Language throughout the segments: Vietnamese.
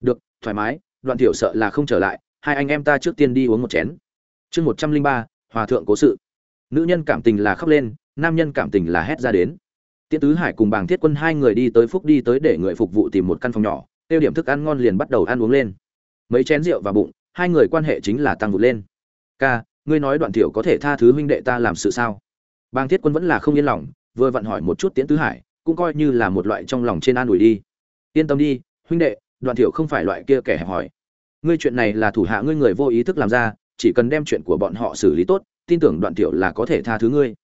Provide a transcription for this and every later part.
được, thoải mái, đoạn tiểu sợ là không trở lại, hai anh em ta trước tiên đi uống một chén. Chương một trăm linh ba, hòa thượng cố sự. Nữ nhân cảm tình là khóc lên, nam nhân cảm tình là hét ra đến. Tiễn tứ hải cùng bàng thiết quân hai người đi tới phúc đi tới để người phục vụ tìm một căn phòng nhỏ, tiêu điểm thức ăn ngon liền bắt đầu ăn uống lên. Mấy chén rượu và bụng, hai người quan hệ chính là tăng vụt lên. Ca, ngươi nói đoạn thiểu có thể tha thứ huynh đệ ta làm sự sao? Bàng thiết quân vẫn là không yên lòng, vừa vặn hỏi một chút tiễn tứ hải, cũng coi như là một loại trong lòng trên an ủi đi. Yên tâm đi, huynh đệ đoạn thiểu không phải loại kia kẻ hẹp hỏi ngươi chuyện này là thủ hạ ngươi người vô ý thức làm ra, chỉ cần đem chuyện của bọn họ xử lý tốt, tin tưởng đoạn thiểu là có thể tha thứ ngươi.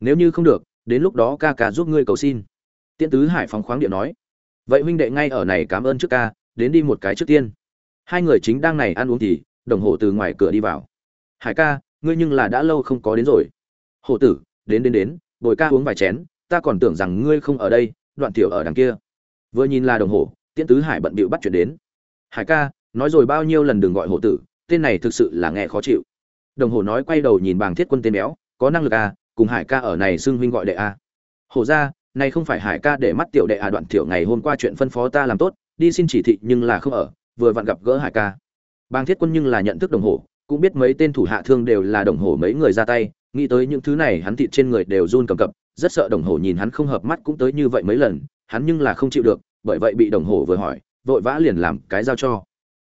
Nếu như không được, đến lúc đó ca ca giúp ngươi cầu xin. Tiễn tứ hải phóng khoáng điện nói. Vậy huynh đệ ngay ở này cảm ơn trước ca, đến đi một cái trước tiên. Hai người chính đang này ăn uống thì, đồng hồ từ ngoài cửa đi vào. Hải ca, ngươi nhưng là đã lâu không có đến rồi. Hổ tử, đến đến đến, bồi ca uống vài chén, ta còn tưởng rằng ngươi không ở đây, đoạn tiểu ở đằng kia. Vừa nhìn là đồng hồ tiễn tứ hải bận bịu bắt chuyện đến. Hải ca, nói rồi bao nhiêu lần đừng gọi hộ tử, tên này thực sự là nghe khó chịu. Đồng hồ nói quay đầu nhìn bàng thiết quân tên béo, có năng lực à cùng hải ca ở này xưng huynh gọi đệ a hổ ra, này không phải hải ca để mắt tiểu đệ à đoạn tiểu ngày hôm qua chuyện phân phó ta làm tốt, đi xin chỉ thị nhưng là không ở, vừa vặn gặp gỡ hải ca. Bang thiết quân nhưng là nhận thức đồng hồ, cũng biết mấy tên thủ hạ thương đều là đồng hồ mấy người ra tay, nghĩ tới những thứ này hắn thịt trên người đều run cầm cập, rất sợ đồng hồ nhìn hắn không hợp mắt cũng tới như vậy mấy lần, hắn nhưng là không chịu được bởi vậy bị đồng hồ vừa hỏi, vội vã liền làm cái giao cho.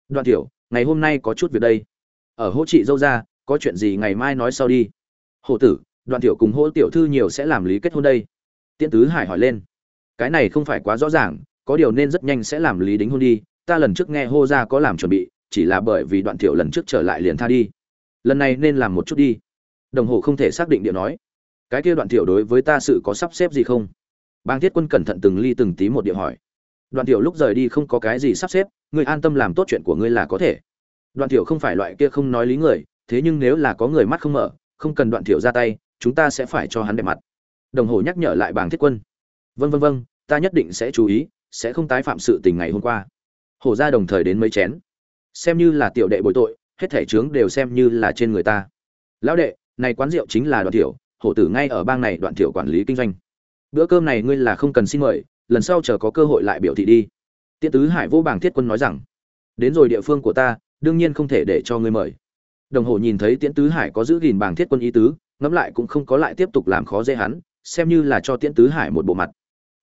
Đoạn tiểu, ngày hôm nay có chút việc đây. Ở hỗ trị dâu ra, có chuyện gì ngày mai nói sau đi. Hổ tử, đoạn tiểu cùng hỗ tiểu thư nhiều sẽ làm lý kết hôn đây. Tiễn tứ hải hỏi lên. Cái này không phải quá rõ ràng, có điều nên rất nhanh sẽ làm lý đính hôn đi. Ta lần trước nghe hô ra có làm chuẩn bị, chỉ là bởi vì đoạn tiểu lần trước trở lại liền tha đi. Lần này nên làm một chút đi. Đồng hồ không thể xác định điện nói. Cái kia đoạn tiểu đối với ta sự có sắp xếp gì không? Bang thiết quân cẩn thận từng ly từng tí một điện hỏi. Đoàn tiểu lúc rời đi không có cái gì sắp xếp, ngươi an tâm làm tốt chuyện của ngươi là có thể. Đoàn tiểu không phải loại kia không nói lý người, thế nhưng nếu là có người mắt không mở, không cần Đoàn tiểu ra tay, chúng ta sẽ phải cho hắn đẹp mặt. Đồng hồ nhắc nhở lại bàng thiết quân. Vân vân vân ta nhất định sẽ chú ý, sẽ không tái phạm sự tình ngày hôm qua. Hổ ra đồng thời đến mấy chén. Xem như là tiểu đệ bồi tội, hết thẻ trướng đều xem như là trên người ta. Lão đệ, này quán rượu chính là Đoàn tiểu, hổ tử ngay ở bang này Đoàn tiểu quản lý kinh doanh. Bữa cơm này ngươi là không cần xin mời lần sau chờ có cơ hội lại biểu thị đi. Tiễn tứ hải vô bảng thiết quân nói rằng, đến rồi địa phương của ta, đương nhiên không thể để cho ngươi mời. Đồng hồ nhìn thấy tiễn tứ hải có giữ gìn bảng thiết quân ý tứ, ngẫm lại cũng không có lại tiếp tục làm khó dễ hắn, xem như là cho tiễn tứ hải một bộ mặt.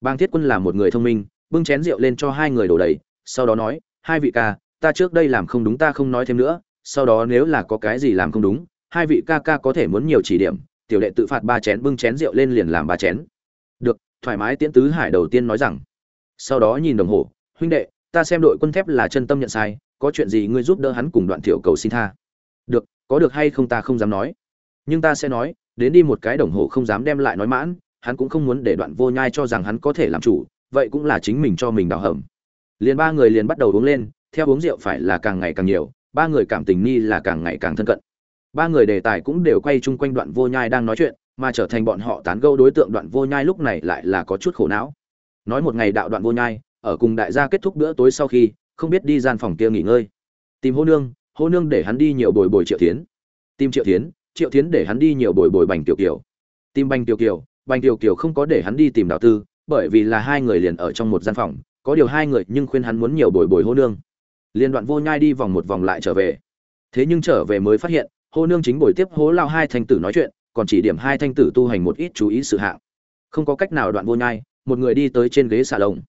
Bang thiết quân là một người thông minh, bưng chén rượu lên cho hai người đổ đầy, sau đó nói, hai vị ca, ta trước đây làm không đúng ta không nói thêm nữa, sau đó nếu là có cái gì làm không đúng, hai vị ca ca có thể muốn nhiều chỉ điểm, tiểu đệ tự phạt ba chén, bưng chén rượu lên liền làm ba chén. Được thoải mái tiễn tứ hải đầu tiên nói rằng, sau đó nhìn đồng hồ, huynh đệ, ta xem đội quân thép là chân tâm nhận sai, có chuyện gì ngươi giúp đỡ hắn cùng đoạn tiểu cầu xin tha. Được, có được hay không ta không dám nói. Nhưng ta sẽ nói, đến đi một cái đồng hồ không dám đem lại nói mãn, hắn cũng không muốn để đoạn vô nhai cho rằng hắn có thể làm chủ, vậy cũng là chính mình cho mình đào hầm. Liền ba người liền bắt đầu uống lên, theo uống rượu phải là càng ngày càng nhiều, ba người cảm tình ni là càng ngày càng thân cận. Ba người đề tài cũng đều quay chung quanh đoạn vô nhai đang nói chuyện mà trở thành bọn họ tán gẫu đối tượng đoạn vô nhai lúc này lại là có chút khổ não. Nói một ngày đạo đoạn vô nhai, ở cùng đại gia kết thúc bữa tối sau khi, không biết đi gian phòng kia nghỉ ngơi. Tìm hô nương hô nương để hắn đi nhiều bồi bồi triệu tiến tìm triệu tiến triệu tiến để hắn đi nhiều bồi bồi bành tiểu kiều. Tìm bành tiểu kiều, bành tiểu kiều không có để hắn đi tìm đạo tư, bởi vì là hai người liền ở trong một gian phòng, có điều hai người nhưng khuyên hắn muốn nhiều bồi bồi hô nương. Liên đoạn vô nhai đi vòng một vòng lại trở về. Thế nhưng trở về mới phát hiện, hô nương chính buổi tiếp hố lao hai thanh tử nói chuyện còn chỉ điểm hai thanh tử tu hành một ít chú ý sự hạng. Không có cách nào đoạn vô nhai, một người đi tới trên ghế xà lồng.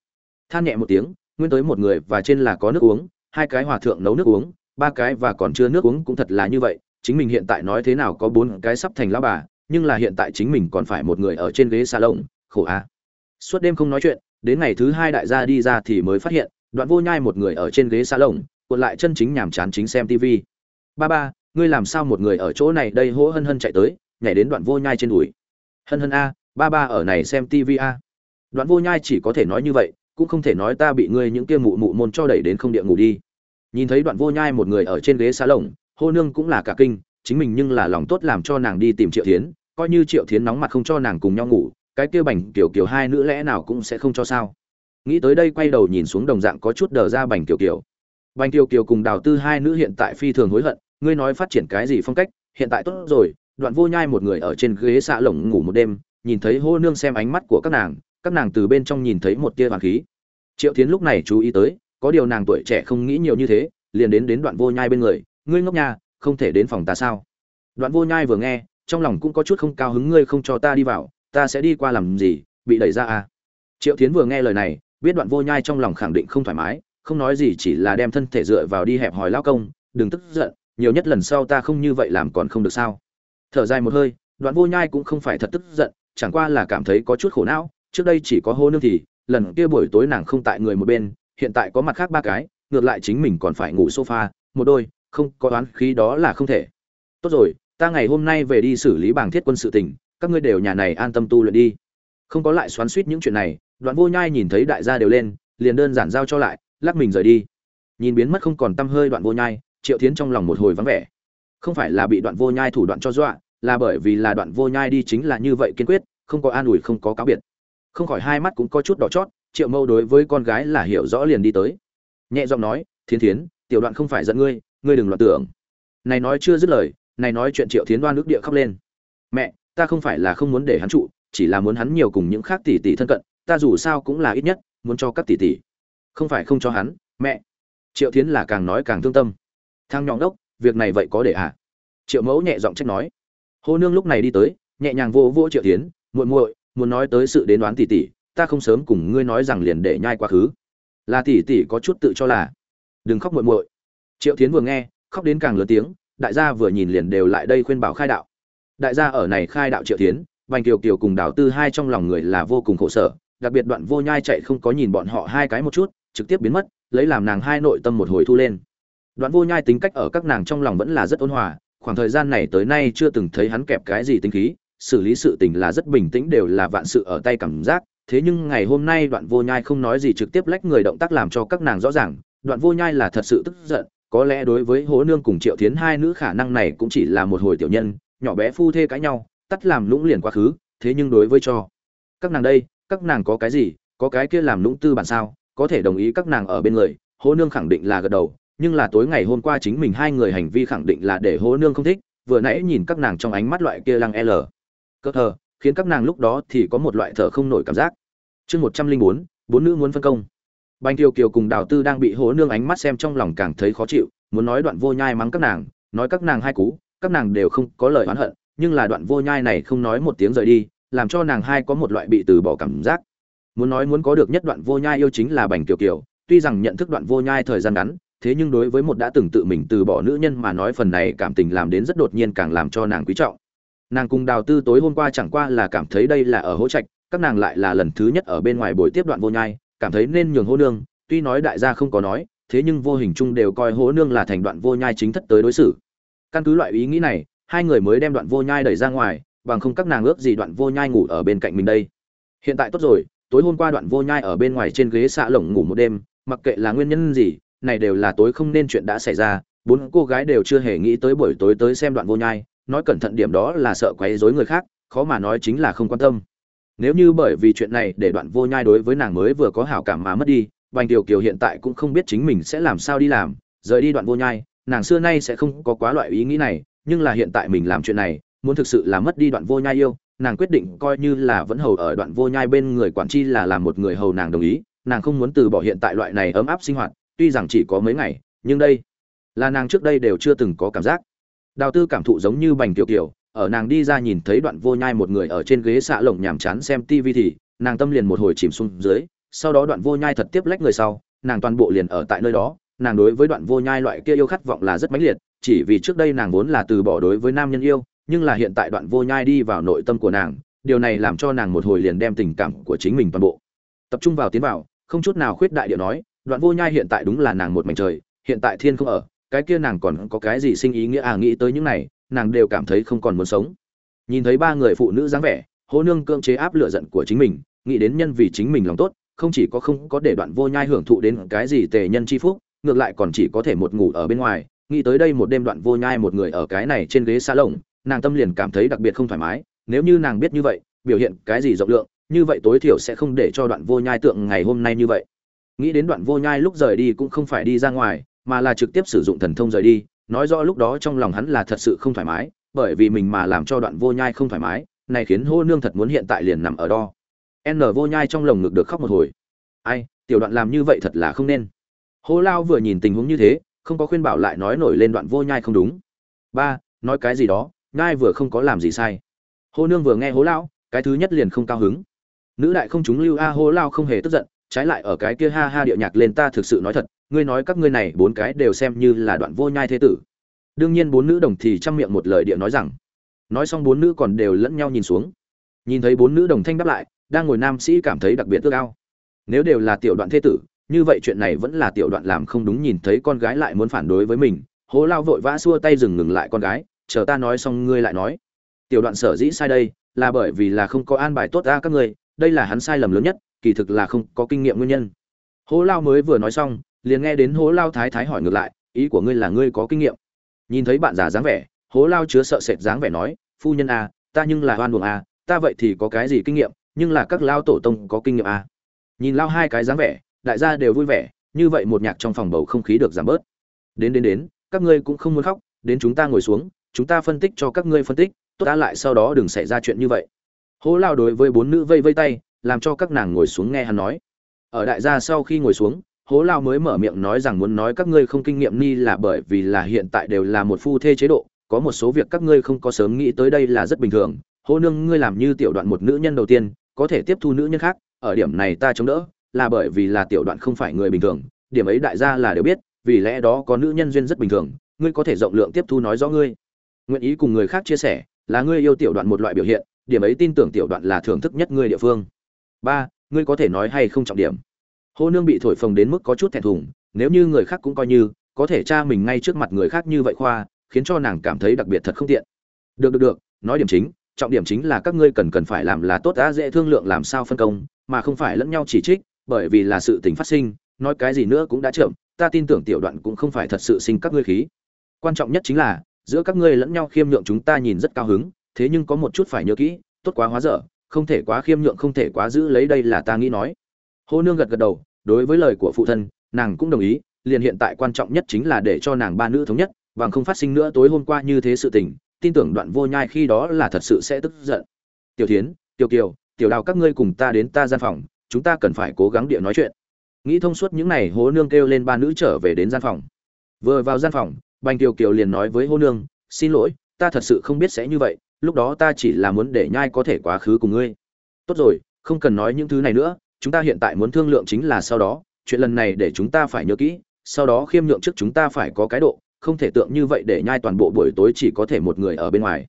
Than nhẹ một tiếng, nguyên tới một người và trên là có nước uống, hai cái hòa thượng nấu nước uống, ba cái và còn chưa nước uống cũng thật là như vậy, chính mình hiện tại nói thế nào có bốn cái sắp thành lão bà, nhưng là hiện tại chính mình còn phải một người ở trên ghế xà lồng, khổ a. Suốt đêm không nói chuyện, đến ngày thứ hai đại gia đi ra thì mới phát hiện, đoạn vô nhai một người ở trên ghế xà lồng, cuộn lại chân chính nhàm chán chính xem tv ba ba, ngươi làm sao một người ở chỗ này đây hỗ hân hân chạy tới? Nhảy đến đoạn vô nhai trên đùi. Hân hân a, ba ba ở này xem tv a. Đoạn vô nhai chỉ có thể nói như vậy, cũng không thể nói ta bị ngươi những kia mụ mụ môn cho đẩy đến không địa ngủ đi. Nhìn thấy đoạn vô nhai một người ở trên ghế xa lồng, hô nương cũng là cả kinh, chính mình nhưng là lòng tốt làm cho nàng đi tìm triệu thiến, coi như triệu thiến nóng mặt không cho nàng cùng nhau ngủ, cái kia bành kiểu kiểu hai nữ lẽ nào cũng sẽ không cho sao. Nghĩ tới đây quay đầu nhìn xuống đồng dạng có chút đờ ra bành kiểu kiểu. Bành kiểu kiểu cùng đào tư hai nữ hiện tại phi thường hối hận, ngươi nói phát triển cái gì phong cách, hiện tại tốt rồi đoạn vô nhai một người ở trên ghế xạ lồng ngủ một đêm, nhìn thấy hô nương xem ánh mắt của các nàng các nàng từ bên trong nhìn thấy một tia hoàng khí. Triệu tiến lúc này chú ý tới, có điều nàng tuổi trẻ không nghĩ nhiều như thế, liền đến đến đoạn vô nhai bên người, ngươi ngốc nha, không thể đến phòng ta sao? Đoạn vô nhai vừa nghe, trong lòng cũng có chút không cao hứng, ngươi không cho ta đi vào, ta sẽ đi qua làm gì, bị đẩy ra à? Triệu tiến vừa nghe lời này, biết đoạn vô nhai trong lòng khẳng định không thoải mái, không nói gì chỉ là đem thân thể dựa vào đi hẹp hòi lao công, đừng tức giận, nhiều nhất lần sau ta không như vậy làm còn không được sao? Thở dài một hơi, đoạn vô nhai cũng không phải thật tức giận, chẳng qua là cảm thấy có chút khổ não, trước đây chỉ có hô nương thì, lần kia buổi tối nàng không tại người một bên, hiện tại có mặt khác ba cái, ngược lại chính mình còn phải ngủ sofa, một đôi, không, có đoán khí đó là không thể. Tốt rồi, ta ngày hôm nay về đi xử lý bảng thiết quân sự tình, các ngươi đều nhà này an tâm tu luyện đi. Không có lại xoắn suýt những chuyện này, đoạn vô nhai nhìn thấy đại gia đều lên, liền đơn giản giao cho lại, lắc mình rời đi. Nhìn biến mất không còn tâm hơi đoạn vô nhai, triệu tiến trong lòng một hồi vắng vẻ. Không phải là bị đoạn vô nhai thủ đoạn cho dọa là bởi vì là đoạn vô nhai đi chính là như vậy kiên quyết, không có an ủi, không có cáo biệt. Không khỏi hai mắt cũng có chút đỏ chót, triệu mâu đối với con gái là hiểu rõ liền đi tới. Nhẹ giọng nói, thiến thiến, tiểu đoạn không phải giận ngươi ngươi đừng loạn tưởng. Này nói chưa dứt lời, này nói chuyện triệu thiến đoan nước địa khóc lên. Mẹ, ta không phải là không muốn để hắn trụ, chỉ là muốn hắn nhiều cùng những khác tỷ tỷ thân cận, ta dù sao cũng là ít nhất, muốn cho các tỷ tỷ. Không phải không cho hắn, mẹ. Triệu thiến là càng nói càng thương tâm. Thang nhọn đốc, việc này vậy có để à? Triệu mẫu nhẹ giọng trách nói hô nương lúc này đi tới, nhẹ nhàng vô vô triệu thiến, muội muội, muốn nói tới sự đến đoán tỷ tỷ, ta không sớm cùng ngươi nói rằng liền để nhai quá khứ. Là tỷ tỷ có chút tự cho là. Đừng khóc muội muội. Triệu thiến vừa nghe, khóc đến càng lớn tiếng, đại gia vừa nhìn liền đều lại đây khuyên bảo khai đạo. Đại gia ở này khai đạo triệu thiến, vành kiều kiều cùng đào tư hai trong lòng người là vô cùng khổ sở, đặc biệt đoạn vô nhai chạy không có nhìn bọn họ hai cái một chút, trực tiếp biến mất, lấy làm nàng hai nội tâm một hồi thu lên. Đoạn vô nhai tính cách ở các nàng trong lòng vẫn là rất ôn hòa khoảng thời gian này tới nay chưa từng thấy hắn kẹp cái gì tính khí, xử lý sự tình là rất bình tĩnh đều là vạn sự ở tay cảm giác, thế nhưng ngày hôm nay đoạn vô nhai không nói gì trực tiếp lách người động tác làm cho các nàng rõ ràng, đoạn vô nhai là thật sự tức giận, có lẽ đối với hố nương cùng triệu thiến hai nữ khả năng này cũng chỉ là một hồi tiểu nhân, nhỏ bé phu thê cãi nhau, tắt làm lũng liền quá khứ, thế nhưng đối với cho các nàng đây, các nàng có cái gì, có cái kia làm lũng tư bản sao, có thể đồng ý các nàng ở bên người, hố nương khẳng định là gật đầu nhưng là tối ngày hôm qua chính mình hai người hành vi khẳng định là để hố nương không thích, vừa nãy nhìn các nàng trong ánh mắt loại kia lăng l. Cơ thờ, khiến các nàng lúc đó thì có một loại thở không nổi cảm giác. Chương một trăm linh bốn bốn nữ muốn phân công. Banh kiều kiều cùng đào tư đang bị hố nương ánh mắt xem trong lòng càng thấy khó chịu, muốn nói đoạn vô nhai mắng các nàng, nói các nàng hai cú, các nàng đều không có lời oán hận, nhưng là đoạn vô nhai này không nói một tiếng rời đi, làm cho nàng hai có một loại bị từ bỏ cảm giác. Muốn nói muốn có được nhất đoạn vô nhai yêu chính là bành kiều kiều, tuy rằng nhận thức đoạn vô nhai thời gian ngắn thế nhưng đối với một đã từng tự mình từ bỏ nữ nhân mà nói phần này cảm tình làm đến rất đột nhiên càng làm cho nàng quý trọng. Nàng cùng đào tư tối hôm qua chẳng qua là cảm thấy đây là ở hỗ trạch, các nàng lại là lần thứ nhất ở bên ngoài buổi tiếp đoạn vô nhai, cảm thấy nên nhường hô nương, tuy nói đại gia không có nói, thế nhưng vô hình chung đều coi hố nương là thành đoạn vô nhai chính thất tới đối xử. Căn cứ loại ý nghĩ này, hai người mới đem đoạn vô nhai đẩy ra ngoài, bằng không các nàng ước gì đoạn vô nhai ngủ ở bên cạnh mình đây. Hiện tại tốt rồi, tối hôm qua đoạn vô nhai ở bên ngoài trên ghế xạ lồng ngủ một đêm, mặc kệ là nguyên nhân gì này đều là tối không nên chuyện đã xảy ra, bốn cô gái đều chưa hề nghĩ tới buổi tối tới xem đoạn vô nhai, nói cẩn thận điểm đó là sợ quấy rối người khác, khó mà nói chính là không quan tâm. Nếu như bởi vì chuyện này để đoạn vô nhai đối với nàng mới vừa có hảo cảm mà mất đi, bành tiểu kiều hiện tại cũng không biết chính mình sẽ làm sao đi làm, rời đi đoạn vô nhai, nàng xưa nay sẽ không có quá loại ý nghĩ này, nhưng là hiện tại mình làm chuyện này, muốn thực sự là mất đi đoạn vô nhai yêu, nàng quyết định coi như là vẫn hầu ở đoạn vô nhai bên người quản chi là làm một người hầu nàng đồng ý, nàng không muốn từ bỏ hiện tại loại này ấm áp sinh hoạt tuy rằng chỉ có mấy ngày, nhưng đây là nàng trước đây đều chưa từng có cảm giác. Đào tư cảm thụ giống như bành kiều kiều ở nàng đi ra nhìn thấy đoạn vô nhai một người ở trên ghế xạ lồng nhàm chán xem tivi thì, nàng tâm liền một hồi chìm xuống dưới, sau đó đoạn vô nhai thật tiếp lách người sau, nàng toàn bộ liền ở tại nơi đó, nàng đối với đoạn vô nhai loại kia yêu khát vọng là rất mãnh liệt, chỉ vì trước đây nàng vốn là từ bỏ đối với nam nhân yêu, nhưng là hiện tại đoạn vô nhai đi vào nội tâm của nàng, điều này làm cho nàng một hồi liền đem tình cảm của chính mình toàn bộ tập trung vào tiến vào, không chút nào khuyết đại điệu nói đoạn vô nhai hiện tại đúng là nàng một mảnh trời, hiện tại thiên không ở, cái kia nàng còn có cái gì sinh ý nghĩa à nghĩ tới những này, nàng đều cảm thấy không còn muốn sống. Nhìn thấy ba người phụ nữ dáng vẻ, hô nương cưỡng chế áp lựa giận của chính mình, nghĩ đến nhân vì chính mình lòng tốt, không chỉ có không có để đoạn vô nhai hưởng thụ đến cái gì tề nhân chi phúc, ngược lại còn chỉ có thể một ngủ ở bên ngoài. Nghĩ tới đây một đêm đoạn vô nhai một người ở cái này trên ghế xa lồng, nàng tâm liền cảm thấy đặc biệt không thoải mái. Nếu như nàng biết như vậy, biểu hiện cái gì rộng lượng, như vậy tối thiểu sẽ không để cho đoạn vô nhai tượng ngày hôm nay như vậy nghĩ đến đoạn vô nhai lúc rời đi cũng không phải đi ra ngoài, mà là trực tiếp sử dụng thần thông rời đi, nói rõ lúc đó trong lòng hắn là thật sự không thoải mái, bởi vì mình mà làm cho đoạn vô nhai không thoải mái, này khiến hô nương thật muốn hiện tại liền nằm ở đo n vô nhai trong lồng ngực được khóc một hồi. Ai, tiểu đoạn làm như vậy thật là không nên. Hô lao vừa nhìn tình huống như thế, không có khuyên bảo lại nói nổi lên đoạn vô nhai không đúng. Ba, nói cái gì đó ngai vừa không có làm gì sai. Hô nương vừa nghe hố lao, cái thứ nhất liền không cao hứng. Nữ đại không chúng lưu a hố lao không hề tức giận trái lại ở cái kia ha ha điệu nhạc lên ta thực sự nói thật, ngươi nói các ngươi này bốn cái đều xem như là đoạn vô nhai thế tử. Đương nhiên bốn nữ đồng thì chăm miệng một lời địa nói rằng, nói xong bốn nữ còn đều lẫn nhau nhìn xuống. Nhìn thấy bốn nữ đồng thanh đáp lại, đang ngồi nam sĩ cảm thấy đặc biệt ước ao. Nếu đều là tiểu đoạn thế tử, như vậy chuyện này vẫn là tiểu đoạn làm không đúng nhìn thấy con gái lại muốn phản đối với mình, hố lao vội vã xua tay dừng ngừng lại con gái, chờ ta nói xong ngươi lại nói. Tiểu đoạn sở dĩ sai đây, là bởi vì là không có an bài tốt ra các ngươi đây là hắn sai lầm lớn nhất kỳ thực là không có kinh nghiệm nguyên nhân. Hố lao mới vừa nói xong liền nghe đến hố lao thái thái hỏi ngược lại ý của ngươi là ngươi có kinh nghiệm? Nhìn thấy bạn già dáng vẻ hố lao chứa sợ sệt dáng vẻ nói phu nhân a à, ta nhưng là oan buồng a à, ta vậy thì có cái gì kinh nghiệm nhưng là các lao tổ tông có kinh nghiệm a à. nhìn lao hai cái dáng vẻ đại gia đều vui vẻ như vậy một nhạc trong phòng bầu không khí được giảm bớt. Đến đến đến các ngươi cũng không muốn khóc đến chúng ta ngồi xuống chúng ta phân tích cho các ngươi phân tích tốt đã lại sau đó đừng xảy ra chuyện như vậy hố lao đối với bốn nữ vây vây tay, làm cho các nàng ngồi xuống nghe hắn nói. Ở đại gia sau khi ngồi xuống, hố lao mới mở miệng nói rằng muốn nói các ngươi không kinh nghiệm ni là bởi vì là hiện tại đều là một phu thê chế độ, có một số việc các ngươi không có sớm nghĩ tới đây là rất bình thường. Hô nương, ngươi làm như tiểu đoạn một nữ nhân đầu tiên, có thể tiếp thu nữ nhân khác, ở điểm này ta chống đỡ, là bởi vì là tiểu đoạn không phải người bình thường. Điểm ấy đại gia là đều biết, vì lẽ đó có nữ nhân duyên rất bình thường, ngươi có thể rộng lượng tiếp thu nói rõ ngươi. Nguyện ý cùng người khác chia sẻ, là ngươi yêu tiểu đoạn một loại biểu hiện điểm ấy tin tưởng tiểu đoạn là thưởng thức nhất ngươi địa phương. Ba, ngươi có thể nói hay không trọng điểm? Hô nương bị thổi phồng đến mức có chút thẹn thùng, nếu như người khác cũng coi như, có thể cha mình ngay trước mặt người khác như vậy khoa, khiến cho nàng cảm thấy đặc biệt thật không tiện. Được được được, nói điểm chính, trọng điểm chính là các ngươi cần cần phải làm là tốt đã dễ thương lượng làm sao phân công, mà không phải lẫn nhau chỉ trích, bởi vì là sự tình phát sinh, nói cái gì nữa cũng đã chậm, ta tin tưởng tiểu đoạn cũng không phải thật sự sinh các ngươi khí. Quan trọng nhất chính là, giữa các ngươi lẫn nhau khiêm nhượng chúng ta nhìn rất cao hứng thế nhưng có một chút phải nhớ kỹ, tốt quá hóa dở, không thể quá khiêm nhượng, không thể quá giữ lấy đây là ta nghĩ nói. Hô nương gật gật đầu, đối với lời của phụ thân, nàng cũng đồng ý, liền hiện tại quan trọng nhất chính là để cho nàng ba nữ thống nhất và không phát sinh nữa tối hôm qua như thế sự tình, tin tưởng đoạn vô nhai khi đó là thật sự sẽ tức giận. Tiểu thiến, tiểu kiều, tiểu đào các ngươi cùng ta đến ta gian phòng, chúng ta cần phải cố gắng địa nói chuyện. Nghĩ thông suốt những này hố nương kêu lên ba nữ trở về đến gian phòng. Vừa vào gian phòng, bành kiều kiều liền nói với hố nương, xin lỗi, ta thật sự không biết sẽ như vậy lúc đó ta chỉ là muốn để nhai có thể quá khứ cùng ngươi. Tốt rồi, không cần nói những thứ này nữa, chúng ta hiện tại muốn thương lượng chính là sau đó, chuyện lần này để chúng ta phải nhớ kỹ, sau đó khiêm nhượng trước chúng ta phải có cái độ, không thể tượng như vậy để nhai toàn bộ buổi tối chỉ có thể một người ở bên ngoài.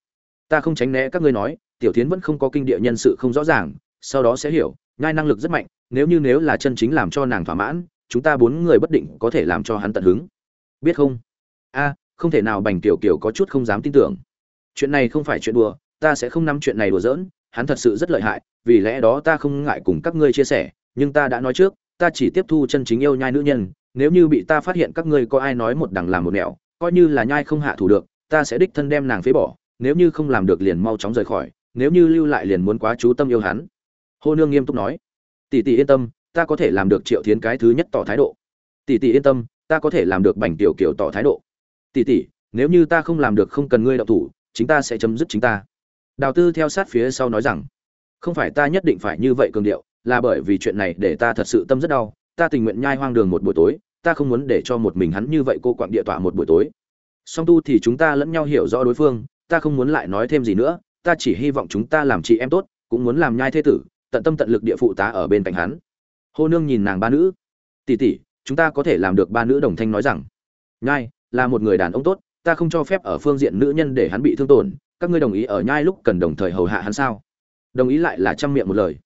Ta không tránh né các ngươi nói, tiểu tiến vẫn không có kinh địa nhân sự không rõ ràng, sau đó sẽ hiểu, nhai năng lực rất mạnh, nếu như nếu là chân chính làm cho nàng thỏa mãn, chúng ta bốn người bất định có thể làm cho hắn tận hứng. Biết không? A, không thể nào bành tiểu kiều có chút không dám tin tưởng chuyện này không phải chuyện đùa, ta sẽ không nắm chuyện này đùa giỡn, hắn thật sự rất lợi hại, vì lẽ đó ta không ngại cùng các ngươi chia sẻ, nhưng ta đã nói trước, ta chỉ tiếp thu chân chính yêu nhai nữ nhân, nếu như bị ta phát hiện các ngươi có ai nói một đằng làm một nẻo, coi như là nhai không hạ thủ được, ta sẽ đích thân đem nàng phế bỏ, nếu như không làm được liền mau chóng rời khỏi, nếu như lưu lại liền muốn quá chú tâm yêu hắn. Hô nương nghiêm túc nói. Tỷ tỷ yên tâm, ta có thể làm được triệu thiến cái thứ nhất tỏ thái độ. Tỷ tỷ yên tâm, ta có thể làm được bành tiểu kiểu tỏ thái độ. Tỷ tỷ, nếu như ta không làm được không cần ngươi đậu thủ chính ta sẽ chấm dứt chính ta. Đào tư theo sát phía sau nói rằng, không phải ta nhất định phải như vậy cường điệu, là bởi vì chuyện này để ta thật sự tâm rất đau, ta tình nguyện nhai hoang đường một buổi tối, ta không muốn để cho một mình hắn như vậy cô quặng địa tọa một buổi tối. Song tu thì chúng ta lẫn nhau hiểu rõ đối phương, ta không muốn lại nói thêm gì nữa, ta chỉ hy vọng chúng ta làm chị em tốt, cũng muốn làm nhai thế tử, tận tâm tận lực địa phụ tá ở bên cạnh hắn. Hô nương nhìn nàng ba nữ. Tỷ tỷ, chúng ta có thể làm được ba nữ đồng thanh nói rằng, nhai, là một người đàn ông tốt ta không cho phép ở phương diện nữ nhân để hắn bị thương tổn, các ngươi đồng ý ở nhai lúc cần đồng thời hầu hạ hắn sao? Đồng ý lại là trăm miệng một lời.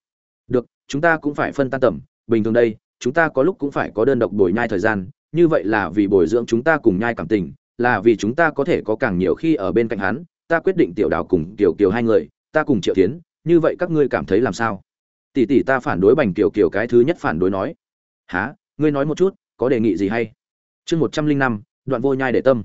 Được, chúng ta cũng phải phân tan tầm, bình thường đây, chúng ta có lúc cũng phải có đơn độc bồi nhai thời gian, như vậy là vì bồi dưỡng chúng ta cùng nhai cảm tình, là vì chúng ta có thể có càng nhiều khi ở bên cạnh hắn, ta quyết định tiểu đào cùng tiểu kiều hai người, ta cùng triệu tiến như vậy các ngươi cảm thấy làm sao? Tỷ tỷ ta phản đối bành tiểu kiều cái thứ nhất phản đối nói. Há ngươi nói một chút, có đề nghị gì hay? Chương một trăm linh năm, đoạn vô nhai để tâm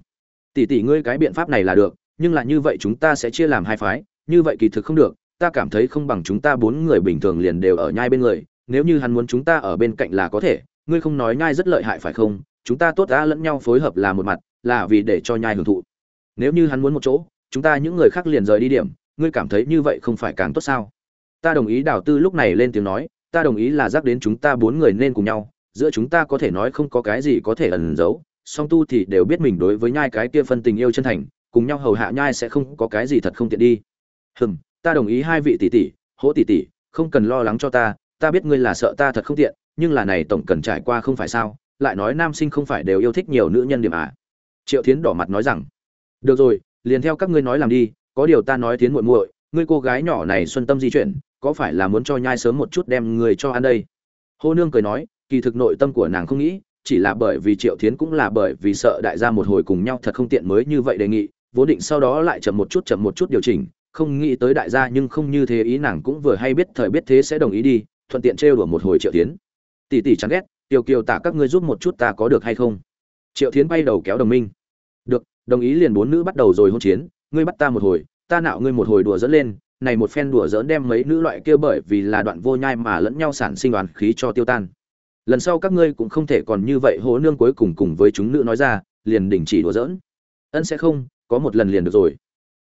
tỷ tỷ ngươi cái biện pháp này là được, nhưng là như vậy chúng ta sẽ chia làm hai phái, như vậy kỳ thực không được, ta cảm thấy không bằng chúng ta bốn người bình thường liền đều ở nhai bên người, nếu như hắn muốn chúng ta ở bên cạnh là có thể, ngươi không nói nhai rất lợi hại phải không? Chúng ta tốt đã lẫn nhau phối hợp là một mặt, là vì để cho nhai hưởng thụ. Nếu như hắn muốn một chỗ, chúng ta những người khác liền rời đi điểm, ngươi cảm thấy như vậy không phải càng tốt sao? Ta đồng ý đào tư lúc này lên tiếng nói, ta đồng ý là giác đến chúng ta bốn người nên cùng nhau, giữa chúng ta có thể nói không có cái gì có thể ẩn giấu song tu thì đều biết mình đối với nhai cái kia phân tình yêu chân thành, cùng nhau hầu hạ nhai sẽ không có cái gì thật không tiện đi. Hừm, ta đồng ý hai vị tỷ tỷ, hỗ tỷ tỷ, không cần lo lắng cho ta ta biết ngươi là sợ ta thật không tiện, nhưng là này tổng cần trải qua không phải sao, lại nói nam sinh không phải đều yêu thích nhiều nữ nhân điểm à? Triệu thiến đỏ mặt nói rằng, được rồi, liền theo các ngươi nói làm đi, có điều ta nói thiến muội muội, ngươi cô gái nhỏ này xuân tâm di chuyển, có phải là muốn cho nhai sớm một chút đem người cho ăn đây? Hô nương cười nói, kỳ thực nội tâm của nàng không nghĩ chỉ là bởi vì triệu thiến cũng là bởi vì sợ đại gia một hồi cùng nhau thật không tiện mới như vậy đề nghị, vốn định sau đó lại chậm một chút, chậm một chút điều chỉnh, không nghĩ tới đại gia nhưng không như thế ý nàng cũng vừa hay biết thời biết thế sẽ đồng ý đi, thuận tiện trêu đùa một hồi triệu thiến. Tỷ tỷ chán ghét, tiêu kiều tả các ngươi giúp một chút ta có được hay không? Triệu thiến bay đầu kéo đồng minh. Được, đồng ý liền bốn nữ bắt đầu rồi hôn chiến, ngươi bắt ta một hồi, ta nạo ngươi một hồi đùa dẫn lên, này một phen đùa dỡn đem mấy nữ loại kia bởi vì là đoạn vô nhai mà lẫn nhau sản sinh đoàn khí cho tiêu tan lần sau các ngươi cũng không thể còn như vậy hố nương cuối cùng cùng với chúng nữ nói ra, liền đình chỉ đùa giỡn. Ân sẽ không, có một lần liền được rồi.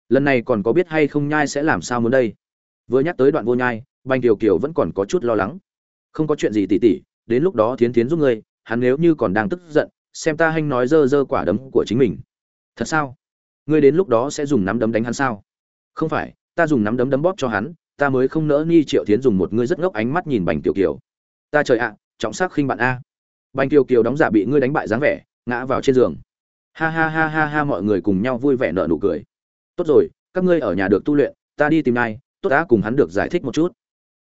Lần này còn có biết hay không nhai sẽ làm sao muốn đây? Vừa nhắc tới đoạn vô nhai banh kiều kiều vẫn còn có chút lo lắng. Không có chuyện gì tỉ tỉ, đến lúc đó thiến thiến giúp ngươi, hắn nếu như còn đang tức giận, xem ta hanh nói dơ dơ quả đấm của chính mình. Thật sao? Ngươi đến lúc đó sẽ dùng nắm đấm đánh hắn sao? Không phải, ta dùng nắm đấm đấm bóp cho hắn, ta mới không nỡ ni triệu thiến dùng một ngươi rất ngốc ánh mắt nhìn bành tiểu kiều. Ta trời ạ trọng sắc khinh bạn a. Bành kiều kiều đóng giả bị ngươi đánh bại dáng vẻ, ngã vào trên giường. Ha ha ha ha ha, mọi người cùng nhau vui vẻ nở nụ cười. Tốt rồi, các ngươi ở nhà được tu luyện, ta đi tìm nai tốt đã, cùng hắn được giải thích một chút.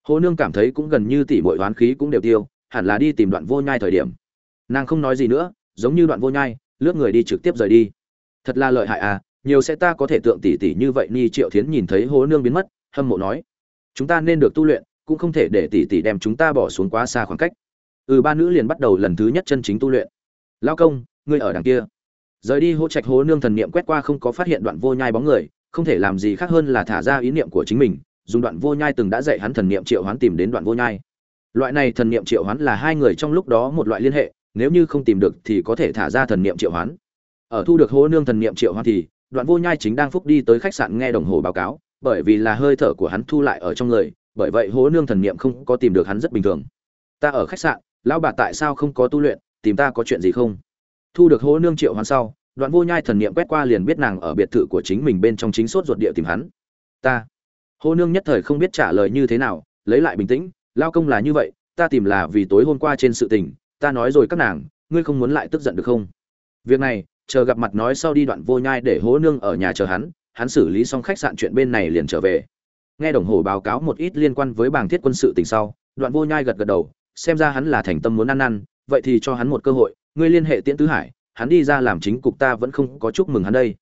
Hồ nương cảm thấy cũng gần như tỷ mọi oán khí cũng đều tiêu, hẳn là đi tìm đoạn vô nhai thời điểm. Nàng không nói gì nữa, giống như đoạn vô nhai, lướt người đi trực tiếp rời đi. Thật là lợi hại à nhiều sẽ ta có thể tượng tỷ tỷ như vậy, ni triệu thiến nhìn thấy hồ nương biến mất, hâm mộ nói. Chúng ta nên được tu luyện, cũng không thể để tỷ tỷ đem chúng ta bỏ xuống quá xa khoảng cách ừ ba nữ liền bắt đầu lần thứ nhất chân chính tu luyện. Lao công, ngươi ở đằng kia. Rời đi hỗ trạch hố nương thần niệm quét qua không có phát hiện đoạn vô nhai bóng người, không thể làm gì khác hơn là thả ra ý niệm của chính mình, dùng đoạn vô nhai từng đã dạy hắn thần niệm triệu hoán tìm đến đoạn vô nhai. Loại này thần niệm triệu hoán là hai người trong lúc đó một loại liên hệ, nếu như không tìm được thì có thể thả ra thần niệm triệu hoán. Ở thu được hố nương thần niệm triệu hoán thì, đoạn vô nhai chính đang phúc đi tới khách sạn nghe đồng hồ báo cáo, bởi vì là hơi thở của hắn thu lại ở trong người, bởi vậy hố nương thần niệm không có tìm được hắn rất bình thường. Ta ở khách sạn lão bà tại sao không có tu luyện, tìm ta có chuyện gì không? Thu được hố nương triệu hoán sau, đoạn vô nhai thần niệm quét qua liền biết nàng ở biệt thự của chính mình bên trong chính sốt ruột địa tìm hắn. Ta. Hô nương nhất thời không biết trả lời như thế nào, lấy lại bình tĩnh lao công là như vậy, ta tìm là vì tối hôm qua trên sự tình, ta nói rồi các nàng, ngươi không muốn lại tức giận được không? Việc này, chờ gặp mặt nói sau đi đoạn vô nhai để hố nương ở nhà chờ hắn hắn xử lý xong khách sạn chuyện bên này liền trở về. Nghe đồng hồ báo cáo một ít liên quan với bảng thiết quân sự tình sau, đoạn vô nhai gật gật đầu xem ra hắn là thành tâm muốn ăn ăn vậy thì cho hắn một cơ hội, ngươi liên hệ tiễn tứ hải, hắn đi ra làm chính cục ta vẫn không có chúc mừng hắn đây.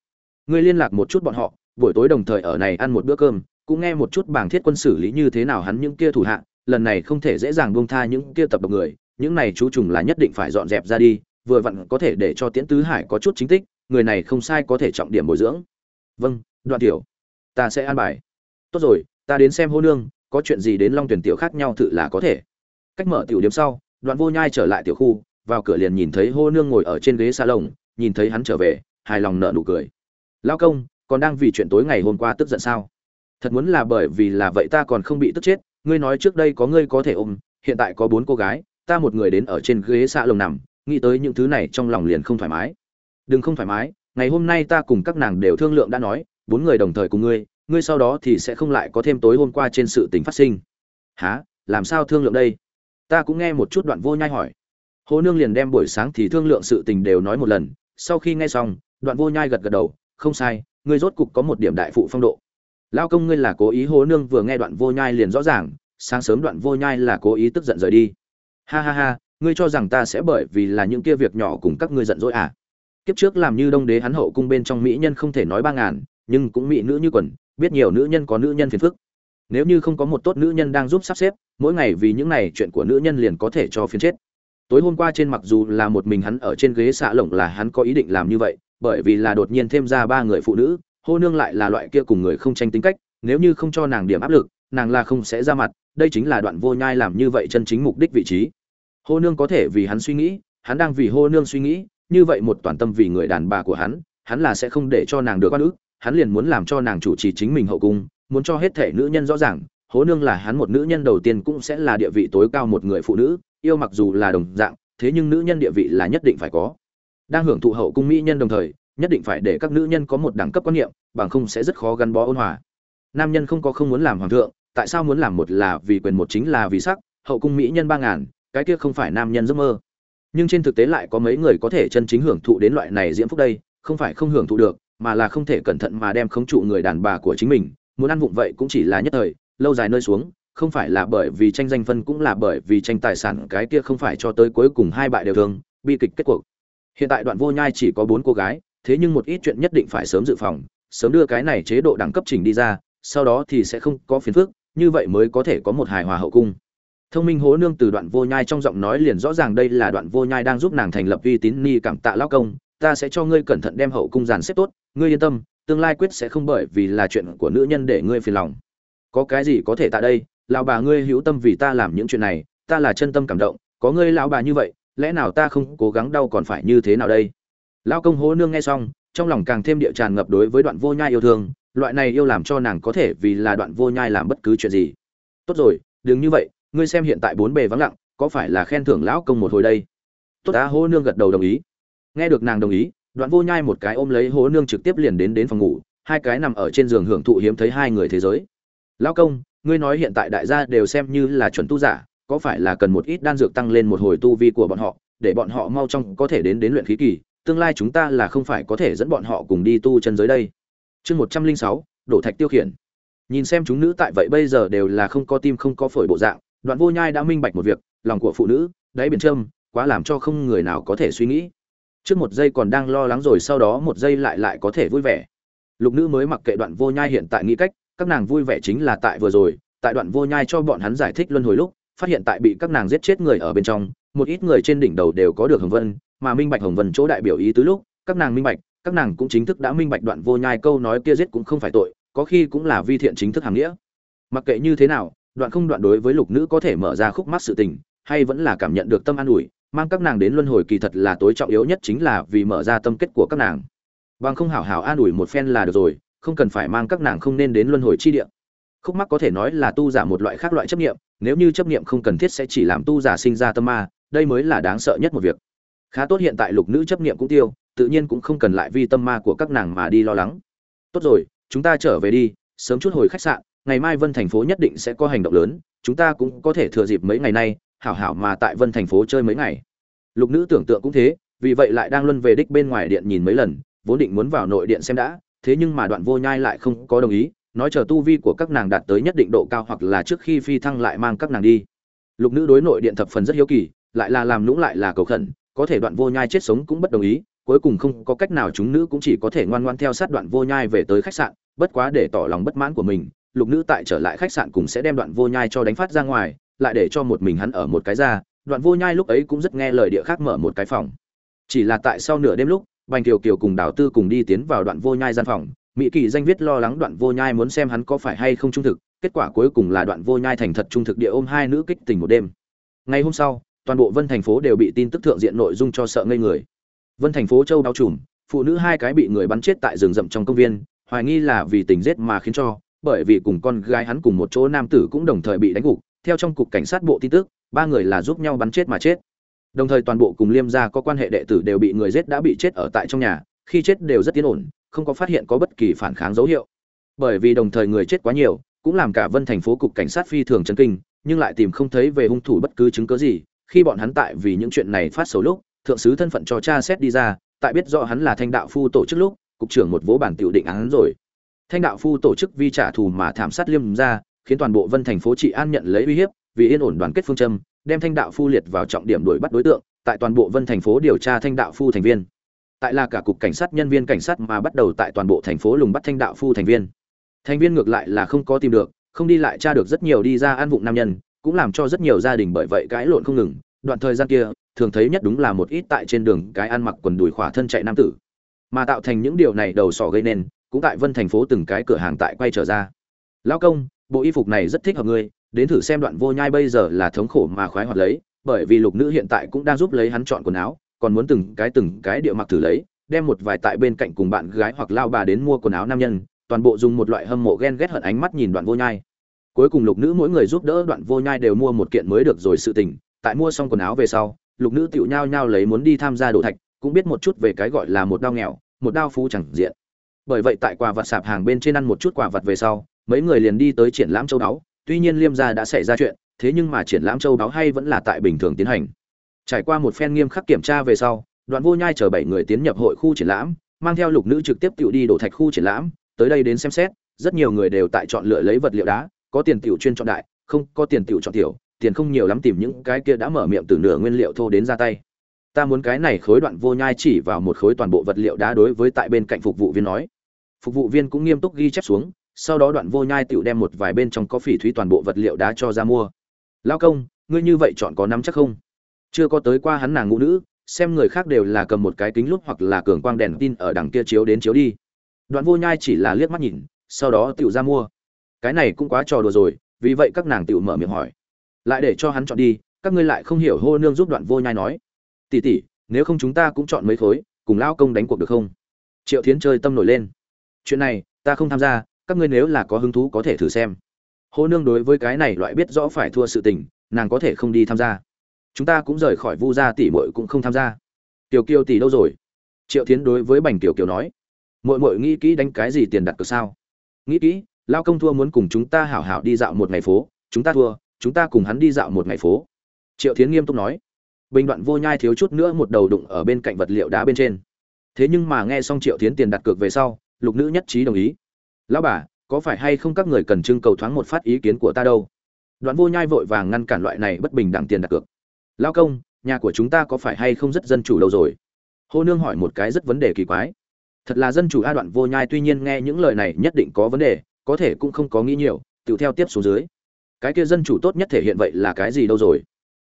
Ngươi liên lạc một chút bọn họ, buổi tối đồng thời ở này ăn một bữa cơm, cũng nghe một chút bảng thiết quân xử lý như thế nào hắn những kia thủ hạ, lần này không thể dễ dàng buông tha những kia tập độc người, những này chú trùng là nhất định phải dọn dẹp ra đi, vừa vặn có thể để cho tiễn tứ hải có chút chính tích, người này không sai có thể trọng điểm bồi dưỡng. Vâng đoạn tiểu, ta sẽ an bài. Tốt rồi, ta đến xem hô nương, có chuyện gì đến long tuyển tiểu khác nhau tự là có thể cách mở tiểu điểm sau, đoạn vô nhai trở lại tiểu khu, vào cửa liền nhìn thấy hô nương ngồi ở trên ghế salon, nhìn thấy hắn trở về, hài lòng nở nụ cười. Lao công, còn đang vì chuyện tối ngày hôm qua tức giận sao? Thật muốn là bởi vì là vậy ta còn không bị tức chết, ngươi nói trước đây có ngươi có thể ôm, hiện tại có bốn cô gái, ta một người đến ở trên ghế xa lồng nằm, nghĩ tới những thứ này trong lòng liền không thoải mái. Đừng không thoải mái, ngày hôm nay ta cùng các nàng đều thương lượng đã nói, bốn người đồng thời cùng ngươi ngươi sau đó thì sẽ không lại có thêm tối hôm qua trên sự tình phát sinh. Há làm sao thương lượng đây? Ta cũng nghe một chút đoạn vô nhai hỏi. Hồ nương liền đem buổi sáng thì thương lượng sự tình đều nói một lần, sau khi nghe xong, đoạn vô nhai gật gật đầu, không sai, ngươi rốt cục có một điểm đại phụ phong độ. Lao công ngươi là cố ý hồ nương vừa nghe đoạn vô nhai liền rõ ràng, sáng sớm đoạn vô nhai là cố ý tức giận rời đi. Ha ha ha, ngươi cho rằng ta sẽ bởi vì là những kia việc nhỏ cùng các ngươi giận dỗi à? Kiếp trước làm như đông đế hắn hậu cung bên trong mỹ nhân không thể nói ba ngàn, nhưng cũng mỹ nữ như quần, biết nhiều nữ nhân có nữ nhân phiền phức. Nếu như không có một tốt nữ nhân đang giúp sắp xếp mỗi ngày vì những này chuyện của nữ nhân liền có thể cho phiền chết. Tối hôm qua trên mặc dù là một mình hắn ở trên ghế xạ lồng là hắn có ý định làm như vậy, bởi vì là đột nhiên thêm ra ba người phụ nữ, hô nương lại là loại kia cùng người không tranh tính cách, nếu như không cho nàng điểm áp lực, nàng là không sẽ ra mặt, đây chính là đoạn vô nhai làm như vậy chân chính mục đích vị trí. Hô nương có thể vì hắn suy nghĩ, hắn đang vì hô nương suy nghĩ, như vậy một toàn tâm vì người đàn bà của hắn hắn là sẽ không để cho nàng được oan ức, hắn liền muốn làm cho nàng chủ trì chính mình hậu cung, muốn cho hết thể nữ nhân rõ ràng hố nương là hắn một nữ nhân đầu tiên cũng sẽ là địa vị tối cao một người phụ nữ, yêu mặc dù là đồng dạng, thế nhưng nữ nhân địa vị là nhất định phải có. Đang hưởng thụ hậu cung mỹ nhân đồng thời, nhất định phải để các nữ nhân có một đẳng cấp quan niệm, bằng không sẽ rất khó gắn bó ôn hòa. Nam nhân không có không muốn làm hoàng thượng, tại sao muốn làm một là vì quyền một chính là vì sắc, hậu cung mỹ nhân ba ngàn, cái kia không phải nam nhân giấc mơ. Nhưng trên thực tế lại có mấy người có thể chân chính hưởng thụ đến loại này diễm phúc đây, không phải không hưởng thụ được, mà là không thể cẩn thận mà đem khống trụ người đàn bà của chính mình, muốn ăn vụng vậy cũng chỉ là nhất thời lâu dài nơi xuống, không phải là bởi vì tranh danh phân cũng là bởi vì tranh tài sản cái kia không phải cho tới cuối cùng hai bại đều thương, bi kịch kết cuộc. Hiện tại đoạn vô nhai chỉ có bốn cô gái, thế nhưng một ít chuyện nhất định phải sớm dự phòng, sớm đưa cái này chế độ đẳng cấp chỉnh đi ra, sau đó thì sẽ không có phiền phức, như vậy mới có thể có một hài hòa hậu cung. Thông minh hố nương từ đoạn vô nhai trong giọng nói liền rõ ràng đây là đoạn vô nhai đang giúp nàng thành lập uy tín ni cảm tạ lao công, ta sẽ cho ngươi cẩn thận đem hậu cung dàn xếp tốt, ngươi yên tâm, tương lai quyết sẽ không bởi vì là chuyện của nữ nhân để ngươi phiền lòng có cái gì có thể tại đây? Lão bà ngươi hữu tâm vì ta làm những chuyện này, ta là chân tâm cảm động, có ngươi lão bà như vậy, lẽ nào ta không cố gắng đau còn phải như thế nào đây? Lão công hố nương nghe xong, trong lòng càng thêm địa tràn ngập đối với đoạn vô nhai yêu thương, loại này yêu làm cho nàng có thể vì là đoạn vô nhai làm bất cứ chuyện gì. Tốt rồi, đừng như vậy, ngươi xem hiện tại bốn bề vắng lặng, có phải là khen thưởng lão công một hồi đây? Tốt ta hố nương gật đầu đồng ý. Nghe được nàng đồng ý, đoạn vô nhai một cái ôm lấy hố nương trực tiếp liền đến đến phòng ngủ, hai cái nằm ở trên giường hưởng thụ hiếm thấy hai người thế giới lão công, ngươi nói hiện tại đại gia đều xem như là chuẩn tu giả, có phải là cần một ít đan dược tăng lên một hồi tu vi của bọn họ, để bọn họ mau trong có thể đến đến luyện khí kỳ, tương lai chúng ta là không phải có thể dẫn bọn họ cùng đi tu chân giới đây. Chương một trăm linh sáu, đổ thạch tiêu khiển. Nhìn xem chúng nữ tại vậy bây giờ đều là không có tim không có phổi bộ dạng, đoạn vô nhai đã minh bạch một việc, lòng của phụ nữ, đáy biển trâm, quá làm cho không người nào có thể suy nghĩ. Trước một giây còn đang lo lắng rồi sau đó một giây lại lại có thể vui vẻ. Lục nữ mới mặc kệ đoạn vô nhai hiện tại nghĩ cách các nàng vui vẻ chính là tại vừa rồi, tại đoạn vô nhai cho bọn hắn giải thích luân hồi lúc, phát hiện tại bị các nàng giết chết người ở bên trong, một ít người trên đỉnh đầu đều có được hồng vân, mà minh bạch hồng vân chỗ đại biểu ý tứ lúc, các nàng minh bạch, các nàng cũng chính thức đã minh bạch đoạn vô nhai câu nói kia giết cũng không phải tội, có khi cũng là vi thiện chính thức hàng nghĩa. Mặc kệ như thế nào, đoạn không đoạn đối với lục nữ có thể mở ra khúc mắt sự tình, hay vẫn là cảm nhận được tâm an ủi, mang các nàng đến luân hồi kỳ thật là tối trọng yếu nhất chính là vì mở ra tâm kết của các nàng. Bằng không hảo hảo an ủi một phen là được rồi không cần phải mang các nàng không nên đến luân hồi chi địa. Khúc mắc có thể nói là tu giả một loại khác loại chấp nghiệm nếu như chấp nghiệm không cần thiết sẽ chỉ làm tu giả sinh ra tâm ma, đây mới là đáng sợ nhất một việc. Khá tốt hiện tại lục nữ chấp nghiệm cũng tiêu, tự nhiên cũng không cần lại vi tâm ma của các nàng mà đi lo lắng. Tốt rồi, chúng ta trở về đi, sớm chút hồi khách sạn, ngày mai vân thành phố nhất định sẽ có hành động lớn, chúng ta cũng có thể thừa dịp mấy ngày nay, hảo hảo mà tại vân thành phố chơi mấy ngày. Lục nữ tưởng tượng cũng thế, vì vậy lại đang luân về đích bên ngoài điện nhìn mấy lần, vốn định muốn vào nội điện xem đã thế nhưng mà đoạn vô nhai lại không có đồng ý, nói chờ tu vi của các nàng đạt tới nhất định độ cao hoặc là trước khi phi thăng lại mang các nàng đi. Lục nữ đối nội điện thập phần rất hiếu kỳ, lại là làm lũng lại là cầu khẩn, có thể đoạn vô nhai chết sống cũng bất đồng ý, cuối cùng không có cách nào chúng nữ cũng chỉ có thể ngoan ngoan theo sát đoạn vô nhai về tới khách sạn, bất quá để tỏ lòng bất mãn của mình, lục nữ tại trở lại khách sạn cùng sẽ đem đoạn vô nhai cho đánh phát ra ngoài, lại để cho một mình hắn ở một cái ra, đoạn vô nhai lúc ấy cũng rất nghe lời địa khác mở một cái phòng. Chỉ là tại sau nửa đêm lúc bành kiều kiều cùng đào tư cùng đi tiến vào đoạn vô nhai gian phòng. Mỹ kỳ danh viết lo lắng đoạn vô nhai muốn xem hắn có phải hay không trung thực. Kết quả cuối cùng là đoạn vô nhai thành thật trung thực địa ôm hai nữ kích tình một đêm. Ngày hôm sau, toàn bộ vân thành phố đều bị tin tức thượng diện nội dung cho sợ ngây người. Vân thành phố châu đau trùm, phụ nữ hai cái bị người bắn chết tại rừng rậm trong công viên. Hoài nghi là vì tình giết mà khiến cho, bởi vì cùng con gái hắn cùng một chỗ nam tử cũng đồng thời bị đánh gục. Theo trong cục cảnh sát bộ tin tức, ba người là giúp nhau bắn chết mà chết đồng thời toàn bộ cùng liêm gia có quan hệ đệ tử đều bị người giết đã bị chết ở tại trong nhà, khi chết đều rất tiến ổn, không có phát hiện có bất kỳ phản kháng dấu hiệu. Bởi vì đồng thời người chết quá nhiều, cũng làm cả vân thành phố cục cảnh sát phi thường chấn kinh, nhưng lại tìm không thấy về hung thủ bất cứ chứng cứ gì, khi bọn hắn tại vì những chuyện này phát xấu lúc, thượng sứ thân phận cho cha xét đi ra, tại biết rõ hắn là thanh đạo phu tổ chức lúc, cục trưởng một vố bản tiểu định án rồi. Thanh đạo phu tổ chức vi trả thù mà thảm sát liêm ra khiến toàn bộ vân thành phố trị an nhận lấy uy hiếp, vì yên ổn đoàn kết phương châm đem thanh đạo phu liệt vào trọng điểm đuổi bắt đối tượng, tại toàn bộ vân thành phố điều tra thanh đạo phu thành viên. Tại là cả cục cảnh sát, nhân viên cảnh sát mà bắt đầu tại toàn bộ thành phố lùng bắt thanh đạo phu thành viên. Thành viên ngược lại là không có tìm được, không đi lại tra được rất nhiều đi ra ăn vụng nam nhân, cũng làm cho rất nhiều gia đình bởi vậy cãi lộn không ngừng. Đoạn thời gian kia, thường thấy nhất đúng là một ít tại trên đường cái ăn mặc quần đùi khỏa thân chạy nam tử. Mà tạo thành những điều này đầu sỏ gây nên, cũng tại vân thành phố từng cái cửa hàng tại quay trở ra. Lão công, bộ y phục này rất thích hợp ngươi đến thử xem đoạn vô nhai bây giờ là thống khổ mà khoái hoạt lấy, bởi vì lục nữ hiện tại cũng đang giúp lấy hắn chọn quần áo, còn muốn từng cái từng cái địa mặc thử lấy, đem một vài tại bên cạnh cùng bạn gái hoặc lao bà đến mua quần áo nam nhân, toàn bộ dùng một loại hâm mộ ghen ghét hận ánh mắt nhìn đoạn vô nhai. Cuối cùng lục nữ mỗi người giúp đỡ đoạn vô nhai đều mua một kiện mới được rồi sự tình, tại mua xong quần áo về sau, lục nữ tựu nhao nhao lấy muốn đi tham gia đổ thạch, cũng biết một chút về cái gọi là một đao nghèo, một đao phú chẳng diện. Bởi vậy tại quà vặt sạp hàng bên trên ăn một chút quà vặt về sau, mấy người liền đi tới triển lãm châu đáo tuy nhiên liêm gia đã xảy ra chuyện, thế nhưng mà triển lãm châu đáo hay vẫn là tại bình thường tiến hành. Trải qua một phen nghiêm khắc kiểm tra về sau, đoạn vô nhai chờ bảy người tiến nhập hội khu triển lãm, mang theo lục nữ trực tiếp tự đi đổ thạch khu triển lãm, tới đây đến xem xét, rất nhiều người đều tại chọn lựa lấy vật liệu đá, có tiền tiểu chuyên chọn đại, không, có tiền tiểu chọn tiểu, tiền không nhiều lắm tìm những cái kia đã mở miệng từ nửa nguyên liệu thô đến ra tay. Ta muốn cái này khối đoạn vô nhai chỉ vào một khối toàn bộ vật liệu đá đối với tại bên cạnh phục vụ viên nói. Phục vụ viên cũng nghiêm túc ghi chép xuống sau đó đoạn vô nhai tiểu đem một vài bên trong có phỉ thúy toàn bộ vật liệu đá cho ra mua. Lao công, ngươi như vậy chọn có nắm chắc không? Chưa có tới qua hắn nàng ngũ nữ, xem người khác đều là cầm một cái kính lúp hoặc là cường quang đèn tin ở đằng kia chiếu đến chiếu đi. Đoạn vô nhai chỉ là liếc mắt nhìn, sau đó tiểu ra mua. Cái này cũng quá trò đùa rồi, vì vậy các nàng tiểu mở miệng hỏi. Lại để cho hắn chọn đi, các ngươi lại không hiểu hô nương giúp đoạn vô nhai nói. Tỷ tỷ, nếu không chúng ta cũng chọn mấy khối, cùng lao công đánh cuộc được không? Triệu thiến chơi tâm nổi lên. Chuyện này, ta không tham gia các ngươi nếu là có hứng thú có thể thử xem. Hô nương đối với cái này loại biết rõ phải thua sự tình, nàng có thể không đi tham gia. Chúng ta cũng rời khỏi vu gia tỷ muội cũng không tham gia. Tiểu kiều tỷ đâu rồi? Triệu tiến đối với bành tiểu kiều nói. Muội muội nghĩ kỹ đánh cái gì tiền đặt cược sao? Nghĩ kỹ, lao công thua muốn cùng chúng ta hảo hảo đi dạo một ngày phố, chúng ta thua, chúng ta cùng hắn đi dạo một ngày phố. Triệu tiến nghiêm túc nói. Bình đoạn vô nhai thiếu chút nữa một đầu đụng ở bên cạnh vật liệu đá bên trên. Thế nhưng mà nghe xong triệu tiến tiền đặt cược về sau, lục nữ nhất trí đồng ý lão bà, có phải hay không các người cần trưng cầu thoáng một phát ý kiến của ta đâu? Đoạn vô nhai vội vàng ngăn cản loại này bất bình đẳng tiền đặt cược. Lao công, nhà của chúng ta có phải hay không rất dân chủ đâu rồi? Hô nương hỏi một cái rất vấn đề kỳ quái. Thật là dân chủ a, đoạn vô nhai tuy nhiên nghe những lời này nhất định có vấn đề, có thể cũng không có nghĩ nhiều, tự theo tiếp xuống dưới. Cái kia dân chủ tốt nhất thể hiện vậy là cái gì đâu rồi?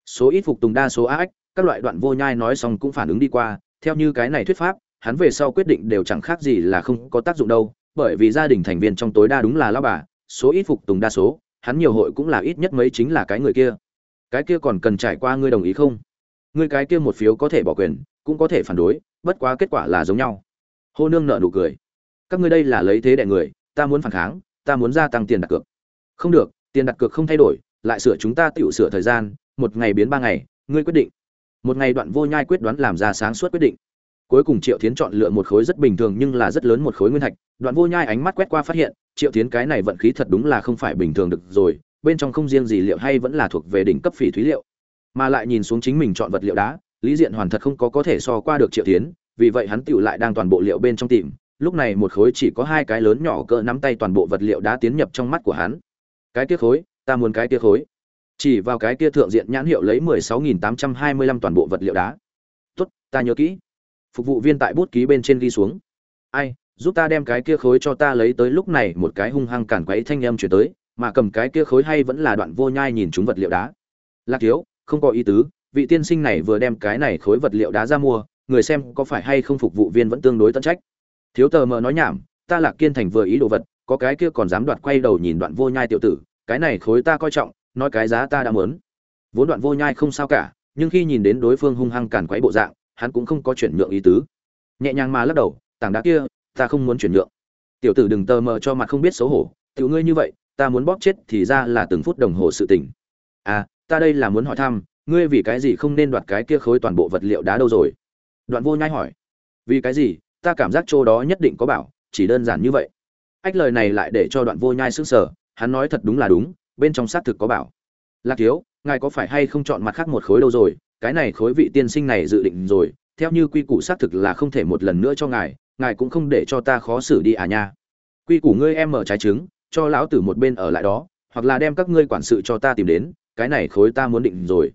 Số ít phục tùng đa số ác các loại đoạn vô nhai nói xong cũng phản ứng đi qua, theo như cái này thuyết pháp, hắn về sau quyết định đều chẳng khác gì là không có tác dụng đâu bởi vì gia đình thành viên trong tối đa đúng là lao bà, số ít phục tùng đa số, hắn nhiều hội cũng là ít nhất mấy chính là cái người kia. Cái kia còn cần trải qua ngươi đồng ý không? Ngươi cái kia một phiếu có thể bỏ quyền, cũng có thể phản đối, bất quá kết quả là giống nhau. Hô nương nợ nụ cười. Các ngươi đây là lấy thế để người, ta muốn phản kháng, ta muốn gia tăng tiền đặt cược. Không được, tiền đặt cược không thay đổi, lại sửa chúng ta tự sửa thời gian, một ngày biến ba ngày, ngươi quyết định. Một ngày đoạn vô nhai quyết đoán làm ra sáng suốt quyết định cuối cùng triệu tiến chọn lựa một khối rất bình thường nhưng là rất lớn một khối nguyên thạch. Đoạn vô nhai ánh mắt quét qua phát hiện, triệu tiến cái này vận khí thật đúng là không phải bình thường được rồi, bên trong không riêng gì liệu hay vẫn là thuộc về đỉnh cấp phỉ thúy liệu. Mà lại nhìn xuống chính mình chọn vật liệu đá, lý diện hoàn thật không có có thể so qua được triệu tiến vì vậy hắn tựu lại đang toàn bộ liệu bên trong tìm. Lúc này một khối chỉ có hai cái lớn nhỏ cỡ nắm tay toàn bộ vật liệu đá tiến nhập trong mắt của hắn. Cái kia khối, ta muốn cái kia khối. Chỉ vào cái kia thượng diện nhãn hiệu lấy mười sáu nghìn tám trăm hai mươi lăm toàn bộ vật liệu đá. Tốt, ta nhớ kỹ phục vụ viên tại bút ký bên trên ghi xuống. Ai, giúp ta đem cái kia khối cho ta lấy tới lúc này, một cái hung hăng cản quấy thanh âm chuyển tới, mà cầm cái kia khối hay vẫn là đoạn vô nhai nhìn chúng vật liệu đá. Lạc thiếu, không có ý tứ, vị tiên sinh này vừa đem cái này khối vật liệu đá ra mua, người xem có phải hay không phục vụ viên vẫn tương đối tận trách. Thiếu tờ mờ nói nhảm, ta lạc kiên thành vừa ý đồ vật, có cái kia còn dám đoạt quay đầu nhìn đoạn vô nhai tiểu tử, cái này khối ta coi trọng, nói cái giá ta đã mớn vốn đoạn vô nhai không sao cả, nhưng khi nhìn đến đối phương hung hăng cản quấy bộ dạng hắn cũng không có chuyển nhượng ý tứ. Nhẹ nhàng mà lắc đầu, tảng đá kia, ta không muốn chuyển nhượng. Tiểu tử đừng tờ mờ cho mặt không biết xấu hổ, tiểu ngươi như vậy, ta muốn bóp chết thì ra là từng phút đồng hồ sự tình. À ta đây là muốn hỏi thăm, ngươi vì cái gì không nên đoạt cái kia khối toàn bộ vật liệu đá đâu rồi? Đoạn vô nhai hỏi. Vì cái gì? Ta cảm giác chỗ đó nhất định có bảo, chỉ đơn giản như vậy. Ách lời này lại để cho đoạn vô nhai sững sờ, hắn nói thật đúng là đúng, bên trong xác thực có bảo. Lạc thiếu, ngài có phải hay không chọn mặt khác một khối đâu rồi? Cái này khối vị tiên sinh này dự định rồi, theo như quy củ xác thực là không thể một lần nữa cho ngài ngài cũng không để cho ta khó xử đi à nha. Quy củ ngươi em mở trái trứng, cho lão tử một bên ở lại đó, hoặc là đem các ngươi quản sự cho ta tìm đến, cái này khối ta muốn định rồi.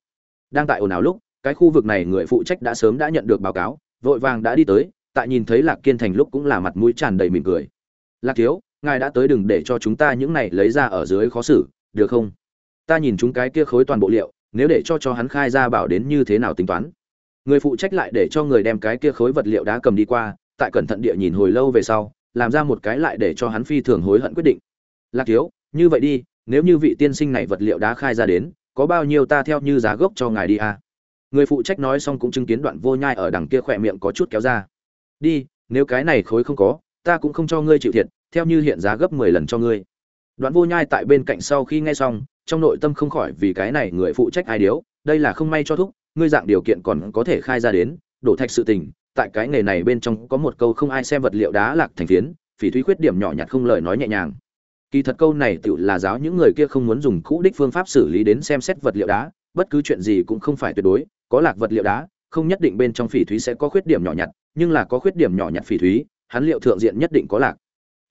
Đang tại ồn ào lúc, cái khu vực này người phụ trách đã sớm đã nhận được báo cáo, vội vàng đã đi tới, tại nhìn thấy lạc kiên thành lúc cũng là mặt mũi tràn đầy mỉm cười. Lạc thiếu, ngài đã tới đừng để cho chúng ta những này lấy ra ở dưới khó xử, được không? Ta nhìn chúng cái kia khối toàn bộ liệu nếu để cho cho hắn khai ra bảo đến như thế nào tính toán. Người phụ trách lại để cho người đem cái kia khối vật liệu đá cầm đi qua, tại cẩn thận địa nhìn hồi lâu về sau, làm ra một cái lại để cho hắn phi thường hối hận quyết định. Lạc thiếu, như vậy đi, nếu như vị tiên sinh này vật liệu đá khai ra đến, có bao nhiêu ta theo như giá gốc cho ngài đi à? người phụ trách nói xong cũng chứng kiến đoạn vô nhai ở đằng kia khỏe miệng có chút kéo ra. Đi, nếu cái này khối không có, ta cũng không cho ngươi chịu thiệt, theo như hiện giá gấp mười lần cho ngươi. Đoạn vô nhai tại bên cạnh sau khi nghe xong trong nội tâm không khỏi vì cái này người phụ trách ai điếu, đây là không may cho thúc, ngươi dạng điều kiện còn có thể khai ra đến, đổ thạch sự tình, tại cái nghề này bên trong có một câu không ai xem vật liệu đá lạc thành phiến, phỉ thúy khuyết điểm nhỏ nhặt không lời nói nhẹ nhàng. Kỳ thật câu này tự là giáo những người kia không muốn dùng cũ đích phương pháp xử lý đến xem xét vật liệu đá, bất cứ chuyện gì cũng không phải tuyệt đối, có lạc vật liệu đá, không nhất định bên trong phỉ thúy sẽ có khuyết điểm nhỏ nhặt, nhưng là có khuyết điểm nhỏ nhặt phỉ thúy, hắn liệu thượng diện nhất định có lạc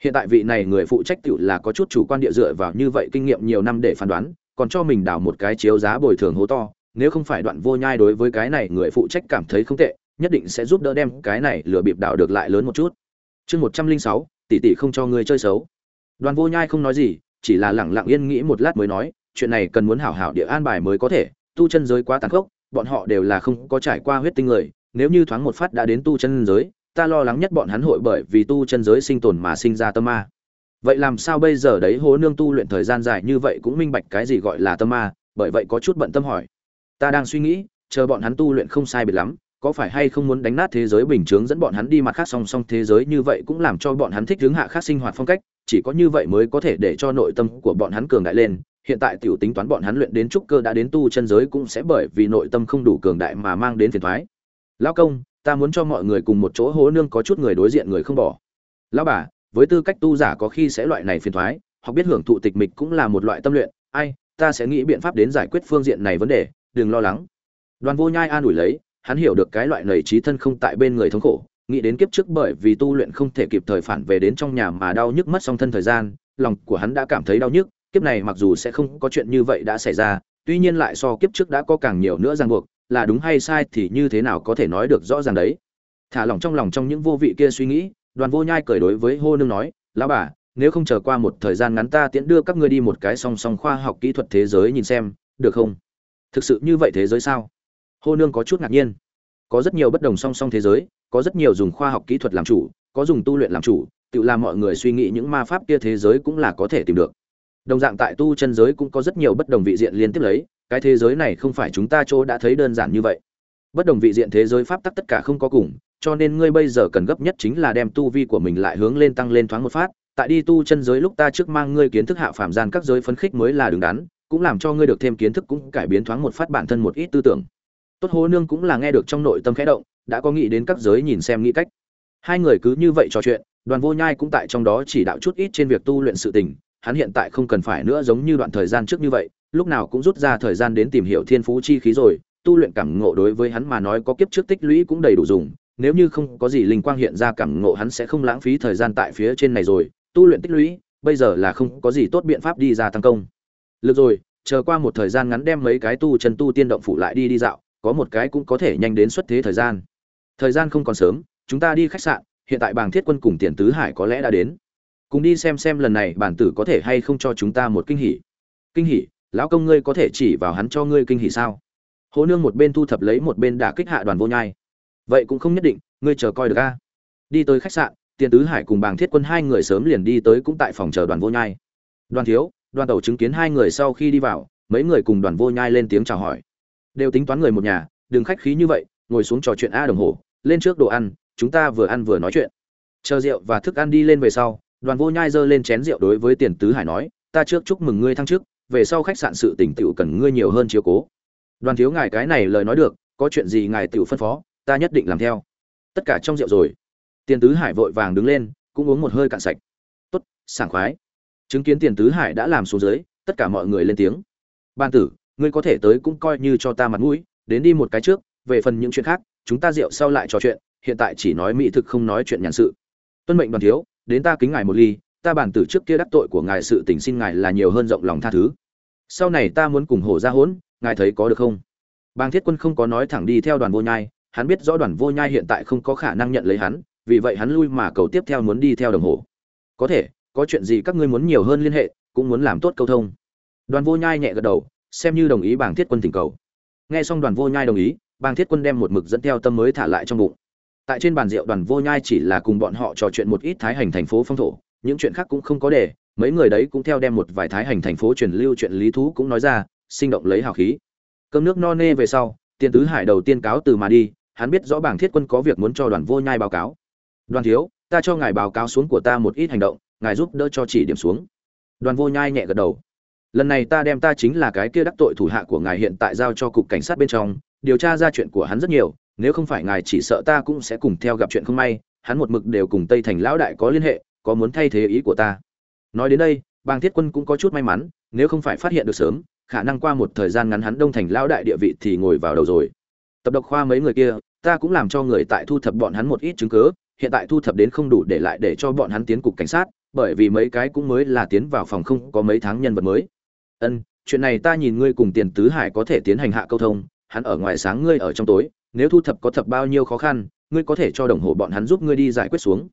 hiện tại vị này người phụ trách tựu là có chút chủ quan địa dựa vào như vậy kinh nghiệm nhiều năm để phán đoán, còn cho mình đào một cái chiếu giá bồi thường hố to, nếu không phải đoạn vô nhai đối với cái này người phụ trách cảm thấy không tệ, nhất định sẽ giúp đỡ đem cái này lừa bịp đào được lại lớn một chút. Chương một trăm linh sáu, tỷ tỷ không cho ngươi chơi xấu. Đoàn vô nhai không nói gì, chỉ là lẳng lặng yên nghĩ một lát mới nói, chuyện này cần muốn hảo hảo địa an bài mới có thể, tu chân giới quá tàn khốc, bọn họ đều là không có trải qua huyết tinh người, nếu như thoáng một phát đã đến tu chân giới ta lo lắng nhất bọn hắn hội bởi vì tu chân giới sinh tồn mà sinh ra tâm ma. Vậy làm sao bây giờ đấy, hố nương tu luyện thời gian dài như vậy cũng minh bạch cái gì gọi là tâm ma, bởi vậy có chút bận tâm hỏi. Ta đang suy nghĩ, chờ bọn hắn tu luyện không sai biệt lắm, có phải hay không muốn đánh nát thế giới bình chướng dẫn bọn hắn đi mặt khác song song thế giới như vậy cũng làm cho bọn hắn thích hướng hạ khác sinh hoạt phong cách, chỉ có như vậy mới có thể để cho nội tâm của bọn hắn cường đại lên. Hiện tại tiểu tính toán bọn hắn luyện đến trúc cơ đã đến tu chân giới cũng sẽ bởi vì nội tâm không đủ cường đại mà mang đến phiền thoái. Lão công ta muốn cho mọi người cùng một chỗ hố nương có chút người đối diện người không bỏ. Lão bà, với tư cách tu giả có khi sẽ loại này phiền thoái hoặc biết hưởng thụ tịch mịch cũng là một loại tâm luyện, ai, ta sẽ nghĩ biện pháp đến giải quyết phương diện này vấn đề, đừng lo lắng. Đoàn vô nhai an ủi lấy, hắn hiểu được cái loại nầy trí thân không tại bên người thống khổ, nghĩ đến kiếp trước bởi vì tu luyện không thể kịp thời phản về đến trong nhà mà đau nhức mất song thân thời gian, lòng của hắn đã cảm thấy đau nhức, kiếp này mặc dù sẽ không có chuyện như vậy đã xảy ra, tuy nhiên lại so kiếp trước đã có càng nhiều nữa ràng buộc là đúng hay sai thì như thế nào có thể nói được rõ ràng đấy. Thả lòng trong lòng trong những vô vị kia suy nghĩ, đoàn vô nhai cười đối với hô nương nói, lão bà, nếu không chờ qua một thời gian ngắn ta tiễn đưa các ngươi đi một cái song song khoa học kỹ thuật thế giới nhìn xem, được không? Thực sự như vậy thế giới sao? Hô nương có chút ngạc nhiên. Có rất nhiều bất đồng song song thế giới, có rất nhiều dùng khoa học kỹ thuật làm chủ, có dùng tu luyện làm chủ, tự làm mọi người suy nghĩ những ma pháp kia thế giới cũng là có thể tìm được đồng dạng tại tu chân giới cũng có rất nhiều bất đồng vị diện liên tiếp lấy, cái thế giới này không phải chúng ta chỗ đã thấy đơn giản như vậy. Bất đồng vị diện thế giới pháp tắc tất cả không có cùng, cho nên ngươi bây giờ cần gấp nhất chính là đem tu vi của mình lại hướng lên tăng lên thoáng một phát, tại đi tu chân giới lúc ta trước mang ngươi kiến thức hạ phàm gian các giới phấn khích mới là đứng đắn, cũng làm cho ngươi được thêm kiến thức cũng cải biến thoáng một phát bản thân một ít tư tưởng. Tốt hố nương cũng là nghe được trong nội tâm khẽ động, đã có nghĩ đến các giới nhìn xem nghĩ cách. Hai người cứ như vậy trò chuyện, đoàn vô nhai cũng tại trong đó chỉ đạo chút ít trên việc tu luyện sự tình hắn hiện tại không cần phải nữa giống như đoạn thời gian trước như vậy, lúc nào cũng rút ra thời gian đến tìm hiểu thiên phú chi khí rồi, tu luyện cảm ngộ đối với hắn mà nói có kiếp trước tích lũy cũng đầy đủ dùng, nếu như không có gì linh quang hiện ra cảm ngộ hắn sẽ không lãng phí thời gian tại phía trên này rồi, tu luyện tích lũy, bây giờ là không có gì tốt biện pháp đi ra tăng công. Lực rồi, chờ qua một thời gian ngắn đem mấy cái tu chân tu tiên động phủ lại đi đi dạo, có một cái cũng có thể nhanh đến xuất thế thời gian. Thời gian không còn sớm, chúng ta đi khách sạn, hiện tại bàng thiết quân cùng tiền tứ hải có lẽ đã đến cùng đi xem xem lần này bản tử có thể hay không cho chúng ta một kinh hỉ. Kinh hỉ? Lão công ngươi có thể chỉ vào hắn cho ngươi kinh hỉ sao? Hồ nương một bên thu thập lấy một bên đả kích hạ đoàn vô nhai. Vậy cũng không nhất định, ngươi chờ coi được a. Đi tới khách sạn, tiền tứ hải cùng bàng thiết quân hai người sớm liền đi tới cũng tại phòng chờ đoàn vô nhai. Đoàn thiếu, đoàn tàu chứng kiến hai người sau khi đi vào, mấy người cùng đoàn vô nhai lên tiếng chào hỏi. Đều tính toán người một nhà, đừng khách khí như vậy, ngồi xuống trò chuyện a đồng hồ lên trước đồ ăn, chúng ta vừa ăn vừa nói chuyện. Chờ rượu và thức ăn đi lên về sau đoàn vô nhai giơ lên chén rượu đối với tiền tứ hải nói, ta trước chúc mừng ngươi thăng trước về sau khách sạn sự tỉnh tựu cần ngươi nhiều hơn chiếu cố. Đoàn thiếu ngài cái này lời nói được, có chuyện gì ngài tựu phân phó, ta nhất định làm theo. Tất cả trong rượu rồi. Tiền tứ hải vội vàng đứng lên, cũng uống một hơi cạn sạch. Tốt, sảng khoái. Chứng kiến tiền tứ hải đã làm xuống dưới, tất cả mọi người lên tiếng. Ban tử, ngươi có thể tới cũng coi như cho ta mặt mũi, đến đi một cái trước, về phần những chuyện khác, chúng ta rượu sau lại trò chuyện, hiện tại chỉ nói mỹ thực không nói chuyện nhàn sự. Tuân mệnh đoàn thiếu đến ta kính ngài một ly, ta bản tử trước kia đắc tội của ngài sự tình xin ngài là nhiều hơn rộng lòng tha thứ. Sau này ta muốn cùng hổ ra hỗn ngài thấy có được không? Bàng thiết quân không có nói thẳng đi theo đoàn vô nhai, hắn biết rõ đoàn vô nhai hiện tại không có khả năng nhận lấy hắn, vì vậy hắn lui mà cầu tiếp theo muốn đi theo đồng hồ. Có thể, có chuyện gì các ngươi muốn nhiều hơn liên hệ, cũng muốn làm tốt câu thông. Đoàn vô nhai nhẹ gật đầu, xem như đồng ý bàng thiết quân thỉnh cầu. Nghe xong đoàn vô nhai đồng ý, bàng thiết quân đem một mực dẫn theo tâm mới thả lại trong bụng tại trên bàn rượu đoàn vô nhai chỉ là cùng bọn họ trò chuyện một ít thái hành thành phố phong thổ, những chuyện khác cũng không có để, mấy người đấy cũng theo đem một vài thái hành thành phố truyền lưu chuyện lý thú cũng nói ra, sinh động lấy hào khí. Cơm nước no nê về sau tiên tứ hải đầu tiên cáo từ mà đi, hắn biết rõ bảng thiết quân có việc muốn cho đoàn vô nhai báo cáo. Đoàn thiếu, ta cho ngài báo cáo xuống của ta một ít hành động, ngài giúp đỡ cho chỉ điểm xuống. Đoàn vô nhai nhẹ gật đầu. Lần này ta đem ta chính là cái kia đắc tội thủ hạ của ngài hiện tại giao cho cục cảnh sát bên trong, điều tra ra chuyện của hắn rất nhiều nếu không phải ngài chỉ sợ ta cũng sẽ cùng theo gặp chuyện không may, hắn một mực đều cùng tây thành lão đại có liên hệ, có muốn thay thế ý của ta. Nói đến đây, bàng thiết quân cũng có chút may mắn, nếu không phải phát hiện được sớm, khả năng qua một thời gian ngắn hắn đông thành lão đại địa vị thì ngồi vào đầu rồi. Tập độc khoa mấy người kia, ta cũng làm cho người tại thu thập bọn hắn một ít chứng cứ, hiện tại thu thập đến không đủ để lại để cho bọn hắn tiến cục cảnh sát, bởi vì mấy cái cũng mới là tiến vào phòng không có mấy tháng nhân vật mới. Ân, chuyện này ta nhìn ngươi cùng tiền tứ hải có thể tiến hành hạ câu thông, hắn ở ngoài sáng ngươi ở trong tối nếu thu thập có thập bao nhiêu khó khăn, ngươi có thể cho đồng hồ bọn hắn giúp ngươi đi giải quyết xuống.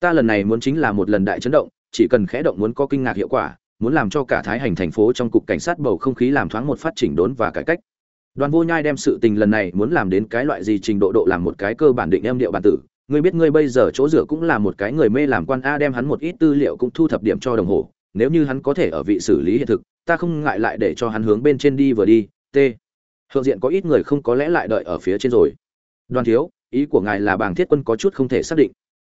Ta lần này muốn chính là một lần đại chấn động, chỉ cần khẽ động muốn có kinh ngạc hiệu quả, muốn làm cho cả thái hành thành phố trong cục cảnh sát bầu không khí làm thoáng một phát chỉnh đốn và cải cách. Đoàn vô nhai đem sự tình lần này muốn làm đến cái loại gì trình độ độ làm một cái cơ bản định em điệu bản tử. Ngươi biết ngươi bây giờ chỗ rửa cũng là một cái người mê làm quan a đem hắn một ít tư liệu cũng thu thập điểm cho đồng hồ. Nếu như hắn có thể ở vị xử lý hiện thực, ta không ngại lại để cho hắn hướng bên trên đi vừa đi. T. Hượng diện có ít người không có lẽ lại đợi ở phía trên rồi. Đoàn thiếu, ý của ngài là Bàng Thiết Quân có chút không thể xác định.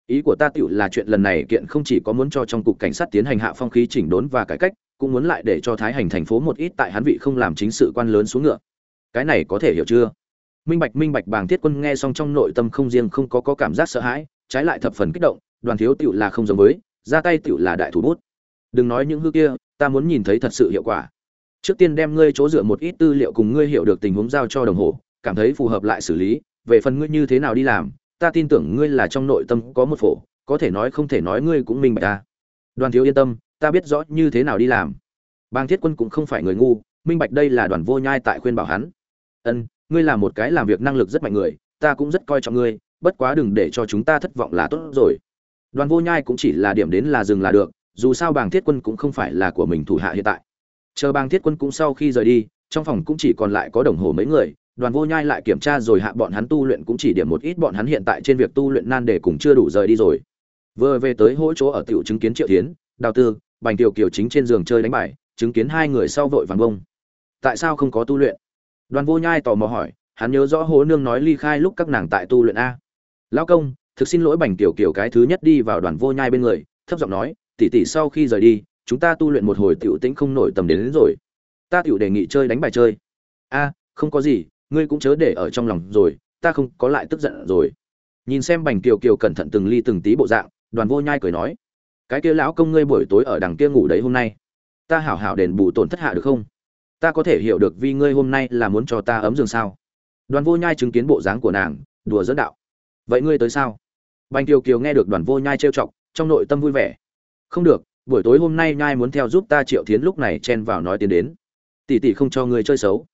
Ý của ta tiểu là chuyện lần này kiện không chỉ có muốn cho trong cục cảnh sát tiến hành hạ phong khí chỉnh đốn và cải cách, cũng muốn lại để cho thái hành thành phố một ít tại hắn vị không làm chính sự quan lớn xuống ngựa. Cái này có thể hiểu chưa? Minh Bạch Minh Bạch Bàng Thiết Quân nghe xong trong nội tâm không riêng không có có cảm giác sợ hãi, trái lại thập phần kích động, đoàn thiếu tiểu là không giống với, ra tay tiểu là đại thủ bút. Đừng nói những hư kia, ta muốn nhìn thấy thật sự hiệu quả trước tiên đem ngươi chỗ dựa một ít tư liệu cùng ngươi hiểu được tình huống giao cho đồng hồ, cảm thấy phù hợp lại xử lý, về phần ngươi như thế nào đi làm, ta tin tưởng ngươi là trong nội tâm có một phổ, có thể nói không thể nói ngươi cũng minh bạch ta. Đoàn thiếu yên tâm, ta biết rõ như thế nào đi làm. Bang thiết quân cũng không phải người ngu, minh bạch đây là đoàn vô nhai tại khuyên bảo hắn. Ân, ngươi là một cái làm việc năng lực rất mạnh người, ta cũng rất coi trọng ngươi, bất quá đừng để cho chúng ta thất vọng là tốt rồi. Đoàn vô nhai cũng chỉ là điểm đến là dừng là được, dù sao bàng thiết quân cũng không phải là của mình thủ hạ hiện tại chờ bang thiết quân cũng sau khi rời đi, trong phòng cũng chỉ còn lại có đồng hồ mấy người, đoàn vô nhai lại kiểm tra rồi hạ bọn hắn tu luyện cũng chỉ điểm một ít bọn hắn hiện tại trên việc tu luyện nan để cũng chưa đủ rời đi rồi. Vừa về tới hỗ chỗ ở tiểu chứng kiến triệu tiến đào tư, bành tiểu kiều chính trên giường chơi đánh bài, chứng kiến hai người sau vội vàng bông. Tại sao không có tu luyện? Đoàn vô nhai tò mò hỏi, hắn nhớ rõ hố nương nói ly khai lúc các nàng tại tu luyện a. Lão công, thực xin lỗi bành tiểu kiều cái thứ nhất đi vào đoàn vô nhai bên người, thấp giọng nói, tỷ tỷ sau khi rời đi chúng ta tu luyện một hồi tiểu tĩnh không nổi tầm đến, đến rồi. Ta tiểu đề nghị chơi đánh bài chơi. A, không có gì, ngươi cũng chớ để ở trong lòng rồi, ta không có lại tức giận rồi. Nhìn xem Bành Kiều Kiều cẩn thận từng ly từng tí bộ dạng, Đoàn Vô Nhai cười nói: "Cái kia lão công ngươi buổi tối ở đằng kia ngủ đấy hôm nay, ta hảo hảo đền bù tổn thất hạ được không? Ta có thể hiểu được vì ngươi hôm nay là muốn cho ta ấm giường sao?" Đoàn Vô Nhai chứng kiến bộ dáng của nàng, đùa giỡn đạo: "Vậy ngươi tới sao?" Bành Kiều Kiều nghe được Đoàn Vô Nhai trêu chọc, trong nội tâm vui vẻ. "Không được, buổi tối hôm nay nhai muốn theo giúp ta triệu thiến lúc này chen vào nói tiến đến. Tỷ tỷ không cho người chơi xấu.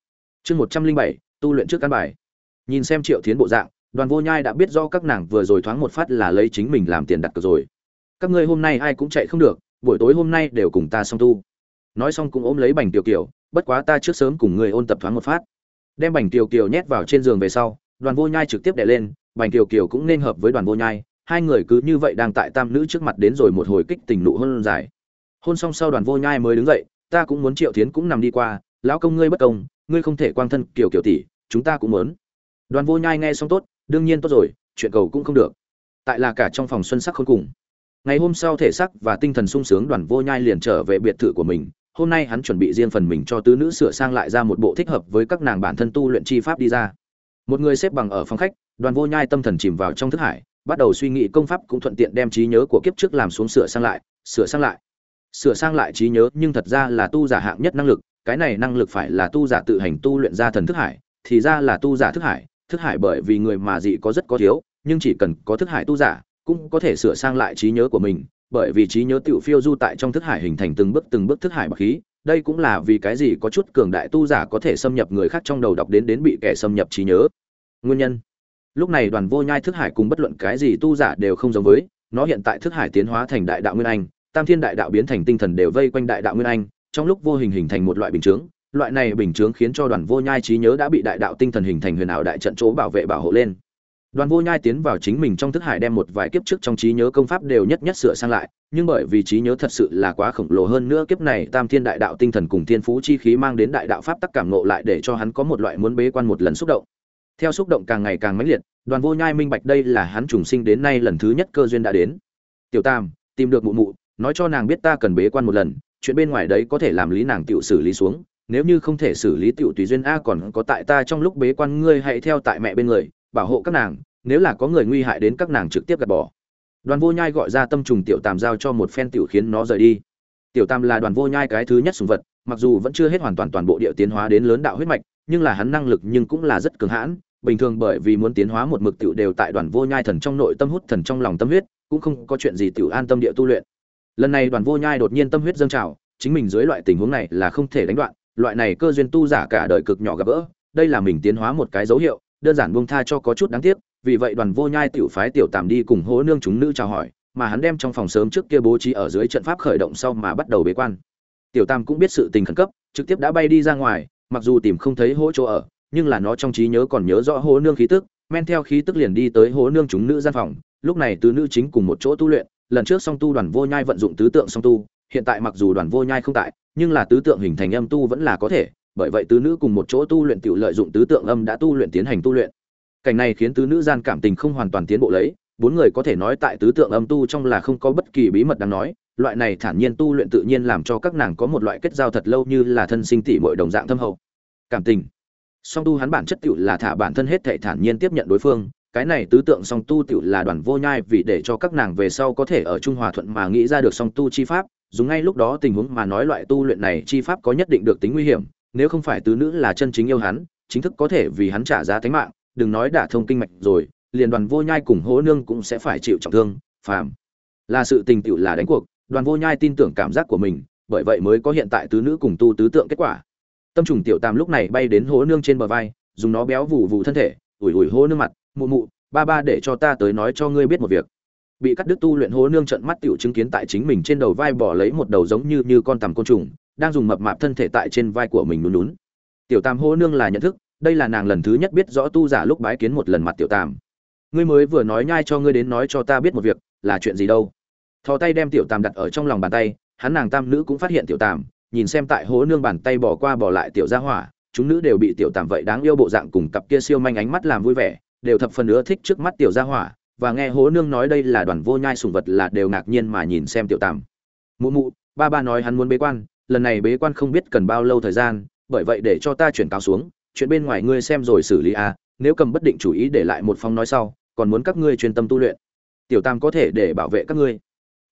Chương một trăm linh bảy, tu luyện trước căn bài. Nhìn xem triệu thiến bộ dạng, đoàn vô nhai đã biết do các nàng vừa rồi thoáng một phát là lấy chính mình làm tiền đặt cược rồi. Các ngươi hôm nay ai cũng chạy không được, buổi tối hôm nay đều cùng ta song tu. Nói xong cũng ôm lấy bành tiểu kiều, bất quá ta trước sớm cùng người ôn tập thoáng một phát. Đem bành tiểu kiều nhét vào trên giường về sau, đoàn vô nhai trực tiếp đè lên, bành tiểu kiều cũng nên hợp với đoàn vô nhai hai người cứ như vậy đang tại tam nữ trước mặt đến rồi một hồi kích tình nụ hôn dài. Hôn xong sau đoàn vô nhai mới đứng dậy, ta cũng muốn triệu tiến cũng nằm đi qua, lão công ngươi bất công, ngươi không thể quang thân kiểu kiểu tỷ, chúng ta cũng muốn. Đoàn vô nhai nghe xong tốt, đương nhiên tốt rồi, chuyện cầu cũng không được. Tại là cả trong phòng xuân sắc khôn cùng. Ngày hôm sau thể sắc và tinh thần sung sướng, đoàn vô nhai liền trở về biệt thự của mình. Hôm nay hắn chuẩn bị riêng phần mình cho tứ nữ sửa sang lại ra một bộ thích hợp với các nàng bản thân tu luyện chi pháp đi ra. Một người xếp bằng ở phòng khách, đoàn vô nhai tâm thần chìm vào trong thức hải bắt đầu suy nghĩ công pháp cũng thuận tiện đem trí nhớ của kiếp trước làm xuống sửa sang lại, sửa sang lại. Sửa sang lại trí nhớ, nhưng thật ra là tu giả hạng nhất năng lực, cái này năng lực phải là tu giả tự hành tu luyện ra thần thức hải, thì ra là tu giả thức hải thức hải bởi vì người mà dị có rất có thiếu, nhưng chỉ cần có thức hải tu giả, cũng có thể sửa sang lại trí nhớ của mình, bởi vì trí nhớ tiểu phiêu du tại trong thức hải hình thành từng bước từng bước thức hải bậc khí, đây cũng là vì cái gì có chút cường đại tu giả có thể xâm nhập người khác trong đầu đọc đến đến bị kẻ xâm nhập trí nhớ. Nguyên nhân lúc này đoàn vô nhai thức hải cùng bất luận cái gì tu giả đều không giống với, nó hiện tại thức hải tiến hóa thành đại đạo nguyên anh, tam thiên đại đạo biến thành tinh thần đều vây quanh đại đạo nguyên anh, trong lúc vô hình hình thành một loại bình chướng. Loại này bình chướng khiến cho đoàn vô nhai trí nhớ đã bị đại đạo tinh thần hình thành huyền ảo đại trận chỗ bảo vệ bảo hộ lên. Đoàn vô nhai tiến vào chính mình trong thức hải đem một vài kiếp trước trong trí nhớ công pháp đều nhất nhất sửa sang lại, nhưng bởi vì trí nhớ thật sự là quá khổng lồ hơn nữa kiếp này tam thiên đại đạo tinh thần cùng thiên phú chi khí mang đến đại đạo pháp tắc cảm ngộ lại để cho hắn có một loại muốn bế quan một lần xúc động theo xúc động càng ngày càng mãnh liệt, đoàn vô nhai minh bạch đây là hắn trùng sinh đến nay lần thứ nhất cơ duyên đã đến. Tiểu tam, tìm được mụ mụ, nói cho nàng biết ta cần bế quan một lần, chuyện bên ngoài đấy có thể làm lý nàng tiểu xử lý xuống, nếu như không thể xử lý tiểu tùy duyên a còn có tại ta trong lúc bế quan ngươi hãy theo tại mẹ bên người, bảo hộ các nàng, nếu là có người nguy hại đến các nàng trực tiếp gạt bỏ. Đoàn vô nhai gọi ra tâm trùng tiểu tam giao cho một phen tiểu khiến nó rời đi. Tiểu tam là đoàn vô nhai cái thứ nhất sùng vật, mặc dù vẫn chưa hết hoàn toàn toàn bộ địa tiến hóa đến lớn đạo huyết mạch, nhưng là hắn năng lực nhưng cũng là rất cường hãn bình thường bởi vì muốn tiến hóa một mực tiểu đều tại đoàn vô nhai thần trong nội tâm hút thần trong lòng tâm huyết, cũng không có chuyện gì tiểu an tâm địa tu luyện. Lần này đoàn vô nhai đột nhiên tâm huyết dâng trào, chính mình dưới loại tình huống này là không thể đánh đoạn, loại này cơ duyên tu giả cả đời cực nhỏ gặp gỡ, đây là mình tiến hóa một cái dấu hiệu, đơn giản buông tha cho có chút đáng tiếc, vì vậy đoàn vô nhai tiểu phái tiểu tạm đi cùng hố nương chúng nữ chào hỏi, mà hắn đem trong phòng sớm trước kia bố trí ở dưới trận pháp khởi động sau mà bắt đầu bế quan. Tiểu tam cũng biết sự tình khẩn cấp, trực tiếp đã bay đi ra ngoài, mặc dù tìm không thấy hố chỗ ở nhưng là nó trong trí nhớ còn nhớ rõ hố nương khí tức, men theo khí tức liền đi tới hố nương chúng nữ gian phòng. Lúc này tứ nữ chính cùng một chỗ tu luyện, lần trước song tu đoàn vô nhai vận dụng tứ tượng song tu, hiện tại mặc dù đoàn vô nhai không tại, nhưng là tứ tượng hình thành âm tu vẫn là có thể, bởi vậy tứ nữ cùng một chỗ tu luyện tiểu lợi dụng tứ tượng âm đã tu luyện tiến hành tu luyện. Cảnh này khiến tứ nữ gian cảm tình không hoàn toàn tiến bộ lấy, bốn người có thể nói tại tứ tượng âm tu trong là không có bất kỳ bí mật đáng nói, loại này thản nhiên tu luyện tự nhiên làm cho các nàng có một loại kết giao thật lâu như là thân sinh tỷ muội đồng dạng thâm hậu. Cảm tình song tu hắn bản chất tựu là thả bản thân hết thệ thản nhiên tiếp nhận đối phương, cái này tứ tượng song tu tựu là đoàn vô nhai vì để cho các nàng về sau có thể ở trung hòa thuận mà nghĩ ra được song tu chi pháp, dùng ngay lúc đó tình huống mà nói loại tu luyện này chi pháp có nhất định được tính nguy hiểm, nếu không phải tứ nữ là chân chính yêu hắn, chính thức có thể vì hắn trả giá tính mạng, đừng nói đả thông kinh mạch rồi, liền đoàn vô nhai cùng Hỗ nương cũng sẽ phải chịu trọng thương, phàm. Là sự tình tựu là đánh cuộc, đoàn vô nhai tin tưởng cảm giác của mình, bởi vậy mới có hiện tại tứ nữ cùng tu tứ tượng kết quả tâm trùng tiểu tam lúc này bay đến hố nương trên bờ vai, dùng nó béo vù vù thân thể, ủi ủi hố nương mặt, mụ mụ, ba ba để cho ta tới nói cho ngươi biết một việc. Bị cắt đứt tu luyện hố nương trận mắt tiểu chứng kiến tại chính mình trên đầu vai bỏ lấy một đầu giống như như con tằm côn trùng, đang dùng mập mạp thân thể tại trên vai của mình nún nún. Tiểu tam hố nương là nhận thức, đây là nàng lần thứ nhất biết rõ tu giả lúc bái kiến một lần mặt tiểu tam. Ngươi mới vừa nói nhai cho ngươi đến nói cho ta biết một việc, là chuyện gì đâu? Thò tay đem tiểu tam đặt ở trong lòng bàn tay, hắn nàng tam nữ cũng phát hiện tiểu tam nhìn xem tại hố nương bàn tay bỏ qua bỏ lại tiểu gia hỏa, chúng nữ đều bị tiểu tam vậy đáng yêu bộ dạng cùng cặp kia siêu manh ánh mắt làm vui vẻ, đều thập phần nữa thích trước mắt tiểu gia hỏa, và nghe hố nương nói đây là đoàn vô nhai sùng vật là đều ngạc nhiên mà nhìn xem tiểu tam mụ mụ, ba ba nói hắn muốn bế quan, lần này bế quan không biết cần bao lâu thời gian, bởi vậy để cho ta chuyển cáo xuống, chuyện bên ngoài ngươi xem rồi xử lý à nếu cầm bất định chủ ý để lại một phong nói sau, còn muốn các ngươi chuyên tâm tu luyện. Tiểu tam có thể để bảo vệ các ngươi.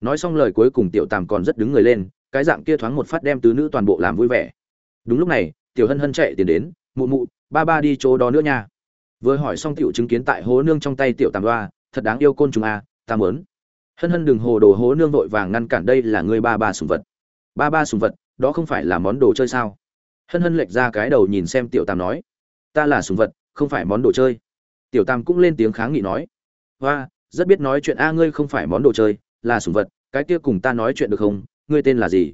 Nói xong lời cuối cùng tiểu tam còn rất đứng người lên cái dạng kia thoáng một phát đem tứ nữ toàn bộ làm vui vẻ. Đúng lúc này, tiểu hân hân chạy tiền đến, mụ mụ, ba ba đi chỗ đó nữa nha. Vừa hỏi xong tiểu chứng kiến tại hố nương trong tay tiểu tam đoa, thật đáng yêu côn trùng a ta muốn. Hân hân đừng hồ đồ hố nương vội vàng ngăn cản đây là người ba ba sùng vật. Ba ba sùng vật, đó không phải là món đồ chơi sao? Hân hân lệch ra cái đầu nhìn xem tiểu tam nói, ta là sùng vật, không phải món đồ chơi. Tiểu tam cũng lên tiếng kháng nghị nói, hoa, rất biết nói chuyện a, ngươi không phải món đồ chơi, là sùng vật, cái kia cùng ta nói chuyện được không? Ngươi tên là gì?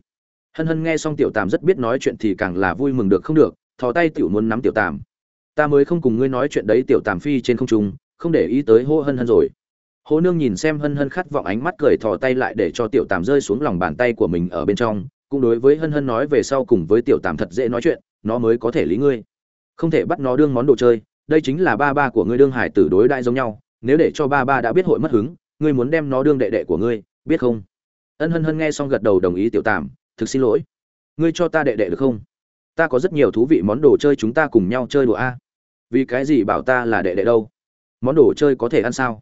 Hân hân nghe xong tiểu tàm rất biết nói chuyện thì càng là vui mừng được không được, thò tay tiểu muốn nắm tiểu tàm. Ta mới không cùng ngươi nói chuyện đấy, tiểu tàm phi trên không trung, không để ý tới hô hân hân rồi. Hô nương nhìn xem hân hân khát vọng ánh mắt cười thò tay lại để cho tiểu tàm rơi xuống lòng bàn tay của mình ở bên trong, cũng đối với hân hân nói về sau cùng với tiểu tàm thật dễ nói chuyện, nó mới có thể lý ngươi. Không thể bắt nó đương món đồ chơi, đây chính là ba ba của ngươi đương hải tử đối đại giống nhau, nếu để cho ba ba đã biết hội mất hứng, ngươi muốn đem nó đương đệ đệ của ngươi, biết không? Ân hân hân nghe xong gật đầu đồng ý tiểu tàm, thực xin lỗi. Ngươi cho ta đệ đệ được không? Ta có rất nhiều thú vị món đồ chơi chúng ta cùng nhau chơi đùa a. Vì cái gì bảo ta là đệ đệ đâu? Món đồ chơi có thể ăn sao?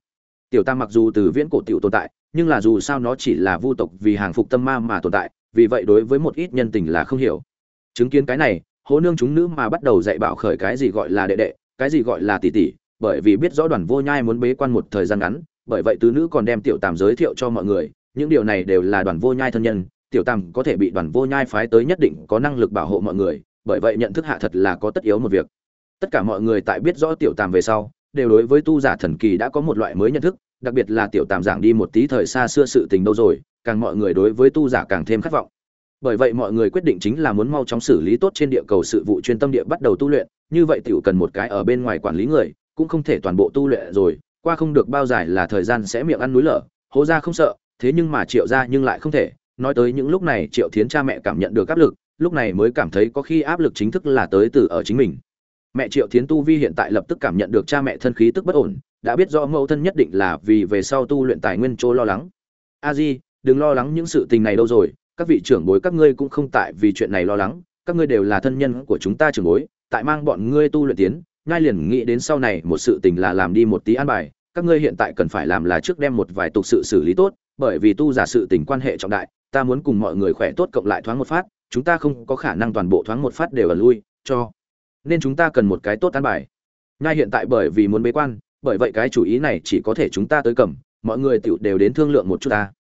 Tiểu tam mặc dù từ viễn cổ tiểu tồn tại, nhưng là dù sao nó chỉ là vu tộc vì hàng phục tâm ma mà tồn tại, vì vậy đối với một ít nhân tình là không hiểu. Chứng kiến cái này, hố nương chúng nữ mà bắt đầu dạy bảo khởi cái gì gọi là đệ đệ, cái gì gọi là tỷ tỷ, bởi vì biết rõ đoàn vô nhai muốn bế quan một thời gian ngắn, bởi vậy tứ nữ còn đem tiểu tam giới thiệu cho mọi người những điều này đều là đoàn vô nhai thân nhân, tiểu tam có thể bị đoàn vô nhai phái tới nhất định có năng lực bảo hộ mọi người, bởi vậy nhận thức hạ thật là có tất yếu một việc. Tất cả mọi người tại biết rõ tiểu tam về sau, đều đối với tu giả thần kỳ đã có một loại mới nhận thức, đặc biệt là tiểu tam giảng đi một tí thời xa xưa sự tình đâu rồi, càng mọi người đối với tu giả càng thêm khát vọng. Bởi vậy mọi người quyết định chính là muốn mau chóng xử lý tốt trên địa cầu sự vụ chuyên tâm địa bắt đầu tu luyện, như vậy tiểu cần một cái ở bên ngoài quản lý người, cũng không thể toàn bộ tu luyện rồi, qua không được bao dài là thời gian sẽ miệng ăn núi lở, hố ra không sợ thế nhưng mà triệu ra nhưng lại không thể. Nói tới những lúc này, triệu thiến cha mẹ cảm nhận được áp lực, lúc này mới cảm thấy có khi áp lực chính thức là tới từ ở chính mình. Mẹ triệu thiến tu vi hiện tại lập tức cảm nhận được cha mẹ thân khí tức bất ổn, đã biết rõ mẫu thân nhất định là vì về sau tu luyện tài nguyên chỗ lo lắng. A di, đừng lo lắng những sự tình này đâu rồi, các vị trưởng bối các ngươi cũng không tại vì chuyện này lo lắng, các ngươi đều là thân nhân của chúng ta trưởng bối, tại mang bọn ngươi tu luyện tiến, ngay liền nghĩ đến sau này một sự tình là làm đi một tí an bài, các ngươi hiện tại cần phải làm là trước đem một vài tục sự xử lý tốt bởi vì tu giả sự tình quan hệ trọng đại, ta muốn cùng mọi người khỏe tốt cộng lại thoáng một phát, chúng ta không có khả năng toàn bộ thoáng một phát đều ở lui, cho nên chúng ta cần một cái tốt an bài. Ngay hiện tại bởi vì muốn bế quan, bởi vậy cái chủ ý này chỉ có thể chúng ta tới cầm, mọi người tiểu đều đến thương lượng một chút ta.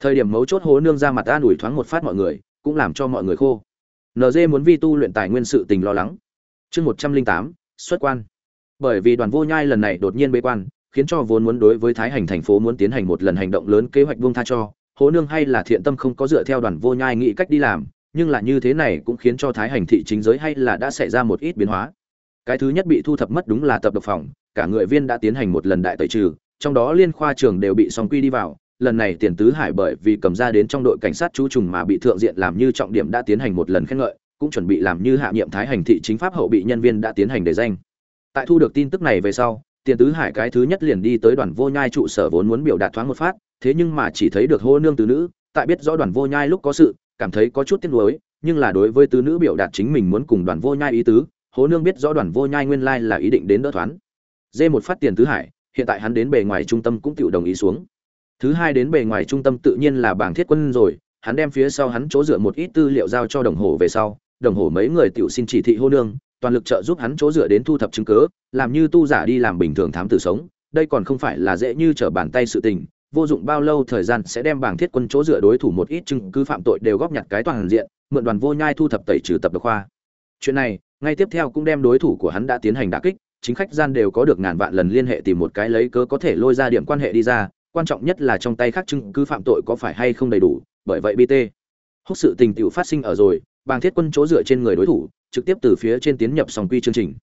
Thời điểm mấu chốt hố nương ra mặt an ủi thoáng một phát mọi người, cũng làm cho mọi người khô. Nd muốn vi tu luyện tài nguyên sự tình lo lắng. Chương một trăm linh tám, xuất quan. Bởi vì đoàn vô nhai lần này đột nhiên bế quan khiến cho vốn muốn đối với thái hành thành phố muốn tiến hành một lần hành động lớn kế hoạch buông tha cho hố nương hay là thiện tâm không có dựa theo đoàn vô nhai nghĩ cách đi làm, nhưng là như thế này cũng khiến cho thái hành thị chính giới hay là đã xảy ra một ít biến hóa. Cái thứ nhất bị thu thập mất đúng là tập độc phòng, cả người viên đã tiến hành một lần đại tẩy trừ, trong đó liên khoa trường đều bị song quy đi vào, lần này tiền tứ hải bởi vì cầm ra đến trong đội cảnh sát chú trùng mà bị thượng diện làm như trọng điểm đã tiến hành một lần khen ngợi, cũng chuẩn bị làm như hạ nhiệm thái hành thị chính pháp hậu bị nhân viên đã tiến hành đề danh. Tại thu được tin tức này về sau tiền tứ hải cái thứ nhất liền đi tới đoàn vô nhai trụ sở vốn muốn biểu đạt thoáng một phát, thế nhưng mà chỉ thấy được hô nương tứ nữ, tại biết rõ đoàn vô nhai lúc có sự, cảm thấy có chút tiếc nuối, nhưng là đối với tứ nữ biểu đạt chính mình muốn cùng đoàn vô nhai ý tứ hố nương biết rõ đoàn vô nhai nguyên lai là ý định đến đỡ thoáng. dê một phát tiền tứ hải, hiện tại hắn đến bề ngoài trung tâm cũng tự đồng ý xuống thứ hai đến bề ngoài trung tâm tự nhiên là bảng thiết quân rồi, hắn đem phía sau hắn chỗ dựa một ít tư liệu giao cho đồng hồ về sau, đồng hồ mấy người tiểu xin chỉ thị hô nương toàn lực trợ giúp hắn chỗ dựa đến thu thập chứng cứ, làm như tu giả đi làm bình thường thám tử sống, đây còn không phải là dễ như trở bàn tay sự tình, vô dụng bao lâu thời gian sẽ đem bảng thiết quân chỗ dựa đối thủ một ít chứng cứ phạm tội đều góp nhặt cái toàn diện, mượn đoàn vô nhai thu thập tẩy trừ tập độc khoa. Chuyện này, ngay tiếp theo cũng đem đối thủ của hắn đã tiến hành đả kích, chính khách gian đều có được ngàn vạn lần liên hệ tìm một cái lấy cớ có thể lôi ra điểm quan hệ đi ra, quan trọng nhất là trong tay khác chứng cứ phạm tội có phải hay không đầy đủ, bởi vậy bt húc sự tình tiểu phát sinh ở rồi bàng thiết quân chỗ dựa trên người đối thủ trực tiếp từ phía trên tiến nhập sòng quy chương trình.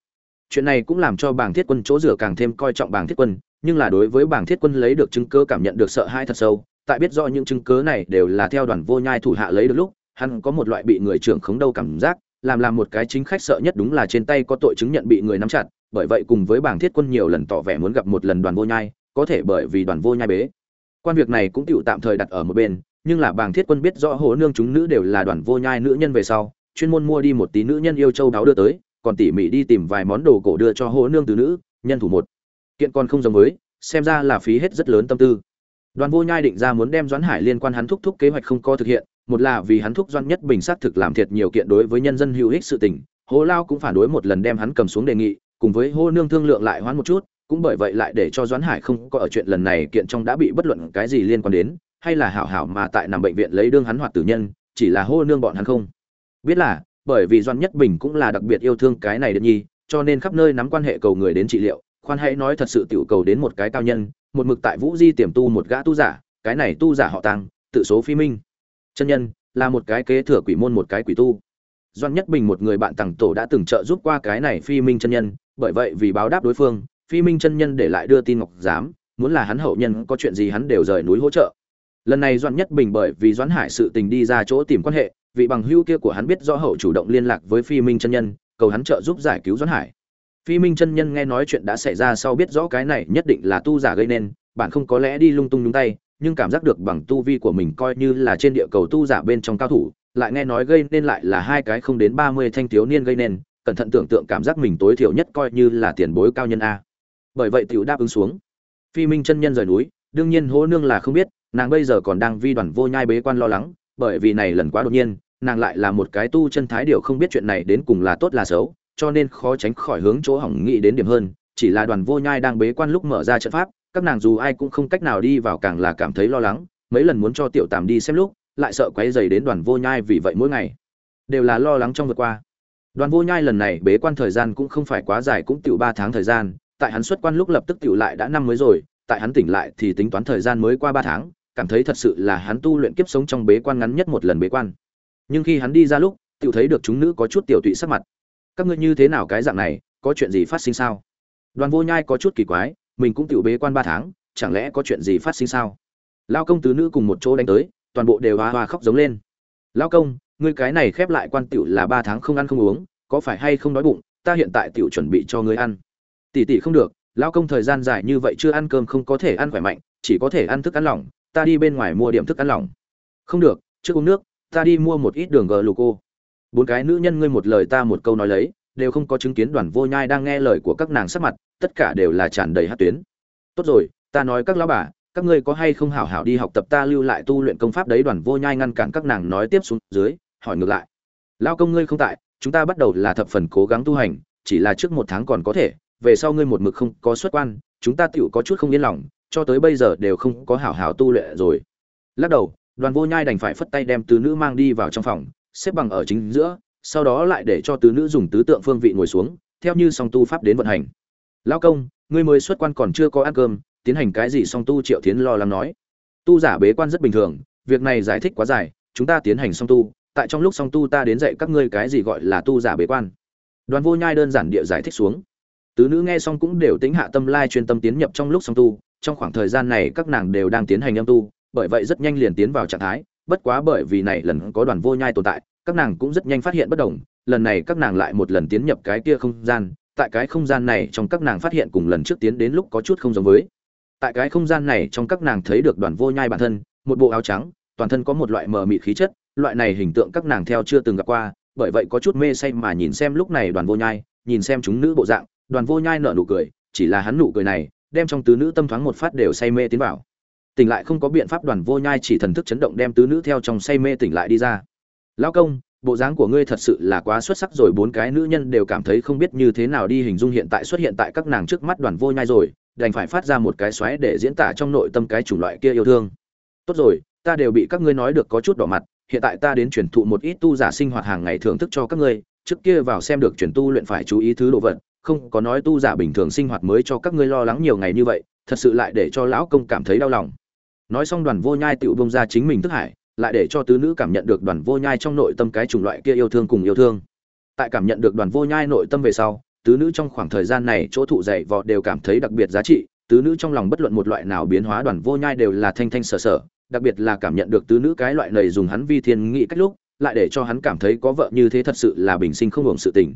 Chuyện này cũng làm cho bàng thiết quân chỗ rửa càng thêm coi trọng bàng thiết quân, nhưng là đối với bàng thiết quân lấy được chứng cứ cảm nhận được sợ hãi thật sâu, tại biết rõ những chứng cứ này đều là theo đoàn vô nhai thủ hạ lấy được lúc, hắn có một loại bị người trưởng khống đâu cảm giác, làm làm một cái chính khách sợ nhất đúng là trên tay có tội chứng nhận bị người nắm chặt, bởi vậy cùng với bảng thiết quân nhiều lần tỏ vẻ muốn gặp một lần đoàn vô nhai, có thể bởi vì đoàn vô nhai bế. Quan việc này cũng tựu tạm thời đặt ở một bên, nhưng là bàng thiết quân biết rõ hồ nương chúng nữ đều là đoàn vô nhai nữ nhân về sau chuyên môn mua đi một tí nữ nhân yêu châu đáo đưa tới, còn tỉ mỉ đi tìm vài món đồ cổ đưa cho hồ nương từ nữ, nhân thủ một. Kiện còn không giống với, xem ra là phí hết rất lớn tâm tư. Đoàn vô nhai định ra muốn đem doãn hải liên quan hắn thúc thúc kế hoạch không có thực hiện, một là vì hắn thúc Doãn nhất bình xác thực làm thiệt nhiều kiện đối với nhân dân hữu ích sự tình hồ lao cũng phản đối một lần đem hắn cầm xuống đề nghị, cùng với hô nương thương lượng lại hoãn một chút, cũng bởi vậy lại để cho doãn hải không có ở chuyện lần này kiện trong đã bị bất luận cái gì liên quan đến, hay là hảo hảo mà tại nằm bệnh viện lấy đương hắn hoạt tử nhân, chỉ là hô nương bọn hắn không biết là, bởi vì doan nhất bình cũng là đặc biệt yêu thương cái này được nhi, cho nên khắp nơi nắm quan hệ cầu người đến trị liệu, khoan hãy nói thật sự tiểu cầu đến một cái cao nhân, một mực tại vũ di tiềm tu một gã tu giả, cái này tu giả họ tăng tự số phi minh. Chân nhân, là một cái kế thừa quỷ môn một cái quỷ tu. Doan nhất bình một người bạn tặng tổ đã từng trợ giúp qua cái này phi minh chân nhân, bởi vậy vì báo đáp đối phương, phi minh chân nhân để lại đưa tin ngọc giám, muốn là hắn hậu nhân, có chuyện gì hắn đều rời núi hỗ trợ. Lần này doan nhất bình bởi vì doãn hải sự tình đi ra chỗ tìm quan hệ vị bằng hưu kia của hắn biết do hậu chủ động liên lạc với phi minh chân nhân cầu hắn trợ giúp giải cứu doãn hải phi minh chân nhân nghe nói chuyện đã xảy ra sau biết rõ cái này nhất định là tu giả gây nên bạn không có lẽ đi lung tung nhúng tay nhưng cảm giác được bằng tu vi của mình coi như là trên địa cầu tu giả bên trong cao thủ, lại nghe nói gây nên lại là hai cái không đến 30 thanh thiếu niên gây nên, cẩn thận tưởng tượng cảm giác mình tối thiểu nhất coi như là tiền bối cao nhân a. Bởi vậy tiểu đáp ứng xuống. Phi Minh chân nhân rời núi, đương nhiên Hỗ Nương là không biết, nàng bây giờ còn đang vi đoàn vô nhai bế quan lo lắng, bởi vì này lần quá đột nhiên, nàng lại là một cái tu chân thái điều không biết chuyện này đến cùng là tốt là xấu, cho nên khó tránh khỏi hướng chỗ hỏng nghĩ đến điểm hơn, chỉ là đoàn vô nhai đang bế quan lúc mở ra trận pháp, các nàng dù ai cũng không cách nào đi vào càng là cảm thấy lo lắng mấy lần muốn cho tiểu tàm đi xem lúc lại sợ quấy dày đến đoàn vô nhai vì vậy mỗi ngày đều là lo lắng trong vượt qua. Đoàn vô nhai lần này bế quan thời gian cũng không phải quá dài cũng tiểu ba tháng thời gian tại hắn xuất quan lúc lập tức tiểu lại đã năm mới rồi tại hắn tỉnh lại thì tính toán thời gian mới qua ba tháng cảm thấy thật sự là hắn tu luyện kiếp sống trong bế quan ngắn nhất một lần bế quan. Nhưng khi hắn đi ra lúc, tiểu thấy được chúng nữ có chút tiểu tụy sắc mặt. Các ngươi như thế nào cái dạng này, có chuyện gì phát sinh sao? Đoàn vô nhai có chút kỳ quái, mình cũng tiểu bế quan ba tháng, chẳng lẽ có chuyện gì phát sinh sao? Lao công tứ nữ cùng một chỗ đánh tới, toàn bộ đều hoa hoa khóc giống lên. Lao công, ngươi cái này khép lại quan tiểu là ba tháng không ăn không uống, có phải hay không đói bụng, ta hiện tại tiểu chuẩn bị cho ngươi ăn. Tỷ tỷ không được, lao công thời gian dài như vậy chưa ăn cơm không có thể ăn khỏe mạnh, chỉ có thể ăn thức ăn lỏng ta đi bên ngoài mua điểm thức ăn lỏng. Không được, trước uống nước, ta đi mua một ít đường gờ lù cô bốn cái nữ nhân ngươi một lời ta một câu nói lấy, đều không có chứng kiến đoàn vô nhai đang nghe lời của các nàng sắc mặt, tất cả đều là tràn đầy hát tuyến. Tốt rồi, ta nói các lão bà, các ngươi có hay không hảo hảo đi học tập ta lưu lại tu luyện công pháp đấy, đoàn vô nhai ngăn cản các nàng nói tiếp xuống dưới, hỏi ngược lại. Lao công ngươi không tại, chúng ta bắt đầu là thập phần cố gắng tu hành, chỉ là trước một tháng còn có thể, về sau ngươi một mực không có xuất quan, chúng ta tựu có chút không yên lòng cho tới bây giờ đều không có hảo hảo tu luyện rồi. Lắc đầu, đoàn vô nhai đành phải phất tay đem tứ nữ mang đi vào trong phòng, xếp bằng ở chính giữa, sau đó lại để cho tứ nữ dùng tứ tượng phương vị ngồi xuống, theo như song tu pháp đến vận hành. Lao công, ngươi mới xuất quan còn chưa có ăn cơm, tiến hành cái gì song tu triệu tiến lo lắng nói. Tu giả bế quan rất bình thường, việc này giải thích quá dài, chúng ta tiến hành song tu, tại trong lúc song tu ta đến dạy các ngươi cái gì gọi là tu giả bế quan. Đoàn vô nhai đơn giản địa giải thích xuống. Tứ nữ nghe xong cũng đều tính hạ tâm lai chuyên tâm tiến nhập trong lúc song tu trong khoảng thời gian này các nàng đều đang tiến hành âm tu, bởi vậy rất nhanh liền tiến vào trạng thái. Bất quá bởi vì này lần có đoàn vô nhai tồn tại, các nàng cũng rất nhanh phát hiện bất đồng. Lần này các nàng lại một lần tiến nhập cái kia không gian. Tại cái không gian này trong các nàng phát hiện cùng lần trước tiến đến lúc có chút không giống với. Tại cái không gian này trong các nàng thấy được đoàn vô nhai bản thân, một bộ áo trắng, toàn thân có một loại mờ mịt khí chất. Loại này hình tượng các nàng theo chưa từng gặp qua, bởi vậy có chút mê say mà nhìn xem lúc này đoàn vô nhai, nhìn xem chúng nữ bộ dạng. Đoàn vô nhai nở nụ cười, chỉ là hắn nụ cười này đem trong tứ nữ tâm thoáng một phát đều say mê tiến vào. Tỉnh lại không có biện pháp đoàn vô nhai chỉ thần thức chấn động đem tứ nữ theo trong say mê tỉnh lại đi ra. Lão công, bộ dáng của ngươi thật sự là quá xuất sắc rồi, bốn cái nữ nhân đều cảm thấy không biết như thế nào đi hình dung hiện tại xuất hiện tại các nàng trước mắt đoàn vô nhai rồi, đành phải phát ra một cái xoáy để diễn tả trong nội tâm cái chủng loại kia yêu thương. Tốt rồi, ta đều bị các ngươi nói được có chút đỏ mặt, hiện tại ta đến truyền thụ một ít tu giả sinh hoạt hàng ngày thưởng thức cho các ngươi, trước kia vào xem được truyền tu luyện phải chú ý thứ đồ vật không có nói tu giả bình thường sinh hoạt mới cho các ngươi lo lắng nhiều ngày như vậy, thật sự lại để cho lão công cảm thấy đau lòng. Nói xong đoàn vô nhai tựu bông ra chính mình thức hải, lại để cho tứ nữ cảm nhận được đoàn vô nhai trong nội tâm cái chủng loại kia yêu thương cùng yêu thương. Tại cảm nhận được đoàn vô nhai nội tâm về sau, tứ nữ trong khoảng thời gian này chỗ thụ dạy vò đều cảm thấy đặc biệt giá trị, tứ nữ trong lòng bất luận một loại nào biến hóa đoàn vô nhai đều là thanh thanh sở sở, đặc biệt là cảm nhận được tứ nữ cái loại này dùng hắn vi thiên nghị cách lúc, lại để cho hắn cảm thấy có vợ như thế thật sự là bình sinh không hưởng sự tình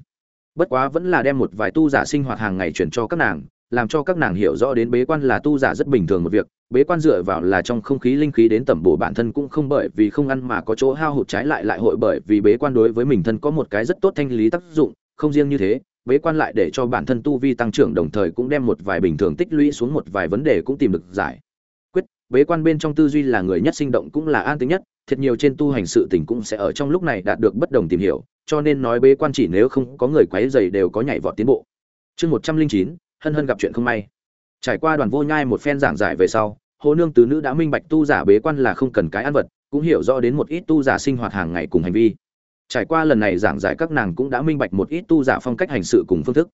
bất quá vẫn là đem một vài tu giả sinh hoạt hàng ngày chuyển cho các nàng, làm cho các nàng hiểu rõ đến bế quan là tu giả rất bình thường một việc, bế quan dựa vào là trong không khí linh khí đến tẩm bổ bản thân cũng không bởi vì không ăn mà có chỗ hao hụt trái lại lại hội bởi vì bế quan đối với mình thân có một cái rất tốt thanh lý tác dụng, không riêng như thế, bế quan lại để cho bản thân tu vi tăng trưởng đồng thời cũng đem một vài bình thường tích lũy xuống một vài vấn đề cũng tìm được giải. Quyết, bế quan bên trong tư duy là người nhất sinh động cũng là an tính nhất, thiệt nhiều trên tu hành sự tình cũng sẽ ở trong lúc này đạt được bất đồng tìm hiểu cho nên nói bế quan chỉ nếu không có người quấy dày đều có nhảy vọt tiến bộ. Chương một trăm linh chín, hân hân gặp chuyện không may. Trải qua đoàn vô nhai một phen giảng giải về sau, hồ nương tứ nữ đã minh bạch tu giả bế quan là không cần cái ăn vật, cũng hiểu rõ đến một ít tu giả sinh hoạt hàng ngày cùng hành vi. Trải qua lần này giảng giải các nàng cũng đã minh bạch một ít tu giả phong cách hành sự cùng phương thức.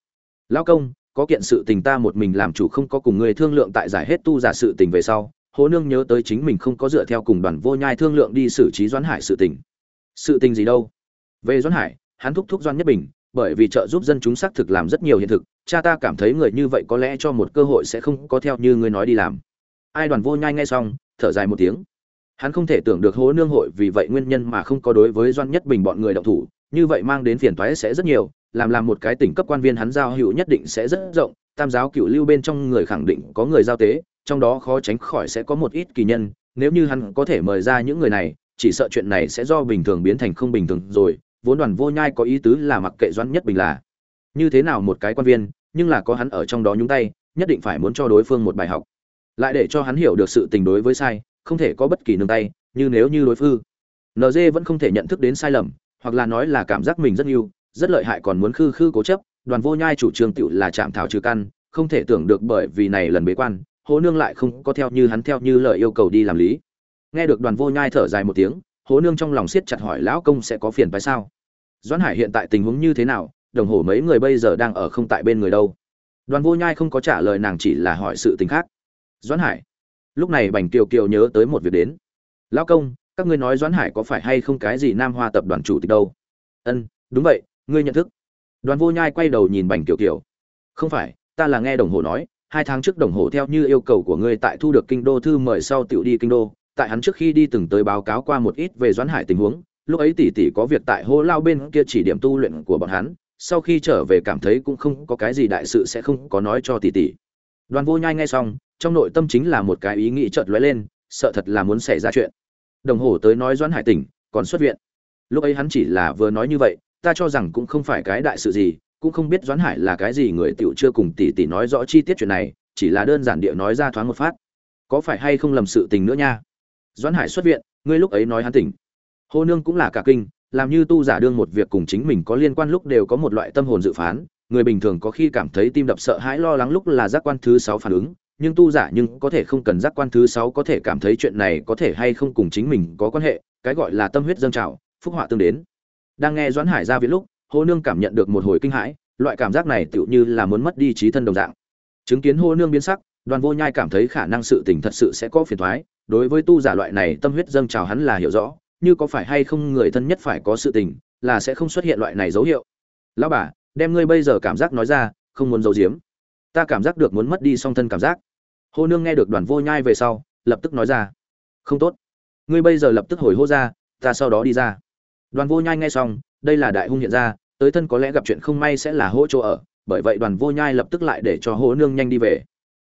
Lao công, có kiện sự tình ta một mình làm chủ không có cùng người thương lượng tại giải hết tu giả sự tình về sau, hồ nương nhớ tới chính mình không có dựa theo cùng đoàn vô nhai thương lượng đi xử trí doãn hải sự tình. Sự tình gì đâu? Về doãn hải, hắn thúc thúc doan nhất bình, bởi vì trợ giúp dân chúng xác thực làm rất nhiều hiện thực, cha ta cảm thấy người như vậy có lẽ cho một cơ hội sẽ không có theo như ngươi nói đi làm. Ai đoàn vô nhai ngay xong, thở dài một tiếng. Hắn không thể tưởng được hố nương hội vì vậy nguyên nhân mà không có đối với doan nhất bình bọn người động thủ, như vậy mang đến phiền toái sẽ rất nhiều, làm làm một cái tỉnh cấp quan viên hắn giao hữu nhất định sẽ rất rộng, tam giáo cựu lưu bên trong người khẳng định có người giao tế, trong đó khó tránh khỏi sẽ có một ít kỳ nhân, nếu như hắn có thể mời ra những người này, chỉ sợ chuyện này sẽ do bình thường biến thành không bình thường rồi vốn đoàn vô nhai có ý tứ là mặc kệ doãn nhất bình là như thế nào một cái quan viên, nhưng là có hắn ở trong đó nhúng tay, nhất định phải muốn cho đối phương một bài học. Lại để cho hắn hiểu được sự tình đối với sai, không thể có bất kỳ nương tay, như nếu như đối phương nd vẫn không thể nhận thức đến sai lầm, hoặc là nói là cảm giác mình rất yêu, rất lợi hại còn muốn khư khư cố chấp, đoàn vô nhai chủ trương tựu là chạm thảo trừ căn, không thể tưởng được bởi vì này lần bế quan hố nương lại không có theo như hắn theo như lời yêu cầu đi làm lý. Nghe được đoàn vô nhai thở dài một tiếng hố nương trong lòng siết chặt hỏi, lão công sẽ có phiền phải sao? Doãn hải hiện tại tình huống như thế nào? Đồng hồ mấy người bây giờ đang ở không tại bên người đâu? Đoàn vô nhai không có trả lời, nàng chỉ là hỏi sự tình khác. Doãn hải, lúc này bành kiều kiều nhớ tới một việc đến. Lão công, các ngươi nói doãn hải có phải hay không cái gì nam hoa tập đoàn chủ tịch đâu? Ân, đúng vậy, ngươi nhận thức. Đoàn vô nhai quay đầu nhìn bành kiều kiều. Không phải, ta là nghe đồng hồ nói, hai tháng trước đồng hồ theo như yêu cầu của ngươi tại thu được kinh đô thư mời sau tiểu đi kinh đô tại hắn trước khi đi từng tới báo cáo qua một ít về doãn hải tình huống, lúc ấy tỷ tỷ có việc tại hô lao bên kia chỉ điểm tu luyện của bọn hắn, sau khi trở về cảm thấy cũng không có cái gì đại sự sẽ không có nói cho tỷ tỷ. Đoàn vô nhai nghe xong, trong nội tâm chính là một cái ý nghĩ chợt lóe lên, sợ thật là muốn xảy ra chuyện. Đồng hồ tới nói doãn hải tỉnh, còn xuất viện. Lúc ấy hắn chỉ là vừa nói như vậy, ta cho rằng cũng không phải cái đại sự gì, cũng không biết doãn hải là cái gì người tiểu chưa cùng tỷ tỷ nói rõ chi tiết chuyện này, chỉ là đơn giản địa nói ra thoáng một phát. Có phải hay không lầm sự tình nữa nha? Doãn hải xuất viện, ngươi lúc ấy nói hắn tỉnh. Hô nương cũng là cả kinh, làm như tu giả đương một việc cùng chính mình có liên quan lúc đều có một loại tâm hồn dự phán, người bình thường có khi cảm thấy tim đập sợ hãi lo lắng lúc là giác quan thứ sáu phản ứng, nhưng tu giả nhưng có thể không cần giác quan thứ sáu có thể cảm thấy chuyện này có thể hay không cùng chính mình có quan hệ, cái gọi là tâm huyết dâng trào, phúc họa tương đến. Đang nghe doãn hải ra viện lúc, hô nương cảm nhận được một hồi kinh hãi, loại cảm giác này tựu như là muốn mất đi trí thân đồng dạng. Chứng kiến hô nương biến sắc, đoàn vô nhai cảm thấy khả năng sự tình thật sự sẽ có phiền thoái đối với tu giả loại này tâm huyết dâng trào hắn là hiểu rõ, như có phải hay không người thân nhất phải có sự tình, là sẽ không xuất hiện loại này dấu hiệu. Lão bà, đem ngươi bây giờ cảm giác nói ra, không muốn giấu giếm. Ta cảm giác được muốn mất đi song thân cảm giác. Hô nương nghe được đoàn vô nhai về sau, lập tức nói ra. Không tốt. Ngươi bây giờ lập tức hồi hô ra, ta sau đó đi ra. Đoàn vô nhai nghe xong, đây là đại hung hiện ra, tới thân có lẽ gặp chuyện không may sẽ là hỗ chỗ ở, bởi vậy đoàn vô nhai lập tức lại để cho Hô nương nhanh đi về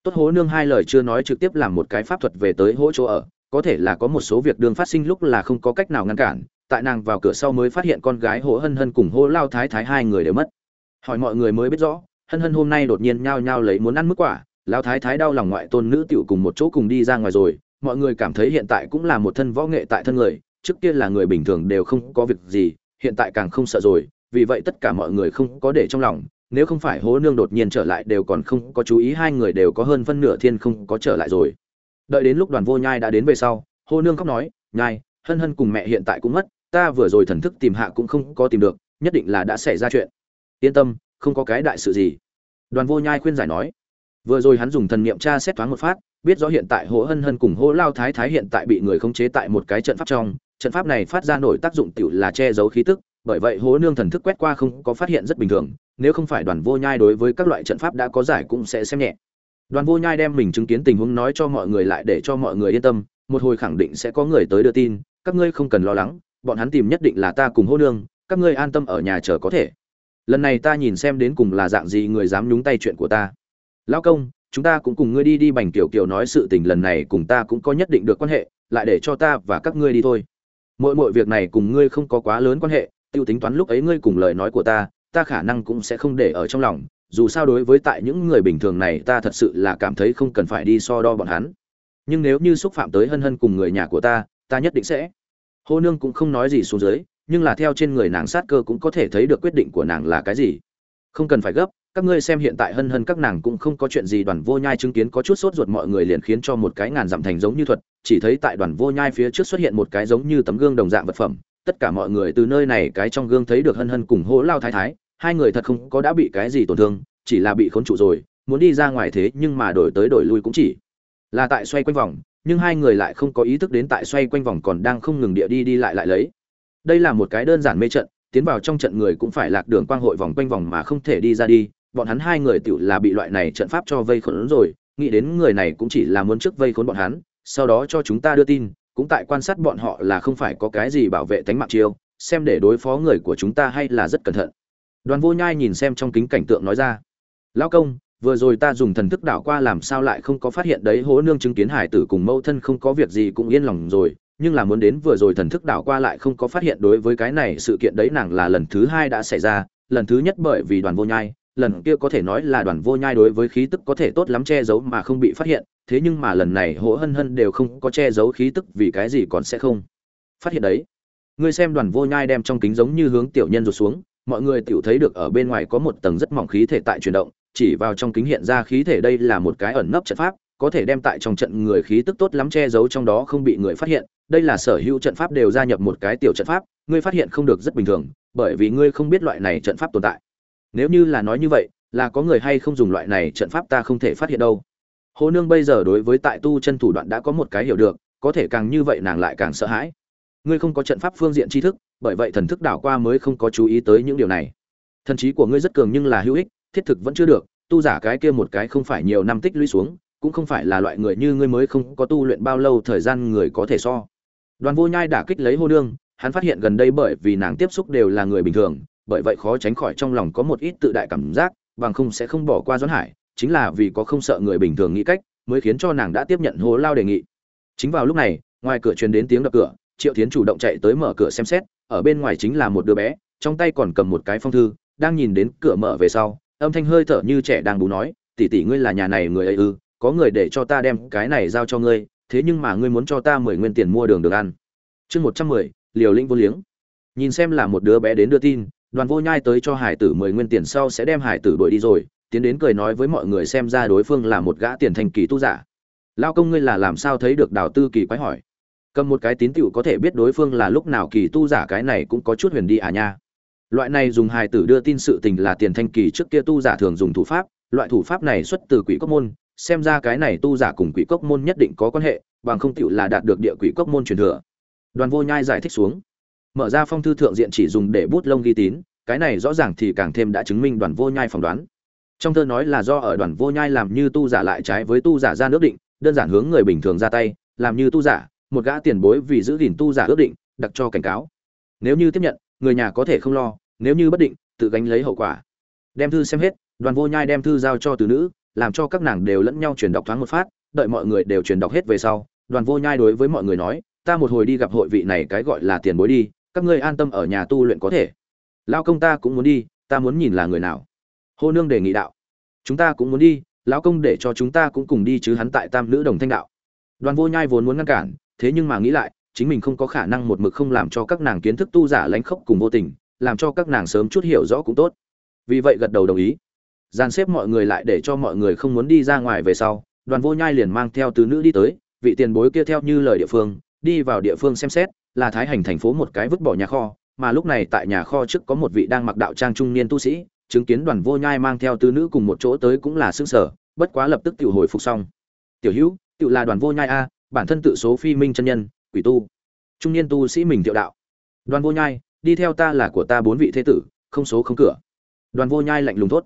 tốt hố nương hai lời chưa nói trực tiếp làm một cái pháp thuật về tới hỗ chỗ ở, có thể là có một số việc đường phát sinh lúc là không có cách nào ngăn cản, tại nàng vào cửa sau mới phát hiện con gái hố hân hân cùng hố lao thái thái hai người đều mất. Hỏi mọi người mới biết rõ, hân hân hôm nay đột nhiên nhao nhao lấy muốn ăn mức quả, lao thái thái đau lòng ngoại tôn nữ tiểu cùng một chỗ cùng đi ra ngoài rồi, mọi người cảm thấy hiện tại cũng là một thân võ nghệ tại thân người, trước kia là người bình thường đều không có việc gì, hiện tại càng không sợ rồi, vì vậy tất cả mọi người không có để trong lòng nếu không phải hố nương đột nhiên trở lại đều còn không có chú ý hai người đều có hơn phân nửa thiên không có trở lại rồi. Đợi đến lúc đoàn vô nhai đã đến về sau, hố nương khóc nói, nhai, hân hân cùng mẹ hiện tại cũng mất, ta vừa rồi thần thức tìm hạ cũng không có tìm được, nhất định là đã xảy ra chuyện. Yên tâm, không có cái đại sự gì. Đoàn vô nhai khuyên giải nói. Vừa rồi hắn dùng thần niệm tra xét thoáng một phát, biết rõ hiện tại hỗ hân hân cùng hỗ lao thái thái hiện tại bị người khống chế tại một cái trận pháp trong, trận pháp này phát ra nổi tác dụng tiểu là che giấu khí tức, bởi vậy hố nương thần thức quét qua không có phát hiện rất bình thường nếu không phải đoàn vô nhai đối với các loại trận pháp đã có giải cũng sẽ xem nhẹ. Đoàn vô nhai đem mình chứng kiến tình huống nói cho mọi người lại để cho mọi người yên tâm, một hồi khẳng định sẽ có người tới đưa tin, các ngươi không cần lo lắng, bọn hắn tìm nhất định là ta cùng hô nương, các ngươi an tâm ở nhà chờ có thể. Lần này ta nhìn xem đến cùng là dạng gì người dám nhúng tay chuyện của ta. Lão công, chúng ta cũng cùng ngươi đi đi bành kiểu kiểu nói sự tình lần này cùng ta cũng có nhất định được quan hệ, lại để cho ta và các ngươi đi thôi. Mỗi mỗi việc này cùng ngươi không có quá lớn quan hệ, tiêu tính toán lúc ấy ngươi cùng lời nói của ta ta khả năng cũng sẽ không để ở trong lòng, dù sao đối với tại những người bình thường này ta thật sự là cảm thấy không cần phải đi so đo bọn hắn. Nhưng nếu như xúc phạm tới hân hân cùng người nhà của ta ta nhất định sẽ. Hô nương cũng không nói gì xuống dưới, nhưng là theo trên người nàng sát cơ cũng có thể thấy được quyết định của nàng là cái gì. Không cần phải gấp, các ngươi xem hiện tại hân hân các nàng cũng không có chuyện gì đoàn vô nhai chứng kiến có chút sốt ruột mọi người liền khiến cho một cái ngàn dặm thành giống như thuật, chỉ thấy tại đoàn vô nhai phía trước xuất hiện một cái giống như tấm gương đồng dạng vật phẩm tất cả mọi người từ nơi này cái trong gương thấy được hân hân cùng hỗ lao thái thái, hai người thật không có đã bị cái gì tổn thương, chỉ là bị khốn trụ rồi, muốn đi ra ngoài thế nhưng mà đổi tới đổi lui cũng chỉ là tại xoay quanh vòng, nhưng hai người lại không có ý thức đến tại xoay quanh vòng còn đang không ngừng địa đi đi lại lại lấy. Đây là một cái đơn giản mê trận, tiến vào trong trận người cũng phải lạc đường quang hội vòng quanh vòng mà không thể đi ra đi, bọn hắn hai người tựu là bị loại này trận pháp cho vây khốn rồi, nghĩ đến người này cũng chỉ là muốn trước vây khốn bọn hắn, sau đó cho chúng ta đưa tin cũng tại quan sát bọn họ là không phải có cái gì bảo vệ tánh mạng chiêu, xem để đối phó người của chúng ta hay là rất cẩn thận. Đoàn vô nhai nhìn xem trong kính cảnh tượng nói ra, lão công, vừa rồi ta dùng thần thức đảo qua làm sao lại không có phát hiện đấy, hố nương chứng kiến hải tử cùng mâu thân không có việc gì cũng yên lòng rồi, nhưng là muốn đến vừa rồi thần thức đảo qua lại không có phát hiện đối với cái này sự kiện đấy, nàng là lần thứ hai đã xảy ra, lần thứ nhất bởi vì đoàn vô nhai lần kia có thể nói là đoàn vô nhai đối với khí tức có thể tốt lắm che giấu mà không bị phát hiện, thế nhưng mà lần này hỗ hân hân đều không có che giấu khí tức vì cái gì còn sẽ không phát hiện đấy. Ngươi xem đoàn vô nhai đem trong kính giống như hướng tiểu nhân rụt xuống, mọi người tiểu thấy được ở bên ngoài có một tầng rất mỏng khí thể tại chuyển động, chỉ vào trong kính hiện ra khí thể đây là một cái ẩn nấp trận pháp, có thể đem tại trong trận người khí tức tốt lắm che giấu trong đó không bị người phát hiện, đây là sở hữu trận pháp đều gia nhập một cái tiểu trận pháp, ngươi phát hiện không được rất bình thường, bởi vì ngươi không biết loại này trận pháp tồn tại nếu như là nói như vậy, là có người hay không dùng loại này trận pháp ta không thể phát hiện đâu. Hồ nương bây giờ đối với tại tu chân thủ đoạn đã có một cái hiểu được, có thể càng như vậy nàng lại càng sợ hãi. Ngươi không có trận pháp phương diện tri thức, bởi vậy thần thức đảo qua mới không có chú ý tới những điều này. Thần trí của ngươi rất cường nhưng là hữu ích, thiết thực vẫn chưa được, tu giả cái kia một cái không phải nhiều năm tích lũy xuống, cũng không phải là loại người như ngươi mới không có tu luyện bao lâu thời gian người có thể so. Đoàn vô nhai đả kích lấy hô nương, hắn phát hiện gần đây bởi vì nàng tiếp xúc đều là người bình thường bởi vậy khó tránh khỏi trong lòng có một ít tự đại cảm giác, bằng không sẽ không bỏ qua doãn hải, chính là vì có không sợ người bình thường nghĩ cách, mới khiến cho nàng đã tiếp nhận hố lao đề nghị. Chính vào lúc này, ngoài cửa truyền đến tiếng đập cửa, triệu tiến chủ động chạy tới mở cửa xem xét, ở bên ngoài chính là một đứa bé, trong tay còn cầm một cái phong thư, đang nhìn đến cửa mở về sau, âm thanh hơi thở như trẻ đang bú nói, tỷ tỷ ngươi là nhà này người ấy ư, có người để cho ta đem cái này giao cho ngươi, thế nhưng mà ngươi muốn cho ta mười nguyên tiền mua đường được ăn. Chương một trăm mười, liều lĩnh vô liếng. Nhìn xem là một đứa bé đến đưa tin đoàn vô nhai tới cho hải tử mười nguyên tiền sau sẽ đem hải tử đuổi đi rồi, tiến đến cười nói với mọi người xem ra đối phương là một gã tiền thành kỳ tu giả. Lao công ngươi là làm sao thấy được đào tư kỳ quái hỏi. Cầm một cái tín tựu có thể biết đối phương là lúc nào kỳ tu giả cái này cũng có chút huyền đi à nha. Loại này dùng hài tử đưa tin sự tình là tiền thanh kỳ trước kia tu giả thường dùng thủ pháp, loại thủ pháp này xuất từ quỷ cốc môn, xem ra cái này tu giả cùng quỷ cốc môn nhất định có quan hệ, bằng không tựu là đạt được địa quỷ cốc môn truyền thừa. Đoàn vô nhai giải thích xuống mở ra phong thư thượng diện chỉ dùng để bút lông ghi tín, cái này rõ ràng thì càng thêm đã chứng minh đoàn vô nhai phỏng đoán. Trong thơ nói là do ở đoàn vô nhai làm như tu giả lại trái với tu giả ra nước định, đơn giản hướng người bình thường ra tay, làm như tu giả, một gã tiền bối vì giữ gìn tu giả ước định, đặc cho cảnh cáo. Nếu như tiếp nhận, người nhà có thể không lo, nếu như bất định, tự gánh lấy hậu quả. Đem thư xem hết, đoàn vô nhai đem thư giao cho từ nữ, làm cho các nàng đều lẫn nhau truyền đọc thoáng một phát, đợi mọi người đều truyền đọc hết về sau, đoàn vô nhai đối với mọi người nói, ta một hồi đi gặp hội vị này cái gọi là tiền bối đi các ngươi an tâm ở nhà tu luyện có thể. Lao công ta cũng muốn đi, ta muốn nhìn là người nào. Hô nương đề nghị đạo. Chúng ta cũng muốn đi, lão công để cho chúng ta cũng cùng đi chứ hắn tại tam nữ đồng thanh đạo. Đoàn vô nhai vốn muốn ngăn cản, thế nhưng mà nghĩ lại, chính mình không có khả năng một mực không làm cho các nàng kiến thức tu giả lãnh khốc cùng vô tình, làm cho các nàng sớm chút hiểu rõ cũng tốt. Vì vậy gật đầu đồng ý. Dàn xếp mọi người lại để cho mọi người không muốn đi ra ngoài về sau, đoàn vô nhai liền mang theo tứ nữ đi tới, vị tiền bối kia theo như lời địa phương, đi vào địa phương xem xét là thái hành thành phố một cái vứt bỏ nhà kho, mà lúc này tại nhà kho trước có một vị đang mặc đạo trang trung niên tu sĩ, chứng kiến đoàn vô nhai mang theo tứ nữ cùng một chỗ tới cũng là xương sở, bất quá lập tức tự hồi phục xong. Tiểu hữu tự là đoàn vô nhai a, bản thân tự số phi minh chân nhân, quỷ tu. Trung niên tu sĩ mình thiệu đạo. Đoàn vô nhai, đi theo ta là của ta bốn vị thế tử, không số không cửa. Đoàn vô nhai lạnh lùng thốt.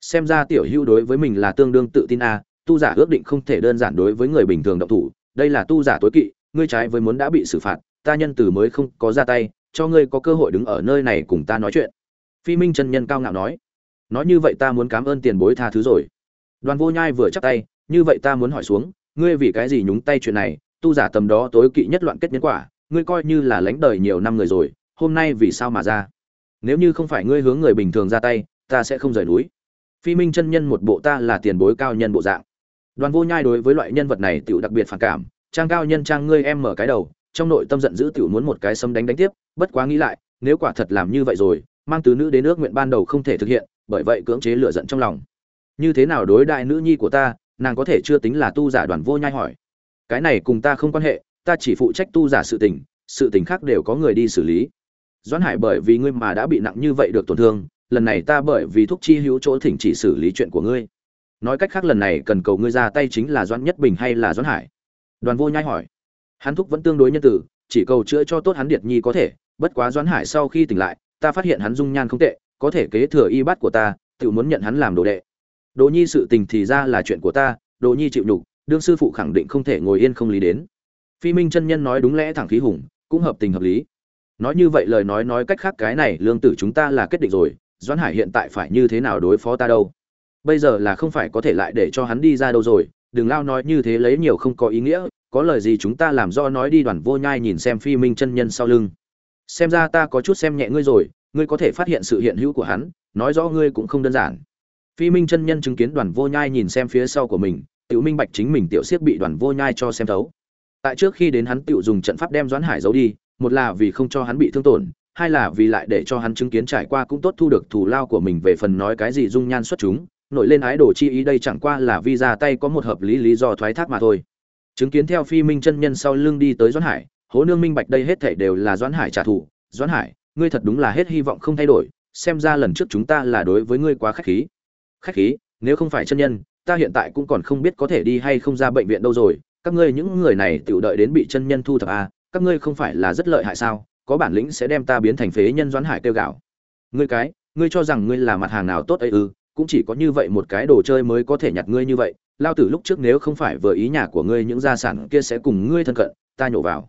Xem ra tiểu hữu đối với mình là tương đương tự tin a, tu giả ước định không thể đơn giản đối với người bình thường động thủ, đây là tu giả tối kỵ, ngươi trái với muốn đã bị xử phạt ta nhân từ mới không có ra tay, cho ngươi có cơ hội đứng ở nơi này cùng ta nói chuyện. Phi minh chân nhân cao ngạo nói. Nói như vậy ta muốn cảm ơn tiền bối tha thứ rồi. Đoàn vô nhai vừa chắc tay, như vậy ta muốn hỏi xuống, ngươi vì cái gì nhúng tay chuyện này? Tu giả tầm đó tối kỵ nhất loạn kết nhân quả, ngươi coi như là lãnh đời nhiều năm người rồi, hôm nay vì sao mà ra? Nếu như không phải ngươi hướng người bình thường ra tay, ta sẽ không rời núi. Phi minh chân nhân một bộ ta là tiền bối cao nhân bộ dạng. Đoàn vô nhai đối với loại nhân vật này tựu đặc biệt phản cảm, trang cao nhân, trang ngươi em mở cái đầu trong nội tâm giận dữ tiểu muốn một cái sấm đánh đánh tiếp, bất quá nghĩ lại, nếu quả thật làm như vậy rồi, mang tứ nữ đến nước nguyện ban đầu không thể thực hiện, bởi vậy cưỡng chế lửa giận trong lòng. Như thế nào đối đại nữ nhi của ta, nàng có thể chưa tính là tu giả đoàn vô nhai hỏi. Cái này cùng ta không quan hệ, ta chỉ phụ trách tu giả sự tình sự tình khác đều có người đi xử lý. Doãn hải bởi vì ngươi mà đã bị nặng như vậy được tổn thương, lần này ta bởi vì thúc chi hữu chỗ thỉnh chỉ xử lý chuyện của ngươi. Nói cách khác lần này cần cầu ngươi ra tay chính là doãn nhất bình hay là doãn hải? Đoàn vô nhai hỏi hắn thúc vẫn tương đối nhân tử, chỉ cầu chữa cho tốt hắn điệt nhi có thể, bất quá doãn hải sau khi tỉnh lại, ta phát hiện hắn dung nhan không tệ, có thể kế thừa y bát của ta tự muốn nhận hắn làm đồ đệ. Đồ nhi sự tình thì ra là chuyện của ta, đồ nhi chịu nhục, đương sư phụ khẳng định không thể ngồi yên không lý đến. Phi minh chân nhân nói đúng lẽ thẳng khí hùng, cũng hợp tình hợp lý. Nói như vậy lời nói nói cách khác cái này lương tử chúng ta là kết định rồi, doãn hải hiện tại phải như thế nào đối phó ta đâu? Bây giờ là không phải có thể lại để cho hắn đi ra đâu rồi, đừng lao nói như thế lấy nhiều không có ý nghĩa có lời gì chúng ta làm do nói đi, đoàn vô nhai nhìn xem phi minh chân nhân sau lưng. Xem ra ta có chút xem nhẹ ngươi rồi, ngươi có thể phát hiện sự hiện hữu của hắn, nói rõ ngươi cũng không đơn giản. Phi minh chân nhân chứng kiến đoàn vô nhai nhìn xem phía sau của mình tự minh bạch chính mình tiểu siết bị đoàn vô nhai cho xem thấu. Tại trước khi đến hắn tự dùng trận pháp đem doãn hải giấu đi, một là vì không cho hắn bị thương tổn, hai là vì lại để cho hắn chứng kiến trải qua cũng tốt thu được thù lao của mình về phần nói cái gì dung nhan xuất chúng, nổi lên ái đồ chi ý đây chẳng qua là vì ra tay có một hợp lý lý do thoái thác mà thôi chứng kiến theo phi minh chân nhân sau lưng đi tới doãn hải hố nương minh bạch đây hết thảy đều là doãn hải trả thù. Doãn hải ngươi thật đúng là hết hy vọng không thay đổi xem ra lần trước chúng ta là đối với ngươi quá khách khí. Khách khí nếu không phải chân nhân ta hiện tại cũng còn không biết có thể đi hay không ra bệnh viện đâu rồi. Các ngươi những người này tự đợi đến bị chân nhân thu thập à, các ngươi không phải là rất lợi hại sao? Có bản lĩnh sẽ đem ta biến thành phế nhân doãn hải kêu gạo. Ngươi cái ngươi cho rằng ngươi là mặt hàng nào tốt ấy ư? Cũng chỉ có như vậy một cái đồ chơi mới có thể nhặt ngươi như vậy lao tử lúc trước nếu không phải vừa ý nhà của ngươi những gia sản kia sẽ cùng ngươi thân cận, ta nhổ vào.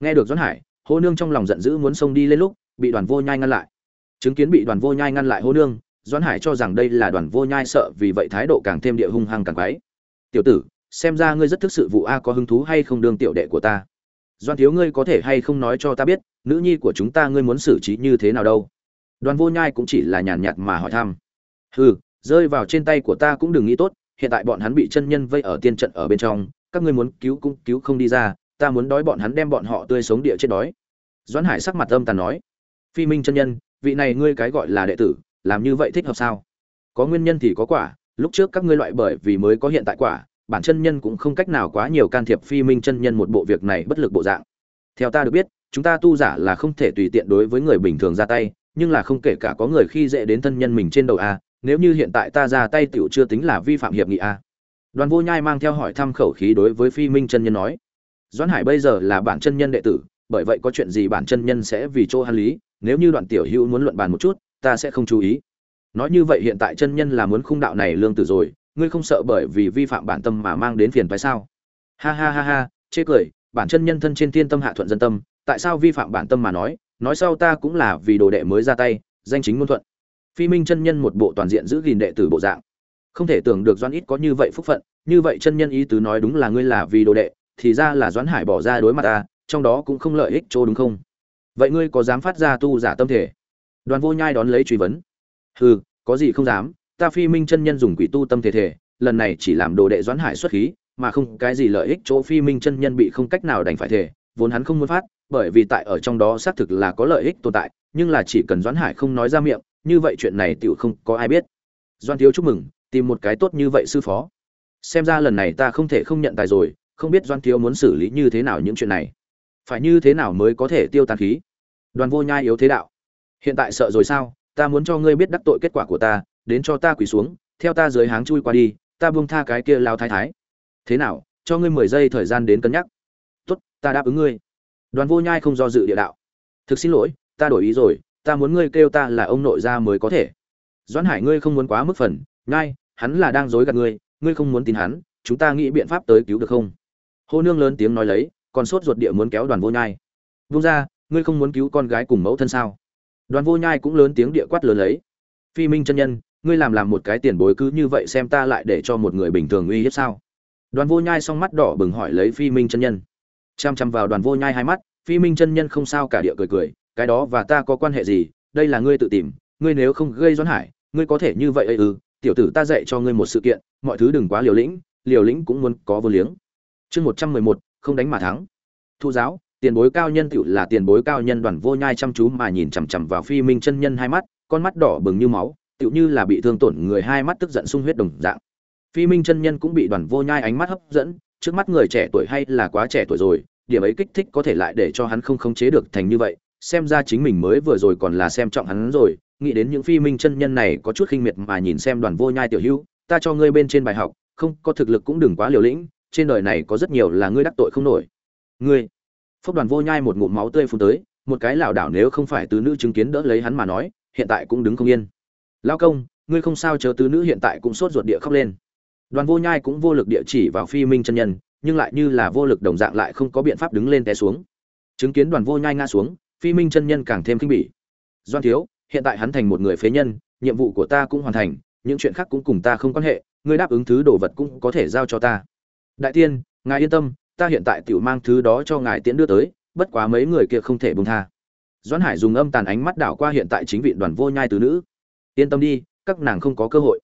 Nghe được doãn hải, hô nương trong lòng giận dữ muốn xông đi lên lúc, bị đoàn vô nhai ngăn lại. Chứng kiến bị đoàn vô nhai ngăn lại hô nương, doãn hải cho rằng đây là đoàn vô nhai sợ, vì vậy thái độ càng thêm địa hung hăng càng quái. Tiểu tử, xem ra ngươi rất thức sự vụ a, có hứng thú hay không đương tiểu đệ của ta? Doan thiếu ngươi có thể hay không nói cho ta biết, nữ nhi của chúng ta ngươi muốn xử trí như thế nào đâu? Đoàn vô nhai cũng chỉ là nhàn nhạt mà hỏi thăm. Hừ, rơi vào trên tay của ta cũng đừng nghĩ tốt hiện tại bọn hắn bị chân nhân vây ở tiên trận ở bên trong, các ngươi muốn cứu cũng cứu không đi ra, ta muốn đói bọn hắn đem bọn họ tươi sống địa chết đói. Doãn hải sắc mặt âm tàn nói, phi minh chân nhân, vị này ngươi cái gọi là đệ tử, làm như vậy thích hợp sao? Có nguyên nhân thì có quả, lúc trước các ngươi loại bởi vì mới có hiện tại quả, bản chân nhân cũng không cách nào quá nhiều can thiệp phi minh chân nhân một bộ việc này bất lực bộ dạng. Theo ta được biết, chúng ta tu giả là không thể tùy tiện đối với người bình thường ra tay, nhưng là không kể cả có người khi dễ đến thân nhân mình trên đầu a nếu như hiện tại ta ra tay tiểu chưa tính là vi phạm hiệp nghị a. Đoàn vô nhai mang theo hỏi thăm khẩu khí đối với phi minh chân nhân nói. Doãn hải bây giờ là bản chân nhân đệ tử, bởi vậy có chuyện gì bản chân nhân sẽ vì chỗ hắn lý, nếu như đoạn tiểu hữu muốn luận bàn một chút, ta sẽ không chú ý. Nói như vậy hiện tại chân nhân là muốn khung đạo này lương tử rồi, ngươi không sợ bởi vì vi phạm bản tâm mà mang đến phiền phải sao? Ha ha ha ha, chê cười, bản chân nhân thân trên thiên tâm hạ thuận dân tâm, tại sao vi phạm bản tâm mà nói? Nói sau ta cũng là vì đồ đệ mới ra tay, danh chính ngôn thuận phi minh chân nhân một bộ toàn diện giữ gìn đệ tử bộ dạng. Không thể tưởng được doãn ít có như vậy phúc phận, như vậy chân nhân ý tứ nói đúng là ngươi là vì đồ đệ, thì ra là doãn hải bỏ ra đối mặt ta, trong đó cũng không lợi ích chỗ đúng không? Vậy ngươi có dám phát ra tu giả tâm thể? Đoàn vô nhai đón lấy truy vấn. Hừ, có gì không dám, ta phi minh chân nhân dùng quỷ tu tâm thể thể, lần này chỉ làm đồ đệ doãn hải xuất khí, mà không cái gì lợi ích chỗ phi minh chân nhân bị không cách nào đành phải thể, vốn hắn không muốn phát, bởi vì tại ở trong đó xác thực là có lợi ích tồn tại, nhưng là chỉ cần doãn hải không nói ra miệng như vậy chuyện này tựu không có ai biết. Doan thiếu chúc mừng, tìm một cái tốt như vậy sư phó. Xem ra lần này ta không thể không nhận tài rồi, không biết doan thiếu muốn xử lý như thế nào những chuyện này. Phải như thế nào mới có thể tiêu tan khí? Đoàn vô nhai yếu thế đạo. Hiện tại sợ rồi sao? Ta muốn cho ngươi biết đắc tội kết quả của ta, đến cho ta quỳ xuống, theo ta dưới háng chui qua đi, ta buông tha cái kia lao thái thái. Thế nào, cho ngươi mười giây thời gian đến cân nhắc. Tốt, ta đáp ứng ngươi. Đoàn vô nhai không do dự địa đạo. Thực xin lỗi, ta đổi ý rồi ta muốn ngươi kêu ta là ông nội gia mới có thể. Doãn hải ngươi không muốn quá mức phần ngay hắn là đang dối gạt ngươi ngươi không muốn tin hắn, chúng ta nghĩ biện pháp tới cứu được không? Hô nương lớn tiếng nói lấy, còn sốt ruột địa muốn kéo đoàn vô nhai. Vung ra ngươi không muốn cứu con gái cùng mẫu thân sao? Đoàn vô nhai cũng lớn tiếng địa quát lớn lấy. Phi minh chân nhân, ngươi làm làm một cái tiền bối cứ như vậy xem ta lại để cho một người bình thường uy hiếp sao? Đoàn vô nhai xong mắt đỏ bừng hỏi lấy phi minh chân nhân. Chăm chăm vào đoàn vô nhai hai mắt, phi minh chân nhân không sao cả địa cười cười cái đó và ta có quan hệ gì, đây là ngươi tự tìm, ngươi nếu không gây doãn hải, ngươi có thể như vậy ấy ư, tiểu tử ta dạy cho ngươi một sự kiện, mọi thứ đừng quá liều lĩnh liều lĩnh cũng muốn có vô liếng. Chương một trăm mười một, không đánh mà thắng. Thu giáo, tiền bối cao nhân tựu là tiền bối cao nhân đoàn vô nhai chăm chú mà nhìn chằm chằm vào phi minh chân nhân hai mắt, con mắt đỏ bừng như máu tựu như là bị thương tổn người hai mắt tức giận sung huyết đồng dạng. Phi minh chân nhân cũng bị đoàn vô nhai ánh mắt hấp dẫn, trước mắt người trẻ tuổi hay là quá trẻ tuổi rồi, điểm ấy kích thích có thể lại để cho hắn không khống chế được thành như vậy xem ra chính mình mới vừa rồi còn là xem trọng hắn rồi, nghĩ đến những phi minh chân nhân này có chút khinh miệt mà nhìn xem đoàn vô nhai tiểu hữu, ta cho ngươi bên trên bài học, không, có thực lực cũng đừng quá liều lĩnh, trên đời này có rất nhiều là ngươi đắc tội không nổi. Ngươi, phúc đoàn vô nhai một ngụm máu tươi phun tới, một cái lảo đảo nếu không phải tứ nữ chứng kiến đỡ lấy hắn mà nói, hiện tại cũng đứng không yên. Lao công, ngươi không sao chờ tứ nữ hiện tại cũng sốt ruột địa khóc lên. Đoàn vô nhai cũng vô lực địa chỉ vào phi minh chân nhân, nhưng lại như là vô lực đồng dạng lại không có biện pháp đứng lên té xuống. Chứng kiến đoàn vô nhai ngã xuống phi minh chân nhân càng thêm kinh bỉ. Doan thiếu, hiện tại hắn thành một người phế nhân, nhiệm vụ của ta cũng hoàn thành, những chuyện khác cũng cùng ta không quan hệ, ngươi đáp ứng thứ đồ vật cũng có thể giao cho ta. Đại tiên, ngài yên tâm, ta hiện tại tiểu mang thứ đó cho ngài tiễn đưa tới, bất quá mấy người kia không thể buông tha. Doãn hải dùng âm tàn ánh mắt đảo qua hiện tại chính vị đoàn vô nhai tứ nữ. Yên tâm đi, các nàng không có cơ hội.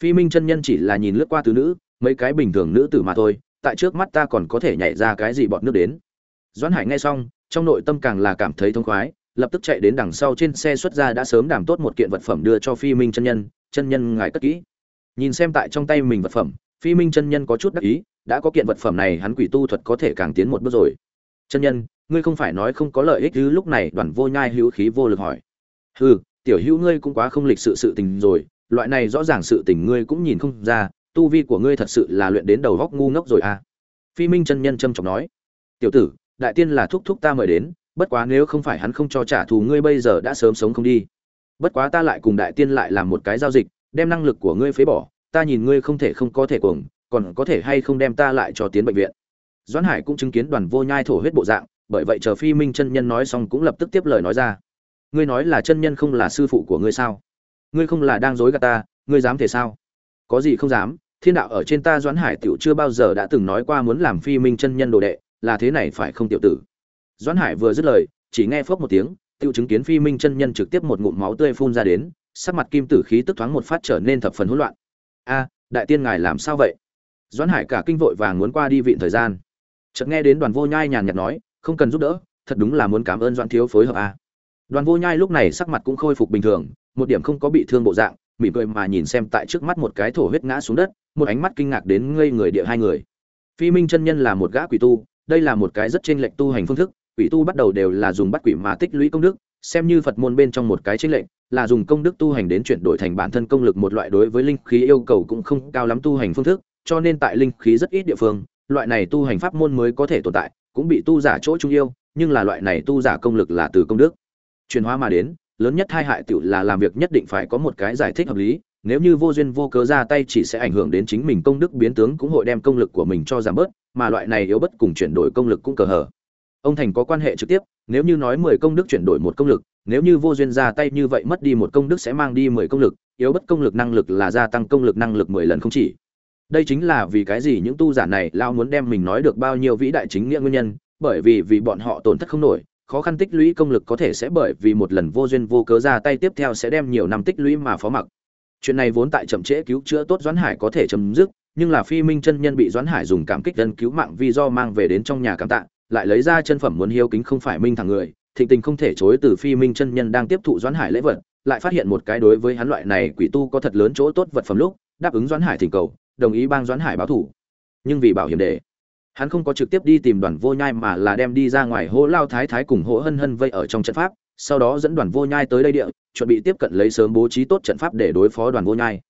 Phi minh chân nhân chỉ là nhìn lướt qua tứ nữ, mấy cái bình thường nữ tử mà thôi, tại trước mắt ta còn có thể nhảy ra cái gì bọn nước đến. Doãn hải nghe xong trong nội tâm càng là cảm thấy thông khoái, lập tức chạy đến đằng sau trên xe xuất ra đã sớm đảm tốt một kiện vật phẩm đưa cho phi minh chân nhân chân nhân ngài cất kỹ. Nhìn xem tại trong tay mình vật phẩm, phi minh chân nhân có chút đắc ý, đã có kiện vật phẩm này hắn quỷ tu thuật có thể càng tiến một bước rồi. Chân nhân, ngươi không phải nói không có lợi ích ư lúc này đoàn vô nhai hữu khí vô lực hỏi. Hừ, tiểu hữu ngươi cũng quá không lịch sự sự tình rồi, loại này rõ ràng sự tình ngươi cũng nhìn không ra, tu vi của ngươi thật sự là luyện đến đầu góc ngu ngốc rồi à. Phi minh chân nhân trâm trọng nói. Tiểu tử đại tiên là thúc thúc ta mời đến, bất quá nếu không phải hắn không cho trả thù ngươi bây giờ đã sớm sống không đi. Bất quá ta lại cùng đại tiên lại làm một cái giao dịch, đem năng lực của ngươi phế bỏ, ta nhìn ngươi không thể không có thể cuồng, còn có thể hay không đem ta lại cho tiến bệnh viện. Doãn hải cũng chứng kiến đoàn vô nhai thổ huyết bộ dạng, bởi vậy chờ phi minh chân nhân nói xong cũng lập tức tiếp lời nói ra. Ngươi nói là chân nhân không là sư phụ của ngươi sao? Ngươi không là đang dối gạt ta, ngươi dám thể sao? Có gì không dám? Thiên đạo ở trên ta doãn hải tiểu chưa bao giờ đã từng nói qua muốn làm phi minh chân nhân đồ đệ là thế này phải không tiểu tử? Doãn hải vừa dứt lời, chỉ nghe phốc một tiếng, tiêu chứng kiến phi minh chân nhân trực tiếp một ngụm máu tươi phun ra đến, sắc mặt kim tử khí tức thoáng một phát trở nên thập phần hỗn loạn. A, đại tiên ngài làm sao vậy? Doãn hải cả kinh vội vàng muốn qua đi vịn thời gian. Chợt nghe đến đoàn vô nhai nhàn nhạt nói, không cần giúp đỡ, thật đúng là muốn cảm ơn doãn thiếu phối hợp a. Đoàn vô nhai lúc này sắc mặt cũng khôi phục bình thường, một điểm không có bị thương bộ dạng, mỉm cười mà nhìn xem tại trước mắt một cái thổ huyết ngã xuống đất, một ánh mắt kinh ngạc đến ngây người địa hai người. Phi minh chân nhân là một gã quỷ tu đây là một cái rất chênh lệch tu hành phương thức, quỷ tu bắt đầu đều là dùng bắt quỷ mà tích lũy công đức, xem như phật môn bên trong một cái chênh lệch, là dùng công đức tu hành đến chuyển đổi thành bản thân công lực một loại đối với linh khí yêu cầu cũng không cao lắm tu hành phương thức, cho nên tại linh khí rất ít địa phương, loại này tu hành pháp môn mới có thể tồn tại, cũng bị tu giả chỗ trung yêu, nhưng là loại này tu giả công lực là từ công đức. Chuyển hóa mà đến, lớn nhất hai hại tiểu là làm việc nhất định phải có một cái giải thích hợp lý, nếu như vô duyên vô cớ ra tay chỉ sẽ ảnh hưởng đến chính mình công đức biến tướng cũng hội đem công lực của mình cho giảm bớt mà loại này yếu bất cùng chuyển đổi công lực cũng cờ hở ông thành có quan hệ trực tiếp, nếu như nói mười công đức chuyển đổi một công lực, nếu như vô duyên ra tay như vậy mất đi một công đức sẽ mang đi mười công lực, yếu bất công lực năng lực là gia tăng công lực năng lực mười lần không chỉ. Đây chính là vì cái gì những tu giả này lao muốn đem mình nói được bao nhiêu vĩ đại chính nghĩa nguyên nhân, bởi vì vì bọn họ tổn thất không nổi, khó khăn tích lũy công lực có thể sẽ bởi vì một lần vô duyên vô cớ ra tay tiếp theo sẽ đem nhiều năm tích lũy mà phó mặc. Chuyện này vốn tại chậm trễ cứu chữa tốt doãn hải có thể chấm dứt nhưng là phi minh chân nhân bị doãn hải dùng cảm kích dân cứu mạng vì do mang về đến trong nhà cảm tạ, lại lấy ra chân phẩm muốn hiếu kính không phải minh thằng người, thịnh tình không thể chối từ phi minh chân nhân đang tiếp thụ doãn hải lễ vật, lại phát hiện một cái đối với hắn loại này quỷ tu có thật lớn chỗ tốt vật phẩm lúc, đáp ứng doãn hải thỉnh cầu, đồng ý bang doãn hải báo thủ. Nhưng vì bảo hiểm để, hắn không có trực tiếp đi tìm đoàn vô nhai mà là đem đi ra ngoài hỗ lao thái thái cùng hỗ hân hân vây ở trong trận pháp, sau đó dẫn đoàn vô nhai tới đây địa, chuẩn bị tiếp cận lấy sớm bố trí tốt trận pháp để đối phó đoàn vô nhai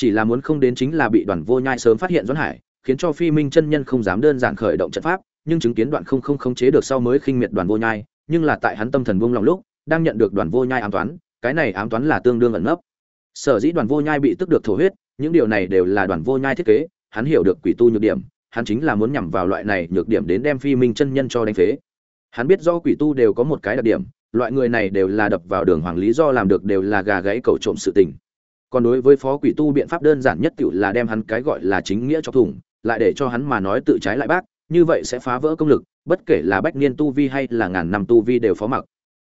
chỉ là muốn không đến chính là bị đoàn vô nhai sớm phát hiện doãn hải, khiến cho phi minh chân nhân không dám đơn giản khởi động trận pháp, nhưng chứng kiến đoạn không không khống chế được sau mới khinh miệt đoàn vô nhai, nhưng là tại hắn tâm thần buông lòng lúc, đang nhận được đoàn vô nhai ám toán, cái này ám toán là tương đương ẩn nấp. Sở dĩ đoàn vô nhai bị tức được thổ huyết, những điều này đều là đoàn vô nhai thiết kế, hắn hiểu được quỷ tu nhược điểm, hắn chính là muốn nhằm vào loại này nhược điểm đến đem phi minh chân nhân cho đánh phế. Hắn biết do quỷ tu đều có một cái đặc điểm, loại người này đều là đập vào đường hoàng lý do làm được đều là gà gáy cầu trộm sự tình còn đối với phó quỷ tu biện pháp đơn giản nhất tự là đem hắn cái gọi là chính nghĩa cho thủng, lại để cho hắn mà nói tự trái lại bác, như vậy sẽ phá vỡ công lực, bất kể là bách niên tu vi hay là ngàn năm tu vi đều phó mặc.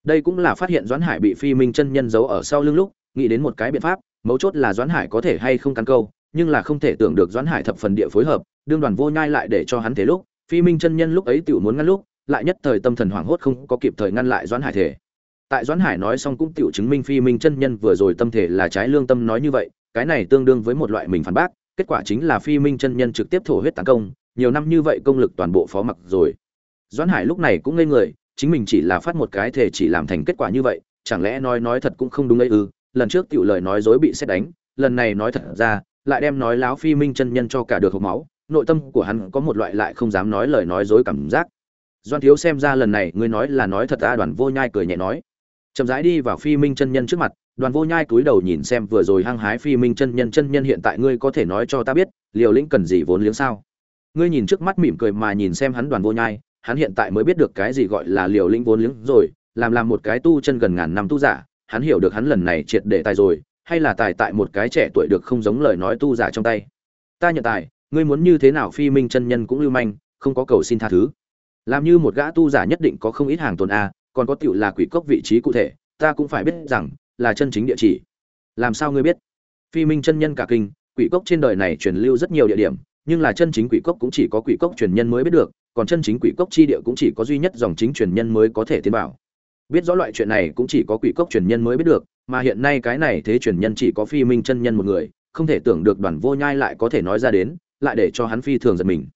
Đây cũng là phát hiện doãn hải bị phi minh chân nhân giấu ở sau lưng lúc, nghĩ đến một cái biện pháp, mấu chốt là doãn hải có thể hay không cắn câu, nhưng là không thể tưởng được doãn hải thập phần địa phối hợp, đương đoàn vô nhai lại để cho hắn thế lúc, phi minh chân nhân lúc ấy tự muốn ngăn lúc, lại nhất thời tâm thần hoảng hốt không có kịp thời ngăn lại doãn hải thể tại doãn hải nói xong cũng tự chứng minh phi minh chân nhân vừa rồi tâm thể là trái lương tâm nói như vậy, cái này tương đương với một loại mình phản bác, kết quả chính là phi minh chân nhân trực tiếp thổ huyết tấn công, nhiều năm như vậy công lực toàn bộ phó mặc rồi. Doãn hải lúc này cũng ngây người, chính mình chỉ là phát một cái thể chỉ làm thành kết quả như vậy, chẳng lẽ nói nói thật cũng không đúng ấy ư? Lần trước tiểu lời nói dối bị xét đánh, lần này nói thật ra, lại đem nói láo phi minh chân nhân cho cả được hộp máu, nội tâm của hắn có một loại lại không dám nói lời nói dối cảm giác. Doan thiếu xem ra lần này ngươi nói là nói thật ta đoàn vô nhai cười nhẹ nói chậm rãi đi vào phi minh chân nhân trước mặt, đoàn vô nhai cúi đầu nhìn xem vừa rồi hăng hái phi minh chân nhân chân nhân hiện tại ngươi có thể nói cho ta biết, liều lĩnh cần gì vốn liếng sao? Ngươi nhìn trước mắt mỉm cười mà nhìn xem hắn đoàn vô nhai, hắn hiện tại mới biết được cái gì gọi là liều lĩnh vốn liếng rồi, làm làm một cái tu chân gần ngàn năm tu giả, hắn hiểu được hắn lần này triệt để tài rồi, hay là tài tại một cái trẻ tuổi được không giống lời nói tu giả trong tay. Ta nhận tài, ngươi muốn như thế nào phi minh chân nhân cũng lưu manh, không có cầu xin tha thứ. Làm như một gã tu giả nhất định có không ít hàng tồn a còn có tiểu là quỷ cốc vị trí cụ thể ta cũng phải biết rằng là chân chính địa chỉ. Làm sao ngươi biết? Phi minh chân nhân cả kinh quỷ cốc trên đời này truyền lưu rất nhiều địa điểm nhưng là chân chính quỷ cốc cũng chỉ có quỷ cốc truyền nhân mới biết được còn chân chính quỷ cốc chi địa cũng chỉ có duy nhất dòng chính truyền nhân mới có thể tiến vào. Biết rõ loại chuyện này cũng chỉ có quỷ cốc truyền nhân mới biết được mà hiện nay cái này thế truyền nhân chỉ có phi minh chân nhân một người không thể tưởng được đoàn vô nhai lại có thể nói ra đến lại để cho hắn phi thường giật mình.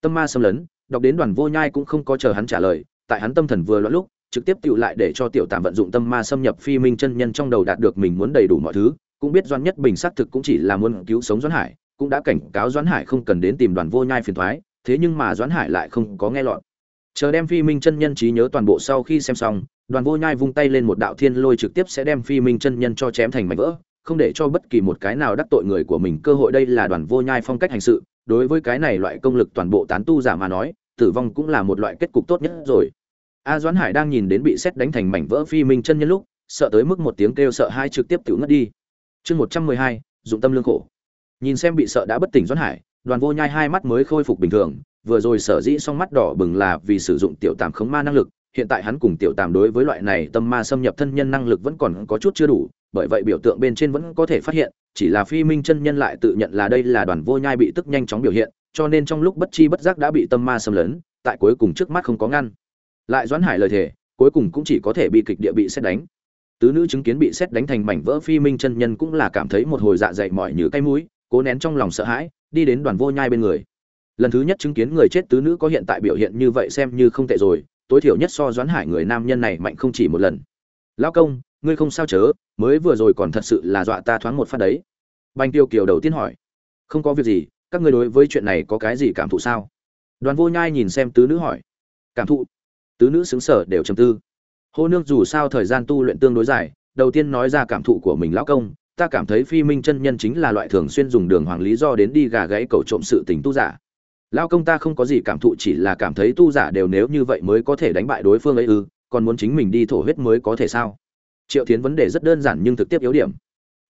Tâm ma xâm lấn đọc đến đoàn vô nhai cũng không có chờ hắn trả lời tại hắn tâm thần vừa loạn lúc trực tiếp tự lại để cho tiểu tạm vận dụng tâm ma xâm nhập phi minh chân nhân trong đầu đạt được mình muốn đầy đủ mọi thứ, cũng biết doan nhất bình xác thực cũng chỉ là muốn cứu sống doãn hải, cũng đã cảnh cáo doãn hải không cần đến tìm đoàn vô nhai phiền thoái, thế nhưng mà doãn hải lại không có nghe lọt. Chờ đem phi minh chân nhân trí nhớ toàn bộ sau khi xem xong, đoàn vô nhai vung tay lên một đạo thiên lôi trực tiếp sẽ đem phi minh chân nhân cho chém thành mảnh vỡ, không để cho bất kỳ một cái nào đắc tội người của mình. Cơ hội đây là đoàn vô nhai phong cách hành sự, đối với cái này loại công lực toàn bộ tán tu giả mà nói, tử vong cũng là một loại kết cục tốt nhất rồi a doãn hải đang nhìn đến bị xét đánh thành mảnh vỡ phi minh chân nhân lúc, sợ tới mức một tiếng kêu sợ hai trực tiếp tự ngất đi. Chương một trăm mười hai, dụng tâm lương khổ. Nhìn xem bị sợ đã bất tỉnh doãn hải, đoàn vô nhai hai mắt mới khôi phục bình thường, vừa rồi sở dĩ song mắt đỏ bừng là vì sử dụng tiểu tạm khống ma năng lực, hiện tại hắn cùng tiểu tàm đối với loại này tâm ma xâm nhập thân nhân năng lực vẫn còn có chút chưa đủ, bởi vậy biểu tượng bên trên vẫn có thể phát hiện, chỉ là phi minh chân nhân lại tự nhận là đây là đoàn vô nhai bị tức nhanh chóng biểu hiện, cho nên trong lúc bất chi bất giác đã bị tâm ma xâm lấn, tại cuối cùng trước mắt không có ngăn lại doãn hải lời thề, cuối cùng cũng chỉ có thể bị kịch địa bị xét đánh. Tứ nữ chứng kiến bị xét đánh thành mảnh vỡ phi minh chân nhân cũng là cảm thấy một hồi dạ dày mỏi như cái mũi, cố nén trong lòng sợ hãi, đi đến đoàn vô nhai bên người. Lần thứ nhất chứng kiến người chết tứ nữ có hiện tại biểu hiện như vậy xem như không tệ rồi, tối thiểu nhất so doãn hải người nam nhân này mạnh không chỉ một lần. Lão công, ngươi không sao chớ, mới vừa rồi còn thật sự là dọa ta thoáng một phát đấy. Banh tiêu kiều đầu tiên hỏi. Không có việc gì, các ngươi đối với chuyện này có cái gì cảm thụ sao? Đoàn vô nhai nhìn xem tứ nữ hỏi. Cảm thụ tứ nữ xứng sở đều trầm tư. Hô nương dù sao thời gian tu luyện tương đối dài, đầu tiên nói ra cảm thụ của mình lão công, ta cảm thấy phi minh chân nhân chính là loại thường xuyên dùng đường hoàng lý do đến đi gà gãy cầu trộm sự tình tu giả. Lão công ta không có gì cảm thụ, chỉ là cảm thấy tu giả đều nếu như vậy mới có thể đánh bại đối phương ấy ư, còn muốn chính mình đi thổ huyết mới có thể sao? Triệu tiến vấn đề rất đơn giản nhưng thực tiếp yếu điểm.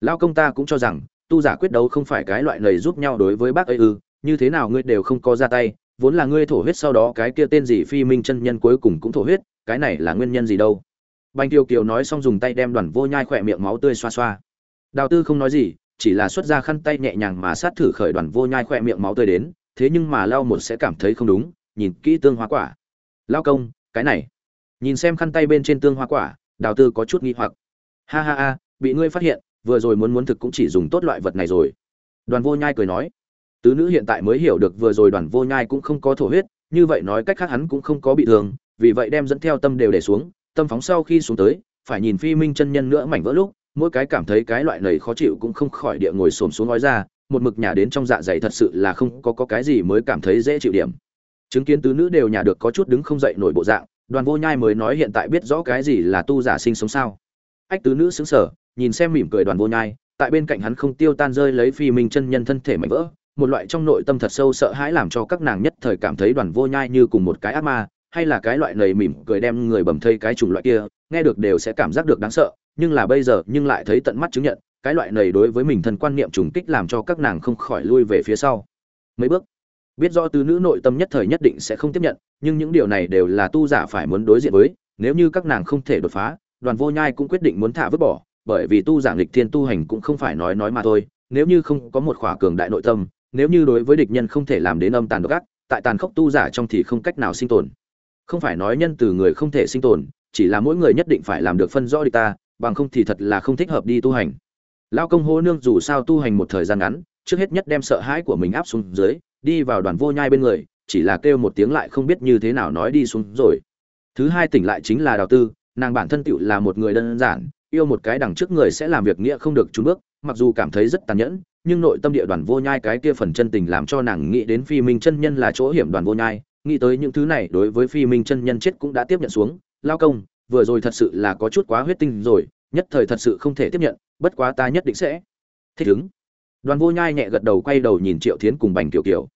Lão công ta cũng cho rằng, tu giả quyết đấu không phải cái loại lầy giúp nhau đối với bác ấy ư, như thế nào ngươi đều không có ra tay vốn là ngươi thổ huyết sau đó cái kia tên gì phi minh chân nhân cuối cùng cũng thổ huyết, cái này là nguyên nhân gì đâu? Bành tiêu kiều nói xong dùng tay đem đoàn vô nhai khỏe miệng máu tươi xoa xoa. Đào tư không nói gì, chỉ là xuất ra khăn tay nhẹ nhàng mà sát thử khởi đoàn vô nhai khỏe miệng máu tươi đến, thế nhưng mà lao một sẽ cảm thấy không đúng, nhìn kỹ tương hoa quả. Lao công, cái này. Nhìn xem khăn tay bên trên tương hoa quả, đào tư có chút nghi hoặc. Ha ha ha, bị ngươi phát hiện, vừa rồi muốn muốn thực cũng chỉ dùng tốt loại vật này rồi. Đoàn vô nhai cười nói tứ nữ hiện tại mới hiểu được vừa rồi đoàn vô nhai cũng không có thổ huyết như vậy nói cách khác hắn cũng không có bị thương vì vậy đem dẫn theo tâm đều để xuống tâm phóng sau khi xuống tới phải nhìn phi minh chân nhân nữa mảnh vỡ lúc mỗi cái cảm thấy cái loại này khó chịu cũng không khỏi địa ngồi xổm xuống nói ra một mực nhà đến trong dạ dày thật sự là không có, có cái gì mới cảm thấy dễ chịu điểm. Chứng kiến tứ nữ đều nhà được có chút đứng không dậy nổi bộ dạng đoàn vô nhai mới nói hiện tại biết rõ cái gì là tu giả sinh sống sao. Ách tứ nữ xứng sở nhìn xem mỉm cười đoàn vô nhai tại bên cạnh hắn không tiêu tan rơi lấy phi minh chân nhân thân thể mảnh vỡ một loại trong nội tâm thật sâu sợ hãi làm cho các nàng nhất thời cảm thấy đoàn vô nhai như cùng một cái ác ma, hay là cái loại nầy mỉm cười đem người bầm thây cái chủng loại kia, nghe được đều sẽ cảm giác được đáng sợ, nhưng là bây giờ nhưng lại thấy tận mắt chứng nhận, cái loại nầy đối với mình thân quan niệm trùng kích làm cho các nàng không khỏi lui về phía sau. Mấy bước, biết rõ tứ nữ nội tâm nhất thời nhất định sẽ không tiếp nhận, nhưng những điều này đều là tu giả phải muốn đối diện với, nếu như các nàng không thể đột phá, đoàn vô nhai cũng quyết định muốn thả vứt bỏ, bởi vì tu giảng lịch thiên tu hành cũng không phải nói nói mà thôi, nếu như không có một khỏa cường đại nội tâm nếu như đối với địch nhân không thể làm đến âm tàn độc ác, tại tàn khốc tu giả trong thì không cách nào sinh tồn. Không phải nói nhân từ người không thể sinh tồn, chỉ là mỗi người nhất định phải làm được phân rõ địch ta, bằng không thì thật là không thích hợp đi tu hành. Lao công hô nương dù sao tu hành một thời gian ngắn, trước hết nhất đem sợ hãi của mình áp xuống dưới, đi vào đoàn vô nhai bên người, chỉ là kêu một tiếng lại không biết như thế nào nói đi xuống rồi. Thứ hai tỉnh lại chính là đào tư, nàng bản thân tựu là một người đơn giản yêu một cái đằng trước người sẽ làm việc nghĩa không được trúng bước, mặc dù cảm thấy rất tàn nhẫn, nhưng nội tâm địa đoàn vô nhai cái kia phần chân tình làm cho nàng nghĩ đến phi minh chân nhân là chỗ hiểm đoàn vô nhai, nghĩ tới những thứ này đối với phi minh chân nhân chết cũng đã tiếp nhận xuống, lao công, vừa rồi thật sự là có chút quá huyết tinh rồi, nhất thời thật sự không thể tiếp nhận, bất quá ta nhất định sẽ thích ứng. Đoàn vô nhai nhẹ gật đầu quay đầu nhìn triệu thiến cùng bành kiểu kiểu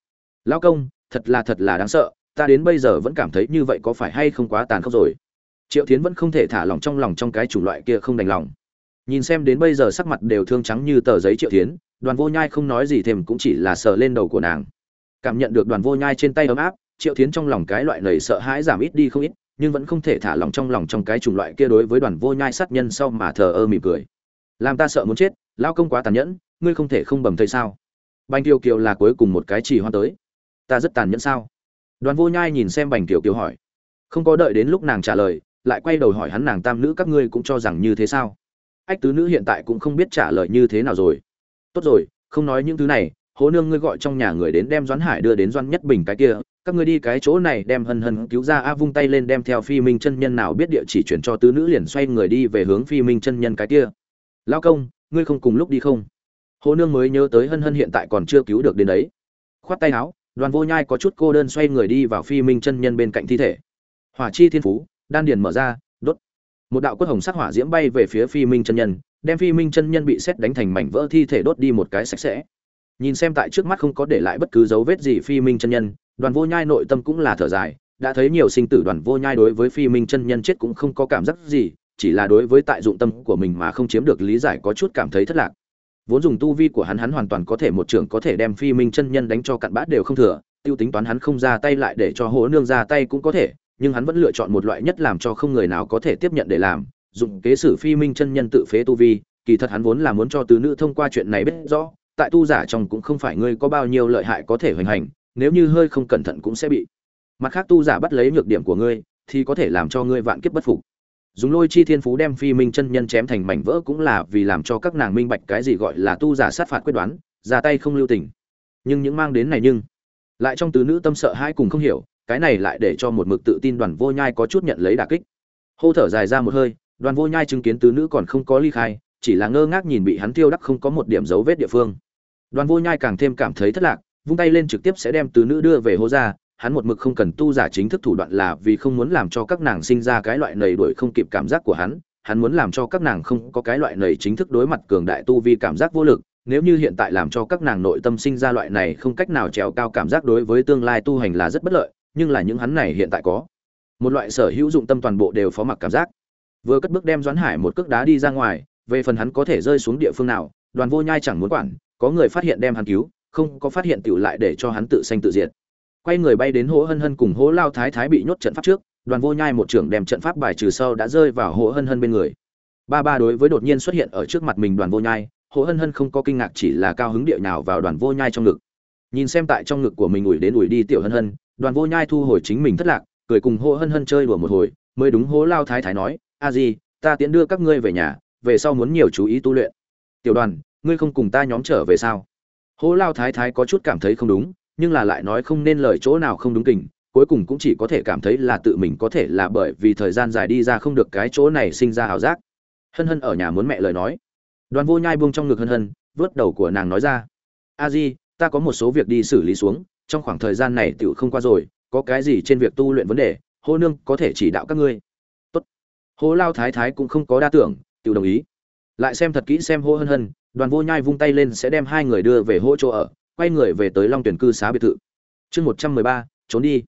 lao công, thật là thật là đáng sợ, ta đến bây giờ vẫn cảm thấy như vậy có phải hay không quá tàn khốc rồi? Triệu thiến vẫn không thể thả lòng trong lòng trong cái chủng loại kia không đành lòng. Nhìn xem đến bây giờ sắc mặt đều thương trắng như tờ giấy triệu thiến, đoàn vô nhai không nói gì thêm cũng chỉ là sờ lên đầu của nàng. Cảm nhận được đoàn vô nhai trên tay ấm áp, triệu thiến trong lòng cái loại nầy sợ hãi giảm ít đi không ít, nhưng vẫn không thể thả lòng trong lòng trong cái chủng loại kia đối với đoàn vô nhai sát nhân sau mà thờ ơ mỉm cười. Làm ta sợ muốn chết lao công quá tàn nhẫn, ngươi không thể không bầm thây sao? Bành kiều kiều là cuối cùng một cái chỉ hoa tới. Ta rất tàn nhẫn sao? Đoàn vô nhai nhìn xem bành kiều kiều hỏi. Không có đợi đến lúc nàng trả lời lại quay đầu hỏi hắn nàng tam nữ các ngươi cũng cho rằng như thế sao? Ách tứ nữ hiện tại cũng không biết trả lời như thế nào rồi. Tốt rồi, không nói những thứ này, hố nương ngươi gọi trong nhà người đến đem doãn hải đưa đến doãn nhất bình cái kia, các ngươi đi cái chỗ này đem hân hân cứu ra, a vung tay lên đem theo phi minh chân nhân nào biết địa chỉ chuyển cho tứ nữ liền xoay người đi về hướng phi minh chân nhân cái kia. Lao công, ngươi không cùng lúc đi không? Hố nương mới nhớ tới hân hân hiện tại còn chưa cứu được đến đấy. Khoát tay áo, đoàn vô nhai có chút cô đơn xoay người đi vào phi minh chân nhân bên cạnh thi thể. Hỏa chi thiên phú đan điền mở ra, đốt. Một đạo quất hồng sắc hỏa diễm bay về phía phi minh chân nhân, đem phi minh chân nhân bị xét đánh thành mảnh vỡ thi thể đốt đi một cái sạch sẽ. Nhìn xem tại trước mắt không có để lại bất cứ dấu vết gì phi minh chân nhân, đoàn vô nhai nội tâm cũng là thở dài, đã thấy nhiều sinh tử đoàn vô nhai đối với phi minh chân nhân chết cũng không có cảm giác gì, chỉ là đối với tại dụng tâm của mình mà không chiếm được lý giải có chút cảm thấy thất lạc. Vốn dùng tu vi của hắn hắn hoàn toàn có thể một trưởng có thể đem phi minh chân nhân đánh cho cặn bát đều không thừa, tiêu tính toán hắn không ra tay lại để cho hố nương ra tay cũng có thể nhưng hắn vẫn lựa chọn một loại nhất làm cho không người nào có thể tiếp nhận để làm, dụng kế sử phi minh chân nhân tự phế tu vi, kỳ thật hắn vốn là muốn cho tứ nữ thông qua chuyện này biết rõ, tại tu giả trong cũng không phải ngươi có bao nhiêu lợi hại có thể hoành hành, nếu như hơi không cẩn thận cũng sẽ bị. Mặt khác tu giả bắt lấy nhược điểm của ngươi, thì có thể làm cho ngươi vạn kiếp bất phục. Dùng lôi chi thiên phú đem phi minh chân nhân chém thành mảnh vỡ cũng là vì làm cho các nàng minh bạch cái gì gọi là tu giả sát phạt quyết đoán, ra tay không lưu tình. Nhưng những mang đến này nhưng, lại trong tứ nữ tâm sợ hai cùng không hiểu cái này lại để cho một mực tự tin đoàn vô nhai có chút nhận lấy đả kích. Hô thở dài ra một hơi, đoàn vô nhai chứng kiến tứ nữ còn không có ly khai, chỉ là ngơ ngác nhìn bị hắn tiêu đắc không có một điểm dấu vết địa phương. Đoàn vô nhai càng thêm cảm thấy thất lạc, vung tay lên trực tiếp sẽ đem tứ nữ đưa về hô ra, hắn một mực không cần tu giả chính thức thủ đoạn là vì không muốn làm cho các nàng sinh ra cái loại nầy đuổi không kịp cảm giác của hắn hắn muốn làm cho các nàng không có cái loại nầy chính thức đối mặt cường đại tu vi cảm giác vô lực, nếu như hiện tại làm cho các nàng nội tâm sinh ra loại này không cách nào trèo cao cảm giác đối với tương lai tu hành là rất bất lợi nhưng là những hắn này hiện tại có. Một loại sở hữu dụng tâm toàn bộ đều phó mặc cảm giác. Vừa cất bước đem doãn hải một cước đá đi ra ngoài, về phần hắn có thể rơi xuống địa phương nào, đoàn vô nhai chẳng muốn quản, có người phát hiện đem hắn cứu, không có phát hiện tiểu lại để cho hắn tự sanh tự diệt. Quay người bay đến hố hân hân cùng hố lao thái thái bị nhốt trận pháp trước, đoàn vô nhai một trưởng đem trận pháp bài trừ sau đã rơi vào hố hân hân bên người. Ba ba đối với đột nhiên xuất hiện ở trước mặt mình đoàn vô nhai hố hân hân không có kinh ngạc chỉ là cao hứng địa nào vào đoàn vô nhai trong ngực. Nhìn xem tại trong ngực của mình ủi đến ủi đi tiểu hân hân đoàn vô nhai thu hồi chính mình thất lạc, cười cùng Hô hân hân chơi đùa một hồi, mới đúng hố lao thái thái nói, a di, ta tiễn đưa các ngươi về nhà, về sau muốn nhiều chú ý tu luyện. Tiểu đoàn, ngươi không cùng ta nhóm trở về sao? Hố lao thái thái có chút cảm thấy không đúng, nhưng là lại nói không nên lời chỗ nào không đúng tình cuối cùng cũng chỉ có thể cảm thấy là tự mình có thể là bởi vì thời gian dài đi ra không được cái chỗ này sinh ra ảo giác. Hân hân ở nhà muốn mẹ lời nói. Đoàn vô nhai buông trong ngực hân hân, vớt đầu của nàng nói ra, a di, ta có một số việc đi xử lý xuống trong khoảng thời gian này tựu không qua rồi, có cái gì trên việc tu luyện vấn đề, hô nương có thể chỉ đạo các ngươi. Tốt. Hô lao thái thái cũng không có đa tưởng, tiểu đồng ý. Lại xem thật kỹ xem hô hân hân, đoàn vô nhai vung tay lên sẽ đem hai người đưa về hỗ chỗ ở, quay người về tới long tuyển cư xá biệt thự. Chương một trăm mười ba, trốn đi.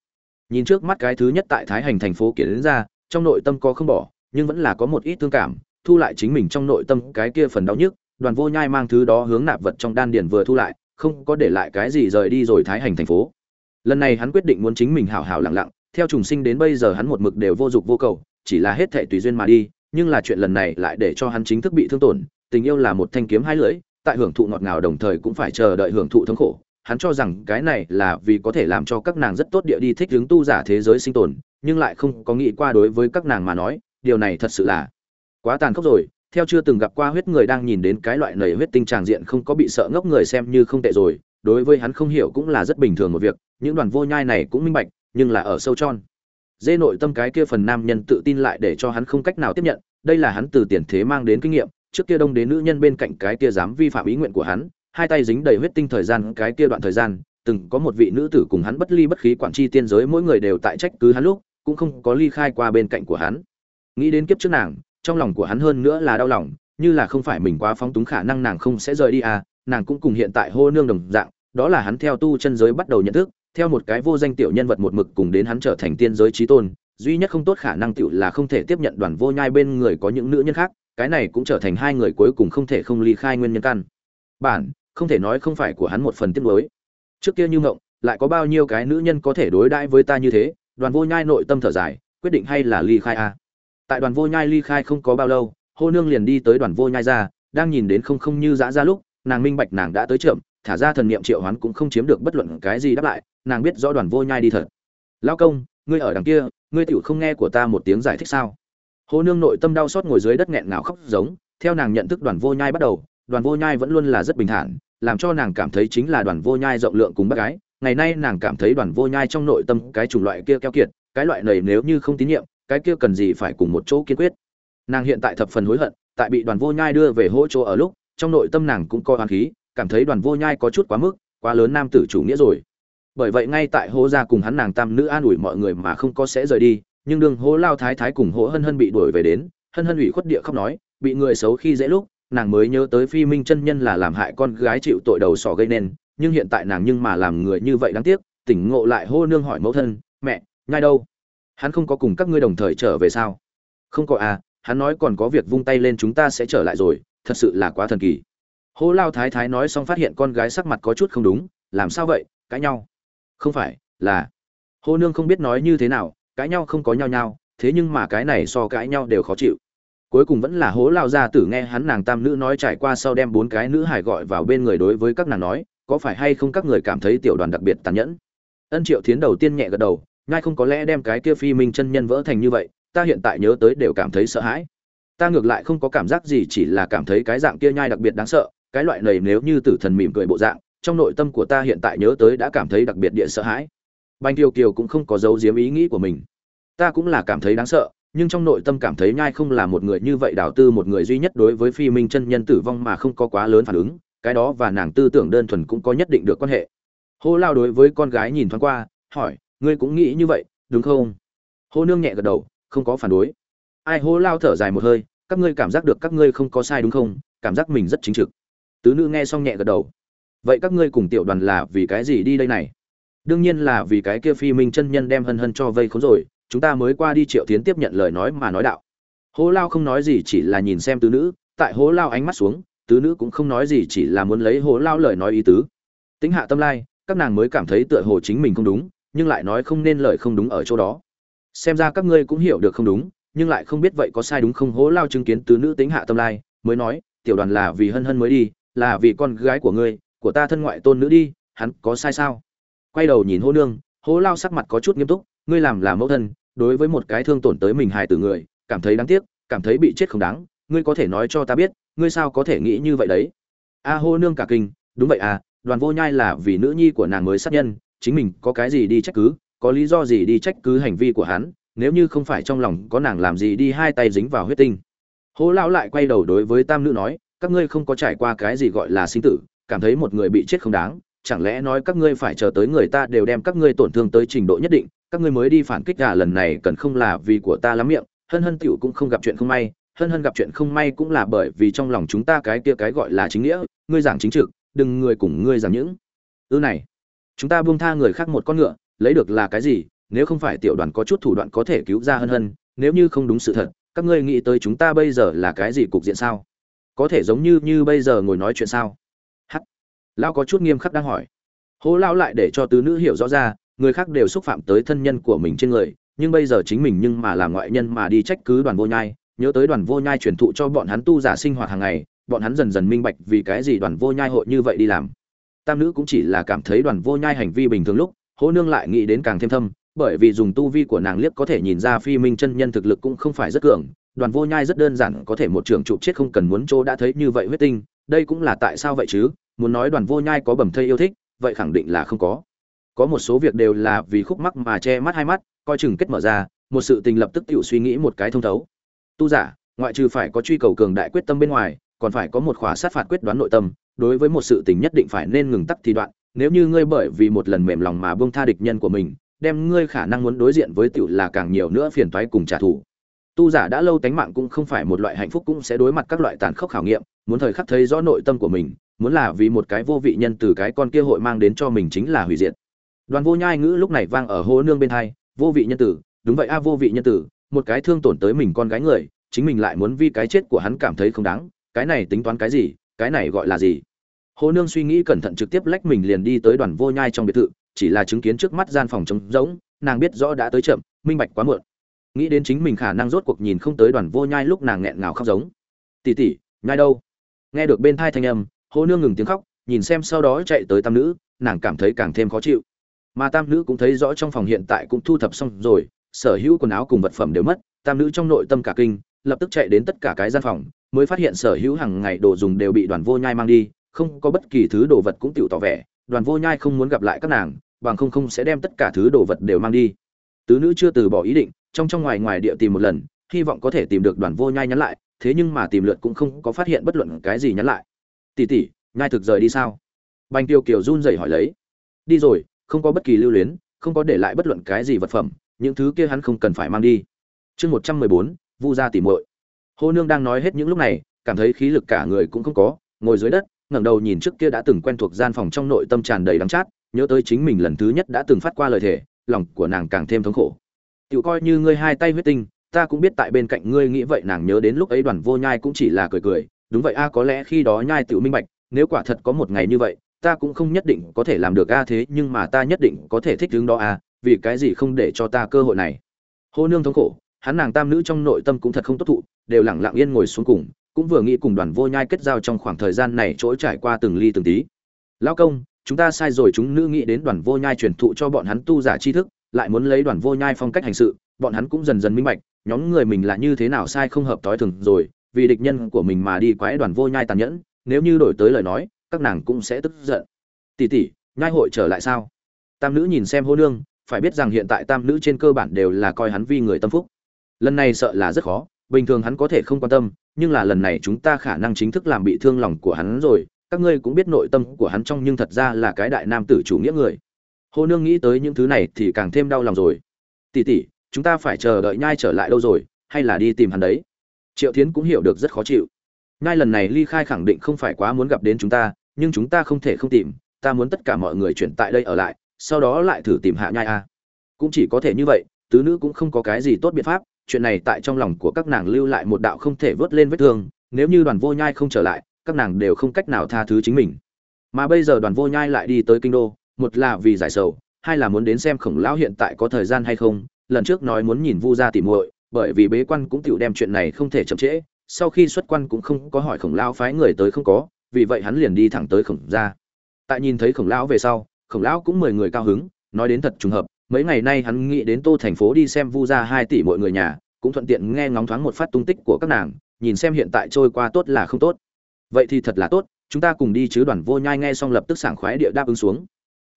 Nhìn trước mắt cái thứ nhất tại thái hành thành phố kiến đến ra, trong nội tâm có không bỏ, nhưng vẫn là có một ít thương cảm, thu lại chính mình trong nội tâm cái kia phần đau nhức, đoàn vô nhai mang thứ đó hướng nạp vật trong đan điền vừa thu lại không có để lại cái gì rời đi rồi thái hành thành phố. Lần này hắn quyết định muốn chính mình hảo hảo lặng lặng, theo trùng sinh đến bây giờ hắn một mực đều vô dụng vô cầu, chỉ là hết thệ tùy duyên mà đi, nhưng là chuyện lần này lại để cho hắn chính thức bị thương tổn, tình yêu là một thanh kiếm hai lưỡi, tại hưởng thụ ngọt ngào đồng thời cũng phải chờ đợi hưởng thụ thống khổ. Hắn cho rằng cái này là vì có thể làm cho các nàng rất tốt địa đi thích hướng tu giả thế giới sinh tồn, nhưng lại không có nghĩ qua đối với các nàng mà nói, điều này thật sự là quá tàn khốc rồi theo chưa từng gặp qua huyết người đang nhìn đến cái loại nầy huyết tinh tràng diện không có bị sợ ngốc người xem như không tệ rồi, đối với hắn không hiểu cũng là rất bình thường một việc, những đoàn vô nhai này cũng minh bạch, nhưng là ở sâu tròn. Dê nội tâm cái kia phần nam nhân tự tin lại để cho hắn không cách nào tiếp nhận, đây là hắn từ tiền thế mang đến kinh nghiệm, trước kia đông đến nữ nhân bên cạnh cái kia dám vi phạm ý nguyện của hắn, hai tay dính đầy huyết tinh thời gian, cái kia đoạn thời gian, từng có một vị nữ tử cùng hắn bất ly bất khí quản chi tiên giới mỗi người đều tại trách cứ hắn lúc, cũng không có ly khai qua bên cạnh của hắn. Nghĩ đến kiếp trước nàng trong lòng của hắn hơn nữa là đau lòng, như là không phải mình quá phóng túng khả năng nàng không sẽ rời đi à nàng cũng cùng hiện tại hô nương đồng dạng, đó là hắn theo tu chân giới bắt đầu nhận thức, theo một cái vô danh tiểu nhân vật một mực cùng đến hắn trở thành tiên giới trí tôn, duy nhất không tốt khả năng tiểu là không thể tiếp nhận đoàn vô nhai bên người có những nữ nhân khác, cái này cũng trở thành hai người cuối cùng không thể không ly khai nguyên nhân căn. Bản, không thể nói không phải của hắn một phần tiếp nuối. Trước kia như ngộng lại có bao nhiêu cái nữ nhân có thể đối đãi với ta như thế, đoàn vô nhai nội tâm thở dài, quyết định hay là ly khai a tại đoàn vô nhai ly khai không có bao lâu, hô nương liền đi tới đoàn vô nhai ra, đang nhìn đến không không như dã ra lúc, nàng minh bạch nàng đã tới chậm, thả ra thần niệm triệu hoán cũng không chiếm được bất luận cái gì đáp lại, nàng biết rõ đoàn vô nhai đi thật. Lao công, ngươi ở đằng kia, ngươi tựu không nghe của ta một tiếng giải thích sao? Hô nương nội tâm đau xót ngồi dưới đất nghẹn ngào khóc giống, theo nàng nhận thức đoàn vô nhai bắt đầu, đoàn vô nhai vẫn luôn là rất bình thản, làm cho nàng cảm thấy chính là đoàn vô nhai rộng lượng cùng bác gái. Ngày nay nàng cảm thấy đoàn vô nhai trong nội tâm cái chủng loại kia keo kiệt, cái loại này nếu như không tín nhiệm cái kia cần gì phải cùng một chỗ kiên quyết. Nàng hiện tại thập phần hối hận, tại bị đoàn vô nhai đưa về hỗ chỗ ở lúc, trong nội tâm nàng cũng có oán khí, cảm thấy đoàn vô nhai có chút quá mức, quá lớn nam tử chủ nghĩa rồi. Bởi vậy ngay tại hố gia cùng hắn nàng tam nữ an ủi mọi người mà không có sẽ rời đi, nhưng đường hố lao thái thái cùng hố hân hân bị đuổi về đến, hân hân ủy khuất địa khóc nói, bị người xấu khi dễ lúc, nàng mới nhớ tới phi minh chân nhân là làm hại con gái chịu tội đầu sỏ gây nên, nhưng hiện tại nàng nhưng mà làm người như vậy đáng tiếc, tỉnh ngộ lại hô nương hỏi mẫu thân, mẹ, nhai đâu? Hắn không có cùng các ngươi đồng thời trở về sao? Không có à hắn nói còn có việc vung tay lên chúng ta sẽ trở lại rồi, thật sự là quá thần kỳ. Hô lao thái thái nói xong phát hiện con gái sắc mặt có chút không đúng, làm sao vậy, cãi nhau? Không phải, là, hô nương không biết nói như thế nào, cãi nhau không có nhau nhau, thế nhưng mà cái này so cãi nhau đều khó chịu. Cuối cùng vẫn là hố lao gia tử nghe hắn nàng tam nữ nói trải qua sau đem bốn cái nữ hải gọi vào bên người đối với các nàng nói, có phải hay không các người cảm thấy tiểu đoàn đặc biệt tàn nhẫn? Ân triệu thiến đầu tiên nhẹ gật đầu ngay không có lẽ đem cái kia phi minh chân nhân vỡ thành như vậy, ta hiện tại nhớ tới đều cảm thấy sợ hãi. Ta ngược lại không có cảm giác gì, chỉ là cảm thấy cái dạng kia nhai đặc biệt đáng sợ, cái loại này nếu như tử thần mỉm cười bộ dạng, trong nội tâm của ta hiện tại nhớ tới đã cảm thấy đặc biệt địa sợ hãi. Bành kiều kiều cũng không có giấu giếm ý nghĩ của mình. Ta cũng là cảm thấy đáng sợ, nhưng trong nội tâm cảm thấy nhai không là một người như vậy đào tư một người duy nhất đối với phi minh chân nhân tử vong mà không có quá lớn phản ứng, cái đó và nàng tư tưởng đơn thuần cũng có nhất định được quan hệ. Hô lao đối với con gái nhìn thoáng qua, hỏi ngươi cũng nghĩ như vậy, đúng không? Hô nương nhẹ gật đầu, không có phản đối. Ai hô lao thở dài một hơi, các ngươi cảm giác được các ngươi không có sai đúng không? Cảm giác mình rất chính trực. Tứ nữ nghe xong nhẹ gật đầu. Vậy các ngươi cùng tiểu đoàn là vì cái gì đi đây này? Đương nhiên là vì cái kia phi minh chân nhân đem hân hân cho vây khốn rồi, chúng ta mới qua đi triệu tiến tiếp nhận lời nói mà nói đạo. Hố lao không nói gì chỉ là nhìn xem tứ nữ, tại hố lao ánh mắt xuống, tứ nữ cũng không nói gì chỉ là muốn lấy hố lao lời nói ý tứ. Tính hạ tâm lai, các nàng mới cảm thấy tựa hồ chính mình không đúng nhưng lại nói không nên lời không đúng ở chỗ đó. Xem ra các ngươi cũng hiểu được không đúng, nhưng lại không biết vậy có sai đúng không hố lao chứng kiến tứ nữ tính hạ tâm lai, mới nói, tiểu đoàn là vì hân hân mới đi, là vì con gái của ngươi, của ta thân ngoại tôn nữ đi, hắn có sai sao? Quay đầu nhìn hố nương, hố lao sắc mặt có chút nghiêm túc, ngươi làm là mẫu thân, đối với một cái thương tổn tới mình hài tử người, cảm thấy đáng tiếc, cảm thấy bị chết không đáng, ngươi có thể nói cho ta biết, ngươi sao có thể nghĩ như vậy đấy? A hô nương cả kinh, đúng vậy à đoàn vô nhai là vì nữ nhi của nàng mới sát nhân chính mình có cái gì đi trách cứ, có lý do gì đi trách cứ hành vi của hắn, nếu như không phải trong lòng có nàng làm gì đi hai tay dính vào huyết tinh. Hố lão lại quay đầu đối với tam nữ nói, các ngươi không có trải qua cái gì gọi là sinh tử, cảm thấy một người bị chết không đáng, chẳng lẽ nói các ngươi phải chờ tới người ta đều đem các ngươi tổn thương tới trình độ nhất định, các ngươi mới đi phản kích cả lần này cần không là vì của ta lắm miệng, hân hân tiểu cũng không gặp chuyện không may, hân hân gặp chuyện không may cũng là bởi vì trong lòng chúng ta cái kia cái gọi là chính nghĩa, ngươi giảng chính trực, đừng người cùng ngươi giảng những. Ư này chúng ta buông tha người khác một con ngựa, lấy được là cái gì? Nếu không phải tiểu đoàn có chút thủ đoạn có thể cứu ra hân hân, nếu như không đúng sự thật, các ngươi nghĩ tới chúng ta bây giờ là cái gì cục diện sao? Có thể giống như như bây giờ ngồi nói chuyện sao? Hắc! Lão có chút nghiêm khắc đang hỏi. Hố lão lại để cho tứ nữ hiểu rõ ra, người khác đều xúc phạm tới thân nhân của mình trên người, nhưng bây giờ chính mình nhưng mà là ngoại nhân mà đi trách cứ đoàn vô nhai, nhớ tới đoàn vô nhai truyền thụ cho bọn hắn tu giả sinh hoạt hàng ngày, bọn hắn dần dần minh bạch vì cái gì đoàn vô nhai hội như vậy đi làm tam nữ cũng chỉ là cảm thấy đoàn vô nhai hành vi bình thường lúc hố nương lại nghĩ đến càng thêm thâm, bởi vì dùng tu vi của nàng liếc có thể nhìn ra phi minh chân nhân thực lực cũng không phải rất cường, đoàn vô nhai rất đơn giản có thể một trường trụ chết không cần muốn chỗ đã thấy như vậy huyết tinh, đây cũng là tại sao vậy chứ, muốn nói đoàn vô nhai có bẩm thây yêu thích, vậy khẳng định là không có. Có một số việc đều là vì khúc mắc mà che mắt hai mắt, coi chừng kết mở ra, một sự tình lập tức tự suy nghĩ một cái thông thấu. Tu giả, ngoại trừ phải có truy cầu cường đại quyết tâm bên ngoài, còn phải có một khóa sát phạt quyết đoán nội tâm đối với một sự tình nhất định phải nên ngừng tắc thì đoạn, nếu như ngươi bởi vì một lần mềm lòng mà buông tha địch nhân của mình, đem ngươi khả năng muốn đối diện với tiểu là càng nhiều nữa phiền toái cùng trả thù. Tu giả đã lâu tánh mạng cũng không phải một loại hạnh phúc cũng sẽ đối mặt các loại tàn khốc khảo nghiệm, muốn thời khắc thấy rõ nội tâm của mình, muốn là vì một cái vô vị nhân từ cái con kia hội mang đến cho mình chính là hủy diệt. Đoàn vô nhai ngữ lúc này vang ở hô nương bên hai, vô vị nhân tử, đúng vậy a, vô vị nhân tử, một cái thương tổn tới mình con gái người, chính mình lại muốn vì cái chết của hắn cảm thấy không đáng, cái này tính toán cái gì cái này gọi là gì? Hồ nương suy nghĩ cẩn thận trực tiếp lách mình liền đi tới đoàn vô nhai trong biệt thự, chỉ là chứng kiến trước mắt gian phòng trống rỗng, nàng biết rõ đã tới chậm, minh bạch quá muộn. Nghĩ đến chính mình khả năng rốt cuộc nhìn không tới đoàn vô nhai lúc nàng nghẹn ngào khóc giống. Tỉ tỉ nhai đâu? Nghe được bên thai thanh âm, hồ nương ngừng tiếng khóc, nhìn xem sau đó chạy tới tam nữ, nàng cảm thấy càng thêm khó chịu. Mà tam nữ cũng thấy rõ trong phòng hiện tại cũng thu thập xong rồi, sở hữu quần áo cùng vật phẩm đều mất, tam nữ trong nội tâm cả kinh lập tức chạy đến tất cả cái gian phòng, mới phát hiện sở hữu hàng ngày đồ dùng đều bị đoàn vô nhai mang đi, không có bất kỳ thứ đồ vật cũng tự tỏ vẻ, đoàn vô nhai không muốn gặp lại các nàng, bằng không không sẽ đem tất cả thứ đồ vật đều mang đi. Tứ nữ chưa từ bỏ ý định, trong trong ngoài ngoài địa tìm một lần, hy vọng có thể tìm được đoàn vô nhai nhắn lại, thế nhưng mà tìm lượt cũng không có phát hiện bất luận cái gì nhắn lại. Tỉ tỉ nhai thực rời đi sao? Bành tiêu kiều run rẩy hỏi lấy. Đi rồi, không có bất kỳ lưu luyến, không có để lại bất luận cái gì vật phẩm, những thứ kia hắn không cần phải mang đi. Chương một trăm mười bốn vu gia tỉ muội Hồ Nương đang nói hết những lúc này, cảm thấy khí lực cả người cũng không có, ngồi dưới đất, ngẩng đầu nhìn trước kia đã từng quen thuộc gian phòng trong nội tâm tràn đầy đắng chát, nhớ tới chính mình lần thứ nhất đã từng phát qua lời thề, lòng của nàng càng thêm thống khổ. Tiểu coi như ngươi hai tay huyết tinh, ta cũng biết tại bên cạnh ngươi nghĩ vậy nàng nhớ đến lúc ấy Đoàn Vô Nhai cũng chỉ là cười cười, đúng vậy a có lẽ khi đó Nhai tiểu minh bạch, nếu quả thật có một ngày như vậy, ta cũng không nhất định có thể làm được a thế, nhưng mà ta nhất định có thể thích ứng đó a, vì cái gì không để cho ta cơ hội này. hô nương thống khổ hắn nàng tam nữ trong nội tâm cũng thật không tốt thụ, đều lặng lặng yên ngồi xuống cùng, cũng vừa nghĩ cùng đoàn vô nhai kết giao trong khoảng thời gian này chỗ trải qua từng ly từng tí. Lão công, chúng ta sai rồi, chúng nữ nghĩ đến đoàn vô nhai truyền thụ cho bọn hắn tu giả tri thức, lại muốn lấy đoàn vô nhai phong cách hành sự, bọn hắn cũng dần dần minh bạch, nhóm người mình là như thế nào sai không hợp tối thường rồi, vì địch nhân của mình mà đi quái đoàn vô nhai tàn nhẫn, nếu như đổi tới lời nói, các nàng cũng sẽ tức giận. Tỷ tỷ, nhai hội trở lại sao? Tam nữ nhìn xem hô nương, phải biết rằng hiện tại tam nữ trên cơ bản đều là coi hắn vi người tâm phúc lần này sợ là rất khó, bình thường hắn có thể không quan tâm, nhưng là lần này chúng ta khả năng chính thức làm bị thương lòng của hắn rồi, các ngươi cũng biết nội tâm của hắn trong nhưng thật ra là cái đại nam tử chủ nghĩa người. Hồ nương nghĩ tới những thứ này thì càng thêm đau lòng rồi. Tỷ tỷ, chúng ta phải chờ đợi nhai trở lại đâu rồi, hay là đi tìm hắn đấy? Triệu tiến cũng hiểu được rất khó chịu. Nhai lần này ly khai khẳng định không phải quá muốn gặp đến chúng ta, nhưng chúng ta không thể không tìm, ta muốn tất cả mọi người chuyển tại đây ở lại, sau đó lại thử tìm hạ nhai a cũng chỉ có thể như vậy, tứ nữ cũng không có cái gì tốt biện pháp chuyện này tại trong lòng của các nàng lưu lại một đạo không thể vớt lên vết thương, nếu như đoàn vô nhai không trở lại, các nàng đều không cách nào tha thứ chính mình. Mà bây giờ đoàn vô nhai lại đi tới kinh đô, một là vì giải sầu, hai là muốn đến xem khổng lão hiện tại có thời gian hay không, lần trước nói muốn nhìn vu gia tỉ muội, bởi vì bế quan cũng tựu đem chuyện này không thể chậm trễ, sau khi xuất quan cũng không có hỏi khổng lão phái người tới không có, vì vậy hắn liền đi thẳng tới khổng gia. Tại nhìn thấy khổng lão về sau, khổng lão cũng mười người cao hứng, nói đến thật trùng hợp mấy ngày nay hắn nghĩ đến tô thành phố đi xem vu gia hai tỷ mọi người nhà, cũng thuận tiện nghe ngóng thoáng một phát tung tích của các nàng, nhìn xem hiện tại trôi qua tốt là không tốt. Vậy thì thật là tốt, chúng ta cùng đi chứ đoàn vô nhai nghe xong lập tức sảng khoái địa đáp ứng xuống.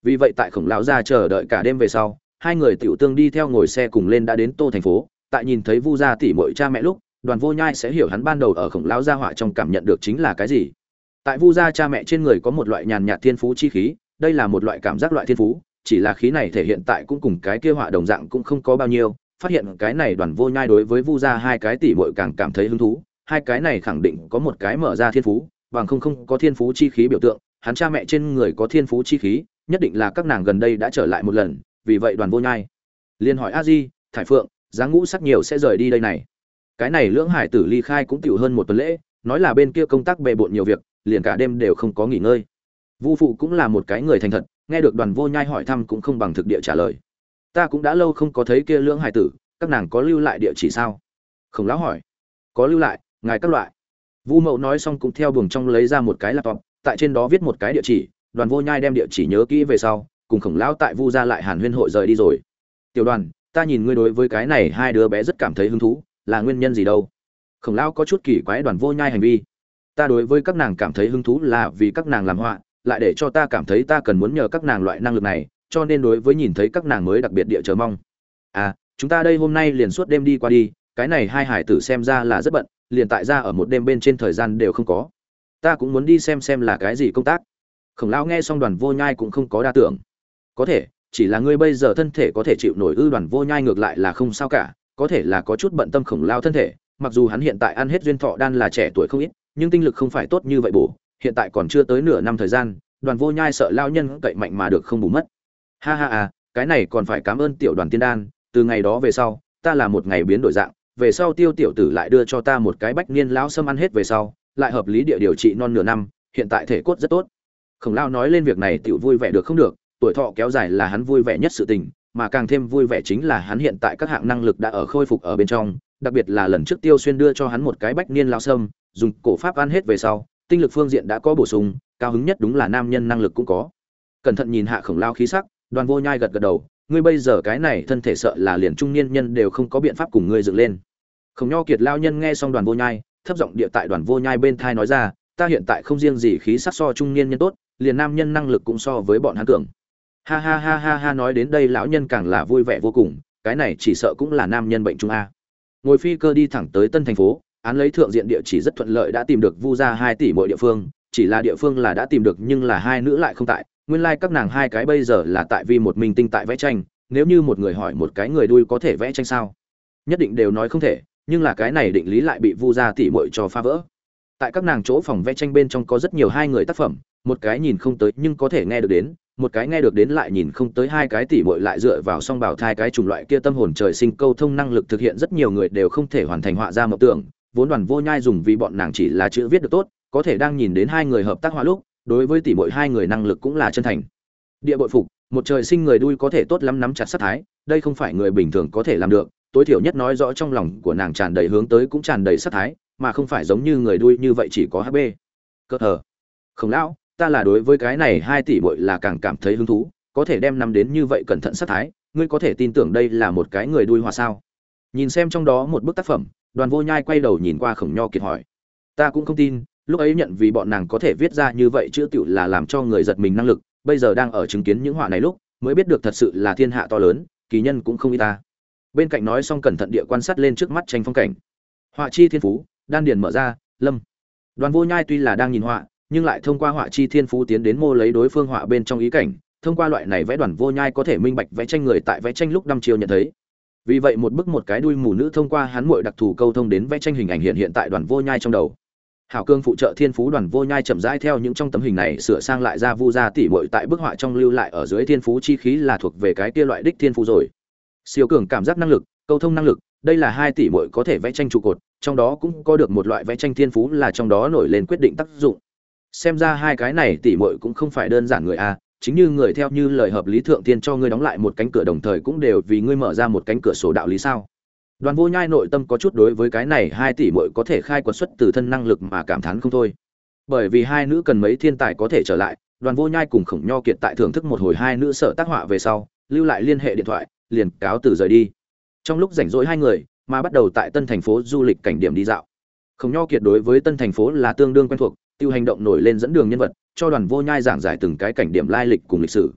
Vì vậy tại khổng lão gia chờ đợi cả đêm về sau, hai người tiểu tương đi theo ngồi xe cùng lên đã đến tô thành phố. Tại nhìn thấy vu gia tỷ muội cha mẹ lúc, đoàn vô nhai sẽ hiểu hắn ban đầu ở khổng lão gia họa trong cảm nhận được chính là cái gì. Tại vu gia cha mẹ trên người có một loại nhàn nhạt thiên phú chi khí, đây là một loại cảm giác loại thiên phú chỉ là khí này thể hiện tại cũng cùng cái kia họa đồng dạng cũng không có bao nhiêu, phát hiện cái này đoàn vô nhai đối với vu gia hai cái tỷ muội càng cảm thấy hứng thú, hai cái này khẳng định có một cái mở ra thiên phú, bằng không không có thiên phú chi khí biểu tượng, hắn cha mẹ trên người có thiên phú chi khí, nhất định là các nàng gần đây đã trở lại một lần, vì vậy đoàn vô nhai liền hỏi a di, thải phượng, giá ngũ sắc nhiều sẽ rời đi đây này? Cái này lưỡng hải tử ly khai cũng tiểu hơn một tuần lễ, nói là bên kia công tác bề bộn nhiều việc, liền cả đêm đều không có nghỉ ngơi. Vu phụ cũng là một cái người thành thật nghe được đoàn vô nhai hỏi thăm cũng không bằng thực địa trả lời. Ta cũng đã lâu không có thấy kia lưỡng hải tử, các nàng có lưu lại địa chỉ sao? Khổng lão hỏi. Có lưu lại, ngài các loại. Vu mậu nói xong cũng theo buồng trong lấy ra một cái laptop, tại trên đó viết một cái địa chỉ, đoàn vô nhai đem địa chỉ nhớ kỹ về sau, cùng khổng lão tại vu ra lại hàn huyên hội rời đi rồi. Tiểu đoàn, ta nhìn ngươi đối với cái này hai đứa bé rất cảm thấy hứng thú, là nguyên nhân gì đâu? Khổng lão có chút kỳ quái đoàn vô nhai hành vi. Ta đối với các nàng cảm thấy hứng thú là vì các nàng làm họa lại để cho ta cảm thấy ta cần muốn nhờ các nàng loại năng lực này, cho nên đối với nhìn thấy các nàng mới đặc biệt địa chờ mong. À chúng ta đây hôm nay liền suốt đêm đi qua đi, cái này hai hải tử xem ra là rất bận, liền tại ra ở một đêm bên trên thời gian đều không có. Ta cũng muốn đi xem xem là cái gì công tác. Khổng lão nghe xong đoàn vô nhai cũng không có đa tưởng. Có thể, chỉ là ngươi bây giờ thân thể có thể chịu nổi ư đoàn vô nhai ngược lại là không sao cả, có thể là có chút bận tâm khổng lao thân thể, mặc dù hắn hiện tại ăn hết duyên thọ đan là trẻ tuổi không ít, nhưng tinh lực không phải tốt như vậy bổ hiện tại còn chưa tới nửa năm thời gian, đoàn vô nhai sợ lao nhân cậy mạnh mà được không bù mất. Ha ha à cái này còn phải cảm ơn tiểu đoàn tiên đan, từ ngày đó về sau, ta là một ngày biến đổi dạng, về sau tiêu tiểu tử lại đưa cho ta một cái bách niên lão sâm ăn hết về sau, lại hợp lý địa điều trị non nửa năm, hiện tại thể cốt rất tốt. Khổng lao nói lên việc này tiểu vui vẻ được không được, tuổi thọ kéo dài là hắn vui vẻ nhất sự tình, mà càng thêm vui vẻ chính là hắn hiện tại các hạng năng lực đã ở khôi phục ở bên trong, đặc biệt là lần trước tiêu xuyên đưa cho hắn một cái bách niên lao sâm dùng cổ pháp ăn hết về sau tinh lực phương diện đã có bổ sung, cao hứng nhất đúng là nam nhân năng lực cũng có. Cẩn thận nhìn hạ khổng lao khí sắc, đoàn vô nhai gật gật đầu, ngươi bây giờ cái này thân thể sợ là liền trung niên nhân đều không có biện pháp cùng ngươi dựng lên. Khổng nho kiệt lao nhân nghe xong đoàn vô nhai, thấp giọng địa tại đoàn vô nhai bên thai nói ra, ta hiện tại không riêng gì khí sắc so trung niên nhân tốt, liền nam nhân năng lực cũng so với bọn hắn cường. Ha ha ha ha ha nói đến đây lão nhân càng là vui vẻ vô cùng, cái này chỉ sợ cũng là nam nhân bệnh trung a. Ngồi phi cơ đi thẳng tới tân thành phố án lấy thượng diện địa chỉ rất thuận lợi đã tìm được vu ra hai tỷ mỗi địa phương, chỉ là địa phương là đã tìm được nhưng là hai nữ lại không tại. Nguyên lai các nàng hai cái bây giờ là tại vì một mình tinh tại vẽ tranh, nếu như một người hỏi một cái người đuôi có thể vẽ tranh sao? Nhất định đều nói không thể, nhưng là cái này định lý lại bị vu ra tỷ muội cho phá vỡ. Tại các nàng chỗ phòng vẽ tranh bên trong có rất nhiều hai người tác phẩm, một cái nhìn không tới nhưng có thể nghe được đến, một cái nghe được đến lại nhìn không tới hai cái tỷ muội lại dựa vào song bảo thai cái chủng loại kia tâm hồn trời sinh câu thông năng lực thực hiện rất nhiều người đều không thể hoàn thành họa ra mộng tưởng vốn đoàn vô nhai dùng vì bọn nàng chỉ là chữ viết được tốt, có thể đang nhìn đến hai người hợp tác họa lúc, đối với tỷ muội hai người năng lực cũng là chân thành. Địa bội phục, một trời sinh người đuôi có thể tốt lắm nắm chặt sát thái, đây không phải người bình thường có thể làm được, tối thiểu nhất nói rõ trong lòng của nàng tràn đầy hướng tới cũng tràn đầy sát thái, mà không phải giống như người đuôi như vậy chỉ có hb cơ hờ. Khổng lão, ta là đối với cái này hai tỷ bội là càng cảm thấy hứng thú, có thể đem nắm đến như vậy cẩn thận sát thái, ngươi có thể tin tưởng đây là một cái người đuôi hòa sao? Nhìn xem trong đó một bức tác phẩm đoàn vô nhai quay đầu nhìn qua khổng nho kiệt hỏi. Ta cũng không tin, lúc ấy nhận vì bọn nàng có thể viết ra như vậy chữ tựu là làm cho người giật mình năng lực, bây giờ đang ở chứng kiến những họa này lúc, mới biết được thật sự là thiên hạ to lớn, kỳ nhân cũng không y ta. Bên cạnh nói xong cẩn thận địa quan sát lên trước mắt tranh phong cảnh. Họa chi thiên phú, đan điền mở ra, lâm. Đoàn vô nhai tuy là đang nhìn họa, nhưng lại thông qua họa chi thiên phú tiến đến mô lấy đối phương họa bên trong ý cảnh. Thông qua loại này vẽ đoàn vô nhai có thể minh bạch vẽ tranh người tại vẽ tranh lúc đăm chiều nhận thấy vì vậy một bức một cái đuôi mù nữ thông qua hắn muội đặc thù câu thông đến vẽ tranh hình ảnh hiện hiện tại đoàn vô nhai trong đầu. Hảo cương phụ trợ thiên phú đoàn vô nhai chậm rãi theo những trong tấm hình này sửa sang lại ra vu gia tỷ muội tại bức họa trong lưu lại ở dưới thiên phú chi khí là thuộc về cái kia loại đích thiên phú rồi. Siêu cường cảm giác năng lực, câu thông năng lực, đây là hai tỷ muội có thể vẽ tranh trụ cột, trong đó cũng có được một loại vẽ tranh thiên phú là trong đó nổi lên quyết định tác dụng. Xem ra hai cái này tỷ muội cũng không phải đơn giản người a chính như người theo như lời hợp lý thượng tiên cho ngươi đóng lại một cánh cửa đồng thời cũng đều vì ngươi mở ra một cánh cửa sổ đạo lý sao? Đoàn vô nhai nội tâm có chút đối với cái này hai tỷ muội có thể khai quật xuất từ thân năng lực mà cảm thán không thôi. Bởi vì hai nữ cần mấy thiên tài có thể trở lại, đoàn vô nhai cùng khổng nho kiệt tại thưởng thức một hồi hai nữ sợ tác họa về sau, lưu lại liên hệ điện thoại, liền cáo từ rời đi. Trong lúc rảnh rỗi hai người, mà bắt đầu tại tân thành phố du lịch cảnh điểm đi dạo. Khổng nho kiệt đối với tân thành phố là tương đương quen thuộc, tiêu hành động nổi lên dẫn đường nhân vật cho đoàn vô nhai giảng giải từng cái cảnh điểm lai lịch cùng lịch sử.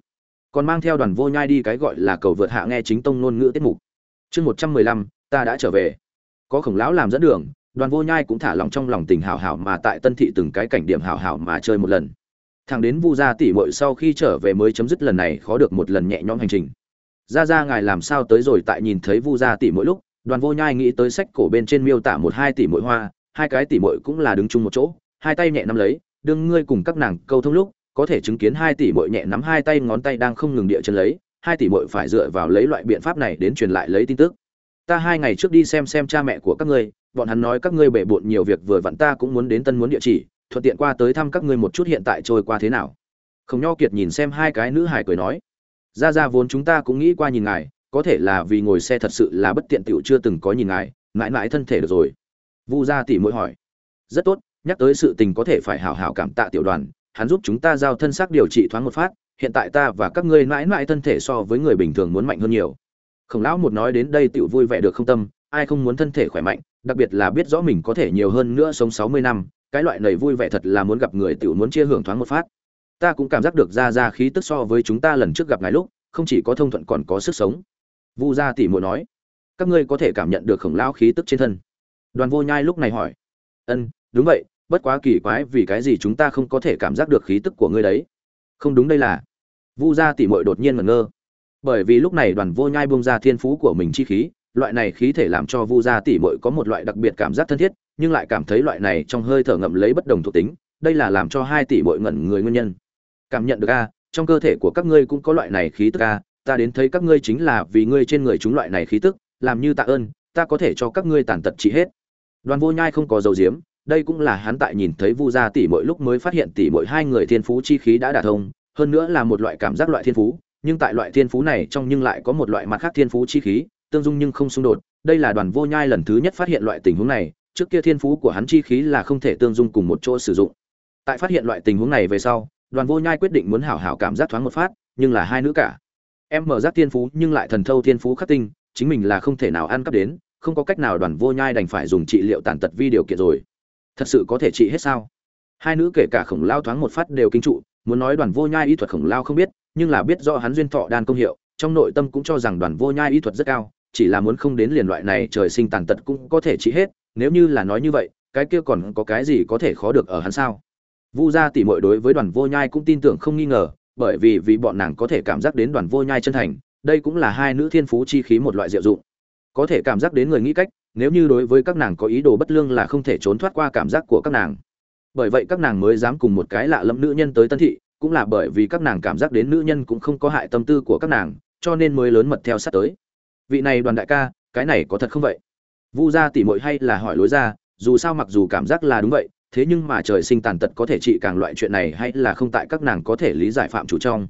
Còn mang theo đoàn vô nhai đi cái gọi là cầu vượt hạ nghe chính tông ngôn ngữ tiết mục. Chương một trăm mười lăm, ta đã trở về. Có khổng lão làm dẫn đường, đoàn vô nhai cũng thả lòng trong lòng tình hào hảo mà tại tân thị từng cái cảnh điểm hào hảo mà chơi một lần. Thằng đến vu gia tỷ muội sau khi trở về mới chấm dứt lần này, khó được một lần nhẹ nhõm hành trình. Ra ra ngài làm sao tới rồi tại nhìn thấy vu gia tỷ mỗi lúc, đoàn vô nhai nghĩ tới sách cổ bên trên miêu tả một hai tỷ mỗi hoa, hai cái tỷ mỗi cũng là đứng chung một chỗ, hai tay nhẹ nắm lấy đương ngươi cùng các nàng câu thông lúc, có thể chứng kiến hai tỷ mội nhẹ nắm hai tay ngón tay đang không ngừng địa chân lấy, hai tỷ mội phải dựa vào lấy loại biện pháp này đến truyền lại lấy tin tức. Ta hai ngày trước đi xem xem cha mẹ của các ngươi, bọn hắn nói các ngươi bể bộn nhiều việc vừa vặn ta cũng muốn đến tân muốn địa chỉ, thuận tiện qua tới thăm các ngươi một chút hiện tại trôi qua thế nào. Khổng nho kiệt nhìn xem hai cái nữ hải cười nói, ra ra vốn chúng ta cũng nghĩ qua nhìn ngài, có thể là vì ngồi xe thật sự là bất tiện tiểu chưa từng có nhìn ngài, mãi mãi thân thể được rồi. Vu gia tỷ mỗi hỏi, rất tốt nhắc tới sự tình có thể phải hảo hảo cảm tạ tiểu đoàn, hắn giúp chúng ta giao thân xác điều trị thoáng một phát, hiện tại ta và các ngươi mãi mãi thân thể so với người bình thường muốn mạnh hơn nhiều. Khổng lão một nói đến đây tiểu vui vẻ được không tâm, ai không muốn thân thể khỏe mạnh, đặc biệt là biết rõ mình có thể nhiều hơn nữa sống sáu mươi năm, cái loại này vui vẻ thật là muốn gặp người tiểu muốn chia hưởng thoáng một phát. Ta cũng cảm giác được ra ra khí tức so với chúng ta lần trước gặp ngài lúc, không chỉ có thông thuận còn có sức sống. Vu gia tỷ muội nói, các ngươi có thể cảm nhận được khổng lão khí tức trên thân. Đoàn vô nhai lúc này hỏi, ân, đúng vậy bất quá kỳ quái vì cái gì chúng ta không có thể cảm giác được khí tức của ngươi đấy? Không đúng đây là. Vu gia tỷ muội đột nhiên ngẩn ngơ. Bởi vì lúc này đoàn vô nhai bung ra thiên phú của mình chi khí, loại này khí thể làm cho vu gia tỷ muội có một loại đặc biệt cảm giác thân thiết, nhưng lại cảm thấy loại này trong hơi thở ngậm lấy bất đồng thuộc tính, đây là làm cho hai tỷ muội ngẩn người nguyên nhân. Cảm nhận được a, trong cơ thể của các ngươi cũng có loại này khí tức a, ta đến thấy các ngươi chính là vì ngươi trên người chúng loại này khí tức, làm như tạ ơn, ta có thể cho các ngươi tàn tật trị hết. Đoàn vô nhai không có dầu diếm đây cũng là hắn tại nhìn thấy vu gia tỷ mỗi lúc mới phát hiện tỷ mỗi hai người thiên phú chi khí đã đả thông, hơn nữa là một loại cảm giác loại thiên phú, nhưng tại loại thiên phú này trong nhưng lại có một loại mặt khác thiên phú chi khí, tương dung nhưng không xung đột. Đây là đoàn vô nhai lần thứ nhất phát hiện loại tình huống này, trước kia thiên phú của hắn chi khí là không thể tương dung cùng một chỗ sử dụng. Tại phát hiện loại tình huống này về sau, đoàn vô nhai quyết định muốn hảo hảo cảm giác thoáng một phát, nhưng là hai nữ cả. Em mở giác thiên phú nhưng lại thần thâu thiên phú khắc tinh, chính mình là không thể nào ăn cắp đến, không có cách nào đoàn vô nhai đành phải dùng trị liệu tàn tật vi điều kiện rồi thật sự có thể trị hết sao? Hai nữ kể cả khổng lao thoáng một phát đều kinh trụ, muốn nói đoàn vô nhai y thuật khổng lao không biết, nhưng là biết do hắn duyên thọ đan công hiệu, trong nội tâm cũng cho rằng đoàn vô nhai y thuật rất cao, chỉ là muốn không đến liền loại này trời sinh tàn tật cũng có thể trị hết, nếu như là nói như vậy, cái kia còn có cái gì có thể khó được ở hắn sao? Vu gia tỷ muội đối với đoàn vô nhai cũng tin tưởng không nghi ngờ, bởi vì vì bọn nàng có thể cảm giác đến đoàn vô nhai chân thành, đây cũng là hai nữ thiên phú chi khí một loại diệu dụng. Có thể cảm giác đến người nghĩ cách nếu như đối với các nàng có ý đồ bất lương là không thể trốn thoát qua cảm giác của các nàng. Bởi vậy các nàng mới dám cùng một cái lạ lẫm nữ nhân tới tân thị, cũng là bởi vì các nàng cảm giác đến nữ nhân cũng không có hại tâm tư của các nàng, cho nên mới lớn mật theo sát tới. Vị này đoàn đại ca, cái này có thật không vậy? Vu gia tỷ muội hay là hỏi lối ra, dù sao mặc dù cảm giác là đúng vậy, thế nhưng mà trời sinh tàn tật có thể trị càng loại chuyện này hay là không tại các nàng có thể lý giải phạm chủ trong.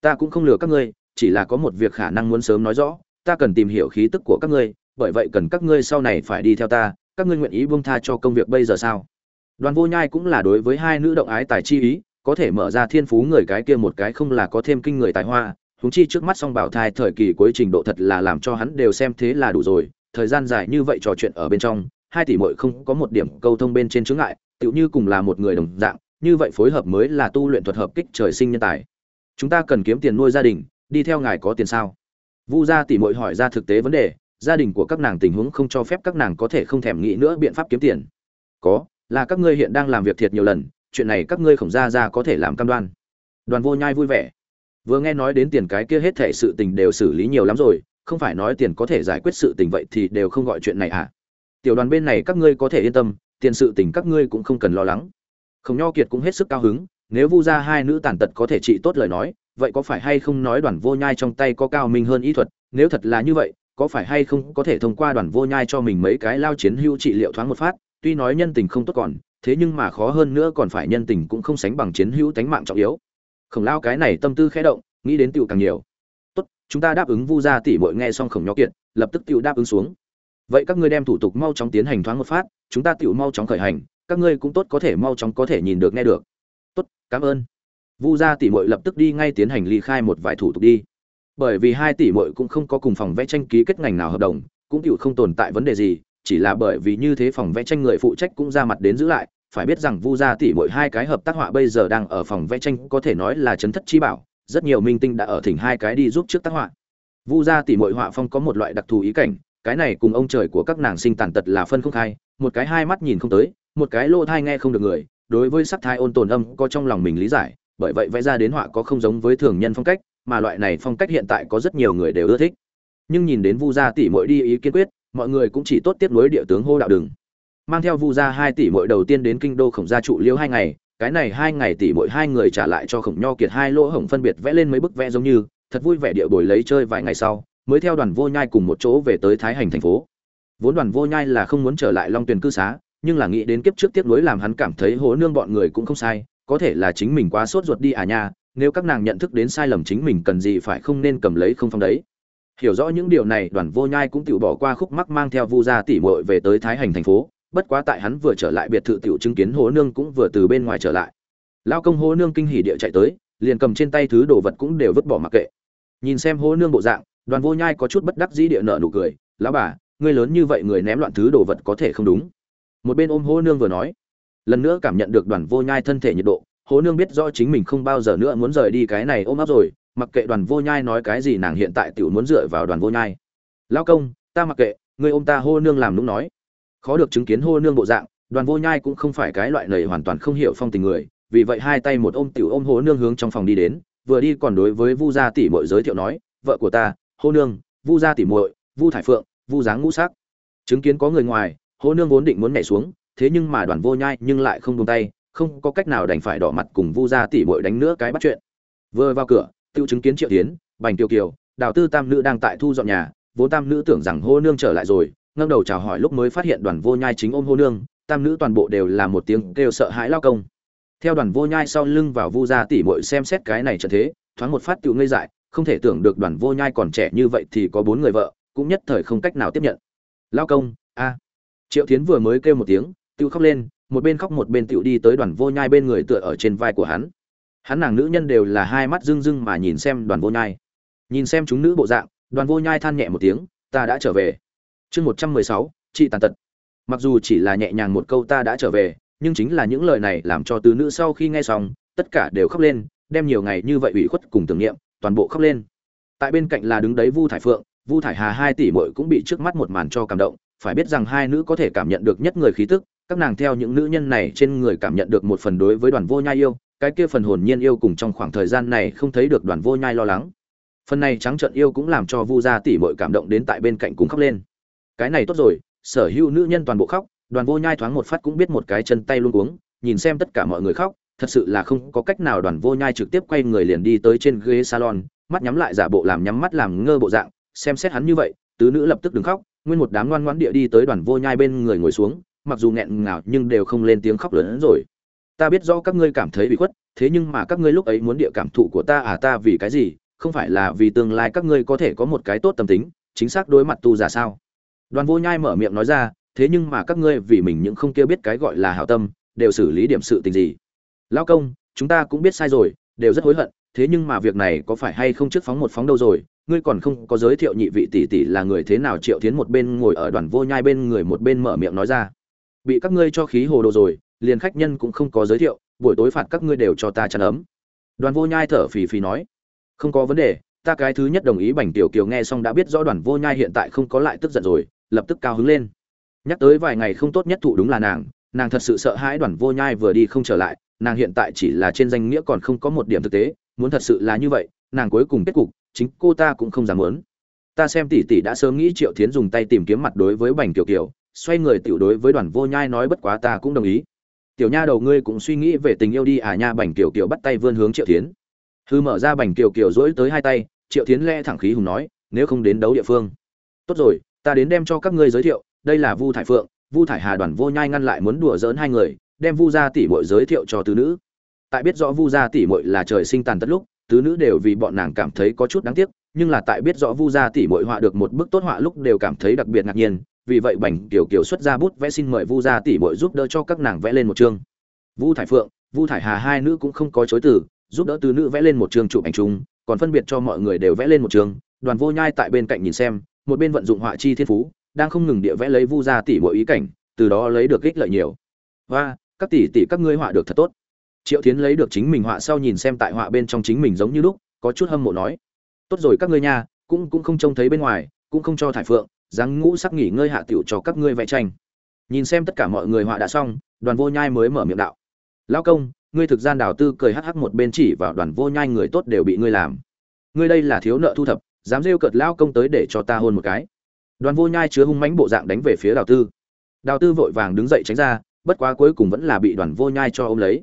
Ta cũng không lừa các ngươi, chỉ là có một việc khả năng muốn sớm nói rõ, ta cần tìm hiểu khí tức của các ngươi bởi vậy cần các ngươi sau này phải đi theo ta, các ngươi nguyện ý buông tha cho công việc bây giờ sao? Đoàn vô nhai cũng là đối với hai nữ động ái tài chi ý, có thể mở ra thiên phú người cái kia một cái không là có thêm kinh người tài hoa, huống chi trước mắt song bảo thai thời kỳ cuối trình độ thật là làm cho hắn đều xem thế là đủ rồi, thời gian dài như vậy trò chuyện ở bên trong, hai tỷ muội không có một điểm câu thông bên trên chướng ngại, tựu như cùng là một người đồng dạng, như vậy phối hợp mới là tu luyện thuật hợp kích trời sinh nhân tài. Chúng ta cần kiếm tiền nuôi gia đình, đi theo ngài có tiền sao? Vu gia tỷ muội hỏi ra thực tế vấn đề gia đình của các nàng tình huống không cho phép các nàng có thể không thèm nghĩ nữa biện pháp kiếm tiền. Có, là các ngươi hiện đang làm việc thiệt nhiều lần, chuyện này các ngươi khổng gia ra có thể làm cam đoan. Đoàn vô nhai vui vẻ. Vừa nghe nói đến tiền cái kia hết thể sự tình đều xử lý nhiều lắm rồi, không phải nói tiền có thể giải quyết sự tình vậy thì đều không gọi chuyện này à? Tiểu đoàn bên này các ngươi có thể yên tâm, tiền sự tình các ngươi cũng không cần lo lắng. Khổng nho kiệt cũng hết sức cao hứng, nếu vu gia hai nữ tàn tật có thể trị tốt lời nói, vậy có phải hay không nói đoàn vô nhai trong tay có cao minh hơn y thuật, nếu thật là như vậy có phải hay không có thể thông qua đoàn vô nhai cho mình mấy cái lao chiến hữu trị liệu thoáng một phát tuy nói nhân tình không tốt còn thế nhưng mà khó hơn nữa còn phải nhân tình cũng không sánh bằng chiến hữu tánh mạng trọng yếu. Khổng lao cái này tâm tư khẽ động nghĩ đến tiểu càng nhiều. Tốt chúng ta đáp ứng vu gia tỷ muội nghe xong khổng nho kiện, lập tức tiểu đáp ứng xuống. Vậy các ngươi đem thủ tục mau chóng tiến hành thoáng một phát chúng ta tiểu mau chóng khởi hành các ngươi cũng tốt có thể mau chóng có thể nhìn được nghe được. Tốt cảm ơn. Vu gia tỷ muội lập tức đi ngay tiến hành ly khai một vài thủ tục đi bởi vì hai tỷ muội cũng không có cùng phòng vẽ tranh ký kết ngành nào hợp đồng, cũng tựu không tồn tại vấn đề gì, chỉ là bởi vì như thế phòng vẽ tranh người phụ trách cũng ra mặt đến giữ lại, phải biết rằng vu gia tỷ muội hai cái hợp tác họa bây giờ đang ở phòng vẽ tranh có thể nói là chấn thất chi bảo, rất nhiều minh tinh đã ở thỉnh hai cái đi giúp trước tác họa. Vu gia tỷ muội họa phong có một loại đặc thù ý cảnh, cái này cùng ông trời của các nàng sinh tàn tật là phân không khai, một cái hai mắt nhìn không tới, một cái lỗ thai nghe không được người, đối với sắc thai ôn tồn âm có trong lòng mình lý giải, bởi vậy vẽ ra đến họa có không giống với thường nhân phong cách mà loại này phong cách hiện tại có rất nhiều người đều ưa thích. Nhưng nhìn đến vu gia tỷ muội đi ý kiên quyết, mọi người cũng chỉ tốt tiếp nối địa tướng hô đạo đừng. Mang theo vu gia hai tỷ muội đầu tiên đến kinh đô khổng gia trụ liêu hai ngày, cái này hai ngày tỷ muội hai người trả lại cho khổng nho kiệt hai lỗ hổng phân biệt vẽ lên mấy bức vẽ giống như, thật vui vẻ địa buổi lấy chơi vài ngày sau, mới theo đoàn vô nhai cùng một chỗ về tới thái hành thành phố. Vốn đoàn vô nhai là không muốn trở lại long tuyền cư xá, nhưng là nghĩ đến kiếp trước tiếc nuối làm hắn cảm thấy hố nương bọn người cũng không sai, có thể là chính mình quá sốt ruột đi à nha nếu các nàng nhận thức đến sai lầm chính mình cần gì phải không nên cầm lấy không phong đấy. Hiểu rõ những điều này, đoàn vô nhai cũng tự bỏ qua khúc mắc mang theo vu gia tỷ muội về tới thái hành thành phố, bất quá tại hắn vừa trở lại biệt thự tiểu chứng kiến hố nương cũng vừa từ bên ngoài trở lại. Lao công hố nương kinh hỉ địa chạy tới, liền cầm trên tay thứ đồ vật cũng đều vứt bỏ mặc kệ. Nhìn xem hố nương bộ dạng, đoàn vô nhai có chút bất đắc dĩ địa nợ nụ cười, lão bà, ngươi lớn như vậy người ném loạn thứ đồ vật có thể không đúng. Một bên ôm hố nương vừa nói, lần nữa cảm nhận được đoàn vô nhai thân thể nhiệt độ hố nương biết rõ chính mình không bao giờ nữa muốn rời đi cái này ôm ấp rồi mặc kệ đoàn vô nhai nói cái gì nàng hiện tại tiểu muốn dựa vào đoàn vô nhai. Lao công ta mặc kệ ngươi ôm ta hô nương làm nũng nói. Khó được chứng kiến hô nương bộ dạng đoàn vô nhai cũng không phải cái loại này hoàn toàn không hiểu phong tình người vì vậy hai tay một ôm tiểu ôm hô nương hướng trong phòng đi đến vừa đi còn đối với vu gia tỷ Mội giới thiệu nói vợ của ta hô nương vu gia tỷ Mội, vu thải phượng vu dáng ngũ sắc. Chứng kiến có người ngoài hô nương vốn định muốn nhảy xuống thế nhưng mà đoàn vô nhai nhưng lại không buông tay không có cách nào đành phải đỏ mặt cùng vu gia tỷ muội đánh nữa cái bắt chuyện. Vừa vào cửa tiêu chứng kiến triệu Thiến, bành Tiêu kiều đào tư tam nữ đang tại thu dọn nhà vốn tam nữ tưởng rằng hô nương trở lại rồi ngẩng đầu chào hỏi lúc mới phát hiện đoàn vô nhai chính ôm hô nương tam nữ toàn bộ đều là một tiếng kêu sợ hãi lao công. Theo đoàn vô nhai sau lưng vào vu gia tỷ muội xem xét cái này trận thế thoáng một phát tiêu ngây dại không thể tưởng được đoàn vô nhai còn trẻ như vậy thì có bốn người vợ cũng nhất thời không cách nào tiếp nhận. Lao công a. Triệu Thiến vừa mới kêu một tiếng tiêu khóc lên một bên khóc một bên tựu đi tới đoàn vô nhai bên người tựa ở trên vai của hắn. Hắn nàng nữ nhân đều là hai mắt rưng rưng mà nhìn xem đoàn vô nhai. Nhìn xem chúng nữ bộ dạng, đoàn vô nhai than nhẹ một tiếng, ta đã trở về. Chương một trăm mười sáu, chị tàn tật. Mặc dù chỉ là nhẹ nhàng một câu ta đã trở về nhưng chính là những lời này làm cho tứ nữ sau khi nghe xong, tất cả đều khóc lên, đem nhiều ngày như vậy ủy khuất cùng tưởng niệm, toàn bộ khóc lên. Tại bên cạnh là đứng đấy vu thải phượng, vu thải hà hai tỷ mội cũng bị trước mắt một màn cho cảm động, phải biết rằng hai nữ có thể cảm nhận được nhất người khí tức các nàng theo những nữ nhân này trên người cảm nhận được một phần đối với đoàn vô nhai yêu, cái kia phần hồn nhiên yêu cùng trong khoảng thời gian này không thấy được đoàn vô nhai lo lắng. Phần này trắng trợn yêu cũng làm cho vu gia tỷ muội cảm động đến tại bên cạnh cũng khóc lên. Cái này tốt rồi, sở hữu nữ nhân toàn bộ khóc, đoàn vô nhai thoáng một phát cũng biết một cái chân tay luôn uống nhìn xem tất cả mọi người khóc, thật sự là không có cách nào đoàn vô nhai trực tiếp quay người liền đi tới trên ghế salon, mắt nhắm lại giả bộ làm nhắm mắt làm ngơ bộ dạng, xem xét hắn như vậy, tứ nữ lập tức đứng khóc, nguyên một đám ngoan ngoãn địa đi tới đoàn vô nhai bên người ngồi xuống mặc dù nghẹn ngào nhưng đều không lên tiếng khóc lớn hơn rồi. Ta biết rõ các ngươi cảm thấy bị khuất, thế nhưng mà các ngươi lúc ấy muốn địa cảm thụ của ta à ta vì cái gì? Không phải là vì tương lai các ngươi có thể có một cái tốt tâm tính, chính xác đối mặt tu giả sao? Đoàn vô nhai mở miệng nói ra, thế nhưng mà các ngươi vì mình những không kia biết cái gọi là hảo tâm, đều xử lý điểm sự tình gì? Lao công, chúng ta cũng biết sai rồi, đều rất hối hận, thế nhưng mà việc này có phải hay không trước phóng một phóng đâu rồi? Ngươi còn không có giới thiệu nhị vị tỷ tỷ là người thế nào? Triệu tiến một bên ngồi ở đoàn vô nhai bên người một bên mở miệng nói ra bị các ngươi cho khí hồ đồ rồi, liền khách nhân cũng không có giới thiệu, buổi tối phạt các ngươi đều cho ta chăn ấm. Đoàn vô nhai thở phì phì nói. Không có vấn đề, ta cái thứ nhất đồng ý bành tiểu kiều nghe xong đã biết rõ đoàn vô nhai hiện tại không có lại tức giận rồi, lập tức cao hứng lên. Nhắc tới vài ngày không tốt nhất thụ đúng là nàng nàng thật sự sợ hãi đoàn vô nhai vừa đi không trở lại, nàng hiện tại chỉ là trên danh nghĩa còn không có một điểm thực tế, muốn thật sự là như vậy, nàng cuối cùng kết cục, chính cô ta cũng không dám muốn. Ta xem tỷ tỷ đã sớm nghĩ triệu thiến dùng tay tìm kiếm mặt đối với bành kiều kiều xoay người tiểu đối với đoàn vô nhai nói bất quá ta cũng đồng ý. Tiểu nha đầu ngươi cũng suy nghĩ về tình yêu đi à nha, bành kiều kiều bắt tay vươn hướng triệu thiến. Hư mở ra bành kiều kiều dỗi tới hai tay, triệu thiến lẽ thẳng khí hùng nói, nếu không đến đấu địa phương. Tốt rồi, ta đến đem cho các ngươi giới thiệu, đây là vu thải phượng, vu thải hà đoàn vô nhai ngăn lại muốn đùa giỡn hai người, đem vu gia tỷ muội giới thiệu cho tứ nữ. Tại biết rõ vu gia tỷ muội là trời sinh tàn tất lúc, tứ nữ đều vì bọn nàng cảm thấy có chút đáng tiếc, nhưng là tại biết rõ vu gia tỷ muội họa được một bức tốt họa lúc đều cảm thấy đặc biệt ngạc nhiên vì vậy bảnh tiểu kiều xuất ra bút vẽ xin mời vu gia tỷ muội giúp đỡ cho các nàng vẽ lên một chương. Vu thải phượng, vu thải hà hai nữ cũng không có chối từ, giúp đỡ tứ nữ vẽ lên một chương chụp ảnh chung, còn phân biệt cho mọi người đều vẽ lên một chương. Đoàn vô nhai tại bên cạnh nhìn xem, một bên vận dụng họa chi thiên phú, đang không ngừng địa vẽ lấy vu gia tỷ muội ý cảnh, từ đó lấy được ích lợi nhiều. Và các tỷ tỷ các ngươi họa được thật tốt. Triệu tiến lấy được chính mình họa sau nhìn xem tại họa bên trong chính mình giống như lúc, có chút hâm mộ nói. Tốt rồi các ngươi nha, cũng cũng không trông thấy bên ngoài, cũng không cho thải phượng dáng ngũ sắc nghỉ ngơi hạ tiểu cho các ngươi vẽ tranh. Nhìn xem tất cả mọi người họa đã xong, đoàn vô nhai mới mở miệng đạo. Lão công, ngươi thực gian đào tư cười hắc hắc một bên chỉ vào đoàn vô nhai người tốt đều bị ngươi làm. Ngươi đây là thiếu nợ thu thập, dám rêu cợt lão công tới để cho ta hôn một cái. Đoàn vô nhai chứa hung mãnh bộ dạng đánh về phía đào tư. Đào tư vội vàng đứng dậy tránh ra, bất quá cuối cùng vẫn là bị đoàn vô nhai cho ôm lấy.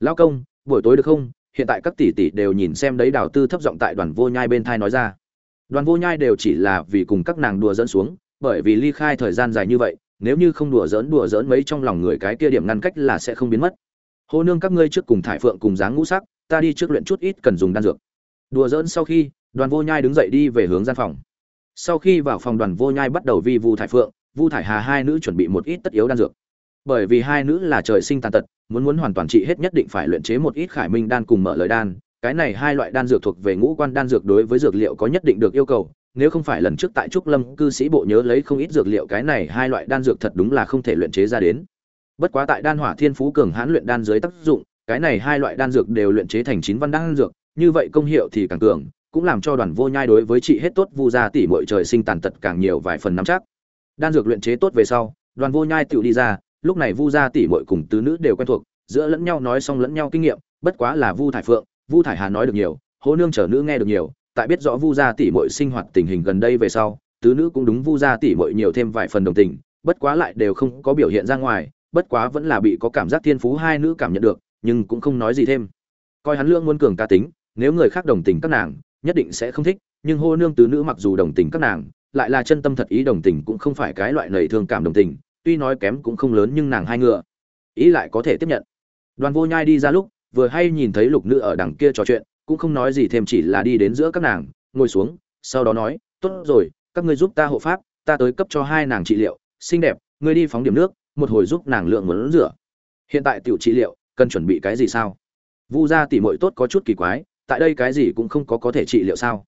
Lão công, buổi tối được không? Hiện tại các tỷ tỷ đều nhìn xem đấy, đào tư thấp giọng tại đoàn vô nhai bên thai nói ra đoàn vô nhai đều chỉ là vì cùng các nàng đùa dẫn xuống, bởi vì ly khai thời gian dài như vậy, nếu như không đùa giỡn đùa giỡn mấy trong lòng người cái kia điểm ngăn cách là sẽ không biến mất. Hô nương các ngươi trước cùng thải phượng cùng dáng ngũ sắc, ta đi trước luyện chút ít cần dùng đan dược. Đùa giỡn sau khi, đoàn vô nhai đứng dậy đi về hướng gian phòng. Sau khi vào phòng, đoàn vô nhai bắt đầu vi vu thải phượng, vu thải hà hai nữ chuẩn bị một ít tất yếu đan dược. Bởi vì hai nữ là trời sinh tàn tật, muốn muốn hoàn toàn trị hết nhất định phải luyện chế một ít khải minh đan cùng mở lời đan cái này hai loại đan dược thuộc về ngũ quan đan dược đối với dược liệu có nhất định được yêu cầu, nếu không phải lần trước tại trúc lâm cư sĩ bộ nhớ lấy không ít dược liệu, cái này hai loại đan dược thật đúng là không thể luyện chế ra đến. Bất quá tại đan hỏa thiên phú cường hãn luyện đan dưới tác dụng, cái này hai loại đan dược đều luyện chế thành chín văn đan dược, như vậy công hiệu thì càng cường, cũng làm cho đoàn vô nhai đối với chị hết tốt vu gia tỷ muội trời sinh tàn tật càng nhiều vài phần nắm chắc. Đan dược luyện chế tốt về sau, đoàn vô nhai tự đi ra, lúc này vu gia tỷ muội cùng tứ nữ đều quen thuộc, giữa lẫn nhau nói xong lẫn nhau kinh nghiệm, bất quá là vu thải phượng vu thải hà nói được nhiều, hố nương trở nữ nghe được nhiều, tại biết rõ vu gia tỷ muội sinh hoạt tình hình gần đây về sau, tứ nữ cũng đúng vu gia tỷ muội nhiều thêm vài phần đồng tình, bất quá lại đều không có biểu hiện ra ngoài, bất quá vẫn là bị có cảm giác thiên phú hai nữ cảm nhận được, nhưng cũng không nói gì thêm. Coi hắn lương muốn cường ca tính, nếu người khác đồng tình các nàng, nhất định sẽ không thích, nhưng hô nương tứ nữ mặc dù đồng tình các nàng, lại là chân tâm thật ý đồng tình cũng không phải cái loại nầy thương cảm đồng tình, tuy nói kém cũng không lớn nhưng nàng hai ngựa, ý lại có thể tiếp nhận. Đoàn vô nhai đi ra lúc vừa hay nhìn thấy lục nữ ở đằng kia trò chuyện, cũng không nói gì thêm, chỉ là đi đến giữa các nàng, ngồi xuống, sau đó nói, tốt rồi, các ngươi giúp ta hộ pháp, ta tới cấp cho hai nàng trị liệu, xinh đẹp, ngươi đi phóng điểm nước, một hồi giúp nàng lượng muốn rửa. Hiện tại tiểu trị liệu, cần chuẩn bị cái gì sao? Vu gia tỉ mội tốt có chút kỳ quái, tại đây cái gì cũng không có có thể trị liệu sao?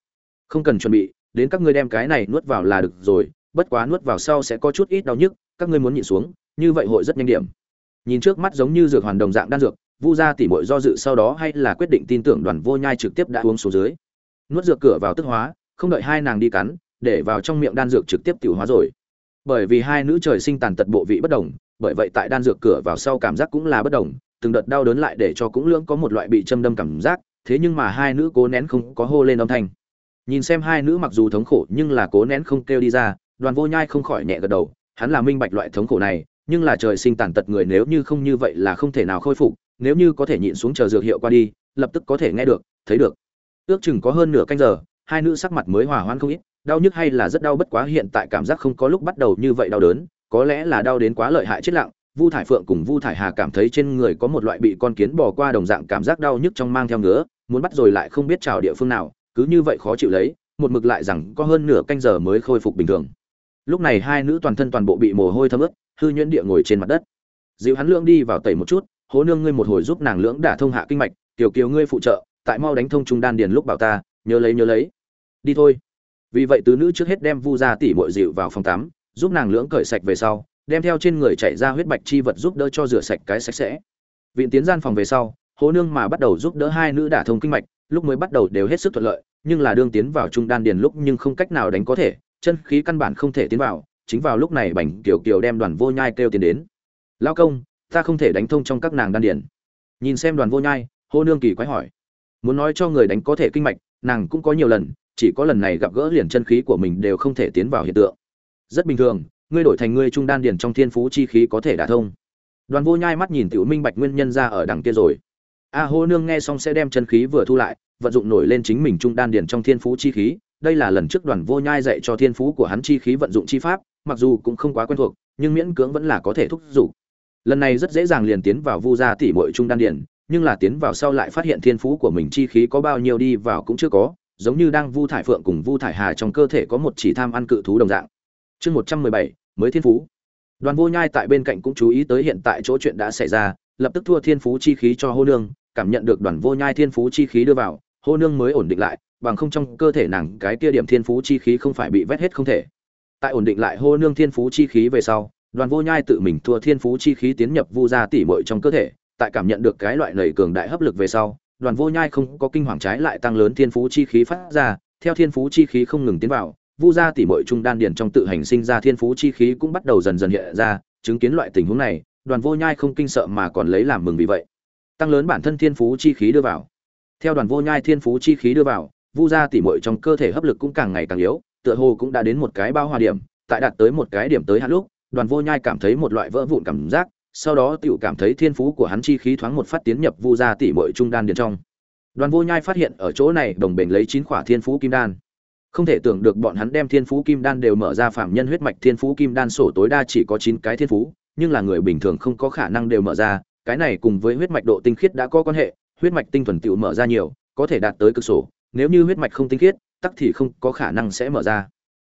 Không cần chuẩn bị, đến các ngươi đem cái này nuốt vào là được rồi, bất quá nuốt vào sau sẽ có chút ít đau nhức, các ngươi muốn nhịn xuống, như vậy hội rất nhanh điểm. Nhìn trước mắt giống như dược hoàn đồng dạng đan dược vu gia tỷ muội do dự sau đó hay là quyết định tin tưởng đoàn vô nhai trực tiếp đã uống xuống dưới. Nuốt dược cửa vào tức hóa, không đợi hai nàng đi cắn, để vào trong miệng đan dược trực tiếp tiểu hóa rồi. Bởi vì hai nữ trời sinh tàn tật bộ vị bất đồng, bởi vậy tại đan dược cửa vào sau cảm giác cũng là bất đồng, từng đợt đau đớn lại để cho cũng lưỡng có một loại bị châm đâm cảm giác, thế nhưng mà hai nữ cố nén không có hô lên âm thanh. Nhìn xem hai nữ mặc dù thống khổ nhưng là cố nén không kêu đi ra, đoàn vô nhai không khỏi nhẹ gật đầu, hắn là minh bạch loại thống khổ này, nhưng là trời sinh tàn tật người nếu như không như vậy là không thể nào khôi phục nếu như có thể nhịn xuống chờ dược hiệu qua đi, lập tức có thể nghe được, thấy được. Ước chừng có hơn nửa canh giờ, hai nữ sắc mặt mới hòa hoãn không ít, đau nhức hay là rất đau bất quá hiện tại cảm giác không có lúc bắt đầu như vậy đau đớn, có lẽ là đau đến quá lợi hại chết lặng, vu thải phượng cùng vu thải hà cảm thấy trên người có một loại bị con kiến bò qua đồng dạng cảm giác đau nhức trong mang theo ngứa, muốn bắt rồi lại không biết trào địa phương nào, cứ như vậy khó chịu lấy, một mực lại rằng có hơn nửa canh giờ mới khôi phục bình thường. Lúc này hai nữ toàn thân toàn bộ bị mồ hôi thấm ướt, hư nhuyễn địa ngồi trên mặt đất. Dịu hắn lương đi vào tẩy một chút hố nương ngươi một hồi giúp nàng lưỡng đả thông hạ kinh mạch, tiểu kiều ngươi phụ trợ, tại mau đánh thông trung đan điền lúc bảo ta, nhớ lấy nhớ lấy. Đi thôi. Vì vậy tứ nữ trước hết đem vu gia tỷ muội dịu vào phòng tắm, giúp nàng lưỡng cởi sạch về sau, đem theo trên người chạy ra huyết bạch chi vật giúp đỡ cho rửa sạch cái sạch sẽ. Viện tiến gian phòng về sau, hố nương mà bắt đầu giúp đỡ hai nữ đả thông kinh mạch, lúc mới bắt đầu đều hết sức thuận lợi, nhưng là đương tiến vào trung đan điền lúc nhưng không cách nào đánh có thể, chân khí căn bản không thể tiến vào, chính vào lúc này bành kiều kiều đem đoàn vô nhai kêu tiến đến. Lao công ta không thể đánh thông trong các nàng đan điền. Nhìn xem đoàn vô nhai, hô nương kỳ quái hỏi. Muốn nói cho người đánh có thể kinh mạch, nàng cũng có nhiều lần, chỉ có lần này gặp gỡ liền chân khí của mình đều không thể tiến vào hiện tượng. Rất bình thường, ngươi đổi thành ngươi trung đan điền trong thiên phú chi khí có thể đả thông. Đoàn vô nhai mắt nhìn tiểu minh bạch nguyên nhân ra ở đằng kia rồi. A, hô nương nghe xong sẽ đem chân khí vừa thu lại, vận dụng nổi lên chính mình trung đan điền trong thiên phú chi khí. Đây là lần trước đoàn vô nhai dạy cho thiên phú của hắn chi khí vận dụng chi pháp, mặc dù cũng không quá quen thuộc, nhưng miễn cưỡng vẫn là có thể thúc giục lần này rất dễ dàng liền tiến vào vu gia tỷ muội trung đan điền, nhưng là tiến vào sau lại phát hiện thiên phú của mình chi khí có bao nhiêu đi vào cũng chưa có, giống như đang vu thải phượng cùng vu thải hà trong cơ thể có một chỉ tham ăn cự thú đồng dạng. Chương một trăm mười bảy, mới thiên phú. Đoàn vô nhai tại bên cạnh cũng chú ý tới hiện tại chỗ chuyện đã xảy ra, lập tức thua thiên phú chi khí cho hô nương, cảm nhận được đoàn vô nhai thiên phú chi khí đưa vào, hô nương mới ổn định lại, bằng không trong cơ thể nàng cái kia điểm thiên phú chi khí không phải bị vét hết không thể. Tại ổn định lại hô nương thiên phú chi khí về sau đoàn vô nhai tự mình thua thiên phú chi khí tiến nhập vu gia tỷ muội trong cơ thể, tại cảm nhận được cái loại nảy cường đại hấp lực về sau, đoàn vô nhai không có kinh hoàng trái lại tăng lớn thiên phú chi khí phát ra, theo thiên phú chi khí không ngừng tiến vào, vu gia tỷ muội trung đan điền trong tự hành sinh ra thiên phú chi khí cũng bắt đầu dần dần hiện ra, chứng kiến loại tình huống này, đoàn vô nhai không kinh sợ mà còn lấy làm mừng vì vậy. Tăng lớn bản thân thiên phú chi khí đưa vào. Theo đoàn vô nhai thiên phú chi khí đưa vào, vu gia tỷ muội trong cơ thể hấp lực cũng càng ngày càng yếu, tựa hồ cũng đã đến một cái bao hòa điểm, tại đạt tới một cái điểm tới hạn lúc đoàn vô nhai cảm thấy một loại vỡ vụn cảm giác sau đó tựu cảm thấy thiên phú của hắn chi khí thoáng một phát tiến nhập vu gia tỷ muội trung đan điền trong. Đoàn Vô Nhai phát hiện ở chỗ này đồng bệnh lấy chín khỏa thiên phú kim đan. Không thể tưởng được bọn hắn đem thiên phú kim đan đều mở ra phạm nhân huyết mạch thiên phú kim đan sổ tối đa chỉ có chín cái thiên phú, nhưng là người bình thường không có khả năng đều mở ra, cái này cùng với huyết mạch độ tinh khiết đã có quan hệ, huyết mạch tinh thuần tiểu mở ra nhiều, có thể đạt tới cực sổ, nếu như huyết mạch không tinh khiết, tắc thì không có khả năng sẽ mở ra.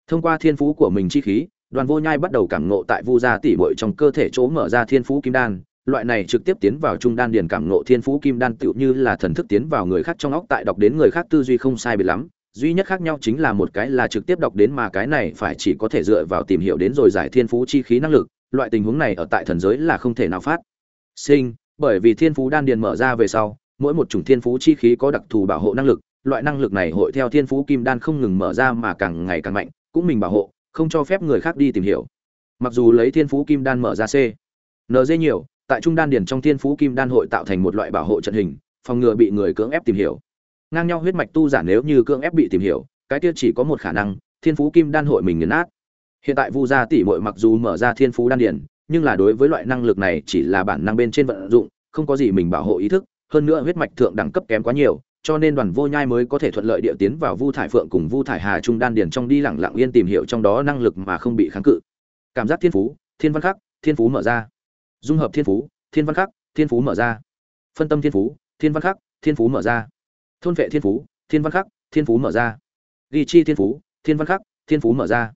Thông qua thiên phú của mình chi khí, đoàn vô nhai bắt đầu cảm ngộ tại vu gia tỷ muội trong cơ thể chỗ mở ra thiên phú kim đan. Loại này trực tiếp tiến vào trung đan điền cảm ngộ thiên phú kim đan tựu như là thần thức tiến vào người khác trong óc tại đọc đến người khác tư duy không sai biệt lắm. Duy nhất khác nhau chính là một cái là trực tiếp đọc đến mà cái này phải chỉ có thể dựa vào tìm hiểu đến rồi giải thiên phú chi khí năng lực. Loại tình huống này ở tại thần giới là không thể nào phát. Sinh, bởi vì thiên phú đan điền mở ra về sau, mỗi một chủng thiên phú chi khí có đặc thù bảo hộ năng lực. Loại năng lực này hội theo thiên phú kim đan không ngừng mở ra mà càng ngày càng mạnh, cũng mình bảo hộ không cho phép người khác đi tìm hiểu. Mặc dù lấy thiên phú kim đan mở ra c nd nhiều, tại trung đan điền trong thiên phú kim đan hội tạo thành một loại bảo hộ trận hình, phòng ngừa bị người cưỡng ép tìm hiểu. Ngang nhau huyết mạch tu giả nếu như cưỡng ép bị tìm hiểu, cái kia chỉ có một khả năng, thiên phú kim đan hội mình nghiền nát. Hiện tại vu gia tỷ muội mặc dù mở ra thiên phú đan điền nhưng là đối với loại năng lực này chỉ là bản năng bên trên vận dụng, không có gì mình bảo hộ ý thức, hơn nữa huyết mạch thượng đẳng cấp kém quá nhiều cho nên đoàn vô nhai mới có thể thuận lợi địa tiến vào vu thải phượng cùng vu thải hà trung đan điền trong đi lặng lặng yên tìm hiểu trong đó năng lực mà không bị kháng cự. Cảm giác thiên phú, thiên văn khắc, thiên phú mở ra. Dung hợp thiên phú, thiên văn khắc, thiên phú mở ra. Phân tâm thiên phú, thiên văn khắc, thiên phú mở ra. Thôn vệ thiên phú, thiên văn khắc, thiên phú mở ra. Ghi chi thiên phú, thiên văn khắc, thiên phú mở ra.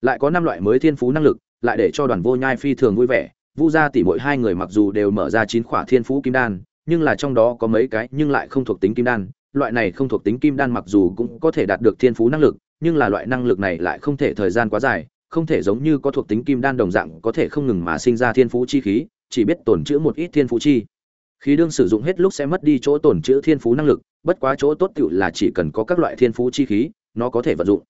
Lại có năm loại mới thiên phú năng lực, lại để cho đoàn vô nhai phi thường vui vẻ. Vu gia tỷ mỗi hai người mặc dù đều mở ra chín khỏa thiên phú kim đan nhưng là trong đó có mấy cái nhưng lại không thuộc tính kim đan, loại này không thuộc tính kim đan mặc dù cũng có thể đạt được thiên phú năng lực, nhưng là loại năng lực này lại không thể thời gian quá dài, không thể giống như có thuộc tính kim đan đồng dạng có thể không ngừng mà sinh ra thiên phú chi khí, chỉ biết tổn trữ một ít thiên phú chi. Khí đương sử dụng hết lúc sẽ mất đi chỗ tổn trữ thiên phú năng lực, bất quá chỗ tốt tựu là chỉ cần có các loại thiên phú chi khí, nó có thể vận dụng.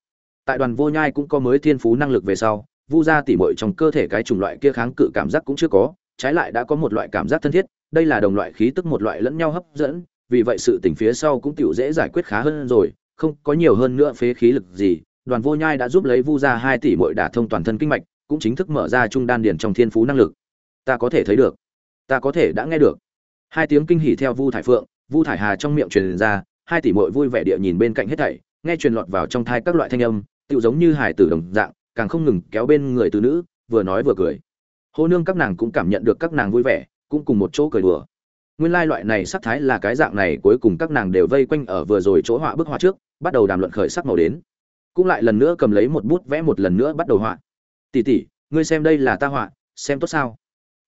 Tại đoàn vô nhai cũng có mới thiên phú năng lực về sau, vu gia tỉ muội trong cơ thể cái chủng loại kia kháng cự cảm giác cũng chưa có, trái lại đã có một loại cảm giác thân thiết, đây là đồng loại khí tức một loại lẫn nhau hấp dẫn, vì vậy sự tình phía sau cũng tiểu dễ giải quyết khá hơn rồi, không có nhiều hơn nữa phế khí lực gì. Đoàn Vô Nhai đã giúp lấy Vu gia hai tỷ muội đả thông toàn thân kinh mạch, cũng chính thức mở ra trung đan điển trong thiên phú năng lực. Ta có thể thấy được, ta có thể đã nghe được. Hai tiếng kinh hỉ theo Vu Thải Phượng, Vu Thải Hà trong miệng truyền ra, hai tỷ muội vui vẻ địa nhìn bên cạnh hết thảy, nghe truyền lọt vào trong thai các loại thanh âm, tựu giống như hải tử đồng dạng, càng không ngừng kéo bên người từ nữ, vừa nói vừa cười. Hô nương các nàng cũng cảm nhận được các nàng vui vẻ, cũng cùng một chỗ cười đùa. Nguyên lai loại này sắc thái là cái dạng này cuối cùng các nàng đều vây quanh ở vừa rồi chỗ họa bức họa trước, bắt đầu đàm luận khởi sắc màu đến. Cũng lại lần nữa cầm lấy một bút vẽ một lần nữa bắt đầu họa. Tỷ tỷ, ngươi xem đây là ta họa, xem tốt sao?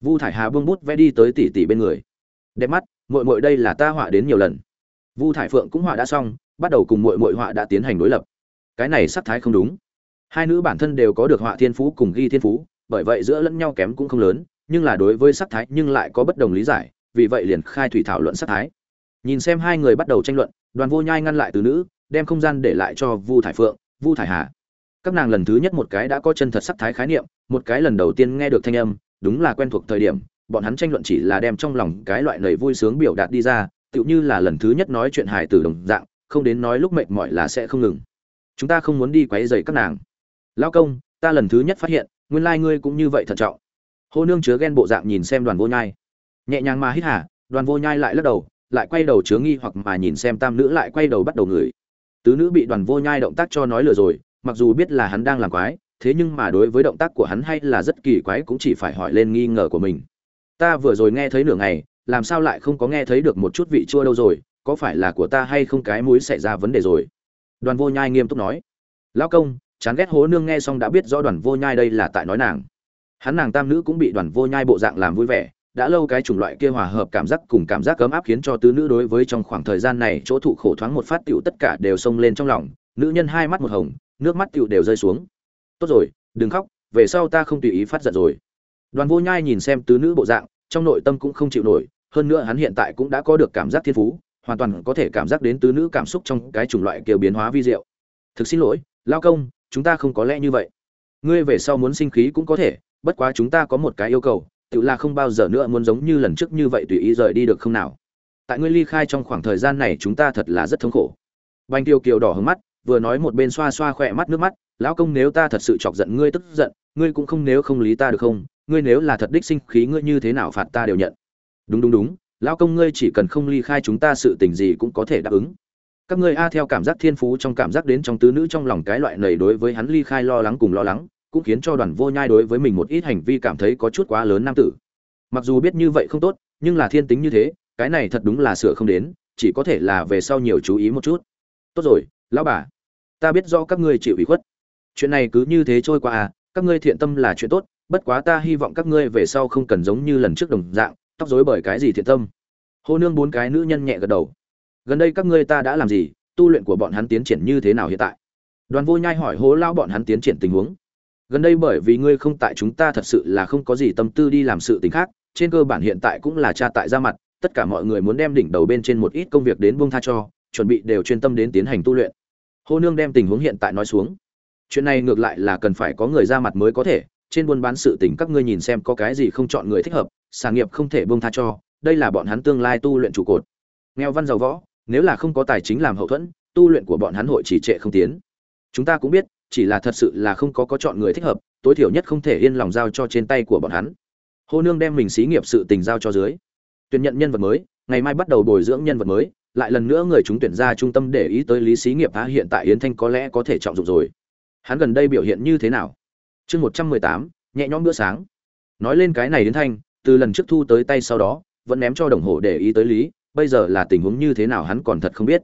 Vu thải hà buông bút vẽ đi tới tỷ tỷ bên người. Đẹp mắt, muội muội đây là ta họa đến nhiều lần. Vu thải phượng cũng họa đã xong, bắt đầu cùng muội muội họa đã tiến hành đối lập. Cái này sắc thái không đúng. Hai nữ bản thân đều có được họa thiên phú cùng ghi thiên phú, bởi vậy giữa lẫn nhau kém cũng không lớn nhưng là đối với sắc thái nhưng lại có bất đồng lý giải, vì vậy liền khai thủy thảo luận sắc thái. Nhìn xem hai người bắt đầu tranh luận, đoàn vô nhai ngăn lại từ nữ, đem không gian để lại cho vu thải phượng, vu thải hà, các nàng lần thứ nhất một cái đã có chân thật sắc thái khái niệm, một cái lần đầu tiên nghe được thanh âm, đúng là quen thuộc thời điểm, bọn hắn tranh luận chỉ là đem trong lòng cái loại lời vui sướng biểu đạt đi ra, tựu như là lần thứ nhất nói chuyện hài từ đồng dạng, không đến nói lúc mệt mỏi là sẽ không ngừng. Chúng ta không muốn đi quấy rầy các nàng. Lao công, ta lần thứ nhất phát hiện, nguyên lai ngươi cũng như vậy thận trọng hô nương chứa ghen bộ dạng nhìn xem đoàn vô nhai. Nhẹ nhàng mà hít hả đoàn vô nhai lại lắc đầu, lại quay đầu chứa nghi hoặc mà nhìn xem tam nữ lại quay đầu bắt đầu ngửi. Tứ nữ bị đoàn vô nhai động tác cho nói lừa rồi, mặc dù biết là hắn đang làm quái, thế nhưng mà đối với động tác của hắn hay là rất kỳ quái cũng chỉ phải hỏi lên nghi ngờ của mình. Ta vừa rồi nghe thấy nửa ngày, làm sao lại không có nghe thấy được một chút vị chua đâu rồi, có phải là của ta hay không cái mũi xảy ra vấn đề rồi? Đoàn vô nhai nghiêm túc nói. Lão công, chán ghét hố nương nghe xong đã biết rõ đoàn vô nhai đây là tại nói nàng hắn nàng tam nữ cũng bị đoàn vô nhai bộ dạng làm vui vẻ, đã lâu cái chủng loại kia hòa hợp cảm giác cùng cảm giác cấm áp khiến cho tứ nữ đối với trong khoảng thời gian này chỗ thụ khổ thoáng một phát tiểu tất cả đều xông lên trong lòng, nữ nhân hai mắt một hồng, nước mắt tiểu đều rơi xuống. Tốt rồi, đừng khóc, về sau ta không tùy ý phát giận rồi. Đoàn vô nhai nhìn xem tứ nữ bộ dạng, trong nội tâm cũng không chịu nổi, hơn nữa hắn hiện tại cũng đã có được cảm giác thiên phú, hoàn toàn có thể cảm giác đến tứ nữ cảm xúc trong cái chủng loại kiểu biến hóa vi diệu. Thực xin lỗi, lao công, chúng ta không có lẽ như vậy. Ngươi về sau muốn sinh khí cũng có thể bất quá chúng ta có một cái yêu cầu, tự là không bao giờ nữa muốn giống như lần trước như vậy tùy ý rời đi được không nào? Tại ngươi ly khai trong khoảng thời gian này chúng ta thật là rất thống khổ. Bành tiêu kiều đỏ hứng mắt, vừa nói một bên xoa xoa khỏe mắt nước mắt, lão công nếu ta thật sự chọc giận ngươi tức giận, ngươi cũng không nếu không lý ta được không? Ngươi nếu là thật đích sinh khí ngươi như thế nào phạt ta đều nhận. Đúng đúng đúng, lão công ngươi chỉ cần không ly khai chúng ta sự tình gì cũng có thể đáp ứng. Các ngươi a theo cảm giác thiên phú trong cảm giác đến trong tứ nữ trong lòng cái loại này đối với hắn ly khai lo lắng cùng lo lắng cũng khiến cho đoàn vô nhai đối với mình một ít hành vi cảm thấy có chút quá lớn nam tử. Mặc dù biết như vậy không tốt, nhưng là thiên tính như thế, cái này thật đúng là sửa không đến, chỉ có thể là về sau nhiều chú ý một chút. Tốt rồi, lão bà, ta biết do các ngươi chịu ủy khuất. Chuyện này cứ như thế trôi qua à các ngươi thiện tâm là chuyện tốt, bất quá ta hy vọng các ngươi về sau không cần giống như lần trước đồng dạng, tóc rối bởi cái gì thiện tâm. Hô nương bốn cái nữ nhân nhẹ gật đầu. Gần đây các ngươi ta đã làm gì, tu luyện của bọn hắn tiến triển như thế nào hiện tại? Đoàn vô nhai hỏi hố lao bọn hắn tiến triển tình huống gần đây bởi vì ngươi không tại chúng ta thật sự là không có gì tâm tư đi làm sự tình khác, trên cơ bản hiện tại cũng là cha tại ra mặt, tất cả mọi người muốn đem đỉnh đầu bên trên một ít công việc đến buông tha cho, chuẩn bị đều chuyên tâm đến tiến hành tu luyện. Hô nương đem tình huống hiện tại nói xuống. Chuyện này ngược lại là cần phải có người ra mặt mới có thể, trên buôn bán sự tình các ngươi nhìn xem có cái gì không chọn người thích hợp sản nghiệp không thể buông tha cho, đây là bọn hắn tương lai tu luyện trụ cột. Nghèo văn giàu võ, nếu là không có tài chính làm hậu thuẫn, tu luyện của bọn hắn hội chỉ trệ không tiến. Chúng ta cũng biết chỉ là thật sự là không có có chọn người thích hợp, tối thiểu nhất không thể yên lòng giao cho trên tay của bọn hắn. Hô nương đem mình xí nghiệp sự tình giao cho dưới. Tuyển nhận nhân vật mới, ngày mai bắt đầu bồi dưỡng nhân vật mới, lại lần nữa người chúng tuyển ra trung tâm để ý tới lý xí nghiệp, á, hiện tại yến thanh có lẽ có thể trọng dụng rồi. Hắn gần đây biểu hiện như thế nào? Chương một trăm mười tám, nhẹ nhõm bữa sáng. Nói lên cái này yến thanh, từ lần trước thu tới tay sau đó, vẫn ném cho đồng hồ để ý tới lý, bây giờ là tình huống như thế nào hắn còn thật không biết.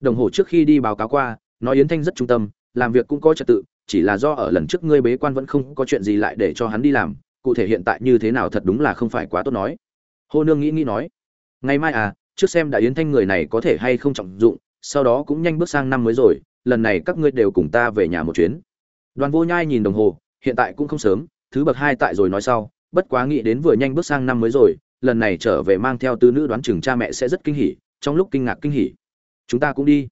Đồng hồ trước khi đi báo cáo qua, nói yến thanh rất trung tâm làm việc cũng có trật tự, chỉ là do ở lần trước ngươi bế quan vẫn không có chuyện gì lại để cho hắn đi làm, cụ thể hiện tại như thế nào thật đúng là không phải quá tốt nói. Hô nương nghĩ nghĩ nói, ngày mai à trước xem đại yến thanh người này có thể hay không trọng dụng, sau đó cũng nhanh bước sang năm mới rồi, lần này các ngươi đều cùng ta về nhà một chuyến. Đoàn vô nhai nhìn đồng hồ, hiện tại cũng không sớm, thứ bậc hai tại rồi nói sau, bất quá nghĩ đến vừa nhanh bước sang năm mới rồi, lần này trở về mang theo tư nữ đoán chừng cha mẹ sẽ rất kinh hỉ, trong lúc kinh ngạc kinh hỉ. Chúng ta cũng đi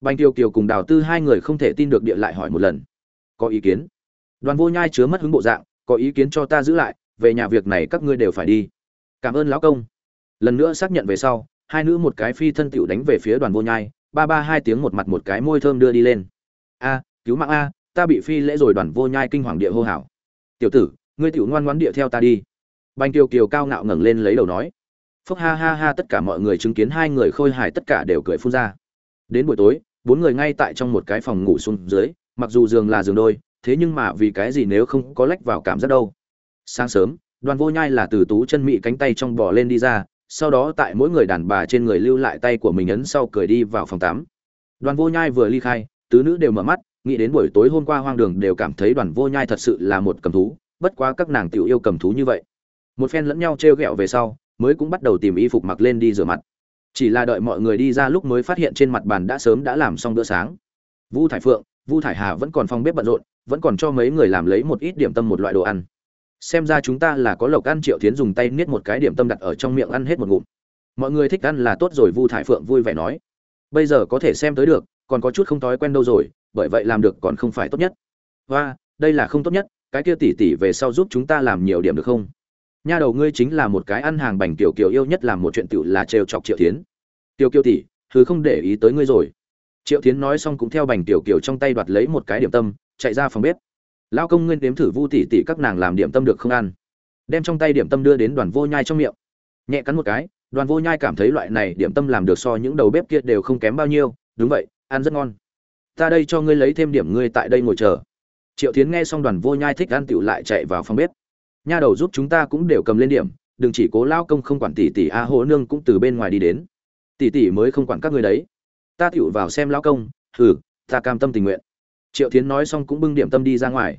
bành kiều kiều cùng đào tư hai người không thể tin được địa lại hỏi một lần. Có ý kiến? Đoàn vô nhai chứa mất hứng bộ dạng, có ý kiến cho ta giữ lại, về nhà việc này các ngươi đều phải đi. Cảm ơn lão công. Lần nữa xác nhận về sau, hai nữ một cái phi thân tựu đánh về phía đoàn vô nhai, ba ba hai tiếng một mặt một cái môi thơm đưa đi lên. A, cứu mạng a, ta bị phi lễ rồi đoàn vô nhai kinh hoàng địa hô hào. Tiểu tử, ngươi tiểu ngoan ngoãn địa theo ta đi. Bành kiều kiều cao ngạo ngẩng lên lấy đầu nói. Phúc ha ha ha, tất cả mọi người chứng kiến hai người khôi hài, tất cả đều cười phun ra đến buổi tối, bốn người ngay tại trong một cái phòng ngủ xuống dưới, mặc dù giường là giường đôi, thế nhưng mà vì cái gì nếu không có lách vào cảm giác đâu? Sáng sớm, đoàn vô nhai là từ tú chân mị cánh tay trong bò lên đi ra, sau đó tại mỗi người đàn bà trên người lưu lại tay của mình ấn sau cười đi vào phòng tắm. Đoàn vô nhai vừa ly khai, tứ nữ đều mở mắt, nghĩ đến buổi tối hôm qua hoang đường đều cảm thấy đoàn vô nhai thật sự là một cầm thú, bất quá các nàng tiểu yêu cầm thú như vậy. Một phen lẫn nhau t r e o g ẹ o về sau, mới cũng bắt đầu tìm y phục mặc lên đi rửa mặt chỉ là đợi mọi người đi ra lúc mới phát hiện trên mặt bàn đã sớm đã làm xong bữa sáng. Vu thải phượng, vu thải hà vẫn còn phong bếp bận rộn, vẫn còn cho mấy người làm lấy một ít điểm tâm một loại đồ ăn. Xem ra chúng ta là có lộc ăn triệu tiến dùng tay niết một cái điểm tâm đặt ở trong miệng ăn hết một ngụm. Mọi người thích ăn là tốt rồi, vu thải phượng vui vẻ nói. Bây giờ có thể xem tới được, còn có chút không thói quen đâu rồi, bởi vậy làm được còn không phải tốt nhất. Và đây là không tốt nhất, cái kia tỷ tỷ về sau giúp chúng ta làm nhiều điểm được không? Nha đầu ngươi chính là một cái ăn hàng bành tiểu kiều yêu nhất làm một chuyện tiểu là trêu chọc triệu tiến tiểu kiều tỷ, thứ không để ý tới ngươi rồi. Triệu tiến nói xong cũng theo bành tiểu kiều trong tay đoạt lấy một cái điểm tâm, chạy ra phòng bếp. Lao công nguyên đếm thử vu tỷ tỷ các nàng làm điểm tâm được không ăn. Đem trong tay điểm tâm đưa đến đoàn vô nhai trong miệng. Nhẹ cắn một cái, đoàn vô nhai cảm thấy loại này điểm tâm làm được so những đầu bếp kia đều không kém bao nhiêu. Đúng vậy, ăn rất ngon. Ta đây cho ngươi lấy thêm điểm ngươi tại đây ngồi chờ. Triệu tiến nghe xong đoàn vô nhai thích ăn tựu lại chạy vào phòng bếp nha đầu giúp chúng ta cũng đều cầm lên điểm đừng chỉ cố lao công không quản tỷ tỷ a hồ nương cũng từ bên ngoài đi đến. Tỷ tỷ mới không quản các ngươi đấy. Ta tựu vào xem lao công thử, ta cam tâm tình nguyện. Triệu tiến nói xong cũng bưng điểm tâm đi ra ngoài.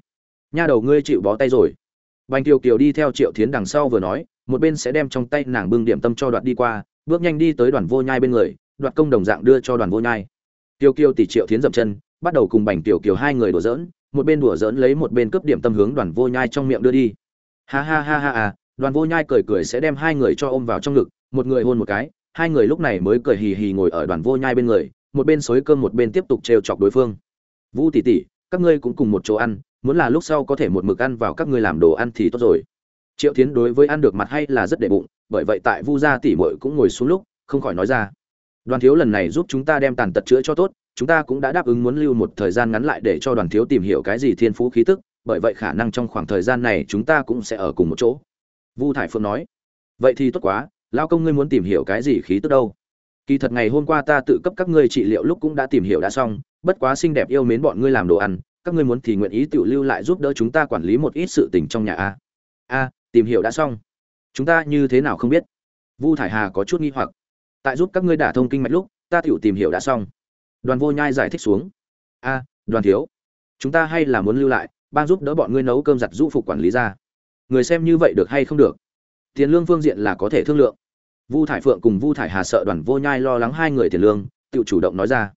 Nha đầu ngươi chịu bó tay rồi. Bành kiều kiều đi theo triệu tiến đằng sau vừa nói một bên sẽ đem trong tay nàng bưng điểm tâm cho đoạt đi qua bước nhanh đi tới đoàn vô nhai bên người đoạt công đồng dạng đưa cho đoàn vô nhai. Tiêu kiêu tỷ triệu tiến dậm chân bắt đầu cùng bành tiểu kiều hai người đùa giỡn một bên đùa giỡn lấy một bên cướp điểm tâm hướng đoàn vô nhai trong miệng đưa đi ha ha ha ha à đoàn vô nhai cười cười sẽ đem hai người cho ôm vào trong ngực, một người hôn một cái, hai người lúc này mới cười hì hì ngồi ở đoàn vô nhai bên người, một bên xối cơm một bên tiếp tục trêu chọc đối phương. Vũ tỷ tỷ, các ngươi cũng cùng một chỗ ăn, muốn là lúc sau có thể một mực ăn vào các ngươi làm đồ ăn thì tốt rồi. Triệu tiến đối với ăn được mặt hay là rất đệ bụng, bởi vậy tại vu gia tỷ muội cũng ngồi xuống lúc, không khỏi nói ra. Đoàn thiếu lần này giúp chúng ta đem tàn tật chữa cho tốt, chúng ta cũng đã đáp ứng muốn lưu một thời gian ngắn lại để cho đoàn thiếu tìm hiểu cái gì thiên phú khí tức bởi vậy khả năng trong khoảng thời gian này chúng ta cũng sẽ ở cùng một chỗ. Vu thải phượng nói, vậy thì tốt quá lao công ngươi muốn tìm hiểu cái gì khí tức đâu? Kỳ thật ngày hôm qua ta tự cấp các ngươi trị liệu lúc cũng đã tìm hiểu đã xong, bất quá xinh đẹp yêu mến bọn ngươi làm đồ ăn, các ngươi muốn thì nguyện ý tự lưu lại giúp đỡ chúng ta quản lý một ít sự tình trong nhà a. A, tìm hiểu đã xong. Chúng ta như thế nào không biết? Vu thải hà có chút nghi hoặc. Tại giúp các ngươi đả thông kinh mạch lúc, ta tự tìm hiểu đã xong. Đoàn vô nhai giải thích xuống. A, đoàn thiếu, chúng ta hay là muốn lưu lại ban giúp đỡ bọn ngươi nấu cơm giặt rũ phục quản lý ra. Người xem như vậy được hay không được? Tiền lương phương diện là có thể thương lượng. Vu thải phượng cùng vu thải hà sợ đoàn vô nhai lo lắng hai người tiền lương, tự chủ động nói ra.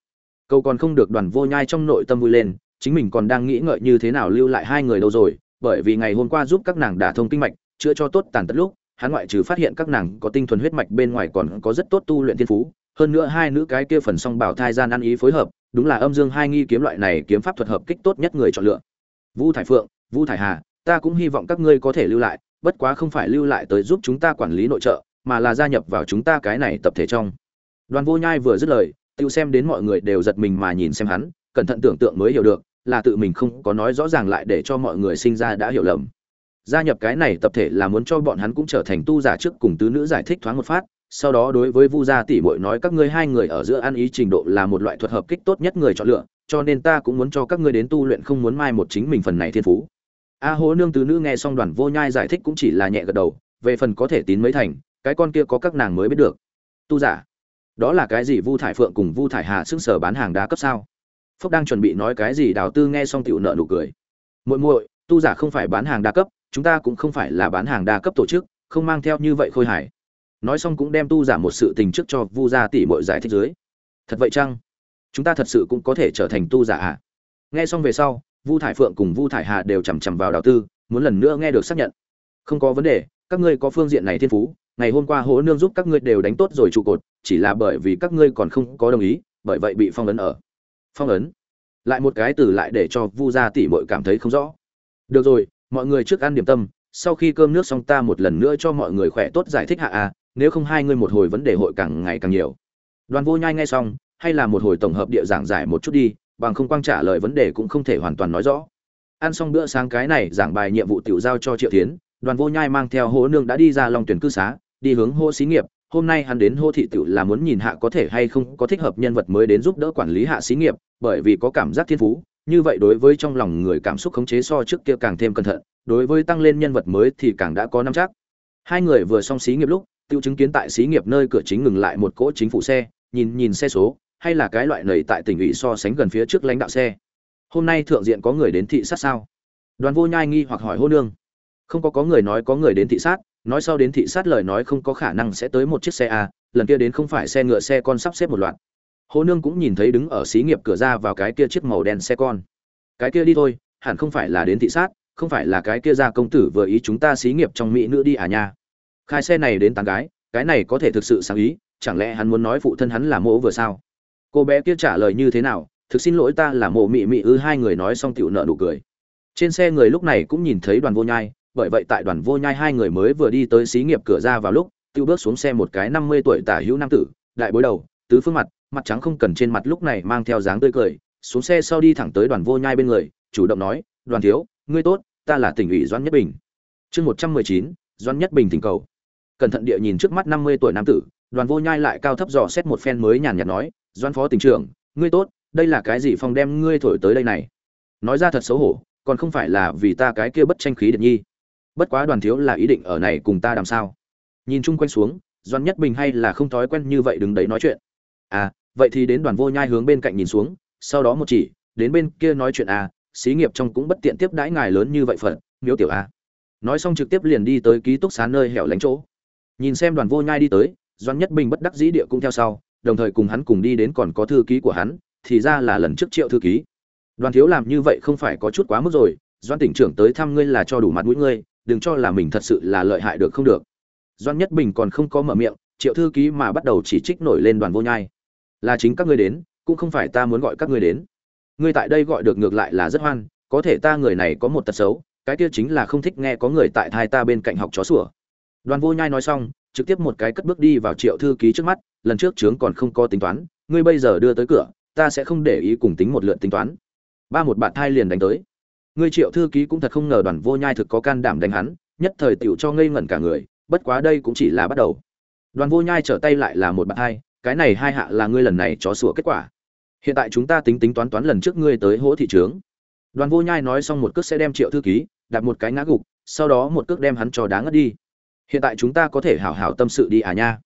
Câu còn không được đoàn vô nhai trong nội tâm vui lên, chính mình còn đang nghĩ ngợi như thế nào lưu lại hai người đâu rồi, bởi vì ngày hôm qua giúp các nàng đả thông kinh mạch, chữa cho tốt tàn tật lúc, hắn ngoại trừ phát hiện các nàng có tinh thuần huyết mạch bên ngoài còn có rất tốt tu luyện thiên phú, hơn nữa hai nữ cái kia phần song bảo thai gian ăn ý phối hợp, đúng là âm dương hai nghi kiếm loại này kiếm pháp thuật hợp kích tốt nhất người chọn lựa vu thải phượng vu thải hà, ta cũng hy vọng các ngươi có thể lưu lại, bất quá không phải lưu lại tới giúp chúng ta quản lý nội trợ, mà là gia nhập vào chúng ta cái này tập thể trong. Đoàn vô nhai vừa dứt lời, tiêu xem đến mọi người đều giật mình mà nhìn xem hắn, cẩn thận tưởng tượng mới hiểu được, là tự mình không có nói rõ ràng lại để cho mọi người sinh ra đã hiểu lầm. Gia nhập cái này tập thể là muốn cho bọn hắn cũng trở thành tu giả trước cùng tứ nữ giải thích thoáng một phát sau đó đối với vu gia tỷ muội nói, các ngươi hai người ở giữa ăn ý trình độ là một loại thuật hợp kích tốt nhất người chọn lựa, cho nên ta cũng muốn cho các ngươi đến tu luyện không muốn mai một chính mình phần này thiên phú. A hố nương tứ nữ nghe xong đoàn vô nhai giải thích cũng chỉ là nhẹ gật đầu, về phần có thể tín mấy thành, cái con kia có các nàng mới biết được. Tu giả, đó là cái gì? Vu thải phượng cùng vu thải hà xưng sở bán hàng đá cấp sao? Phúc đang chuẩn bị nói cái gì? Đào tư nghe xong tiểu nợ nụ cười. Muội muội, tu giả không phải bán hàng đa cấp, chúng ta cũng không phải là bán hàng đa cấp tổ chức, không mang theo như vậy khôi hài nói xong cũng đem tu giả một sự tình trước cho vu gia tỷ muội giải thích dưới. Thật vậy chăng? Chúng ta thật sự cũng có thể trở thành tu giả à? Nghe xong về sau, vu thải phượng cùng vu thải hà đều chằm chằm vào đào tư, muốn lần nữa nghe được xác nhận. Không có vấn đề, các ngươi có phương diện này thiên phú, ngày hôm qua hố nương giúp các ngươi đều đánh tốt rồi trụ cột, chỉ là bởi vì các ngươi còn không có đồng ý, bởi vậy bị phong ấn ở. Phong ấn. Lại một cái từ lại để cho vu gia tỷ muội cảm thấy không rõ. Được rồi, mọi người trước ăn điểm tâm, sau khi cơm nước xong ta một lần nữa cho mọi người khỏe tốt giải thích hạ à nếu không hai ngươi một hồi vấn đề hội càng ngày càng nhiều. Đoàn vô nhai nghe xong, hay là một hồi tổng hợp địa giảng giải một chút đi, bằng không quang trả lời vấn đề cũng không thể hoàn toàn nói rõ. Ăn xong bữa sáng cái này giảng bài nhiệm vụ tiểu giao cho triệu tiến đoàn vô nhai mang theo hố nương đã đi ra lòng tuyển cư xá, đi hướng hô xí nghiệp. Hôm nay hắn đến hô thị tiểu là muốn nhìn hạ có thể hay không có thích hợp nhân vật mới đến giúp đỡ quản lý hạ xí nghiệp, bởi vì có cảm giác thiên phú. Như vậy đối với trong lòng người cảm xúc khống chế so trước kia càng thêm cẩn thận, đối với tăng lên nhân vật mới thì càng đã có năm chắc. Hai người vừa xong xí nghiệp lúc tiêu chứng kiến tại xí nghiệp nơi cửa chính ngừng lại một cỗ chính phủ xe, nhìn nhìn xe số, hay là cái loại nầy tại tỉnh ủy so sánh gần phía trước lãnh đạo xe. Hôm nay thượng diện có người đến thị sát sao? Đoàn vô nhai nghi hoặc hỏi hô nương. Không có có người nói có người đến thị sát, nói sau đến thị sát lời nói không có khả năng sẽ tới một chiếc xe à lần kia đến không phải xe ngựa, xe con sắp xếp một loạt. Hô nương cũng nhìn thấy đứng ở xí nghiệp cửa ra vào cái kia chiếc màu đen xe con. Cái kia đi thôi, hẳn không phải là đến thị sát, không phải là cái kia ra công tử vừa ý chúng ta xí nghiệp trong mỹ nữ đi à nha khai xe này đến tán gái, cái này có thể thực sự sáng ý, chẳng lẽ hắn muốn nói phụ thân hắn là mỗ vừa sao? Cô bé kia trả lời như thế nào, thực xin lỗi ta là mộ mị mị ư? Hai người nói xong tiểu nợ nụ cười. Trên xe người lúc này cũng nhìn thấy đoàn vô nhai, bởi vậy tại đoàn vô nhai hai người mới vừa đi tới xí nghiệp cửa ra vào lúc, tiêu bước xuống xe một cái năm mươi tuổi tả hữu nam tử, đại bối đầu, tứ phương mặt mặt trắng không cần trên mặt lúc này mang theo dáng tươi cười, xuống xe sau đi thẳng tới đoàn vô nhai bên người, chủ động nói, đoàn thiếu, ngươi tốt, ta là tỉnh ủy doan nhất bình. Chương một trăm mười chín doan nhất bình tình cầu cẩn thận địa nhìn trước mắt năm mươi tuổi nam tử, đoàn vô nhai lại cao thấp dò xét một phen mới nhàn nhạt nói, doãn phó tỉnh trưởng, ngươi tốt, đây là cái gì phong đem ngươi thổi tới đây này? Nói ra thật xấu hổ, còn không phải là vì ta cái kia bất tranh khí điện nhi. Bất quá đoàn thiếu là ý định ở này cùng ta làm sao? Nhìn chung quanh xuống doan nhất bình hay là không thói quen như vậy đứng đấy nói chuyện. À vậy thì đến đoàn vô nhai hướng bên cạnh nhìn xuống, sau đó một chỉ, đến bên kia nói chuyện à xí nghiệp trong cũng bất tiện tiếp đãi ngài lớn như vậy phận miếu tiểu a. Nói xong trực tiếp liền đi tới ký túc xá nơi hẻo lánh chỗ nhìn xem đoàn vô nhai đi tới doan nhất bình bất đắc dĩ địa cũng theo sau, đồng thời cùng hắn cùng đi đến còn có thư ký của hắn, thì ra là lần trước triệu thư ký. Đoàn thiếu làm như vậy không phải có chút quá mức rồi doan tỉnh trưởng tới thăm ngươi là cho đủ mặt mũi ngươi, đừng cho là mình thật sự là lợi hại được không được. Doan nhất bình còn không có mở miệng, triệu thư ký mà bắt đầu chỉ trích nổi lên đoàn vô nhai. Là chính các ngươi đến, cũng không phải ta muốn gọi các ngươi đến. Ngươi tại đây gọi được ngược lại là rất hoan, có thể ta người này có một tật xấu, cái kia chính là không thích nghe có người tại thai ta bên cạnh học chó sủa đoàn vô nhai nói xong, trực tiếp một cái cất bước đi vào triệu thư ký trước mắt, lần trước trướng còn không có tính toán, ngươi bây giờ đưa tới cửa, ta sẽ không để ý cùng tính một lượt tính toán. Ba một bạn thai liền đánh tới. Ngươi triệu thư ký cũng thật không ngờ đoàn vô nhai thực có can đảm đánh hắn, nhất thời tiểu cho ngây ngẩn cả người, bất quá đây cũng chỉ là bắt đầu. Đoàn vô nhai trở tay lại là một bạn hai cái này hai hạ là ngươi lần này chó sủa kết quả. Hiện tại chúng ta tính tính toán toán lần trước ngươi tới hỗ thị trướng. Đoàn vô nhai nói xong một cước sẽ đem triệu thư ký đặt một cái ngã gục, sau đó một cước đem hắn cho đá ngất đi hiện tại chúng ta có thể hảo hảo tâm sự đi à nha.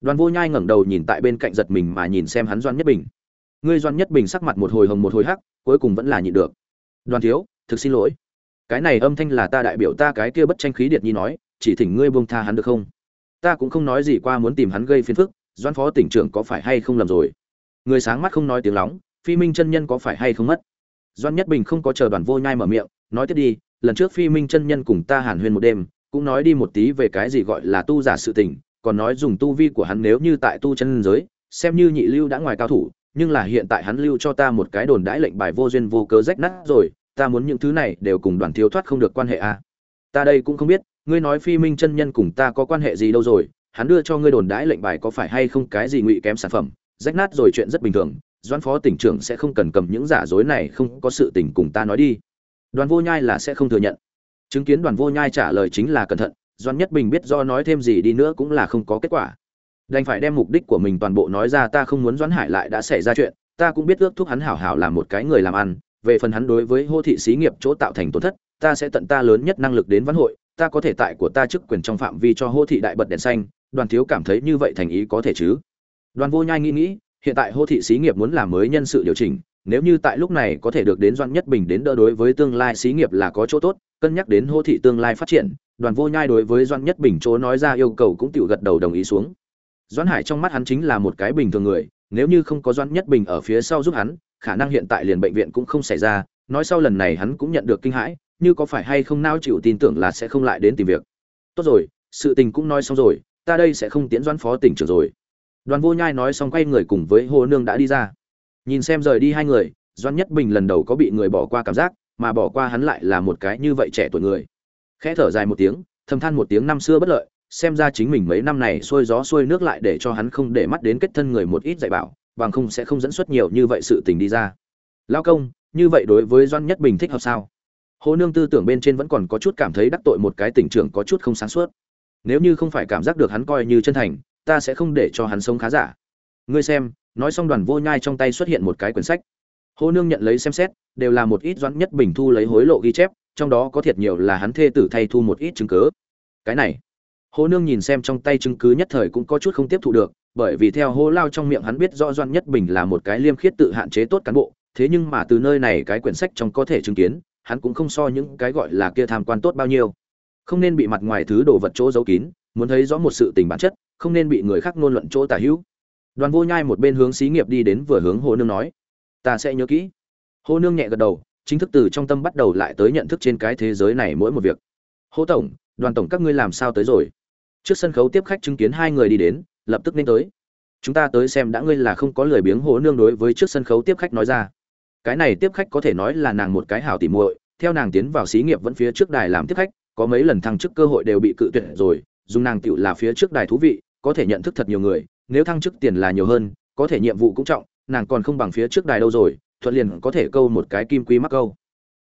Đoàn vô nhai ngẩng đầu nhìn tại bên cạnh giật mình mà nhìn xem hắn doan nhất bình. Ngươi doan nhất bình sắc mặt một hồi hồng một hồi hắc, cuối cùng vẫn là nhịn được. Đoàn thiếu, thực xin lỗi. Cái này âm thanh là ta đại biểu ta cái kia bất tranh khí điệt nhi nói, chỉ thỉnh ngươi buông tha hắn được không? Ta cũng không nói gì qua muốn tìm hắn gây phiền phức, doan phó tỉnh trưởng có phải hay không lầm rồi? Người sáng mắt không nói tiếng lóng, phi minh chân nhân có phải hay không mất? Doan nhất bình không có chờ đoàn vô nhai mở miệng, nói tiếp đi, lần trước phi minh chân nhân cùng ta hàn huyên một đêm cũng nói đi một tí về cái gì gọi là tu giả sự tình, còn nói dùng tu vi của hắn nếu như tại tu chân giới, xem như nhị lưu đã ngoài cao thủ, nhưng là hiện tại hắn lưu cho ta một cái đồn đãi lệnh bài vô duyên vô cớ rách nát rồi, ta muốn những thứ này đều cùng đoàn thiếu thoát không được quan hệ à. ta đây cũng không biết, ngươi nói phi minh chân nhân cùng ta có quan hệ gì đâu rồi, hắn đưa cho ngươi đồn đãi lệnh bài có phải hay không cái gì ngụy kém sản phẩm, rách nát rồi chuyện rất bình thường, doãn phó tỉnh trưởng sẽ không cần cầm những giả dối này, không có sự tình cùng ta nói đi đoàn vô nhai là sẽ không thừa nhận chứng kiến đoàn vô nhai trả lời chính là cẩn thận doan nhất bình biết do nói thêm gì đi nữa cũng là không có kết quả. Đành phải đem mục đích của mình toàn bộ nói ra, ta không muốn doãn hải lại đã xảy ra chuyện, ta cũng biết ước thúc hắn hảo hảo làm một cái người làm ăn, về phần hắn đối với hô thị xí nghiệp chỗ tạo thành tổn thất, ta sẽ tận ta lớn nhất năng lực đến văn hội, ta có thể tại của ta chức quyền trong phạm vi cho hô thị đại bật đèn xanh, đoàn thiếu cảm thấy như vậy thành ý có thể chứ? Đoàn vô nhai nghĩ nghĩ, hiện tại hô thị xí nghiệp muốn làm mới nhân sự điều chỉnh nếu như tại lúc này có thể được đến doan nhất bình đến đỡ đối với tương lai xí nghiệp là có chỗ tốt, cân nhắc đến hô thị tương lai phát triển, đoàn vô nhai đối với doan nhất bình chỗ nói ra yêu cầu cũng tự gật đầu đồng ý xuống. Doan hải trong mắt hắn chính là một cái bình thường người, nếu như không có doan nhất bình ở phía sau giúp hắn, khả năng hiện tại liền bệnh viện cũng không xảy ra, nói sau lần này hắn cũng nhận được kinh hãi, như có phải hay không nao chịu tin tưởng là sẽ không lại đến tìm việc. Tốt rồi, sự tình cũng nói xong rồi, ta đây sẽ không tiễn doan phó tỉnh trưởng rồi. Đoàn vô nhai nói xong quay người cùng với hồ nương đã đi ra nhìn xem rời đi hai người doan nhất bình lần đầu có bị người bỏ qua cảm giác, mà bỏ qua hắn lại là một cái như vậy trẻ tuổi người. Khẽ thở dài một tiếng, thầm than một tiếng năm xưa bất lợi, xem ra chính mình mấy năm này xuôi gió xuôi nước lại để cho hắn không để mắt đến kết thân người một ít dạy bảo, bằng không sẽ không dẫn xuất nhiều như vậy sự tình đi ra. Lao công, như vậy đối với doan nhất bình thích hợp sao? Hồ nương tư tưởng bên trên vẫn còn có chút cảm thấy đắc tội một cái tỉnh trưởng có chút không sáng suốt. Nếu như không phải cảm giác được hắn coi như chân thành, ta sẽ không để cho hắn sống khá giả. Ngươi xem nói xong đoàn vô nhai trong tay xuất hiện một cái quyển sách. Hồ nương nhận lấy xem xét, đều là một ít doãn nhất bình thu lấy hối lộ ghi chép, trong đó có thiệt nhiều là hắn thê tử thay thu một ít chứng cứ. Cái này hồ nương nhìn xem trong tay chứng cứ nhất thời cũng có chút không tiếp thu được, bởi vì theo hô lao trong miệng hắn biết rõ doan nhất bình là một cái liêm khiết tự hạn chế tốt cán bộ, thế nhưng mà từ nơi này cái quyển sách trong có thể chứng kiến, hắn cũng không so những cái gọi là kia tham quan tốt bao nhiêu. Không nên bị mặt ngoài thứ đồ vật chỗ giấu kín, muốn thấy rõ một sự tình bản chất, không nên bị người khác nôn luận chỗ tả hữu đoàn vô nhai một bên hướng xí nghiệp đi đến vừa hướng hồ nương nói, ta sẽ nhớ kỹ. Hồ nương nhẹ gật đầu, chính thức từ trong tâm bắt đầu lại tới nhận thức trên cái thế giới này mỗi một việc. Hồ tổng, đoàn tổng các ngươi làm sao tới rồi? Trước sân khấu tiếp khách chứng kiến hai người đi đến, lập tức nên tới. Chúng ta tới xem đã ngươi là không có lời biếng hồ nương đối với trước sân khấu tiếp khách nói ra. Cái này tiếp khách có thể nói là nàng một cái hảo tỉ muội, theo nàng tiến vào xí nghiệp vẫn phía trước đài làm tiếp khách, có mấy lần thăng chức cơ hội đều bị cự tuyệt rồi, dùng nàng tựu là phía trước đài thú vị, có thể nhận thức thật nhiều người nếu thăng chức tiền là nhiều hơn, có thể nhiệm vụ cũng trọng, nàng còn không bằng phía trước đài đâu rồi, thuận liền có thể câu một cái kim quý mắc câu.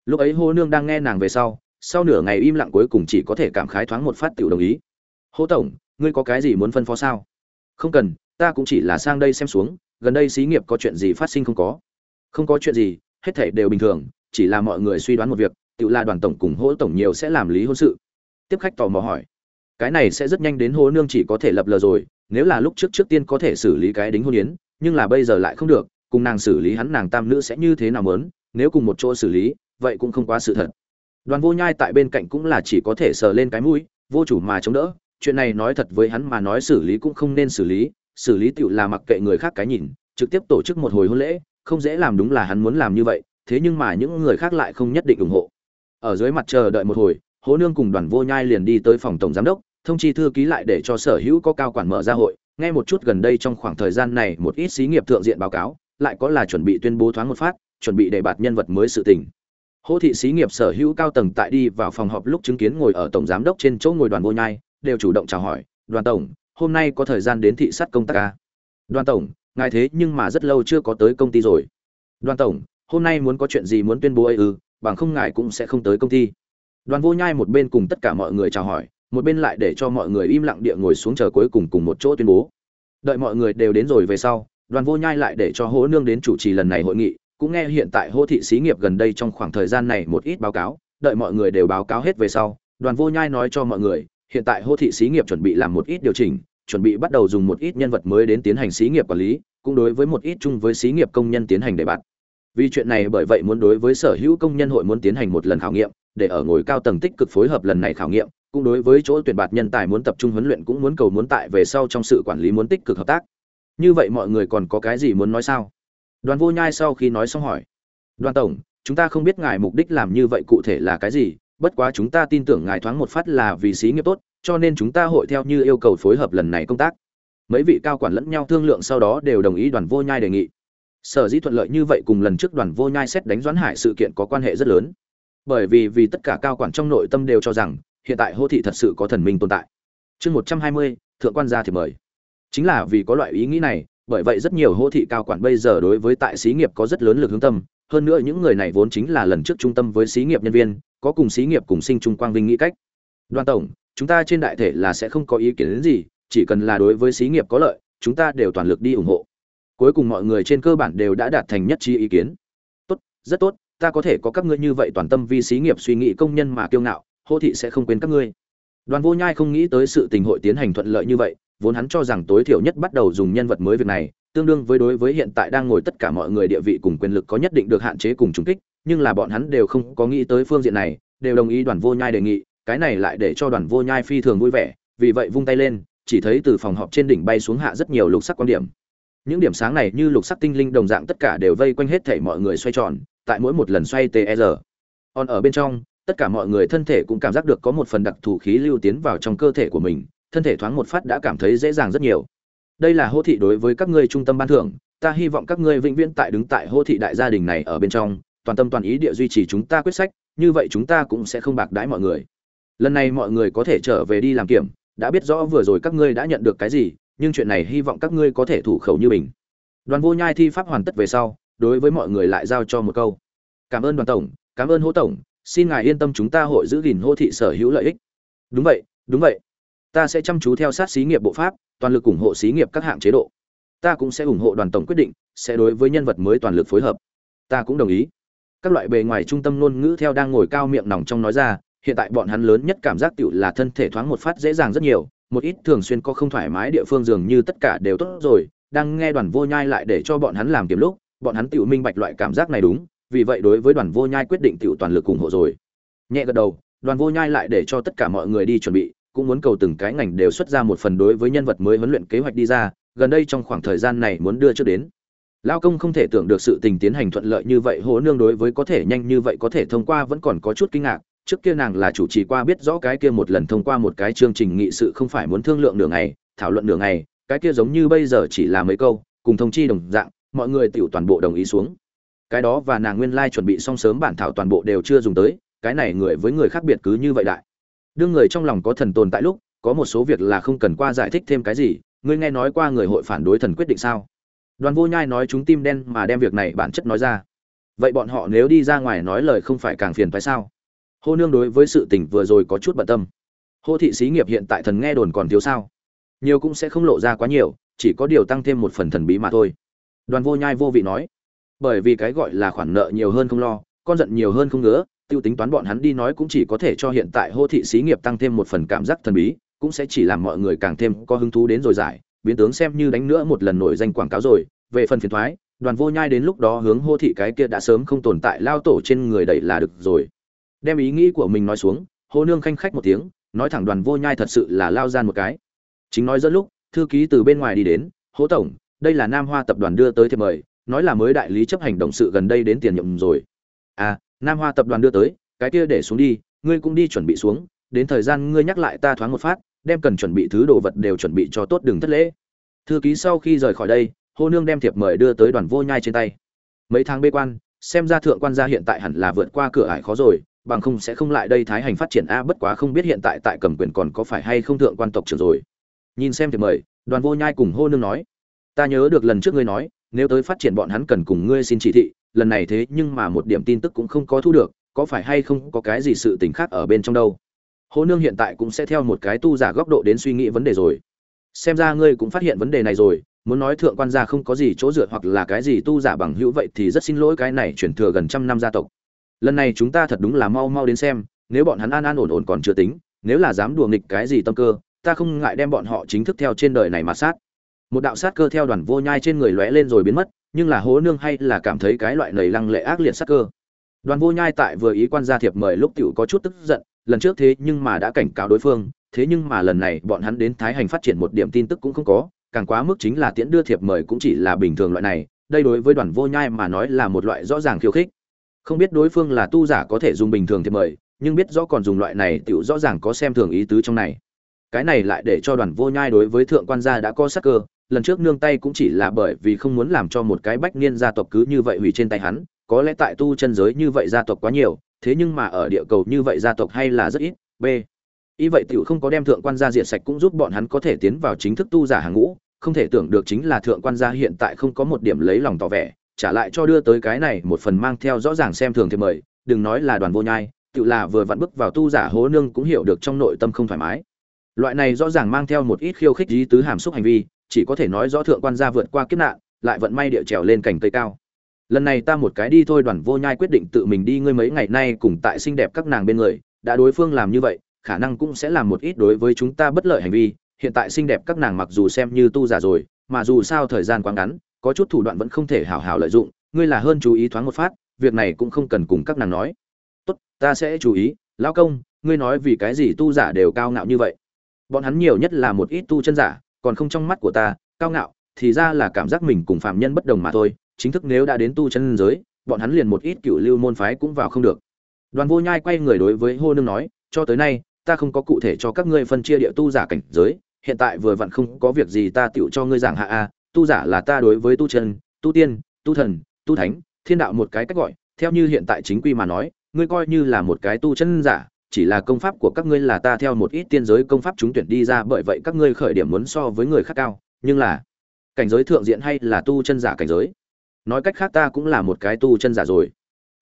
Lúc ấy hô nương đang nghe nàng về sau sau nửa ngày im lặng cuối cùng chỉ có thể cảm khái thoáng một phát tiểu đồng ý. Hô tổng, ngươi có cái gì muốn phân phó sao? Không cần, ta cũng chỉ là sang đây xem xuống, gần đây xí nghiệp có chuyện gì phát sinh không có? Không có chuyện gì, hết thảy đều bình thường, chỉ là mọi người suy đoán một việc tự là đoàn tổng cùng hỗ tổng nhiều sẽ làm lý hôn sự. Tiếp khách tò mò hỏi cái này sẽ rất nhanh đến hố nương chỉ có thể lập lờ rồi, nếu là lúc trước trước tiên có thể xử lý cái đính hôn yến, nhưng là bây giờ lại không được, cùng nàng xử lý hắn nàng tam nữ sẽ như thế nào mớn nếu cùng một chỗ xử lý, vậy cũng không quá sự thật. Đoàn vô nhai tại bên cạnh cũng là chỉ có thể sờ lên cái mũi, vô chủ mà chống đỡ, chuyện này nói thật với hắn mà nói xử lý cũng không nên xử lý xử lý tựu là mặc kệ người khác cái nhìn, trực tiếp tổ chức một hồi hôn lễ, không dễ làm đúng là hắn muốn làm như vậy, thế nhưng mà những người khác lại không nhất định ủng hộ. Ở dưới mặt chờ đợi một hồi hố nương cùng đoàn vô nhai liền đi tới phòng tổng giám đốc thông chi thư ký lại để cho sở hữu có cao quản mở ra hội. Nghe một chút gần đây trong khoảng thời gian này một ít xí nghiệp thượng diện báo cáo, lại có là chuẩn bị tuyên bố thoáng một phát, chuẩn bị để bạt nhân vật mới sự tình. Hỗ thị xí nghiệp sở hữu cao tầng tại đi vào phòng họp lúc chứng kiến ngồi ở tổng giám đốc trên chỗ ngồi đoàn vô nhai, đều chủ động chào hỏi, đoàn tổng, hôm nay có thời gian đến thị sát công tác ca à? đoàn tổng, ngài thế nhưng mà rất lâu chưa có tới công ty rồi. Đoàn tổng, hôm nay muốn có chuyện gì muốn tuyên bố ấy ư, bằng không ngài cũng sẽ không tới công ty. Đoàn vô nhai một bên cùng tất cả mọi người chào hỏi một bên lại để cho mọi người im lặng địa ngồi xuống chờ cuối cùng cùng một chỗ tuyên bố. Đợi mọi người đều đến rồi về sau, đoàn vô nhai lại để cho hố nương đến chủ trì lần này hội nghị, cũng nghe hiện tại hô thị xí nghiệp gần đây trong khoảng thời gian này một ít báo cáo, đợi mọi người đều báo cáo hết về sau, đoàn vô nhai nói cho mọi người, hiện tại hô thị xí nghiệp chuẩn bị làm một ít điều chỉnh, chuẩn bị bắt đầu dùng một ít nhân vật mới đến tiến hành xí nghiệp quản lý, cũng đối với một ít chung với xí nghiệp công nhân tiến hành đề bạt. Vì chuyện này bởi vậy muốn đối với sở hữu công nhân hội muốn tiến hành một lần khảo nghiệm, để ở ngồi cao tầng tích cực phối hợp lần này khảo nghiệm cũng đối với chỗ tuyển bạt nhân tài muốn tập trung huấn luyện cũng muốn cầu muốn tại về sau trong sự quản lý muốn tích cực hợp tác. Như vậy mọi người còn có cái gì muốn nói sao? Đoàn vô nhai sau khi nói xong hỏi. Đoàn tổng, chúng ta không biết ngài mục đích làm như vậy cụ thể là cái gì, bất quá chúng ta tin tưởng ngài thoáng một phát là vì sĩ nghiệp tốt, cho nên chúng ta hội theo như yêu cầu phối hợp lần này công tác. Mấy vị cao quản lẫn nhau thương lượng sau đó đều đồng ý đoàn vô nhai đề nghị. Sở dĩ thuận lợi như vậy cùng lần trước đoàn vô nhai xét đánh doãn hải sự kiện có quan hệ rất lớn. Bởi vì vì tất cả cao quản trong nội tâm đều cho rằng hiện tại hô thị thật sự có thần minh tồn tại. Chương một trăm hai mươi, thượng quan gia thì mời. Chính là vì có loại ý nghĩ này, bởi vậy rất nhiều hô thị cao quản bây giờ đối với tại xí nghiệp có rất lớn lực hướng tâm. Hơn nữa những người này vốn chính là lần trước trung tâm với xí nghiệp nhân viên, có cùng xí nghiệp cùng sinh trung quang vinh nghĩ cách. Đoàn tổng, chúng ta trên đại thể là sẽ không có ý kiến đến gì, chỉ cần là đối với xí nghiệp có lợi, chúng ta đều toàn lực đi ủng hộ. Cuối cùng mọi người trên cơ bản đều đã đạt thành nhất trí ý kiến. Tốt, rất tốt, ta có thể có các ngươi như vậy toàn tâm vì xí nghiệp suy nghĩ công nhân mà kiêu ngạo hô thị sẽ không quên các ngươi. Đoàn vô nhai không nghĩ tới sự tình hội tiến hành thuận lợi như vậy, vốn hắn cho rằng tối thiểu nhất bắt đầu dùng nhân vật mới việc này, tương đương với đối với hiện tại đang ngồi tất cả mọi người địa vị cùng quyền lực có nhất định được hạn chế cùng trùng kích, nhưng là bọn hắn đều không có nghĩ tới phương diện này, đều đồng ý đoàn vô nhai đề nghị, cái này lại để cho đoàn vô nhai phi thường vui vẻ, vì vậy vung tay lên, chỉ thấy từ phòng họp trên đỉnh bay xuống hạ rất nhiều lục sắc quan điểm. Những điểm sáng này như lục sắc tinh linh đồng dạng tất cả đều vây quanh hết thể mọi người xoay tròn, tại mỗi một lần xoay tr còn ở bên trong tất cả mọi người thân thể cũng cảm giác được có một phần đặc thù khí lưu tiến vào trong cơ thể của mình, thân thể thoáng một phát đã cảm thấy dễ dàng rất nhiều. Đây là hô thị đối với các ngươi trung tâm ban thưởng, ta hy vọng các ngươi vĩnh viễn tại đứng tại hô thị đại gia đình này ở bên trong, toàn tâm toàn ý địa duy trì chúng ta quyết sách, như vậy chúng ta cũng sẽ không bạc đãi mọi người. Lần này mọi người có thể trở về đi làm kiểm, đã biết rõ vừa rồi các ngươi đã nhận được cái gì, nhưng chuyện này hy vọng các ngươi có thể thủ khẩu như mình. Đoàn vô nhai thi pháp hoàn tất về sau, đối với mọi người lại giao cho một câu. Cảm ơn đoàn tổng, cảm ơn hỗ tổng xin ngài yên tâm chúng ta hội giữ gìn hô thị sở hữu lợi ích. Đúng vậy đúng vậy. Ta sẽ chăm chú theo sát xí nghiệp bộ pháp, toàn lực ủng hộ xí nghiệp các hạng chế độ. Ta cũng sẽ ủng hộ đoàn tổng quyết định, sẽ đối với nhân vật mới toàn lực phối hợp. Ta cũng đồng ý. Các loại bề ngoài trung tâm ngôn ngữ theo đang ngồi cao miệng nòng trong nói ra, hiện tại bọn hắn lớn nhất cảm giác tựu là thân thể thoáng một phát dễ dàng rất nhiều, một ít thường xuyên có không thoải mái địa phương dường như tất cả đều tốt rồi, đang nghe đoàn vô nhai lại để cho bọn hắn làm kiếm lúc, bọn hắn tựu minh bạch loại cảm giác này đúng vì vậy đối với đoàn vô nhai quyết định tiểu toàn lực ủng hộ rồi. Nhẹ gật đầu, đoàn vô nhai lại để cho tất cả mọi người đi chuẩn bị, cũng muốn cầu từng cái ngành đều xuất ra một phần đối với nhân vật mới huấn luyện kế hoạch đi ra, gần đây trong khoảng thời gian này muốn đưa trước đến. Lao công không thể tưởng được sự tình tiến hành thuận lợi như vậy hố nương đối với có thể nhanh như vậy có thể thông qua vẫn còn có chút kinh ngạc, trước kia nàng là chủ trì qua biết rõ cái kia một lần thông qua một cái chương trình nghị sự không phải muốn thương lượng nửa ngày, thảo luận nửa ngày, cái kia giống như bây giờ chỉ là mấy câu, cùng thông chi đồng dạng, mọi người tiểu toàn bộ đồng ý xuống cái đó và nàng nguyên lai chuẩn bị xong sớm bản thảo toàn bộ đều chưa dùng tới, cái này người với người khác biệt cứ như vậy đại. Đương người trong lòng có thần tồn tại lúc, có một số việc là không cần qua giải thích thêm cái gì, ngươi nghe nói qua người hội phản đối thần quyết định sao? Đoàn vô nhai nói chúng tim đen mà đem việc này bản chất nói ra. Vậy bọn họ nếu đi ra ngoài nói lời không phải càng phiền phải sao? Hô nương đối với sự tình vừa rồi có chút bận tâm. Hô thị xí nghiệp hiện tại thần nghe đồn còn thiếu sao? Nhiều cũng sẽ không lộ ra quá nhiều, chỉ có điều tăng thêm một phần thần bí mà thôi. Đoàn vô nhai vô vị nói bởi vì cái gọi là khoản nợ nhiều hơn không lo, con giận nhiều hơn không ngứa, tiêu tính toán bọn hắn đi nói cũng chỉ có thể cho hiện tại hô thị xí nghiệp tăng thêm một phần cảm giác thần bí, cũng sẽ chỉ làm mọi người càng thêm có hứng thú đến rồi giải. Biến tướng xem như đánh nữa một lần nổi danh quảng cáo rồi, về phần phiền thoái, đoàn vô nhai đến lúc đó hướng hô thị cái kia đã sớm không tồn tại lao tổ trên người đẩy là được rồi. Đem ý nghĩ của mình nói xuống, hô nương khanh khách một tiếng, nói thẳng đoàn vô nhai thật sự là lao gian một cái. Chính nói dẫn lúc, thư ký từ bên ngoài đi đến hỗ tổng, đây là nam hoa tập đoàn đưa tới thiệp mời nói là mới đại lý chấp hành động sự gần đây đến tiền nhiệm rồi. À nam hoa tập đoàn đưa tới, cái kia để xuống đi, ngươi cũng đi chuẩn bị xuống, đến thời gian ngươi nhắc lại ta thoáng một phát, đem cần chuẩn bị thứ đồ vật đều chuẩn bị cho tốt đừng thất lễ. Thư ký sau khi rời khỏi đây, hô nương đem thiệp mời đưa tới đoàn vô nhai trên tay. Mấy tháng bê quan, xem ra thượng quan gia hiện tại hẳn là vượt qua cửa ải khó rồi, bằng không sẽ không lại đây thái hành phát triển a, bất quá không biết hiện tại tại cầm quyền còn có phải hay không thượng quan tộc trưởng rồi. Nhìn xem thiệp mời, đoàn vô nhai cùng hô nương nói. Ta nhớ được lần trước ngươi nói nếu tới phát triển bọn hắn cần cùng ngươi xin chỉ thị, lần này thế nhưng mà một điểm tin tức cũng không có thu được, có phải hay không có cái gì sự tình khác ở bên trong đâu? Hồ nương hiện tại cũng sẽ theo một cái tu giả góc độ đến suy nghĩ vấn đề rồi. Xem ra ngươi cũng phát hiện vấn đề này rồi, muốn nói thượng quan gia không có gì chỗ dựa hoặc là cái gì tu giả bằng hữu vậy thì rất xin lỗi cái này chuyển thừa gần trăm năm gia tộc. Lần này chúng ta thật đúng là mau mau đến xem, nếu bọn hắn an an ổn ổn còn chưa tính, nếu là dám đùa nghịch cái gì tâm cơ, ta không ngại đem bọn họ chính thức theo trên đời này mà sát một đạo sát cơ theo đoàn vô nhai trên người lóe lên rồi biến mất, nhưng là hố nương hay là cảm thấy cái loại nầy lăng lệ ác liệt sát cơ? Đoàn vô nhai tại vừa ý quan gia thiệp mời lúc tiểu có chút tức giận, lần trước thế nhưng mà đã cảnh cáo đối phương, thế nhưng mà lần này bọn hắn đến thái hành phát triển một điểm tin tức cũng không có, càng quá mức chính là tiễn đưa thiệp mời cũng chỉ là bình thường loại này, đây đối với đoàn vô nhai mà nói là một loại rõ ràng khiêu khích. Không biết đối phương là tu giả có thể dùng bình thường thiệp mời, nhưng biết rõ còn dùng loại này tiểu rõ ràng có xem thường ý tứ trong này. Cái này lại để cho đoàn vô nhai đối với thượng quan gia đã có sắc cơ lần trước nương tay cũng chỉ là bởi vì không muốn làm cho một cái bách niên gia tộc cứ như vậy hủy trên tay hắn, có lẽ tại tu chân giới như vậy gia tộc quá nhiều, thế nhưng mà ở địa cầu như vậy gia tộc hay là rất ít, b. Ý vậy tiểu không có đem thượng quan gia diệt sạch cũng giúp bọn hắn có thể tiến vào chính thức tu giả hàng ngũ, không thể tưởng được chính là thượng quan gia hiện tại không có một điểm lấy lòng tỏ vẻ, trả lại cho đưa tới cái này một phần mang theo rõ ràng xem thường thì mời, đừng nói là đoàn vô nhai, tự là vừa vặn bước vào tu giả hố nương cũng hiểu được trong nội tâm không thoải mái. Loại này rõ ràng mang theo một ít khiêu khích lý tứ hàm xúc hành vi chỉ có thể nói rõ thượng quan gia vượt qua kiếp nạn, lại vận may địa trèo lên cành cây cao. Lần này ta một cái đi thôi, đoàn vô nhai quyết định tự mình đi, ngươi mấy ngày nay cùng tại xinh đẹp các nàng bên người, đã đối phương làm như vậy, khả năng cũng sẽ làm một ít đối với chúng ta bất lợi hành vi. Hiện tại xinh đẹp các nàng mặc dù xem như tu giả rồi, mà dù sao thời gian quá ngắn, có chút thủ đoạn vẫn không thể hảo hảo lợi dụng, ngươi là hơn chú ý thoáng một phát, việc này cũng không cần cùng các nàng nói. Tốt, ta sẽ chú ý. Lão công, ngươi nói vì cái gì tu giả đều cao ngạo như vậy? Bọn hắn nhiều nhất là một ít tu chân giả còn không trong mắt của ta, cao ngạo, thì ra là cảm giác mình cùng phạm nhân bất đồng mà thôi, chính thức nếu đã đến tu chân giới, bọn hắn liền một ít cựu lưu môn phái cũng vào không được. Đoàn vô nhai quay người đối với hô nương nói, cho tới nay, ta không có cụ thể cho các ngươi phân chia địa tu giả cảnh giới, hiện tại vừa vặn không có việc gì ta tựu cho ngươi giảng hạ a, tu giả là ta đối với tu chân, tu tiên, tu thần, tu thánh, thiên đạo một cái cách gọi, theo như hiện tại chính quy mà nói, ngươi coi như là một cái tu chân giả chỉ là công pháp của các ngươi là ta theo một ít tiên giới công pháp chúng tuyển đi ra bởi vậy các ngươi khởi điểm muốn so với người khác cao, nhưng là cảnh giới thượng diện hay là tu chân giả cảnh giới? Nói cách khác ta cũng là một cái tu chân giả rồi.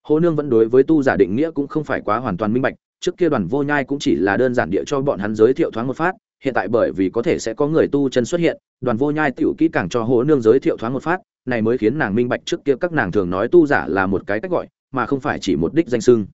Hồ nương vẫn đối với tu giả định nghĩa cũng không phải quá hoàn toàn minh bạch, trước kia đoàn vô nhai cũng chỉ là đơn giản địa cho bọn hắn giới thiệu thoáng một phát, hiện tại bởi vì có thể sẽ có người tu chân xuất hiện, đoàn vô nhai tiểu kỹ càng cho hồ nương giới thiệu thoáng một phát, này mới khiến nàng minh bạch trước kia các nàng thường nói tu giả là một cái cách gọi, mà không phải chỉ một đích danh xưng.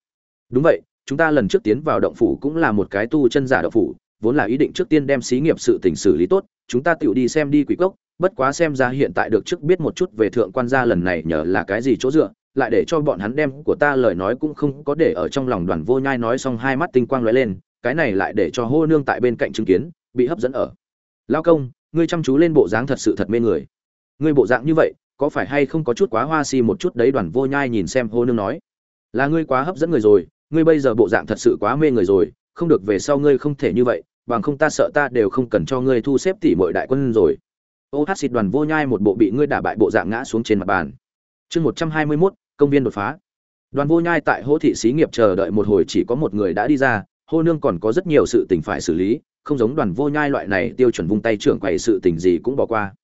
Đúng vậy chúng ta lần trước tiến vào động phủ cũng là một cái tu chân giả động phủ, vốn là ý định trước tiên đem xí nghiệp sự tình xử lý tốt, chúng ta tiểu đi xem đi quỷ cốc, bất quá xem ra hiện tại được trước biết một chút về thượng quan gia lần này nhờ là cái gì chỗ dựa, lại để cho bọn hắn đem của ta lời nói cũng không có để ở trong lòng đoàn vô nhai nói xong hai mắt tinh quang lóe lên, cái này lại để cho hô nương tại bên cạnh chứng kiến, bị hấp dẫn ở. Lao công, ngươi chăm chú lên bộ dáng thật sự thật mê người. Ngươi bộ dạng như vậy, có phải hay không có chút quá hoa si một chút đấy đoàn vô nhai nhìn xem hô nương nói. Là ngươi quá hấp dẫn người rồi ngươi bây giờ bộ dạng thật sự quá mê người rồi, không được về sau ngươi không thể như vậy, bằng không ta sợ ta đều không cần cho ngươi thu xếp tỉ mọi đại quân rồi. Ô hát xịt đoàn vô nhai một bộ bị ngươi đả bại bộ dạng ngã xuống trên mặt bàn. Chương một trăm hai mươi mốt, công viên đột phá. Đoàn vô nhai tại hỗ thị xí nghiệp chờ đợi một hồi chỉ có một người đã đi ra, hô nương còn có rất nhiều sự tình phải xử lý, không giống đoàn vô nhai loại này tiêu chuẩn vung tay trưởng quầy sự tình gì cũng bỏ qua.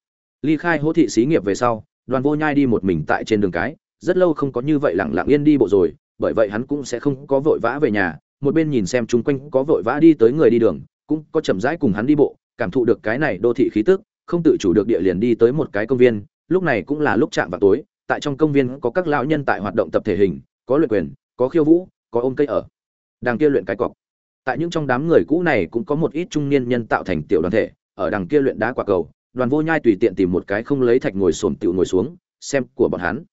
Ly khai hỗ thị xí nghiệp về sau, đoàn vô nhai đi một mình tại trên đường cái, rất lâu không có như vậy lặng lặng yên đi bộ rồi bởi vậy hắn cũng sẽ không có vội vã về nhà, một bên nhìn xem chung quanh có vội vã đi tới người đi đường, cũng có chậm rãi cùng hắn đi bộ, cảm thụ được cái này đô thị khí tức, không tự chủ được địa liền đi tới một cái công viên, lúc này cũng là lúc chạm vào tối, tại trong công viên có các lão nhân tại hoạt động tập thể hình, có luyện quyền, có khiêu vũ, có ôm cây ở. Đằng kia luyện cái cọc. Tại những trong đám người cũ này cũng có một ít trung niên nhân tạo thành tiểu đoàn thể, ở đằng kia luyện đá quả cầu, đoàn vô nhai tùy tiện tìm một cái không lấy thạch ngồi xổm tiểu ngồi xuống, xem của bọn hắn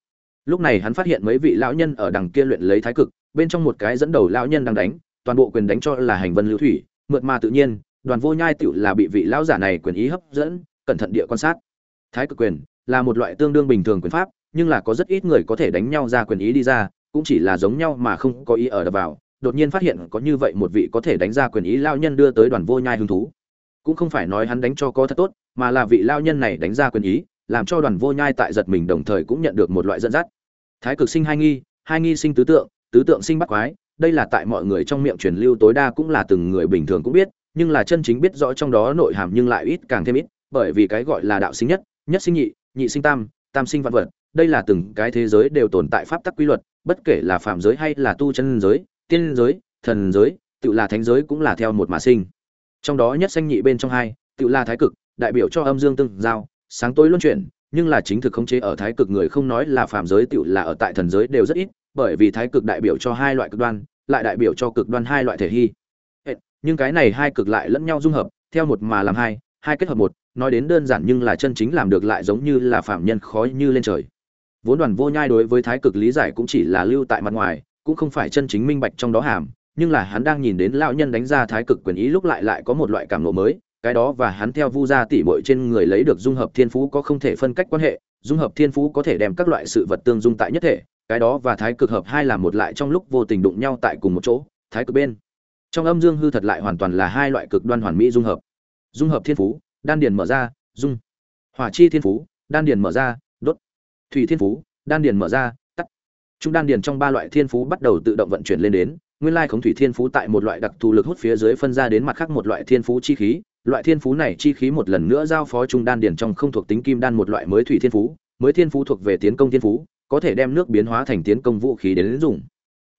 lúc này hắn phát hiện mấy vị lão nhân ở đằng kia luyện lấy thái cực, bên trong một cái dẫn đầu lão nhân đang đánh, toàn bộ quyền đánh cho là hành vân lưu thủy, mượt mà tự nhiên, đoàn vô nhai tiểu là bị vị lão giả này quyền ý hấp dẫn, cẩn thận địa quan sát. Thái cực quyền là một loại tương đương bình thường quyền pháp, nhưng là có rất ít người có thể đánh nhau ra quyền ý đi ra, cũng chỉ là giống nhau mà không có ý ở đập vào. Đột nhiên phát hiện có như vậy một vị có thể đánh ra quyền ý lao nhân đưa tới đoàn vô nhai hứng thú. Cũng không phải nói hắn đánh cho có thật tốt, mà là vị lao nhân này đánh ra quyền ý, làm cho đoàn vô nhai tại giật mình đồng thời cũng nhận được một loại dẫn dắt thái cực sinh hai nghi hai nghi sinh tứ tượng tứ tượng sinh bắt quái, đây là tại mọi người trong miệng truyền lưu tối đa cũng là từng người bình thường cũng biết, nhưng là chân chính biết rõ trong đó nội hàm nhưng lại ít càng thêm ít, bởi vì cái gọi là đạo sinh nhất nhất sinh nhị nhị sinh tam tam sinh vạn vật, đây là từng cái thế giới đều tồn tại pháp tắc quy luật, bất kể là phạm giới hay là tu chân giới, tiên giới, thần giới, tự là thánh giới cũng là theo một mà sinh. Trong đó nhất sanh nhị bên trong hai, tự là thái cực, đại biểu cho âm dương tương giao, sáng tối luân chuyển nhưng là chính thực khống chế ở thái cực người không nói là phạm giới tựu là ở tại thần giới đều rất ít, bởi vì thái cực đại biểu cho hai loại cực đoan, lại đại biểu cho cực đoan hai loại thể hy. Nhưng cái này hai cực lại lẫn nhau dung hợp, theo một mà làm hai hai kết hợp một, nói đến đơn giản nhưng là chân chính làm được lại giống như là phạm nhân khó như lên trời. Vốn đoàn vô nhai đối với thái cực lý giải cũng chỉ là lưu tại mặt ngoài, cũng không phải chân chính minh bạch trong đó hàm, nhưng là hắn đang nhìn đến lão nhân đánh ra thái cực quyền ý lúc lại lại có một loại cảm ngộ mới cái đó và hắn theo vu gia tỷ muội trên người lấy được dung hợp thiên phú có không thể phân cách quan hệ, dung hợp thiên phú có thể đem các loại sự vật tương dung tại nhất thể, cái đó và thái cực hợp hai là một lại trong lúc vô tình đụng nhau tại cùng một chỗ, thái cực bên. Trong âm dương hư thật lại hoàn toàn là hai loại cực đoan hoàn mỹ dung hợp. Dung hợp thiên phú, đan điền mở ra, dung. Hỏa chi thiên phú, đan điền mở ra, đốt. Thủy thiên phú, đan điền mở ra, tắt. Trung đan điền trong ba loại thiên phú bắt đầu tự động vận chuyển lên đến, nguyên lai khống thủy thiên phú tại một loại đặc thù lực hút phía dưới phân ra đến mặt khác một loại thiên phú chi khí loại thiên phú này chi khí một lần nữa giao phó trung đan điền trong không thuộc tính kim đan một loại mới thủy thiên phú mới thiên phú thuộc về tiến công thiên phú có thể đem nước biến hóa thành tiến công vũ khí đến, dùng.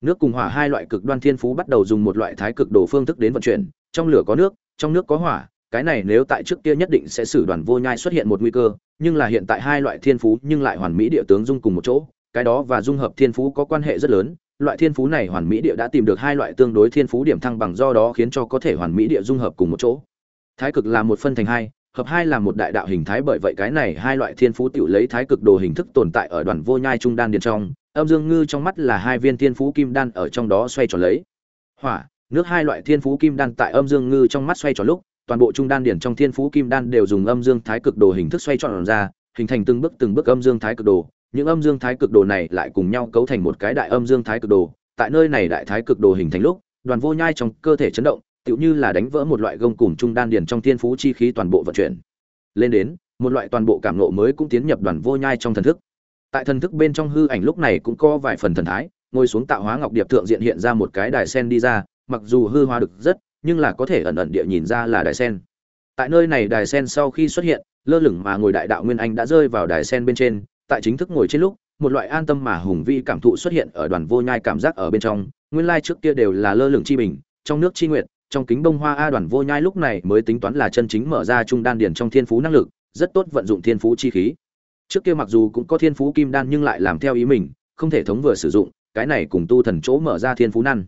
Nước cùng hỏa hai loại cực đoan thiên phú bắt đầu dùng một loại thái cực đồ phương thức đến vận chuyển trong lửa có nước trong nước có hỏa cái này nếu tại trước kia nhất định sẽ xử đoàn vô nhai xuất hiện một nguy cơ nhưng là hiện tại hai loại thiên phú nhưng lại hoàn mỹ địa tướng dung cùng một chỗ cái đó và dung hợp thiên phú có quan hệ rất lớn loại thiên phú này hoàn mỹ địa đã tìm được hai loại tương đối thiên phú điểm thăng bằng do đó khiến cho có thể hoàn mỹ địa dung hợp cùng một chỗ thái cực là một phân thành hai, hợp hai là một đại đạo hình thái bởi vậy cái này hai loại thiên phú tự lấy thái cực đồ hình thức tồn tại ở đoàn vô nhai trung đan điền trong, âm dương ngư trong mắt là hai viên thiên phú kim đan ở trong đó xoay tròn lấy. Hỏa, nước hai loại thiên phú kim đan tại âm dương ngư trong mắt xoay tròn lúc, toàn bộ trung đan điển trong thiên phú kim đan đều dùng âm dương thái cực đồ hình thức xoay tròn ra, hình thành từng bước từng bước âm dương thái cực đồ. Những âm dương thái cực đồ này lại cùng nhau cấu thành một cái đại âm dương thái cực đồ. Tại nơi này đại thái cực đồ hình thành lúc, đoàn vô nhai trong cơ thể chấn động tựu như là đánh vỡ một loại gông cùng trung đan điển trong thiên phú chi khí toàn bộ vận chuyển. Lên đến, một loại toàn bộ cảm nộ mới cũng tiến nhập đoàn vô nhai trong thần thức. Tại thần thức bên trong hư ảnh lúc này cũng có vài phần thần thái, ngồi xuống tạo hóa ngọc điệp thượng diện hiện ra một cái đài sen đi ra, mặc dù hư hoa được rất, nhưng là có thể ẩn ẩn địa nhìn ra là đài sen. Tại nơi này đài sen sau khi xuất hiện, lơ lửng mà ngồi đại đạo nguyên anh đã rơi vào đài sen bên trên. Tại chính thức ngồi trên lúc, một loại an tâm mà hùng vi cảm thụ xuất hiện ở đoàn vô nhai cảm giác ở bên trong. Nguyên lai trước kia đều là lơ lửng chi bình, trong nước chi nguyệt trong kính bông hoa a đoàn vô nhai lúc này mới tính toán là chân chính mở ra trung đan điển trong thiên phú năng lực, rất tốt vận dụng thiên phú chi khí. Trước kia mặc dù cũng có thiên phú kim đan nhưng lại làm theo ý mình, không thể thống vừa sử dụng, cái này cùng tu thần chỗ mở ra thiên phú năng.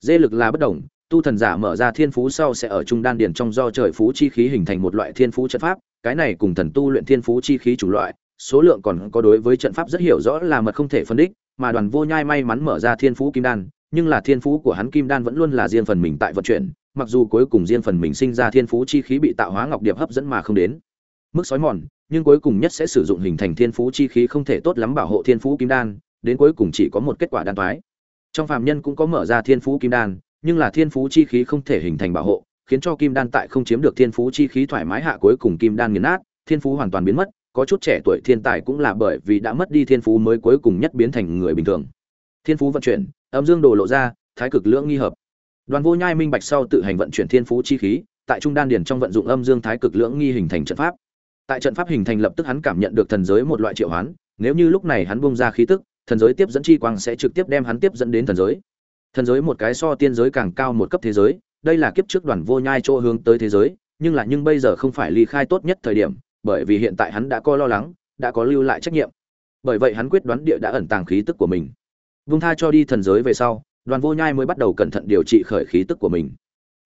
Dê lực là bất đồng, tu thần giả mở ra thiên phú sau sẽ ở trung đan điền trong do trời phú chi khí hình thành một loại thiên phú trận pháp, cái này cùng thần tu luyện thiên phú chi khí chủ loại, số lượng còn có đối với trận pháp rất hiểu rõ là mật không thể phân đích, mà đoàn vô nhai may mắn mở ra thiên phú kim đan nhưng là thiên phú của hắn kim đan vẫn luôn là riêng phần mình tại vận chuyển, mặc dù cuối cùng riêng phần mình sinh ra thiên phú chi khí bị tạo hóa ngọc điệp hấp dẫn mà không đến. Mức sói mòn, nhưng cuối cùng nhất sẽ sử dụng hình thành thiên phú chi khí không thể tốt lắm bảo hộ thiên phú kim đan, đến cuối cùng chỉ có một kết quả đan toái trong phàm nhân cũng có mở ra thiên phú kim đan, nhưng là thiên phú chi khí không thể hình thành bảo hộ, khiến cho kim đan tại không chiếm được thiên phú chi khí thoải mái hạ cuối cùng kim đan nghiền nát, thiên phú hoàn toàn biến mất, có chút trẻ tuổi thiên tài cũng là bởi vì đã mất đi thiên phú mới cuối cùng nhất biến thành người bình thường. Thiên phú vận chuyển âm dương đồ lộ ra, thái cực lưỡng nghi hợp. Đoàn vô nhai minh bạch sau tự hành vận chuyển thiên phú chi khí, tại trung đan điền trong vận dụng âm dương thái cực lưỡng nghi hình thành trận pháp. Tại trận pháp hình thành lập tức hắn cảm nhận được thần giới một loại triệu hoán, nếu như lúc này hắn bung ra khí tức, thần giới tiếp dẫn chi quang sẽ trực tiếp đem hắn tiếp dẫn đến thần giới. Thần giới một cái so tiên giới càng cao một cấp thế giới, đây là kiếp trước đoàn vô nhai chỗ hướng tới thế giới, nhưng là nhưng bây giờ không phải ly khai tốt nhất thời điểm, bởi vì hiện tại hắn đã có lo lắng, đã có lưu lại trách nhiệm. Bởi vậy hắn quyết đoán địa đã ẩn tàng khí tức của mình vung tha cho đi thần giới về sau, đoàn vô nhai mới bắt đầu cẩn thận điều trị khởi khí tức của mình.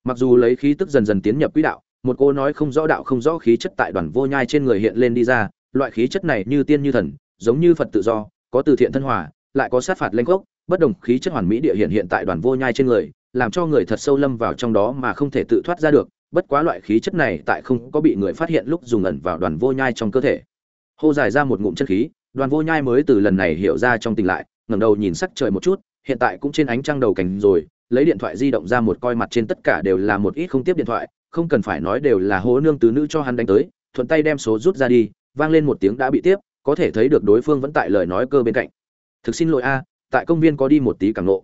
Mặc dù lấy khí tức dần dần tiến nhập quỹ đạo, một cô nói không rõ đạo không rõ khí chất tại đoàn vô nhai trên người hiện lên đi ra, loại khí chất này như tiên như thần, giống như phật tự do, có từ thiện thân hòa, lại có sát phạt lanh gốc bất đồng khí chất hoàn mỹ địa hiện hiện tại đoàn vô nhai trên người, làm cho người thật sâu lâm vào trong đó mà không thể tự thoát ra được, bất quá loại khí chất này tại không có bị người phát hiện lúc dùng ẩn vào đoàn vô nhai trong cơ thể. Hô dài ra một ngụm chân khí, đoàn vô nhai mới từ lần này hiểu ra trong tình lại ngẩng đầu nhìn sắc trời một chút, hiện tại cũng trên ánh trăng đầu cảnh rồi, lấy điện thoại di động ra một coi mặt trên tất cả đều là một ít không tiếp điện thoại, không cần phải nói đều là hố nương tứ nữ cho hắn đánh tới, thuận tay đem số rút ra đi, vang lên một tiếng đã bị tiếp, có thể thấy được đối phương vẫn tại lời nói cơ bên cạnh. Thực xin lỗi a, tại công viên có đi một tí cảm nộ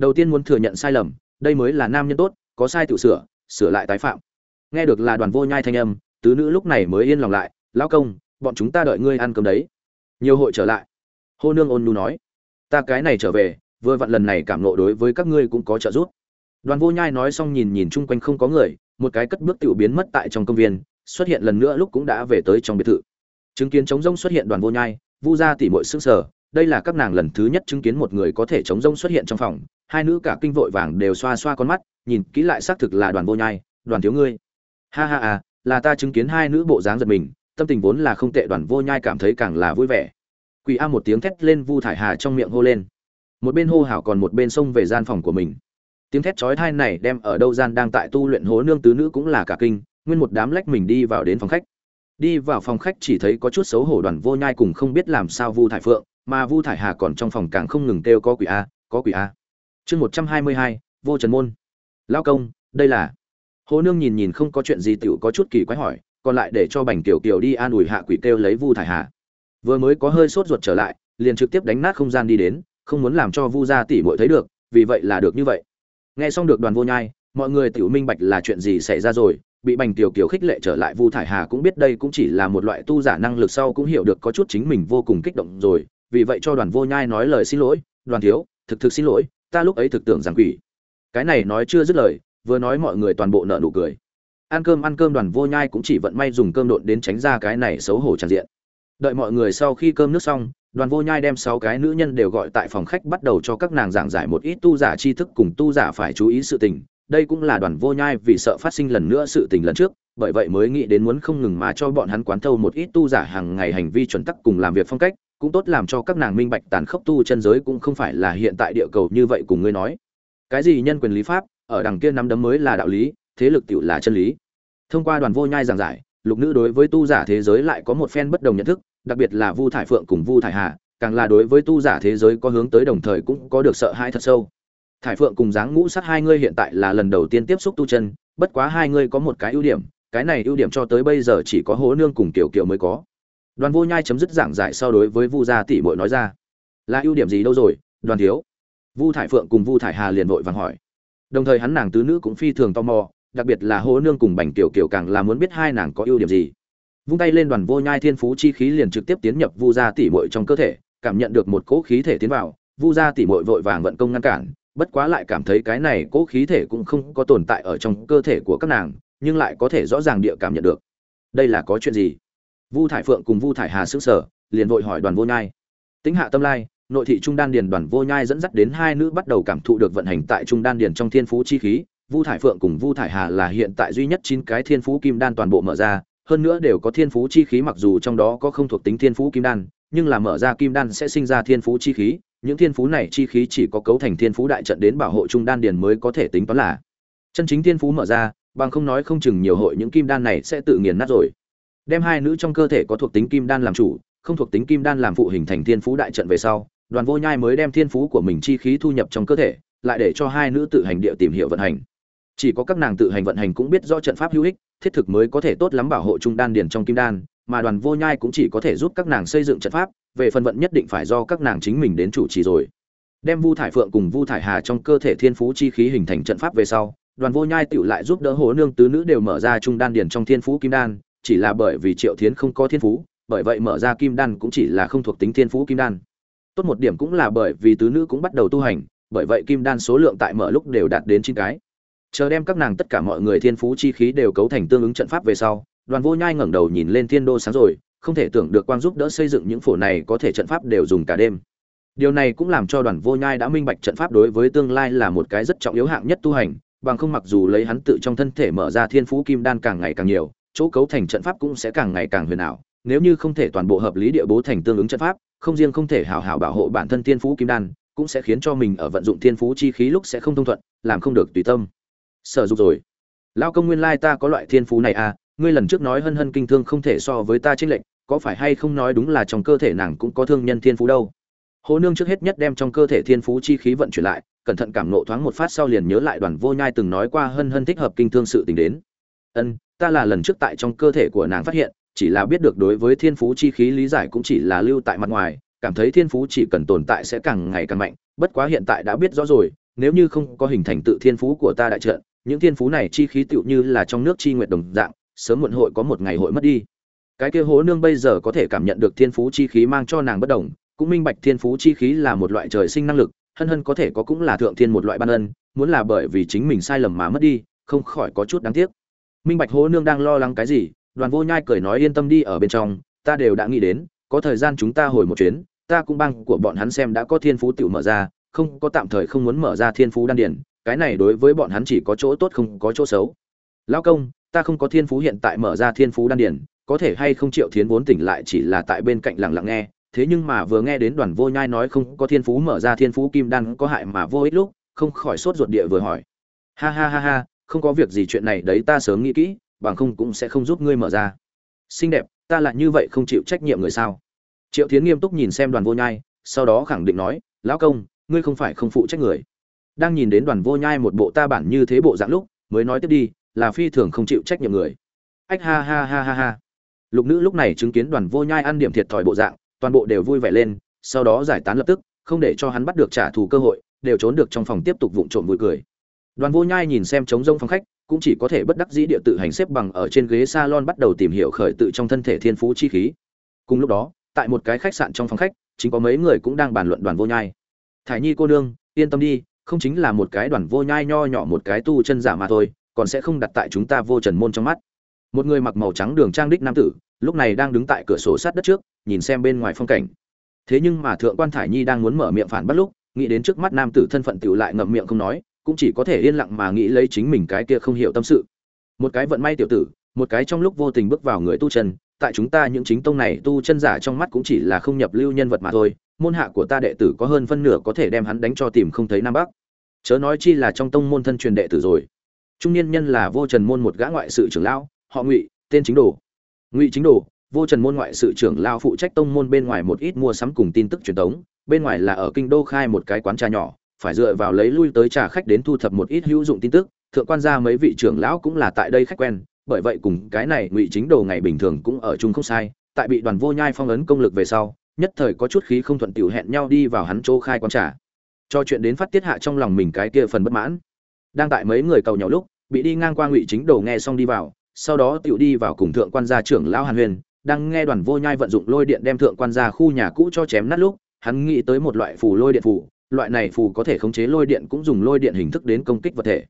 đầu tiên muốn thừa nhận sai lầm, đây mới là nam nhân tốt, có sai tự sửa sửa lại tái phạm. Nghe được là đoàn vô nhai thanh âm, tứ nữ lúc này mới yên lòng lại, lão công, bọn chúng ta đợi ngươi ăn cơm đấy. Nhiều hội trở lại. Hô nương ôn nu nói ta cái này trở về, vừa vặn lần này cảm nộ đối với các ngươi cũng có trợ giúp. Đoàn vô nhai nói xong nhìn nhìn chung quanh không có người, một cái cất bước tiểu biến mất tại trong công viên, xuất hiện lần nữa lúc cũng đã về tới trong biệt thự. Chứng kiến trống rông xuất hiện đoàn vô nhai, vu gia tỉ mội xương sở đây là các nàng lần thứ nhất chứng kiến một người có thể chống rông xuất hiện trong phòng, hai nữ cả kinh vội vàng đều xoa xoa con mắt, nhìn kỹ lại xác thực là đoàn vô nhai, đoàn thiếu ngươi. Ha ha à là ta chứng kiến hai nữ bộ dáng giật mình, tâm tình vốn là không tệ. Đoàn vô nhai cảm thấy càng là vui vẻ quỷ a một tiếng thét lên vu thải hà trong miệng hô lên. Một bên hô hào còn một bên xông về gian phòng của mình. Tiếng thét chói tai này đem ở đâu gian đang tại tu luyện hố nương tứ nữ cũng là cả kinh, nguyên một đám lách mình đi vào đến phòng khách. Đi vào phòng khách chỉ thấy có chút xấu hổ đoàn vô nhai cùng không biết làm sao vu thải phượng, mà vu thải hà còn trong phòng càng không ngừng kêu có quỷ a, có quỷ a. Chương một trăm hai mươi hai, vô trần môn. Lao công, đây là. Hồ nương nhìn nhìn không có chuyện gì tiểu có chút kỳ quái hỏi, còn lại để cho bành tiểu kiều đi an ủi hạ quỷ kêu lấy vu thải hà vừa mới có hơi sốt ruột trở lại, liền trực tiếp đánh nát không gian đi đến, không muốn làm cho vu gia tỷ muội thấy được, vì vậy là được như vậy. Nghe xong được đoàn vô nhai, mọi người tiểu minh bạch là chuyện gì xảy ra rồi, bị bành tiểu kiều khích lệ trở lại vu thải hà cũng biết đây cũng chỉ là một loại tu giả năng lực sau cũng hiểu được có chút chính mình vô cùng kích động rồi, vì vậy cho đoàn vô nhai nói lời xin lỗi, đoàn thiếu, thực thực xin lỗi, ta lúc ấy thực tưởng rằng quỷ. Cái này nói chưa dứt lời, vừa nói mọi người toàn bộ nợ nụ cười. Ăn cơm ăn cơm, đoàn vô nhai cũng chỉ vận may dùng cơm độn đến tránh ra cái này xấu hổ tràn diện đợi mọi người sau khi cơm nước xong, đoàn vô nhai đem sáu cái nữ nhân đều gọi tại phòng khách bắt đầu cho các nàng giảng giải một ít tu giả tri thức cùng tu giả phải chú ý sự tình. Đây cũng là đoàn vô nhai vì sợ phát sinh lần nữa sự tình lần trước, bởi vậy mới nghĩ đến muốn không ngừng mà cho bọn hắn quán thâu một ít tu giả hàng ngày hành vi chuẩn tắc cùng làm việc phong cách, cũng tốt làm cho các nàng minh bạch tàn khốc tu chân giới cũng không phải là hiện tại địa cầu như vậy cùng ngươi nói. Cái gì nhân quyền lý pháp, ở đằng kia nắm đấm mới là đạo lý, thế lực tựu là chân lý. Thông qua đoàn vô nhai giảng giải lục nữ đối với tu giả thế giới lại có một phen bất đồng nhận thức, đặc biệt là vu thải phượng cùng vu thải hà, càng là đối với tu giả thế giới có hướng tới đồng thời cũng có được sợ hãi thật sâu. Thải phượng cùng dáng ngũ sát hai ngươi hiện tại là lần đầu tiên tiếp xúc tu chân, bất quá hai ngươi có một cái ưu điểm, cái này ưu điểm cho tới bây giờ chỉ có hố nương cùng tiểu kiều mới có. Đoàn vô nhai chấm dứt giảng giải so đối với vu gia tỷ muội nói ra. Là ưu điểm gì đâu rồi, đoàn thiếu? Vu thải phượng cùng vu thải hà liền vội vàng hỏi. Đồng thời hắn nàng tứ nữ cũng phi thường tò mò đặc biệt là hố nương cùng bành tiểu kiều càng là muốn biết hai nàng có ưu điểm gì. Vung tay lên đoàn vô nhai thiên phú chi khí liền trực tiếp tiến nhập vu gia tỷ muội trong cơ thể, cảm nhận được một cỗ khí thể tiến vào, vu gia tỷ muội vội vàng vận công ngăn cản, bất quá lại cảm thấy cái này cỗ khí thể cũng không có tồn tại ở trong cơ thể của các nàng, nhưng lại có thể rõ ràng địa cảm nhận được. Đây là có chuyện gì? Vu thải phượng cùng vu thải hà xứng sở liền vội hỏi đoàn vô nhai. Tính hạ tâm lai, nội thị trung đan điền đoàn vô nhai dẫn dắt đến hai nữ bắt đầu cảm thụ được vận hành tại trung đan điền trong thiên phú chi khí vu thải phượng cùng vu thải hà là hiện tại duy nhất chín cái thiên phú kim đan toàn bộ mở ra, hơn nữa đều có thiên phú chi khí mặc dù trong đó có không thuộc tính thiên phú kim đan, nhưng là mở ra kim đan sẽ sinh ra thiên phú chi khí, những thiên phú này chi khí chỉ có cấu thành thiên phú đại trận đến bảo hộ trung đan điền mới có thể tính toán là. Chân chính thiên phú mở ra, bằng không nói không chừng nhiều hội những kim đan này sẽ tự nghiền nát rồi. Đem hai nữ trong cơ thể có thuộc tính kim đan làm chủ, không thuộc tính kim đan làm phụ hình thành thiên phú đại trận về sau, đoàn vô nhai mới đem thiên phú của mình chi khí thu nhập trong cơ thể, lại để cho hai nữ tự hành địa tìm hiểu vận hành chỉ có các nàng tự hành vận hành cũng biết rõ trận pháp hữu ích, thiết thực mới có thể tốt lắm bảo hộ trung đan điền trong kim đan, mà đoàn vô nhai cũng chỉ có thể giúp các nàng xây dựng trận pháp, về phần vận nhất định phải do các nàng chính mình đến chủ trì rồi. Đem vu thải phượng cùng vu thải hà trong cơ thể thiên phú chi khí hình thành trận pháp về sau, đoàn vô nhai tựu lại giúp đỡ hồ nương tứ nữ đều mở ra trung đan điền trong thiên phú kim đan, chỉ là bởi vì triệu thiến không có thiên phú, bởi vậy mở ra kim đan cũng chỉ là không thuộc tính thiên phú kim đan. Tốt một điểm cũng là bởi vì tứ nữ cũng bắt đầu tu hành, bởi vậy kim đan số lượng tại mở lúc đều đạt đến chín cái chờ đem các nàng tất cả mọi người thiên phú chi khí đều cấu thành tương ứng trận pháp về sau, đoàn vô nhai ngẩng đầu nhìn lên thiên đô sáng rồi, không thể tưởng được quang giúp đỡ xây dựng những phổ này có thể trận pháp đều dùng cả đêm. Điều này cũng làm cho đoàn vô nhai đã minh bạch trận pháp đối với tương lai là một cái rất trọng yếu hạng nhất tu hành, bằng không mặc dù lấy hắn tự trong thân thể mở ra thiên phú kim đan càng ngày càng nhiều, chỗ cấu thành trận pháp cũng sẽ càng ngày càng huyền ảo. Nếu như không thể toàn bộ hợp lý địa bố thành tương ứng trận pháp, không riêng không thể hào hào bảo hộ bản thân thiên phú kim đan, cũng sẽ khiến cho mình ở vận dụng thiên phú chi khí lúc sẽ không thông thuận, làm không được tùy tâm sở dục rồi. Lao công nguyên lai ta có loại thiên phú này à ngươi lần trước nói hân hân kinh thương không thể so với ta trinh lệnh có phải hay không nói đúng là trong cơ thể nàng cũng có thương nhân thiên phú đâu? Hồ nương trước hết nhất đem trong cơ thể thiên phú chi khí vận chuyển lại, cẩn thận cảm nộ thoáng một phát sau liền nhớ lại đoàn vô nhai từng nói qua hân hân thích hợp kinh thương sự tình đến. Ân, ta là lần trước tại trong cơ thể của nàng phát hiện, chỉ là biết được đối với thiên phú chi khí lý giải cũng chỉ là lưu tại mặt ngoài, cảm thấy thiên phú chỉ cần tồn tại sẽ càng ngày càng mạnh, bất quá hiện tại đã biết rõ rồi, nếu như không có hình thành tự thiên phú của ta đại trận những thiên phú này chi khí tựu như là trong nước chi nguyệt đồng dạng sớm muộn hội có một ngày hội mất đi. Cái kia hố nương bây giờ có thể cảm nhận được thiên phú chi khí mang cho nàng bất động, cũng minh bạch thiên phú chi khí là một loại trời sinh năng lực hân hân có thể có cũng là thượng thiên một loại ban ân muốn là bởi vì chính mình sai lầm mà mất đi không khỏi có chút đáng tiếc. Minh bạch hố nương đang lo lắng cái gì đoàn vô nhai cười nói yên tâm đi ở bên trong ta đều đã nghĩ đến có thời gian chúng ta hồi một chuyến ta cũng băng của bọn hắn xem đã có thiên phú tiểu mở ra không có tạm thời không muốn mở ra thiên phú đan điển cái này đối với bọn hắn chỉ có chỗ tốt không có chỗ xấu. Lão công, ta không có thiên phú hiện tại mở ra thiên phú đan điển có thể hay không triệu thiến vốn tỉnh lại chỉ là tại bên cạnh lặng lặng nghe, thế nhưng mà vừa nghe đến đoàn vô nhai nói không có thiên phú mở ra thiên phú kim đan có hại mà vô ích lúc, không khỏi sốt ruột địa vừa hỏi. Ha ha ha ha, không có việc gì chuyện này đấy ta sớm nghĩ kỹ, bằng không cũng sẽ không giúp ngươi mở ra. Xinh đẹp, ta lại như vậy không chịu trách nhiệm người sao? Triệu thiến nghiêm túc nhìn xem đoàn vô nhai, sau đó khẳng định nói, lão công ngươi không phải không phụ trách người. Đang nhìn đến đoàn vô nhai một bộ ta bản như thế bộ dạng lúc, mới nói tiếp đi, là phi thường không chịu trách nhiệm người. Ách ha ha ha ha ha. Lục nữ lúc này chứng kiến đoàn vô nhai ăn điểm thiệt thòi bộ dạng, toàn bộ đều vui vẻ lên, sau đó giải tán lập tức, không để cho hắn bắt được trả thù cơ hội, đều trốn được trong phòng tiếp tục vụng trộm vui cười. Đoàn vô nhai nhìn xem trống rông phòng khách, cũng chỉ có thể bất đắc dĩ địa tự hành xếp bằng ở trên ghế salon bắt đầu tìm hiểu khởi tự trong thân thể thiên phú chi khí. Cùng lúc đó, tại một cái khách sạn trong phòng khách, chính có mấy người cũng đang bàn luận đoàn vô nhai thải nhi cô nương, yên tâm đi, không chính là một cái đoàn vô nhai nho nhỏ một cái tu chân giả mà thôi, còn sẽ không đặt tại chúng ta vô trần môn trong mắt. Một người mặc màu trắng đường trang đích nam tử, lúc này đang đứng tại cửa sổ sát đất trước, nhìn xem bên ngoài phong cảnh. Thế nhưng mà thượng quan thải nhi đang muốn mở miệng phản bắt lúc, nghĩ đến trước mắt nam tử thân phận tiểu lại ngậm miệng không nói, cũng chỉ có thể yên lặng mà nghĩ lấy chính mình cái kia không hiểu tâm sự. Một cái vận may tiểu tử, một cái trong lúc vô tình bước vào người tu chân tại chúng ta những chính tông này tu chân giả trong mắt cũng chỉ là không nhập lưu nhân vật mà thôi, môn hạ của ta đệ tử có hơn phân nửa có thể đem hắn đánh cho tìm không thấy nam bắc. Chớ nói chi là trong tông môn thân truyền đệ tử rồi. Trung niên nhân là vô trần môn một gã ngoại sự trưởng lão, họ ngụy, tên chính đồ. Ngụy chính đồ, vô trần môn ngoại sự trưởng lao phụ trách tông môn bên ngoài một ít mua sắm cùng tin tức truyền thống bên ngoài là ở kinh đô khai một cái quán trà nhỏ, phải dựa vào lấy lui tới trà khách đến thu thập một ít hữu dụng tin tức, thượng quan gia mấy vị trưởng lão cũng là tại đây khách quen bởi vậy cùng cái này ngụy chính đồ ngày bình thường cũng ở chung không sai, tại bị đoàn vô nhai phong ấn công lực về sau, nhất thời có chút khí không thuận tiểu hẹn nhau đi vào hắn chỗ khai quán trả cho chuyện đến phát tiết hạ trong lòng mình cái kia phần bất mãn. Đang tại mấy người cầu nhau lúc, bị đi ngang qua ngụy chính đồ nghe xong đi vào, sau đó tiểu đi vào cùng thượng quan gia trưởng lão hàn huyền, đang nghe đoàn vô nhai vận dụng lôi điện đem thượng quan gia khu nhà cũ cho chém nát lúc, hắn nghĩ tới một loại phù lôi điện phù, loại này phù có thể khống chế lôi điện cũng dùng lôi điện hình thức đến công kích vật thể.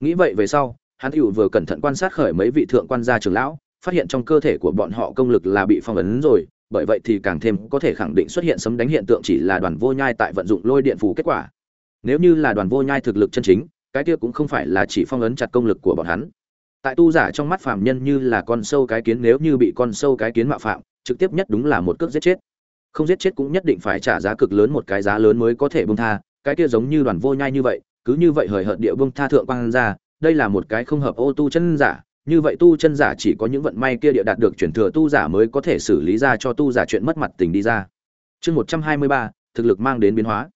Nghĩ vậy về sau hắn tiểu vừa cẩn thận quan sát khởi mấy vị thượng quan gia trưởng lão, phát hiện trong cơ thể của bọn họ công lực là bị phong ấn rồi, bởi vậy thì càng thêm có thể khẳng định xuất hiện sấm đánh hiện tượng chỉ là đoàn vô nhai tại vận dụng lôi điện phù kết quả. Nếu như là đoàn vô nhai thực lực chân chính, cái kia cũng không phải là chỉ phong ấn chặt công lực của bọn hắn. Tại tu giả trong mắt phàm nhân như là con sâu cái kiến nếu như bị con sâu cái kiến mạo phạm, trực tiếp nhất đúng là một cước giết chết. Không giết chết cũng nhất định phải trả giá cực lớn một cái giá lớn mới có thể bông tha, cái kia giống như đoàn vô nhai như vậy, cứ như vậy hời hợt địa bông tha thượng quan ra đây là một cái không hợp ô tu chân giả, như vậy tu chân giả chỉ có những vận may kia địa đạt được chuyển thừa tu giả mới có thể xử lý ra cho tu giả chuyện mất mặt tình đi ra. Chương một trăm hai mươi ba, thực lực mang đến biến hóa.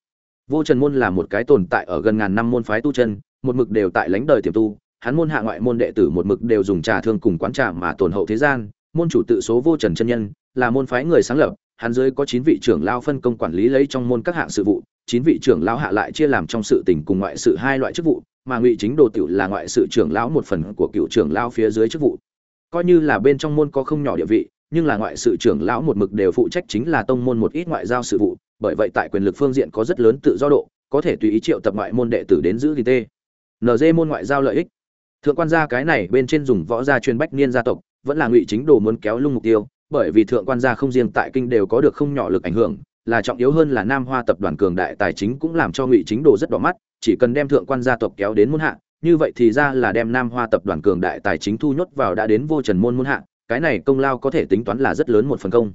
Vô trần môn là một cái tồn tại ở gần ngàn năm môn phái tu chân, một mực đều tại lãnh đời tiềm tu, hắn môn hạ ngoại môn đệ tử một mực đều dùng trà thương cùng quán trà mà tồn hậu thế gian, môn chủ tự số vô trần chân nhân, là môn phái người sáng lập, hắn dưới có chín vị trưởng lao phân công quản lý lấy trong môn các hạng sự vụ, chín vị trưởng lão hạ lại chia làm trong sự tình cùng ngoại sự hai loại chức vụ mà ngụy chính đồ tiểu là ngoại sự trưởng lão một phần của cựu trưởng lão phía dưới chức vụ. Coi như là bên trong môn có không nhỏ địa vị, nhưng là ngoại sự trưởng lão một mực đều phụ trách chính là tông môn một ít ngoại giao sự vụ, bởi vậy tại quyền lực phương diện có rất lớn tự do độ, có thể tùy ý triệu tập ngoại môn đệ tử đến giữ thì tê. Nd môn ngoại giao lợi ích. Thượng quan gia cái này bên trên dùng võ gia truyền bách niên gia tộc, vẫn là ngụy chính đồ muốn kéo lung mục tiêu, bởi vì thượng quan gia không riêng tại kinh đều có được không nhỏ lực ảnh hưởng, là trọng yếu hơn là nam hoa tập đoàn cường đại tài chính cũng làm cho ngụy chính đồ rất đỏ mắt chỉ cần đem thượng quan gia tộc kéo đến môn hạ, như vậy thì ra là đem nam hoa tập đoàn cường đại tài chính thu nhốt vào đã đến vô trần môn môn hạ, cái này công lao có thể tính toán là rất lớn một phần công.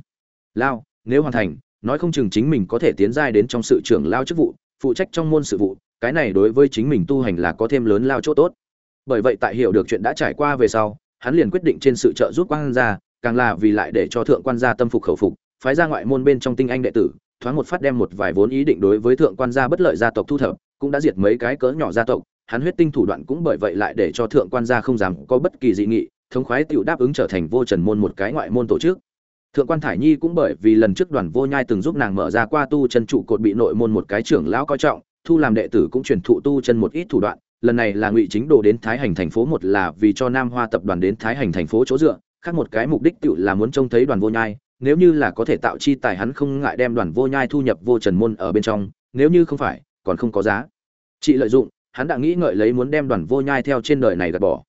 Lao, nếu hoàn thành, nói không chừng chính mình có thể tiến giai đến trong sự trưởng lao chức vụ, phụ trách trong môn sự vụ, cái này đối với chính mình tu hành là có thêm lớn lao chỗ tốt. Bởi vậy tại hiểu được chuyện đã trải qua về sau, hắn liền quyết định trên sự trợ giúp quan gia, càng là vì lại để cho thượng quan gia tâm phục khẩu phục, phái ra ngoại môn bên trong tinh anh đệ tử, thoáng một phát đem một vài vốn ý định đối với thượng quan gia bất lợi gia tộc thu thập cũng đã diệt mấy cái cỡ nhỏ gia tộc, hắn huyết tinh thủ đoạn cũng bởi vậy lại để cho thượng quan gia không dám có bất kỳ dị nghị, thống khoái tiểu đáp ứng trở thành vô trần môn một cái ngoại môn tổ chức. Thượng quan thải nhi cũng bởi vì lần trước đoàn vô nhai từng giúp nàng mở ra qua tu chân trụ cột bị nội môn một cái trưởng lão coi trọng, thu làm đệ tử cũng truyền thụ tu chân một ít thủ đoạn, lần này là ngụy chính đồ đến thái hành thành phố một là vì cho nam hoa tập đoàn đến thái hành thành phố chỗ dựa, khác một cái mục đích tựu là muốn trông thấy đoàn vô nhai, nếu như là có thể tạo chi tài hắn không ngại đem đoàn vô nhai thu nhập vô trần môn ở bên trong, nếu như không phải còn không có giá. Chị lợi dụng, hắn đã nghĩ ngợi lấy muốn đem đoàn vô nhai theo trên đời này gạt bỏ.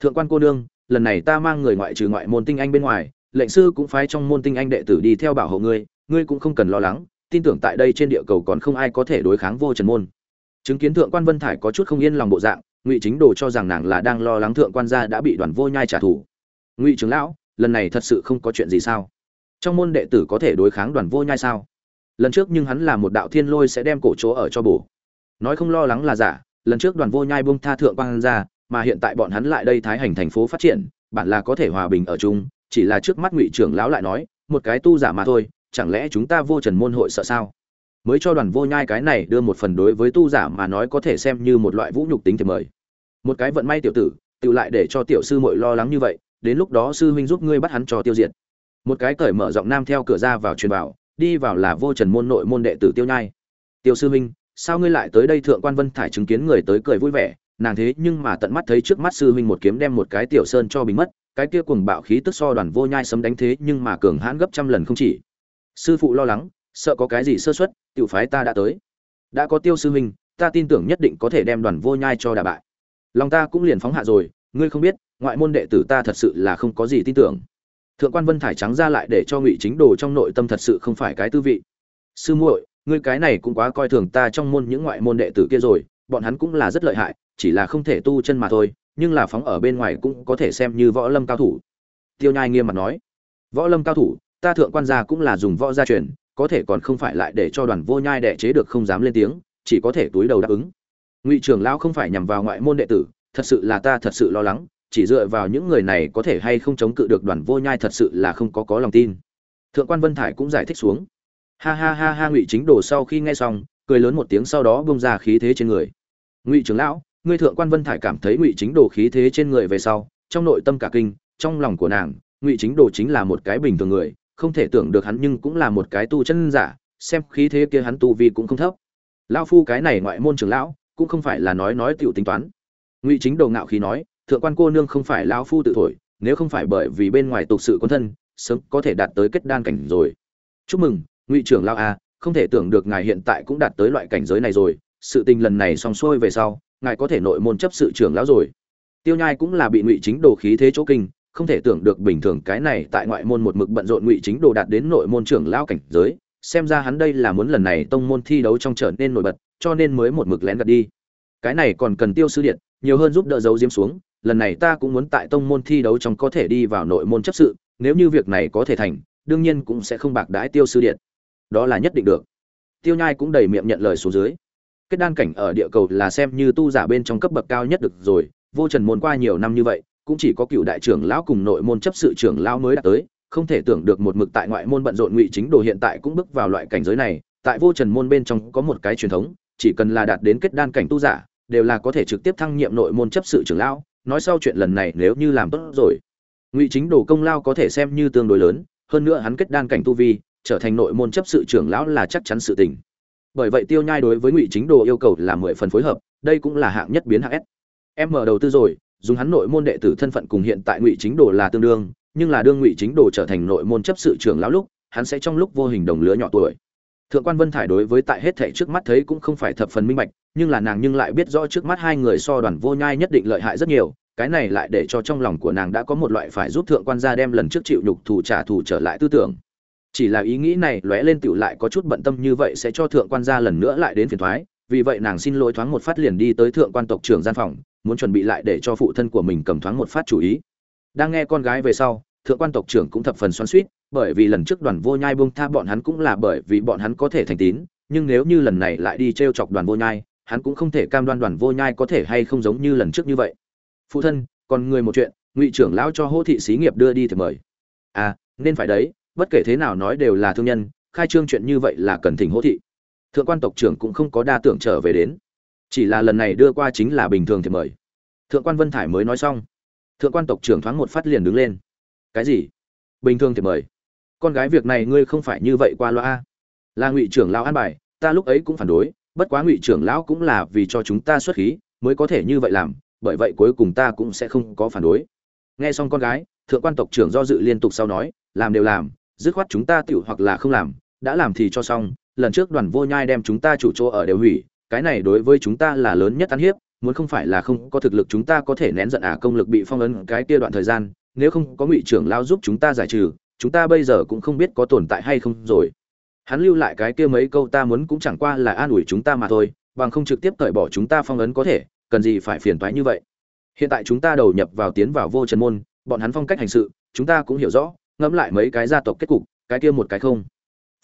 Thượng quan cô nương, lần này ta mang người ngoại trừ ngoại môn tinh anh bên ngoài, lệnh sư cũng phái trong môn tinh anh đệ tử đi theo bảo hộ ngươi ngươi cũng không cần lo lắng, tin tưởng tại đây trên địa cầu còn không ai có thể đối kháng vô trần môn. Chứng kiến thượng quan vân thải có chút không yên lòng bộ dạng, ngụy chính đồ cho rằng nàng là đang lo lắng thượng quan gia đã bị đoàn vô nhai trả thù. Ngụy trưởng lão, lần này thật sự không có chuyện gì sao? Trong môn đệ tử có thể đối kháng đoàn vô nhai sao? Lần trước nhưng hắn là một đạo thiên lôi sẽ đem cổ chỗ ở cho bổ. Nói không lo lắng là giả, lần trước đoàn vô nhai bung tha thượng quan ra, mà hiện tại bọn hắn lại đây thái hành thành phố phát triển, bản là có thể hòa bình ở chung, chỉ là trước mắt ngụy trưởng lão lại nói, một cái tu giả mà thôi, chẳng lẽ chúng ta vô trần môn hội sợ sao? Mới cho đoàn vô nhai cái này đưa một phần đối với tu giả mà nói có thể xem như một loại vũ nhục tính thì mời. Một cái vận may tiểu tử, tự lại để cho tiểu sư muội lo lắng như vậy, đến lúc đó sư huynh giúp ngươi bắt hắn cho tiêu diệt. Một cái cởi mở giọng nam theo cửa ra vào truyền vào đi vào là vô trần môn nội môn đệ tử tiêu nhai. Tiêu sư huynh, sao ngươi lại tới đây thượng quan vân thải chứng kiến người tới cười vui vẻ, nàng thế nhưng mà tận mắt thấy trước mắt sư huynh một kiếm đem một cái tiểu sơn cho bình mất, cái kia cuồng bạo khí tức so đoàn vô nhai sấm đánh thế nhưng mà cường hãn gấp trăm lần không chỉ. Sư phụ lo lắng, sợ có cái gì sơ suất, tiểu phái ta đã tới. Đã có tiêu sư huynh, ta tin tưởng nhất định có thể đem đoàn vô nhai cho đà bại. Lòng ta cũng liền phóng hạ rồi, ngươi không biết, ngoại môn đệ tử ta thật sự là không có gì tin tưởng thượng quan vân thải trắng ra lại để cho ngụy chính đồ trong nội tâm thật sự không phải cái tư vị. Sư muội, ngươi cái này cũng quá coi thường ta trong môn những ngoại môn đệ tử kia rồi, bọn hắn cũng là rất lợi hại, chỉ là không thể tu chân mà thôi, nhưng là phóng ở bên ngoài cũng có thể xem như võ lâm cao thủ. Tiêu nhai nghiêm mặt nói, võ lâm cao thủ, ta thượng quan gia cũng là dùng võ gia truyền, có thể còn không phải lại để cho đoàn vô nhai đệ chế được không dám lên tiếng, chỉ có thể túi đầu đáp ứng. Ngụy trưởng lão không phải nhằm vào ngoại môn đệ tử, thật sự là ta thật sự lo lắng chỉ dựa vào những người này có thể hay không chống cự được đoàn vô nhai thật sự là không có có lòng tin. Thượng quan vân thải cũng giải thích xuống. Ha ha ha ha, ngụy chính đồ sau khi nghe xong, cười lớn một tiếng sau đó bông ra khí thế trên người. Ngụy trưởng lão, ngươi thượng quan vân thải cảm thấy ngụy chính đồ khí thế trên người về sau, trong nội tâm cả kinh, trong lòng của nàng, ngụy chính đồ chính là một cái bình thường người, không thể tưởng được hắn nhưng cũng là một cái tu chân giả, xem khí thế kia hắn tu vi cũng không thấp. Lão phu cái này ngoại môn trưởng lão, cũng không phải là nói nói tiểu tính toán. Ngụy chính đồ ngạo khí nói thượng quan cô nương không phải lão phu tự thổi, nếu không phải bởi vì bên ngoài tục sự quân thân, sớm có thể đạt tới kết đan cảnh rồi. Chúc mừng, ngụy trưởng lão a, không thể tưởng được ngài hiện tại cũng đạt tới loại cảnh giới này rồi, sự tình lần này xong xuôi về sau, ngài có thể nội môn chấp sự trưởng lão rồi. Tiêu nhai cũng là bị ngụy chính đồ khí thế chỗ kinh, không thể tưởng được bình thường cái này tại ngoại môn một mực bận rộn ngụy chính đồ đạt đến nội môn trưởng lão cảnh giới, xem ra hắn đây là muốn lần này tông môn thi đấu trong trở nên nổi bật, cho nên mới một mực lén gạt đi. Cái này còn cần tiêu sư điện, nhiều hơn giúp đỡ dấu diếm xuống lần này ta cũng muốn tại tông môn thi đấu trong có thể đi vào nội môn chấp sự, nếu như việc này có thể thành, đương nhiên cũng sẽ không bạc đãi tiêu sư điện. Đó là nhất định được. Tiêu nhai cũng đầy miệng nhận lời xuống dưới. Kết đan cảnh ở địa cầu là xem như tu giả bên trong cấp bậc cao nhất được rồi, vô trần môn qua nhiều năm như vậy, cũng chỉ có cựu đại trưởng lão cùng nội môn chấp sự trưởng lão mới đạt tới, không thể tưởng được một mực tại ngoại môn bận rộn ngụy chính đồ hiện tại cũng bước vào loại cảnh giới này, tại vô trần môn bên trong có một cái truyền thống, chỉ cần là đạt đến kết đan cảnh tu giả, đều là có thể trực tiếp thăng nhiệm nội môn chấp sự trưởng lão nói sau chuyện lần này nếu như làm tốt rồi. Ngụy chính đồ công lao có thể xem như tương đối lớn, hơn nữa hắn kết đan cảnh tu vi, trở thành nội môn chấp sự trưởng lão là chắc chắn sự tình. Bởi vậy tiêu nhai đối với ngụy chính đồ yêu cầu là mười phần phối hợp, đây cũng là hạng nhất biến hạng s. Em mở đầu tư rồi, dùng hắn nội môn đệ tử thân phận cùng hiện tại ngụy chính đồ là tương đương, nhưng là đương ngụy chính đồ trở thành nội môn chấp sự trưởng lão lúc, hắn sẽ trong lúc vô hình đồng lứa nhỏ tuổi thượng quan vân thải đối với tại hết thảy trước mắt thấy cũng không phải thập phần minh bạch, nhưng là nàng nhưng lại biết rõ trước mắt hai người so đoàn vô nhai nhất định lợi hại rất nhiều, cái này lại để cho trong lòng của nàng đã có một loại phải giúp thượng quan gia đem lần trước chịu nhục thù trả thù trở lại tư tưởng. Chỉ là ý nghĩ này lóe lên tựu lại có chút bận tâm như vậy sẽ cho thượng quan gia lần nữa lại đến phiền thoái, vì vậy nàng xin lỗi thoáng một phát liền đi tới thượng quan tộc trưởng gian phòng, muốn chuẩn bị lại để cho phụ thân của mình cầm thoáng một phát chủ ý. Đang nghe con gái về sau, thượng quan tộc trưởng cũng thập phần xoắn suýt bởi vì lần trước đoàn vô nhai buông tha bọn hắn cũng là bởi vì bọn hắn có thể thành tín, nhưng nếu như lần này lại đi trêu chọc đoàn vô nhai, hắn cũng không thể cam đoan đoàn vô nhai có thể hay không giống như lần trước như vậy. Phụ thân, còn người một chuyện, ngụy trưởng lão cho Hỗ thị xí nghiệp đưa đi thì mời. À nên phải đấy, bất kể thế nào nói đều là thương nhân, khai trương chuyện như vậy là cần thỉnh Hỗ thị. Thượng quan tộc trưởng cũng không có đa tưởng trở về đến. Chỉ là lần này đưa qua chính là bình thường thì mời. Thượng quan vân thải mới nói xong. Thượng quan tộc trưởng thoáng một phát liền đứng lên. Cái gì? Bình thường thì mời con gái việc này ngươi không phải như vậy qua loa. Là ngụy trưởng lão an bài, ta lúc ấy cũng phản đối, bất quá ngụy trưởng lão cũng là vì cho chúng ta xuất khí, mới có thể như vậy làm, bởi vậy cuối cùng ta cũng sẽ không có phản đối. Nghe xong con gái, thượng quan tộc trưởng do dự liên tục sau nói, làm đều làm, dứt khoát chúng ta tiểu hoặc là không làm, đã làm thì cho xong, lần trước đoàn vô nhai đem chúng ta chủ chỗ ở đều hủy, cái này đối với chúng ta là lớn nhất ăn hiếp, muốn không phải là không có thực lực chúng ta có thể nén giận à công lực bị phong ấn cái kia đoạn thời gian, nếu không có ngụy trưởng lao giúp chúng ta giải trừ chúng ta bây giờ cũng không biết có tồn tại hay không rồi. Hắn lưu lại cái kia mấy câu ta muốn cũng chẳng qua là an ủi chúng ta mà thôi, bằng không trực tiếp cởi bỏ chúng ta phong ấn có thể, cần gì phải phiền toái như vậy. Hiện tại chúng ta đầu nhập vào tiến vào vô trần môn, bọn hắn phong cách hành sự, chúng ta cũng hiểu rõ, ngẫm lại mấy cái gia tộc kết cục, cái kia một cái không.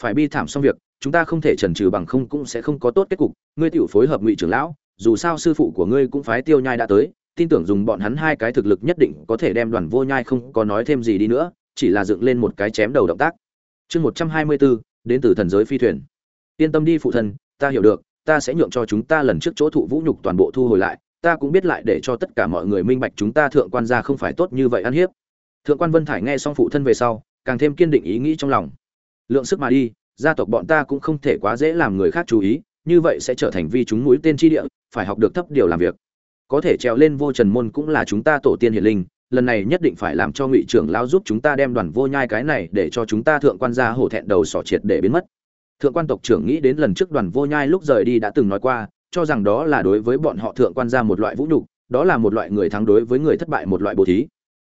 Phải bi thảm xong việc, chúng ta không thể trần trừ bằng không cũng sẽ không có tốt kết cục. Ngươi tiểu phối hợp ngụy trưởng lão, dù sao sư phụ của ngươi cũng phái tiêu nhai đã tới, tin tưởng dùng bọn hắn hai cái thực lực nhất định có thể đem đoàn vô nhai không có nói thêm gì đi nữa chỉ là dựng lên một cái chém đầu động tác. Chương một trăm hai mươi bốn đến từ thần giới phi thuyền. Yên tâm đi phụ thân, ta hiểu được, ta sẽ nhượng cho chúng ta lần trước chỗ thụ vũ nhục toàn bộ thu hồi lại, ta cũng biết lại để cho tất cả mọi người minh bạch chúng ta thượng quan gia không phải tốt như vậy ăn hiếp. Thượng quan vân thải nghe xong phụ thân về sau, càng thêm kiên định ý nghĩ trong lòng. Lượng sức mà đi, gia tộc bọn ta cũng không thể quá dễ làm người khác chú ý, như vậy sẽ trở thành vi chúng mũi tên chi địa, phải học được thấp điều làm việc. Có thể trèo lên vô trần môn cũng là chúng ta tổ tiên hiển linh lần này nhất định phải làm cho ngụy trưởng lão giúp chúng ta đem đoàn vô nhai cái này để cho chúng ta thượng quan gia hổ thẹn đầu sỏ triệt để biến mất. Thượng quan tộc trưởng nghĩ đến lần trước đoàn vô nhai lúc rời đi đã từng nói qua, cho rằng đó là đối với bọn họ thượng quan gia một loại vũ nhục, đó là một loại người thắng đối với người thất bại một loại bố thí.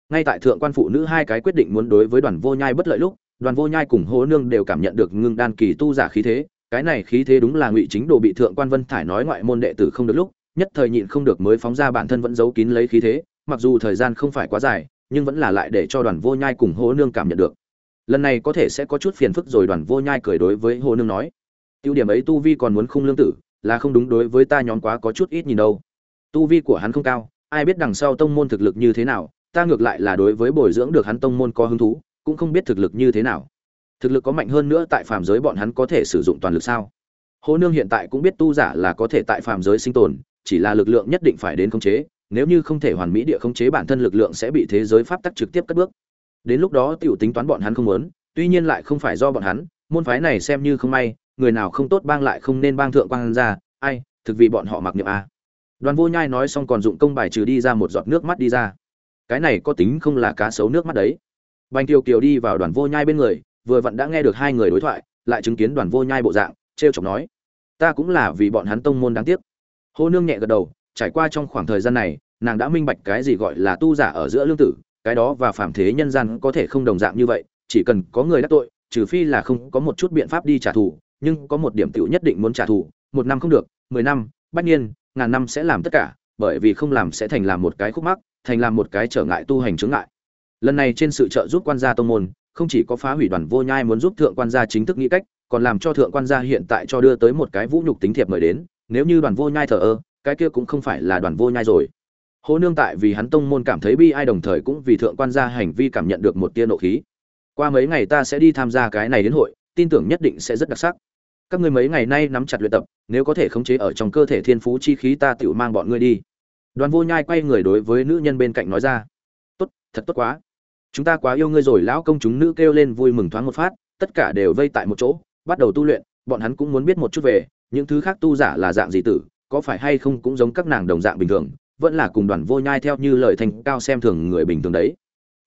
Ngay tại thượng quan phụ nữ hai cái quyết định muốn đối với đoàn vô nhai bất lợi lúc, đoàn vô nhai cùng hố nương đều cảm nhận được ngưng đan kỳ tu giả khí thế, cái này khí thế đúng là ngụy chính đồ bị thượng quan vân thải nói ngoại môn đệ tử không được lúc, nhất thời nhịn không được mới phóng ra bản thân vẫn giấu kín lấy khí thế mặc dù thời gian không phải quá dài, nhưng vẫn là lại để cho đoàn vô nhai cùng hố nương cảm nhận được. Lần này có thể sẽ có chút phiền phức rồi, đoàn vô nhai cười đối với hố nương nói. Tiêu điểm ấy tu vi còn muốn khung lương tử, là không đúng đối với ta nhóm quá có chút ít nhìn đâu. Tu vi của hắn không cao, ai biết đằng sau tông môn thực lực như thế nào, ta ngược lại là đối với bồi dưỡng được hắn tông môn có hứng thú, cũng không biết thực lực như thế nào. Thực lực có mạnh hơn nữa tại phàm giới bọn hắn có thể sử dụng toàn lực sao? Hố nương hiện tại cũng biết tu giả là có thể tại phàm giới sinh tồn, chỉ là lực lượng nhất định phải đến khống chế nếu như không thể hoàn mỹ địa khống chế bản thân lực lượng sẽ bị thế giới pháp tắc trực tiếp cất bước. Đến lúc đó tiểu tính toán bọn hắn không muốn, tuy nhiên lại không phải do bọn hắn, môn phái này xem như không may, người nào không tốt bang lại không nên bang thượng quang ra, ai, thực vì bọn họ mặc niệm a. Đoàn vô nhai nói xong còn dụng công bài trừ đi ra một giọt nước mắt đi ra. Cái này có tính không là cá sấu nước mắt đấy. Bành kiều kiều đi vào đoàn vô nhai bên người, vừa vặn đã nghe được hai người đối thoại, lại chứng kiến đoàn vô nhai bộ dạng, trêu chọc nói, ta cũng là vì bọn hắn tông môn đáng tiếc. Hô nương nhẹ gật đầu trải qua trong khoảng thời gian này, nàng đã minh bạch cái gì gọi là tu giả ở giữa lương tử, cái đó và phàm thế nhân gian có thể không đồng dạng như vậy, chỉ cần có người đắc tội, trừ phi là không có một chút biện pháp đi trả thù, nhưng có một điểm tiểu nhất định muốn trả thù, một năm không được, mười năm, bách niên, ngàn năm sẽ làm tất cả, bởi vì không làm sẽ thành làm một cái khúc mắc, thành làm một cái trở ngại tu hành chướng ngại. Lần này trên sự trợ giúp quan gia tông môn, không chỉ có phá hủy đoàn vô nhai muốn giúp thượng quan gia chính thức nghĩ cách, còn làm cho thượng quan gia hiện tại cho đưa tới một cái vũ nhục tính thiệp mời đến, nếu như đoàn vô nhai thờ ơ cái kia cũng không phải là đoàn vô nhai rồi Hồ nương tại vì hắn tông môn cảm thấy bi ai đồng thời cũng vì thượng quan gia hành vi cảm nhận được một tia nộ khí. Qua mấy ngày ta sẽ đi tham gia cái này đến hội, tin tưởng nhất định sẽ rất đặc sắc. Các ngươi mấy ngày nay nắm chặt luyện tập, nếu có thể khống chế ở trong cơ thể thiên phú chi khí ta tiểu mang bọn ngươi đi. Đoàn Vô Nhai quay người đối với nữ nhân bên cạnh nói ra. Tốt, thật tốt quá. Chúng ta quá yêu ngươi rồi, lão công chúng nữ kêu lên vui mừng thoáng một phát, tất cả đều vây tại một chỗ, bắt đầu tu luyện, bọn hắn cũng muốn biết một chút về những thứ khác tu giả là dạng gì tử, có phải hay không cũng giống các nàng đồng dạng bình thường, vẫn là cùng đoàn vô nhai theo như lời thành cao xem thường người bình thường đấy.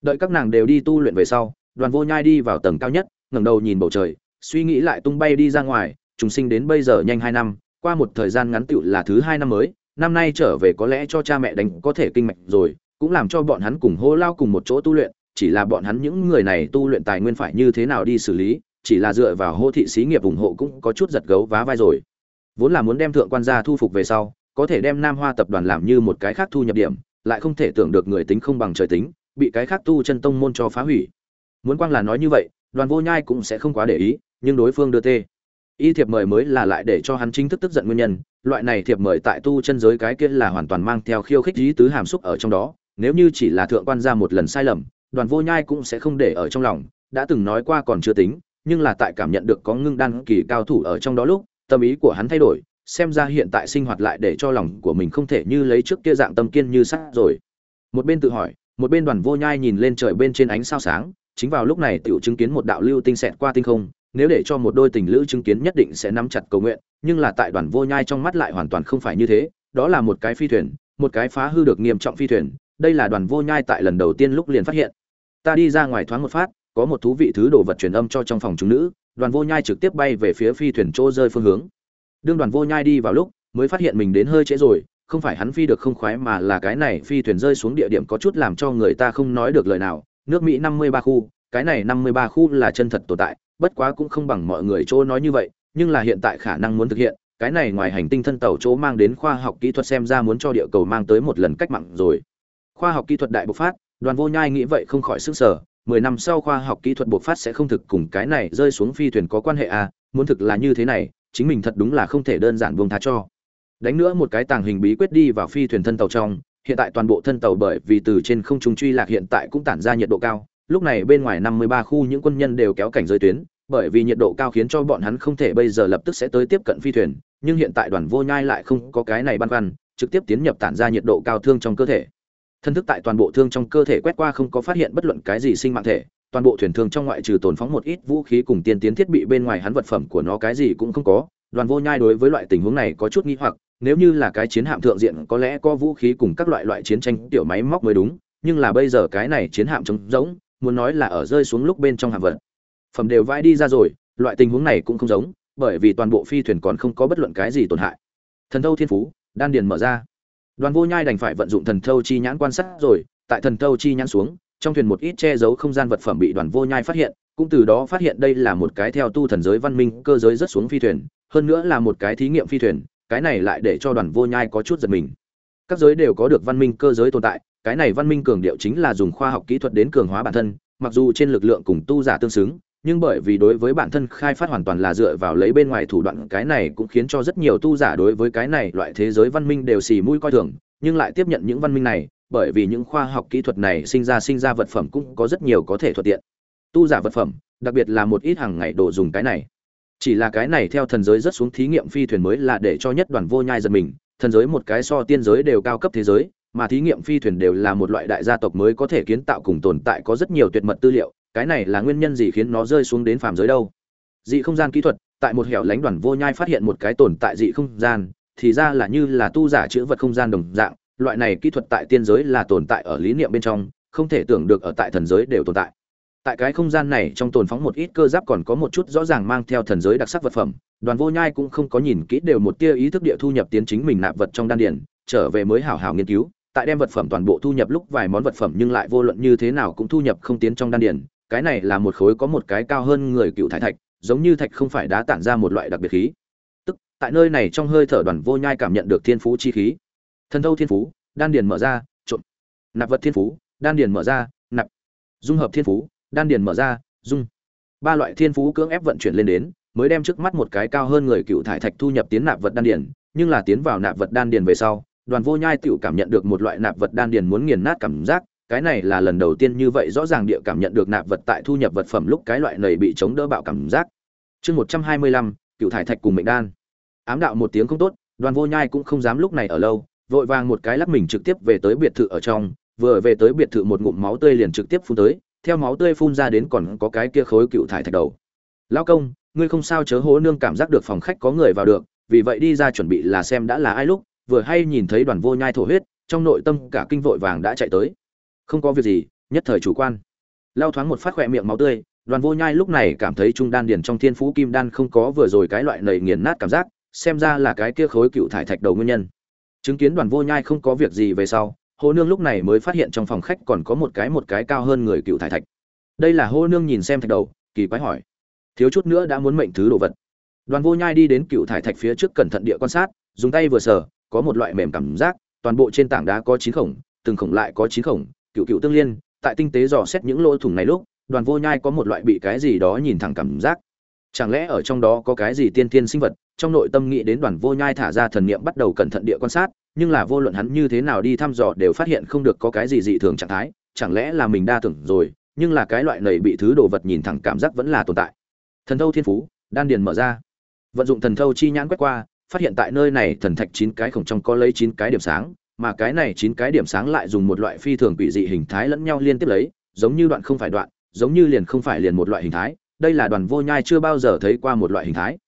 Đợi các nàng đều đi tu luyện về sau đoàn vô nhai đi vào tầng cao nhất ngẩng đầu nhìn bầu trời suy nghĩ lại tung bay đi ra ngoài chúng sinh đến bây giờ nhanh hai năm qua một thời gian ngắn tựu là thứ hai năm mới năm nay trở về có lẽ cho cha mẹ đánh có thể kinh mạch rồi cũng làm cho bọn hắn cùng hô lao cùng một chỗ tu luyện chỉ là bọn hắn những người này tu luyện tài nguyên phải như thế nào đi xử lý chỉ là dựa vào hô thị xí nghiệp ủng hộ cũng có chút giật gấu vá vai rồi vốn là muốn đem thượng quan gia thu phục về sau có thể đem Nam Hoa tập đoàn làm như một cái khác thu nhập điểm, lại không thể tưởng được người tính không bằng trời tính, bị cái khác tu chân tông môn cho phá hủy. Muốn quang là nói như vậy, Đoàn Vô Nhai cũng sẽ không quá để ý, nhưng đối phương đưa tê. Y thiệp mời mới là lại để cho hắn chính thức tức giận nguyên nhân, loại này thiệp mời tại tu chân giới cái kia là hoàn toàn mang theo khiêu khích ý tứ hàm xúc ở trong đó, nếu như chỉ là thượng quan ra một lần sai lầm, Đoàn Vô Nhai cũng sẽ không để ở trong lòng, đã từng nói qua còn chưa tính, nhưng là tại cảm nhận được có ngưng đan kỳ cao thủ ở trong đó lúc, tâm ý của hắn thay đổi, xem ra hiện tại sinh hoạt lại để cho lòng của mình không thể như lấy trước kia dạng tâm kiên như sắt rồi. Một bên tự hỏi một bên đoàn vô nhai nhìn lên trời bên trên ánh sao sáng chính vào lúc này tiểu chứng kiến một đạo lưu tinh xẹt qua tinh không nếu để cho một đôi tình lữ chứng kiến nhất định sẽ nắm chặt cầu nguyện nhưng là tại đoàn vô nhai trong mắt lại hoàn toàn không phải như thế đó là một cái phi thuyền một cái phá hư được nghiêm trọng phi thuyền đây là đoàn vô nhai tại lần đầu tiên lúc liền phát hiện. Ta đi ra ngoài thoáng một phát có một thú vị thứ đồ vật truyền âm cho trong phòng chúng nữ đoàn vô nhai trực tiếp bay về phía phi thuyền chỗ rơi phương hướng. Đương đoàn vô nhai đi vào lúc, mới phát hiện mình đến hơi trễ rồi, không phải hắn phi được không khoái mà là cái này phi thuyền rơi xuống địa điểm có chút làm cho người ta không nói được lời nào, nước mỹ năm mươi ba khu, cái này năm mươi ba khu là chân thật tồn tại, bất quá cũng không bằng mọi người chỗ nói như vậy, nhưng là hiện tại khả năng muốn thực hiện, cái này ngoài hành tinh thân tàu chỗ mang đến khoa học kỹ thuật xem ra muốn cho địa cầu mang tới một lần cách mạng rồi. Khoa học kỹ thuật đại bộc phát, đoàn vô nhai nghĩ vậy không khỏi sức sở mười năm sau khoa học kỹ thuật bộc phát sẽ không thực cùng cái này rơi xuống phi thuyền có quan hệ à muốn thực là như thế này chính mình thật đúng là không thể đơn giản buông tha cho. Đánh nữa một cái tàng hình bí quyết đi vào phi thuyền thân tàu trong, hiện tại toàn bộ thân tàu bởi vì từ trên không trung truy lạc hiện tại cũng tản ra nhiệt độ cao, lúc này bên ngoài 53 khu những quân nhân đều kéo cảnh giới tuyến, bởi vì nhiệt độ cao khiến cho bọn hắn không thể bây giờ lập tức sẽ tới tiếp cận phi thuyền, nhưng hiện tại đoàn vô nhai lại không có cái này băn khoăn, trực tiếp tiến nhập tản ra nhiệt độ cao thương trong cơ thể. Thân thức tại toàn bộ thương trong cơ thể quét qua không có phát hiện bất luận cái gì sinh mạng thể, toàn bộ thuyền thương trong ngoại trừ tồn phóng một ít vũ khí cùng tiên tiến thiết bị bên ngoài hắn vật phẩm của nó cái gì cũng không có. Đoàn vô nhai đối với loại tình huống này có chút nghi hoặc nếu như là cái chiến hạm thượng diện có lẽ có vũ khí cùng các loại loại chiến tranh tiểu máy móc mới đúng nhưng là bây giờ cái này chiến hạm trống rỗng muốn nói là ở rơi xuống lúc bên trong hạm vật. Phẩm đều vãi đi ra rồi loại tình huống này cũng không giống bởi vì toàn bộ phi thuyền còn không có bất luận cái gì tổn hại. Thần thâu thiên phú đan điền mở ra đoàn vô nhai đành phải vận dụng thần thâu chi nhãn quan sát rồi, tại thần thâu chi nhãn xuống, trong thuyền một ít che giấu không gian vật phẩm bị đoàn vô nhai phát hiện, cũng từ đó phát hiện đây là một cái theo tu thần giới văn minh cơ giới rất xuống phi thuyền, hơn nữa là một cái thí nghiệm phi thuyền, cái này lại để cho đoàn vô nhai có chút giật mình. Các giới đều có được văn minh cơ giới tồn tại, cái này văn minh cường điệu chính là dùng khoa học kỹ thuật đến cường hóa bản thân, mặc dù trên lực lượng cùng tu giả tương xứng nhưng bởi vì đối với bản thân khai phát hoàn toàn là dựa vào lấy bên ngoài thủ đoạn, cái này cũng khiến cho rất nhiều tu giả đối với cái này loại thế giới văn minh đều xì mũi coi thường, nhưng lại tiếp nhận những văn minh này, bởi vì những khoa học kỹ thuật này sinh ra sinh ra vật phẩm cũng có rất nhiều có thể thuận tiện. Tu giả vật phẩm, đặc biệt là một ít hàng ngày đồ dùng cái này. Chỉ là cái này theo thần giới rất xuống thí nghiệm phi thuyền mới là để cho nhất đoàn vô nhai giật mình, thần giới một cái so tiên giới đều cao cấp thế giới, mà thí nghiệm phi thuyền đều là một loại đại gia tộc mới có thể kiến tạo cùng tồn tại có rất nhiều tuyệt mật tư liệu cái này là nguyên nhân gì khiến nó rơi xuống đến phàm giới đâu? Dị không gian kỹ thuật, tại một hẻo lánh đoàn vô nhai phát hiện một cái tồn tại dị không gian, thì ra là như là tu giả chữ vật không gian đồng dạng, loại này kỹ thuật tại tiên giới là tồn tại ở lý niệm bên trong, không thể tưởng được ở tại thần giới đều tồn tại. Tại cái không gian này trong tồn phóng một ít cơ giáp còn có một chút rõ ràng mang theo thần giới đặc sắc vật phẩm, đoàn vô nhai cũng không có nhìn kỹ đều một tia ý thức địa thu nhập tiến chính mình nạp vật trong đan điển trở về mới hảo hảo nghiên cứu, tại đem vật phẩm toàn bộ thu nhập lúc vài món vật phẩm nhưng lại vô luận như thế nào cũng thu nhập không tiến trong đan điển cái này là một khối có một cái cao hơn người cựu thái thạch, giống như thạch không phải đá tản ra một loại đặc biệt khí. Tức, tại nơi này trong hơi thở đoàn vô nhai cảm nhận được thiên phú chi khí. Thần thâu thiên phú, đan điền mở ra trộn nạp vật thiên phú, đan điền mở ra, nạp. Dung hợp thiên phú, đan điền mở ra, dung. Ba loại thiên phú cưỡng ép vận chuyển lên đến, mới đem trước mắt một cái cao hơn người cựu thải thạch thu nhập tiến nạp vật đan điền, nhưng là tiến vào nạp vật đan điền về sau, đoàn vô nhai tựu cảm nhận được một loại nạp vật đan điền muốn nghiền nát cảm giác cái này là lần đầu tiên như vậy rõ ràng địa cảm nhận được nạp vật tại thu nhập vật phẩm lúc cái loại này bị chống đỡ bạo cảm giác. Chương một trăm hai mươi lăm, cựu thải thạch cùng mệnh đan. Ám đạo một tiếng không tốt, đoàn vô nhai cũng không dám lúc này ở lâu, vội vàng một cái lắc mình trực tiếp về tới biệt thự ở trong, vừa về tới biệt thự một ngụm máu tươi liền trực tiếp phun tới, theo máu tươi phun ra đến còn có cái kia khối cựu thải thạch đầu. Lao công, ngươi không sao chớ hố nương cảm giác được phòng khách có người vào được, vì vậy đi ra chuẩn bị là xem đã là ai lúc, vừa hay nhìn thấy đoàn vô nhai thổ huyết, trong nội tâm cả kinh vội vàng đã chạy tới không có việc gì, nhất thời chủ quan. Lao thoáng một phát khỏe miệng máu tươi, đoàn vô nhai lúc này cảm thấy trung đan điền trong thiên phú kim đan không có vừa rồi cái loại nầy nghiền nát cảm giác, xem ra là cái kia khối cựu thải thạch đầu nguyên nhân. Chứng kiến đoàn vô nhai không có việc gì về sau, hô nương lúc này mới phát hiện trong phòng khách còn có một cái một cái cao hơn người cựu thải thạch. Đây là hô nương nhìn xem thạch đầu, kỳ quái hỏi. Thiếu chút nữa đã muốn mệnh thứ đồ vật. Đoàn vô nhai đi đến cựu thải thạch phía trước cẩn thận địa quan sát, dùng tay vừa sờ, có một loại mềm cảm giác, toàn bộ trên tảng đá có chín khổng, từng khổng lại có chín khổng cựu cựu tương liên, tại tinh tế dò xét những lỗ thủng này lúc, đoàn vô nhai có một loại bị cái gì đó nhìn thẳng cảm giác. Chẳng lẽ ở trong đó có cái gì tiên tiên sinh vật, trong nội tâm nghĩ đến đoàn vô nhai thả ra thần niệm bắt đầu cẩn thận địa quan sát, nhưng là vô luận hắn như thế nào đi thăm dò đều phát hiện không được có cái gì dị thường trạng thái, chẳng lẽ là mình đa tưởng rồi, nhưng là cái loại này bị thứ đồ vật nhìn thẳng cảm giác vẫn là tồn tại. Thần thâu thiên phú, đan điền mở ra. Vận dụng thần thâu chi nhãn quét qua, phát hiện tại nơi này thần thạch chín cái khổng trong có lấy chín cái điểm sáng mà cái này chín cái điểm sáng lại dùng một loại phi thường quỷ dị hình thái lẫn nhau liên tiếp lấy, giống như đoạn không phải đoạn, giống như liền không phải liền một loại hình thái, đây là đoàn vô nhai chưa bao giờ thấy qua một loại hình thái.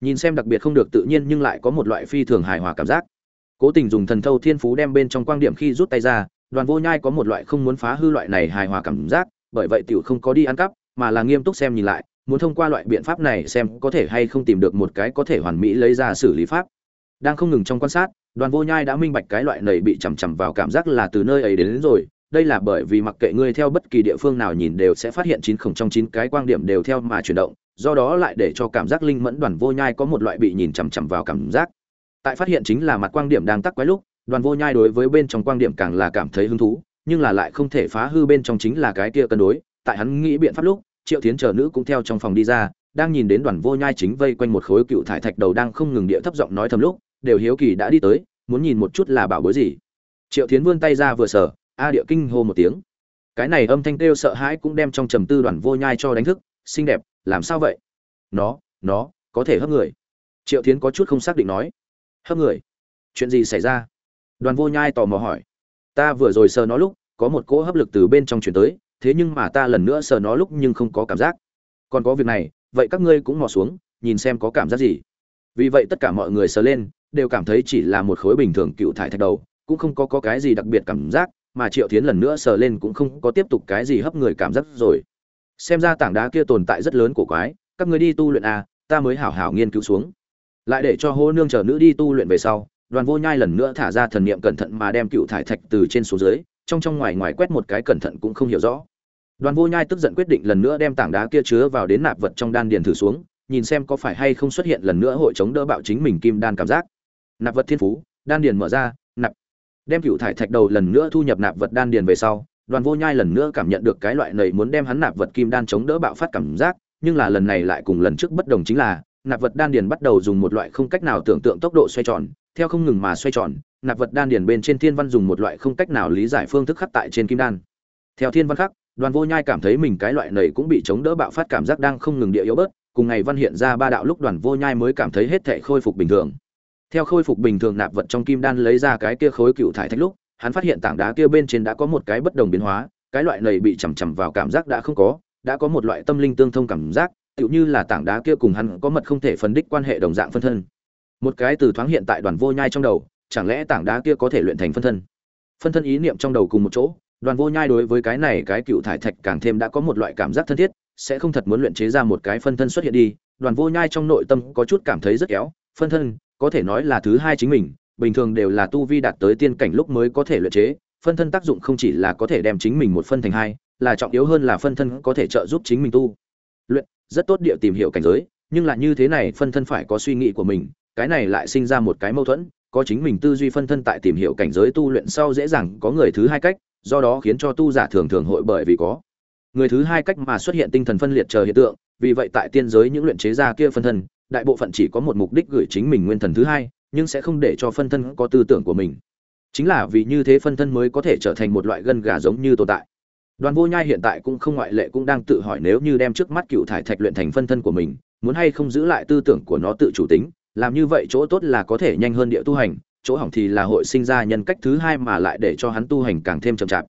Nhìn xem đặc biệt không được tự nhiên nhưng lại có một loại phi thường hài hòa cảm giác. Cố tình dùng thần thâu thiên phú đem bên trong quang điểm khi rút tay ra, đoàn vô nhai có một loại không muốn phá hư loại này hài hòa cảm giác, bởi vậy tiểu không có đi ăn cắp, mà là nghiêm túc xem nhìn lại, muốn thông qua loại biện pháp này xem có thể hay không tìm được một cái có thể hoàn mỹ lấy ra xử lý pháp. Đang không ngừng trong quan sát đoàn vô nhai đã minh bạch cái loại này bị chằm chằm vào cảm giác là từ nơi ấy đến, đến rồi. Đây là bởi vì mặc kệ ngươi theo bất kỳ địa phương nào nhìn đều sẽ phát hiện chín khổng trong chín cái quang điểm đều theo mà chuyển động do đó lại để cho cảm giác linh mẫn đoàn vô nhai có một loại bị nhìn chằm chằm vào cảm giác. Tại phát hiện chính là mặt quang điểm đang tắc quái lúc đoàn vô nhai đối với bên trong quang điểm càng là cảm thấy hứng thú nhưng là lại không thể phá hư bên trong chính là cái kia cân đối. Tại hắn nghĩ biện pháp lúc triệu tiến chờ nữ cũng theo trong phòng đi ra đang nhìn đến đoàn vô nhai chính vây quanh một khối cựu thải thạch đầu đang không ngừng địa thấp giọng nói thầm lúc đều hiếu kỳ đã đi tới, muốn nhìn một chút là bảo bối gì. Triệu tiến vươn tay ra vừa sở a địa kinh hô một tiếng. Cái này âm thanh kêu sợ hãi cũng đem trong trầm tư đoàn vô nhai cho đánh thức, xinh đẹp, làm sao vậy? Nó nó, có thể hấp người. Triệu tiến có chút không xác định nói. Hấp người? Chuyện gì xảy ra? Đoàn vô nhai tò mò hỏi. Ta vừa rồi sờ nó lúc, có một cỗ hấp lực từ bên trong chuyển tới, thế nhưng mà ta lần nữa sờ nó lúc nhưng không có cảm giác. Còn có việc này, vậy các ngươi cũng mò xuống, nhìn xem có cảm giác gì vì vậy tất cả mọi người sờ lên đều cảm thấy chỉ là một khối bình thường cựu thải thạch đầu cũng không có, có cái gì đặc biệt cảm giác mà triệu tiến lần nữa sờ lên cũng không có tiếp tục cái gì hấp người cảm giác rồi. Xem ra tảng đá kia tồn tại rất lớn của quái các người đi tu luyện à ta mới hảo hảo nghiên cứu xuống. Lại để cho hô nương chờ nữ đi tu luyện về sau đoàn vô nhai lần nữa thả ra thần niệm cẩn thận mà đem cựu thải thạch từ trên xuống dưới trong trong ngoài ngoài quét một cái cẩn thận cũng không hiểu rõ. Đoàn vô nhai tức giận quyết định lần nữa đem tảng đá kia chứa vào đến nạp vật trong đan điền thử xuống nhìn xem có phải hay không xuất hiện lần nữa hội chống đỡ bạo chính mình kim đan cảm giác. Nạp vật thiên phú, đan điền mở ra, nạp. Đem cựu thải thạch đầu lần nữa thu nhập nạp vật đan điền về sau, đoàn vô nhai lần nữa cảm nhận được cái loại nầy muốn đem hắn nạp vật kim đan chống đỡ bạo phát cảm giác, nhưng là lần này lại cùng lần trước bất đồng chính là, nạp vật đan điền bắt đầu dùng một loại không cách nào tưởng tượng tốc độ xoay tròn, theo không ngừng mà xoay tròn, nạp vật đan điền bên trên thiên văn dùng một loại không cách nào lý giải phương thức khắc tại trên kim đan. Theo thiên văn khắc, đoàn vô nhai cảm thấy mình cái loại nầy cũng bị chống đỡ bạo phát cảm giác đang không ngừng địa yếu bớt cùng ngày văn hiện ra ba đạo lúc đoàn vô nhai mới cảm thấy hết thảy khôi phục bình thường. Theo khôi phục bình thường nạp vật trong kim đan lấy ra cái kia khối cựu thải thạch lúc, hắn phát hiện tảng đá kia bên trên đã có một cái bất đồng biến hóa, cái loại này bị chầm chậm vào cảm giác đã không có, đã có một loại tâm linh tương thông cảm giác, tựu như là tảng đá kia cùng hắn có mật không thể phân đích quan hệ đồng dạng phân thân. Một cái từ thoáng hiện tại đoàn vô nhai trong đầu, chẳng lẽ tảng đá kia có thể luyện thành phân thân? Phân thân ý niệm trong đầu cùng một chỗ, đoàn vô nhai đối với cái này cái cựu thải thạch càng thêm đã có một loại cảm giác thân thiết sẽ không thật muốn luyện chế ra một cái phân thân xuất hiện đi, đoàn vô nhai trong nội tâm có chút cảm thấy rất kéo phân thân, có thể nói là thứ hai chính mình, bình thường đều là tu vi đạt tới tiên cảnh lúc mới có thể luyện chế, phân thân tác dụng không chỉ là có thể đem chính mình một phân thành hai, là trọng yếu hơn là phân thân có thể trợ giúp chính mình tu. Luyện, rất tốt địa tìm hiểu cảnh giới, nhưng là như thế này phân thân phải có suy nghĩ của mình, cái này lại sinh ra một cái mâu thuẫn, có chính mình tư duy phân thân tại tìm hiểu cảnh giới tu luyện sau dễ dàng có người thứ hai cách, do đó khiến cho tu giả thường thường hội bởi vì có người thứ hai cách mà xuất hiện tinh thần phân liệt chờ hiện tượng, vì vậy tại tiên giới những luyện chế gia kia phân thân, đại bộ phận chỉ có một mục đích gửi chính mình nguyên thần thứ hai, nhưng sẽ không để cho phân thân có tư tưởng của mình. Chính là vì như thế phân thân mới có thể trở thành một loại gân gà giống như tồn tại. Đoàn vô nhai hiện tại cũng không ngoại lệ cũng đang tự hỏi nếu như đem trước mắt cựu thải thạch luyện thành phân thân của mình, muốn hay không giữ lại tư tưởng của nó tự chủ tính, làm như vậy chỗ tốt là có thể nhanh hơn địa tu hành, chỗ hỏng thì là hội sinh ra nhân cách thứ hai mà lại để cho hắn tu hành càng thêm chậm chạp.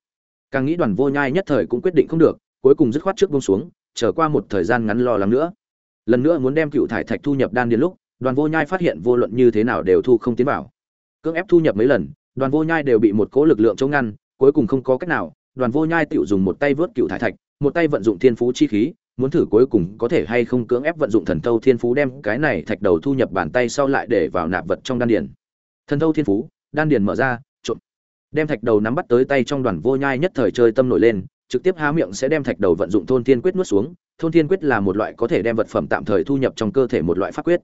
Càng nghĩ đoàn vô nhai nhất thời cũng quyết định không được cuối cùng dứt khoát trước buông xuống, chờ qua một thời gian ngắn lo lắng nữa. Lần nữa muốn đem cựu thải thạch thu nhập đan điền lúc, đoàn vô nhai phát hiện vô luận như thế nào đều thu không tiến vào. Cưỡng ép thu nhập mấy lần, đoàn vô nhai đều bị một cỗ lực lượng chống ngăn, cuối cùng không có cách nào, đoàn vô nhai tựu dùng một tay vớt cựu thải thạch, một tay vận dụng thiên phú chi khí, muốn thử cuối cùng có thể hay không cưỡng ép vận dụng thần thâu thiên phú đem cái này thạch đầu thu nhập bàn tay sau lại để vào nạp vật trong đan điền. Thần thâu thiên phú, đan điền mở ra trộn đem thạch đầu nắm bắt tới tay trong đoàn vô nhai nhất thời chơi tâm nổi lên trực tiếp há miệng sẽ đem thạch đầu vận dụng thôn thiên quyết nuốt xuống, thôn thiên quyết là một loại có thể đem vật phẩm tạm thời thu nhập trong cơ thể một loại pháp quyết.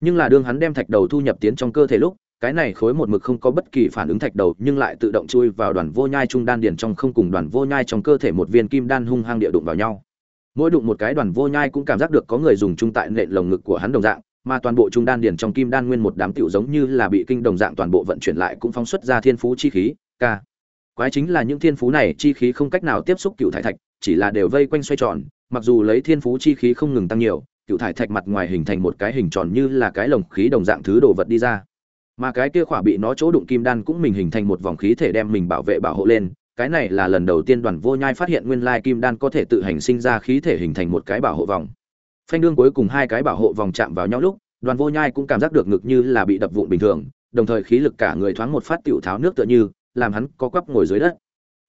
Nhưng là đương hắn đem thạch đầu thu nhập tiến trong cơ thể lúc, cái này khối một mực không có bất kỳ phản ứng thạch đầu, nhưng lại tự động chui vào đoàn vô nhai trung đan điền trong không cùng đoàn vô nhai trong cơ thể một viên kim đan hung hăng địa đụng vào nhau. Mỗi đụng một cái đoàn vô nhai cũng cảm giác được có người dùng trung tại nện lồng ngực của hắn đồng dạng, mà toàn bộ trung đan điền trong kim đan nguyên một đám tiểu giống như là bị kinh đồng dạng toàn bộ vận chuyển lại cũng phóng xuất ra thiên phú chi khí, ca quái chính là những thiên phú này, chi khí không cách nào tiếp xúc cựu thải thạch, chỉ là đều vây quanh xoay tròn, mặc dù lấy thiên phú chi khí không ngừng tăng nhiều, cựu thải thạch mặt ngoài hình thành một cái hình tròn như là cái lồng khí đồng dạng thứ đồ vật đi ra. Mà cái kia khỏa bị nó chỗ đụng kim đan cũng mình hình thành một vòng khí thể đem mình bảo vệ bảo hộ lên, cái này là lần đầu tiên đoàn vô nhai phát hiện nguyên lai kim đan có thể tự hành sinh ra khí thể hình thành một cái bảo hộ vòng. Phanh đương cuối cùng hai cái bảo hộ vòng chạm vào nhau lúc, đoàn vô nhai cũng cảm giác được ngực như là bị đập vụn bình thường, đồng thời khí lực cả người thoáng một phát tiểu tháo nước tựa như làm hắn có quắp ngồi dưới đất.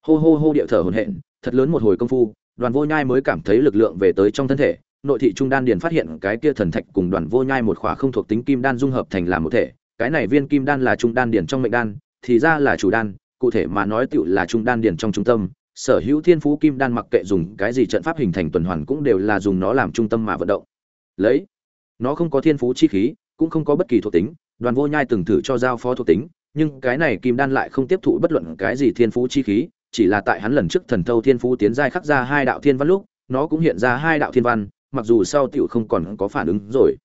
Hô hô hô điệu thở hổn hển, thật lớn một hồi công phu, đoàn vô nhai mới cảm thấy lực lượng về tới trong thân thể. Nội thị trung đan điền phát hiện cái kia thần thạch cùng đoàn vô nhai một khỏa không thuộc tính kim đan dung hợp thành làm một thể. Cái này viên kim đan là trung đan điền trong mệnh đan, thì ra là chủ đan, cụ thể mà nói tựu là trung đan điền trong trung tâm. Sở hữu thiên phú kim đan mặc kệ dùng cái gì trận pháp hình thành tuần hoàn cũng đều là dùng nó làm trung tâm mà vận động. Lấy, nó không có thiên phú chi khí, cũng không có bất kỳ thuộc tính, đoàn vô nhai từng thử cho giao phó thuộc tính nhưng cái này kim đan lại không tiếp thụ bất luận cái gì thiên phú chi khí, chỉ là tại hắn lần trước thần thâu thiên phú tiến giai khắc ra hai đạo thiên văn lúc, nó cũng hiện ra hai đạo thiên văn, mặc dù sau tiểu không còn có phản ứng rồi.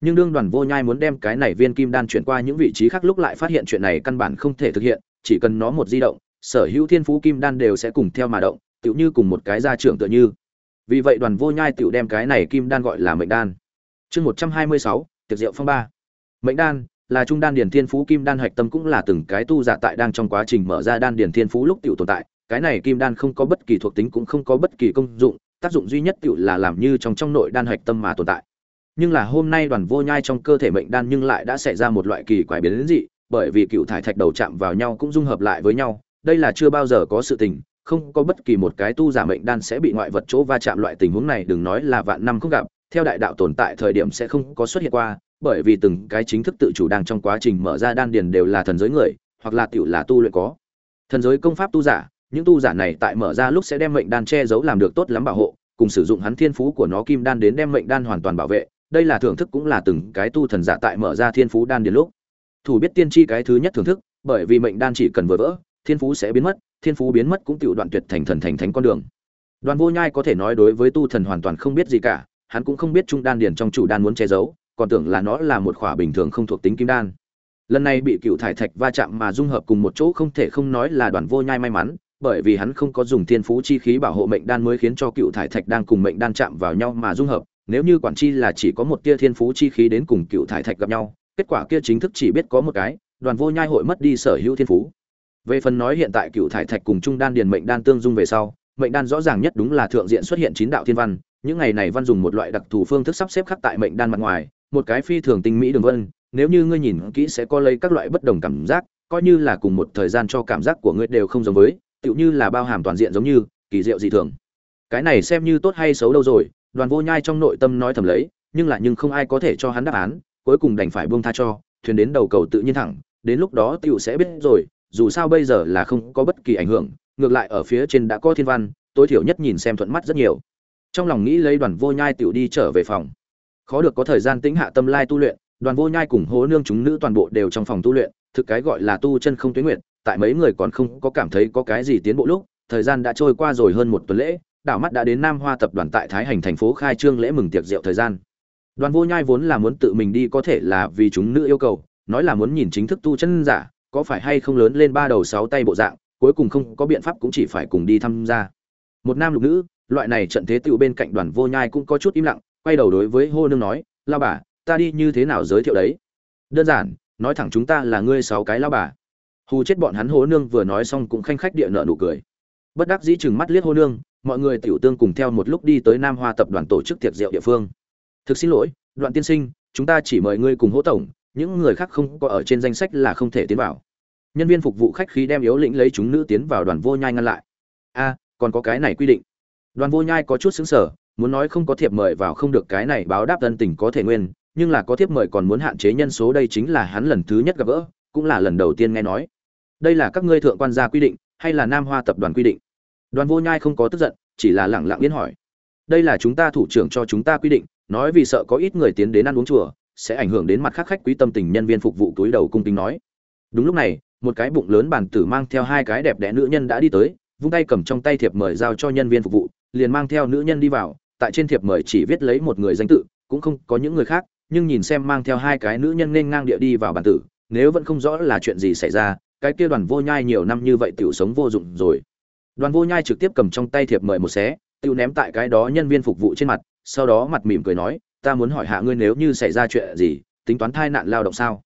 Nhưng đương đoàn vô nhai muốn đem cái này viên kim đan chuyển qua những vị trí khác lúc lại phát hiện chuyện này căn bản không thể thực hiện, chỉ cần nó một di động, sở hữu thiên phú kim đan đều sẽ cùng theo mà động, tựu như cùng một cái gia trưởng tựa như. Vì vậy đoàn vô nhai tựu đem cái này kim đan gọi là mệnh đan. Chương một trăm hai mươi sáu, tiệc diệu phong ba. Mệnh đan là trung đan điển thiên phú, kim đan hạch tâm cũng là từng cái tu giả tại đang trong quá trình mở ra đan điển thiên phú lúc tiểu tồn tại. Cái này kim đan không có bất kỳ thuộc tính cũng không có bất kỳ công dụng, tác dụng duy nhất tiểu là làm như trong trong nội đan hạch tâm mà tồn tại. Nhưng là hôm nay đoàn vô nhai trong cơ thể mệnh đan nhưng lại đã xảy ra một loại kỳ quái biến dị, bởi vì cựu thải thạch đầu chạm vào nhau cũng dung hợp lại với nhau, đây là chưa bao giờ có sự tình, không có bất kỳ một cái tu giả mệnh đan sẽ bị ngoại vật chỗ va chạm loại tình huống này, đừng nói là vạn năm không gặp, theo đại đạo tồn tại thời điểm sẽ không có xuất hiện qua bởi vì từng cái chính thức tự chủ đang trong quá trình mở ra đan điền đều là thần giới người, hoặc là tiểu là tu luyện có. Thần giới công pháp tu giả, những tu giả này tại mở ra lúc sẽ đem mệnh đan che giấu làm được tốt lắm bảo hộ, cùng sử dụng hắn thiên phú của nó kim đan đến đem mệnh đan hoàn toàn bảo vệ. Đây là thưởng thức cũng là từng cái tu thần giả tại mở ra thiên phú đan điền lúc. Thủ biết tiên tri cái thứ nhất thưởng thức, bởi vì mệnh đan chỉ cần vừa vỡ, thiên phú sẽ biến mất, thiên phú biến mất cũng tiểu đoạn tuyệt thành thần thành thánh con đường. Đoàn vô nhai có thể nói đối với tu thần hoàn toàn không biết gì cả, hắn cũng không biết trung đan điền trong chủ đan muốn che giấu còn tưởng là nó là một khỏa bình thường không thuộc tính kim đan. Lần này bị cựu thải thạch va chạm mà dung hợp cùng một chỗ không thể không nói là đoàn vô nhai may mắn, bởi vì hắn không có dùng thiên phú chi khí bảo hộ mệnh đan mới khiến cho cựu thải thạch đang cùng mệnh đan chạm vào nhau mà dung hợp. Nếu như quản chi là chỉ có một tia thiên phú chi khí đến cùng cựu thải thạch gặp nhau, kết quả kia chính thức chỉ biết có một cái, đoàn vô nhai hội mất đi sở hữu thiên phú. Về phần nói hiện tại cựu thải thạch cùng trung đan điền mệnh đan tương dung về sau, mệnh đan rõ ràng nhất đúng là thượng diện xuất hiện chín đạo thiên văn, những ngày này văn dùng một loại đặc thù phương thức sắp xếp khắc tại mệnh đan mặt ngoài một cái phi thường tinh mỹ đường vân, nếu như ngươi nhìn kỹ sẽ có lấy các loại bất đồng cảm giác, coi như là cùng một thời gian cho cảm giác của ngươi đều không giống với, tựu như là bao hàm toàn diện giống như, kỳ diệu dị thường. Cái này xem như tốt hay xấu đâu rồi, đoàn vô nhai trong nội tâm nói thầm lấy, nhưng là nhưng không ai có thể cho hắn đáp án, cuối cùng đành phải buông tha cho, thuyền đến đầu cầu tự nhiên thẳng, đến lúc đó tựu sẽ biết rồi, dù sao bây giờ là không có bất kỳ ảnh hưởng, ngược lại ở phía trên đã có thiên văn, tối thiểu nhất nhìn xem thuận mắt rất nhiều. Trong lòng nghĩ lấy đoàn vô nhai tựu đi trở về phòng khó được có thời gian tĩnh hạ tâm lai tu luyện, đoàn vô nhai cùng hố nương chúng nữ toàn bộ đều trong phòng tu luyện, thực cái gọi là tu chân không tuyến nguyện tại mấy người còn không có cảm thấy có cái gì tiến bộ lúc, thời gian đã trôi qua rồi hơn một tuần lễ, đảo mắt đã đến nam hoa tập đoàn tại thái hành thành phố khai trương lễ mừng tiệc rượu thời gian. Đoàn vô nhai vốn là muốn tự mình đi có thể là vì chúng nữ yêu cầu, nói là muốn nhìn chính thức tu chân giả, có phải hay không lớn lên ba đầu sáu tay bộ dạng, cuối cùng không có biện pháp cũng chỉ phải cùng đi tham gia. Một nam lục nữ, loại này trận thế tựu bên cạnh đoàn vô nhai cũng có chút im lặng quay đầu đối với hô nương nói, lao bà, ta đi như thế nào giới thiệu đấy? Đơn giản, nói thẳng chúng ta là ngươi sáu cái lao bà. Hù chết bọn hắn hô nương vừa nói xong cũng khanh khách địa nợ nụ cười. Bất đắc dĩ chừng mắt liếc hô nương, mọi người tiểu tương cùng theo một lúc đi tới nam hoa tập đoàn tổ chức tiệc rượu địa phương. Thực xin lỗi, đoạn tiên sinh, chúng ta chỉ mời ngươi cùng hỗ tổng, những người khác không có ở trên danh sách là không thể tiến vào. Nhân viên phục vụ khách khí đem yếu lĩnh lấy chúng nữ tiến vào đoàn vô nhai ngăn lại. A, còn có cái này quy định. Đoàn vô nhai có chút xứng sở muốn nói không có thiệp mời vào không được cái này báo đáp tân tình có thể nguyên, nhưng là có thiệp mời còn muốn hạn chế nhân số đây chính là hắn lần thứ nhất gặp gỡ, cũng là lần đầu tiên nghe nói. Đây là các ngươi thượng quan gia quy định, hay là nam hoa tập đoàn quy định? Đoàn vô nhai không có tức giận, chỉ là lẳng lặng yên hỏi. Đây là chúng ta thủ trưởng cho chúng ta quy định, nói vì sợ có ít người tiến đến ăn uống chùa, sẽ ảnh hưởng đến mặt khác khách quý tâm tình nhân viên phục vụ túi đầu cung kính nói. Đúng lúc này, một cái bụng lớn bàn tử mang theo hai cái đẹp đẽ nữ nhân đã đi tới, vung tay cầm trong tay thiệp mời giao cho nhân viên phục vụ, liền mang theo nữ nhân đi vào tại trên thiệp mời chỉ viết lấy một người danh tự, cũng không có những người khác, nhưng nhìn xem mang theo hai cái nữ nhân nên ngang địa đi vào bản tử, nếu vẫn không rõ là chuyện gì xảy ra, cái kia đoàn vô nhai nhiều năm như vậy tiểu sống vô dụng rồi. Đoàn vô nhai trực tiếp cầm trong tay thiệp mời một xé, tiểu ném tại cái đó nhân viên phục vụ trên mặt, sau đó mặt mỉm cười nói, ta muốn hỏi hạ ngươi nếu như xảy ra chuyện gì, tính toán thai nạn lao động sao?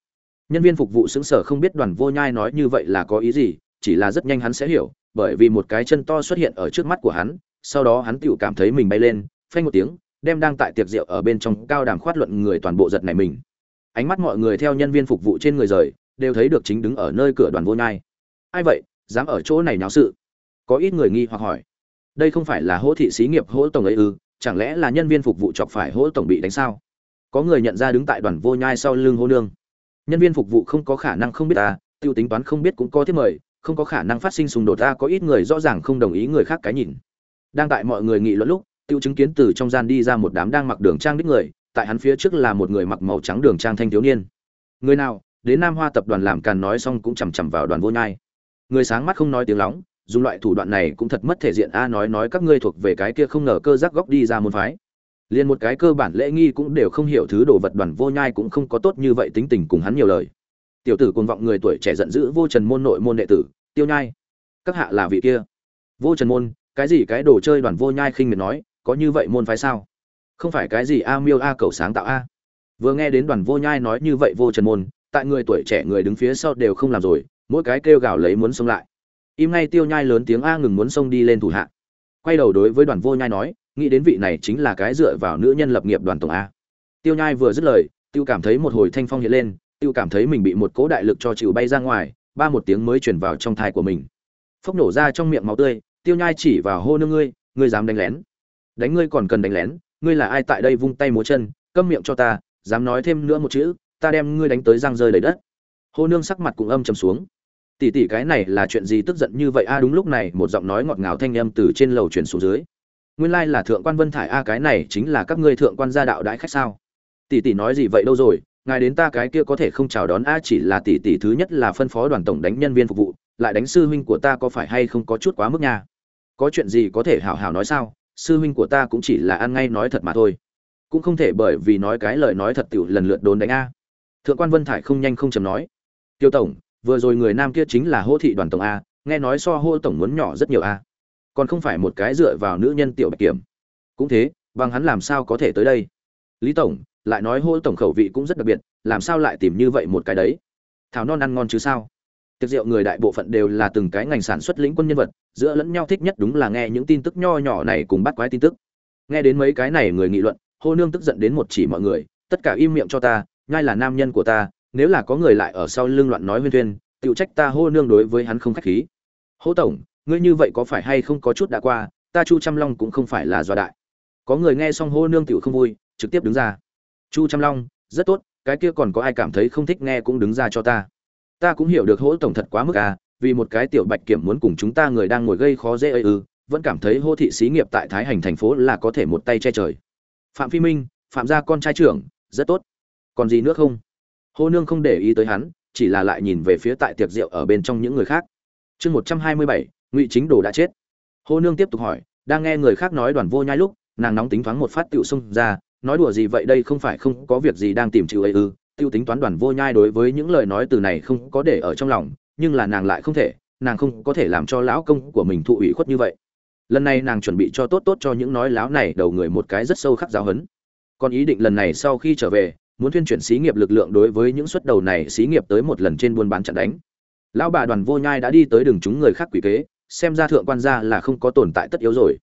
Nhân viên phục vụ xứng sở không biết đoàn vô nhai nói như vậy là có ý gì, chỉ là rất nhanh hắn sẽ hiểu, bởi vì một cái chân to xuất hiện ở trước mắt của hắn, sau đó hắn tựu cảm thấy mình bay lên phanh một tiếng, đem đang tại tiệc rượu ở bên trong cao đàm khoát luận người toàn bộ giật này mình. Ánh mắt mọi người theo nhân viên phục vụ trên người rời, đều thấy được chính đứng ở nơi cửa đoàn vô nhai. Ai vậy, dám ở chỗ này náo sự? Có ít người nghi hoặc hỏi. Đây không phải là hỗ thị xí nghiệp hỗ tổng ấy ư, chẳng lẽ là nhân viên phục vụ chọc phải hỗ tổng bị đánh sao? Có người nhận ra đứng tại đoàn vô nhai sau lưng hô nương. Nhân viên phục vụ không có khả năng không biết ta, tiêu tính toán không biết cũng có thiết mời, không có khả năng phát sinh xung đột ta, có ít người rõ ràng không đồng ý người khác cái nhìn. Đang tại mọi người nghị luận lúc tiêu chứng kiến từ trong gian đi ra một đám đang mặc đường trang đích người, tại hắn phía trước là một người mặc màu trắng đường trang thanh thiếu niên. Người nào? Đến nam hoa tập đoàn làm càn nói xong cũng chằm chằm vào đoàn vô nhai. Người sáng mắt không nói tiếng lóng, dùng loại thủ đoạn này cũng thật mất thể diện. A, nói nói các ngươi thuộc về cái kia không ngờ cơ giác góc đi ra môn phái. Liền một cái cơ bản lễ nghi cũng đều không hiểu thứ đồ vật đoàn vô nhai cũng không có tốt như vậy tính tình cùng hắn nhiều lời. Tiểu tử cuồng vọng người tuổi trẻ giận dữ vô trần môn nội môn đệ tử, tiêu nhai. Các hạ là vị kia. Vô trần môn, cái gì cái đồ chơi đoàn vô nhai khinh miệt nói có như vậy môn phái sao? Không phải cái gì a miêu a cầu sáng tạo a? Vừa nghe đến đoàn vô nhai nói như vậy vô trần môn, tại người tuổi trẻ người đứng phía sau đều không làm rồi, mỗi cái kêu gào lấy muốn xông lại. Im ngay tiêu nhai lớn tiếng a ngừng muốn xông đi lên thủ hạ. Quay đầu đối với đoàn vô nhai nói, nghĩ đến vị này chính là cái dựa vào nữ nhân lập nghiệp đoàn tổng a. Tiêu nhai vừa dứt lời, tiêu cảm thấy một hồi thanh phong hiện lên, tiêu cảm thấy mình bị một cố đại lực cho chịu bay ra ngoài, ba một tiếng mới chuyển vào trong thai của mình. Phốc nổ ra trong miệng máu tươi, tiêu nhai chỉ vào hô nương ngươi ngươi dám đánh lén đánh ngươi còn cần đánh lén, ngươi là ai tại đây vung tay múa chân, câm miệng cho ta, dám nói thêm nữa một chữ, ta đem ngươi đánh tới răng rơi đầy đất. Hô nương sắc mặt cũng âm trầm xuống. Tỷ tỷ, cái này là chuyện gì tức giận như vậy? A, đúng lúc này, một giọng nói ngọt ngào thanh âm từ trên lầu truyền xuống dưới. Nguyên lai là thượng quan vân thải a, cái này chính là các ngươi thượng quan gia đạo đãi khách sao? Tỷ tỷ nói gì vậy đâu rồi? Ngài đến ta cái kia có thể không chào đón a, chỉ là tỷ tỷ thứ nhất là phân phó đoàn tổng đánh nhân viên phục vụ, lại đánh sư huynh của ta có phải hay không có chút quá mức nha? Có chuyện gì có thể hảo hảo nói sao? Sư huynh của ta cũng chỉ là ăn ngay nói thật mà thôi. Cũng không thể bởi vì nói cái lời nói thật tiểu lần lượt đốn đánh a. Thượng quan vân thải không nhanh không chầm nói. Tiêu tổng, vừa rồi người nam kia chính là hô thị đoàn tổng a, nghe nói so hô tổng muốn nhỏ rất nhiều a. Còn không phải một cái dựa vào nữ nhân tiểu bạch kiểm. Cũng thế, bằng hắn làm sao có thể tới đây? Lý tổng, lại nói hô tổng khẩu vị cũng rất đặc biệt, làm sao lại tìm như vậy một cái đấy? Thảo non ăn ngon chứ sao? Tiệc rượu người đại bộ phận đều là từng cái ngành sản xuất lĩnh quân nhân vật, giữa lẫn nhau thích nhất đúng là nghe những tin tức nho nhỏ này cùng bắt quái tin tức. Nghe đến mấy cái này người nghị luận, hô nương tức giận đến một chỉ mọi người, tất cả im miệng cho ta ngay là nam nhân của ta, nếu là có người lại ở sau lưng loạn nói huyên thuyên tự trách ta hô nương đối với hắn không khách khí. Hô tổng, ngươi như vậy có phải hay không có chút đã qua, ta chu trăm long cũng không phải là do đại. Có người nghe xong hô nương tiểu không vui, trực tiếp đứng ra. Chu trăm long, rất tốt, cái kia còn có ai cảm thấy không thích nghe cũng đứng ra cho ta ta cũng hiểu được hỗ tổng thật quá mức à vì một cái tiểu bạch kiểm muốn cùng chúng ta người đang ngồi gây khó dễ ư ừ, vẫn cảm thấy hô thị xí nghiệp tại thái hành thành phố là có thể một tay che trời phạm phi minh phạm gia con trai trưởng rất tốt còn gì nữa không hô Nương không để ý tới hắn, chỉ là lại nhìn về phía tại tiệc rượu ở bên trong những người khác. Chương 127, Ngụy Chính Đồ đã chết. hô Nương tiếp tục hỏi, đang nghe người khác nói đoàn vô nhai lúc, nàng nóng tính thoáng một phát tiểu xung ra, nói đùa gì vậy đây không phải không có việc gì đang tìm chịu ấy ư? Tiêu tính toán đoàn vô nhai đối với những lời nói từ này không có để ở trong lòng, nhưng là nàng lại không thể, nàng không có thể làm cho lão công của mình thụ ủy khuất như vậy. Lần này nàng chuẩn bị cho tốt tốt cho những nói láo này đầu người một cái rất sâu khắc giáo hấn. Còn ý định lần này sau khi trở về, muốn tuyên chuyển xí nghiệp lực lượng đối với những xuất đầu này xí nghiệp tới một lần trên buôn bán chặn đánh lão bà đoàn vô nhai đã đi tới đường chúng người khác quỷ kế xem ra thượng quan gia là không có tồn tại tất yếu rồi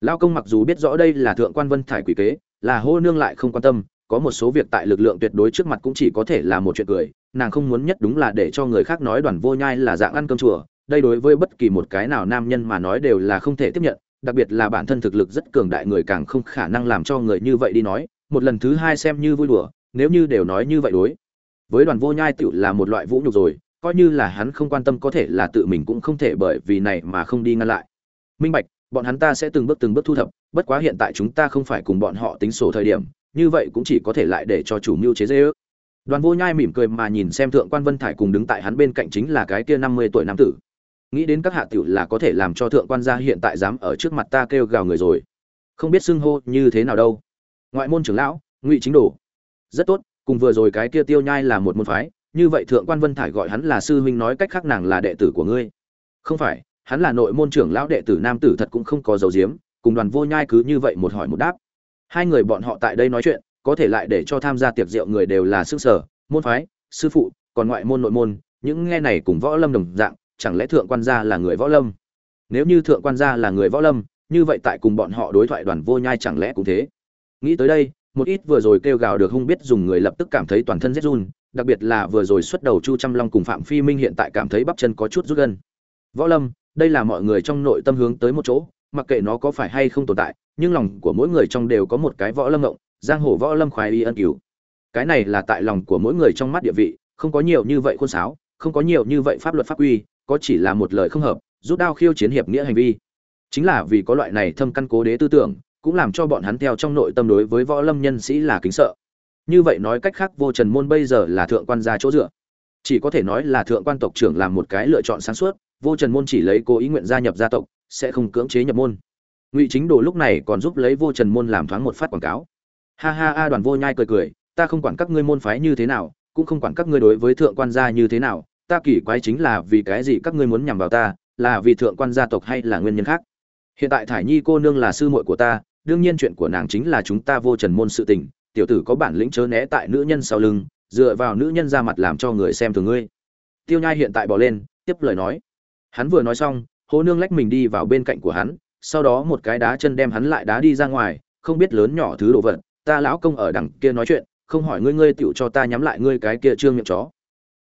lão công mặc dù biết rõ đây là thượng quan vân thải quỷ kế là hô nương lại không quan tâm có một số việc tại lực lượng tuyệt đối trước mặt cũng chỉ có thể là một chuyện cười, nàng không muốn nhất đúng là để cho người khác nói đoàn vô nhai là dạng ăn cơm chùa, đây đối với bất kỳ một cái nào nam nhân mà nói đều là không thể tiếp nhận, đặc biệt là bản thân thực lực rất cường đại người càng không khả năng làm cho người như vậy đi nói, một lần thứ hai xem như vui đùa, nếu như đều nói như vậy đối. Với đoàn vô nhai tựu là một loại vũ nhục rồi, coi như là hắn không quan tâm có thể là tự mình cũng không thể bởi vì này mà không đi ngăn lại. Minh bạch, bọn hắn ta sẽ từng bước từng bước thu thập, bất quá hiện tại chúng ta không phải cùng bọn họ tính sổ thời điểm như vậy cũng chỉ có thể lại để cho chủ mưu chế dễ ước. Đoàn vô nhai mỉm cười mà nhìn xem thượng quan vân thải cùng đứng tại hắn bên cạnh chính là cái kia năm mươi tuổi nam tử. Nghĩ đến các hạ tiểu là có thể làm cho thượng quan gia hiện tại dám ở trước mặt ta kêu gào người rồi. Không biết xưng hô như thế nào đâu. Ngoại môn trưởng lão, ngụy chính đồ. Rất tốt, cùng vừa rồi cái kia tiêu nhai là một môn phái, như vậy thượng quan vân thải gọi hắn là sư huynh nói cách khác nàng là đệ tử của ngươi. Không phải, hắn là nội môn trưởng lão đệ tử nam tử thật cũng không có dấu diếm cùng đoàn vô nhai cứ như vậy một hỏi một đáp hai người bọn họ tại đây nói chuyện, có thể lại để cho tham gia tiệc rượu người đều là sức sở, môn phái, sư phụ, còn ngoại môn nội môn, những nghe này cùng võ lâm đồng dạng, chẳng lẽ thượng quan gia là người võ lâm? Nếu như thượng quan gia là người võ lâm, như vậy tại cùng bọn họ đối thoại đoàn vô nhai chẳng lẽ cũng thế? Nghĩ tới đây, một ít vừa rồi kêu gào được không biết dùng người lập tức cảm thấy toàn thân rét run, đặc biệt là vừa rồi xuất đầu chu trăm long cùng phạm phi minh hiện tại cảm thấy bắp chân có chút rút gân. Võ lâm, đây là mọi người trong nội tâm hướng tới một chỗ, mặc kệ nó có phải hay không tồn tại nhưng lòng của mỗi người trong đều có một cái võ lâm ngộng, giang hồ võ lâm khoái y ân cứu cái này là tại lòng của mỗi người trong mắt địa vị, không có nhiều như vậy khuôn sáo, không có nhiều như vậy pháp luật pháp quy, có chỉ là một lời không hợp, rút đao khiêu chiến hiệp nghĩa hành vi. Chính là vì có loại này thâm căn cố đế tư tưởng, cũng làm cho bọn hắn theo trong nội tâm đối với võ lâm nhân sĩ là kính sợ. Như vậy nói cách khác, vô trần môn bây giờ là thượng quan gia chỗ dựa. Chỉ có thể nói là thượng quan tộc trưởng làm một cái lựa chọn sáng suốt, vô trần môn chỉ lấy cố ý nguyện gia nhập gia tộc, sẽ không cưỡng chế nhập môn ngụy chính đồ lúc này còn giúp lấy vô trần môn làm thoáng một phát quảng cáo. Ha ha a đoàn vô nhai cười cười, ta không quản các ngươi môn phái như thế nào, cũng không quản các ngươi đối với thượng quan gia như thế nào, ta kỳ quái chính là vì cái gì các ngươi muốn nhằm vào ta, là vì thượng quan gia tộc hay là nguyên nhân khác? Hiện tại thải nhi cô nương là sư muội của ta, đương nhiên chuyện của nàng chính là chúng ta vô trần môn sự tình, tiểu tử có bản lĩnh chớ né tại nữ nhân sau lưng, dựa vào nữ nhân ra mặt làm cho người xem thường ngươi. Tiêu nhai hiện tại bỏ lên, tiếp lời nói. Hắn vừa nói xong, hố nương lách mình đi vào bên cạnh của hắn sau đó một cái đá chân đem hắn lại đá đi ra ngoài, không biết lớn nhỏ thứ đồ vật, ta lão công ở đằng kia nói chuyện, không hỏi ngươi ngươi tựu cho ta nhắm lại ngươi cái kia trương miệng chó.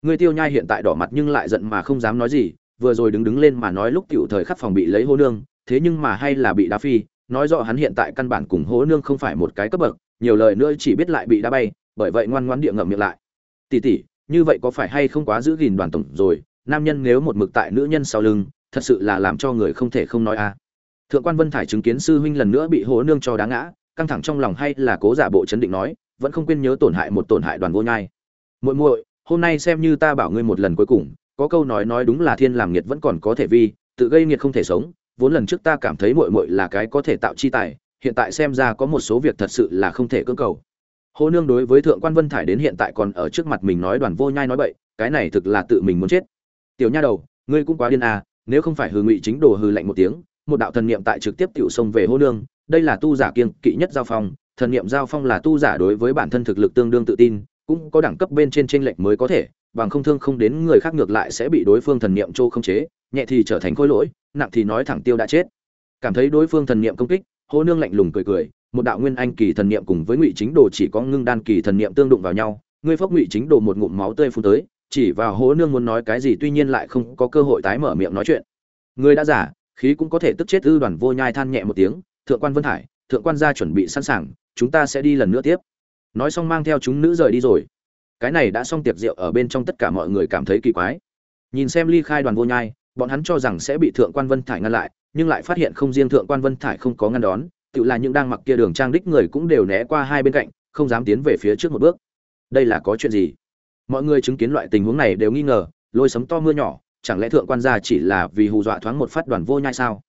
Ngươi tiêu nhai hiện tại đỏ mặt nhưng lại giận mà không dám nói gì, vừa rồi đứng đứng lên mà nói lúc tựu thời khắc phòng bị lấy hô nương, thế nhưng mà hay là bị đá phi, nói rõ hắn hiện tại căn bản cùng hố nương không phải một cái cấp bậc, nhiều lời nữa chỉ biết lại bị đá bay, bởi vậy ngoan ngoãn địa ngậm miệng lại. Tỷ tỷ, như vậy có phải hay không quá giữ gìn đoàn tổng rồi, nam nhân nếu một mực tại nữ nhân sau lưng, thật sự là làm cho người không thể không nói a thượng quan vân thải chứng kiến sư huynh lần nữa bị hố nương cho đá ngã căng thẳng trong lòng hay là cố giả bộ chấn định nói vẫn không quên nhớ tổn hại một tổn hại đoàn vô nhai muội muội hôm nay xem như ta bảo ngươi một lần cuối cùng có câu nói nói đúng là thiên làm nghiệt vẫn còn có thể vi tự gây nghiệt không thể sống vốn lần trước ta cảm thấy muội muội là cái có thể tạo chi tài, hiện tại xem ra có một số việc thật sự là không thể cưỡng cầu. hố Nương đối với thượng quan Vân Thải đến hiện tại còn ở trước mặt mình nói đoàn vô nhai nói bậy, cái này thực là tự mình muốn chết. Tiểu nha đầu, ngươi cũng quá điên à, nếu không phải hư ngụy chính đồ hư lạnh một tiếng, một đạo thần niệm tại trực tiếp tiểu sông về hô Nương, đây là tu giả kiêng kỵ nhất giao phong, thần niệm giao phong là tu giả đối với bản thân thực lực tương đương tự tin, cũng có đẳng cấp bên trên chênh lệch mới có thể, bằng không thương không đến người khác ngược lại sẽ bị đối phương thần niệm trô không chế, nhẹ thì trở thành khối lỗi, nặng thì nói thẳng tiêu đã chết. Cảm thấy đối phương thần niệm công kích hô nương lạnh lùng cười cười một đạo nguyên anh kỳ thần niệm cùng với ngụy chính đồ chỉ có ngưng đan kỳ thần niệm tương đụng vào nhau ngươi phốc ngụy chính đồ một ngụm máu tươi phun tới chỉ vào hố nương muốn nói cái gì tuy nhiên lại không có cơ hội tái mở miệng nói chuyện. Ngươi đã giả khí cũng có thể tức chết ư đoàn vô nhai than nhẹ một tiếng, thượng quan vân hải, thượng quan gia chuẩn bị sẵn sàng, chúng ta sẽ đi lần nữa tiếp. Nói xong mang theo chúng nữ rời đi rồi. Cái này đã xong tiệc rượu ở bên trong tất cả mọi người cảm thấy kỳ quái. Nhìn xem ly khai đoàn vô nhai, bọn hắn cho rằng sẽ bị thượng quan vân thải ngăn lại, nhưng lại phát hiện không riêng thượng quan vân thải không có ngăn đón tự là những đang mặc kia đường trang đích người cũng đều né qua hai bên cạnh, không dám tiến về phía trước một bước. Đây là có chuyện gì? Mọi người chứng kiến loại tình huống này đều nghi ngờ lôi sấm to mưa nhỏ chẳng lẽ thượng quan gia chỉ là vì hù dọa thoáng một phát đoàn vô nhai sao?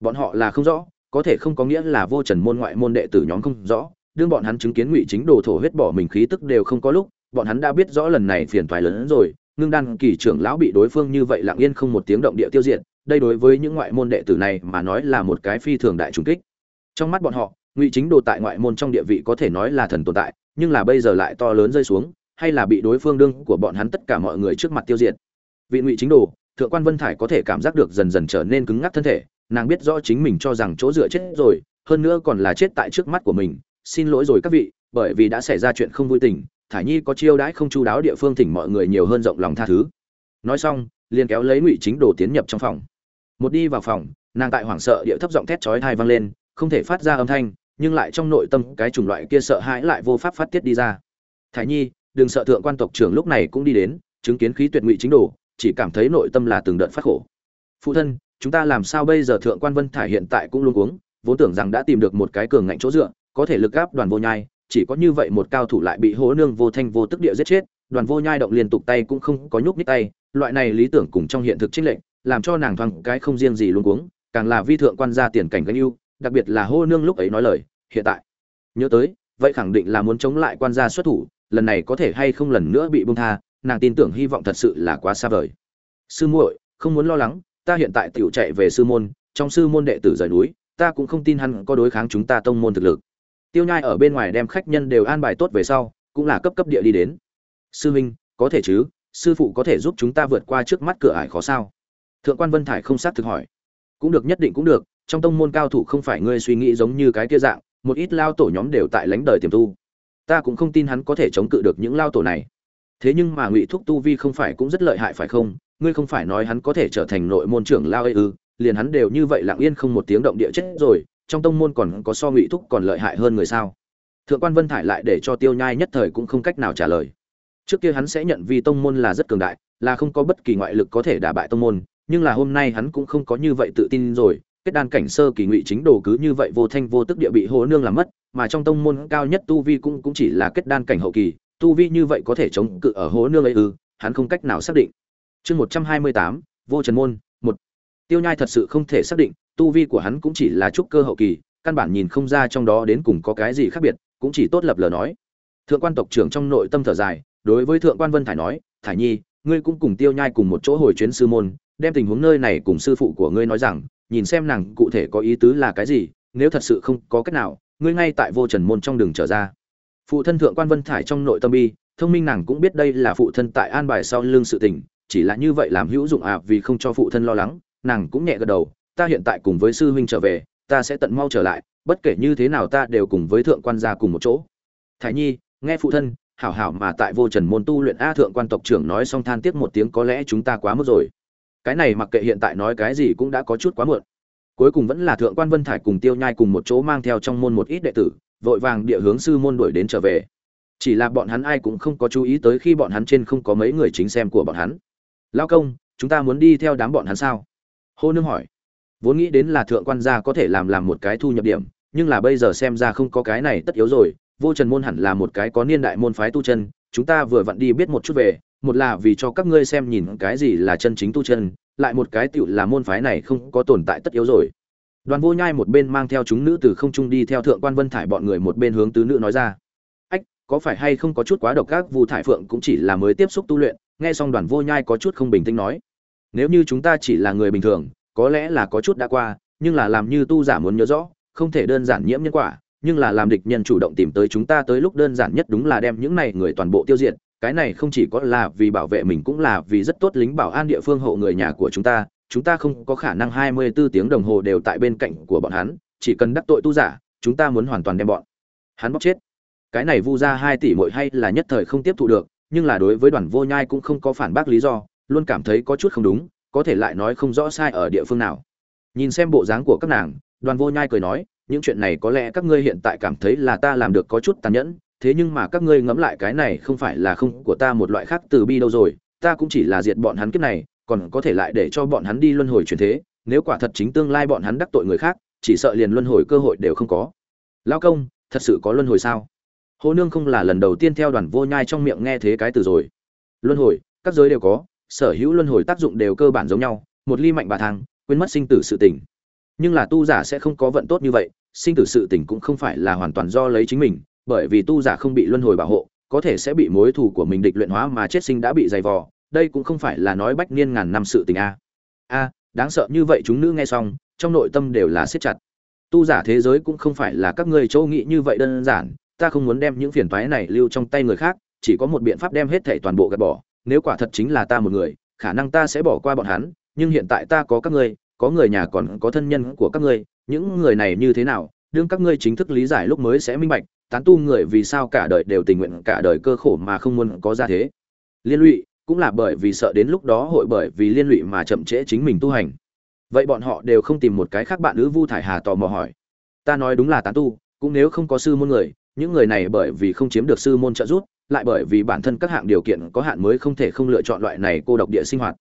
Bọn họ là không rõ, có thể không có nghĩa là vô trần môn ngoại môn đệ tử nhóm không rõ, đương bọn hắn chứng kiến ngụy chính đồ thổ huyết bỏ mình khí tức đều không có lúc, bọn hắn đã biết rõ lần này phiền toái lớn hơn rồi, ngưng đan kỳ trưởng lão bị đối phương như vậy lặng yên không một tiếng động địa tiêu diệt, đây đối với những ngoại môn đệ tử này mà nói là một cái phi thường đại trùng kích. Trong mắt bọn họ, ngụy chính đồ tại ngoại môn trong địa vị có thể nói là thần tồn tại, nhưng là bây giờ lại to lớn rơi xuống, hay là bị đối phương đương của bọn hắn tất cả mọi người trước mặt tiêu diệt. Vị ngụy chính đồ thượng quan vân thải có thể cảm giác được dần dần trở nên cứng ngắc thân thể, nàng biết rõ chính mình cho rằng chỗ dựa chết rồi, hơn nữa còn là chết tại trước mắt của mình. Xin lỗi rồi các vị, bởi vì đã xảy ra chuyện không vui tình thả nhi có chiêu đãi không chu đáo địa phương thỉnh mọi người nhiều hơn rộng lòng tha thứ. Nói xong, liền kéo lấy ngụy chính đồ tiến nhập trong phòng. Một đi vào phòng, nàng tại hoảng sợ địa thấp giọng thét chói thai vang lên, không thể phát ra âm thanh, nhưng lại trong nội tâm cái chủng loại kia sợ hãi lại vô pháp phát tiết đi ra. Thả nhi, đừng sợ thượng quan tộc trưởng lúc này cũng đi đến, chứng kiến khí tuyệt ngụy chính đồ chỉ cảm thấy nội tâm là từng đợt phát khổ. Phụ thân, chúng ta làm sao bây giờ thượng quan vân thải hiện tại cũng luôn cuống, vốn tưởng rằng đã tìm được một cái cường ngạnh chỗ dựa, có thể lực gáp đoàn vô nhai, chỉ có như vậy một cao thủ lại bị hố nương vô thanh vô tức địa giết chết, đoàn vô nhai động liên tục tay cũng không có nhúc nhích tay, loại này lý tưởng cùng trong hiện thực trinh lệnh làm cho nàng thoáng cái không riêng gì luôn cuống, càng là vi thượng quan gia tiền cảnh gánh ưu, đặc biệt là hô nương lúc ấy nói lời, hiện tại, nhớ tới, vậy khẳng định là muốn chống lại quan gia xuất thủ, lần này có thể hay không lần nữa bị buông tha nàng tin tưởng hy vọng thật sự là quá xa vời. Sư muội, không muốn lo lắng, ta hiện tại tiểu chạy về sư môn, trong sư môn đệ tử rời núi, ta cũng không tin hắn có đối kháng chúng ta tông môn thực lực. Tiêu nhai ở bên ngoài đem khách nhân đều an bài tốt về sau, cũng là cấp cấp địa đi đến. Sư huynh, có thể chứ, sư phụ có thể giúp chúng ta vượt qua trước mắt cửa ải khó sao? Thượng quan vân thải không xác thực hỏi. Cũng được, nhất định cũng được, trong tông môn cao thủ không phải ngươi suy nghĩ giống như cái kia dạng, một ít lao tổ nhóm đều tại lãnh đời tiềm tu. Ta cũng không tin hắn có thể chống cự được những lao tổ này thế nhưng mà ngụy thúc tu vi không phải cũng rất lợi hại phải không? Ngươi không phải nói hắn có thể trở thành nội môn trưởng lao ấy ư? Liền hắn đều như vậy lặng yên không một tiếng động địa chết rồi, trong tông môn còn có so ngụy thúc còn lợi hại hơn người sao? Thượng quan vân thải lại để cho tiêu nhai nhất thời cũng không cách nào trả lời. Trước kia hắn sẽ nhận vì tông môn là rất cường đại, là không có bất kỳ ngoại lực có thể đả bại tông môn, nhưng là hôm nay hắn cũng không có như vậy tự tin rồi. Kết đan cảnh sơ kỳ ngụy chính đồ cứ như vậy vô thanh vô tức địa bị hồ nương làm mất, mà trong tông môn cao nhất tu vi cũng cũng chỉ là kết đan cảnh hậu kỳ tu vi như vậy có thể chống cự ở hố nương ấy ư, hắn không cách nào xác định. Chương một trăm hai mươi tám, vô trần môn, một. Tiêu nhai thật sự không thể xác định, tu vi của hắn cũng chỉ là trúc cơ hậu kỳ, căn bản nhìn không ra trong đó đến cùng có cái gì khác biệt, cũng chỉ tốt lập lờ nói. Thượng quan tộc trưởng trong nội tâm thở dài, đối với thượng quan vân thải nói, thải nhi, ngươi cũng cùng tiêu nhai cùng một chỗ hồi chuyến sư môn, đem tình huống nơi này cùng sư phụ của ngươi nói rằng, nhìn xem nàng cụ thể có ý tứ là cái gì, nếu thật sự không có cách nào, ngươi ngay tại vô trần môn trong đường trở ra phụ thân thượng quan vân thải trong nội tâm bi, thông minh nàng cũng biết đây là phụ thân tại an bài sau lưng sự tình, chỉ là như vậy làm hữu dụng à vì không cho phụ thân lo lắng, nàng cũng nhẹ gật đầu, ta hiện tại cùng với sư huynh trở về, ta sẽ tận mau trở lại, bất kể như thế nào ta đều cùng với thượng quan gia cùng một chỗ. Thái nhi, nghe phụ thân, hảo hảo mà tại vô trần môn tu luyện a thượng quan tộc trưởng nói xong than tiếc một tiếng có lẽ chúng ta quá mức rồi. Cái này mặc kệ hiện tại nói cái gì cũng đã có chút quá muộn. Cuối cùng vẫn là thượng quan vân thải cùng tiêu nhai cùng một chỗ mang theo trong môn một ít đệ tử vội vàng địa hướng sư môn đuổi đến trở về. Chỉ là bọn hắn ai cũng không có chú ý tới khi bọn hắn trên không có mấy người chính xem của bọn hắn. Lao công, chúng ta muốn đi theo đám bọn hắn sao? Hô nương hỏi. Vốn nghĩ đến là thượng quan gia có thể làm làm một cái thu nhập điểm, nhưng là bây giờ xem ra không có cái này tất yếu rồi, vô trần môn hẳn là một cái có niên đại môn phái tu chân, chúng ta vừa vặn đi biết một chút về, một là vì cho các ngươi xem nhìn cái gì là chân chính tu chân, lại một cái tựu là môn phái này không có tồn tại tất yếu rồi đoàn vô nhai một bên mang theo chúng nữ từ không trung đi theo thượng quan vân thải bọn người một bên hướng tứ nữ nói ra ách, có phải hay không có chút quá độc ác? vu thải phượng cũng chỉ là mới tiếp xúc tu luyện, nghe xong đoàn vô nhai có chút không bình tĩnh nói nếu như chúng ta chỉ là người bình thường, có lẽ là có chút đã qua, nhưng là làm như tu giả muốn nhớ rõ, không thể đơn giản nhiễm nhân quả, nhưng là làm địch nhân chủ động tìm tới chúng ta tới lúc đơn giản nhất đúng là đem những này người toàn bộ tiêu diệt, cái này không chỉ có là vì bảo vệ mình cũng là vì rất tốt lính bảo an địa phương hộ người nhà của chúng ta chúng ta không có khả năng 24 tiếng đồng hồ đều tại bên cạnh của bọn hắn, chỉ cần đắc tội tu giả, chúng ta muốn hoàn toàn đem bọn hắn bóc chết. Cái này vu ra hai tỷ muội hay là nhất thời không tiếp thụ được, nhưng là đối với đoàn vô nhai cũng không có phản bác lý do, luôn cảm thấy có chút không đúng, có thể lại nói không rõ sai ở địa phương nào. Nhìn xem bộ dáng của các nàng, đoàn vô nhai cười nói, những chuyện này có lẽ các ngươi hiện tại cảm thấy là ta làm được có chút tàn nhẫn, thế nhưng mà các ngươi ngẫm lại cái này không phải là không của ta một loại khác từ bi đâu rồi, ta cũng chỉ là diệt bọn hắn kiếp này còn có thể lại để cho bọn hắn đi luân hồi chuyển thế, nếu quả thật chính tương lai bọn hắn đắc tội người khác, chỉ sợ liền luân hồi cơ hội đều không có. Lao công, thật sự có luân hồi sao? Hồ nương không là lần đầu tiên theo đoàn vô nhai trong miệng nghe thế cái từ rồi. Luân hồi, các giới đều có, sở hữu luân hồi tác dụng đều cơ bản giống nhau, một ly mạnh bà thang, quên mất sinh tử sự tỉnh nhưng là tu giả sẽ không có vận tốt như vậy, sinh tử sự tỉnh cũng không phải là hoàn toàn do lấy chính mình, bởi vì tu giả không bị luân hồi bảo hộ, có thể sẽ bị mối thù của mình địch luyện hóa mà chết sinh đã bị dày vò đây cũng không phải là nói bách niên ngàn năm sự tình a. A, đáng sợ như vậy chúng nữ nghe xong, trong nội tâm đều là siết chặt. Tu giả thế giới cũng không phải là các ngươi châu nghĩ như vậy đơn giản, ta không muốn đem những phiền toái này lưu trong tay người khác, chỉ có một biện pháp đem hết thảy toàn bộ gạt bỏ, nếu quả thật chính là ta một người, khả năng ta sẽ bỏ qua bọn hắn, nhưng hiện tại ta có các ngươi, có người nhà còn có thân nhân của các ngươi, những người này như thế nào, đương các ngươi chính thức lý giải lúc mới sẽ minh bạch, tán tu người vì sao cả đời đều tình nguyện, cả đời cơ khổ mà không muốn có ra thế. Liên lụy cũng là bởi vì sợ đến lúc đó hội bởi vì liên lụy mà chậm trễ chính mình tu hành. Vậy bọn họ đều không tìm một cái khác bạn nữ vu thải hà tò mò hỏi. Ta nói đúng là tán tu, cũng nếu không có sư môn người, những người này bởi vì không chiếm được sư môn trợ giúp, lại bởi vì bản thân các hạng điều kiện có hạn mới không thể không lựa chọn loại này cô độc địa sinh hoạt.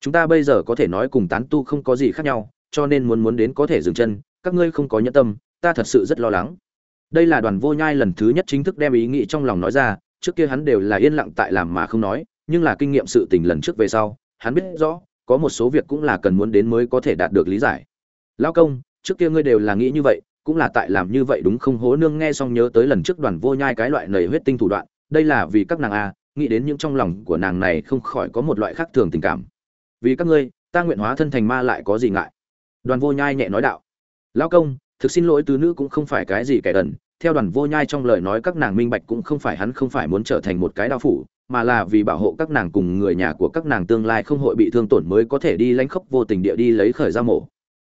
Chúng ta bây giờ có thể nói cùng tán tu không có gì khác nhau, cho nên muốn muốn đến có thể dừng chân, các ngươi không có nhẫn tâm, ta thật sự rất lo lắng. Đây là đoàn vô nhai lần thứ nhất chính thức đem ý nghĩ trong lòng nói ra, trước kia hắn đều là yên lặng tại làm mà không nói nhưng là kinh nghiệm sự tình lần trước về sau, hắn biết rõ, có một số việc cũng là cần muốn đến mới có thể đạt được lý giải. Lão công, trước kia ngươi đều là nghĩ như vậy, cũng là tại làm như vậy đúng không? Hố nương nghe xong nhớ tới lần trước đoàn vô nhai cái loại nảy huyết tinh thủ đoạn, đây là vì các nàng a, nghĩ đến những trong lòng của nàng này không khỏi có một loại khác thường tình cảm. Vì các ngươi, ta nguyện hóa thân thành ma lại có gì ngại? Đoàn vô nhai nhẹ nói đạo. Lão công, thực xin lỗi tứ nữ cũng không phải cái gì kẻ đần. Theo đoàn vô nhai trong lời nói các nàng minh bạch cũng không phải hắn không phải muốn trở thành một cái đạo phủ mà là vì bảo hộ các nàng cùng người nhà của các nàng tương lai không hội bị thương tổn mới có thể đi lánh khóc vô tình địa đi lấy khởi ra mổ.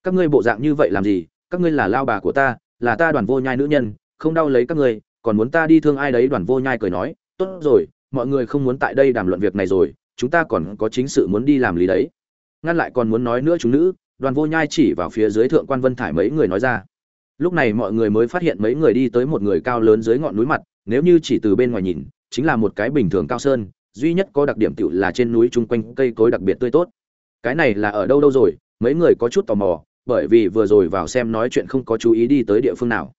Các ngươi bộ dạng như vậy làm gì? Các ngươi là lao bà của ta, là ta đoàn vô nhai nữ nhân, không đau lấy các ngươi, còn muốn ta đi thương ai đấy? Đoàn vô nhai cười nói, tốt rồi, mọi người không muốn tại đây đàm luận việc này rồi, chúng ta còn có chính sự muốn đi làm lý đấy. Ngăn lại còn muốn nói nữa chúng nữ, đoàn vô nhai chỉ vào phía dưới thượng quan vân thải mấy người nói ra. Lúc này mọi người mới phát hiện mấy người đi tới một người cao lớn dưới ngọn núi mặt, nếu như chỉ từ bên ngoài nhìn chính là một cái bình thường cao sơn, duy nhất có đặc điểm tựu là trên núi chung quanh cây cối đặc biệt tươi tốt. Cái này là ở đâu đâu rồi, mấy người có chút tò mò, bởi vì vừa rồi vào xem nói chuyện không có chú ý đi tới địa phương nào.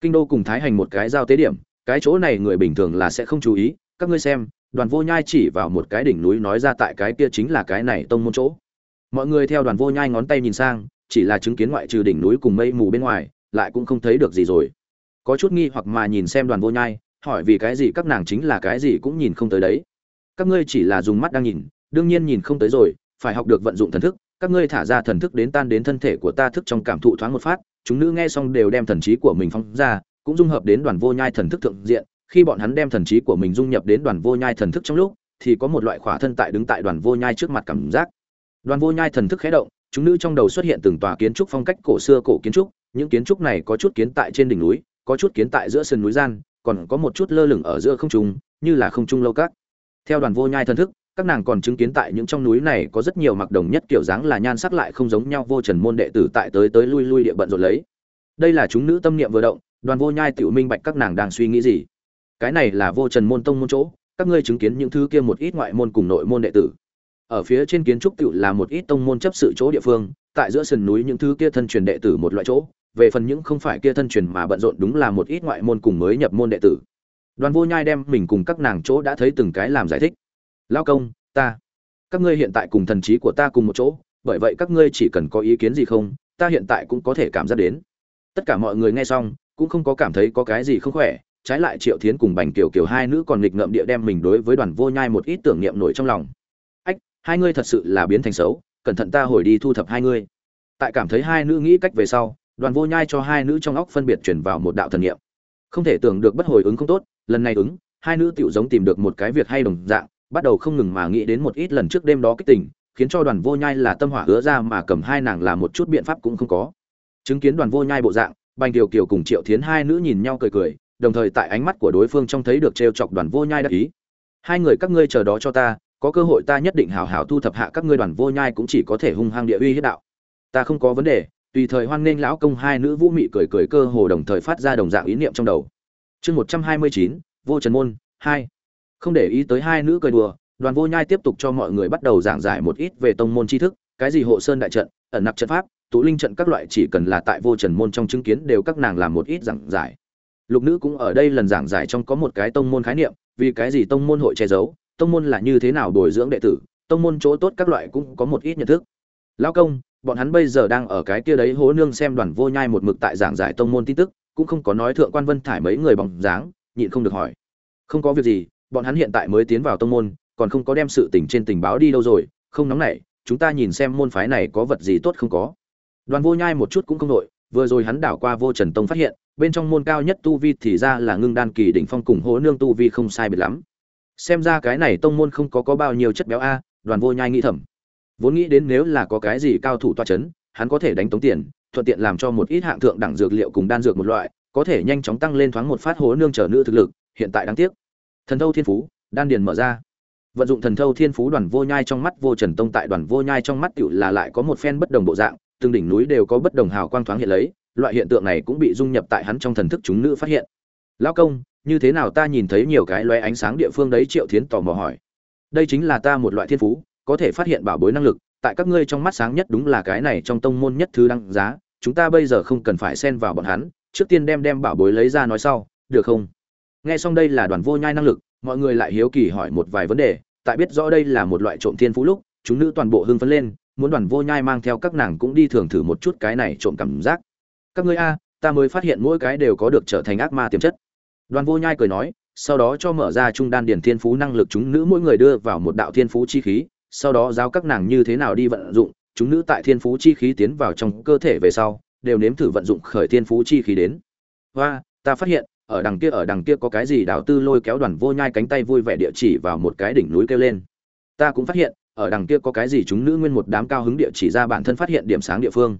Kinh đô cùng thái hành một cái giao tế điểm, cái chỗ này người bình thường là sẽ không chú ý, các ngươi xem, đoàn vô nhai chỉ vào một cái đỉnh núi nói ra tại cái kia chính là cái này tông môn chỗ. Mọi người theo đoàn vô nhai ngón tay nhìn sang, chỉ là chứng kiến ngoại trừ đỉnh núi cùng mây mù bên ngoài, lại cũng không thấy được gì rồi. Có chút nghi hoặc mà nhìn xem đoàn vô nhai hỏi vì cái gì các nàng chính là cái gì cũng nhìn không tới đấy. Các ngươi chỉ là dùng mắt đang nhìn, đương nhiên nhìn không tới rồi, phải học được vận dụng thần thức. Các ngươi thả ra thần thức đến tan đến thân thể của ta thức trong cảm thụ thoáng một phát, chúng nữ nghe xong đều đem thần trí của mình phóng ra, cũng dung hợp đến đoàn vô nhai thần thức thượng diện. Khi bọn hắn đem thần trí của mình dung nhập đến đoàn vô nhai thần thức trong lúc, thì có một loại khỏa thân tại đứng tại đoàn vô nhai trước mặt cảm giác. Đoàn vô nhai thần thức khé động, chúng nữ trong đầu xuất hiện từng tòa kiến trúc phong cách cổ xưa cổ kiến trúc, những kiến trúc này có chút kiến tại trên đỉnh núi, có chút kiến tại giữa sườn núi gian còn có một chút lơ lửng ở giữa không trung, như là không trung lâu các theo đoàn vô nhai thần thức, các nàng còn chứng kiến tại những trong núi này có rất nhiều mặc đồng nhất kiểu dáng là nhan sắc lại không giống nhau vô trần môn đệ tử tại tới tới lui lui địa bận rộn lấy. Đây là chúng nữ tâm niệm vừa động, đoàn vô nhai tiểu minh bạch các nàng đang suy nghĩ gì. Cái này là vô trần môn tông môn chỗ, các ngươi chứng kiến những thứ kia một ít ngoại môn cùng nội môn đệ tử. Ở phía trên kiến trúc tiểu là một ít tông môn chấp sự chỗ địa phương, tại giữa sườn núi những thứ kia thân truyền đệ tử một loại chỗ về phần những không phải kia thân truyền mà bận rộn đúng là một ít ngoại môn cùng mới nhập môn đệ tử. Đoàn vô nhai đem mình cùng các nàng chỗ đã thấy từng cái làm giải thích. Lao công, ta, các ngươi hiện tại cùng thần trí của ta cùng một chỗ, bởi vậy các ngươi chỉ cần có ý kiến gì không, ta hiện tại cũng có thể cảm giác đến. Tất cả mọi người nghe xong, cũng không có cảm thấy có cái gì không khỏe, trái lại triệu thiến cùng bành kiều kiều hai nữ còn nghịch ngợm địa đem mình đối với đoàn vô nhai một ít tưởng niệm nổi trong lòng. Ách, hai ngươi thật sự là biến thành xấu, cẩn thận ta hồi đi thu thập hai ngươi. Tại cảm thấy hai nữ nghĩ cách về sau đoàn vô nhai cho hai nữ trong óc phân biệt chuyển vào một đạo thần niệm. Không thể tưởng được bất hồi ứng không tốt, lần này ứng, hai nữ tiểu giống tìm được một cái việc hay đồng dạng, bắt đầu không ngừng mà nghĩ đến một ít lần trước đêm đó kích tình, khiến cho đoàn vô nhai là tâm hỏa hứa ra mà cầm hai nàng là một chút biện pháp cũng không có. Chứng kiến đoàn vô nhai bộ dạng, bành kiều kiều cùng triệu thiến hai nữ nhìn nhau cười cười, đồng thời tại ánh mắt của đối phương trông thấy được trêu chọc đoàn vô nhai đắc ý. Hai người các ngươi chờ đó cho ta, có cơ hội ta nhất định hảo hảo thu thập hạ các ngươi đoàn vô nhai cũng chỉ có thể hung hăng địa uy hiếp đạo. Ta không có vấn đề tùy thời hoan nghênh lão công hai nữ vũ mị cười cười cơ hồ đồng thời phát ra đồng dạng ý niệm trong đầu. Chương một trăm hai mươi chín, vô trần môn, hai. Không để ý tới hai nữ cười đùa, đoàn vô nhai tiếp tục cho mọi người bắt đầu giảng giải một ít về tông môn tri thức, cái gì hộ sơn đại trận, ẩn nặc trận pháp, tụ linh trận các loại chỉ cần là tại vô trần môn trong chứng kiến đều các nàng làm một ít giảng giải. Lục nữ cũng ở đây lần giảng giải trong có một cái tông môn khái niệm, vì cái gì tông môn hội che giấu, tông môn là như thế nào bồi dưỡng đệ tử, tông môn chỗ tốt các loại cũng có một ít nhận thức. Lão công bọn hắn bây giờ đang ở cái kia đấy hố nương xem đoàn vô nhai một mực tại giảng giải tông môn tin tức, cũng không có nói thượng quan vân thải mấy người bóng dáng, nhịn không được hỏi. Không có việc gì, bọn hắn hiện tại mới tiến vào tông môn, còn không có đem sự tình trên tình báo đi đâu rồi, không nóng nảy, chúng ta nhìn xem môn phái này có vật gì tốt không có. Đoàn vô nhai một chút cũng không đội vừa rồi hắn đảo qua vô trần tông phát hiện, bên trong môn cao nhất tu vi thì ra là ngưng đan kỳ đỉnh phong cùng hố nương tu vi không sai biệt lắm. Xem ra cái này tông môn không có có bao nhiêu chất béo a, đoàn vô nhai nghĩ thầm vốn nghĩ đến nếu là có cái gì cao thủ toa chấn, hắn có thể đánh tống tiền, thuận tiện làm cho một ít hạng thượng đẳng dược liệu cùng đan dược một loại, có thể nhanh chóng tăng lên thoáng một phát hố nương trở nữ thực lực, hiện tại đáng tiếc. Thần thâu thiên phú, đan điền mở ra. Vận dụng thần thâu thiên phú đoàn vô nhai trong mắt vô trần tông tại đoàn vô nhai trong mắt tựu là lại có một phen bất đồng bộ dạng, từng đỉnh núi đều có bất đồng hào quang thoáng hiện lấy, loại hiện tượng này cũng bị dung nhập tại hắn trong thần thức chúng nữ phát hiện. Lão công, như thế nào ta nhìn thấy nhiều cái loé ánh sáng địa phương đấy? Triệu thiến tò mò hỏi. Đây chính là ta một loại thiên phú có thể phát hiện bảo bối năng lực, tại các ngươi trong mắt sáng nhất đúng là cái này trong tông môn nhất thứ đăng giá, chúng ta bây giờ không cần phải xen vào bọn hắn, trước tiên đem đem bảo bối lấy ra nói sau, được không? Nghe xong đây là đoàn vô nhai năng lực, mọi người lại hiếu kỳ hỏi một vài vấn đề, tại biết rõ đây là một loại trộm thiên phú lúc, chúng nữ toàn bộ hưng phấn lên, muốn đoàn vô nhai mang theo các nàng cũng đi thường thử một chút cái này trộm cảm giác. Các ngươi a, ta mới phát hiện mỗi cái đều có được trở thành ác ma tiềm chất. Đoàn vô nhai cười nói, sau đó cho mở ra trung đan điển thiên phú năng lực chúng nữ mỗi người đưa vào một đạo thiên phú chi khí sau đó giáo các nàng như thế nào đi vận dụng, chúng nữ tại thiên phú chi khí tiến vào trong cơ thể về sau, đều nếm thử vận dụng khởi thiên phú chi khí đến. Hoa, ta phát hiện, ở đằng kia, ở đằng kia có cái gì đào tư lôi kéo đoàn vô nhai cánh tay vui vẻ địa chỉ vào một cái đỉnh núi kêu lên. Ta cũng phát hiện, ở đằng kia có cái gì chúng nữ nguyên một đám cao hứng địa chỉ ra bản thân phát hiện điểm sáng địa phương.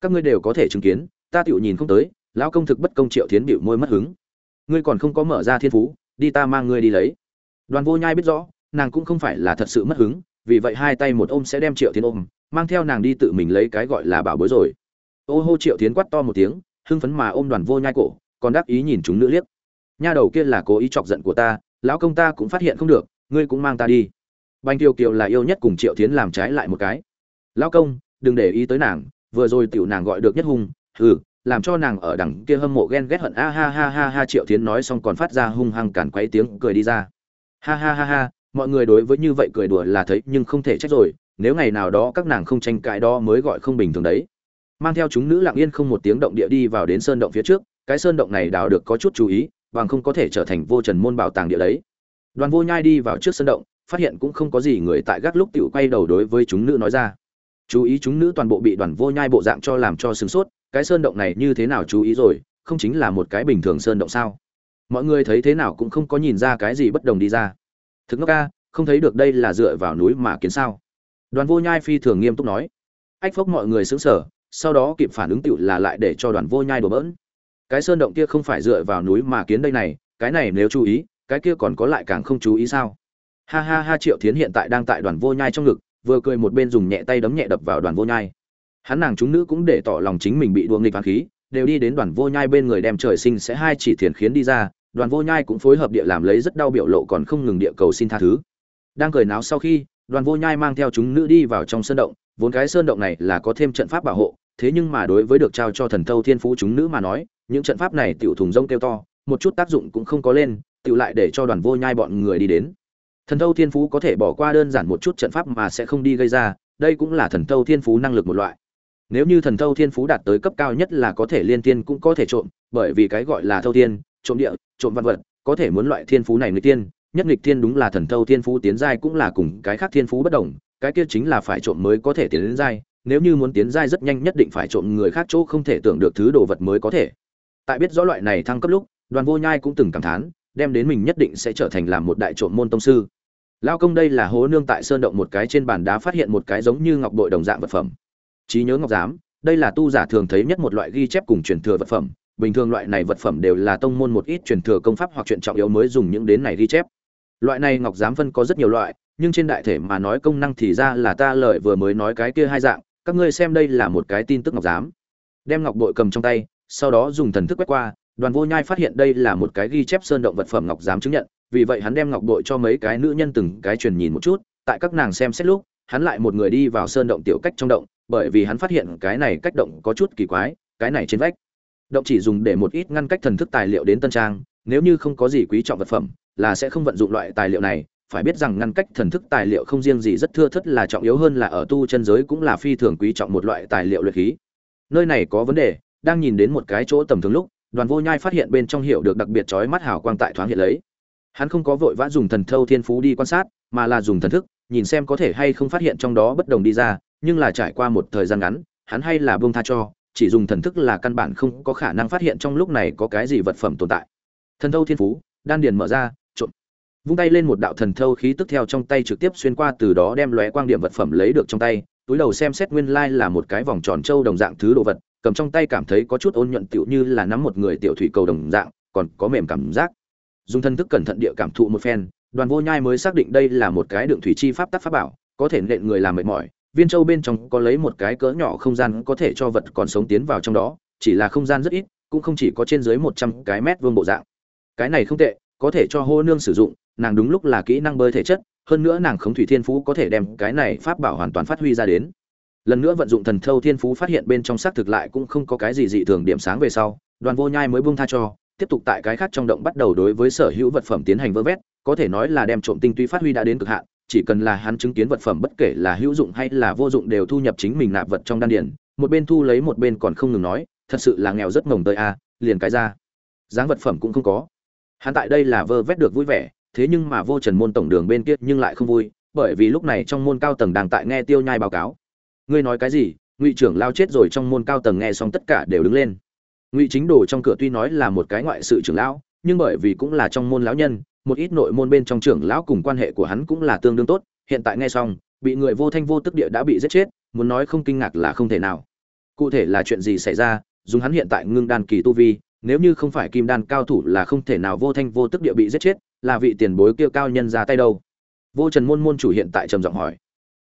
Các ngươi đều có thể chứng kiến, ta tựu nhìn không tới, lão công thực bất công triệu thiến bịu môi mất hứng. Ngươi còn không có mở ra thiên phú, đi ta mang ngươi đi lấy. Đoàn vô nhai biết rõ, nàng cũng không phải là thật sự mất hứng vì vậy hai tay một ôm sẽ đem triệu thiến ôm, mang theo nàng đi tự mình lấy cái gọi là bảo bối rồi. Ô hô triệu thiến quát to một tiếng, hưng phấn mà ôm đoàn vô nhai cổ, còn đáp ý nhìn chúng nữ liếc. Nha đầu kia là cố ý chọc giận của ta, lão công ta cũng phát hiện không được, ngươi cũng mang ta đi. Banh tiêu kiều là yêu nhất cùng triệu thiến làm trái lại một cái. Lão công, đừng để ý tới nàng, vừa rồi tiểu nàng gọi được nhất hung ừ làm cho nàng ở đằng kia hâm mộ ghen ghét hận, a ha ha ha ha, triệu thiến nói xong còn phát ra hung hăng cản quấy tiếng cười đi ra. Ha ha ha ha mọi người đối với như vậy cười đùa là thấy nhưng không thể trách rồi, nếu ngày nào đó các nàng không tranh cãi đó mới gọi không bình thường đấy. Mang theo chúng nữ lặng yên không một tiếng động địa đi vào đến sơn động phía trước, cái sơn động này đào được có chút chú ý, bằng không có thể trở thành vô trần môn bảo tàng địa đấy. Đoàn vô nhai đi vào trước sơn động, phát hiện cũng không có gì người tại gác lúc tiểu quay đầu đối với chúng nữ nói ra. Chú ý chúng nữ toàn bộ bị đoàn vô nhai bộ dạng cho làm cho sửng sốt, cái sơn động này như thế nào chú ý rồi, không chính là một cái bình thường sơn động sao? Mọi người thấy thế nào cũng không có nhìn ra cái gì bất đồng đi ra thực ngốc ca, không thấy được đây là dựa vào núi mà kiến sao? Đoàn vô nhai phi thường nghiêm túc nói. Ách phốc mọi người xứng sở sau đó kịp phản ứng tựu là lại để cho đoàn vô nhai đổ bỡn. Cái sơn động kia không phải dựa vào núi mà kiến đây này, cái này nếu chú ý, cái kia còn có lại càng không chú ý sao? Ha ha ha, triệu thiến hiện tại đang tại đoàn vô nhai trong ngực, vừa cười một bên dùng nhẹ tay đấm nhẹ đập vào đoàn vô nhai. Hắn nàng chúng nữ cũng để tỏ lòng chính mình bị đuông nghịch phán khí, đều đi đến đoàn vô nhai bên người đem trời sinh sẽ hai chỉ thiền khiến đi ra đoàn vô nhai cũng phối hợp địa làm lấy rất đau biểu lộ còn không ngừng địa cầu xin tha thứ. Đang cười náo sau khi, đoàn vô nhai mang theo chúng nữ đi vào trong sơn động, vốn cái sơn động này là có thêm trận pháp bảo hộ, thế nhưng mà đối với được trao cho thần thâu thiên phú chúng nữ mà nói, những trận pháp này tiểu thùng rông kêu to, một chút tác dụng cũng không có lên, tiểu lại để cho đoàn vô nhai bọn người đi đến. Thần thâu thiên phú có thể bỏ qua đơn giản một chút trận pháp mà sẽ không đi gây ra, đây cũng là thần thâu thiên phú năng lực một loại. Nếu như thần thâu thiên phú đạt tới cấp cao nhất là có thể liên tiên cũng có thể trộm, bởi vì cái gọi là thâu tiên trộm địa trộm văn vật, có thể muốn loại thiên phú này người tiên, nhất nghịch thiên đúng là thần thâu thiên phú tiến giai cũng là cùng cái khác thiên phú bất đồng, cái kia chính là phải trộm mới có thể tiến đến giai, nếu như muốn tiến giai rất nhanh nhất định phải trộm người khác chỗ không thể tưởng được thứ đồ vật mới có thể. Tại biết rõ loại này thăng cấp lúc, đoàn vô nhai cũng từng cảm thán, đem đến mình nhất định sẽ trở thành làm một đại trộm môn tông sư. Lao công đây là hố nương tại sơn động một cái trên bàn đá phát hiện một cái giống như ngọc bội đồng dạng vật phẩm. Trí nhớ ngọc giám, đây là tu giả thường thấy nhất một loại ghi chép cùng truyền thừa vật phẩm bình thường loại này vật phẩm đều là tông môn một ít truyền thừa công pháp hoặc chuyện trọng yếu mới dùng những đến này ghi chép. Loại này ngọc giám phân có rất nhiều loại, nhưng trên đại thể mà nói công năng thì ra là ta lợi vừa mới nói cái kia hai dạng, các ngươi xem đây là một cái tin tức ngọc giám. Đem ngọc bội cầm trong tay, sau đó dùng thần thức quét qua, đoàn vô nhai phát hiện đây là một cái ghi chép sơn động vật phẩm ngọc giám chứng nhận, vì vậy hắn đem ngọc bội cho mấy cái nữ nhân từng cái truyền nhìn một chút, tại các nàng xem xét lúc, hắn lại một người đi vào sơn động tiểu cách trong động, bởi vì hắn phát hiện cái này cách động có chút kỳ quái, cái này trên vách động chỉ dùng để một ít ngăn cách thần thức tài liệu đến tân trang, nếu như không có gì quý trọng vật phẩm, là sẽ không vận dụng loại tài liệu này. Phải biết rằng ngăn cách thần thức tài liệu không riêng gì rất thưa thất là trọng yếu hơn là ở tu chân giới cũng là phi thường quý trọng một loại tài liệu luyện khí. Nơi này có vấn đề, đang nhìn đến một cái chỗ tầm thường lúc, đoàn vô nhai phát hiện bên trong hiệu được đặc biệt chói mắt hào quang tại thoáng hiện lấy. Hắn không có vội vã dùng thần thâu thiên phú đi quan sát, mà là dùng thần thức, nhìn xem có thể hay không phát hiện trong đó bất đồng đi ra, nhưng là trải qua một thời gian ngắn, hắn hay là buông tha cho chỉ dùng thần thức là căn bản không có khả năng phát hiện trong lúc này có cái gì vật phẩm tồn tại. Thần thâu thiên phú, đan điền mở ra, trộm. Vung tay lên một đạo thần thâu khí tức theo trong tay trực tiếp xuyên qua từ đó đem lóe quang điểm vật phẩm lấy được trong tay, túi đầu xem xét nguyên lai là một cái vòng tròn trâu đồng dạng thứ đồ vật, cầm trong tay cảm thấy có chút ôn nhuận tiểu như là nắm một người tiểu thủy cầu đồng dạng, còn có mềm cảm giác. Dùng thân thức cẩn thận địa cảm thụ một phen, đoàn vô nhai mới xác định đây là một cái đựng thủy chi pháp tắc pháp bảo, có thể nện người làm mệt mỏi viên châu bên trong có lấy một cái cỡ nhỏ không gian có thể cho vật còn sống tiến vào trong đó, chỉ là không gian rất ít, cũng không chỉ có trên dưới một trăm cái mét vuông bộ dạng. Cái này không tệ, có thể cho hô nương sử dụng, nàng đúng lúc là kỹ năng bơi thể chất, hơn nữa nàng khống thủy thiên phú có thể đem cái này pháp bảo hoàn toàn phát huy ra đến. Lần nữa vận dụng thần thâu thiên phú phát hiện bên trong xác thực lại cũng không có cái gì dị thường điểm sáng về sau, đoàn vô nhai mới buông tha cho, tiếp tục tại cái khác trong động bắt đầu đối với sở hữu vật phẩm tiến hành vơ vét, có thể nói là đem trộm tinh túy phát huy đã đến cực hạn chỉ cần là hắn chứng kiến vật phẩm bất kể là hữu dụng hay là vô dụng đều thu nhập chính mình nạp vật trong đan điển một bên thu lấy một bên còn không ngừng nói, thật sự là nghèo rất mồng tơi a à, liền cái ra. Dáng vật phẩm cũng không có. Hắn tại đây là vơ vét được vui vẻ, thế nhưng mà vô trần môn tổng đường bên kia nhưng lại không vui, bởi vì lúc này trong môn cao tầng đang tại nghe tiêu nhai báo cáo. Ngươi nói cái gì? Ngụy trưởng lao chết rồi trong môn cao tầng nghe xong tất cả đều đứng lên. Ngụy chính đồ trong cửa tuy nói là một cái ngoại sự trưởng lão nhưng bởi vì cũng là trong môn lão nhân, một ít nội môn bên trong trưởng lão cùng quan hệ của hắn cũng là tương đương tốt, hiện tại nghe xong, bị người vô thanh vô tức địa đã bị giết chết, muốn nói không kinh ngạc là không thể nào. Cụ thể là chuyện gì xảy ra, dùng hắn hiện tại ngưng đan kỳ tu vi, nếu như không phải kim đan cao thủ là không thể nào vô thanh vô tức địa bị giết chết, là vị tiền bối kia cao nhân ra tay đâu? Vô trần môn môn chủ hiện tại trầm giọng hỏi.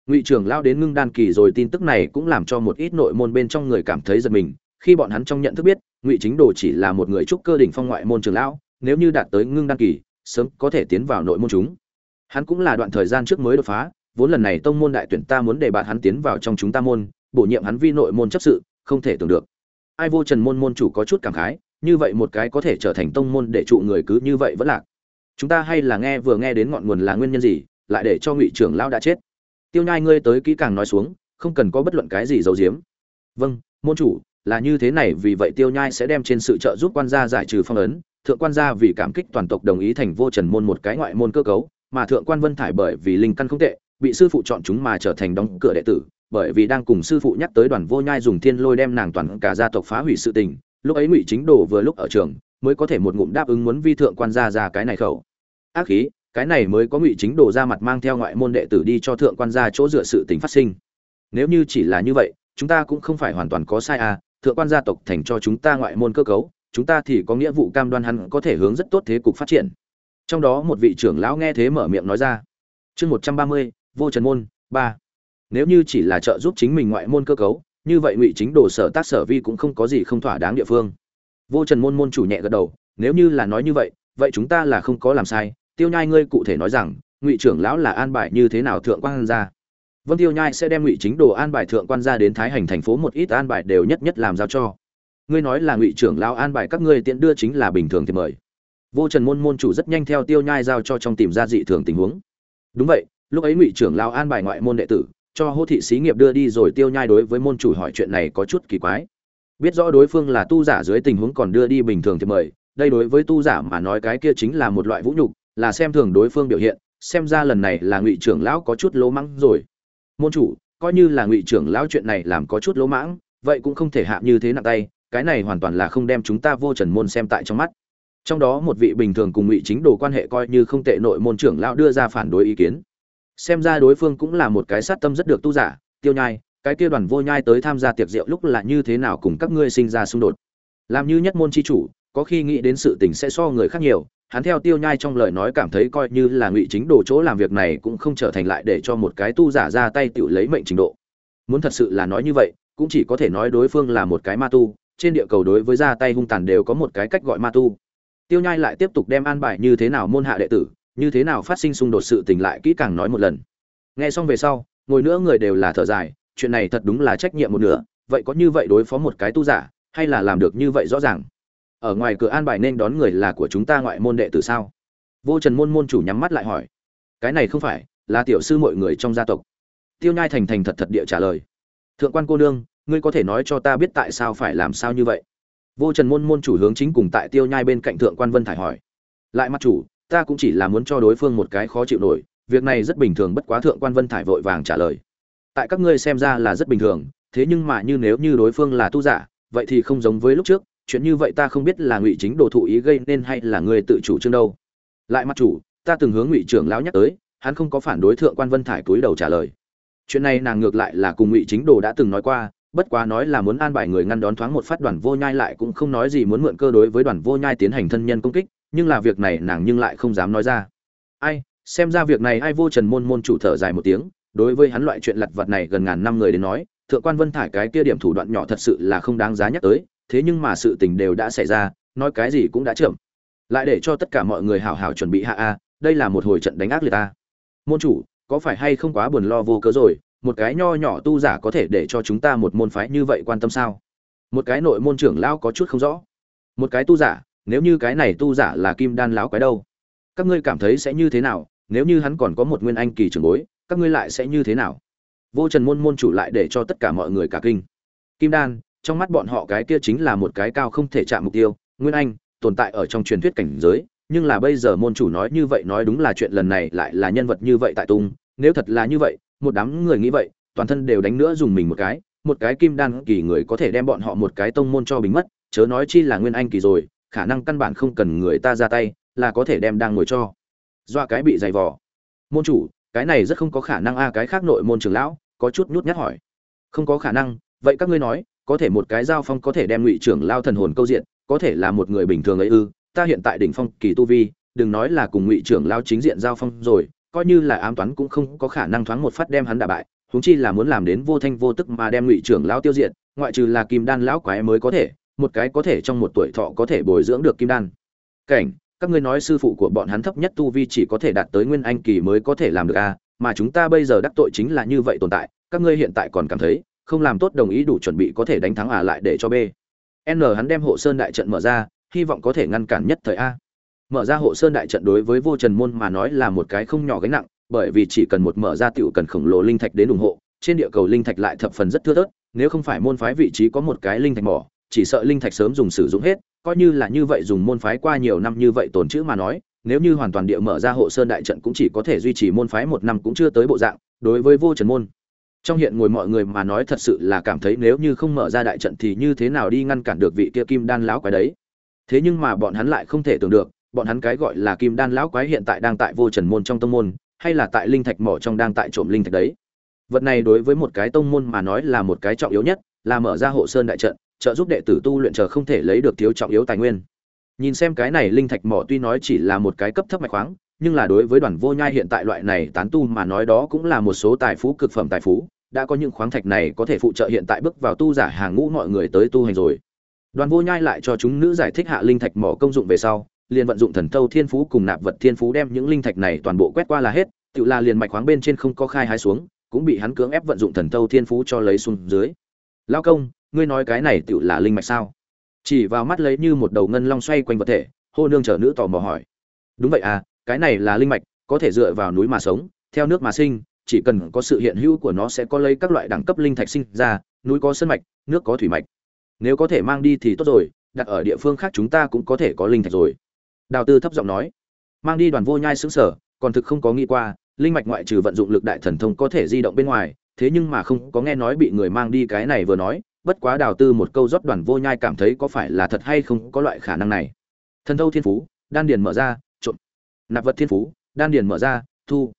Ngụy trưởng lão đến ngưng đan kỳ rồi tin tức này cũng làm cho một ít nội môn bên trong người cảm thấy giật mình, khi bọn hắn trong nhận thức biết, ngụy chính đồ chỉ là một người trúc cơ đỉnh phong ngoại môn trưởng lão nếu như đạt tới ngưng đan kỳ, sớm có thể tiến vào nội môn chúng. Hắn cũng là đoạn thời gian trước mới đột phá, vốn lần này tông môn đại tuyển ta muốn để bạn hắn tiến vào trong chúng ta môn, bổ nhiệm hắn vi nội môn chấp sự, không thể tưởng được. Ai vô trần môn môn chủ có chút cảm khái, như vậy một cái có thể trở thành tông môn để trụ người cứ như vậy vẫn lạc. Chúng ta hay là nghe vừa nghe đến ngọn nguồn là nguyên nhân gì, lại để cho ngụy trưởng lão đã chết. Tiêu nhai ngươi tới kỹ càng nói xuống, không cần có bất luận cái gì giấu giếm. Vâng môn chủ, là như thế này, vì vậy tiêu nhai sẽ đem trên sự trợ giúp quan gia giải trừ phong ấn thượng quan gia vì cảm kích toàn tộc đồng ý thành vô trần môn một cái ngoại môn cơ cấu, mà thượng quan vân thải bởi vì linh căn không tệ, bị sư phụ chọn chúng mà trở thành đóng cửa đệ tử, bởi vì đang cùng sư phụ nhắc tới đoàn vô nhai dùng thiên lôi đem nàng toàn cả gia tộc phá hủy sự tình, lúc ấy ngụy chính đồ vừa lúc ở trường, mới có thể một ngụm đáp ứng muốn vi thượng quan gia ra cái này khẩu. Ác khí, cái này mới có ngụy chính đồ ra mặt mang theo ngoại môn đệ tử đi cho thượng quan gia chỗ dựa sự tình phát sinh. Nếu như chỉ là như vậy, chúng ta cũng không phải hoàn toàn có sai à thượng quan gia tộc thành cho chúng ta ngoại môn cơ cấu chúng ta thì có nghĩa vụ cam đoan hắn có thể hướng rất tốt thế cục phát triển. Trong đó một vị trưởng lão nghe thế mở miệng nói ra. Chương một trăm ba mươi, vô trần môn, ba. Nếu như chỉ là trợ giúp chính mình ngoại môn cơ cấu, như vậy ngụy chính đồ sở tác sở vi cũng không có gì không thỏa đáng địa phương. Vô trần môn môn chủ nhẹ gật đầu, nếu như là nói như vậy vậy chúng ta là không có làm sai. Tiêu nhai ngươi cụ thể nói rằng, ngụy trưởng lão là an bài như thế nào thượng quan gia vâng tiêu nhai sẽ đem ngụy chính đồ an bài thượng quan gia đến thái hành thành phố một ít an bài đều nhất nhất làm giao cho ngươi nói là ngụy trưởng lão an bài các ngươi tiện đưa chính là bình thường thì mời. Vô trần môn môn chủ rất nhanh theo tiêu nhai giao cho trong tìm ra dị thường tình huống. Đúng vậy, lúc ấy ngụy trưởng lão an bài ngoại môn đệ tử, cho hô thị xí nghiệp đưa đi rồi tiêu nhai đối với môn chủ hỏi chuyện này có chút kỳ quái. Biết rõ đối phương là tu giả dưới tình huống còn đưa đi bình thường thì mời, đây đối với tu giả mà nói cái kia chính là một loại vũ nhục, là xem thường đối phương biểu hiện, xem ra lần này là ngụy trưởng lão có chút lỗ mãng rồi. Môn chủ, coi như là ngụy trưởng lão chuyện này làm có chút lỗ mãng, vậy cũng không thể hạ như thế nặng tay cái này hoàn toàn là không đem chúng ta vô trần môn xem tại trong mắt. Trong đó một vị bình thường cùng ngụy chính đồ quan hệ coi như không tệ nội môn trưởng lão đưa ra phản đối ý kiến. Xem ra đối phương cũng là một cái sát tâm rất được tu giả, tiêu nhai, cái kia đoàn vô nhai tới tham gia tiệc rượu lúc là như thế nào cùng các ngươi sinh ra xung đột? Làm như nhất môn chi chủ, có khi nghĩ đến sự tình sẽ so người khác nhiều, hắn theo tiêu nhai trong lời nói cảm thấy coi như là ngụy chính đồ chỗ làm việc này cũng không trở thành lại để cho một cái tu giả ra tay tự lấy mệnh trình độ. Muốn thật sự là nói như vậy, cũng chỉ có thể nói đối phương là một cái ma tu trên địa cầu đối với ra tay hung tàn đều có một cái cách gọi ma tu. Tiêu nhai lại tiếp tục đem an bài như thế nào môn hạ đệ tử, như thế nào phát sinh xung đột sự tình lại kỹ càng nói một lần. Nghe xong về sau, ngồi nữa người đều là thở dài, chuyện này thật đúng là trách nhiệm một nửa, vậy có như vậy đối phó một cái tu giả, hay là làm được như vậy rõ ràng? Ở ngoài cửa an bài nên đón người là của chúng ta ngoại môn đệ tử sao? Vô trần môn môn chủ nhắm mắt lại hỏi. Cái này không phải, là tiểu sư mọi người trong gia tộc. Tiêu nhai thành thành thật thật địa trả lời. Thượng quan cô nương ngươi có thể nói cho ta biết tại sao phải làm sao như vậy? Vô trần môn môn chủ hướng chính cùng tại tiêu nhai bên cạnh thượng quan vân thải hỏi. Lại mặt chủ, ta cũng chỉ là muốn cho đối phương một cái khó chịu nổi, việc này rất bình thường bất quá thượng quan vân thải vội vàng trả lời. Tại các ngươi xem ra là rất bình thường, thế nhưng mà như nếu như đối phương là tu giả, vậy thì không giống với lúc trước, chuyện như vậy ta không biết là ngụy chính đồ thụ ý gây nên hay là người tự chủ trương đâu. Lại mặt chủ, ta từng hướng ngụy trưởng lão nhắc tới, hắn không có phản đối thượng quan vân thải túi đầu trả lời. Chuyện này nàng ngược lại là cùng ngụy chính đồ đã từng nói qua bất quá nói là muốn an bài người ngăn đón thoáng một phát đoàn vô nhai lại cũng không nói gì muốn mượn cơ đối với đoàn vô nhai tiến hành thân nhân công kích, nhưng là việc này nàng nhưng lại không dám nói ra. Ai, xem ra việc này ai vô trần môn môn chủ thở dài một tiếng, đối với hắn loại chuyện lặt vặt này gần ngàn năm người đến nói, thượng quan vân thải cái kia điểm thủ đoạn nhỏ thật sự là không đáng giá nhắc tới, thế nhưng mà sự tình đều đã xảy ra, nói cái gì cũng đã chậm. Lại để cho tất cả mọi người hảo hảo chuẩn bị hạ a, đây là một hồi trận đánh ác liệt ta môn chủ, có phải hay không quá buồn lo vô cớ rồi? Một cái nho nhỏ tu giả có thể để cho chúng ta một môn phái như vậy quan tâm sao? Một cái nội môn trưởng lão có chút không rõ. Một cái tu giả, nếu như cái này tu giả là kim đan lão quái đâu? Các ngươi cảm thấy sẽ như thế nào? Nếu như hắn còn có một nguyên anh kỳ trưởng bối, các ngươi lại sẽ như thế nào? Vô trần môn môn chủ lại để cho tất cả mọi người cả kinh. Kim đan, trong mắt bọn họ cái kia chính là một cái cao không thể chạm mục tiêu, nguyên anh, tồn tại ở trong truyền thuyết cảnh giới, nhưng là bây giờ môn chủ nói như vậy nói đúng là chuyện lần này lại là nhân vật như vậy tại tung, nếu thật là như vậy một đám người nghĩ vậy, toàn thân đều đánh nữa dùng mình một cái một cái kim đan kỳ người có thể đem bọn họ một cái tông môn cho bình mất, chớ nói chi là nguyên anh kỳ rồi, khả năng căn bản không cần người ta ra tay, là có thể đem đang ngồi cho. Doa cái bị dày vò. Môn chủ, cái này rất không có khả năng a, cái khác nội môn trưởng lão, có chút nhút nhát hỏi. Không có khả năng, vậy các ngươi nói, có thể một cái giao phong có thể đem ngụy trưởng lao thần hồn câu diện, có thể là một người bình thường ấy ư, ta hiện tại đỉnh phong kỳ tu vi, đừng nói là cùng ngụy trưởng lao chính diện giao phong rồi coi như là ám toán cũng không có khả năng thoáng một phát đem hắn đả bại, huống chi là muốn làm đến vô thanh vô tức mà đem ngụy trưởng lão tiêu diệt, ngoại trừ là kim đan lão quái mới có thể, một cái có thể trong một tuổi thọ có thể bồi dưỡng được kim đan. Cảnh, các ngươi nói sư phụ của bọn hắn thấp nhất tu vi chỉ có thể đạt tới nguyên anh kỳ mới có thể làm được a, mà chúng ta bây giờ đắc tội chính là như vậy tồn tại, các ngươi hiện tại còn cảm thấy không làm tốt đồng ý đủ chuẩn bị có thể đánh thắng à lại để cho b n hắn đem hộ sơn đại trận mở ra, hy vọng có thể ngăn cản nhất thời a mở ra hộ sơn đại trận đối với vô trần môn mà nói là một cái không nhỏ gánh nặng, bởi vì chỉ cần một mở ra tiểu cần khổng lồ linh thạch đến ủng hộ, trên địa cầu linh thạch lại thập phần rất thưa thớt, nếu không phải môn phái vị trí có một cái linh thạch mỏ, chỉ sợ linh thạch sớm dùng sử dụng hết, coi như là như vậy dùng môn phái qua nhiều năm như vậy tồn chữ mà nói, nếu như hoàn toàn địa mở ra hộ sơn đại trận cũng chỉ có thể duy trì môn phái một năm cũng chưa tới bộ dạng, đối với vô trần môn. Trong hiện ngồi mọi người mà nói thật sự là cảm thấy nếu như không mở ra đại trận thì như thế nào đi ngăn cản được vị kia kim đan lão quái đấy. Thế nhưng mà bọn hắn lại không thể tưởng được bọn hắn cái gọi là kim đan lão quái hiện tại đang tại vô trần môn trong tông môn, hay là tại linh thạch mỏ trong đang tại trộm linh thạch đấy. Vật này đối với một cái tông môn mà nói là một cái trọng yếu nhất, là mở ra hộ sơn đại trận, trợ giúp đệ tử tu luyện chờ không thể lấy được thiếu trọng yếu tài nguyên. Nhìn xem cái này linh thạch mỏ tuy nói chỉ là một cái cấp thấp mạch khoáng, nhưng là đối với đoàn vô nhai hiện tại loại này tán tu mà nói đó cũng là một số tài phú cực phẩm tài phú, đã có những khoáng thạch này có thể phụ trợ hiện tại bước vào tu giả hàng ngũ mọi người tới tu hành rồi. Đoàn vô nhai lại cho chúng nữ giải thích hạ linh thạch mỏ công dụng về sau liền vận dụng thần thâu thiên phú cùng nạp vật thiên phú đem những linh thạch này toàn bộ quét qua là hết, tự là liền mạch khoáng bên trên không có khai hái xuống, cũng bị hắn cưỡng ép vận dụng thần thâu thiên phú cho lấy xuống dưới. Lao công, ngươi nói cái này tự là linh mạch sao? Chỉ vào mắt lấy như một đầu ngân long xoay quanh vật thể, hô nương chở nữ tò mò hỏi. Đúng vậy à cái này là linh mạch, có thể dựa vào núi mà sống, theo nước mà sinh, chỉ cần có sự hiện hữu của nó sẽ có lấy các loại đẳng cấp linh thạch sinh ra, núi có sân mạch, nước có thủy mạch. Nếu có thể mang đi thì tốt rồi, đặt ở địa phương khác chúng ta cũng có thể có linh thạch rồi đào tư thấp giọng nói, mang đi đoàn vô nhai xứng sở, còn thực không có nghĩ qua, linh mạch ngoại trừ vận dụng lực đại thần thông có thể di động bên ngoài, thế nhưng mà không có nghe nói bị người mang đi cái này vừa nói, bất quá đào tư một câu rót đoàn vô nhai cảm thấy có phải là thật hay không có loại khả năng này. Thần thâu thiên phú, đan điền mở ra, trộm. Nạp vật thiên phú, đan điền mở ra, thu.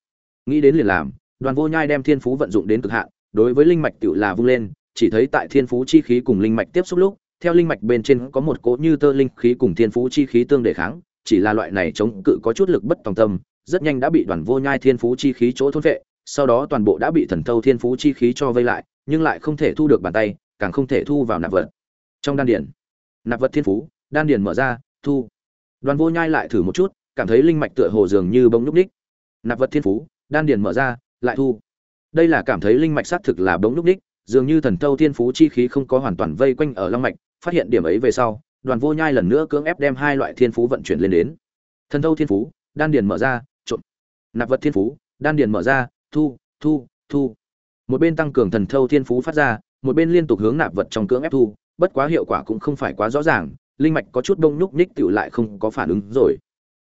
Nghĩ đến liền làm, đoàn vô nhai đem thiên phú vận dụng đến cực hạn, đối với linh mạch tự là vung lên, chỉ thấy tại thiên phú chi khí cùng linh mạch tiếp xúc lúc, theo linh mạch bên trên có một cỗ như tơ linh khí cùng thiên phú chi khí tương đề kháng chỉ là loại này chống cự có chút lực bất tòng tâm, rất nhanh đã bị đoàn vô nhai thiên phú chi khí chỗ thôn vệ, sau đó toàn bộ đã bị thần thâu thiên phú chi khí cho vây lại, nhưng lại không thể thu được bàn tay, càng không thể thu vào nạp vật. Trong đan điển nạp vật thiên phú, đan điển mở ra, thu. Đoàn vô nhai lại thử một chút, cảm thấy linh mạch tựa hồ dường như bỗng lúc ních. Nạp vật thiên phú, đan điển mở ra, lại thu. Đây là cảm thấy linh mạch xác thực là bỗng lúc ních, dường như thần thâu thiên phú chi khí không có hoàn toàn vây quanh ở long mạch, phát hiện điểm ấy về sau đoàn vô nhai lần nữa cưỡng ép đem hai loại thiên phú vận chuyển lên đến. Thần thâu thiên phú, đan điền mở ra, trộm. Nạp vật thiên phú, đan điền mở ra, thu thu thu. Một bên tăng cường thần thâu thiên phú phát ra, một bên liên tục hướng nạp vật trong cưỡng ép thu. Bất quá hiệu quả cũng không phải quá rõ ràng, linh mạch có chút đông nhúc nhích tựu lại không có phản ứng rồi.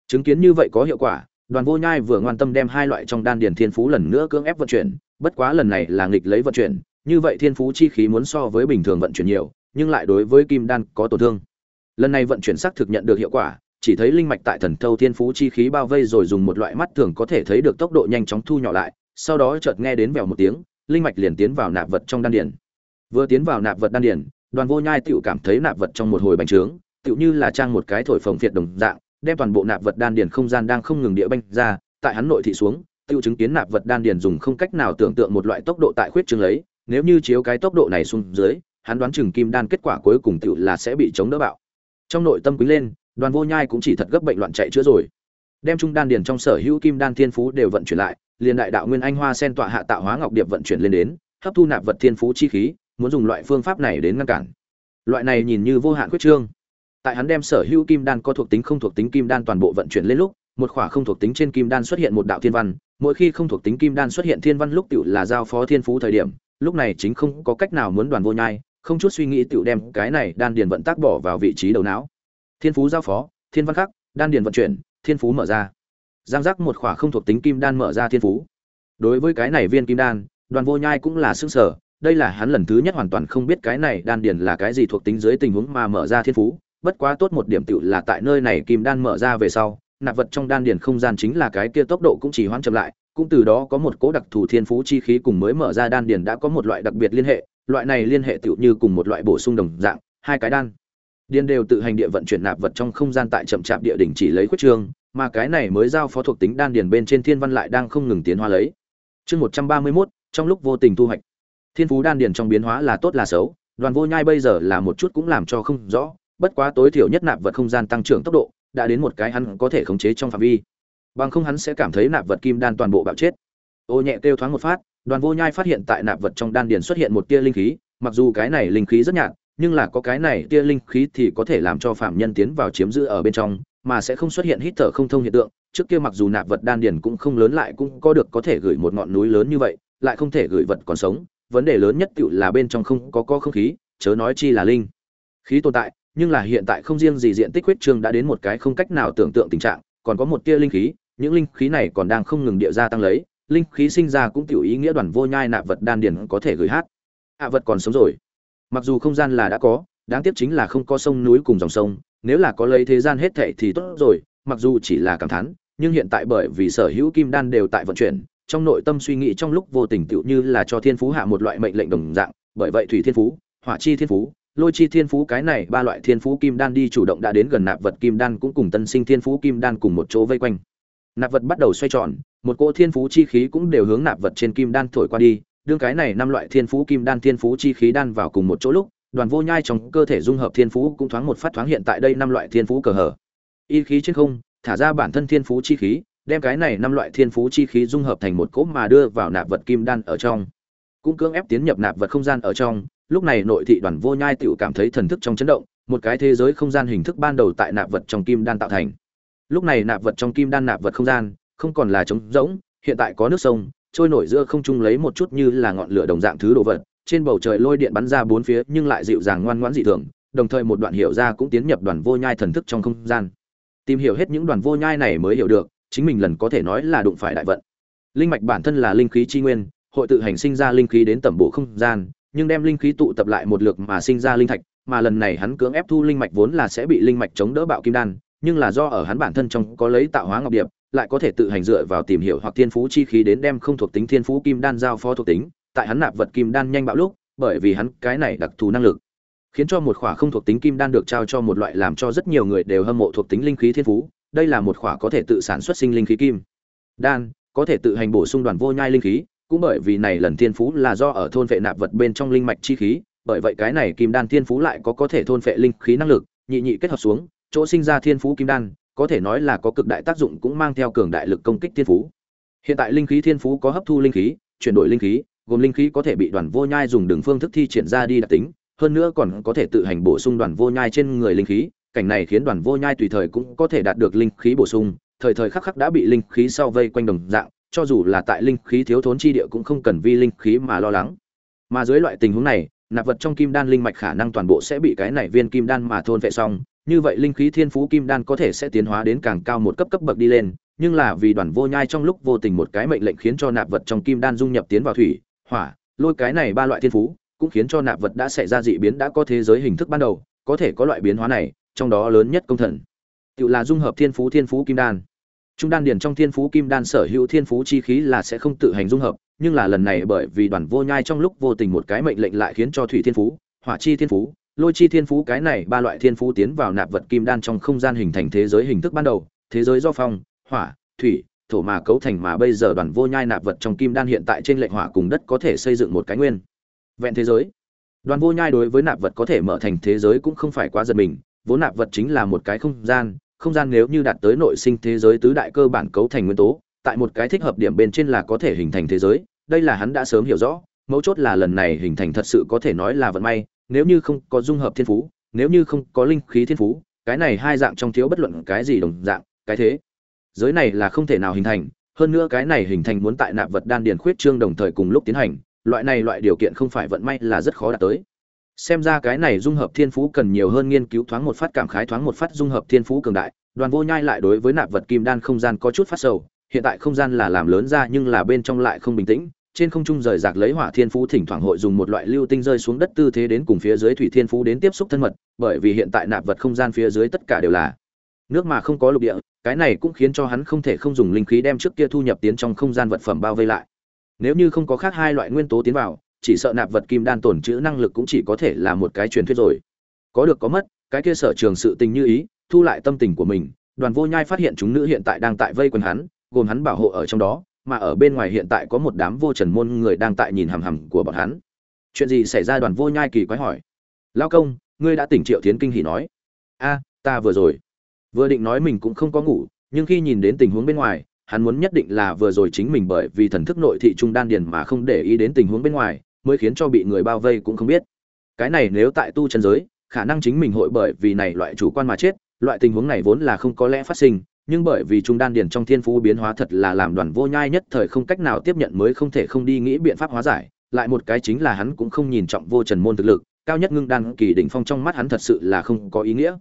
Chứng kiến như vậy có hiệu quả, đoàn vô nhai vừa ngoan tâm đem hai loại trong đan điền thiên phú lần nữa cưỡng ép vận chuyển. Bất quá lần này là nghịch lấy vận chuyển, như vậy thiên phú chi khí muốn so với bình thường vận chuyển nhiều, nhưng lại đối với kim đan có tổn thương lần này vận chuyển xác thực nhận được hiệu quả, chỉ thấy linh mạch tại thần thâu thiên phú chi khí bao vây rồi dùng một loại mắt thường có thể thấy được tốc độ nhanh chóng thu nhỏ lại, sau đó chợt nghe đến vèo một tiếng, linh mạch liền tiến vào nạp vật trong đan điển vừa tiến vào nạp vật đan điển đoàn vô nhai tựu cảm thấy nạp vật trong một hồi bành trướng, tựu như là trang một cái thổi phồng phiệt đồng dạng, đem toàn bộ nạp vật đan điển không gian đang không ngừng địa banh ra, tại hắn nội thị xuống, tựu chứng kiến nạp vật đan điển dùng không cách nào tưởng tượng một loại tốc độ tại khuyết trường lấy, nếu như chiếu cái tốc độ này xuống dưới, hắn đoán chừng kim đan kết quả cuối cùng tựu là sẽ bị chống đỡ bạo trong nội tâm quý lên, đoàn vô nhai cũng chỉ thật gấp bệnh loạn chạy chữa rồi. Đem trung đan điền trong sở hữu kim đan thiên phú đều vận chuyển lại, liền đại đạo nguyên anh hoa sen tọa hạ tạo hóa ngọc điệp vận chuyển lên đến, hấp thu nạp vật thiên phú chi khí, muốn dùng loại phương pháp này đến ngăn cản. Loại này nhìn như vô hạn quyết trương. Tại hắn đem sở hữu kim đan có thuộc tính không thuộc tính kim đan toàn bộ vận chuyển lên lúc, một khỏa không thuộc tính trên kim đan xuất hiện một đạo thiên văn, mỗi khi không thuộc tính kim đan xuất hiện thiên văn lúc tựu là giao phó thiên phú thời điểm, lúc này chính không có cách nào muốn đoàn vô nhai không chút suy nghĩ tựu đem cái này đan điền vận tác bỏ vào vị trí đầu não. Thiên phú giao phó, thiên văn khắc, đan điền vận chuyển, thiên phú mở ra. Giang giác một khỏa không thuộc tính kim đan mở ra thiên phú. Đối với cái này viên kim đan, đoàn vô nhai cũng là xương sở đây là hắn lần thứ nhất hoàn toàn không biết cái này đan điền là cái gì thuộc tính dưới tình huống mà mở ra thiên phú, bất quá tốt một điểm tựu là tại nơi này kim đan mở ra về sau, nạp vật trong đan điền không gian chính là cái kia tốc độ cũng chỉ hoãn chậm lại, cũng từ đó có một cố đặc thù thiên phú chi khí cùng mới mở ra đan điền đã có một loại đặc biệt liên hệ loại này liên hệ tựu như cùng một loại bổ sung đồng dạng, hai cái đan. Điền đều tự hành địa vận chuyển nạp vật trong không gian tại chậm chạp địa đỉnh chỉ lấy khuyết trương mà cái này mới giao phó thuộc tính đan điền bên trên thiên văn lại đang không ngừng tiến hóa lấy. Chương một trăm ba mươi mốt, trong lúc vô tình thu hoạch. Thiên phú đan điền trong biến hóa là tốt là xấu, đoàn vô nhai bây giờ là một chút cũng làm cho không rõ, bất quá tối thiểu nhất nạp vật không gian tăng trưởng tốc độ, đã đến một cái hắn có thể khống chế trong phạm vi. Bằng không hắn sẽ cảm thấy nạp vật kim đan toàn bộ bạo chết. Ô nhẹ kêu thoáng một phát đoàn vô nhai phát hiện tại nạp vật trong đan điền xuất hiện một tia linh khí, mặc dù cái này linh khí rất nhạt, nhưng là có cái này tia linh khí thì có thể làm cho phạm nhân tiến vào chiếm giữ ở bên trong, mà sẽ không xuất hiện hít thở không thông hiện tượng. Trước kia mặc dù nạp vật đan điền cũng không lớn lại cũng có được có thể gửi một ngọn núi lớn như vậy, lại không thể gửi vật còn sống. Vấn đề lớn nhất tựu là bên trong không có có không khí, chớ nói chi là linh. Khí tồn tại, nhưng là hiện tại không riêng gì diện tích huyết trương đã đến một cái không cách nào tưởng tượng tình trạng, còn có một tia linh khí, những linh khí này còn đang không ngừng địa gia tăng lấy linh khí sinh ra cũng tiểu ý nghĩa đoàn vô nhai nạp vật đan điền có thể gửi hát. Hạ vật còn sống rồi. Mặc dù không gian là đã có, đáng tiếc chính là không có sông núi cùng dòng sông, nếu là có lấy thế gian hết thảy thì tốt rồi, mặc dù chỉ là cảm thán, nhưng hiện tại bởi vì sở hữu kim đan đều tại vận chuyển, trong nội tâm suy nghĩ trong lúc vô tình tựu như là cho thiên phú hạ một loại mệnh lệnh đồng dạng, bởi vậy thủy thiên phú, hỏa chi thiên phú, lôi chi thiên phú cái này ba loại thiên phú kim đan đi chủ động đã đến gần nạp vật kim đan cũng cùng tân sinh thiên phú kim đan cùng một chỗ vây quanh nạp vật bắt đầu xoay tròn, một cỗ thiên phú chi khí cũng đều hướng nạp vật trên kim đan thổi qua đi, đương cái này năm loại thiên phú kim đan thiên phú chi khí đan vào cùng một chỗ lúc, đoàn vô nhai trong cơ thể dung hợp thiên phú cũng thoáng một phát thoáng hiện tại đây năm loại thiên phú cờ hở y khí trên không, thả ra bản thân thiên phú chi khí, đem cái này năm loại thiên phú chi khí dung hợp thành một cỗ mà đưa vào nạp vật kim đan ở trong. Cũng cưỡng ép tiến nhập nạp vật không gian ở trong, lúc này nội thị đoàn vô nhai tựu cảm thấy thần thức trong chấn động, một cái thế giới không gian hình thức ban đầu tại nạp vật trong kim đan tạo thành lúc này nạp vật trong kim đan nạp vật không gian, không còn là trống rỗng, hiện tại có nước sông, trôi nổi giữa không trung lấy một chút như là ngọn lửa đồng dạng thứ đồ vật, trên bầu trời lôi điện bắn ra bốn phía nhưng lại dịu dàng ngoan ngoãn dị thường, đồng thời một đoạn hiểu ra cũng tiến nhập đoàn vô nhai thần thức trong không gian. Tìm hiểu hết những đoàn vô nhai này mới hiểu được, chính mình lần có thể nói là đụng phải đại vận. Linh mạch bản thân là linh khí tri nguyên, hội tự hành sinh ra linh khí đến tẩm bộ không gian, nhưng đem linh khí tụ tập lại một lượt mà sinh ra linh thạch, mà lần này hắn cưỡng ép thu linh mạch vốn là sẽ bị linh mạch chống đỡ bạo kim đan nhưng là do ở hắn bản thân trong có lấy tạo hóa ngọc điệp, lại có thể tự hành dựa vào tìm hiểu hoặc thiên phú chi khí đến đem không thuộc tính thiên phú kim đan giao phó thuộc tính, tại hắn nạp vật kim đan nhanh bạo lúc, bởi vì hắn cái này đặc thù năng lực, khiến cho một khỏa không thuộc tính kim đan được trao cho một loại làm cho rất nhiều người đều hâm mộ thuộc tính linh khí thiên phú, đây là một khỏa có thể tự sản xuất sinh linh khí kim đan, có thể tự hành bổ sung đoàn vô nhai linh khí, cũng bởi vì này lần thiên phú là do ở thôn vệ nạp vật bên trong linh mạch chi khí, bởi vậy cái này kim đan thiên phú lại có có thể thôn phệ linh khí năng lực, nhị nhị kết hợp xuống chỗ sinh ra thiên phú kim đan, có thể nói là có cực đại tác dụng cũng mang theo cường đại lực công kích thiên phú. Hiện tại linh khí thiên phú có hấp thu linh khí, chuyển đổi linh khí, gồm linh khí có thể bị đoàn vô nhai dùng đường phương thức thi triển ra đi đặc tính, hơn nữa còn có thể tự hành bổ sung đoàn vô nhai trên người linh khí, cảnh này khiến đoàn vô nhai tùy thời cũng có thể đạt được linh khí bổ sung, thời thời khắc khắc đã bị linh khí sau vây quanh đồng dạng, cho dù là tại linh khí thiếu thốn chi địa cũng không cần vi linh khí mà lo lắng. Mà dưới loại tình huống này, nạp vật trong kim đan linh mạch khả năng toàn bộ sẽ bị cái này viên kim đan mà thôn vệ xong như vậy linh khí thiên phú kim đan có thể sẽ tiến hóa đến càng cao một cấp cấp bậc đi lên, nhưng là vì đoàn vô nhai trong lúc vô tình một cái mệnh lệnh khiến cho nạp vật trong kim đan dung nhập tiến vào thủy, hỏa, lôi cái này ba loại thiên phú, cũng khiến cho nạp vật đã xảy ra dị biến đã có thế giới hình thức ban đầu, có thể có loại biến hóa này, trong đó lớn nhất công thần, tự là dung hợp thiên phú thiên phú kim đan. Trung đan điền trong thiên phú kim đan sở hữu thiên phú chi khí là sẽ không tự hành dung hợp, nhưng là lần này bởi vì đoàn vô nhai trong lúc vô tình một cái mệnh lệnh lại khiến cho thủy thiên phú, hỏa chi thiên phú lôi chi thiên phú, cái này ba loại thiên phú tiến vào nạp vật kim đan trong không gian hình thành thế giới hình thức ban đầu, thế giới do phong, hỏa, thủy, thổ mà cấu thành mà bây giờ đoàn vô nhai nạp vật trong kim đan hiện tại trên lệnh hỏa cùng đất có thể xây dựng một cái nguyên. Vẹn thế giới. Đoàn vô nhai đối với nạp vật có thể mở thành thế giới cũng không phải quá giật mình, vốn nạp vật chính là một cái không gian không gian nếu như đạt tới nội sinh thế giới tứ đại cơ bản cấu thành nguyên tố, tại một cái thích hợp điểm bên trên là có thể hình thành thế giới, đây là hắn đã sớm hiểu rõ, mấu chốt là lần này hình thành thật sự có thể nói là vận may nếu như không có dung hợp thiên phú, nếu như không có linh khí thiên phú, cái này hai dạng trong thiếu bất luận cái gì đồng dạng, cái thế. Giới này là không thể nào hình thành, hơn nữa cái này hình thành muốn tại nạp vật đan điền khuyết trương đồng thời cùng lúc tiến hành, loại này loại điều kiện không phải vận may là rất khó đạt tới. Xem ra cái này dung hợp thiên phú cần nhiều hơn nghiên cứu thoáng một phát cảm khái thoáng một phát dung hợp thiên phú cường đại, đoàn vô nhai lại đối với nạp vật kim đan không gian có chút phát sầu, hiện tại không gian là làm lớn ra nhưng là bên trong lại không bình tĩnh trên không trung rời rạc lấy hỏa thiên phú thỉnh thoảng hội dùng một loại lưu tinh rơi xuống đất tư thế đến cùng phía dưới thủy thiên phú đến tiếp xúc thân mật, bởi vì hiện tại nạp vật không gian phía dưới tất cả đều là nước mà không có lục địa, cái này cũng khiến cho hắn không thể không dùng linh khí đem trước kia thu nhập tiến trong không gian vật phẩm bao vây lại. Nếu như không có khác hai loại nguyên tố tiến vào, chỉ sợ nạp vật kim đan tổn trữ năng lực cũng chỉ có thể là một cái truyền thuyết rồi. Có được có mất, cái kia sở trường sự tình như ý, thu lại tâm tình của mình, đoàn vô nhai phát hiện chúng nữ hiện tại đang tại vây quanh hắn, gồm hắn bảo hộ ở trong đó mà ở bên ngoài hiện tại có một đám vô trần môn người đang tại nhìn hằm hằm của bọn hắn. Chuyện gì xảy ra đoàn vô nhai kỳ quái hỏi. Lao công, ngươi đã tỉnh triệu tiến kinh hỉ nói. A, ta vừa rồi. Vừa định nói mình cũng không có ngủ, nhưng khi nhìn đến tình huống bên ngoài, hắn muốn nhất định là vừa rồi chính mình bởi vì thần thức nội thị trung đan điền mà không để ý đến tình huống bên ngoài, mới khiến cho bị người bao vây cũng không biết. Cái này nếu tại tu chân giới, khả năng chính mình hội bởi vì này loại chủ quan mà chết, loại tình huống này vốn là không có lẽ phát sinh nhưng bởi vì trung đan điền trong thiên phú biến hóa thật là làm đoàn vô nhai nhất thời không cách nào tiếp nhận mới không thể không đi nghĩ biện pháp hóa giải, lại một cái chính là hắn cũng không nhìn trọng vô trần môn thực lực, cao nhất ngưng đan kỳ đỉnh phong trong mắt hắn thật sự là không có ý nghĩa.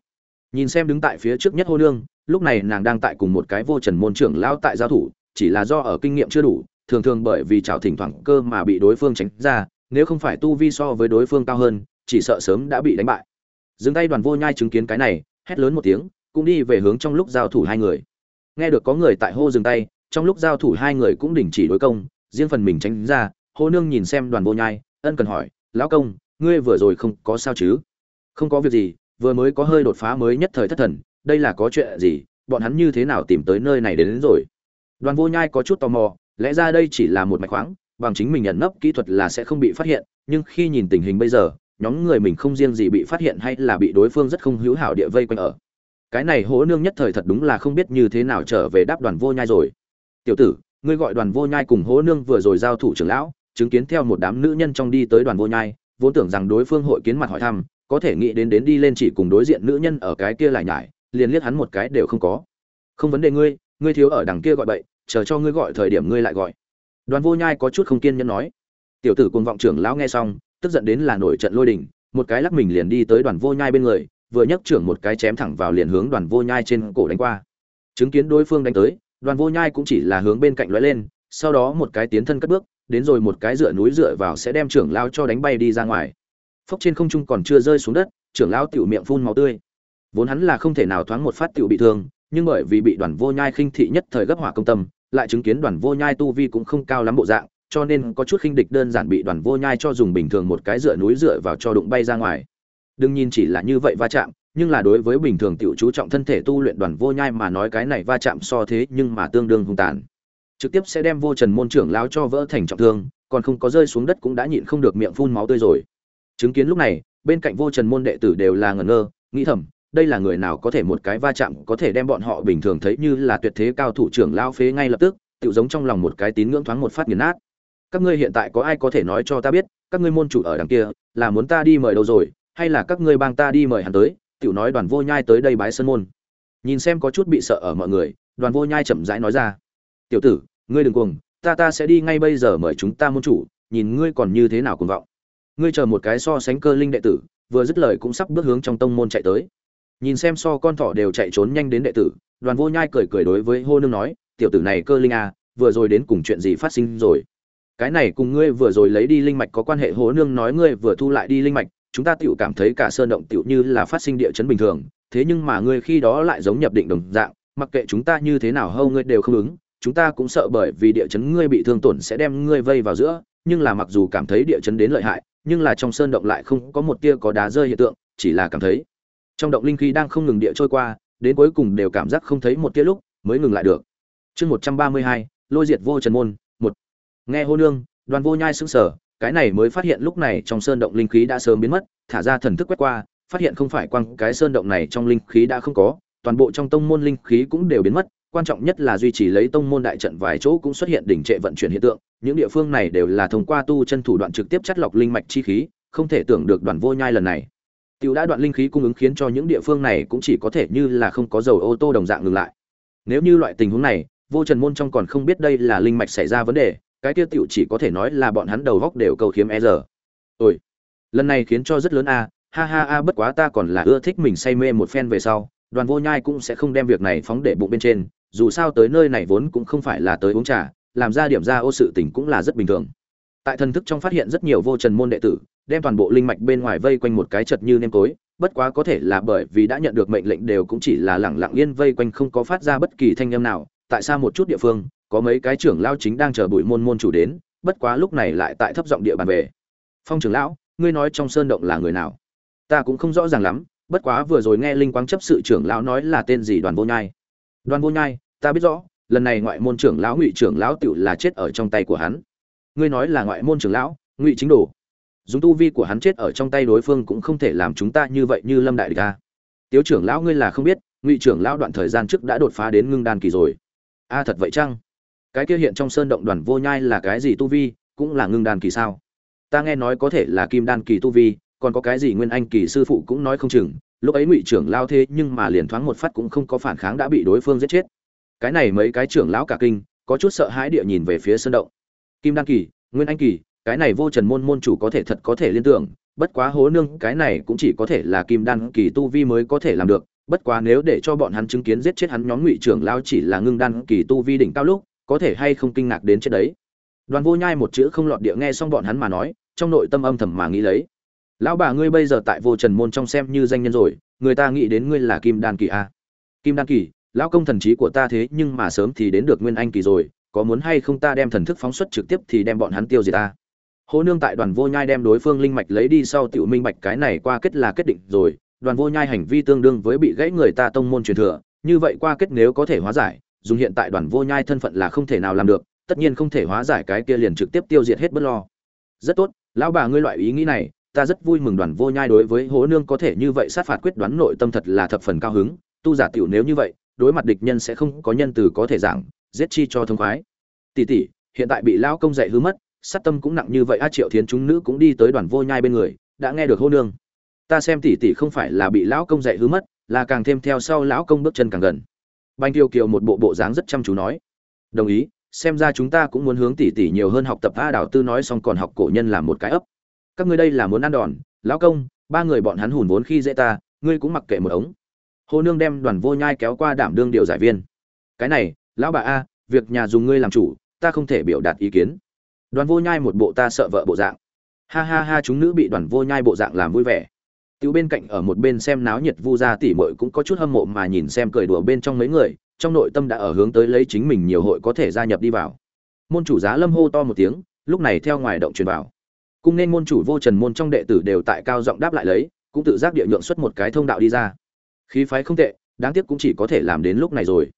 Nhìn xem đứng tại phía trước nhất hô nương, lúc này nàng đang tại cùng một cái vô trần môn trưởng lão tại giao thủ, chỉ là do ở kinh nghiệm chưa đủ, thường thường bởi vì chảo thỉnh thoảng cơ mà bị đối phương tránh ra, nếu không phải tu vi so với đối phương cao hơn, chỉ sợ sớm đã bị đánh bại. Dừng tay đoàn vô nhai chứng kiến cái này, hét lớn một tiếng cũng đi về hướng trong lúc giao thủ hai người. Nghe được có người tại hô dừng tay trong lúc giao thủ hai người cũng đình chỉ đối công riêng phần mình tránh ra hô nương nhìn xem đoàn vô nhai ân cần hỏi lão công ngươi vừa rồi không có sao chứ? Không có việc gì vừa mới có hơi đột phá mới nhất thời thất thần đây là có chuyện gì bọn hắn như thế nào tìm tới nơi này đến, đến rồi? Đoàn vô nhai có chút tò mò lẽ ra đây chỉ là một mạch khoáng bằng chính mình nhận nấp kỹ thuật là sẽ không bị phát hiện nhưng khi nhìn tình hình bây giờ nhóm người mình không riêng gì bị phát hiện hay là bị đối phương rất không hữu hảo địa vây quanh ở cái này hố nương nhất thời thật đúng là không biết như thế nào trở về đáp đoàn vô nhai rồi. Tiểu tử, ngươi gọi đoàn vô nhai cùng hố nương vừa rồi giao thủ trưởng lão, chứng kiến theo một đám nữ nhân trong đi tới đoàn vô nhai, vốn tưởng rằng đối phương hội kiến mặt hỏi thăm, có thể nghĩ đến đến đi lên chỉ cùng đối diện nữ nhân ở cái kia lại nhải, liền liếc hắn một cái đều không có. Không vấn đề ngươi ngươi thiếu ở đằng kia gọi bậy, chờ cho ngươi gọi thời điểm ngươi lại gọi. Đoàn vô nhai có chút không kiên nhẫn nói. Tiểu tử cùng vọng trưởng lão nghe xong, tức giận đến là nổi trận lôi đình, một cái lắc mình liền đi tới đoàn vô nhai bên người vừa nhấc trưởng một cái chém thẳng vào liền hướng đoàn vô nhai trên cổ đánh qua. Chứng kiến đối phương đánh tới, đoàn vô nhai cũng chỉ là hướng bên cạnh lóe lên, sau đó một cái tiến thân cất bước, đến rồi một cái dựa núi dựa vào sẽ đem trưởng lao cho đánh bay đi ra ngoài. Phốc trên không trung còn chưa rơi xuống đất, trưởng lao tiểu miệng phun máu tươi. Vốn hắn là không thể nào thoáng một phát tiểu bị thương, nhưng bởi vì bị đoàn vô nhai khinh thị nhất thời gấp hỏa công tâm, lại chứng kiến đoàn vô nhai tu vi cũng không cao lắm bộ dạng, cho nên có chút khinh địch đơn giản bị đoàn vô nhai cho dùng bình thường một cái dựa núi dựa vào cho đụng bay ra ngoài đừng nhìn chỉ là như vậy va chạm, nhưng là đối với bình thường tiểu chú trọng thân thể tu luyện đoàn vô nhai mà nói cái này va chạm so thế nhưng mà tương đương hung tàn. Trực tiếp sẽ đem vô trần môn trưởng lao cho vỡ thành trọng thương, còn không có rơi xuống đất cũng đã nhịn không được miệng phun máu tươi rồi. Chứng kiến lúc này, bên cạnh vô trần môn đệ tử đều là ngẩn ngơ, nghĩ thầm, đây là người nào có thể một cái va chạm có thể đem bọn họ bình thường thấy như là tuyệt thế cao thủ trưởng lao phế ngay lập tức tự giống trong lòng một cái tín ngưỡng thoáng một phát nghiền nát. Các ngươi hiện tại có ai có thể nói cho ta biết, các ngươi môn chủ ở đằng kia, là muốn ta đi mời đâu rồi? Hay là các ngươi bang ta đi mời hắn tới, tiểu nói đoàn vô nhai tới đây bái sân môn. Nhìn xem có chút bị sợ ở mọi người, đoàn vô nhai chậm rãi nói ra. Tiểu tử, ngươi đừng cuồng, ta ta sẽ đi ngay bây giờ mời chúng ta môn chủ, nhìn ngươi còn như thế nào cuồng vọng. Ngươi chờ một cái so sánh cơ linh đệ tử, vừa dứt lời cũng sắp bước hướng trong tông môn chạy tới. Nhìn xem so con thỏ đều chạy trốn nhanh đến đệ tử, đoàn vô nhai cười cười đối với hô nương nói, tiểu tử này cơ linh à vừa rồi đến cùng chuyện gì phát sinh rồi? Cái này cùng ngươi vừa rồi lấy đi linh mạch có quan hệ hố nương nói ngươi vừa thu lại đi linh mạch chúng ta tựu cảm thấy cả sơn động tựu như là phát sinh địa chấn bình thường, thế nhưng mà ngươi khi đó lại giống nhập định đồng dạng, mặc kệ chúng ta như thế nào hâu ngươi đều không ứng, chúng ta cũng sợ bởi vì địa chấn ngươi bị thương tổn sẽ đem ngươi vây vào giữa, nhưng là mặc dù cảm thấy địa chấn đến lợi hại, nhưng là trong sơn động lại không có một tia có đá rơi hiện tượng, chỉ là cảm thấy trong động linh khí đang không ngừng địa trôi qua, đến cuối cùng đều cảm giác không thấy một tia lúc mới ngừng lại được. Chương một trăm ba mươi hai, lôi diệt vô trần môn, một. Nghe hô nương, đoàn vô nhai sững sờ cái này mới phát hiện lúc này trong sơn động linh khí đã sớm biến mất thả ra thần thức quét qua phát hiện không phải quăng cái sơn động này trong linh khí đã không có toàn bộ trong tông môn linh khí cũng đều biến mất quan trọng nhất là duy trì lấy tông môn đại trận vài chỗ cũng xuất hiện đỉnh trệ vận chuyển hiện tượng những địa phương này đều là thông qua tu chân thủ đoạn trực tiếp chắt lọc linh mạch chi khí không thể tưởng được đoàn vô nhai lần này Tiểu đã đoạn linh khí cung ứng khiến cho những địa phương này cũng chỉ có thể như là không có dầu ô tô đồng dạng ngừng lại. Nếu như loại tình huống này, Vô Trần môn trong còn không biết đây là linh mạch xảy ra vấn đề, cái kia tiểu chỉ có thể nói là bọn hắn đầu góc đều cầu khiếm e giờ. Ôi, lần này khiến cho rất lớn a, ha ha a bất quá ta còn là ưa thích mình say mê một phen về sau, Đoàn Vô Nhai cũng sẽ không đem việc này phóng để bụng bên trên, dù sao tới nơi này vốn cũng không phải là tới uống trà, làm ra điểm ra ô sự tình cũng là rất bình thường. Tại thần thức trong phát hiện rất nhiều vô trần môn đệ tử, đem toàn bộ linh mạch bên ngoài vây quanh một cái chật như nêm tối, bất quá có thể là bởi vì đã nhận được mệnh lệnh đều cũng chỉ là lẳng lặng yên vây quanh không có phát ra bất kỳ thanh âm nào, tại sao một chút địa phương, có mấy cái trưởng lao chính đang chờ bụi môn môn chủ đến, bất quá lúc này lại tại thấp giọng địa bàn về. Phong trưởng lão, ngươi nói trong sơn động là người nào? Ta cũng không rõ ràng lắm, bất quá vừa rồi nghe linh quang chấp sự trưởng lão nói là tên gì Đoàn Vô Nhai. Đoàn Vô Nhai, ta biết rõ, lần này ngoại môn trưởng lão Ngụy trưởng lão tựu là chết ở trong tay của hắn. Ngươi nói là ngoại môn trưởng lão, Ngụy chính đồ dùng tu vi của hắn chết ở trong tay đối phương cũng không thể làm chúng ta như vậy như lâm đại địch a tiếu trưởng lão ngươi là không biết ngụy trưởng lão đoạn thời gian trước đã đột phá đến ngưng đan kỳ rồi a thật vậy chăng cái kia hiện trong sơn động đoàn vô nhai là cái gì tu vi, cũng là ngưng đan kỳ sao? Ta nghe nói có thể là kim đan kỳ tu vi, còn có cái gì nguyên anh kỳ sư phụ cũng nói không chừng, lúc ấy ngụy trưởng lao thế nhưng mà liền thoáng một phát cũng không có phản kháng đã bị đối phương giết chết. Cái này mấy cái trưởng lão cả kinh, có chút sợ hãi địa nhìn về phía sơn động. Kim đan kỳ, nguyên anh kỳ, cái này vô trần môn môn chủ có thể thật có thể liên tưởng, bất quá hố nương, cái này cũng chỉ có thể là kim đan kỳ tu vi mới có thể làm được, bất quá nếu để cho bọn hắn chứng kiến giết chết hắn nhóm ngụy trưởng lao chỉ là ngưng đan kỳ tu vi đỉnh cao lúc có thể hay không kinh ngạc đến chết đấy. Đoàn vô nhai một chữ không lọt địa nghe xong bọn hắn mà nói trong nội tâm âm thầm mà nghĩ lấy. Lão bà ngươi bây giờ tại vô trần môn trong xem như danh nhân rồi người ta nghĩ đến ngươi là kim đan kỳ a à? kim đan kỳ lão công thần trí của ta thế nhưng mà sớm thì đến được nguyên anh kỳ rồi có muốn hay không ta đem thần thức phóng xuất trực tiếp thì đem bọn hắn tiêu diệt ta? Hô Nương tại Đoàn Vô Nhai đem đối phương linh mạch lấy đi sau tiểu minh mạch cái này qua kết là kết định rồi, Đoàn Vô Nhai hành vi tương đương với bị gãy người ta tông môn truyền thừa, như vậy qua kết nếu có thể hóa giải, dùng hiện tại Đoàn Vô Nhai thân phận là không thể nào làm được, tất nhiên không thể hóa giải cái kia liền trực tiếp tiêu diệt hết bất lo. Rất tốt, lão bà ngươi loại ý nghĩ này, ta rất vui mừng Đoàn Vô Nhai đối với Hố Nương có thể như vậy sát phạt quyết đoán nội tâm thật là thập phần cao hứng, tu giả tiểu nếu như vậy, đối mặt địch nhân sẽ không có nhân từ có thể giảng, giết chi cho thông khoái. Tỷ tỷ, hiện tại bị lão công dạy hứa mất, sát tâm cũng nặng như vậy a triệu thiến chúng nữ cũng đi tới đoàn vô nhai bên người đã nghe được hô nương ta xem tỷ tỷ không phải là bị lão công dạy hư mất là càng thêm theo sau lão công bước chân càng gần Bành kiều kiều một bộ bộ dáng rất chăm chú nói, đồng ý, xem ra chúng ta cũng muốn hướng tỷ tỷ nhiều hơn học tập a đào tư nói xong còn học cổ nhân làm một cái ấp. Các ngươi đây là muốn ăn đòn, lão công, ba người bọn hắn hùn vốn khi dễ ta, ngươi cũng mặc kệ một ống. Hồ nương đem đoàn vô nhai kéo qua đảm đương điều giải viên. Cái này, lão bà a, việc nhà dùng ngươi làm chủ, ta không thể biểu đạt ý kiến. Đoàn vô nhai một bộ ta sợ vợ bộ dạng. Ha ha ha, chúng nữ bị đoàn vô nhai bộ dạng làm vui vẻ tiểu bên cạnh ở một bên xem náo nhiệt vu gia tỷ muội cũng có chút hâm mộ mà nhìn xem cười đùa bên trong mấy người, trong nội tâm đã ở hướng tới lấy chính mình nhiều hội có thể gia nhập đi vào. Môn chủ giá lâm hô to một tiếng, lúc này theo ngoài động truyền vào. Cung nên môn chủ vô trần môn trong đệ tử đều tại cao giọng đáp lại lấy, cũng tự giác địa nhượng xuất một cái thông đạo đi ra. Khí phái không tệ, đáng tiếc cũng chỉ có thể làm đến lúc này rồi.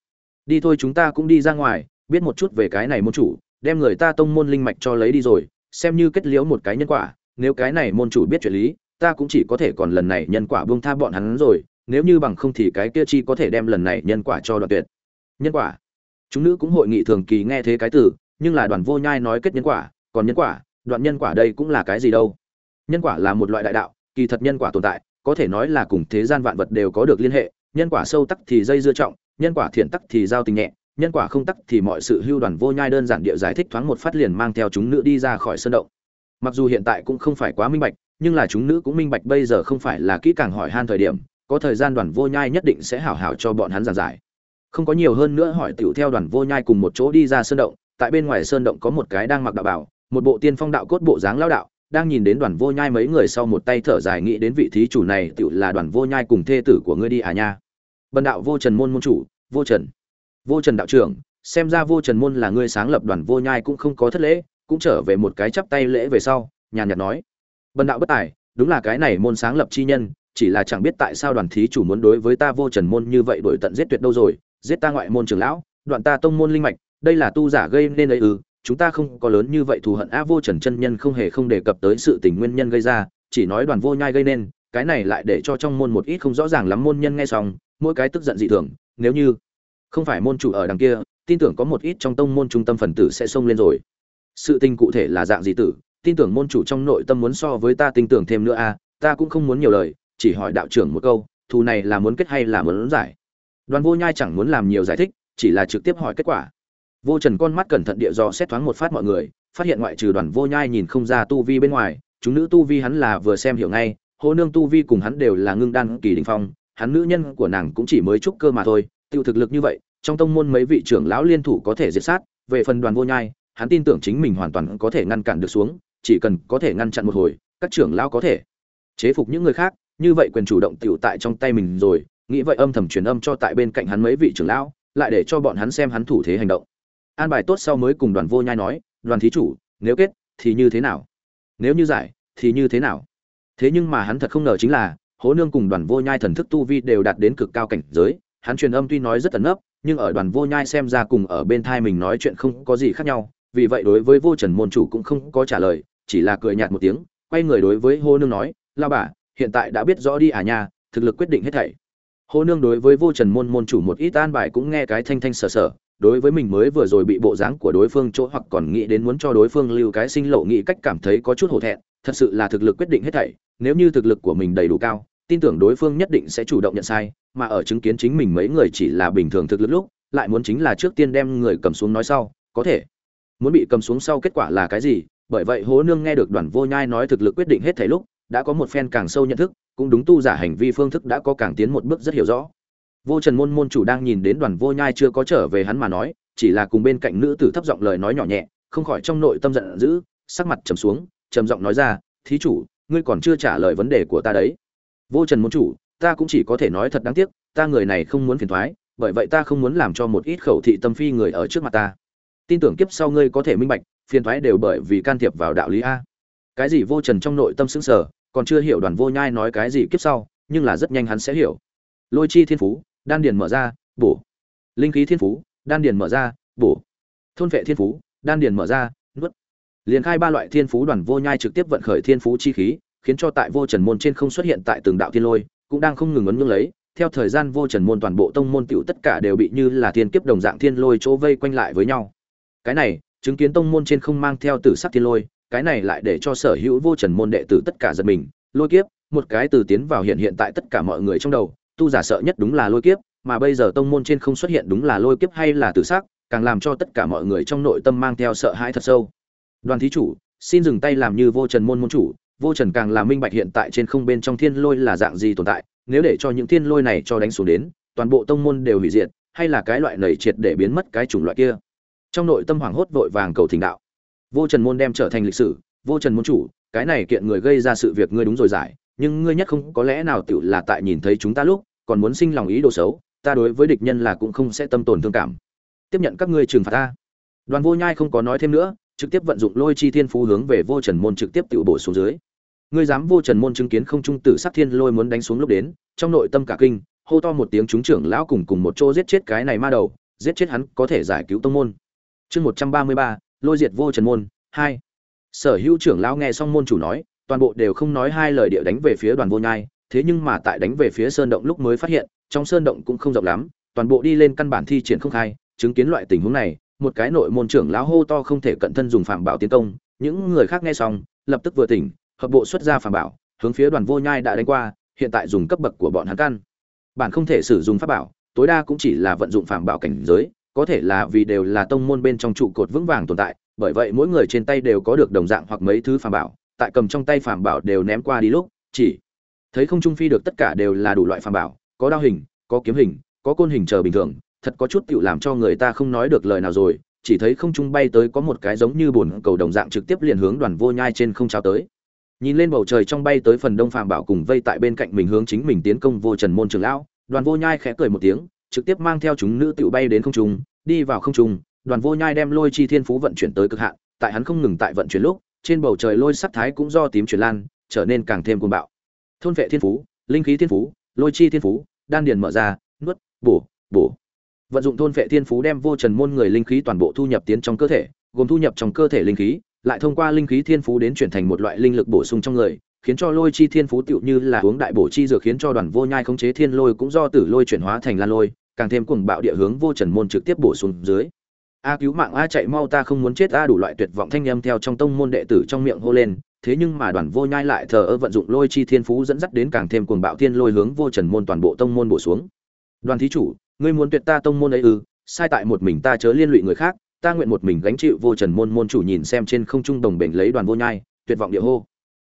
Đi thôi chúng ta cũng đi ra ngoài, biết một chút về cái này môn chủ, đem người ta tông môn linh mạch cho lấy đi rồi, xem như kết liễu một cái nhân quả, nếu cái này môn chủ biết chuyện lý ta cũng chỉ có thể còn lần này nhân quả buông tha bọn hắn rồi, nếu như bằng không thì cái kia chi có thể đem lần này nhân quả cho đoạn tuyệt. Nhân quả? Chúng nữ cũng hội nghị thường kỳ nghe thế cái từ, nhưng là đoàn vô nhai nói kết nhân quả, còn nhân quả, đoạn nhân quả đây cũng là cái gì đâu? Nhân quả là một loại đại đạo, kỳ thật nhân quả tồn tại, có thể nói là cùng thế gian vạn vật đều có được liên hệ, nhân quả sâu tắc thì dây dưa trọng, nhân quả thiện tắc thì giao tình nhẹ, nhân quả không tắc thì mọi sự hưu đoàn vô nhai đơn giản địa giải thích thoáng một phát liền mang theo chúng nữ đi ra khỏi sân động. Mặc dù hiện tại cũng không phải quá minh bạch nhưng là chúng nữ cũng minh bạch bây giờ không phải là kỹ càng hỏi han thời điểm, có thời gian đoàn vô nhai nhất định sẽ hảo hảo cho bọn hắn giảng giải. Không có nhiều hơn nữa hỏi tiểu theo đoàn vô nhai cùng một chỗ đi ra sơn động, tại bên ngoài sơn động có một cái đang mặc đạo bảo, một bộ tiên phong đạo cốt bộ dáng lao đạo, đang nhìn đến đoàn vô nhai mấy người sau một tay thở dài nghĩ đến vị thí chủ này, tiểu là đoàn vô nhai cùng thê tử của ngươi đi à nha. Bần đạo vô trần môn môn chủ, vô trần. Vô trần đạo trưởng, xem ra vô trần môn là ngươi sáng lập đoàn vô nhai cũng không có thất lễ, cũng trở về một cái chắp tay lễ về sau, nhàn nhạt nói bần đạo bất tài, đúng là cái này môn sáng lập chi nhân, chỉ là chẳng biết tại sao đoàn thí chủ muốn đối với ta vô trần môn như vậy đổi tận giết tuyệt đâu rồi, giết ta ngoại môn trưởng lão, đoạn ta tông môn linh mạch, đây là tu giả gây nên ấy ư, chúng ta không có lớn như vậy thù hận a vô trần chân nhân không hề không đề cập tới sự tình nguyên nhân gây ra, chỉ nói đoàn vô nhai gây nên, cái này lại để cho trong môn một ít không rõ ràng lắm môn nhân nghe xong, mỗi cái tức giận dị thường, nếu như không phải môn chủ ở đằng kia, tin tưởng có một ít trong tông môn trung tâm phần tử sẽ xông lên rồi. Sự tình cụ thể là dạng gì tử tin tưởng môn chủ trong nội tâm muốn so với ta tin tưởng thêm nữa a ta cũng không muốn nhiều lời, chỉ hỏi đạo trưởng một câu, thù này là muốn kết hay là muốn giải? Đoàn vô nhai chẳng muốn làm nhiều giải thích, chỉ là trực tiếp hỏi kết quả. Vô trần con mắt cẩn thận địa dò xét thoáng một phát mọi người, phát hiện ngoại trừ đoàn vô nhai nhìn không ra tu vi bên ngoài, chúng nữ tu vi hắn là vừa xem hiểu ngay, hô nương tu vi cùng hắn đều là ngưng đan kỳ đỉnh phong, hắn nữ nhân của nàng cũng chỉ mới trúc cơ mà thôi, tiêu thực lực như vậy, trong tông môn mấy vị trưởng lão liên thủ có thể diệt sát, về phần đoàn vô nhai, hắn tin tưởng chính mình hoàn toàn có thể ngăn cản được xuống chỉ cần có thể ngăn chặn một hồi, các trưởng lão có thể. Chế phục những người khác, như vậy quyền chủ động tiểu tại trong tay mình rồi, nghĩ vậy âm thầm truyền âm cho tại bên cạnh hắn mấy vị trưởng lão, lại để cho bọn hắn xem hắn thủ thế hành động. An bài tốt sau mới cùng đoàn vô nhai nói, đoàn thí chủ, nếu kết, thì như thế nào? Nếu như giải, thì như thế nào? Thế nhưng mà hắn thật không ngờ chính là, hố nương cùng đoàn vô nhai thần thức tu vi đều đạt đến cực cao cảnh giới, hắn truyền âm tuy nói rất ẩn nấp, nhưng ở đoàn vô nhai xem ra cùng ở bên thai mình nói chuyện không có gì khác nhau, vì vậy đối với vô trần môn chủ cũng không có trả lời chỉ là cười nhạt một tiếng quay người đối với hô nương nói lao bà hiện tại đã biết rõ đi à nha thực lực quyết định hết thảy. Hô nương đối với vô trần môn môn chủ một ít an bài cũng nghe cái thanh thanh sờ sờ, đối với mình mới vừa rồi bị bộ dáng của đối phương chỗ hoặc còn nghĩ đến muốn cho đối phương lưu cái sinh lộ nghĩ cách cảm thấy có chút hổ thẹn thật sự là thực lực quyết định hết thảy nếu như thực lực của mình đầy đủ cao tin tưởng đối phương nhất định sẽ chủ động nhận sai mà ở chứng kiến chính mình mấy người chỉ là bình thường thực lực lúc lại muốn chính là trước tiên đem người cầm xuống nói sau có thể. Muốn bị cầm xuống sau kết quả là cái gì bởi vậy hố nương nghe được đoàn vô nhai nói thực lực quyết định hết thảy lúc, đã có một phen càng sâu nhận thức, cũng đúng tu giả hành vi phương thức đã có càng tiến một bước rất hiểu rõ. Vô trần môn môn chủ đang nhìn đến đoàn vô nhai chưa có trở về hắn mà nói, chỉ là cùng bên cạnh nữ tử thấp giọng lời nói nhỏ nhẹ, không khỏi trong nội tâm giận dữ, sắc mặt trầm xuống, trầm giọng nói ra, thí chủ, ngươi còn chưa trả lời vấn đề của ta đấy. Vô trần môn chủ, ta cũng chỉ có thể nói thật đáng tiếc, ta người này không muốn phiền thoái, bởi vậy ta không muốn làm cho một ít khẩu thị tâm phi người ở trước mặt ta. Tin tưởng kiếp sau ngươi có thể minh bạch phiền thoái đều bởi vì can thiệp vào đạo lý a. Cái gì vô trần trong nội tâm xứng sở còn chưa hiểu đoàn vô nhai nói cái gì kiếp sau, nhưng là rất nhanh hắn sẽ hiểu. Lôi chi thiên phú, đan điền mở ra, bổ. Linh khí thiên phú, đan điền mở ra, bổ. Thôn vệ thiên phú, đan điền mở ra, nuốt. Liền khai ba loại thiên phú đoàn vô nhai trực tiếp vận khởi thiên phú chi khí, khiến cho tại vô trần môn trên không xuất hiện tại từng đạo thiên lôi, cũng đang không ngừng ấn ngưng lấy. Theo thời gian vô trần môn toàn bộ tông môn tiểu tất cả đều bị như là thiên kiếp đồng dạng thiên lôi chỗ vây quanh lại với nhau. Cái này chứng kiến tông môn trên không mang theo tử sắc thiên lôi, cái này lại để cho sở hữu vô trần môn đệ tử tất cả giật mình. Lôi kiếp, một cái từ tiến vào hiện hiện tại tất cả mọi người trong đầu, tu giả sợ nhất đúng là lôi kiếp, mà bây giờ tông môn trên không xuất hiện đúng là lôi kiếp hay là tử sắc, càng làm cho tất cả mọi người trong nội tâm mang theo sợ hãi thật sâu. Đoàn thí chủ, xin dừng tay làm như vô trần môn môn chủ, vô trần càng là minh bạch hiện tại trên không bên trong thiên lôi là dạng gì tồn tại, nếu để cho những thiên lôi này cho đánh xuống đến, toàn bộ tông môn đều hủy diệt, hay là cái loại nảy triệt để biến mất cái chủng loại kia trong nội tâm hoảng hốt vội vàng cầu thỉnh đạo. Vô trần môn đem trở thành lịch sử, vô trần môn chủ, cái này kiện người gây ra sự việc ngươi đúng rồi giải, nhưng ngươi nhất không có lẽ nào tự là tại nhìn thấy chúng ta lúc, còn muốn sinh lòng ý đồ xấu, ta đối với địch nhân là cũng không sẽ tâm tổn thương cảm. Tiếp nhận các ngươi trừng phạt ta. Đoàn vô nhai không có nói thêm nữa, trực tiếp vận dụng lôi chi thiên phú hướng về vô trần môn trực tiếp tự bổ xuống dưới. Ngươi dám vô trần môn chứng kiến không trung tử sát thiên lôi muốn đánh xuống lúc đến, trong nội tâm cả kinh, hô to một tiếng chúng trưởng lão cùng cùng một chỗ giết chết cái này ma đầu, giết chết hắn có thể giải cứu tông môn chương một trăm ba mươi ba, lôi diệt vô trần môn, hai. Sở hữu trưởng lão nghe xong môn chủ nói, toàn bộ đều không nói hai lời địa đánh về phía đoàn vô nhai, thế nhưng mà tại đánh về phía sơn động lúc mới phát hiện, trong sơn động cũng không rộng lắm, toàn bộ đi lên căn bản thi triển không khai, chứng kiến loại tình huống này, một cái nội môn trưởng lão hô to không thể cận thân dùng phạm bảo tiến công, những người khác nghe xong, lập tức vừa tỉnh, hợp bộ xuất ra phạm bảo, hướng phía đoàn vô nhai đã đánh qua, hiện tại dùng cấp bậc của bọn hắn căn. Bản không thể sử dụng pháp bảo, tối đa cũng chỉ là vận dụng phạm bảo cảnh giới có thể là vì đều là tông môn bên trong trụ cột vững vàng tồn tại, bởi vậy mỗi người trên tay đều có được đồng dạng hoặc mấy thứ phàm bảo, tại cầm trong tay phàm bảo đều ném qua đi lúc, chỉ thấy không trung phi được tất cả đều là đủ loại phàm bảo, có đao hình, có kiếm hình, có côn hình chờ bình thường, thật có chút tựu làm cho người ta không nói được lời nào rồi, chỉ thấy không trung bay tới có một cái giống như bồn cầu đồng dạng trực tiếp liền hướng đoàn vô nhai trên không trao tới. Nhìn lên bầu trời trong bay tới phần đông phàm bảo cùng vây tại bên cạnh mình hướng chính mình tiến công vô trần môn trường lão, đoàn vô nhai khẽ cười một tiếng trực tiếp mang theo chúng nữ tiểu bay đến không trung, đi vào không trung, đoàn vô nhai đem lôi chi thiên phú vận chuyển tới cực hạn, tại hắn không ngừng tại vận chuyển lúc, trên bầu trời lôi sắc thái cũng do tím chuyển lan, trở nên càng thêm cuồng bạo. Thôn vệ thiên phú, linh khí thiên phú, lôi chi thiên phú, đan điền mở ra, nuốt, bổ bổ. Vận dụng thôn vệ thiên phú đem vô trần môn người linh khí toàn bộ thu nhập tiến trong cơ thể, gồm thu nhập trong cơ thể linh khí, lại thông qua linh khí thiên phú đến chuyển thành một loại linh lực bổ sung trong người, khiến cho lôi chi thiên phú tựu như là uống đại bổ chi dược khiến cho đoàn vô nhai khống chế thiên lôi cũng do tử lôi chuyển hóa thành lan lôi càng thêm cuồng bạo địa hướng vô trần môn trực tiếp bổ sung dưới. A cứu mạng, a chạy mau, ta không muốn chết, a đủ loại tuyệt vọng thanh âm theo trong tông môn đệ tử trong miệng hô lên, thế nhưng mà đoàn vô nhai lại thờ ơ vận dụng lôi chi thiên phú dẫn dắt đến càng thêm cuồng bạo thiên lôi hướng vô trần môn toàn bộ tông môn bổ xuống. Đoàn thí chủ, ngươi muốn tuyệt ta tông môn ấy ư? Sai tại một mình ta chớ liên lụy người khác, ta nguyện một mình gánh chịu vô trần môn môn chủ nhìn xem trên không trung đồng bền lấy đoàn vô nhai, tuyệt vọng địa hô.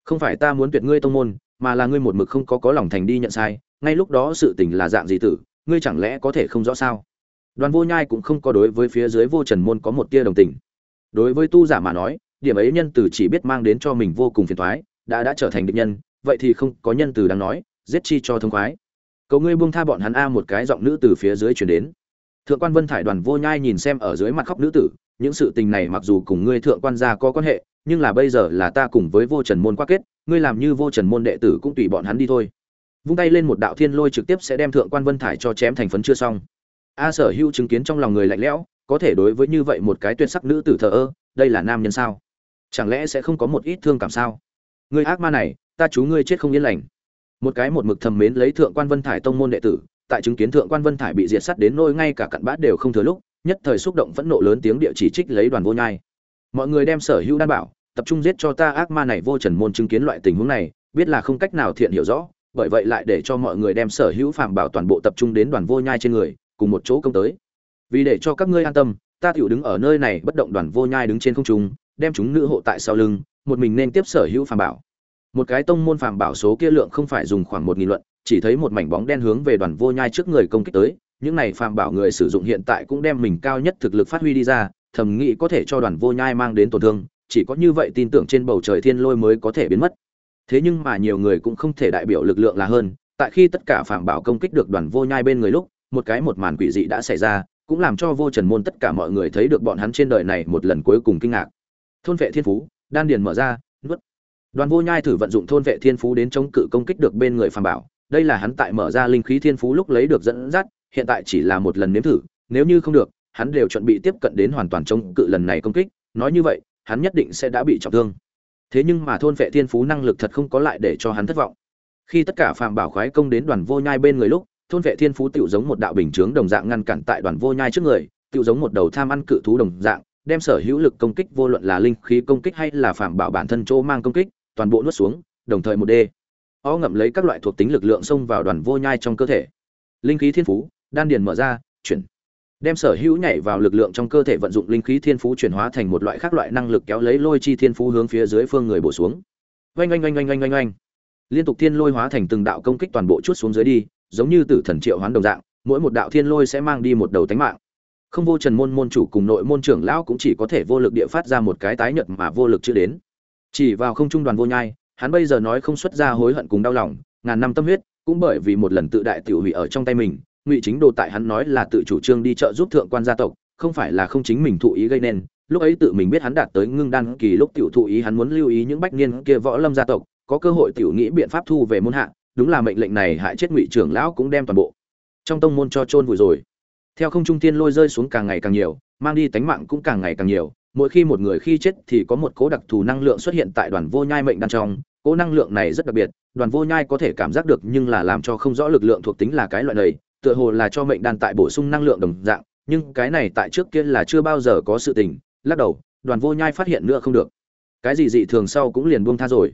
Không phải ta muốn tuyệt ngươi tông môn, mà là ngươi một mực không có có lòng thành đi nhận sai, ngay lúc đó sự tình là dạng gì tử? Ngươi chẳng lẽ có thể không rõ sao? Đoàn vô nhai cũng không có đối với phía dưới vô trần môn có một tia đồng tình. Đối với tu giả mà nói, điểm ấy nhân từ chỉ biết mang đến cho mình vô cùng phiền toái, đã đã trở thành địch nhân, vậy thì không có nhân từ đáng nói, giết chi cho thông khoái. Cầu ngươi buông tha bọn hắn a một cái giọng nữ từ phía dưới chuyển đến. Thượng quan vân thải đoàn vô nhai nhìn xem ở dưới mặt khóc nữ tử, những sự tình này mặc dù cùng ngươi thượng quan gia có quan hệ, nhưng là bây giờ là ta cùng với vô trần môn qua kết, ngươi làm như vô trần môn đệ tử cũng tùy bọn hắn đi thôi vung tay lên một đạo thiên lôi trực tiếp sẽ đem thượng quan vân thải cho chém thành phấn chưa xong. A sở hữu chứng kiến trong lòng người lạnh lẽo, có thể đối với như vậy một cái tuyệt sắc nữ tử thờ ơ, đây là nam nhân sao? Chẳng lẽ sẽ không có một ít thương cảm sao? Người ác ma này, ta chú ngươi chết không yên lành. Một cái một mực thầm mến lấy thượng quan vân thải tông môn đệ tử, tại chứng kiến thượng quan vân thải bị diệt sát đến nôi ngay cả cặn bát đều không thừa lúc, nhất thời xúc động phẫn nộ lớn tiếng địa chỉ trích lấy đoàn vô nhai. Mọi người đem sở hữu đan bảo, tập trung giết cho ta ác ma này vô trần môn chứng kiến loại tình huống này, biết là không cách nào thiện hiểu rõ bởi vậy lại để cho mọi người đem sở hữu phạm bảo toàn bộ tập trung đến đoàn vô nhai trên người, cùng một chỗ công tới. Vì để cho các ngươi an tâm, ta tiểu đứng ở nơi này bất động đoàn vô nhai đứng trên không trung, đem chúng nữ hộ tại sau lưng, một mình nên tiếp sở hữu phàm bảo. Một cái tông môn phàm bảo số kia lượng không phải dùng khoảng một nghìn luận, chỉ thấy một mảnh bóng đen hướng về đoàn vô nhai trước người công kích tới, những này phàm bảo người sử dụng hiện tại cũng đem mình cao nhất thực lực phát huy đi ra, thầm nghĩ có thể cho đoàn vô nhai mang đến tổn thương, chỉ có như vậy tin tưởng trên bầu trời thiên lôi mới có thể biến mất thế nhưng mà nhiều người cũng không thể đại biểu lực lượng là hơn, tại khi tất cả phàm bảo công kích được đoàn vô nhai bên người lúc, một cái một màn quỷ dị đã xảy ra, cũng làm cho vô trần môn tất cả mọi người thấy được bọn hắn trên đời này một lần cuối cùng kinh ngạc. Thôn vệ thiên phú, đan điền mở ra, nuốt. Đoàn vô nhai thử vận dụng thôn vệ thiên phú đến chống cự công kích được bên người phàm bảo. Đây là hắn tại mở ra linh khí thiên phú lúc lấy được dẫn dắt, hiện tại chỉ là một lần nếm thử, nếu như không được, hắn đều chuẩn bị tiếp cận đến hoàn toàn chống cự lần này công kích. Nói như vậy, hắn nhất định sẽ đã bị trọng thương thế nhưng mà thôn vệ thiên phú năng lực thật không có lại để cho hắn thất vọng. Khi tất cả phàm bảo khoái công đến đoàn vô nhai bên người lúc, thôn vệ thiên phú tựu giống một đạo bình chướng đồng dạng ngăn cản tại đoàn vô nhai trước người, tựu giống một đầu tham ăn cự thú đồng dạng, đem sở hữu lực công kích vô luận là linh khí công kích hay là phạm bảo bản thân chỗ mang công kích, toàn bộ nuốt xuống, đồng thời một đê. O ngậm lấy các loại thuộc tính lực lượng xông vào đoàn vô nhai trong cơ thể. Linh khí thiên phú, đan điền mở ra, chuyển đem sở hữu nhảy vào lực lượng trong cơ thể vận dụng linh khí thiên phú chuyển hóa thành một loại khác loại năng lực kéo lấy lôi chi thiên phú hướng phía dưới phương người bổ xuống. Oanh oanh oanh oanh oanh oanh oanh. Liên tục thiên lôi hóa thành từng đạo công kích toàn bộ chút xuống dưới đi, giống như tử thần triệu hoán đồng dạng, mỗi một đạo thiên lôi sẽ mang đi một đầu tánh mạng. Không vô trần môn môn chủ cùng nội môn trưởng lão cũng chỉ có thể vô lực địa phát ra một cái tái nhật mà vô lực chưa đến. Chỉ vào không trung đoàn vô nhai, hắn bây giờ nói không xuất ra hối hận cùng đau lòng, ngàn năm tâm huyết, cũng bởi vì một lần tự đại tiểu hủy ở trong tay mình ngụy chính đồ tại hắn nói là tự chủ trương đi trợ giúp thượng quan gia tộc, không phải là không chính mình thụ ý gây nên. Lúc ấy tự mình biết hắn đạt tới ngưng đan kỳ lúc tiểu thụ ý, hắn muốn lưu ý những bách niên kia võ lâm gia tộc, có cơ hội tiểu nghĩ biện pháp thu về môn hạ. Đúng là mệnh lệnh này hại chết ngụy trưởng lão cũng đem toàn bộ trong tông môn cho chôn vùi rồi. Theo không trung tiên lôi rơi xuống càng ngày càng nhiều, mang đi tánh mạng cũng càng ngày càng nhiều. Mỗi khi một người khi chết thì có một cố đặc thù năng lượng xuất hiện tại đoàn vô nhai mệnh đan trong. Cố năng lượng này rất đặc biệt, đoàn vô nhai có thể cảm giác được nhưng là làm cho không rõ lực lượng thuộc tính là cái loại này tựa hồ là cho mệnh đan tại bổ sung năng lượng đồng dạng, nhưng cái này tại trước kia là chưa bao giờ có sự tình, lắc đầu, đoàn vô nhai phát hiện nữa không được. Cái gì dị thường sau cũng liền buông tha rồi.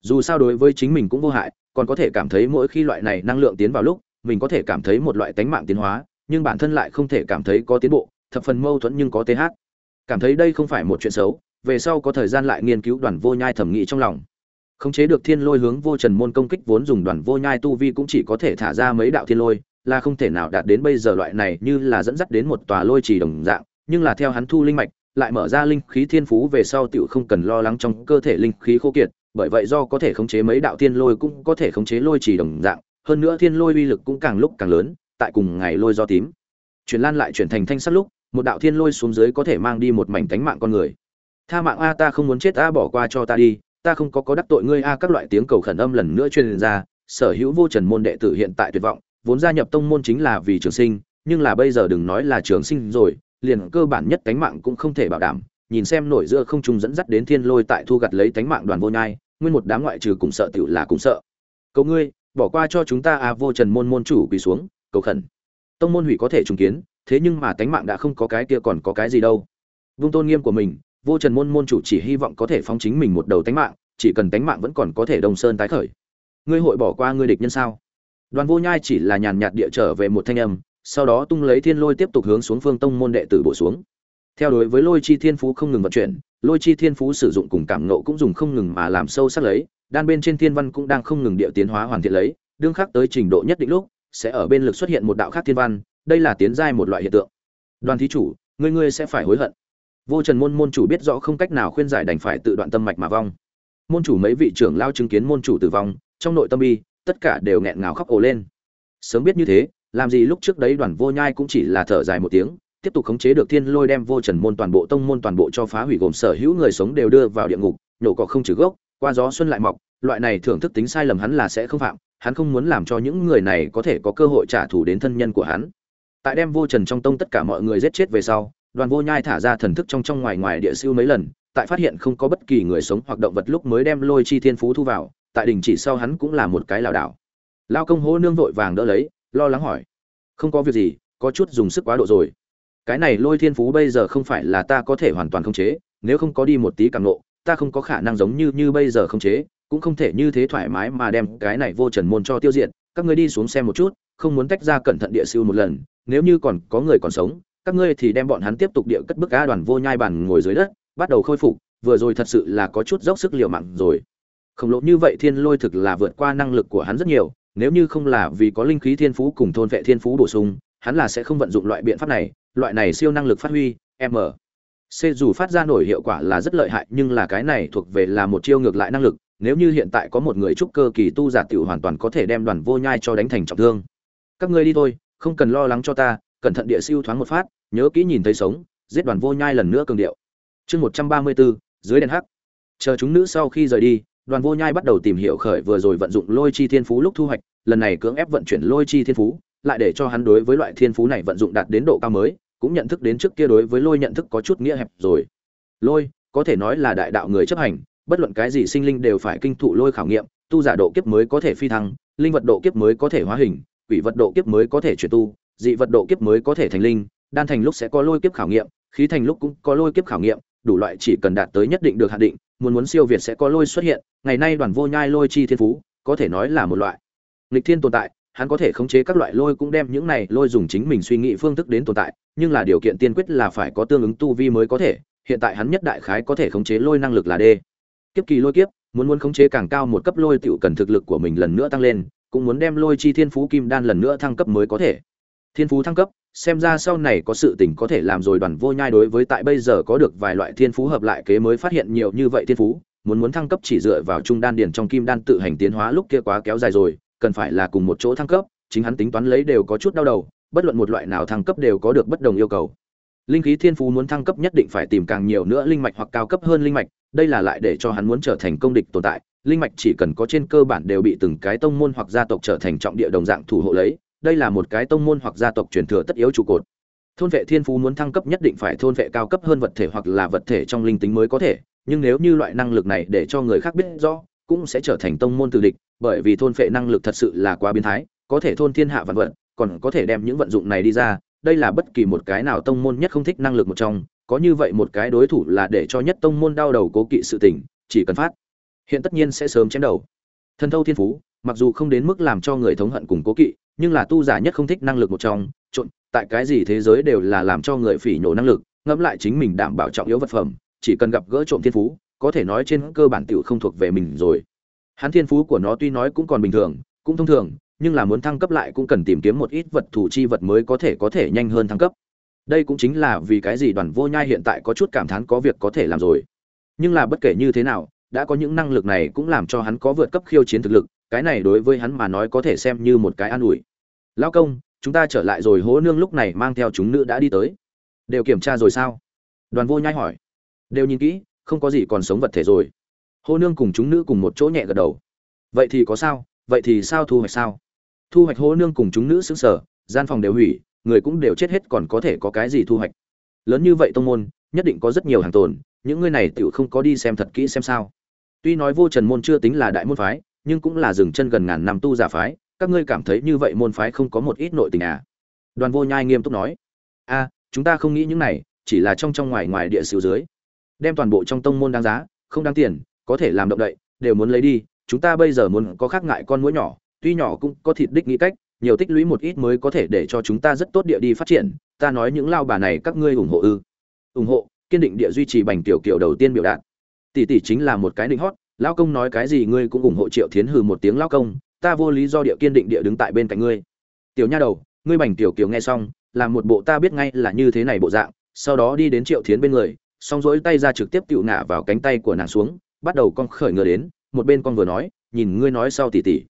Dù sao đối với chính mình cũng vô hại, còn có thể cảm thấy mỗi khi loại này năng lượng tiến vào lúc, mình có thể cảm thấy một loại tánh mạng tiến hóa, nhưng bản thân lại không thể cảm thấy có tiến bộ, thập phần mâu thuẫn nhưng có th. Cảm thấy đây không phải một chuyện xấu, về sau có thời gian lại nghiên cứu đoàn vô nhai thẩm nghị trong lòng. Khống chế được thiên lôi hướng vô trần môn công kích vốn dùng đoàn vô nhai tu vi cũng chỉ có thể thả ra mấy đạo thiên lôi là không thể nào đạt đến bây giờ loại này như là dẫn dắt đến một tòa lôi trì đồng dạng, nhưng là theo hắn thu linh mạch, lại mở ra linh khí thiên phú về sau tiểu không cần lo lắng trong cơ thể linh khí khô kiệt, bởi vậy do có thể khống chế mấy đạo thiên lôi cũng có thể khống chế lôi trì đồng dạng, hơn nữa thiên lôi uy lực cũng càng lúc càng lớn, tại cùng ngày lôi do tím. Chuyển lan lại chuyển thành thanh sắt lúc, một đạo thiên lôi xuống dưới có thể mang đi một mảnh tánh mạng con người. Tha mạng a, ta không muốn chết a, bỏ qua cho ta đi, ta không có có đắc tội ngươi a, các loại tiếng cầu khẩn âm lần nữa truyền ra, sở hữu vô trần môn đệ tử hiện tại tuyệt vọng vốn gia nhập tông môn chính là vì trường sinh, nhưng là bây giờ đừng nói là trường sinh rồi, liền cơ bản nhất cánh mạng cũng không thể bảo đảm. Nhìn xem nổi giữa không trung dẫn dắt đến thiên lôi tại thu gặt lấy cánh mạng đoàn vô nhai, nguyên một đám ngoại trừ cùng sợ tiểu là cũng sợ. Cầu ngươi, bỏ qua cho chúng ta a vô trần môn môn chủ quỳ xuống, cầu khẩn. Tông môn hủy có thể trùng kiến, thế nhưng mà cánh mạng đã không có cái kia còn có cái gì đâu. Vung tôn nghiêm của mình, vô trần môn môn chủ chỉ hy vọng có thể phóng chính mình một đầu cánh mạng, chỉ cần cánh mạng vẫn còn có thể đông sơn tái khởi. Ngươi hội bỏ qua ngươi địch nhân sao? Đoàn vô nhai chỉ là nhàn nhạt địa trở về một thanh âm, sau đó tung lấy thiên lôi tiếp tục hướng xuống phương tông môn đệ tử bổ xuống. Theo đối với lôi chi thiên phú không ngừng vận chuyển, lôi chi thiên phú sử dụng cùng cảm nộ cũng dùng không ngừng mà làm sâu sắc lấy, đan bên trên thiên văn cũng đang không ngừng địa tiến hóa hoàn thiện lấy, đương khắc tới trình độ nhất định lúc, sẽ ở bên lực xuất hiện một đạo khác thiên văn, đây là tiến giai một loại hiện tượng. Đoàn thí chủ, ngươi ngươi sẽ phải hối hận. Vô trần môn môn chủ biết rõ không cách nào khuyên giải đành phải tự đoạn tâm mạch mà vong. Môn chủ mấy vị trưởng lao chứng kiến môn chủ tử vong, trong nội tâm bi tất cả đều nghẹn ngào khóc ồ lên. Sớm biết như thế, làm gì lúc trước đấy đoàn vô nhai cũng chỉ là thở dài một tiếng, tiếp tục khống chế được thiên lôi đem vô trần môn toàn bộ tông môn toàn bộ cho phá hủy gồm sở hữu người sống đều đưa vào địa ngục, nhổ cỏ không trừ gốc, qua gió xuân lại mọc, loại này thưởng thức tính sai lầm hắn là sẽ không phạm, hắn không muốn làm cho những người này có thể có cơ hội trả thù đến thân nhân của hắn. Tại đem vô trần trong tông tất cả mọi người giết chết về sau, đoàn vô nhai thả ra thần thức trong trong ngoài ngoài địa siêu mấy lần, tại phát hiện không có bất kỳ người sống hoặc động vật lúc mới đem lôi chi thiên phú thu vào tại đình chỉ sau hắn cũng là một cái lảo đảo. Lao công hô nương vội vàng đỡ lấy, lo lắng hỏi. Không có việc gì, có chút dùng sức quá độ rồi. Cái này lôi thiên phú bây giờ không phải là ta có thể hoàn toàn khống chế, nếu không có đi một tí càng nộ ta không có khả năng giống như như bây giờ khống chế, cũng không thể như thế thoải mái mà đem cái này vô trần môn cho tiêu diệt. Các ngươi đi xuống xem một chút, không muốn tách ra cẩn thận địa siêu một lần, nếu như còn có người còn sống, các ngươi thì đem bọn hắn tiếp tục địa cất bức a đoàn vô nhai bàn ngồi dưới đất, bắt đầu khôi phục, vừa rồi thật sự là có chút dốc sức liều mạng rồi khổng lồ như vậy thiên lôi thực là vượt qua năng lực của hắn rất nhiều, nếu như không là vì có linh khí thiên phú cùng thôn vệ thiên phú bổ sung, hắn là sẽ không vận dụng loại biện pháp này, loại này siêu năng lực phát huy, m. C dù phát ra nổi hiệu quả là rất lợi hại, nhưng là cái này thuộc về là một chiêu ngược lại năng lực, nếu như hiện tại có một người trúc cơ kỳ tu giả tiểu hoàn toàn có thể đem đoàn vô nhai cho đánh thành trọng thương. Các ngươi đi thôi, không cần lo lắng cho ta, cẩn thận địa siêu thoáng một phát, nhớ kỹ nhìn thấy sống, giết đoàn vô nhai lần nữa cường điệu. Chương một trăm ba mươi bốn dưới đèn hắc. Chờ chúng nữ sau khi rời đi đoàn vô nhai bắt đầu tìm hiểu khởi vừa rồi vận dụng lôi chi thiên phú lúc thu hoạch, lần này cưỡng ép vận chuyển lôi chi thiên phú, lại để cho hắn đối với loại thiên phú này vận dụng đạt đến độ cao mới, cũng nhận thức đến trước kia đối với lôi nhận thức có chút nghĩa hẹp rồi. Lôi, có thể nói là đại đạo người chấp hành, bất luận cái gì sinh linh đều phải kinh thụ lôi khảo nghiệm, tu giả độ kiếp mới có thể phi thăng, linh vật độ kiếp mới có thể hóa hình, quỷ vật độ kiếp mới có thể chuyển tu, dị vật độ kiếp mới có thể thành linh, đan thành lúc sẽ có lôi kiếp khảo nghiệm, khí thành lúc cũng có lôi kiếp khảo nghiệm, đủ loại chỉ cần đạt tới nhất định được hạn định muốn muốn siêu việt sẽ có lôi xuất hiện, ngày nay đoàn vô nhai lôi chi thiên phú, có thể nói là một loại nghịch thiên tồn tại, hắn có thể khống chế các loại lôi cũng đem những này lôi dùng chính mình suy nghĩ phương thức đến tồn tại, nhưng là điều kiện tiên quyết là phải có tương ứng tu vi mới có thể, hiện tại hắn nhất đại khái có thể khống chế lôi năng lực là d kiếp kỳ lôi kiếp, muốn muốn khống chế càng cao một cấp lôi tiểu cần thực lực của mình lần nữa tăng lên, cũng muốn đem lôi chi thiên phú kim đan lần nữa thăng cấp mới có thể. Thiên phú thăng cấp xem ra sau này có sự tình có thể làm rồi đoàn vô nhai đối với tại bây giờ có được vài loại thiên phú hợp lại kế mới phát hiện nhiều như vậy thiên phú, muốn muốn thăng cấp chỉ dựa vào trung đan điền trong kim đan tự hành tiến hóa lúc kia quá kéo dài rồi, cần phải là cùng một chỗ thăng cấp, chính hắn tính toán lấy đều có chút đau đầu, bất luận một loại nào thăng cấp đều có được bất đồng yêu cầu. Linh khí thiên phú muốn thăng cấp nhất định phải tìm càng nhiều nữa linh mạch hoặc cao cấp hơn linh mạch, đây là lại để cho hắn muốn trở thành công địch tồn tại, linh mạch chỉ cần có trên cơ bản đều bị từng cái tông môn hoặc gia tộc trở thành trọng địa đồng dạng thủ hộ lấy đây là một cái tông môn hoặc gia tộc truyền thừa tất yếu trụ cột. Thôn vệ thiên phú muốn thăng cấp nhất định phải thôn vệ cao cấp hơn vật thể hoặc là vật thể trong linh tính mới có thể, nhưng nếu như loại năng lực này để cho người khác biết rõ, cũng sẽ trở thành tông môn từ địch, bởi vì thôn vệ năng lực thật sự là quá biến thái, có thể thôn thiên hạ vạn vật, còn có thể đem những vận dụng này đi ra, đây là bất kỳ một cái nào tông môn nhất không thích năng lực một trong, có như vậy một cái đối thủ là để cho nhất tông môn đau đầu cố kỵ sự tình, chỉ cần phát, hiện tất nhiên sẽ sớm chém đầu. Thần thâu thiên phú, mặc dù không đến mức làm cho người thống hận cùng cố kỵ nhưng là tu giả nhất không thích năng lực một trong, trộn, tại cái gì thế giới đều là làm cho người phỉ nhổ năng lực, ngẫm lại chính mình đảm bảo trọng yếu vật phẩm, chỉ cần gặp gỡ trộm thiên phú, có thể nói trên cơ bản tiểu không thuộc về mình rồi. Hắn thiên phú của nó tuy nói cũng còn bình thường, cũng thông thường, nhưng là muốn thăng cấp lại cũng cần tìm kiếm một ít vật thủ chi vật mới có thể có thể nhanh hơn thăng cấp. Đây cũng chính là vì cái gì đoàn vô nhai hiện tại có chút cảm thán có việc có thể làm rồi. Nhưng là bất kể như thế nào, đã có những năng lực này cũng làm cho hắn có vượt cấp khiêu chiến thực lực cái này đối với hắn mà nói có thể xem như một cái an ủi. Lão công, chúng ta trở lại rồi, hố nương lúc này mang theo chúng nữ đã đi tới. Đều kiểm tra rồi sao? Đoàn vô nhai hỏi. Đều nhìn kỹ, không có gì còn sống vật thể rồi. Hô nương cùng chúng nữ cùng một chỗ nhẹ gật đầu. Vậy thì có sao? Vậy thì sao thu hoạch sao? Thu hoạch hô nương cùng chúng nữ xứng sở gian phòng đều hủy, người cũng đều chết hết, còn có thể có cái gì thu hoạch? Lớn như vậy tông môn, nhất định có rất nhiều hàng tồn, những người này tự không có đi xem thật kỹ xem sao. Tuy nói vô trần môn chưa tính là đại môn phái nhưng cũng là dừng chân gần ngàn năm tu giả phái, các ngươi cảm thấy như vậy môn phái không có một ít nội tình à? Đoàn vô nhai nghiêm túc nói. A, chúng ta không nghĩ những này, chỉ là trong trong ngoài ngoài địa xứ dưới. Đem toàn bộ trong tông môn đáng giá, không đáng tiền, có thể làm động đậy, đều muốn lấy đi, chúng ta bây giờ muốn có khác ngại con mũi nhỏ, tuy nhỏ cũng có thịt đích nghĩ cách, nhiều tích lũy một ít mới có thể để cho chúng ta rất tốt địa đi phát triển, ta nói những lao bà này các ngươi ủng hộ ư? Ủng hộ, kiên định địa duy trì bành tiểu kiểu đầu tiên biểu đạt. Tỷ tỷ chính là một cái định hót lao công nói cái gì ngươi cũng ủng hộ triệu thiến hừ một tiếng lao công, ta vô lý do địa kiên định địa đứng tại bên cạnh ngươi. Tiểu nha đầu, ngươi bành tiểu kiều nghe xong, làm một bộ ta biết ngay là như thế này bộ dạng, sau đó đi đến triệu thiến bên người, xong rỗi tay ra trực tiếp tựu ngả vào cánh tay của nàng xuống, bắt đầu con khởi ngờ đến, một bên con vừa nói, nhìn ngươi nói sau tỷ tỷ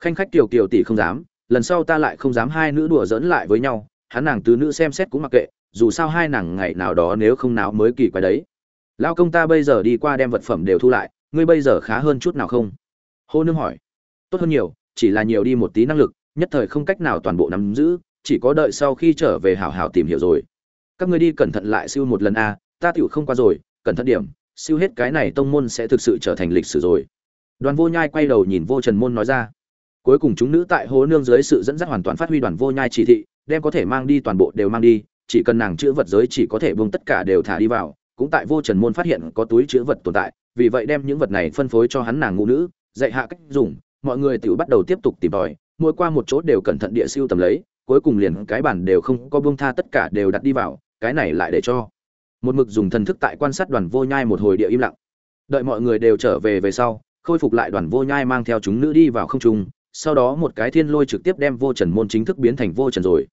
khanh khách tiểu kiều tỷ không dám, lần sau ta lại không dám hai nữ đùa dỡn lại với nhau, hắn nàng tứ nữ xem xét cũng mặc kệ, dù sao hai nàng ngày nào đó nếu không nào mới kỳ quái đấy. Lao công ta bây giờ đi qua đem vật phẩm đều thu lại ngươi bây giờ khá hơn chút nào không? Hô nương hỏi. Tốt hơn nhiều, chỉ là nhiều đi một tí năng lực, nhất thời không cách nào toàn bộ nắm giữ, chỉ có đợi sau khi trở về hảo hảo tìm hiểu rồi. Các ngươi đi cẩn thận lại siêu một lần a, ta tựu không qua rồi, cẩn thận điểm, siêu hết cái này tông môn sẽ thực sự trở thành lịch sử rồi. Đoàn vô nhai quay đầu nhìn vô trần môn nói ra. Cuối cùng chúng nữ tại hố nương dưới sự dẫn dắt hoàn toàn phát huy đoàn vô nhai chỉ thị, đem có thể mang đi toàn bộ đều mang đi, chỉ cần nàng chữ vật giới chỉ có thể buông tất cả đều thả đi vào, cũng tại vô trần môn phát hiện có túi chữ vật tồn tại vì vậy đem những vật này phân phối cho hắn nàng ngũ nữ, dạy hạ cách dùng, mọi người tự bắt đầu tiếp tục tìm tòi, mỗi qua một chỗ đều cẩn thận địa siêu tầm lấy, cuối cùng liền cái bản đều không có buông tha tất cả đều đặt đi vào, cái này lại để cho. Một mực dùng thần thức tại quan sát đoàn vô nhai một hồi địa im lặng. Đợi mọi người đều trở về về sau, khôi phục lại đoàn vô nhai mang theo chúng nữ đi vào không trung, sau đó một cái thiên lôi trực tiếp đem vô trần môn chính thức biến thành vô trần rồi.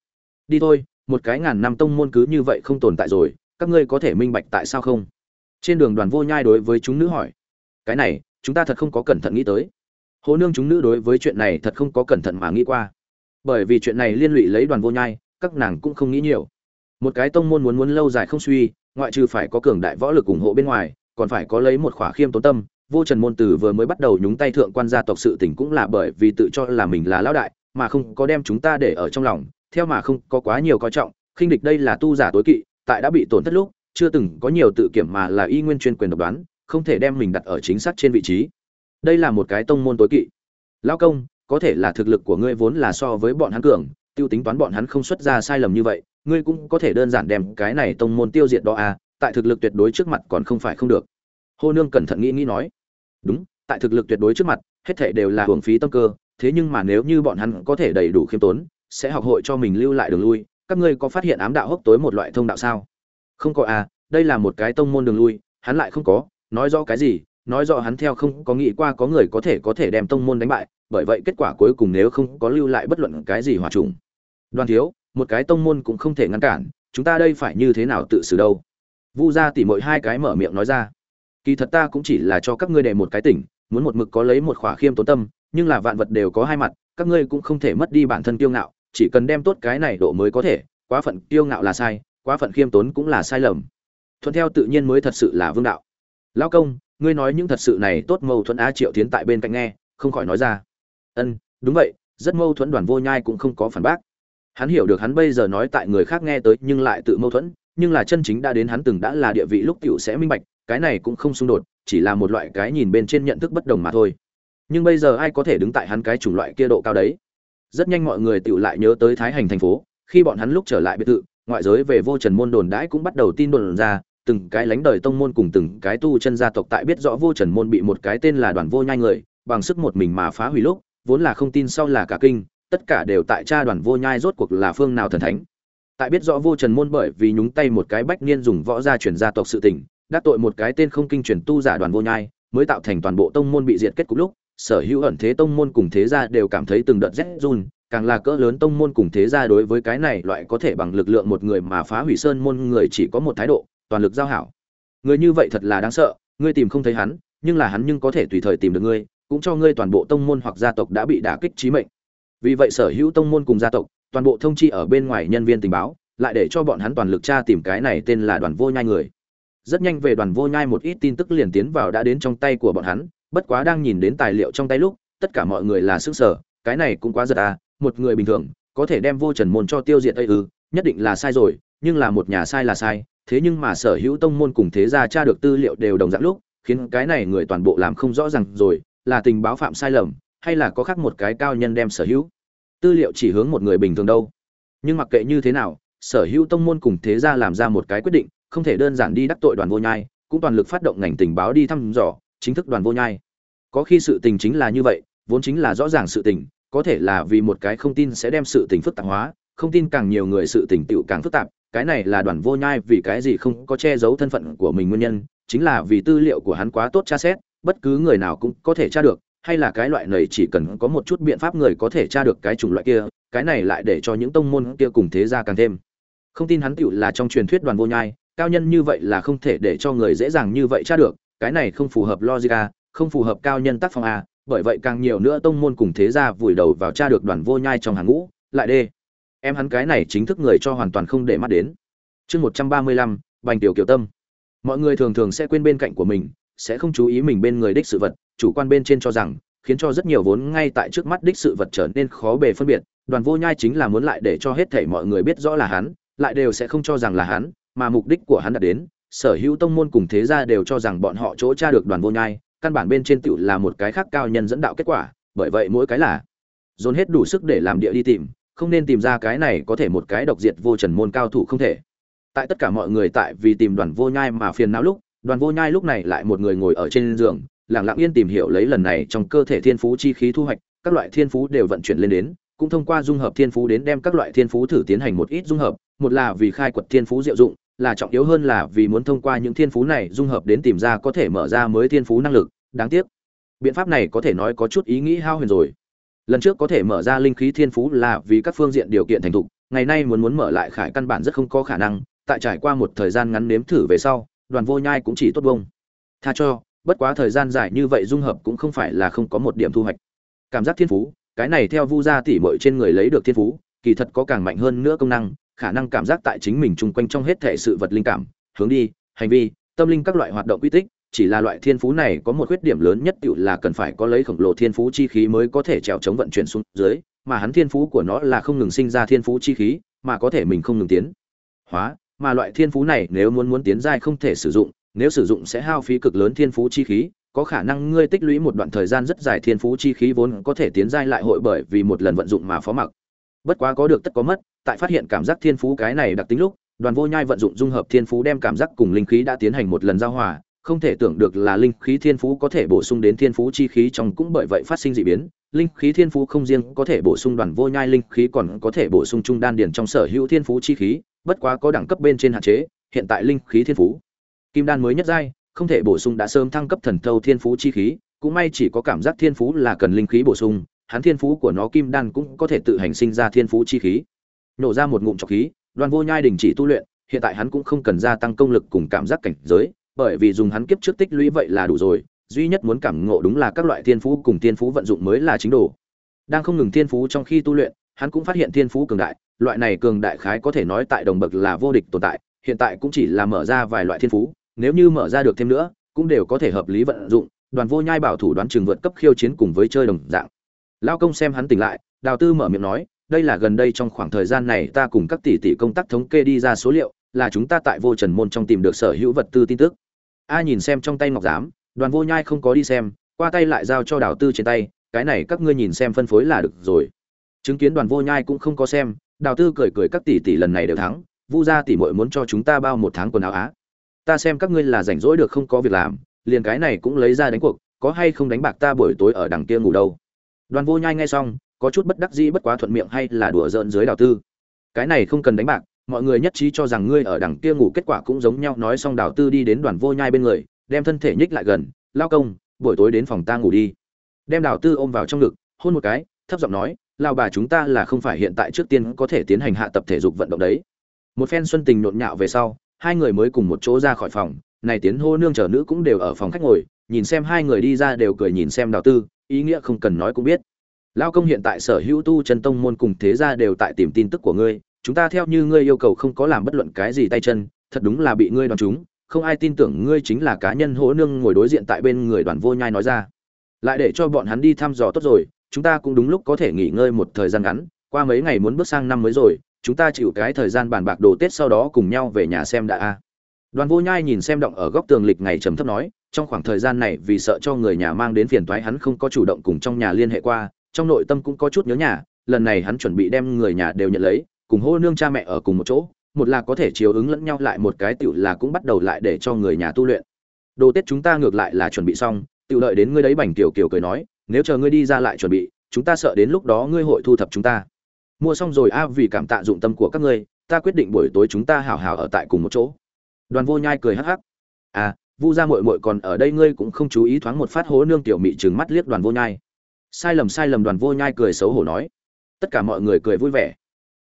Đi thôi, một cái ngàn năm tông môn cứ như vậy không tồn tại rồi, các ngươi có thể minh bạch tại sao không? Trên đường đoàn vô nhai đối với chúng nữ hỏi, cái này, chúng ta thật không có cẩn thận nghĩ tới. Hồ nương chúng nữ đối với chuyện này thật không có cẩn thận mà nghĩ qua. Bởi vì chuyện này liên lụy lấy đoàn vô nhai, các nàng cũng không nghĩ nhiều. Một cái tông môn muốn muốn lâu dài không suy, ngoại trừ phải có cường đại võ lực ủng hộ bên ngoài, còn phải có lấy một khỏa khiêm tốn tâm. Vô trần môn tử vừa mới bắt đầu nhúng tay thượng quan gia tộc sự tình cũng là bởi vì tự cho là mình là lão đại, mà không có đem chúng ta để ở trong lòng, theo mà không có quá nhiều coi trọng, khinh địch đây là tu giả tối kỵ, tại đã bị tổn thất lúc chưa từng có nhiều tự kiểm mà là y nguyên chuyên quyền độc đoán, không thể đem mình đặt ở chính xác trên vị trí. Đây là một cái tông môn tối kỵ. Lão công, có thể là thực lực của ngươi vốn là so với bọn hắn cường, tiêu tính toán bọn hắn không xuất ra sai lầm như vậy, ngươi cũng có thể đơn giản đem cái này tông môn tiêu diệt đó à tại thực lực tuyệt đối trước mặt còn không phải không được. Hô nương cẩn thận nghĩ nghĩ nói. Đúng, tại thực lực tuyệt đối trước mặt, hết thảy đều là hưởng phí tâm cơ, thế nhưng mà nếu như bọn hắn có thể đầy đủ khiêm tốn, sẽ học hội cho mình lưu lại đường lui, các ngươi có phát hiện ám đạo hốc tối một loại thông đạo sao? Không có à đây là một cái tông môn đường lui, hắn lại không có, nói rõ cái gì, nói rõ hắn theo không có nghĩ qua có người có thể có thể đem tông môn đánh bại, bởi vậy kết quả cuối cùng nếu không có lưu lại bất luận cái gì hòa trùng. Đoàn thiếu, một cái tông môn cũng không thể ngăn cản, chúng ta đây phải như thế nào tự xử đâu? Vu gia tỉ mỗi hai cái mở miệng nói ra. Kỳ thật ta cũng chỉ là cho các ngươi để một cái tỉnh, muốn một mực có lấy một khỏa khiêm tốn tâm, nhưng là vạn vật đều có hai mặt, các ngươi cũng không thể mất đi bản thân kiêu ngạo, chỉ cần đem tốt cái này độ mới có thể, quá phận kiêu ngạo là sai quá phận khiêm tốn cũng là sai lầm. Thuận theo tự nhiên mới thật sự là vương đạo. Lão công, ngươi nói những thật sự này tốt mâu thuẫn á triệu tiến tại bên cạnh nghe, không khỏi nói ra. Ân, đúng vậy, rất mâu thuẫn đoàn vô nhai cũng không có phản bác. Hắn hiểu được hắn bây giờ nói tại người khác nghe tới nhưng lại tự mâu thuẫn, nhưng là chân chính đã đến hắn từng đã là địa vị lúc tiểu sẽ minh bạch, cái này cũng không xung đột, chỉ là một loại cái nhìn bên trên nhận thức bất đồng mà thôi. Nhưng bây giờ ai có thể đứng tại hắn cái chủng loại kia độ cao đấy? Rất nhanh mọi người tiểu lại nhớ tới thái hành thành phố, khi bọn hắn lúc trở lại biệt thự ngoại giới về vô trần môn đồn đãi cũng bắt đầu tin đồn ra, từng cái lánh đời tông môn cùng từng cái tu chân gia tộc tại biết rõ vô trần môn bị một cái tên là đoàn vô nhai người, bằng sức một mình mà phá hủy lúc, vốn là không tin sau là cả kinh, tất cả đều tại cha đoàn vô nhai rốt cuộc là phương nào thần thánh. Tại biết rõ vô trần môn bởi vì nhúng tay một cái bách niên dùng võ gia truyền gia tộc sự tình, đắc tội một cái tên không kinh truyền tu giả đoàn vô nhai, mới tạo thành toàn bộ tông môn bị diệt kết cục lúc, sở hữu ẩn thế tông môn cùng thế gia đều cảm thấy từng đợt rét run càng là cỡ lớn tông môn cùng thế gia đối với cái này loại có thể bằng lực lượng một người mà phá hủy sơn môn người chỉ có một thái độ, toàn lực giao hảo. Người như vậy thật là đáng sợ, ngươi tìm không thấy hắn, nhưng là hắn nhưng có thể tùy thời tìm được ngươi, cũng cho ngươi toàn bộ tông môn hoặc gia tộc đã bị đả kích chí mệnh. Vì vậy sở hữu tông môn cùng gia tộc, toàn bộ thông chi ở bên ngoài nhân viên tình báo, lại để cho bọn hắn toàn lực tra tìm cái này tên là đoàn vô nhai người. Rất nhanh về đoàn vô nhai một ít tin tức liền tiến vào đã đến trong tay của bọn hắn, bất quá đang nhìn đến tài liệu trong tay lúc, tất cả mọi người là sức sở cái này cũng quá giật à một người bình thường, có thể đem vô trần môn cho tiêu diệt ây ư, nhất định là sai rồi, nhưng là một nhà sai là sai, thế nhưng mà sở hữu tông môn cùng thế gia tra được tư liệu đều đồng dạng lúc, khiến cái này người toàn bộ làm không rõ ràng rồi, là tình báo phạm sai lầm, hay là có khác một cái cao nhân đem sở hữu tư liệu chỉ hướng một người bình thường đâu. Nhưng mặc kệ như thế nào, sở hữu tông môn cùng thế gia làm ra một cái quyết định, không thể đơn giản đi đắc tội đoàn vô nhai, cũng toàn lực phát động ngành tình báo đi thăm dò, chính thức đoàn vô nhai. Có khi sự tình chính là như vậy, vốn chính là rõ ràng sự tình có thể là vì một cái không tin sẽ đem sự tình phức tạp hóa, không tin càng nhiều người sự tình tựu càng phức tạp, cái này là đoàn vô nhai vì cái gì không có che giấu thân phận của mình nguyên nhân, chính là vì tư liệu của hắn quá tốt tra xét, bất cứ người nào cũng có thể tra được, hay là cái loại này chỉ cần có một chút biện pháp người có thể tra được cái chủng loại kia, cái này lại để cho những tông môn kia cùng thế gia càng thêm. Không tin hắn tựu là trong truyền thuyết đoàn vô nhai, cao nhân như vậy là không thể để cho người dễ dàng như vậy tra được, cái này không phù hợp logic à, không phù hợp cao nhân tác phong a bởi vậy càng nhiều nữa tông môn cùng thế gia vùi đầu vào tra được đoàn vô nhai trong hàng ngũ, lại đê. Em hắn cái này chính thức người cho hoàn toàn không để mắt đến. Chương một trăm ba mươi lăm, bành tiểu kiều tâm. Mọi người thường thường sẽ quên bên cạnh của mình, sẽ không chú ý mình bên người đích sự vật, chủ quan bên trên cho rằng, khiến cho rất nhiều vốn ngay tại trước mắt đích sự vật trở nên khó bề phân biệt. Đoàn vô nhai chính là muốn lại để cho hết thảy mọi người biết rõ là hắn, lại đều sẽ không cho rằng là hắn, mà mục đích của hắn đã đến. Sở hữu tông môn cùng thế gia đều cho rằng bọn họ chỗ tra được đoàn vô nhai căn bản bên trên tựu là một cái khác cao nhân dẫn đạo kết quả, bởi vậy mỗi cái là dồn hết đủ sức để làm địa đi tìm, không nên tìm ra cái này có thể một cái độc diệt vô trần môn cao thủ không thể. Tại tất cả mọi người tại vì tìm đoàn vô nhai mà phiền não lúc, đoàn vô nhai lúc này lại một người ngồi ở trên giường, lặng lặng yên tìm hiểu lấy lần này trong cơ thể thiên phú chi khí thu hoạch, các loại thiên phú đều vận chuyển lên đến, cũng thông qua dung hợp thiên phú đến đem các loại thiên phú thử tiến hành một ít dung hợp, một là vì khai quật thiên phú diệu dụng là trọng yếu hơn là vì muốn thông qua những thiên phú này dung hợp đến tìm ra có thể mở ra mới thiên phú năng lực, đáng tiếc. Biện pháp này có thể nói có chút ý nghĩ hao huyền rồi. Lần trước có thể mở ra linh khí thiên phú là vì các phương diện điều kiện thành thục, ngày nay muốn muốn mở lại khải căn bản rất không có khả năng, tại trải qua một thời gian ngắn nếm thử về sau, đoàn vô nhai cũng chỉ tốt bông. Tha cho, bất quá thời gian dài như vậy dung hợp cũng không phải là không có một điểm thu hoạch. Cảm giác thiên phú, cái này theo vu gia tỷ muội trên người lấy được thiên phú, kỳ thật có càng mạnh hơn nữa công năng khả năng cảm giác tại chính mình chung quanh trong hết thể sự vật linh cảm, hướng đi, hành vi, tâm linh các loại hoạt động quy tích, chỉ là loại thiên phú này có một khuyết điểm lớn nhất tự là cần phải có lấy khổng lồ thiên phú chi khí mới có thể trèo chống vận chuyển xuống dưới, mà hắn thiên phú của nó là không ngừng sinh ra thiên phú chi khí, mà có thể mình không ngừng tiến hóa, mà loại thiên phú này nếu muốn muốn tiến giai không thể sử dụng, nếu sử dụng sẽ hao phí cực lớn thiên phú chi khí, có khả năng ngươi tích lũy một đoạn thời gian rất dài thiên phú chi khí vốn có thể tiến giai lại hội bởi vì một lần vận dụng mà phó mặc. Bất quá có được tất có mất tại phát hiện cảm giác thiên phú cái này đặc tính lúc đoàn vô nhai vận dụng dung hợp thiên phú đem cảm giác cùng linh khí đã tiến hành một lần giao hòa không thể tưởng được là linh khí thiên phú có thể bổ sung đến thiên phú chi khí trong cũng bởi vậy phát sinh dị biến linh khí thiên phú không riêng có thể bổ sung đoàn vô nhai linh khí còn có thể bổ sung trung đan điền trong sở hữu thiên phú chi khí bất quá có đẳng cấp bên trên hạn chế hiện tại linh khí thiên phú kim đan mới nhất giai không thể bổ sung đã sớm thăng cấp thần thâu thiên phú chi khí cũng may chỉ có cảm giác thiên phú là cần linh khí bổ sung hắn thiên phú của nó kim đan cũng có thể tự hành sinh ra thiên phú chi khí nổ ra một ngụm trọc khí, đoàn vô nhai đình chỉ tu luyện, hiện tại hắn cũng không cần gia tăng công lực cùng cảm giác cảnh giới, bởi vì dùng hắn kiếp trước tích lũy vậy là đủ rồi, duy nhất muốn cảm ngộ đúng là các loại thiên phú cùng thiên phú vận dụng mới là chính đồ. Đang không ngừng thiên phú trong khi tu luyện, hắn cũng phát hiện thiên phú cường đại, loại này cường đại khái có thể nói tại đồng bậc là vô địch tồn tại, hiện tại cũng chỉ là mở ra vài loại thiên phú, nếu như mở ra được thêm nữa, cũng đều có thể hợp lý vận dụng, đoàn vô nhai bảo thủ đoán trường vượt cấp khiêu chiến cùng với chơi đồng dạng. Lao công xem hắn tỉnh lại, đào tư mở miệng nói đây là gần đây trong khoảng thời gian này ta cùng các tỷ tỷ công tác thống kê đi ra số liệu, là chúng ta tại vô trần môn trong tìm được sở hữu vật tư tin tức. A nhìn xem trong tay ngọc giám, đoàn vô nhai không có đi xem, qua tay lại giao cho đào tư trên tay, cái này các ngươi nhìn xem phân phối là được rồi. Chứng kiến đoàn vô nhai cũng không có xem, đào tư cười cười các tỷ tỷ lần này đều thắng, vu gia tỷ muội muốn cho chúng ta bao một tháng quần áo á. Ta xem các ngươi là rảnh rỗi được không có việc làm, liền cái này cũng lấy ra đánh cuộc, có hay không đánh bạc ta buổi tối ở đằng kia ngủ đâu. Đoàn vô nhai nghe xong có chút bất đắc dĩ bất quá thuận miệng hay là đùa giỡn dưới đào tư. Cái này không cần đánh bạc, mọi người nhất trí cho rằng ngươi ở đằng kia ngủ kết quả cũng giống nhau, nói xong đào tư đi đến đoàn vô nhai bên người, đem thân thể nhích lại gần, lao công, buổi tối đến phòng ta ngủ đi. Đem đào tư ôm vào trong ngực, hôn một cái, thấp giọng nói, lao bà chúng ta là không phải hiện tại trước tiên có thể tiến hành hạ tập thể dục vận động đấy. Một phen xuân tình nhộn nhạo về sau, hai người mới cùng một chỗ ra khỏi phòng, này tiến hô nương chờ nữ cũng đều ở phòng khách ngồi, nhìn xem hai người đi ra đều cười nhìn xem đào tư, ý nghĩa không cần nói cũng biết lao công hiện tại sở hữu tu chân tông môn cùng thế gia đều tại tìm tin tức của ngươi, chúng ta theo như ngươi yêu cầu không có làm bất luận cái gì tay chân, thật đúng là bị ngươi đoán chúng, không ai tin tưởng ngươi chính là cá nhân hỗ nương ngồi đối diện tại bên người đoàn vô nhai nói ra. Lại để cho bọn hắn đi thăm dò tốt rồi, chúng ta cũng đúng lúc có thể nghỉ ngơi một thời gian ngắn, qua mấy ngày muốn bước sang năm mới rồi, chúng ta chịu cái thời gian bàn bạc đồ tết sau đó cùng nhau về nhà xem đã a. Đoàn vô nhai nhìn xem động ở góc tường lịch ngày trầm thấp nói, trong khoảng thời gian này vì sợ cho người nhà mang đến phiền toái hắn không có chủ động cùng trong nhà liên hệ qua trong nội tâm cũng có chút nhớ nhà, lần này hắn chuẩn bị đem người nhà đều nhận lấy, cùng hô nương cha mẹ ở cùng một chỗ, một là có thể chiếu ứng lẫn nhau lại một cái tựu là cũng bắt đầu lại để cho người nhà tu luyện. Đồ tết chúng ta ngược lại là chuẩn bị xong tựu lợi đến ngươi đấy bảnh tiểu kiều cười nói, nếu chờ ngươi đi ra lại chuẩn bị, chúng ta sợ đến lúc đó ngươi hội thu thập chúng ta. Mua xong rồi a, vì cảm tạ dụng tâm của các ngươi, ta quyết định buổi tối chúng ta hào hào ở tại cùng một chỗ. Đoàn vô nhai cười hắc hắc. À vu gia muội muội còn ở đây ngươi cũng không chú ý thoáng một phát hố nương tiểu mị trừng mắt liếc đoàn vô nhai sai lầm sai lầm, đoàn vô nhai cười xấu hổ nói. Tất cả mọi người cười vui vẻ.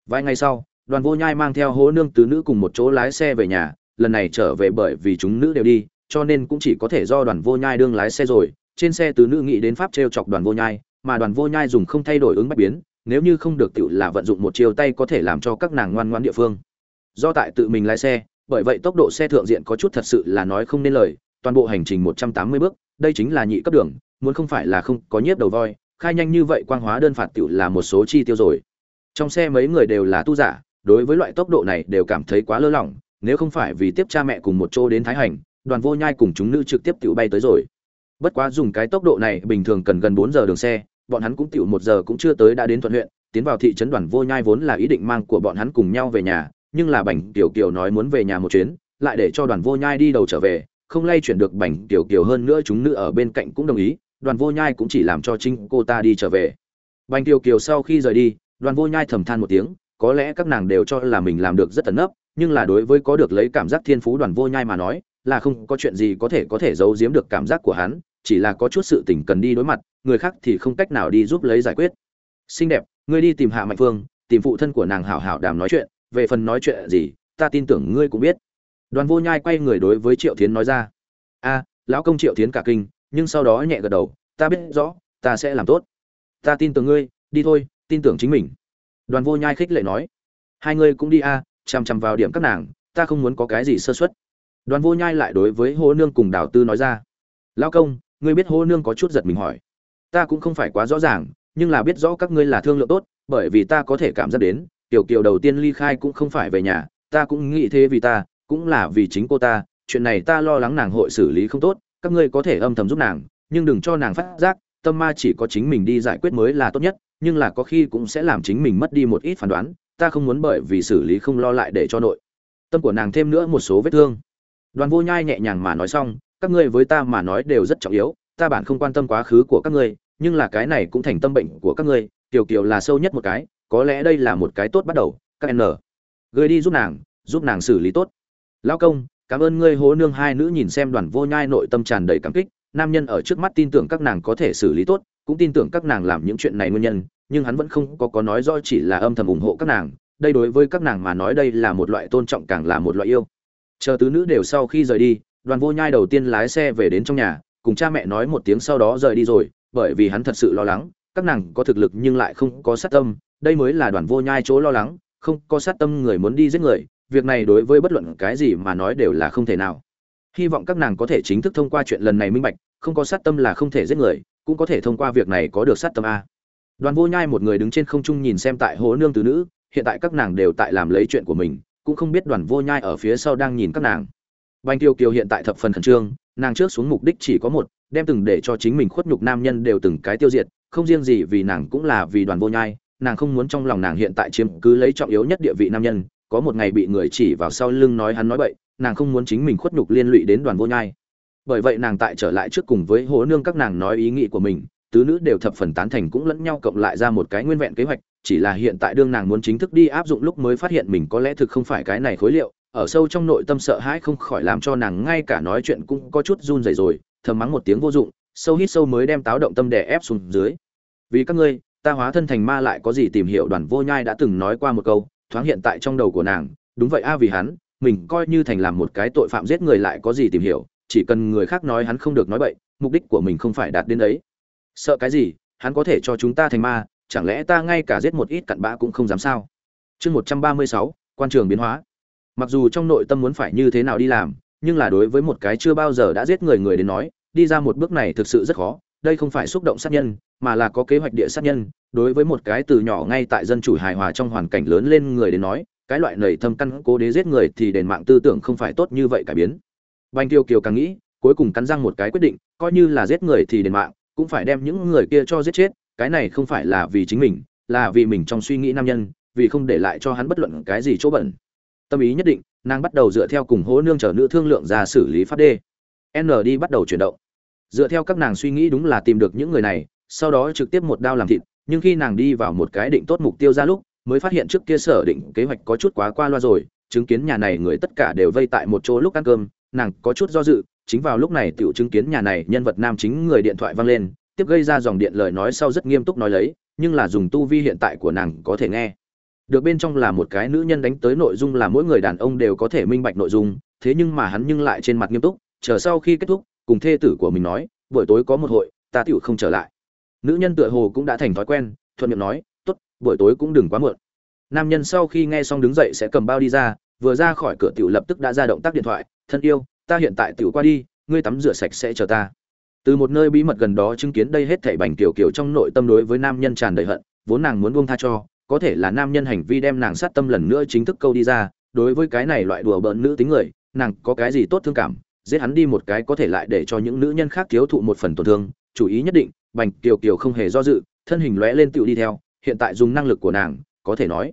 Vài ngày sau, đoàn vô nhai mang theo hố nương tứ nữ cùng một chỗ lái xe về nhà, lần này trở về bởi vì chúng nữ đều đi, cho nên cũng chỉ có thể do đoàn vô nhai đương lái xe rồi. Trên xe tứ nữ nghĩ đến pháp t chọc đoàn vô nhai, mà đoàn vô nhai dùng không thay đổi ứng bách biến, nếu như không được tự là vận dụng một chiều tay có thể làm cho các nàng ngoan ngoãn địa phương. Do tại tự mình lái xe, bởi vậy tốc độ xe thượng diện có chút thật sự là nói không nên lời, toàn bộ hành trình 180 bước, đây chính là nhị cấp đường muốn không phải là không có nhiếp đầu voi, khai nhanh như vậy quang hóa đơn phạt tiểu là một số chi tiêu rồi. Trong xe mấy người đều là tu giả, đối với loại tốc độ này đều cảm thấy quá lơ lỏng, nếu không phải vì tiếp cha mẹ cùng một chỗ đến thái hành, đoàn vô nhai cùng chúng nữ trực tiếp tiểu bay tới rồi. Bất quá dùng cái tốc độ này, bình thường cần gần bốn giờ đường xe, bọn hắn cũng tiểu một giờ cũng chưa tới đã đến thuận huyện, tiến vào thị trấn đoàn vô nhai vốn là ý định mang của bọn hắn cùng nhau về nhà, nhưng là bảnh tiểu kiều nói muốn về nhà một chuyến, lại để cho đoàn vô nhai đi đầu trở về, không lay chuyển được bảnh tiểu kiều hơn nữa chúng nữ ở bên cạnh cũng đồng ý đoàn vô nhai cũng chỉ làm cho chính cô ta đi trở về. Bành Tiêu kiều sau khi rời đi, đoàn vô nhai thầm than một tiếng, có lẽ các nàng đều cho là mình làm được rất tận ấp, nhưng là đối với có được lấy cảm giác thiên phú đoàn vô nhai mà nói, là không có chuyện gì có thể có thể giấu giếm được cảm giác của hắn, chỉ là có chút sự tình cần đi đối mặt, người khác thì không cách nào đi giúp lấy giải quyết. Xinh đẹp, ngươi đi tìm hạ mạnh phương, tìm phụ thân của nàng hảo hảo đàm nói chuyện, về phần nói chuyện gì, ta tin tưởng ngươi cũng biết. Đoàn vô nhai quay người đối với triệu tiến nói ra. A, lão công triệu tiến cả kinh nhưng sau đó nhẹ gật đầu, ta biết rõ, ta sẽ làm tốt. Ta tin tưởng ngươi, đi thôi, tin tưởng chính mình. Đoàn vô nhai khích lệ nói, hai ngươi cũng đi a, chằm chằm vào điểm các nàng, ta không muốn có cái gì sơ xuất đoàn vô nhai lại đối với hô nương cùng đào tư nói ra, lão công, ngươi biết hô nương có chút giật mình hỏi. Ta cũng không phải quá rõ ràng, nhưng là biết rõ các ngươi là thương lượng tốt, bởi vì ta có thể cảm giác đến, tiểu kiều đầu tiên ly khai cũng không phải về nhà, ta cũng nghĩ thế vì ta, cũng là vì chính cô ta, chuyện này ta lo lắng nàng hội xử lý không tốt các ngươi có thể âm thầm giúp nàng, nhưng đừng cho nàng phát giác, tâm ma chỉ có chính mình đi giải quyết mới là tốt nhất, nhưng là có khi cũng sẽ làm chính mình mất đi một ít phán đoán, ta không muốn bởi vì xử lý không lo lại để cho nội. Tâm của nàng thêm nữa một số vết thương. Đoàn vô nhai nhẹ nhàng mà nói xong, các ngươi với ta mà nói đều rất trọng yếu, ta bản không quan tâm quá khứ của các ngươi, nhưng là cái này cũng thành tâm bệnh của các ngươi tiểu kiều là sâu nhất một cái, có lẽ đây là một cái tốt bắt đầu, các n. Gửi đi giúp nàng giúp nàng xử lý tốt. Lão công cảm ơn ngươi hố nương hai nữ nhìn xem đoàn vô nhai nội tâm tràn đầy cảm kích, nam nhân ở trước mắt tin tưởng các nàng có thể xử lý tốt, cũng tin tưởng các nàng làm những chuyện này nguyên nhân, nhưng hắn vẫn không có có nói rõ chỉ là âm thầm ủng hộ các nàng, đây đối với các nàng mà nói đây là một loại tôn trọng càng là một loại yêu. Chờ tứ nữ đều sau khi rời đi, đoàn vô nhai đầu tiên lái xe về đến trong nhà, cùng cha mẹ nói một tiếng sau đó rời đi rồi, bởi vì hắn thật sự lo lắng, các nàng có thực lực nhưng lại không có sát tâm, đây mới là đoàn vô nhai chỗ lo lắng, không có sát tâm người muốn đi giết người việc này đối với bất luận cái gì mà nói đều là không thể nào. Hy vọng các nàng có thể chính thức thông qua chuyện lần này minh bạch, không có sát tâm là không thể giết người, cũng có thể thông qua việc này có được sát tâm a. Đoàn vô nhai một người đứng trên không trung nhìn xem tại hố nương từ nữ, hiện tại các nàng đều tại làm lấy chuyện của mình, cũng không biết đoàn vô nhai ở phía sau đang nhìn các nàng. Bành tiêu kiều hiện tại thập phần khẩn trương, nàng trước xuống mục đích chỉ có một, đem từng để cho chính mình khuất nhục nam nhân đều từng cái tiêu diệt, không riêng gì vì nàng cũng là vì đoàn vô nhai, nàng không muốn trong lòng nàng hiện tại chiếm cứ lấy trọng yếu nhất địa vị nam nhân có một ngày bị người chỉ vào sau lưng nói hắn nói bậy, nàng không muốn chính mình khuất nhục liên lụy đến đoàn vô nhai. Bởi vậy nàng tại trở lại trước cùng với hố nương các nàng nói ý nghĩ của mình, tứ nữ đều thập phần tán thành cũng lẫn nhau cộng lại ra một cái nguyên vẹn kế hoạch, chỉ là hiện tại đương nàng muốn chính thức đi áp dụng lúc mới phát hiện mình có lẽ thực không phải cái này khối liệu, ở sâu trong nội tâm sợ hãi không khỏi làm cho nàng ngay cả nói chuyện cũng có chút run rẩy rồi, thầm mắng một tiếng vô dụng, sâu hít sâu mới đem táo động tâm đè ép xuống dưới. Vì các ngươi, ta hóa thân thành ma lại có gì tìm hiểu đoàn vô nhai đã từng nói qua một câu thoáng hiện tại trong đầu của nàng, đúng vậy a, vì hắn, mình coi như thành làm một cái tội phạm giết người lại có gì tìm hiểu, chỉ cần người khác nói hắn không được nói bậy, mục đích của mình không phải đạt đến đấy. Sợ cái gì, hắn có thể cho chúng ta thành ma, chẳng lẽ ta ngay cả giết một ít cặn bã cũng không dám sao? Chương một trăm ba mươi sáu, quan trường biến hóa. Mặc dù trong nội tâm muốn phải như thế nào đi làm, nhưng là đối với một cái chưa bao giờ đã giết người người đến nói, đi ra một bước này thực sự rất khó, đây không phải xúc động sát nhân, mà là có kế hoạch địa sát nhân đối với một cái từ nhỏ ngay tại dân chủ hài hòa trong hoàn cảnh lớn lên người đến nói, cái loại nầy thâm căn cố đế giết người thì đền mạng tư tưởng không phải tốt như vậy cải biến. Banh tiêu kiều càng nghĩ, cuối cùng cắn răng một cái quyết định, coi như là giết người thì đền mạng, cũng phải đem những người kia cho giết chết, cái này không phải là vì chính mình, là vì mình trong suy nghĩ nam nhân, vì không để lại cho hắn bất luận cái gì chỗ bẩn. Tâm ý nhất định, nàng bắt đầu dựa theo cùng hố nương chở nữ thương lượng ra xử lý pháp đê. N đi bắt đầu chuyển động. Dựa theo các nàng suy nghĩ đúng là tìm được những người này, sau đó trực tiếp một đao làm thịt nhưng khi nàng đi vào một cái định tốt mục tiêu ra lúc, mới phát hiện trước kia sở định kế hoạch có chút quá qua loa rồi, chứng kiến nhà này người tất cả đều vây tại một chỗ lúc ăn cơm, nàng có chút do dự, chính vào lúc này tiểu chứng kiến nhà này nhân vật nam chính người điện thoại vang lên, tiếp gây ra dòng điện lời nói sau rất nghiêm túc nói lấy, nhưng là dùng tu vi hiện tại của nàng có thể nghe. Được bên trong là một cái nữ nhân đánh tới nội dung là mỗi người đàn ông đều có thể minh bạch nội dung, thế nhưng mà hắn nhưng lại trên mặt nghiêm túc, chờ sau khi kết thúc, cùng thê tử của mình nói, buổi tối có một hội, ta tiểu không trở lại nữ nhân tựa hồ cũng đã thành thói quen, thuận miệng nói, tốt, buổi tối cũng đừng quá muộn. Nam nhân sau khi nghe xong đứng dậy sẽ cầm bao đi ra, vừa ra khỏi cửa tiểu lập tức đã ra động tác điện thoại, thân yêu, ta hiện tại tiểu qua đi, ngươi tắm rửa sạch sẽ chờ ta. Từ một nơi bí mật gần đó chứng kiến đây hết thảy bành kiểu kiểu trong nội tâm đối với nam nhân tràn đầy hận, vốn nàng muốn buông tha cho, có thể là nam nhân hành vi đem nàng sát tâm lần nữa chính thức câu đi ra, đối với cái này loại đùa bỡn nữ tính người, nàng có cái gì tốt thương cảm, giết hắn đi một cái có thể lại để cho những nữ nhân khác thiếu thụ một phần tổn thương, chủ ý nhất định bành kiều kiều không hề do dự, thân hình lóe lên tiểu đi theo, hiện tại dùng năng lực của nàng, có thể nói,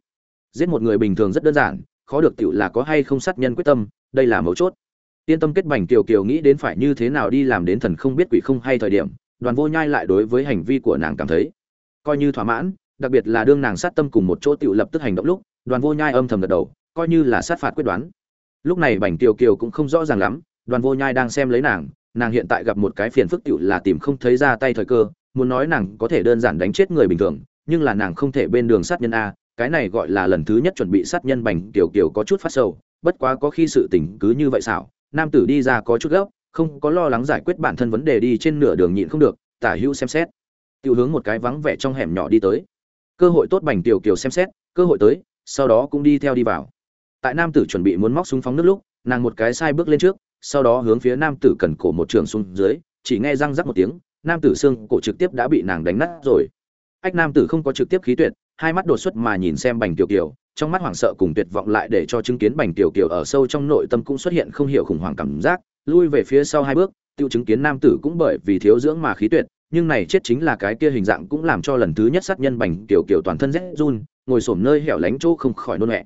giết một người bình thường rất đơn giản, khó được tiểu là có hay không sát nhân quyết tâm, đây là mấu chốt. Tiên tâm kết bành kiều kiều nghĩ đến phải như thế nào đi làm đến thần không biết quỷ không hay thời điểm, đoàn vô nhai lại đối với hành vi của nàng cảm thấy coi như thỏa mãn, đặc biệt là đương nàng sát tâm cùng một chỗ tiểu lập tức hành động lúc, đoàn vô nhai âm thầm gật đầu, coi như là sát phạt quyết đoán. Lúc này bành kiều kiều cũng không rõ ràng lắm, đoàn vô nhai đang xem lấy nàng nàng hiện tại gặp một cái phiền phức tiểu là tìm không thấy ra tay thời cơ, muốn nói nàng có thể đơn giản đánh chết người bình thường, nhưng là nàng không thể bên đường sát nhân a, cái này gọi là lần thứ nhất chuẩn bị sát nhân bành tiểu kiểu có chút phát sầu, bất quá có khi sự tình cứ như vậy xảo, nam tử đi ra có chút gấp, không có lo lắng giải quyết bản thân vấn đề đi trên nửa đường nhịn không được, tả hữu xem xét. Tiêu hướng một cái vắng vẻ trong hẻm nhỏ đi tới. Cơ hội tốt bành tiểu kiểu xem xét, cơ hội tới, sau đó cũng đi theo đi vào. Tại nam tử chuẩn bị muốn móc súng phóng nước lúc, nàng một cái sai bước lên trước sau đó hướng phía nam tử cần cổ một trường xuống dưới, chỉ nghe răng rắc một tiếng, nam tử xương cổ trực tiếp đã bị nàng đánh nát rồi. Ách, nam tử không có trực tiếp khí tuyệt, hai mắt đột xuất mà nhìn xem bành tiểu kiều, trong mắt hoảng sợ cùng tuyệt vọng lại để cho chứng kiến bành tiểu kiều ở sâu trong nội tâm cũng xuất hiện không hiểu khủng hoảng cảm giác, lui về phía sau hai bước, tiêu chứng kiến nam tử cũng bởi vì thiếu dưỡng mà khí tuyệt, nhưng này chết chính là cái kia hình dạng cũng làm cho lần thứ nhất sát nhân bành tiểu kiều toàn thân rét run, ngồi xổm nơi hẻo lánh chỗ không khỏi nôn mẹ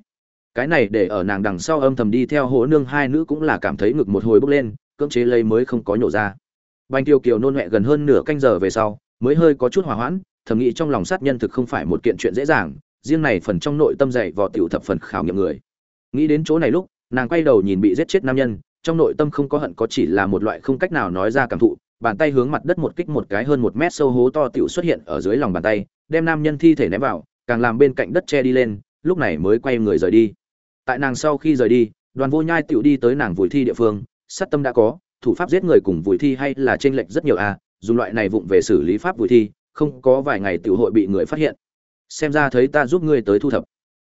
cái này để ở nàng đằng sau âm thầm đi theo hố nương hai nữ cũng là cảm thấy ngực một hồi bốc lên, cưỡng chế lấy mới không có nhổ ra. Bành tiêu kiều nôn mẹ gần hơn nửa canh giờ về sau, mới hơi có chút hòa hoãn, thầm nghĩ trong lòng sát nhân thực không phải một kiện chuyện dễ dàng, riêng này phần trong nội tâm dạy vò tiểu thập phần khảo nghiệm người. Nghĩ đến chỗ này lúc, nàng quay đầu nhìn bị giết chết nam nhân, trong nội tâm không có hận có chỉ là một loại không cách nào nói ra cảm thụ, bàn tay hướng mặt đất một kích một cái hơn một mét sâu hố to tiểu xuất hiện ở dưới lòng bàn tay, đem nam nhân thi thể ném vào, càng làm bên cạnh đất che đi lên lúc này mới quay người rời đi. Tại nàng sau khi rời đi đoàn vô nhai tiểu đi tới nàng vùi thi địa phương sát tâm đã có thủ pháp giết người cùng vùi thi hay là t r ê n lệch rất nhiều a à, dùng loại này vụng về xử lý pháp vùi thi không có vài ngày tiểu hội bị người phát hiện. Xem ra thấy ta giúp ngươi tới thu thập.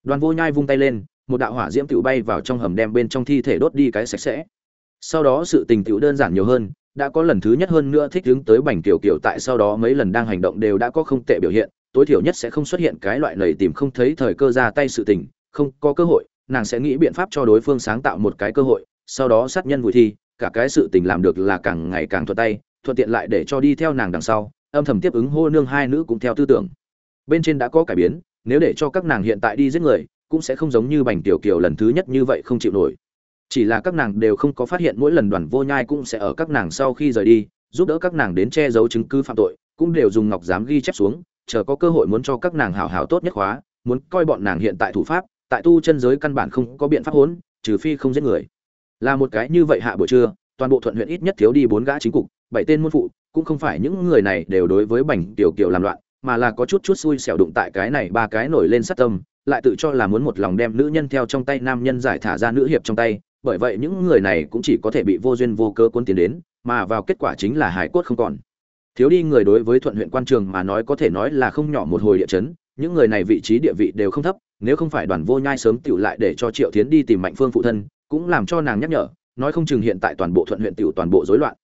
Đoàn vô nhai vung tay lên một đạo hỏa diễm tiểu bay vào trong hầm đem bên trong thi thể đốt đi cái sạch sẽ. Sau đó sự tình tiểu đơn giản nhiều hơn đã có lần thứ nhất hơn nữa thích hướng tới bành tiểu kiều tại sau đó mấy lần đang hành động đều đã có không tệ biểu hiện tối thiểu nhất sẽ không xuất hiện cái loại lầy tìm không thấy thời cơ ra tay sự tình, không có cơ hội, nàng sẽ nghĩ biện pháp cho đối phương sáng tạo một cái cơ hội, sau đó sát nhân vùi thi, cả cái sự tình làm được là càng ngày càng thuận tay, thuận tiện lại để cho đi theo nàng đằng sau, âm thầm tiếp ứng hô nương hai nữ cũng theo tư tưởng. Bên trên đã có cải biến, nếu để cho các nàng hiện tại đi giết người, cũng sẽ không giống như bành tiểu kiều lần thứ nhất như vậy không chịu nổi. Chỉ là các nàng đều không có phát hiện mỗi lần đoàn vô nhai cũng sẽ ở các nàng sau khi rời đi, giúp đỡ các nàng đến che giấu chứng cứ phạm tội, cũng đều dùng ngọc giám ghi chép xuống chờ có cơ hội muốn cho các nàng hảo hảo tốt nhất khóa, muốn coi bọn nàng hiện tại thủ pháp, tại tu chân giới căn bản không có biện pháp hỗn, trừ phi không giết người. Là một cái như vậy hạ buổi trưa, toàn bộ thuận huyện ít nhất thiếu đi bốn gã chính cục, bảy tên môn phụ, cũng không phải những người này đều đối với bành tiểu kiều làm loạn, mà là có chút chút xui xẻo đụng tại cái này ba cái nổi lên sát tâm, lại tự cho là muốn một lòng đem nữ nhân theo trong tay nam nhân giải thả ra nữ hiệp trong tay, bởi vậy những người này cũng chỉ có thể bị vô duyên vô cớ cuốn tiến đến, mà vào kết quả chính là hải cốt không còn thiếu đi người đối với thuận huyện quan trường mà nói có thể nói là không nhỏ một hồi địa chấn, những người này vị trí địa vị đều không thấp, nếu không phải đoàn vô nhai sớm tựu lại để cho triệu tiến đi tìm mạnh phương phụ thân, cũng làm cho nàng nhắc nhở, nói không chừng hiện tại toàn bộ thuận huyện tựu toàn bộ rối loạn.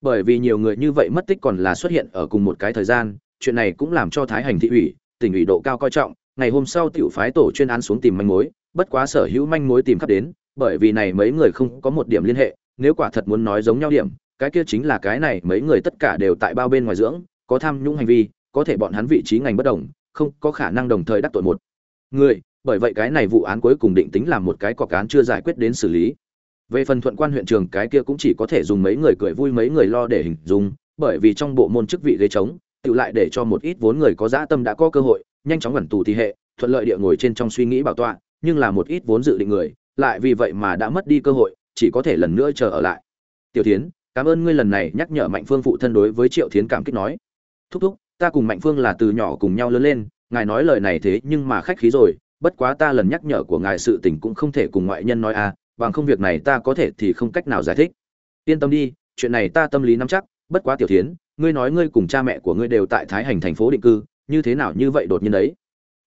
Bởi vì nhiều người như vậy mất tích còn là xuất hiện ở cùng một cái thời gian, chuyện này cũng làm cho thái hành thị ủy, tỉnh ủy độ cao coi trọng, ngày hôm sau tiểu phái tổ chuyên án xuống tìm manh mối, bất quá sở hữu manh mối tìm khắp đến, bởi vì này mấy người không có một điểm liên hệ, nếu quả thật muốn nói giống nhau điểm cái kia chính là cái này, mấy người tất cả đều tại bao bên ngoài dưỡng, có tham nhũng hành vi, có thể bọn hắn vị trí ngành bất đồng, không có khả năng đồng thời đắc tội một người. Bởi vậy cái này vụ án cuối cùng định tính là một cái cọc án chưa giải quyết đến xử lý. Về phần thuận quan huyện trường, cái kia cũng chỉ có thể dùng mấy người cười vui, mấy người lo để hình dung, bởi vì trong bộ môn chức vị ghế trống, tự lại để cho một ít vốn người có dã tâm đã có cơ hội, nhanh chóng ẩn tù thì hệ, thuận lợi địa ngồi trên trong suy nghĩ bảo tọa, nhưng là một ít vốn dự định người, lại vì vậy mà đã mất đi cơ hội, chỉ có thể lần nữa chờ ở lại. Tiểu tiến cảm ơn ngươi lần này nhắc nhở mạnh phương phụ thân đối với triệu thiến cảm kích nói. Thúc thúc, ta cùng mạnh phương là từ nhỏ cùng nhau lớn lên, ngài nói lời này thế nhưng mà khách khí rồi, bất quá ta lần nhắc nhở của ngài sự tình cũng không thể cùng ngoại nhân nói à bằng không việc này ta có thể thì không cách nào giải thích. Yên tâm đi, chuyện này ta tâm lý nắm chắc, bất quá tiểu thiến, ngươi nói ngươi cùng cha mẹ của ngươi đều tại thái hành thành phố định cư, như thế nào như vậy đột nhiên đấy?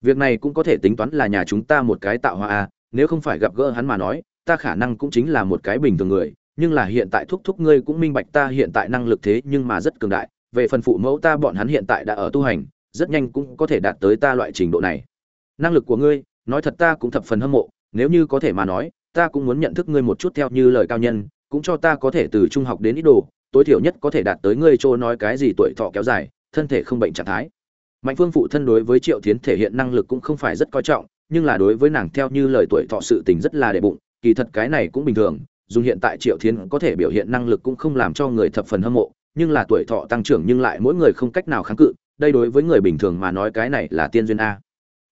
Việc này cũng có thể tính toán là nhà chúng ta một cái tạo hoa à nếu không phải gặp gỡ hắn mà nói, ta khả năng cũng chính là một cái bình thường người nhưng là hiện tại thúc thúc ngươi cũng minh bạch ta hiện tại năng lực thế nhưng mà rất cường đại, về phần phụ mẫu ta bọn hắn hiện tại đã ở tu hành, rất nhanh cũng có thể đạt tới ta loại trình độ này. Năng lực của ngươi, nói thật ta cũng thập phần hâm mộ, nếu như có thể mà nói, ta cũng muốn nhận thức ngươi một chút theo như lời cao nhân, cũng cho ta có thể từ trung học đến ít đồ, tối thiểu nhất có thể đạt tới ngươi chỗ nói cái gì tuổi thọ kéo dài, thân thể không bệnh trạng thái. Mạnh phương phụ thân đối với triệu tiến thể hiện năng lực cũng không phải rất coi trọng, nhưng là đối với nàng theo như lời tuổi thọ sự tình rất là đệ bụng, kỳ thật cái này cũng bình thường dùng hiện tại triệu thiến có thể biểu hiện năng lực cũng không làm cho người thập phần hâm mộ, nhưng là tuổi thọ tăng trưởng nhưng lại mỗi người không cách nào kháng cự, đây đối với người bình thường mà nói cái này là tiên duyên a.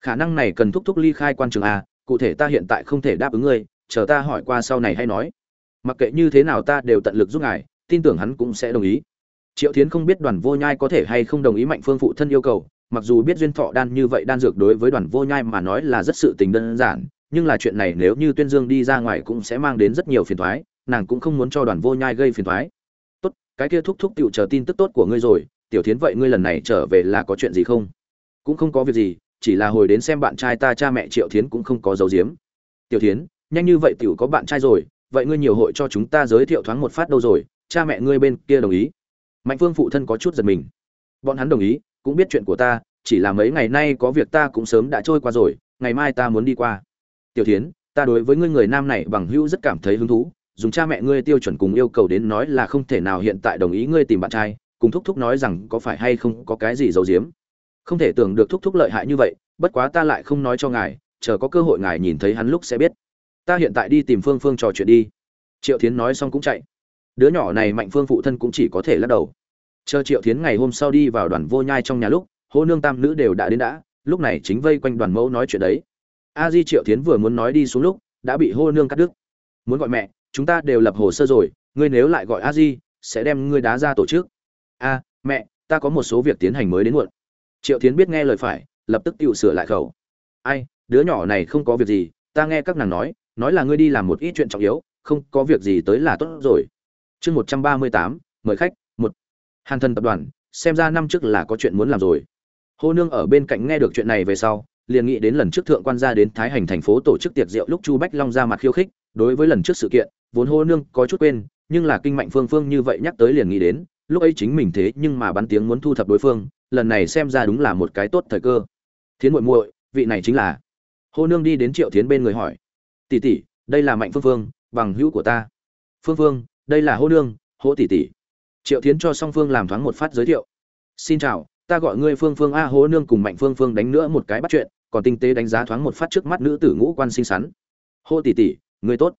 Khả năng này cần thúc thúc ly khai quan trường a, cụ thể ta hiện tại không thể đáp ứng ngươi, chờ ta hỏi qua sau này hay nói. Mặc kệ như thế nào ta đều tận lực giúp ngài, tin tưởng hắn cũng sẽ đồng ý. Triệu thiến không biết đoàn vô nhai có thể hay không đồng ý mạnh phương phụ thân yêu cầu, mặc dù biết duyên thọ đan như vậy đan dược đối với đoàn vô nhai mà nói là rất sự tình đơn giản nhưng là chuyện này nếu như tuyên dương đi ra ngoài cũng sẽ mang đến rất nhiều phiền toái nàng cũng không muốn cho đoàn vô nhai gây phiền toái tốt, cái kia thúc thúc tiểu chờ tin tức tốt của ngươi rồi, tiểu thiến vậy ngươi lần này trở về là có chuyện gì không? Cũng không có việc gì, chỉ là hồi đến xem bạn trai ta cha mẹ triệu thiến cũng không có dấu diếm tiểu thiến, nhanh như vậy tiểu có bạn trai rồi, vậy ngươi nhiều hội cho chúng ta giới thiệu thoáng một phát đâu rồi, cha mẹ ngươi bên kia đồng ý. Mạnh phương phụ thân có chút giật mình. Bọn hắn đồng ý, cũng biết chuyện của ta, chỉ là mấy ngày nay có việc ta cũng sớm đã trôi qua rồi, ngày mai ta muốn đi qua tiểu thiến, ta đối với ngươi người nam này bằng hữu rất cảm thấy hứng thú, dùng cha mẹ ngươi tiêu chuẩn cùng yêu cầu đến nói là không thể nào hiện tại đồng ý ngươi tìm bạn trai, cùng thúc thúc nói rằng có phải hay không có cái gì giấu giếm. Không thể tưởng được thúc thúc lợi hại như vậy, bất quá ta lại không nói cho ngài, chờ có cơ hội ngài nhìn thấy hắn lúc sẽ biết. Ta hiện tại đi tìm phương phương trò chuyện đi. Triệu thiến nói xong cũng chạy. Đứa nhỏ này mạnh phương phụ thân cũng chỉ có thể lắc đầu. Chờ triệu thiến ngày hôm sau đi vào đoàn vô nhai trong nhà lúc, hô nương tam nữ đều đã đến đã, lúc này chính vây quanh đoàn mẫu nói chuyện đấy a di triệu thiến vừa muốn nói đi xuống lúc, đã bị hô nương cắt đứt. Muốn gọi mẹ, chúng ta đều lập hồ sơ rồi, ngươi nếu lại gọi a di, sẽ đem ngươi đá ra tổ chức. A, mẹ, ta có một số việc tiến hành mới đến muộn. Triệu thiến biết nghe lời phải, lập tức tự sửa lại khẩu. Ai, đứa nhỏ này không có việc gì, ta nghe các nàng nói nói là ngươi đi làm một ít chuyện trọng yếu, không có việc gì tới là tốt rồi. Chương một trăm ba mươi tám, mời khách, một. Hàn thần tập đoàn, xem ra năm trước là có chuyện muốn làm rồi. Hô nương ở bên cạnh nghe được chuyện này về sau liền nghĩ đến lần trước thượng quan gia đến thái hành thành phố tổ chức tiệc rượu lúc chu bách long ra mặt khiêu khích, đối với lần trước sự kiện, vốn hô nương có chút quên, nhưng là kinh mạnh phương phương như vậy nhắc tới liền nghĩ đến, lúc ấy chính mình thế nhưng mà bắn tiếng muốn thu thập đối phương, lần này xem ra đúng là một cái tốt thời cơ. Thiến muội muội, vị này chính là? Hô nương đi đến triệu thiến bên người hỏi. Tỷ tỷ, đây là mạnh phương phương, bằng hữu của ta. Phương phương, đây là hô nương, hô tỷ tỷ. Triệu thiến cho song phương làm thoáng một phát giới thiệu. Xin chào, ta gọi ngươi phương phương a, hô nương cùng mạnh phương phương đánh nữa một cái bắt chuyện còn tinh tế đánh giá thoáng một phát trước mắt nữ tử ngũ quan xinh xắn. Hô tỷ tỷ, người tốt.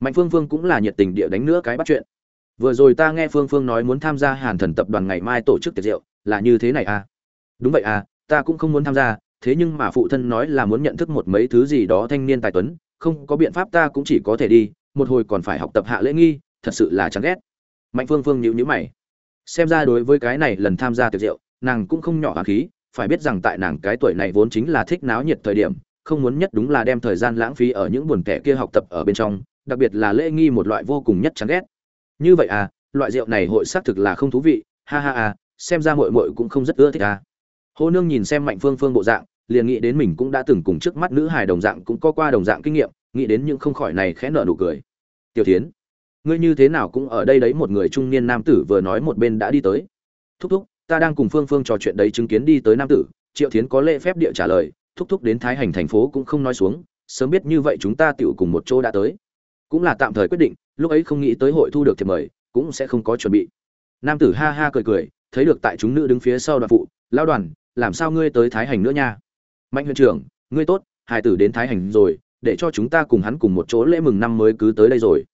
Mạnh phương phương cũng là nhiệt tình địa đánh nữa cái bắt chuyện. Vừa rồi ta nghe phương phương nói muốn tham gia hàn thần tập đoàn ngày mai tổ chức tiệc rượu, là như thế này à? Đúng vậy à ta cũng không muốn tham gia, thế nhưng mà phụ thân nói là muốn nhận thức một mấy thứ gì đó thanh niên tài tuấn, không có biện pháp ta cũng chỉ có thể đi, một hồi còn phải học tập hạ lễ nghi, thật sự là chán ghét. Mạnh phương phương nhíu nhíu mày. Xem ra đối với cái này lần tham gia tiệc rượu, nàng cũng không nhỏ hà khí phải biết rằng tại nàng cái tuổi này vốn chính là thích náo nhiệt thời điểm, không muốn nhất đúng là đem thời gian lãng phí ở những buồn kẻ kia học tập ở bên trong, đặc biệt là lễ nghi một loại vô cùng nhất chán ghét. Như vậy à loại rượu này hội xác thực là không thú vị, ha ha à xem ra mội mội cũng không rất ưa thích à. Hồ nương nhìn xem mạnh phương phương bộ dạng, liền nghĩ đến mình cũng đã từng cùng trước mắt nữ hài đồng dạng cũng có qua đồng dạng kinh nghiệm, nghĩ đến những không khỏi này khẽ nở nụ cười. Tiểu thiến, ngươi như thế nào cũng ở đây đấy một người trung niên nam tử vừa nói một bên đã đi tới. Thúc thúc ta đang cùng phương phương trò chuyện đấy chứng kiến đi tới nam tử, triệu thiến có lễ phép địa trả lời, thúc thúc đến thái hành thành phố cũng không nói xuống, sớm biết như vậy chúng ta tựu cùng một chỗ đã tới. Cũng là tạm thời quyết định, lúc ấy không nghĩ tới hội thu được thiệp mời, cũng sẽ không có chuẩn bị. Nam tử ha ha cười cười, thấy được tại chúng nữ đứng phía sau đoàn phụ lao đoàn, làm sao ngươi tới thái hành nữa nha? Mạnh huyện trưởng, ngươi tốt hải tử đến thái hành rồi, để cho chúng ta cùng hắn cùng một chỗ lễ mừng năm mới cứ tới đây rồi.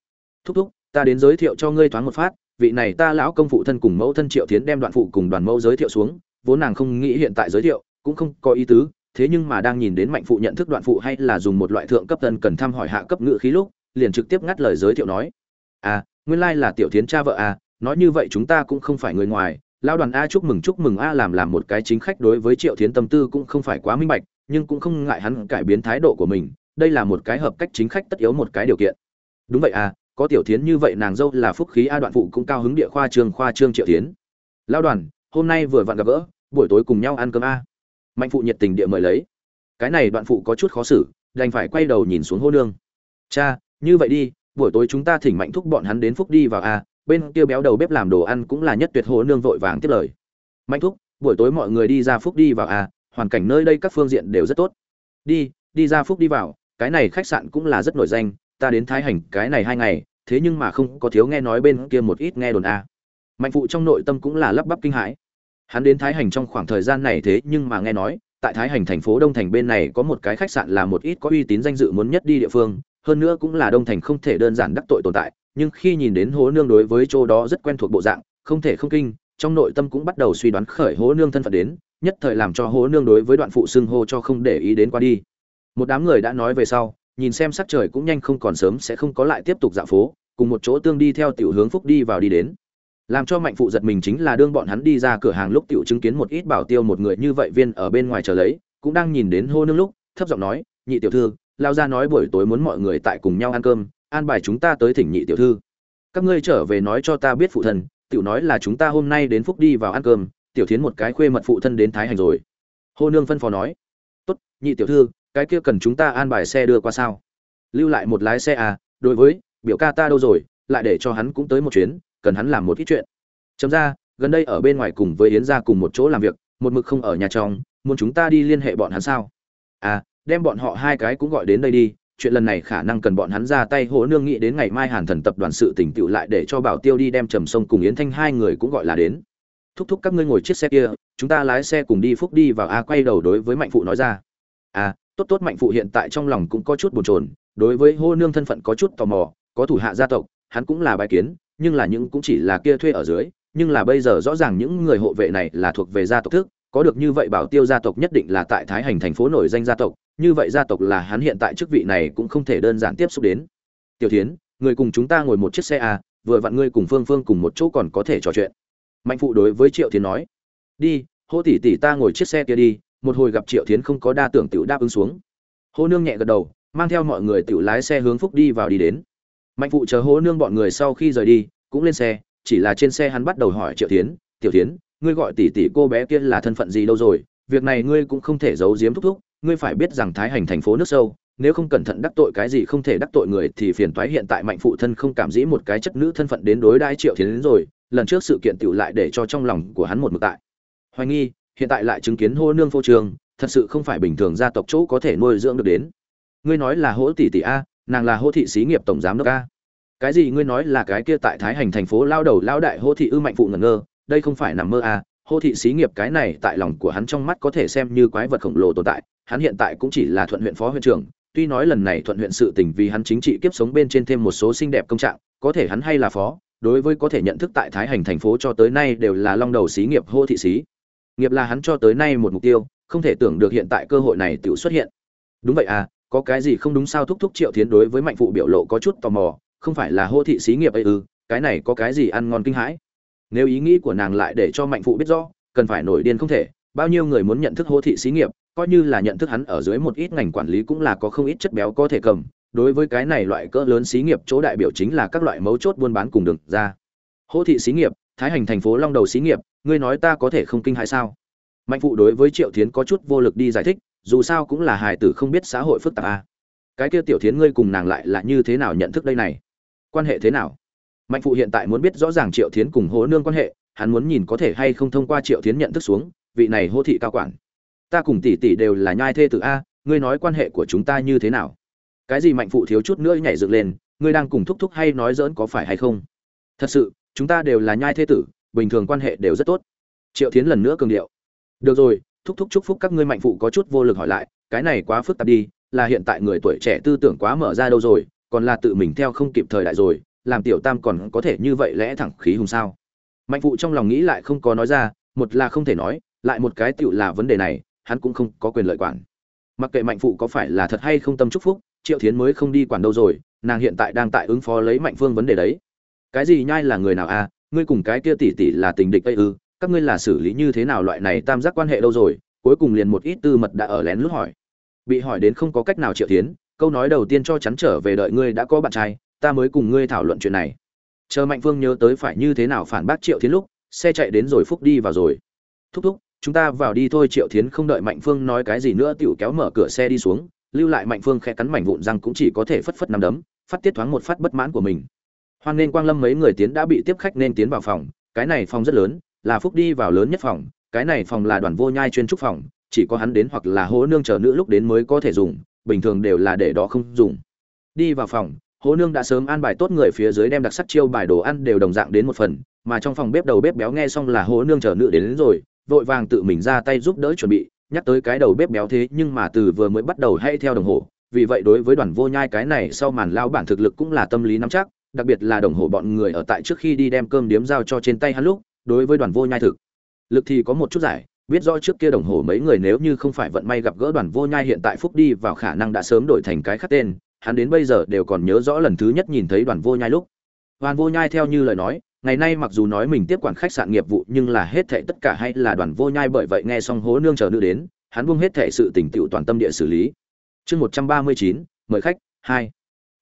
Thúc thúc, ta đến giới thiệu cho ngươi thoáng một phát vị này ta lão công phụ thân cùng mẫu thân triệu tiến đem đoạn phụ cùng đoàn mẫu giới thiệu xuống, vốn nàng không nghĩ hiện tại giới thiệu, cũng không có ý tứ, thế nhưng mà đang nhìn đến mạnh phụ nhận thức đoạn phụ hay là dùng một loại thượng cấp thân cần thăm hỏi hạ cấp ngự khí lúc, liền trực tiếp ngắt lời giới thiệu nói à nguyên lai là tiểu tiến cha vợ à nói như vậy chúng ta cũng không phải người ngoài lao đoàn a chúc mừng chúc mừng a làm làm một cái chính khách đối với triệu tiến tâm tư cũng không phải quá minh bạch, nhưng cũng không ngại hắn cải biến thái độ của mình, đây là một cái hợp cách chính khách tất yếu một cái điều kiện. Đúng vậy à có tiểu thiến như vậy nàng dâu là phúc khí a đoạn phụ cũng cao hứng địa khoa trường khoa trương triệu tiến lao đoàn, hôm nay vừa vặn gặp gỡ, buổi tối cùng nhau ăn cơm a. Mạnh phụ nhiệt tình địa mời lấy. Cái này đoạn phụ có chút khó xử, đành phải quay đầu nhìn xuống hô nương. Cha, như vậy đi, buổi tối chúng ta thỉnh mạnh thúc bọn hắn đến phúc đi vào a, bên kia béo đầu bếp làm đồ ăn cũng là nhất tuyệt hô nương vội vàng tiếp lời. Mạnh thúc, buổi tối mọi người đi ra phúc đi vào a, hoàn cảnh nơi đây các phương diện đều rất tốt. Đi đi ra phúc đi vào, cái này khách sạn cũng là rất nổi danh ta đến thái hành cái này hai ngày, thế nhưng mà không có thiếu nghe nói bên kia một ít nghe đồn a. Mạnh phụ trong nội tâm cũng là lắp bắp kinh hãi. Hắn đến thái hành trong khoảng thời gian này thế nhưng mà nghe nói, tại thái hành thành phố đông thành bên này có một cái khách sạn là một ít có uy tín danh dự muốn nhất đi địa phương, hơn nữa cũng là đông thành không thể đơn giản đắc tội tồn tại, nhưng khi nhìn đến hố nương đối với chỗ đó rất quen thuộc bộ dạng, không thể không kinh, trong nội tâm cũng bắt đầu suy đoán khởi hố nương thân phận đến, nhất thời làm cho hố nương đối với đoạn phụ xưng hô cho không để ý đến qua đi. Một đám người đã nói về sau nhìn xem sắc trời cũng nhanh không còn sớm sẽ không có lại tiếp tục dạo phố, cùng một chỗ tương đi theo tiểu hướng phúc đi vào đi đến. Làm cho mạnh phụ giật mình chính là đương bọn hắn đi ra cửa hàng lúc tiểu chứng kiến một ít bảo tiêu một người như vậy viên ở bên ngoài chờ lấy, cũng đang nhìn đến hô nương lúc, thấp giọng nói, nhị tiểu thư, lao ra nói buổi tối muốn mọi người tại cùng nhau ăn cơm, an bài chúng ta tới thỉnh nhị tiểu thư. Các ngươi trở về nói cho ta biết phụ thân, tiểu nói là chúng ta hôm nay đến phúc đi vào ăn cơm, tiểu thiến một cái khuê mật phụ thân đến thái hành rồi. Hô nương phân phó nói. Tốt, nhị tiểu thư cái kia cần chúng ta an bài xe đưa qua sao? Lưu lại một lái xe à đối với, biểu ca ta đâu rồi, lại để cho hắn cũng tới một chuyến, cần hắn làm một ít chuyện. Chấm ra, gần đây ở bên ngoài cùng với yến gia cùng một chỗ làm việc, một mực không ở nhà trong, muốn chúng ta đi liên hệ bọn hắn sao? À đem bọn họ hai cái cũng gọi đến đây đi, chuyện lần này khả năng cần bọn hắn ra tay hỗ nương nghĩ đến ngày mai hàn thần tập đoàn sự tỉnh tựu lại để cho bảo tiêu đi đem trầm sông cùng yến thanh hai người cũng gọi là đến. Thúc thúc các ngươi ngồi chiếc xe kia, chúng ta lái xe cùng đi phúc đi vào a quay đầu đối với mạnh phụ nói ra. À tốt tốt mạnh phụ hiện tại trong lòng cũng có chút bồn chồn, đối với hô nương thân phận có chút tò mò, có thủ hạ gia tộc, hắn cũng là bài kiến, nhưng là những cũng chỉ là kia thuê ở dưới, nhưng là bây giờ rõ ràng những người hộ vệ này là thuộc về gia tộc thức, có được như vậy bảo tiêu gia tộc nhất định là tại thái hành thành phố nổi danh gia tộc, như vậy gia tộc là hắn hiện tại chức vị này cũng không thể đơn giản tiếp xúc đến. Tiểu thiến, người cùng chúng ta ngồi một chiếc xe à vừa vặn ngươi cùng phương phương cùng một chỗ còn có thể trò chuyện. Mạnh phụ đối với triệu thiến nói, đi, hô tỷ tỷ ta ngồi chiếc xe kia đi một hồi gặp triệu thiến không có đa tưởng tiểu đáp ứng xuống. Hô nương nhẹ gật đầu, mang theo mọi người tiểu lái xe hướng phúc đi vào đi đến. Mạnh phụ chờ hô nương bọn người sau khi rời đi, cũng lên xe, chỉ là trên xe hắn bắt đầu hỏi triệu tiến tiểu tiến ngươi gọi tỷ tỷ cô bé kia là thân phận gì đâu rồi? Việc này ngươi cũng không thể giấu giếm thúc thúc, ngươi phải biết rằng thái hành thành phố nước sâu, nếu không cẩn thận đắc tội cái gì không thể đắc tội người thì phiền toái hiện tại mạnh phụ thân không cảm dĩ một cái chất nữ thân phận đến đối đãi triệu thiến đến rồi, lần trước sự kiện tựu lại để cho trong lòng của hắn một mực tại. Hoài nghi hiện tại lại chứng kiến hô nương phô trường thật sự không phải bình thường gia tộc chỗ có thể nuôi dưỡng được đến. Ngươi nói là hỗ tỷ tỷ a, nàng là hô thị xí nghiệp tổng giám đốc a. Cái gì ngươi nói là cái kia tại thái hành thành phố lao đầu lao đại hô thị ư mạnh phụ ngẩn ngơ, đây không phải nằm mơ a hô thị xí nghiệp cái này tại lòng của hắn trong mắt có thể xem như quái vật khổng lồ tồn tại, hắn hiện tại cũng chỉ là thuận huyện phó huyện trưởng, tuy nói lần này thuận huyện sự tình vì hắn chính trị kiếp sống bên trên thêm một số xinh đẹp công trạng, có thể hắn hay là phó, đối với có thể nhận thức tại thái hành thành phố cho tới nay đều là long đầu xí nghiệp hô thị xí nghiệp là hắn cho tới nay một mục tiêu, không thể tưởng được hiện tại cơ hội này tự xuất hiện. Đúng vậy à có cái gì không đúng sao? Thúc thúc triệu thiến đối với mạnh phụ biểu lộ có chút tò mò, không phải là hô thị xí nghiệp ấy ư, cái này có cái gì ăn ngon kinh hãi? Nếu ý nghĩ của nàng lại để cho mạnh phụ biết rõ, cần phải nổi điên không thể. Bao nhiêu người muốn nhận thức hô thị xí nghiệp, coi như là nhận thức hắn ở dưới một ít ngành quản lý cũng là có không ít chất béo có thể cầm. Đối với cái này loại cỡ lớn xí nghiệp, chỗ đại biểu chính là các loại mấu chốt buôn bán cùng đường ra. Hô thị xí nghiệp thái hành thành phố long đầu xí nghiệp, ngươi nói ta có thể không kinh hãi sao? Mạnh phụ đối với triệu thiến có chút vô lực đi giải thích, dù sao cũng là hài tử không biết xã hội phức tạp à. cái kia tiểu thiến ngươi cùng nàng lại là như thế nào nhận thức đây này? Quan hệ thế nào? Mạnh phụ hiện tại muốn biết rõ ràng triệu thiến cùng hố nương quan hệ, hắn muốn nhìn có thể hay không thông qua triệu thiến nhận thức xuống, vị này hô thị cao quản. Ta cùng tỷ tỷ đều là nhai thê tử a, ngươi nói quan hệ của chúng ta như thế nào? Cái gì mạnh phụ thiếu chút nữa nhảy dựng lên, ngươi đang cùng thúc thúc hay nói dỡn có phải hay không? Thật sự chúng ta đều là nhai thế tử, bình thường quan hệ đều rất tốt. Triệu thiến lần nữa cường điệu. Được rồi, thúc thúc chúc phúc các ngươi mạnh phụ có chút vô lực hỏi lại, cái này quá phức tạp đi, là hiện tại người tuổi trẻ tư tưởng quá mở ra đâu rồi, còn là tự mình theo không kịp thời đại rồi, làm tiểu tam còn có thể như vậy lẽ thẳng khí hùng sao? Mạnh phụ trong lòng nghĩ lại không có nói ra, một là không thể nói, lại một cái tựu là vấn đề này, hắn cũng không có quyền lợi quản. Mặc kệ mạnh phụ có phải là thật hay không tâm chúc phúc, triệu thiến mới không đi quản đâu rồi, nàng hiện tại đang tại ứng phó lấy mạnh phương vấn đề đấy cái gì nhai là người nào à? Ngươi cùng cái kia tỷ tỷ là tình địch ấy ư? Các ngươi là xử lý như thế nào loại này tam giác quan hệ đâu rồi? Cuối cùng liền một ít tư mật đã ở lén lút hỏi. Bị hỏi đến không có cách nào triệu tiến, câu nói đầu tiên cho chắn trở về đợi ngươi đã có bạn trai, ta mới cùng ngươi thảo luận chuyện này. Chờ mạnh phương nhớ tới phải như thế nào phản bác triệu tiến lúc, xe chạy đến rồi phúc đi vào rồi. Thúc thúc, chúng ta vào đi thôi, triệu tiến không đợi mạnh phương nói cái gì nữa tựu kéo mở cửa xe đi xuống, lưu lại mạnh phương khe cắn mảnh vụn răng cũng chỉ có thể phất phất nằm đấm, phát tiết thoáng một phát bất mãn của mình hoan nên quang lâm mấy người tiến đã bị tiếp khách nên tiến vào phòng. Cái này phòng rất lớn là phúc đi vào lớn nhất phòng. Cái này phòng là đoàn vô nhai chuyên trúc phòng. Chỉ có hắn đến hoặc là hố nương chờ nữ lúc đến mới có thể dùng. Bình thường đều là để đó không dùng. Đi vào phòng hố nương đã sớm an bài tốt người phía dưới đem đặc sắc chiêu bài đồ ăn đều đồng dạng đến một phần. Mà trong phòng bếp đầu bếp béo nghe xong là hố nương chờ nữ đến, đến rồi vội vàng tự mình ra tay giúp đỡ chuẩn bị. Nhắc tới cái đầu bếp béo thế nhưng mà từ vừa mới bắt đầu hay theo đồng hồ. Vì vậy đối với đoàn vô nhai cái này sau màn lao bản thực lực cũng là tâm lý nắm chắc đặc biệt là đồng hồ bọn người ở tại trước khi đi đem cơm điếm giao cho trên tay hắn lúc, đối với đoàn vô nhai thực. Lực thì có một chút giải, biết rõ trước kia đồng hồ mấy người nếu như không phải vận may gặp gỡ đoàn vô nhai hiện tại phúc đi vào khả năng đã sớm đổi thành cái khác tên, hắn đến bây giờ đều còn nhớ rõ lần thứ nhất nhìn thấy đoàn vô nhai lúc. Đoàn vô nhai theo như lời nói, ngày nay mặc dù nói mình tiếp quản khách sạn nghiệp vụ nhưng là hết thệ tất cả hay là đoàn vô nhai bởi vậy nghe xong hố nương chờ nữ đến, hắn buông hết thệ sự tỉnh tựu toàn tâm địa xử lý. Chương một trăm ba mươi chín, mời khách, hai.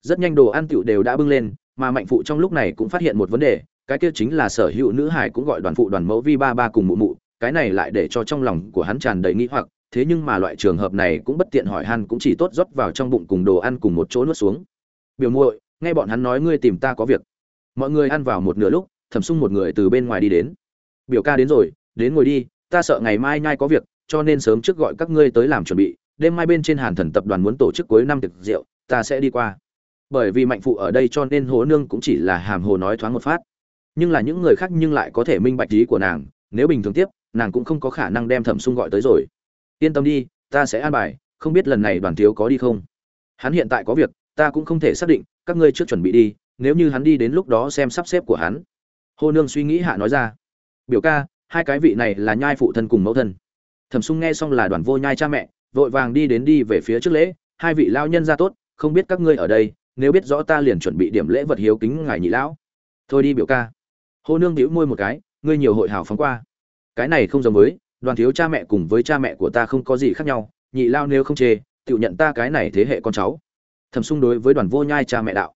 Rất nhanh đồ ăn tựu đều đã bưng lên mà mạnh phụ trong lúc này cũng phát hiện một vấn đề, cái kia chính là sở hữu nữ hải cũng gọi đoàn phụ đoàn mẫu vi ba ba cùng mụ mụ, cái này lại để cho trong lòng của hắn tràn đầy nghĩ hoặc, thế nhưng mà loại trường hợp này cũng bất tiện hỏi hắn cũng chỉ tốt rót vào trong bụng cùng đồ ăn cùng một chỗ nuốt xuống. Biểu muội, nghe bọn hắn nói ngươi tìm ta có việc. Mọi người ăn vào một nửa lúc, thẩm sung một người từ bên ngoài đi đến. Biểu ca đến rồi, đến ngồi đi, ta sợ ngày mai nhai có việc, cho nên sớm trước gọi các ngươi tới làm chuẩn bị, đêm mai bên trên hàn thần tập đoàn muốn tổ chức cuối năm tiệc rượu, ta sẽ đi qua bởi vì mạnh phụ ở đây cho nên hồ nương cũng chỉ là hàm hồ nói thoáng một phát. Nhưng là những người khác nhưng lại có thể minh bạch ý của nàng, nếu bình thường tiếp, nàng cũng không có khả năng đem thẩm sung gọi tới rồi. Yên tâm đi, ta sẽ an bài, không biết lần này đoàn thiếu có đi không? Hắn hiện tại có việc, ta cũng không thể xác định, các ngươi trước chuẩn bị đi, nếu như hắn đi đến lúc đó xem sắp xếp của hắn. Hô nương suy nghĩ hạ nói ra. Biểu ca, hai cái vị này là nhai phụ thân cùng mẫu thân. Thẩm sung nghe xong là đoàn vô nhai cha mẹ, vội vàng đi đến đi về phía trước lễ. Hai vị lao nhân ra tốt, không biết các ngươi ở đây nếu biết rõ ta liền chuẩn bị điểm lễ vật hiếu kính ngài nhị lão. Thôi đi biểu ca. Hô nương bĩu môi một cái, ngươi nhiều hội hào phóng qua. Cái này không giống với, đoàn thiếu cha mẹ cùng với cha mẹ của ta không có gì khác nhau, nhị lao nếu không chê tự nhận ta cái này thế hệ con cháu. Thầm xung đối với đoàn vô nhai cha mẹ đạo.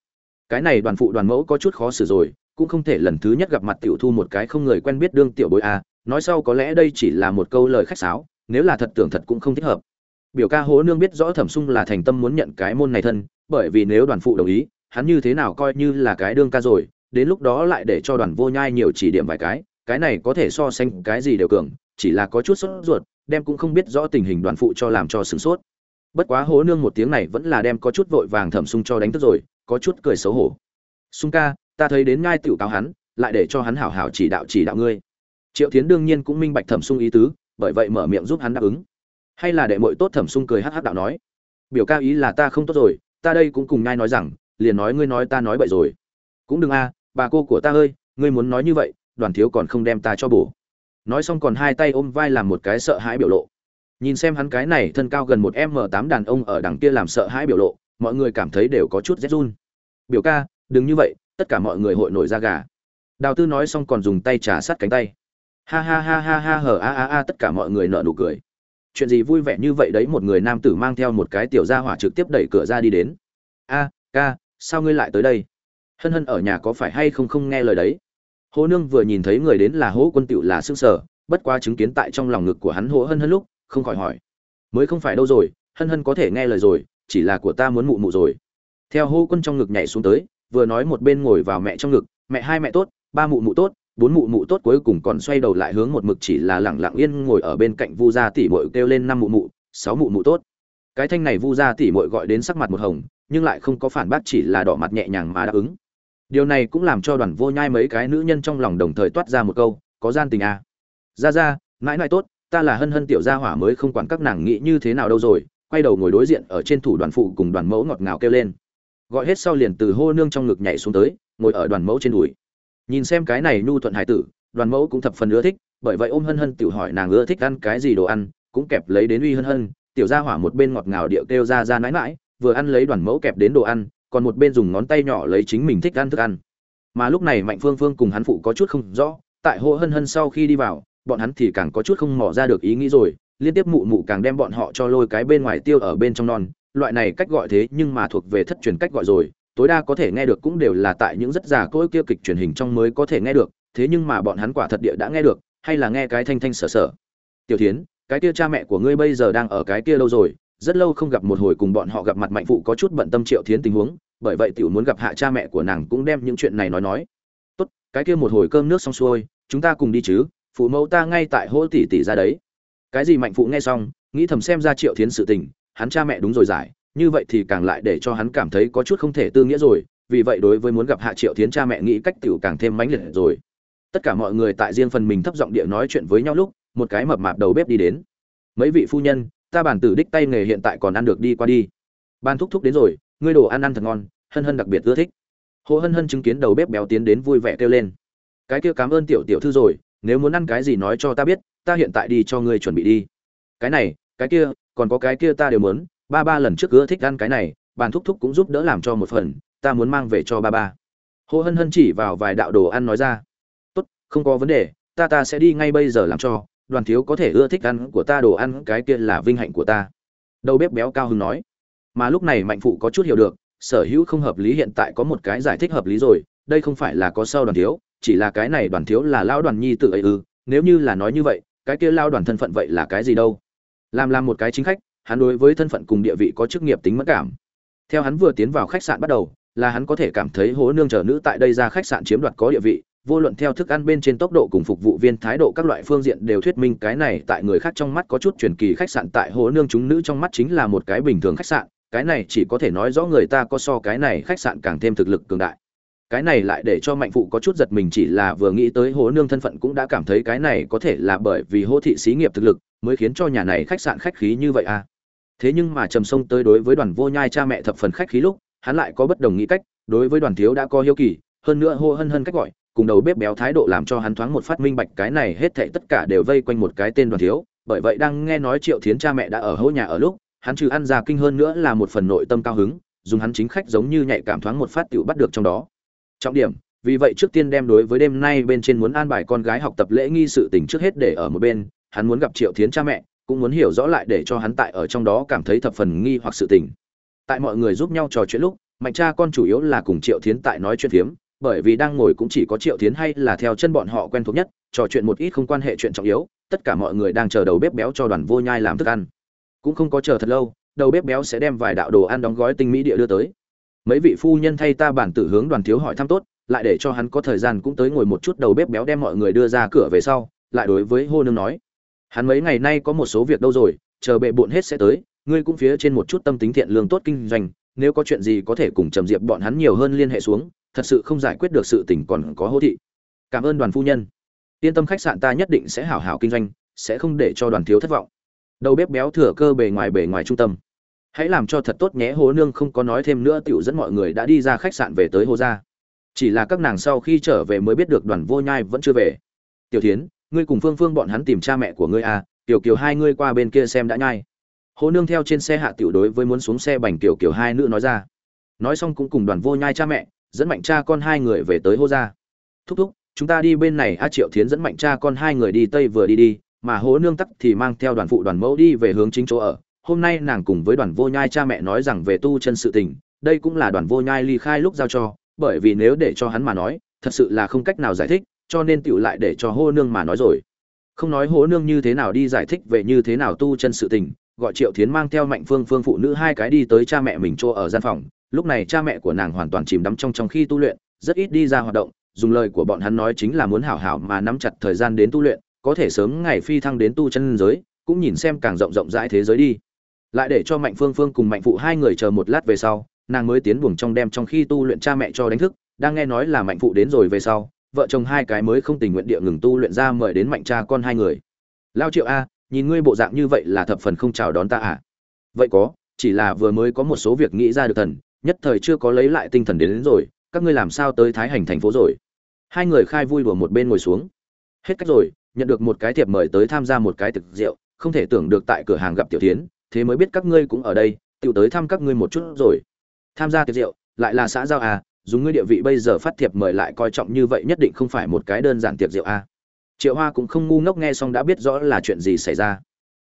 Cái này đoàn phụ đoàn mẫu có chút khó xử rồi, cũng không thể lần thứ nhất gặp mặt tiểu thu một cái không người quen biết đương tiểu bối a nói sau có lẽ đây chỉ là một câu lời khách sáo, nếu là thật tưởng thật cũng không thích hợp. Biểu ca hố nương biết rõ thẩm sung là thành tâm muốn nhận cái môn này thân bởi vì nếu đoàn phụ đồng ý, hắn như thế nào coi như là cái đương ca rồi, đến lúc đó lại để cho đoàn vô nhai nhiều chỉ điểm vài cái cái này có thể so sánh cái gì đều cường, chỉ là có chút sốt ruột, đem cũng không biết rõ tình hình đoàn phụ cho làm cho sửng sốt. Bất quá hố nương một tiếng này vẫn là đem có chút vội vàng thẩm sung cho đánh thức rồi, có chút cười xấu hổ. Sung ca, ta thấy đến ngai tiểu cáo hắn, lại để cho hắn hảo hảo chỉ đạo chỉ đạo ngươi. Triệu tiến đương nhiên cũng minh bạch thẩm sung ý tứ, bởi vậy mở miệng giúp hắn đáp ứng. Hay là để mội tốt thẩm sung cười hắc hắc đạo nói, biểu ca ý là ta không tốt rồi ta đây cũng cùng nhai nói rằng, liền nói ngươi nói ta nói bậy rồi. Cũng đừng a, bà cô của ta ơi, ngươi muốn nói như vậy, đoàn thiếu còn không đem ta cho bổ. Nói xong còn hai tay ôm vai làm một cái sợ hãi biểu lộ. Nhìn xem hắn cái này thân cao gần một m tám đàn ông ở đằng kia làm sợ hãi biểu lộ, mọi người cảm thấy đều có chút rét run. Biểu ca, đừng như vậy, tất cả mọi người hội nổi ra gà. Đào tư nói xong còn dùng tay trà sát cánh tay. Ha ha ha ha ha hở a a a tất cả mọi người nợ nụ cười chuyện gì vui vẻ như vậy đấy, một người nam tử mang theo một cái tiểu gia hỏa trực tiếp đẩy cửa ra đi đến. A, ca, sao ngươi lại tới đây? Hân hân ở nhà có phải hay không không nghe lời đấy? Hố nương vừa nhìn thấy người đến là hỗ quân tựu là xương sở bất qua chứng kiến tại trong lòng ngực của hắn hỗ hân hân lúc, không khỏi hỏi. Mới không phải đâu rồi, hân hân có thể nghe lời rồi, chỉ là của ta muốn mụ mụ rồi. Theo hô quân trong ngực nhảy xuống tới, vừa nói một bên ngồi vào mẹ trong ngực, mẹ hai mẹ tốt, ba mụ mụ tốt bốn mụ mụ tốt cuối cùng còn xoay đầu lại hướng một mực chỉ là lẳng lặng yên ngồi ở bên cạnh vu gia tỷ muội kêu lên năm mụ mụ, sáu mụ mụ tốt. Cái thanh này vu gia tỷ muội gọi đến sắc mặt một hồng, nhưng lại không có phản bác chỉ là đỏ mặt nhẹ nhàng mà đáp ứng. Điều này cũng làm cho đoàn vô nhai mấy cái nữ nhân trong lòng đồng thời toát ra một câu, có gian tình à. ra ra, mãi mãi tốt, ta là hân hân tiểu gia hỏa mới không quản các nàng nghĩ như thế nào đâu rồi. Quay đầu ngồi đối diện ở trên thủ đoàn phụ cùng đoàn mẫu ngọt ngào kêu lên. Gọi hết sau liền từ hô nương trong ngực nhảy xuống tới, ngồi ở đoàn mẫu trên đùi nhìn xem cái này nhu thuận hải tử, đoàn mẫu cũng thập phần ưa thích, bởi vậy ôm hân hân tiểu hỏi nàng ưa thích ăn cái gì đồ ăn, cũng kẹp lấy đến uy hân hân, tiểu gia hỏa một bên ngọt ngào điệu kêu ra ra mãi mãi, vừa ăn lấy đoàn mẫu kẹp đến đồ ăn, còn một bên dùng ngón tay nhỏ lấy chính mình thích ăn thức ăn. Mà lúc này mạnh phương phương cùng hắn phụ có chút không rõ, tại hộ hân hân sau khi đi vào, bọn hắn thì càng có chút không mò ra được ý nghĩ rồi, liên tiếp mụ mụ càng đem bọn họ cho lôi cái bên ngoài tiêu ở bên trong non, loại này cách gọi thế nhưng mà thuộc về thất truyền cách gọi rồi tối đa có thể nghe được cũng đều là tại những rất già cỗi kia kịch truyền hình trong mới có thể nghe được, thế nhưng mà bọn hắn quả thật địa đã nghe được, hay là nghe cái thanh thanh sở sở. Tiểu thiến, cái kia cha mẹ của ngươi bây giờ đang ở cái kia lâu rồi? Rất lâu không gặp một hồi cùng bọn họ gặp mặt mạnh phụ có chút bận tâm triệu thiến tình huống, bởi vậy tiểu muốn gặp hạ cha mẹ của nàng cũng đem những chuyện này nói nói. Tốt, cái kia một hồi cơm nước xong xuôi, chúng ta cùng đi chứ, phụ mẫu ta ngay tại hỗ tỷ tỷ ra đấy. Cái gì mạnh phụ nghe xong, nghĩ thầm xem ra triệu thiến sự tình, hắn cha mẹ đúng rồi giải như vậy thì càng lại để cho hắn cảm thấy có chút không thể tư nghĩa rồi, vì vậy đối với muốn gặp hạ triệu thiến cha mẹ nghĩ cách tiểu càng thêm mãnh liệt rồi. Tất cả mọi người tại riêng phần mình thấp giọng địa nói chuyện với nhau lúc, một cái mập mạp đầu bếp đi đến. Mấy vị phu nhân, ta bản tử đích tay nghề hiện tại còn ăn được đi qua đi. Ban thúc thúc đến rồi, ngươi đồ ăn ăn thật ngon, hân hân đặc biệt ưa thích. Hồ hân hân chứng kiến đầu bếp béo tiến đến vui vẻ kêu lên. Cái kia cảm ơn tiểu tiểu thư rồi, nếu muốn ăn cái gì nói cho ta biết, ta hiện tại đi cho ngươi chuẩn bị đi. Cái này, cái kia, còn có cái kia ta đều muốn ba ba lần trước ưa thích ăn cái này, bàn thúc thúc cũng giúp đỡ làm cho một phần, ta muốn mang về cho ba ba. Hồ hân hân chỉ vào vài đạo đồ ăn nói ra. Tốt, không có vấn đề, ta ta sẽ đi ngay bây giờ làm cho, đoàn thiếu có thể ưa thích ăn của ta đồ ăn, cái kia là vinh hạnh của ta. Đầu bếp béo cao hưng nói. Mà lúc này mạnh phụ có chút hiểu được, sở hữu không hợp lý hiện tại có một cái giải thích hợp lý rồi, đây không phải là có sau đoàn thiếu, chỉ là cái này đoàn thiếu là lão đoàn nhi tự ấy ư, nếu như là nói như vậy, cái kia lao đoàn thân phận vậy là cái gì đâu? Làm làm một cái chính khách hắn đối với thân phận cùng địa vị có chức nghiệp tính mất cảm. Theo hắn vừa tiến vào khách sạn bắt đầu, là hắn có thể cảm thấy hố nương chờ nữ tại đây ra khách sạn chiếm đoạt có địa vị, vô luận theo thức ăn bên trên tốc độ cùng phục vụ viên thái độ các loại phương diện đều thuyết minh cái này tại người khác trong mắt có chút truyền kỳ khách sạn tại hố nương chúng nữ trong mắt chính là một cái bình thường khách sạn, cái này chỉ có thể nói rõ người ta có so cái này khách sạn càng thêm thực lực cường đại cái này lại để cho mạnh phụ có chút giật mình chỉ là vừa nghĩ tới hố nương thân phận cũng đã cảm thấy cái này có thể là bởi vì hô thị xí nghiệp thực lực mới khiến cho nhà này khách sạn khách khí như vậy à. Thế nhưng mà trầm sông tới đối với đoàn vô nhai cha mẹ thập phần khách khí lúc, hắn lại có bất đồng nghĩ cách, đối với đoàn thiếu đã có hiếu kỳ, hơn nữa hô hân hân cách gọi, cùng đầu bếp béo thái độ làm cho hắn thoáng một phát minh bạch cái này hết thảy tất cả đều vây quanh một cái tên đoàn thiếu, bởi vậy đang nghe nói triệu thiến cha mẹ đã ở hố nhà ở lúc, hắn trừ ăn già kinh hơn nữa là một phần nội tâm cao hứng, dùng hắn chính khách giống như nhạy cảm thoáng một phát tiểu bắt được trong đó trọng điểm, vì vậy trước tiên đem đối với đêm nay bên trên muốn an bài con gái học tập lễ nghi sự tình trước hết để ở một bên, hắn muốn gặp triệu thiến cha mẹ, cũng muốn hiểu rõ lại để cho hắn tại ở trong đó cảm thấy thập phần nghi hoặc sự tình. Tại mọi người giúp nhau trò chuyện lúc, mạnh cha con chủ yếu là cùng triệu thiến tại nói chuyện phiếm, bởi vì đang ngồi cũng chỉ có triệu thiến hay là theo chân bọn họ quen thuộc nhất, trò chuyện một ít không quan hệ chuyện trọng yếu, tất cả mọi người đang chờ đầu bếp béo cho đoàn vô nhai làm thức ăn. Cũng không có chờ thật lâu, đầu bếp béo sẽ đem vài đạo đồ ăn đóng gói tinh mỹ địa đưa tới mấy vị phu nhân thay ta bản tử hướng đoàn thiếu hỏi thăm tốt, lại để cho hắn có thời gian cũng tới ngồi một chút đầu bếp béo đem mọi người đưa ra cửa về sau, lại đối với hô nương nói. Hắn mấy ngày nay có một số việc đâu rồi, chờ bệ bộn hết sẽ tới, ngươi cũng phía trên một chút tâm tính thiện lương tốt kinh doanh, nếu có chuyện gì có thể cùng trầm diệp bọn hắn nhiều hơn liên hệ xuống, thật sự không giải quyết được sự tình còn có hô thị. Cảm ơn đoàn phu nhân. Yên tâm khách sạn ta nhất định sẽ hảo hảo kinh doanh, sẽ không để cho đoàn thiếu thất vọng. Đầu bếp béo thừa cơ bề ngoài bề ngoài trung tâm hãy làm cho thật tốt nhé hố nương, không có nói thêm nữa, tiểu dẫn mọi người đã đi ra khách sạn về tới hồ gia. Chỉ là các nàng sau khi trở về mới biết được đoàn vô nhai vẫn chưa về. Tiểu thiến, ngươi cùng phương phương bọn hắn tìm cha mẹ của ngươi à tiểu kiều hai ngươi qua bên kia xem đã nhai. Hố nương theo trên xe hạ tiểu đối với muốn xuống xe bành tiểu kiều hai nữ nói ra. Nói xong cũng cùng đoàn vô nhai cha mẹ, dẫn mạnh cha con hai người về tới hô gia. Thúc thúc, chúng ta đi bên này, a triệu thiến dẫn mạnh cha con hai người đi, tây vừa đi đi, mà hố nương tắc thì mang theo đoàn phụ đoàn mẫu đi về hướng chính chỗ ở hôm nay nàng cùng với đoàn vô nhai cha mẹ nói rằng về tu chân sự tình, đây cũng là đoàn vô nhai ly khai lúc giao cho, bởi vì nếu để cho hắn mà nói, thật sự là không cách nào giải thích, cho nên tiểu lại để cho hô nương mà nói rồi. Không nói hô nương như thế nào đi giải thích về như thế nào tu chân sự tình, gọi triệu thiến mang theo mạnh phương phương phụ nữ hai cái đi tới cha mẹ mình chỗ ở gian phòng. Lúc này cha mẹ của nàng hoàn toàn chìm đắm trong trong khi tu luyện, rất ít đi ra hoạt động, dùng lời của bọn hắn nói chính là muốn hảo hảo mà nắm chặt thời gian đến tu luyện, có thể sớm ngày phi thăng đến tu chân giới, cũng nhìn xem càng rộng rộng rãi thế giới đi lại để cho mạnh phương phương cùng mạnh phụ hai người chờ một lát về sau nàng mới tiến buồng trong đem trong khi tu luyện cha mẹ cho đánh thức đang nghe nói là mạnh phụ đến rồi về sau vợ chồng hai cái mới không tình nguyện địa ngừng tu luyện ra mời đến mạnh cha con hai người. Lao triệu a nhìn ngươi bộ dạng như vậy là thập phần không chào đón ta à? Vậy có chỉ là vừa mới có một số việc nghĩ ra được thần nhất thời chưa có lấy lại tinh thần đến, đến rồi các ngươi làm sao tới thái hành thành phố rồi? Hai người khai vui đùa một bên ngồi xuống. Hết cách rồi nhận được một cái thiệp mời tới tham gia một cái thực rượu không thể tưởng được tại cửa hàng gặp tiểu tiến thế mới biết các ngươi cũng ở đây, tiểu tới thăm các ngươi một chút rồi. Tham gia tiệc rượu, lại là xã giao à dùng ngươi địa vị bây giờ phát thiệp mời lại coi trọng như vậy nhất định không phải một cái đơn giản tiệc rượu à? triệu hoa cũng không ngu ngốc nghe xong đã biết rõ là chuyện gì xảy ra.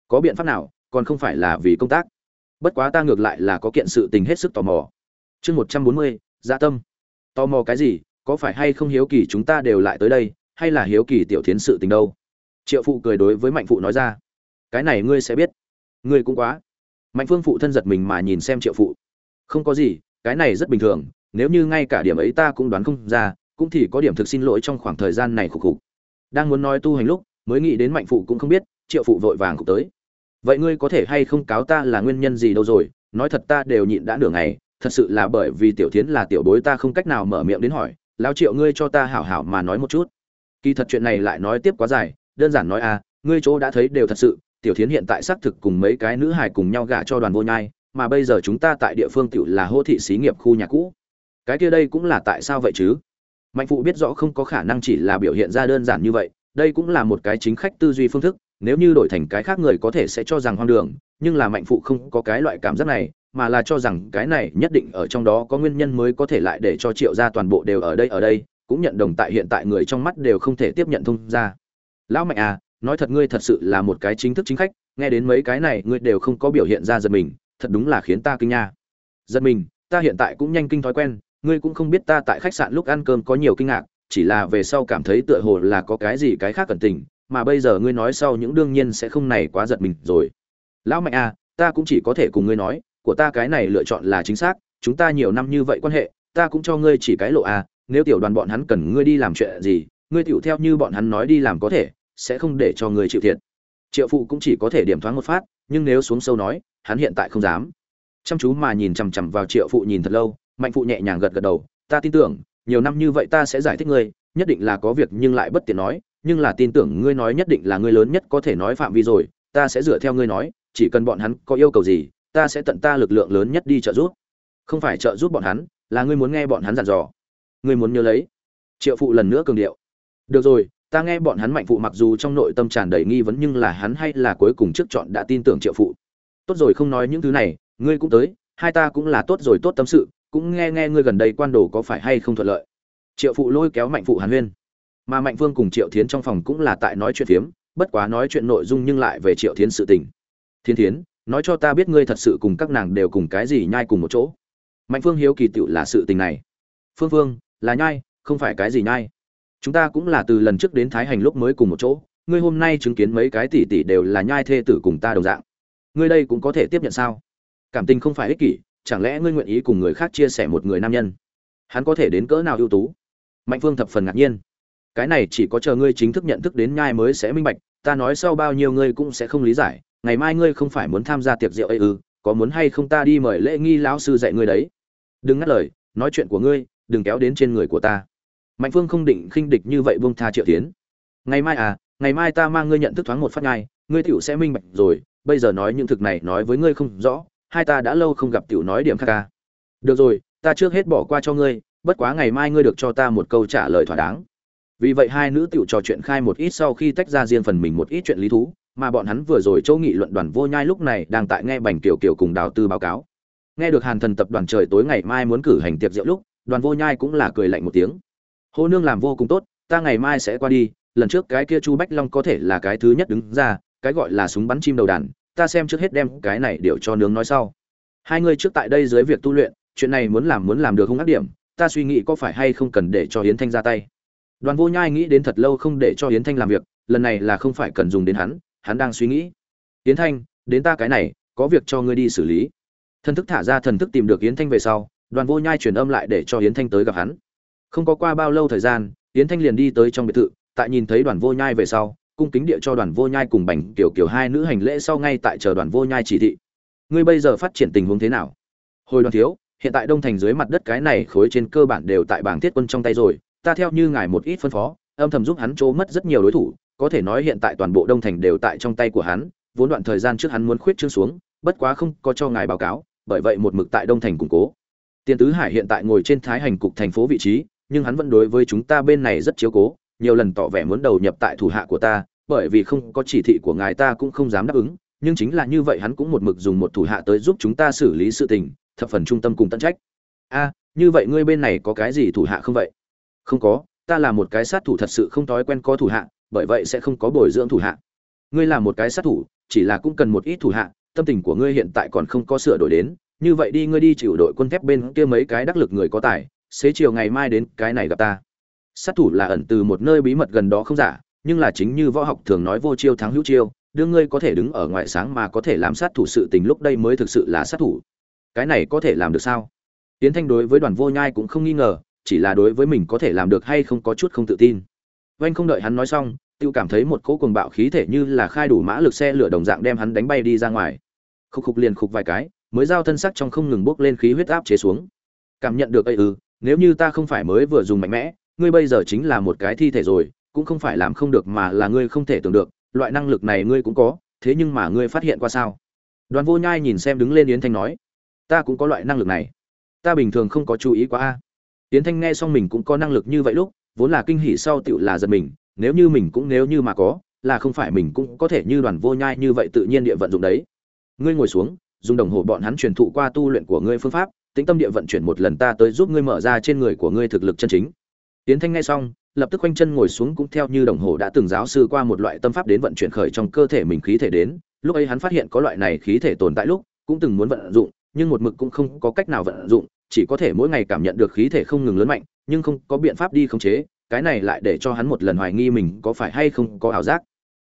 Có biện pháp nào, còn không phải là vì công tác. Bất quá ta ngược lại là có kiện sự tình hết sức tò mò. Chương một trăm bốn mươi dạ tâm. Tò mò cái gì, có phải hay không hiếu kỳ chúng ta đều lại tới đây, hay là hiếu kỳ tiểu thiến sự tình đâu? Triệu phụ cười đối với mạnh phụ nói ra. Cái này ngươi sẽ biết ngươi cũng quá. Mạnh phương phụ thân giật mình mà nhìn xem triệu phụ. Không có gì, cái này rất bình thường, nếu như ngay cả điểm ấy ta cũng đoán không ra, cũng thì có điểm thực xin lỗi trong khoảng thời gian này khục khục. Đang muốn nói tu hành lúc, mới nghĩ đến mạnh phụ cũng không biết, triệu phụ vội vàng khục tới. Vậy ngươi có thể hay không cáo ta là nguyên nhân gì đâu rồi, nói thật ta đều nhịn đã nửa ngày, thật sự là bởi vì tiểu thiến là tiểu bối ta không cách nào mở miệng đến hỏi lao triệu ngươi cho ta hảo hảo mà nói một chút. Kỳ thật chuyện này lại nói tiếp quá dài, đơn giản nói à ngươi chỗ đã thấy đều thật sự tiểu thiến hiện tại xác thực cùng mấy cái nữ hài cùng nhau gả cho đoàn vô nhai, mà bây giờ chúng ta tại địa phương tiểu là hô thị xí nghiệp khu nhà cũ. Cái kia đây cũng là tại sao vậy chứ? Mạnh phụ biết rõ không có khả năng chỉ là biểu hiện ra đơn giản như vậy, đây cũng là một cái chính khách tư duy phương thức, nếu như đổi thành cái khác người có thể sẽ cho rằng hoang đường, nhưng là mạnh phụ không có cái loại cảm giác này, mà là cho rằng cái này nhất định ở trong đó có nguyên nhân mới có thể lại để cho triệu gia toàn bộ đều ở đây ở đây, cũng nhận đồng tại hiện tại người trong mắt đều không thể tiếp nhận thông ra. Lão mạnh à nói thật ngươi thật sự là một cái chính thức chính khách, nghe đến mấy cái này ngươi đều không có biểu hiện ra giật mình, thật đúng là khiến ta kinh nha. Giật mình, ta hiện tại cũng nhanh kinh thói quen, ngươi cũng không biết ta tại khách sạn lúc ăn cơm có nhiều kinh ngạc, chỉ là về sau cảm thấy tựa hồ là có cái gì cái khác cẩn tình, mà bây giờ ngươi nói sau những đương nhiên sẽ không này quá giật mình rồi. Lão mạnh à ta cũng chỉ có thể cùng ngươi nói, của ta cái này lựa chọn là chính xác, chúng ta nhiều năm như vậy quan hệ, ta cũng cho ngươi chỉ cái lộ à nếu tiểu đoàn bọn hắn cần ngươi đi làm chuyện gì, ngươi tiểu theo như bọn hắn nói đi làm có thể sẽ không để cho người chịu thiệt. Triệu phụ cũng chỉ có thể điểm thoáng một phát, nhưng nếu xuống sâu nói, hắn hiện tại không dám. Chăm chú mà nhìn chằm chằm vào triệu phụ nhìn thật lâu, mạnh phụ nhẹ nhàng gật gật đầu, ta tin tưởng, nhiều năm như vậy ta sẽ giải thích ngươi, nhất định là có việc nhưng lại bất tiện nói, nhưng là tin tưởng ngươi nói nhất định là ngươi lớn nhất có thể nói phạm vi rồi, ta sẽ dựa theo ngươi nói, chỉ cần bọn hắn có yêu cầu gì, ta sẽ tận ta lực lượng lớn nhất đi trợ giúp. Không phải trợ giúp bọn hắn, là ngươi muốn nghe bọn hắn dặn dò. Ngươi muốn nhớ lấy. Triệu phụ lần nữa cường điệu. Được rồi ta nghe bọn hắn mạnh phụ mặc dù trong nội tâm tràn đầy nghi vấn nhưng là hắn hay là cuối cùng trước chọn đã tin tưởng triệu phụ. Tốt rồi không nói những thứ này, ngươi cũng tới, hai ta cũng là tốt rồi tốt tâm sự, cũng nghe nghe ngươi gần đây quan đồ có phải hay không thuận lợi. Triệu phụ lôi kéo mạnh phụ hàn huyên. Mà mạnh vương cùng triệu thiến trong phòng cũng là tại nói chuyện phiếm, bất quá nói chuyện nội dung nhưng lại về triệu thiến sự tình. Thiên thiến, nói cho ta biết ngươi thật sự cùng các nàng đều cùng cái gì nhai cùng một chỗ. Mạnh phương hiếu kỳ tựu là sự tình này. Phương phương, là nhai, không phải cái gì nhai chúng ta cũng là từ lần trước đến thái hành lúc mới cùng một chỗ, ngươi hôm nay chứng kiến mấy cái tỷ tỷ đều là nhai thê tử cùng ta đồng dạng. Ngươi đây cũng có thể tiếp nhận sao? Cảm tình không phải ích kỷ, chẳng lẽ ngươi nguyện ý cùng người khác chia sẻ một người nam nhân? Hắn có thể đến cỡ nào ưu tú? Mạnh phương thập phần ngạc nhiên. Cái này chỉ có chờ ngươi chính thức nhận thức đến nhai mới sẽ minh bạch, ta nói sau bao nhiêu ngươi cũng sẽ không lý giải, ngày mai ngươi không phải muốn tham gia tiệc rượu ấy ư, có muốn hay không ta đi mời lễ nghi lão sư dạy ngươi đấy. Đừng ngắt lời, nói chuyện của ngươi, đừng kéo đến trên người của ta mạnh phương không định khinh địch như vậy buông tha triệu tiến ngày mai à ngày mai ta mang ngươi nhận thức thoáng một phát ngay, ngươi tiểu sẽ minh bạch rồi bây giờ nói những thực này nói với ngươi không rõ hai ta đã lâu không gặp tiểu nói điểm khác ca được rồi ta trước hết bỏ qua cho ngươi bất quá ngày mai ngươi được cho ta một câu trả lời thỏa đáng. Vì vậy hai nữ tiểu trò chuyện khai một ít sau khi tách ra riêng phần mình một ít chuyện lý thú mà bọn hắn vừa rồi châu nghị luận đoàn vô nhai lúc này đang tại nghe bành tiểu kiều cùng đào tư báo cáo. Nghe được hàn thần tập đoàn trời tối ngày mai muốn cử hành tiệc rượu lúc đoàn vô nhai cũng là cười lạnh một tiếng hô nương làm vô cùng tốt, ta ngày mai sẽ qua đi, lần trước cái kia chu bách long có thể là cái thứ nhất đứng ra, cái gọi là súng bắn chim đầu đàn, ta xem trước hết đem cái này điều cho nướng nói sau. Hai người trước tại đây dưới việc tu luyện, chuyện này muốn làm muốn làm được không ác điểm, ta suy nghĩ có phải hay không cần để cho hiến thanh ra tay. Đoàn vô nhai nghĩ đến thật lâu không để cho hiến thanh làm việc, lần này là không phải cần dùng đến hắn hắn đang suy nghĩ. Hiến thanh, đến ta cái này, có việc cho ngươi đi xử lý. Thần thức thả ra thần thức tìm được hiến thanh về sau, đoàn vô nhai truyền âm lại để cho hiến thanh tới gặp hắn không có qua bao lâu thời gian, Yến thanh liền đi tới trong biệt thự, tại nhìn thấy đoàn vô nhai về sau, cung kính địa cho đoàn vô nhai cùng bành kiểu kiểu hai nữ hành lễ sau ngay tại chờ đoàn vô nhai chỉ thị. Ngươi bây giờ phát triển tình huống thế nào? Hồi đoàn thiếu, hiện tại đông thành dưới mặt đất cái này khối trên cơ bản đều tại bảng thiết quân trong tay rồi, ta theo như ngài một ít phân phó, âm thầm giúp hắn chỗ mất rất nhiều đối thủ, có thể nói hiện tại toàn bộ đông thành đều tại trong tay của hắn, vốn đoạn thời gian trước hắn muốn khuyết trương xuống, bất quá không có cho ngài báo cáo, bởi vậy một mực tại đông thành củng cố. Tiền tứ hải hiện tại ngồi trên thái hành cục thành phố vị trí nhưng hắn vẫn đối với chúng ta bên này rất chiếu cố, nhiều lần tỏ vẻ muốn đầu nhập tại thủ hạ của ta, bởi vì không có chỉ thị của ngài ta cũng không dám đáp ứng, nhưng chính là như vậy hắn cũng một mực dùng một thủ hạ tới giúp chúng ta xử lý sự tình, thập phần trung tâm cùng tận trách. A, như vậy ngươi bên này có cái gì thủ hạ không vậy? Không có, ta là một cái sát thủ thật sự không thói quen có thủ hạ, bởi vậy sẽ không có bồi dưỡng thủ hạ. Ngươi là một cái sát thủ, chỉ là cũng cần một ít thủ hạ, tâm tình của ngươi hiện tại còn không có sửa đổi đến, như vậy đi ngươi đi chịu đội quân thép bên kia mấy cái đắc lực người có tài xế chiều ngày mai đến, cái này gặp ta. Sát thủ là ẩn từ một nơi bí mật gần đó không giả, nhưng là chính như võ học thường nói vô chiêu thắng hữu chiêu đương ngươi có thể đứng ở ngoại sáng mà có thể làm sát thủ sự tình lúc đây mới thực sự là sát thủ. Cái này có thể làm được sao? Tiến thanh đối với đoàn vô nhai cũng không nghi ngờ, chỉ là đối với mình có thể làm được hay không có chút không tự tin. Vanh không đợi hắn nói xong tự cảm thấy một cỗ cuồng bạo khí thể như là khai đủ mã lực xe lửa đồng dạng đem hắn đánh bay đi ra ngoài. Khục khục liền khục vài cái, mới giao thân sắc trong không ngừng bốc lên khí huyết áp chế xuống. Cảm nhận được ấy ư nếu như ta không phải mới vừa dùng mạnh mẽ, ngươi bây giờ chính là một cái thi thể rồi, cũng không phải làm không được mà là ngươi không thể tưởng được, loại năng lực này ngươi cũng có, thế nhưng mà ngươi phát hiện qua sao? Đoàn vô nhai nhìn xem đứng lên yến thanh nói, ta cũng có loại năng lực này. Ta bình thường không có chú ý quá a. Yến thanh nghe xong mình cũng có năng lực như vậy lúc, vốn là kinh hỉ sau tựu là giật mình, nếu như mình cũng nếu như mà có, là không phải mình cũng có thể như đoàn vô nhai như vậy tự nhiên địa vận dụng đấy. Ngươi ngồi xuống, dùng đồng hồ bọn hắn truyền thụ qua tu luyện của ngươi phương pháp tĩnh tâm địa vận chuyển một lần ta tới giúp ngươi mở ra trên người của ngươi thực lực chân chính. Tiến thanh nghe xong, lập tức quanh chân ngồi xuống cũng theo như đồng hồ đã từng giáo sư qua một loại tâm pháp đến vận chuyển khởi trong cơ thể mình khí thể đến. Lúc ấy hắn phát hiện có loại này khí thể tồn tại lúc, cũng từng muốn vận dụng, nhưng một mực cũng không có cách nào vận dụng, chỉ có thể mỗi ngày cảm nhận được khí thể không ngừng lớn mạnh, nhưng không có biện pháp đi khống chế, cái này lại để cho hắn một lần hoài nghi mình có phải hay không có ảo giác.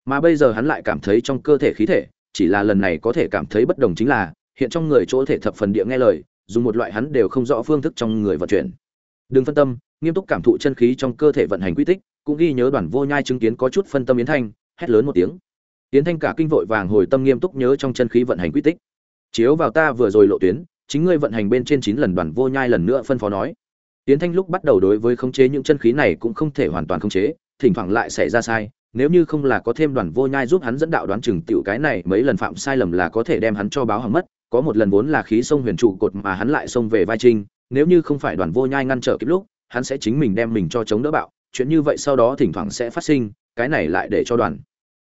Mà bây giờ hắn lại cảm thấy trong cơ thể khí thể, chỉ là lần này có thể cảm thấy bất đồng chính là, hiện trong người chỗ thể thập phần địa nghe lời dùng một loại hắn đều không rõ phương thức trong người vận chuyển. Đừng phân tâm, nghiêm túc cảm thụ chân khí trong cơ thể vận hành quy tích, cũng ghi nhớ đoàn vô nhai chứng kiến có chút phân tâm yến thanh, hét lớn một tiếng. Yến thanh cả kinh vội vàng hồi tâm nghiêm túc nhớ trong chân khí vận hành quy tích. Chiếu vào ta vừa rồi lộ tuyến, chính ngươi vận hành bên trên chín lần đoàn vô nhai lần nữa phân phó nói. Yến thanh lúc bắt đầu đối với khống chế những chân khí này cũng không thể hoàn toàn khống chế, thỉnh thoảng lại xảy ra sai, nếu như không là có thêm đoàn vô nhai giúp hắn dẫn đạo đoán chừng tiểu cái này mấy lần phạm sai lầm là có thể đem hắn cho báo hỏng mất có một lần vốn là khí sông huyền trụ cột mà hắn lại xông về vai trinh, nếu như không phải đoàn vô nhai ngăn trở kịp lúc, hắn sẽ chính mình đem mình cho chống đỡ bạo, chuyện như vậy sau đó thỉnh thoảng sẽ phát sinh, cái này lại để cho đoàn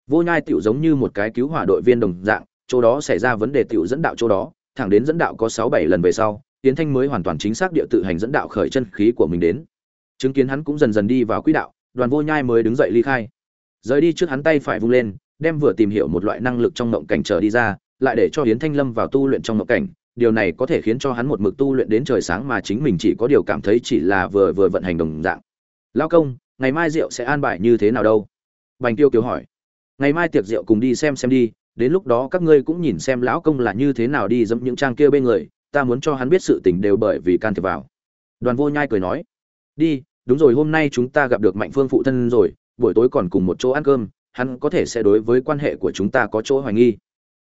vô nhai tiểu giống như một cái cứu hỏa đội viên đồng dạng, chỗ đó xảy ra vấn đề tiểu dẫn đạo chỗ đó, thẳng đến dẫn đạo có sáu bảy lần về sau, tiến thanh mới hoàn toàn chính xác địa tự hành dẫn đạo khởi chân khí của mình đến. Chứng kiến hắn cũng dần dần đi vào quỹ đạo, đoàn vô nhai mới đứng dậy ly khai. Rời đi trước hắn tay phải vung lên, đem vừa tìm hiểu một loại năng lực trong ngộng cảnh trở đi ra lại để cho hiến thanh lâm vào tu luyện trong mộng cảnh. Điều này có thể khiến cho hắn một mực tu luyện đến trời sáng mà chính mình chỉ có điều cảm thấy chỉ là vừa vừa vận hành đồng dạng. Lao công, ngày mai rượu sẽ an bài như thế nào đâu? Bành tiêu kiều hỏi. Ngày mai tiệc rượu cùng đi xem xem đi, đến lúc đó các ngươi cũng nhìn xem lão công là như thế nào đi dẫm những trang kia bên người, ta muốn cho hắn biết sự tình đều bởi vì can thiệp vào. Đoàn vô nhai cười nói. Đi, đúng rồi, hôm nay chúng ta gặp được mạnh phương phụ thân rồi, buổi tối còn cùng một chỗ ăn cơm, hắn có thể sẽ đối với quan hệ của chúng ta có chỗ hoài nghi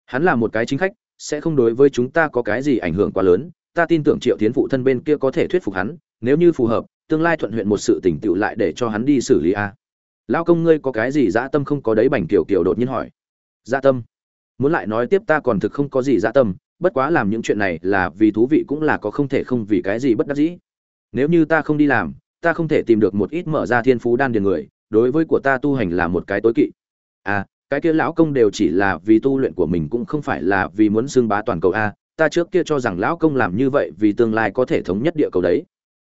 hắn là một cái chính khách, sẽ không đối với chúng ta có cái gì ảnh hưởng quá lớn. Ta tin tưởng triệu tiến phụ thân bên kia có thể thuyết phục hắn, nếu như phù hợp, tương lai thuận huyện một sự tỉnh tựu lại để cho hắn đi xử lý a. Lao công ngươi có cái gì dã tâm không có đấy, bành kiểu kiểu đột nhiên hỏi. Dã tâm? Muốn lại nói tiếp ta còn thực không có gì dã tâm, bất quá làm những chuyện này là vì thú vị cũng là có không thể không vì cái gì bất đắc dĩ. Nếu như ta không đi làm, ta không thể tìm được một ít mở ra thiên phú đan điền người, đối với của ta tu hành là một cái tối kỵ. À cái kia lão công đều chỉ là vì tu luyện của mình cũng không phải là vì muốn xưng bá toàn cầu a, ta trước kia cho rằng lão công làm như vậy vì tương lai có thể thống nhất địa cầu đấy.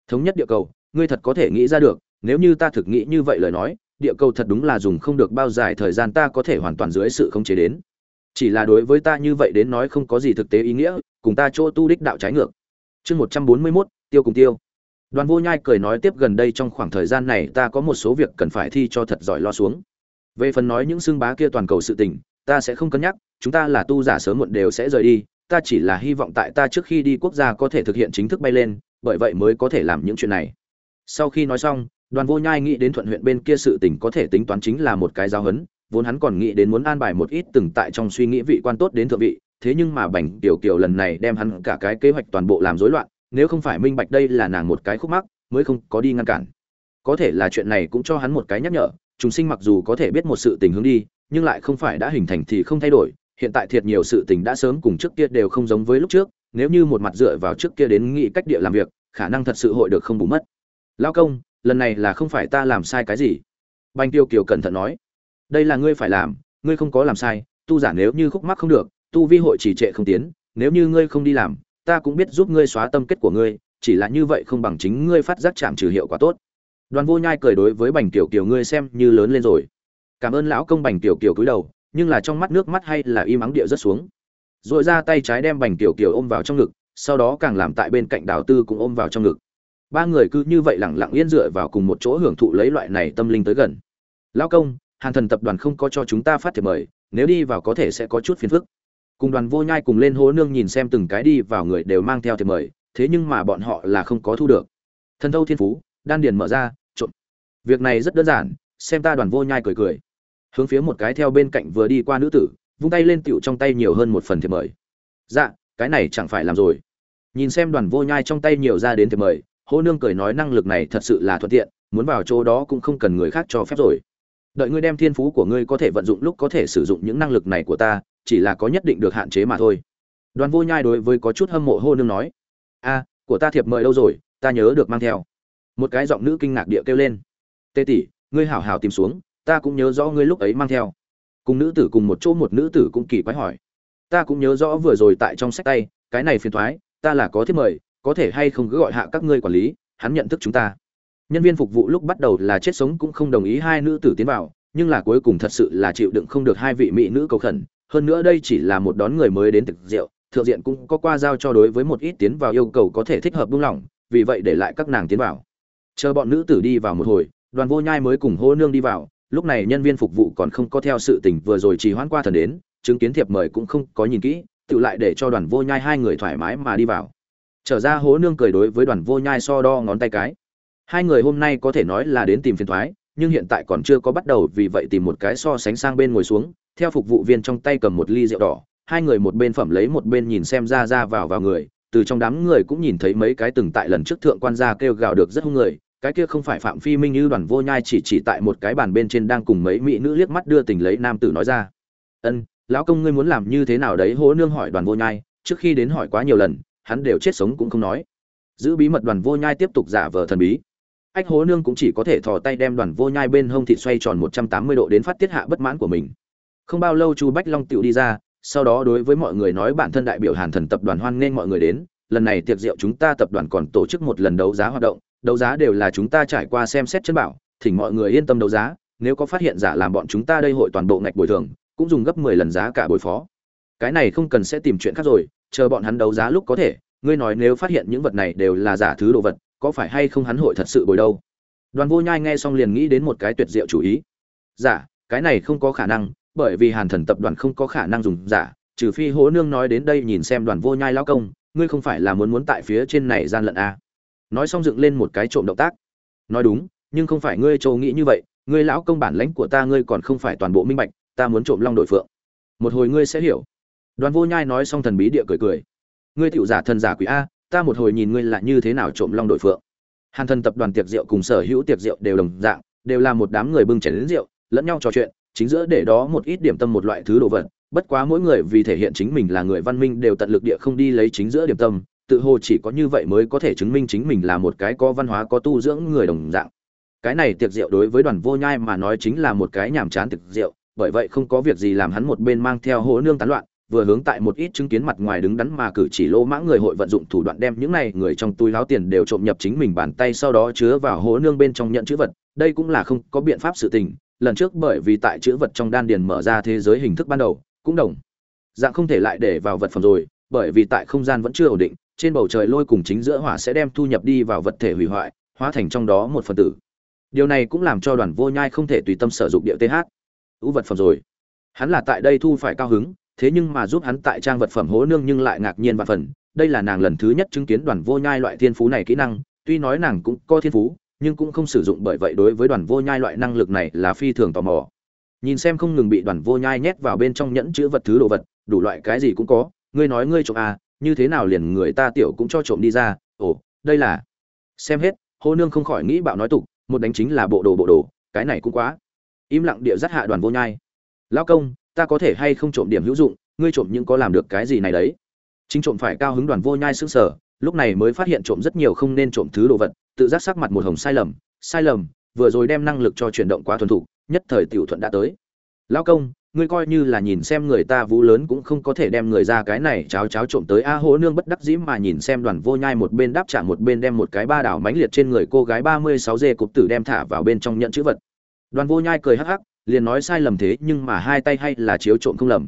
Thống nhất địa cầu, ngươi thật có thể nghĩ ra được, nếu như ta thực nghĩ như vậy lời nói, địa cầu thật đúng là dùng không được bao dài thời gian ta có thể hoàn toàn dưới sự khống chế đến. Chỉ là đối với ta như vậy đến nói không có gì thực tế ý nghĩa, cùng ta chỗ tu đích đạo trái ngược. Chương một trăm bốn mươi mốt, tiêu cùng tiêu. Đoàn vô nhai cười nói tiếp gần đây trong khoảng thời gian này ta có một số việc cần phải thi cho thật giỏi lo xuống về phần nói những xương bá kia toàn cầu sự tình, ta sẽ không cân nhắc, chúng ta là tu giả sớm muộn đều sẽ rời đi, ta chỉ là hy vọng tại ta trước khi đi quốc gia có thể thực hiện chính thức bay lên, bởi vậy mới có thể làm những chuyện này. Sau khi nói xong, đoàn vô nhai nghĩ đến thuận huyện bên kia sự tình có thể tính toán chính là một cái giáo hấn vốn hắn còn nghĩ đến muốn an bài một ít từng tại trong suy nghĩ vị quan tốt đến thượng vị, thế nhưng mà bành tiểu kiều lần này đem hắn cả cái kế hoạch toàn bộ làm rối loạn, nếu không phải minh bạch đây là nàng một cái khúc mắc, mới không có đi ngăn cản. Có thể là chuyện này cũng cho hắn một cái nhắc nhở chúng sinh mặc dù có thể biết một sự tình hướng đi, nhưng lại không phải đã hình thành thì không thay đổi. Hiện tại thiệt nhiều sự tình đã sớm cùng trước kia đều không giống với lúc trước. Nếu như một mặt dựa vào trước kia đến nghĩ cách địa làm việc, khả năng thật sự hội được không bù mất. Lao công, lần này là không phải ta làm sai cái gì? Bành tiêu kiều cẩn thận nói. Đây là ngươi phải làm, ngươi không có làm sai, tu giả nếu như khúc mắc không được, tu vi hội chỉ trệ không tiến, nếu như ngươi không đi làm, ta cũng biết giúp ngươi xóa tâm kết của ngươi, chỉ là như vậy không bằng chính ngươi phát giác chạm trừ hiệu quả tốt đoàn vô nhai cười đối với bành tiểu kiều, ngươi xem như lớn lên rồi. Cảm ơn lão công bành tiểu kiều cúi đầu, nhưng là trong mắt nước mắt hay là im ắng địa rất xuống. Rồi ra tay trái đem bành tiểu kiều ôm vào trong ngực, sau đó càng làm tại bên cạnh đào tư cũng ôm vào trong ngực. Ba người cứ như vậy lẳng lặng yên dựa vào cùng một chỗ hưởng thụ lấy loại này tâm linh tới gần. Lão công, hàn thần tập đoàn không có cho chúng ta phát thiệp mời, nếu đi vào có thể sẽ có chút phiền phức. Cùng đoàn vô nhai cùng lên hố nương nhìn xem từng cái đi vào người đều mang theo thiệp mời, thế nhưng mà bọn họ là không có thu được. Thần thâu thiên phú, đan điền mở ra việc này rất đơn giản, xem ta đoàn vô nhai cười cười. Hướng phía một cái theo bên cạnh vừa đi qua nữ tử, vung tay lên tựu trong tay nhiều hơn một phần thiệp mời. Dạ cái này chẳng phải làm rồi. Nhìn xem đoàn vô nhai trong tay nhiều ra đến thiệp mời, hô nương cười nói năng lực này thật sự là thuận tiện, muốn vào chỗ đó cũng không cần người khác cho phép rồi. Đợi ngươi đem thiên phú của ngươi có thể vận dụng lúc có thể sử dụng những năng lực này của ta, chỉ là có nhất định được hạn chế mà thôi. Đoàn vô nhai đối với có chút hâm mộ hô nương nói, a, của ta thiệp mời đâu rồi, ta nhớ được mang theo. Một cái giọng nữ kinh ngạc địa kêu lên tê tỷ, ngươi hảo hảo tìm xuống, ta cũng nhớ rõ ngươi lúc ấy mang theo. Cùng nữ tử cùng một chỗ một nữ tử cũng kỳ quái hỏi. Ta cũng nhớ rõ vừa rồi tại trong sách tay, cái này phiền thoái, ta là có thiết mời, có thể hay không cứ gọi hạ các ngươi quản lý, hắn nhận thức chúng ta. Nhân viên phục vụ lúc bắt đầu là chết sống cũng không đồng ý hai nữ tử tiến vào, nhưng là cuối cùng thật sự là chịu đựng không được hai vị mỹ nữ cầu khẩn. Hơn nữa đây chỉ là một đón người mới đến thực rượu, thượng diện cũng có qua giao cho đối với một ít tiến vào yêu cầu có thể thích hợp buông lỏng, vì vậy để lại các nàng tiến vào. Chờ bọn nữ tử đi vào một hồi đoàn vô nhai mới cùng hô nương đi vào, lúc này nhân viên phục vụ còn không có theo sự tình vừa rồi trì hoãn qua thần đến, chứng kiến thiệp mời cũng không có nhìn kỹ, tự lại để cho đoàn vô nhai hai người thoải mái mà đi vào. Trở ra hố nương cười đối với đoàn vô nhai so đo ngón tay cái. Hai người hôm nay có thể nói là đến tìm phiền thoái, nhưng hiện tại còn chưa có bắt đầu vì vậy tìm một cái so sánh sang bên ngồi xuống, theo phục vụ viên trong tay cầm một ly rượu đỏ, hai người một bên phẩm lấy một bên nhìn xem ra ra vào vào người, từ trong đám người cũng nhìn thấy mấy cái từng tại lần trước thượng quan gia kêu gào được rất hung người cái kia không phải phạm phi minh như đoàn vô nhai chỉ chỉ tại một cái bàn bên trên đang cùng mấy mỹ nữ liếc mắt đưa tình lấy nam tử nói ra. Ân, lão công ngươi muốn làm như thế nào đấy? Hố nương hỏi đoàn vô nhai, trước khi đến hỏi quá nhiều lần, hắn đều chết sống cũng không nói. Giữ bí mật đoàn vô nhai tiếp tục giả vờ thần bí. Ách hố nương cũng chỉ có thể thò tay đem đoàn vô nhai bên hông thịt xoay tròn một trăm tám mươi độ đến phát tiết hạ bất mãn của mình. Không bao lâu chu bách long tựu đi ra, sau đó đối với mọi người nói bản thân đại biểu hàn thần tập đoàn hoan nghênh mọi người đến, lần này tiệc rượu chúng ta tập đoàn còn tổ chức một lần đấu giá hoạt động đấu giá đều là chúng ta trải qua xem xét chân bảo, thỉnh mọi người yên tâm đấu giá, nếu có phát hiện giả làm bọn chúng ta đây hội toàn bộ ngạch bồi thường, cũng dùng gấp mười lần giá cả bồi phó. Cái này không cần sẽ tìm chuyện khác rồi, chờ bọn hắn đấu giá lúc có thể, ngươi nói nếu phát hiện những vật này đều là giả thứ đồ vật, có phải hay không hắn hội thật sự bồi đâu? Đoàn vô nhai nghe xong liền nghĩ đến một cái tuyệt diệu chủ ý. Giả, cái này không có khả năng, bởi vì hàn thần tập đoàn không có khả năng dùng giả, trừ phi hố nương nói đến đây nhìn xem đoàn vô nhai lao công, ngươi không phải là muốn muốn tại phía trên này gian lận à nói xong dựng lên một cái trộm động tác. Nói đúng, nhưng không phải ngươi châu nghĩ như vậy, ngươi lão công bản lãnh của ta ngươi còn không phải toàn bộ minh bạch, ta muốn trộm long đội phượng. Một hồi ngươi sẽ hiểu. Đoàn vô nhai nói xong thần bí địa cười cười. Ngươi tiểu giả thần giả quỷ a, ta một hồi nhìn ngươi là như thế nào trộm long đội phượng. Hàn thần tập đoàn tiệc rượu cùng sở hữu tiệc rượu đều đồng dạng, đều là một đám người bưng chén đến rượu, lẫn nhau trò chuyện, chính giữa để đó một ít điểm tâm một loại thứ đồ vật, bất quá mỗi người vì thể hiện chính mình là người văn minh đều tận lực địa không đi lấy chính giữa điểm tâm tự hồ chỉ có như vậy mới có thể chứng minh chính mình là một cái có văn hóa, có tu dưỡng người đồng dạng. Cái này tiệc rượu đối với đoàn vô nhai mà nói chính là một cái nhàm chán tiệc rượu, bởi vậy không có việc gì làm hắn một bên mang theo hố nương tán loạn, vừa hướng tại một ít chứng kiến mặt ngoài đứng đắn mà cử chỉ lỗ mãng người hội vận dụng thủ đoạn đem những này người trong túi láo tiền đều trộm nhập chính mình bàn tay sau đó chứa vào hố nương bên trong nhận chữ vật. Đây cũng là không có biện pháp sự tình, lần trước bởi vì tại chữ vật trong đan điền mở ra thế giới hình thức ban đầu, cũng đồng dạng không thể lại để vào vật phẩm rồi, bởi vì tại không gian vẫn chưa ổn định trên bầu trời lôi cùng chính giữa hỏa sẽ đem thu nhập đi vào vật thể hủy hoại, hóa thành trong đó một phần tử. Điều này cũng làm cho đoàn vô nhai không thể tùy tâm sử dụng địa th ưu vật phẩm rồi. Hắn là tại đây thu phải cao hứng, thế nhưng mà giúp hắn tại trang vật phẩm hố nương nhưng lại ngạc nhiên và phần. Đây là nàng lần thứ nhất chứng kiến đoàn vô nhai loại thiên phú này kỹ năng, tuy nói nàng cũng có thiên phú, nhưng cũng không sử dụng bởi vậy đối với đoàn vô nhai loại năng lực này là phi thường tò mò. Nhìn xem không ngừng bị đoàn vô nhai nhét vào bên trong nhẫn chứa vật thứ đồ vật, đủ loại cái gì cũng có, ngươi nói ngươi trộm à như thế nào liền người ta tiểu cũng cho trộm đi ra, ồ, đây là, xem hết, hô nương không khỏi nghĩ bạo nói tục, một đánh chính là bộ đồ bộ đồ, cái này cũng quá. Im lặng địa dắt hạ đoàn vô nhai. Lao công, ta có thể hay không trộm điểm hữu dụng, ngươi trộm những có làm được cái gì này đấy? Chính trộm phải cao hứng đoàn vô nhai sững sờ, lúc này mới phát hiện trộm rất nhiều không nên trộm thứ đồ vật, tự giác sắc mặt một hồng sai lầm sai lầm, vừa rồi đem năng lực cho chuyển động quá thuần thục, nhất thời tiểu thuận đã tới. Lao công ngươi coi như là nhìn xem người ta vũ lớn cũng không có thể đem người ra cái này cháo cháo trộm tới. A hố nương bất đắc dĩ mà nhìn xem đoàn vô nhai một bên đáp trả một bên đem một cái ba đảo mánh liệt trên người cô gái ba mươi sáu dê cục tử đem thả vào bên trong nhận chữ vật. Đoàn vô nhai cười hắc hắc, liền nói sai lầm thế nhưng mà hai tay hay là chiếu trộm không lầm.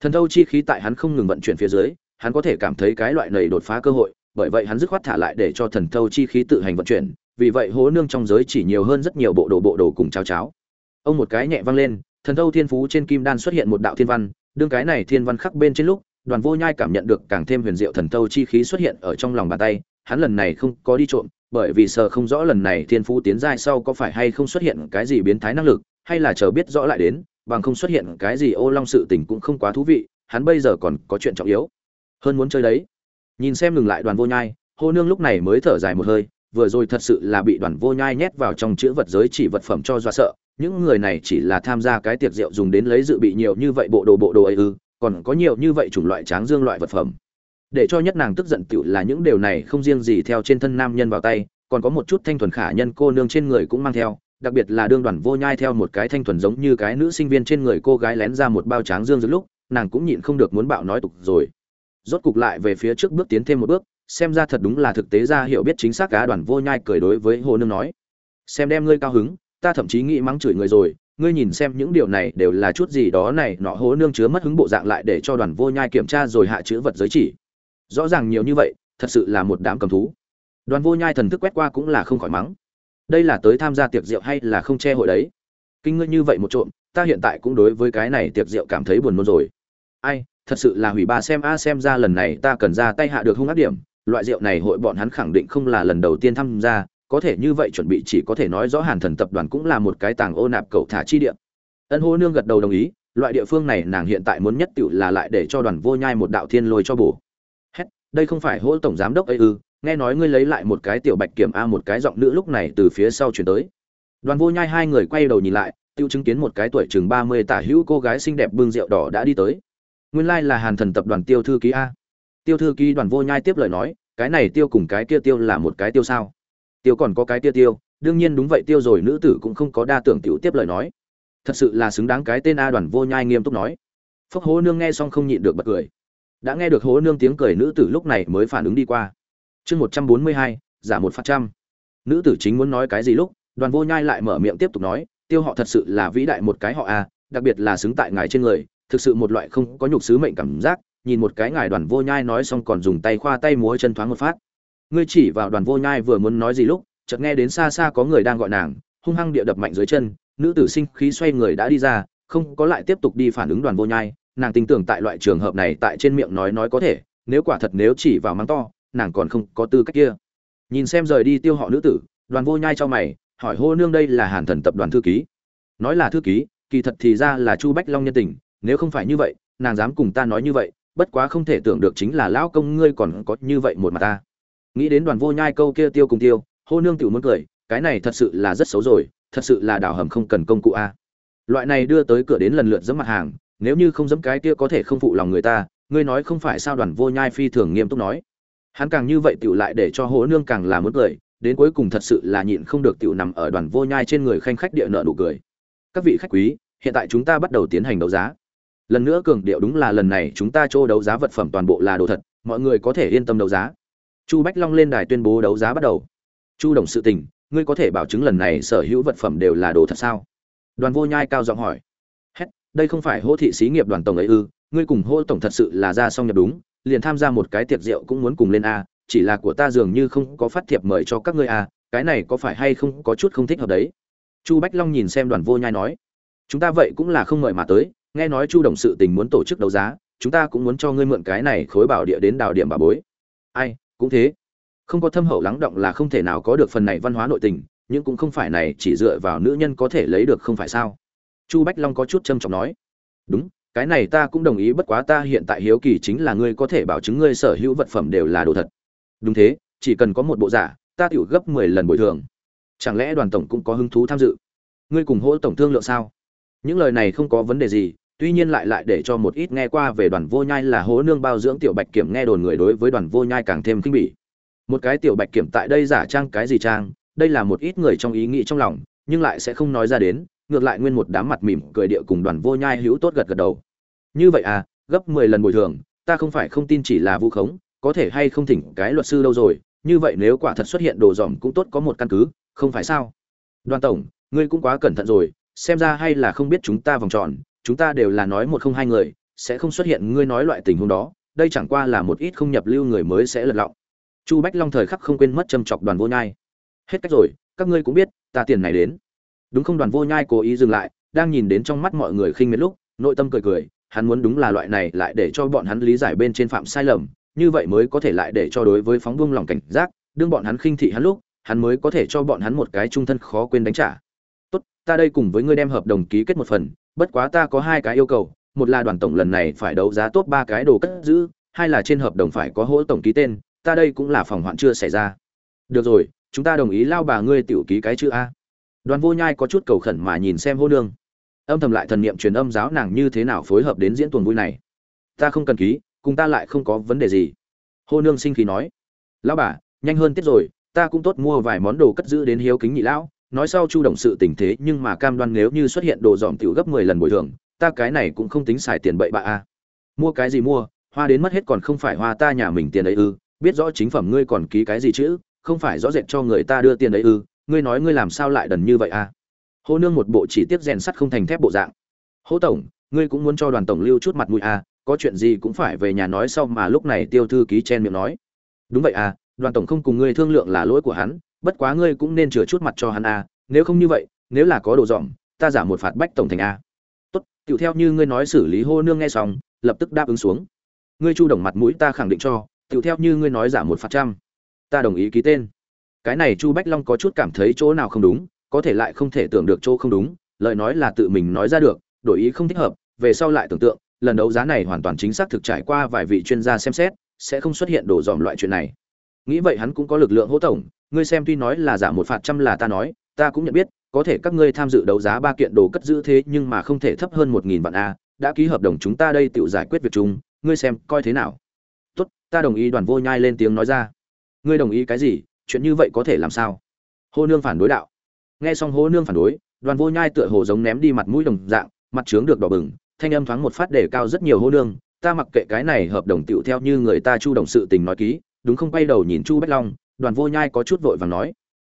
Thần thâu chi khí tại hắn không ngừng vận chuyển phía dưới, hắn có thể cảm thấy cái loại này đột phá cơ hội, bởi vậy hắn dứt khoát thả lại để cho thần thâu chi khí tự hành vận chuyển, vì vậy hố nương trong giới chỉ nhiều hơn rất nhiều bộ đồ bộ đồ cùng cháo cháo. Ông một cái nhẹ văng lên thần thâu thiên phú trên kim đan xuất hiện một đạo thiên văn, đương cái này thiên văn khắc bên trên lúc, đoàn vô nhai cảm nhận được càng thêm huyền diệu thần thâu chi khí xuất hiện ở trong lòng bàn tay, hắn lần này không có đi trộm, bởi vì sợ không rõ lần này thiên phú tiến giai sau có phải hay không xuất hiện cái gì biến thái năng lực, hay là chờ biết rõ lại đến, bằng không xuất hiện cái gì ô long sự tình cũng không quá thú vị, hắn bây giờ còn có chuyện trọng yếu. Hơn muốn chơi đấy. Nhìn xem ngừng lại đoàn vô nhai, hô nương lúc này mới thở dài một hơi, vừa rồi thật sự là bị đoàn vô nhai nhét vào trong chữ vật giới chỉ vật phẩm cho dọa sợ những người này chỉ là tham gia cái tiệc rượu dùng đến lấy dự bị nhiều như vậy bộ đồ bộ đồ ấy ư, còn có nhiều như vậy chủng loại tráng dương loại vật phẩm. Để cho nhất nàng tức giận tựu là những điều này không riêng gì theo trên thân nam nhân vào tay, còn có một chút thanh thuần khả nhân cô nương trên người cũng mang theo, đặc biệt là đương đoàn vô nhai theo một cái thanh thuần giống như cái nữ sinh viên trên người cô gái lén ra một bao tráng dương giữa lúc, nàng cũng nhịn không được muốn bạo nói tục rồi. Rốt cục lại về phía trước bước tiến thêm một bước, xem ra thật đúng là thực tế ra hiểu biết chính xác cá đoàn vô nhai cười đối với hồ nương nói. Xem đem ngươi cao hứng ta thậm chí nghĩ mắng chửi người rồi, ngươi nhìn xem những điều này đều là chút gì đó này, nọ hố nương chứa mất hứng bộ dạng lại để cho đoàn vô nhai kiểm tra rồi hạ chữ vật giới chỉ. Rõ ràng nhiều như vậy, thật sự là một đám cầm thú. Đoàn vô nhai thần thức quét qua cũng là không khỏi mắng. Đây là tới tham gia tiệc rượu hay là không che hội đấy? Kinh ngươi như vậy một trộm, ta hiện tại cũng đối với cái này tiệc rượu cảm thấy buồn nôn rồi. Ai, thật sự là hủy ba xem a, xem ra lần này ta cần ra tay hạ được hung ác điểm. Loại rượu này hội bọn hắn khẳng định không là lần đầu tiên tham gia có thể như vậy chuẩn bị chỉ có thể nói rõ hàn thần tập đoàn cũng là một cái tàng ô nạp cầu thả chi địa. Ân hô nương gật đầu đồng ý, loại địa phương này nàng hiện tại muốn nhất tựu là lại để cho đoàn vô nhai một đạo thiên lôi cho bổ. Hết đây không phải hô tổng giám đốc ấy ư? Nghe nói ngươi lấy lại một cái tiểu bạch kiểm a một cái giọng nữ lúc này từ phía sau chuyển tới. Đoàn vô nhai hai người quay đầu nhìn lại, tiêu chứng kiến một cái tuổi chừng ba mươi tả hữu cô gái xinh đẹp bưng rượu đỏ đã đi tới. Nguyên lai là hàn thần tập đoàn tiêu thư ký a. Tiêu thư ký đoàn vô nhai tiếp lời nói, cái này tiêu cùng cái kia tiêu là một cái tiêu sao? Tiêu còn có cái tiêu tiêu, đương nhiên đúng vậy, tiêu rồi nữ tử cũng không có đa tưởng tiểu tiếp lời nói. Thật sự là xứng đáng cái tên a đoàn vô nhai nghiêm túc nói. Phúc hố nương nghe xong không nhịn được bật cười. Đã nghe được hố nương tiếng cười, nữ tử lúc này mới phản ứng đi qua. Chương một trăm bốn mươi hai, giả một phát trăm. Nữ tử chính muốn nói cái gì lúc, đoàn vô nhai lại mở miệng tiếp tục nói, tiêu họ thật sự là vĩ đại một cái họ a, đặc biệt là xứng tại ngài trên người, thực sự một loại không có nhục sứ mệnh cảm giác. Nhìn một cái ngài đoàn vô nhai nói xong còn dùng tay khoa tay múa chân thoáng một phát ngươi chỉ vào đoàn vô nhai vừa muốn nói gì lúc, chợt nghe đến xa xa có người đang gọi nàng, hung hăng địa đập mạnh dưới chân, nữ tử sinh khí xoay người đã đi ra, không có lại tiếp tục đi phản ứng đoàn vô nhai, nàng tin tưởng tại loại trường hợp này tại trên miệng nói nói có thể, nếu quả thật nếu chỉ vào mắng to, nàng còn không có tư cách kia. Nhìn xem rời đi tiêu họ nữ tử, đoàn vô nhai cho mày, hỏi hô nương đây là hàn thần tập đoàn thư ký. Nói là thư ký, kỳ thật thì ra là chu bách long nhân tình, nếu không phải như vậy, nàng dám cùng ta nói như vậy, bất quá không thể tưởng được chính là lão công ngươi còn có như vậy một mặt ta nghĩ đến đoàn vô nhai câu kia tiêu cùng tiêu, hô nương tiểu muốn cười, cái này thật sự là rất xấu rồi, thật sự là đảo hầm không cần công cụ a. Loại này đưa tới cửa đến lần lượt dẫm mặt hàng, nếu như không dẫm cái kia có thể không phụ lòng người ta, ngươi nói không phải sao đoàn vô nhai phi thường nghiêm túc nói. Hắn càng như vậy tiểu lại để cho hố nương càng là muốn cười, đến cuối cùng thật sự là nhịn không được tiểu nằm ở đoàn vô nhai trên người khanh khách địa nợ nụ cười. Các vị khách quý, hiện tại chúng ta bắt đầu tiến hành đấu giá. Lần nữa cường điệu đúng là lần này chúng ta chỗ đấu giá vật phẩm toàn bộ là đồ thật, mọi người có thể yên tâm đấu giá chu bách long lên đài tuyên bố đấu giá bắt đầu. Chu đồng sự tình ngươi có thể bảo chứng lần này sở hữu vật phẩm đều là đồ thật sao? Đoàn vô nhai cao giọng hỏi. Hết, đây không phải hô thị xí nghiệp đoàn tổng ấy ư ngươi cùng hô tổng thật sự là ra xong nhập đúng liền tham gia một cái tiệc rượu cũng muốn cùng lên a chỉ là của ta dường như không có phát thiệp mời cho các ngươi a cái này có phải hay không có chút không thích hợp đấy? Chu bách long nhìn xem đoàn vô nhai nói. Chúng ta vậy cũng là không mời mà tới nghe nói chu đồng sự tình muốn tổ chức đấu giá chúng ta cũng muốn cho ngươi mượn cái này khối bảo địa đến đào điểm bà bối. Ai cũng thế. Không có thâm hậu lắng động là không thể nào có được phần này văn hóa nội tình, nhưng cũng không phải này chỉ dựa vào nữ nhân có thể lấy được không phải sao? Chu bách long có chút trâm trọng nói. Đúng, cái này ta cũng đồng ý, bất quá ta hiện tại hiếu kỳ chính là ngươi có thể bảo chứng ngươi sở hữu vật phẩm đều là đồ thật. Đúng thế, chỉ cần có một bộ giả, ta tiểu gấp mười lần bồi thường. Chẳng lẽ đoàn tổng cũng có hứng thú tham dự? Ngươi cùng hỗ tổng thương lượng sao? Những lời này không có vấn đề gì tuy nhiên lại lại để cho một ít nghe qua về đoàn vô nhai là hố nương bao dưỡng tiểu bạch kiểm nghe đồn người đối với đoàn vô nhai càng thêm kinh bỉ. Một cái tiểu bạch kiểm tại đây giả trang cái gì trang, đây là một ít người trong ý nghĩ trong lòng, nhưng lại sẽ không nói ra đến, ngược lại nguyên một đám mặt mỉm cười địa cùng đoàn vô nhai hữu tốt gật gật đầu. Như vậy à gấp mười lần bồi thường, ta không phải không tin chỉ là vu khống, có thể hay không thỉnh cái luật sư đâu rồi, như vậy nếu quả thật xuất hiện đồ dòm cũng tốt có một căn cứ, không phải sao? Đoàn tổng, ngươi cũng quá cẩn thận rồi, xem ra hay là không biết chúng ta vòng tròn chúng ta đều là nói một không hai người, sẽ không xuất hiện ngươi nói loại tình huống đó, đây chẳng qua là một ít không nhập lưu người mới sẽ lật lọng. Chu bách long thời khắc không quên mất châm chọc đoàn vô nhai. Hết cách rồi, các ngươi cũng biết, ta tiền này đến. Đúng không đoàn vô nhai cố ý dừng lại, đang nhìn đến trong mắt mọi người khinh miệt lúc, nội tâm cười cười, hắn muốn đúng là loại này lại để cho bọn hắn lý giải bên trên phạm sai lầm, như vậy mới có thể lại để cho đối với phóng buông lòng cảnh giác, đương bọn hắn khinh thị hắn lúc, hắn mới có thể cho bọn hắn một cái trung thân khó quên đánh trả. Tốt, ta đây cùng với ngươi đem hợp đồng ký kết một phần bất quá ta có hai cái yêu cầu, một là đoàn tổng lần này phải đấu giá tốt ba cái đồ cất giữ, hai là trên hợp đồng phải có hỗ tổng ký tên, ta đây cũng là phòng hoạn chưa xảy ra. Được rồi, chúng ta đồng ý lao bà ngươi tiểu ký cái chữ a. Đoàn vô nhai có chút cầu khẩn mà nhìn xem hô nương. Âm thầm lại thần niệm truyền âm giáo nàng như thế nào phối hợp đến diễn tuần vui này. Ta không cần ký, cùng ta lại không có vấn đề gì. Hô nương sinh khí nói. Lão bà, nhanh hơn tiết rồi, ta cũng tốt mua vài món đồ cất giữ đến hiếu kính nhị lão nói sau chu động sự tình thế nhưng mà cam đoan nếu như xuất hiện đồ dòm tiểu gấp mười lần bồi thường, ta cái này cũng không tính xài tiền bậy bạ a. Mua cái gì mua, hoa đến mất hết còn không phải hoa ta nhà mình tiền ấy ư, biết rõ chính phẩm ngươi còn ký cái gì chứ, không phải rõ rệt cho người ta đưa tiền ấy ư, ngươi nói ngươi làm sao lại đần như vậy a? Hô nương một bộ chỉ tiếp rèn sắt không thành thép bộ dạng. Hô tổng, ngươi cũng muốn cho đoàn tổng lưu chút mặt mũi a, có chuyện gì cũng phải về nhà nói sau mà lúc này tiêu thư ký chen miệng nói. Đúng vậy à đoàn tổng không cùng ngươi thương lượng là lỗi của hắn bất quá ngươi cũng nên chừa chút mặt cho hắn a, nếu không như vậy, nếu là có đồ dọn ta giả một phạt bách tổng thành a. Tốt tựu theo như ngươi nói xử lý hô nương nghe xong, lập tức đáp ứng xuống. Ngươi chu đồng mặt mũi ta khẳng định cho tựu theo như ngươi nói giả một phạt trăm. Ta đồng ý ký tên. Cái này chu bách long có chút cảm thấy chỗ nào không đúng, có thể lại không thể tưởng được chỗ không đúng, lời nói là tự mình nói ra được, đổi ý không thích hợp, về sau lại tưởng tượng, lần đấu giá này hoàn toàn chính xác thực trải qua vài vị chuyên gia xem xét, sẽ không xuất hiện đổ dòm loại chuyện này nghĩ vậy hắn cũng có lực lượng hỗ tổng, ngươi xem tuy nói là giả một phạt trăm là ta nói, ta cũng nhận biết, có thể các ngươi tham dự đấu giá ba kiện đồ cất giữ thế nhưng mà không thể thấp hơn một nghìn vạn a, đã ký hợp đồng chúng ta đây tự giải quyết việc chung, ngươi xem coi thế nào. Tốt, ta đồng ý đoàn vô nhai lên tiếng nói ra. Ngươi đồng ý cái gì, chuyện như vậy có thể làm sao? Hô nương phản đối đạo. Nghe xong hô nương phản đối, đoàn vô nhai tựa hồ giống ném đi mặt mũi đồng dạng, mặt trướng được đỏ bừng, thanh âm thoáng một phát để cao rất nhiều hô nương, ta mặc kệ cái này hợp đồng tựu theo như người ta chu đồng sự tình nói ký đúng không quay đầu nhìn chu bách long, đoàn vô nhai có chút vội vàng nói.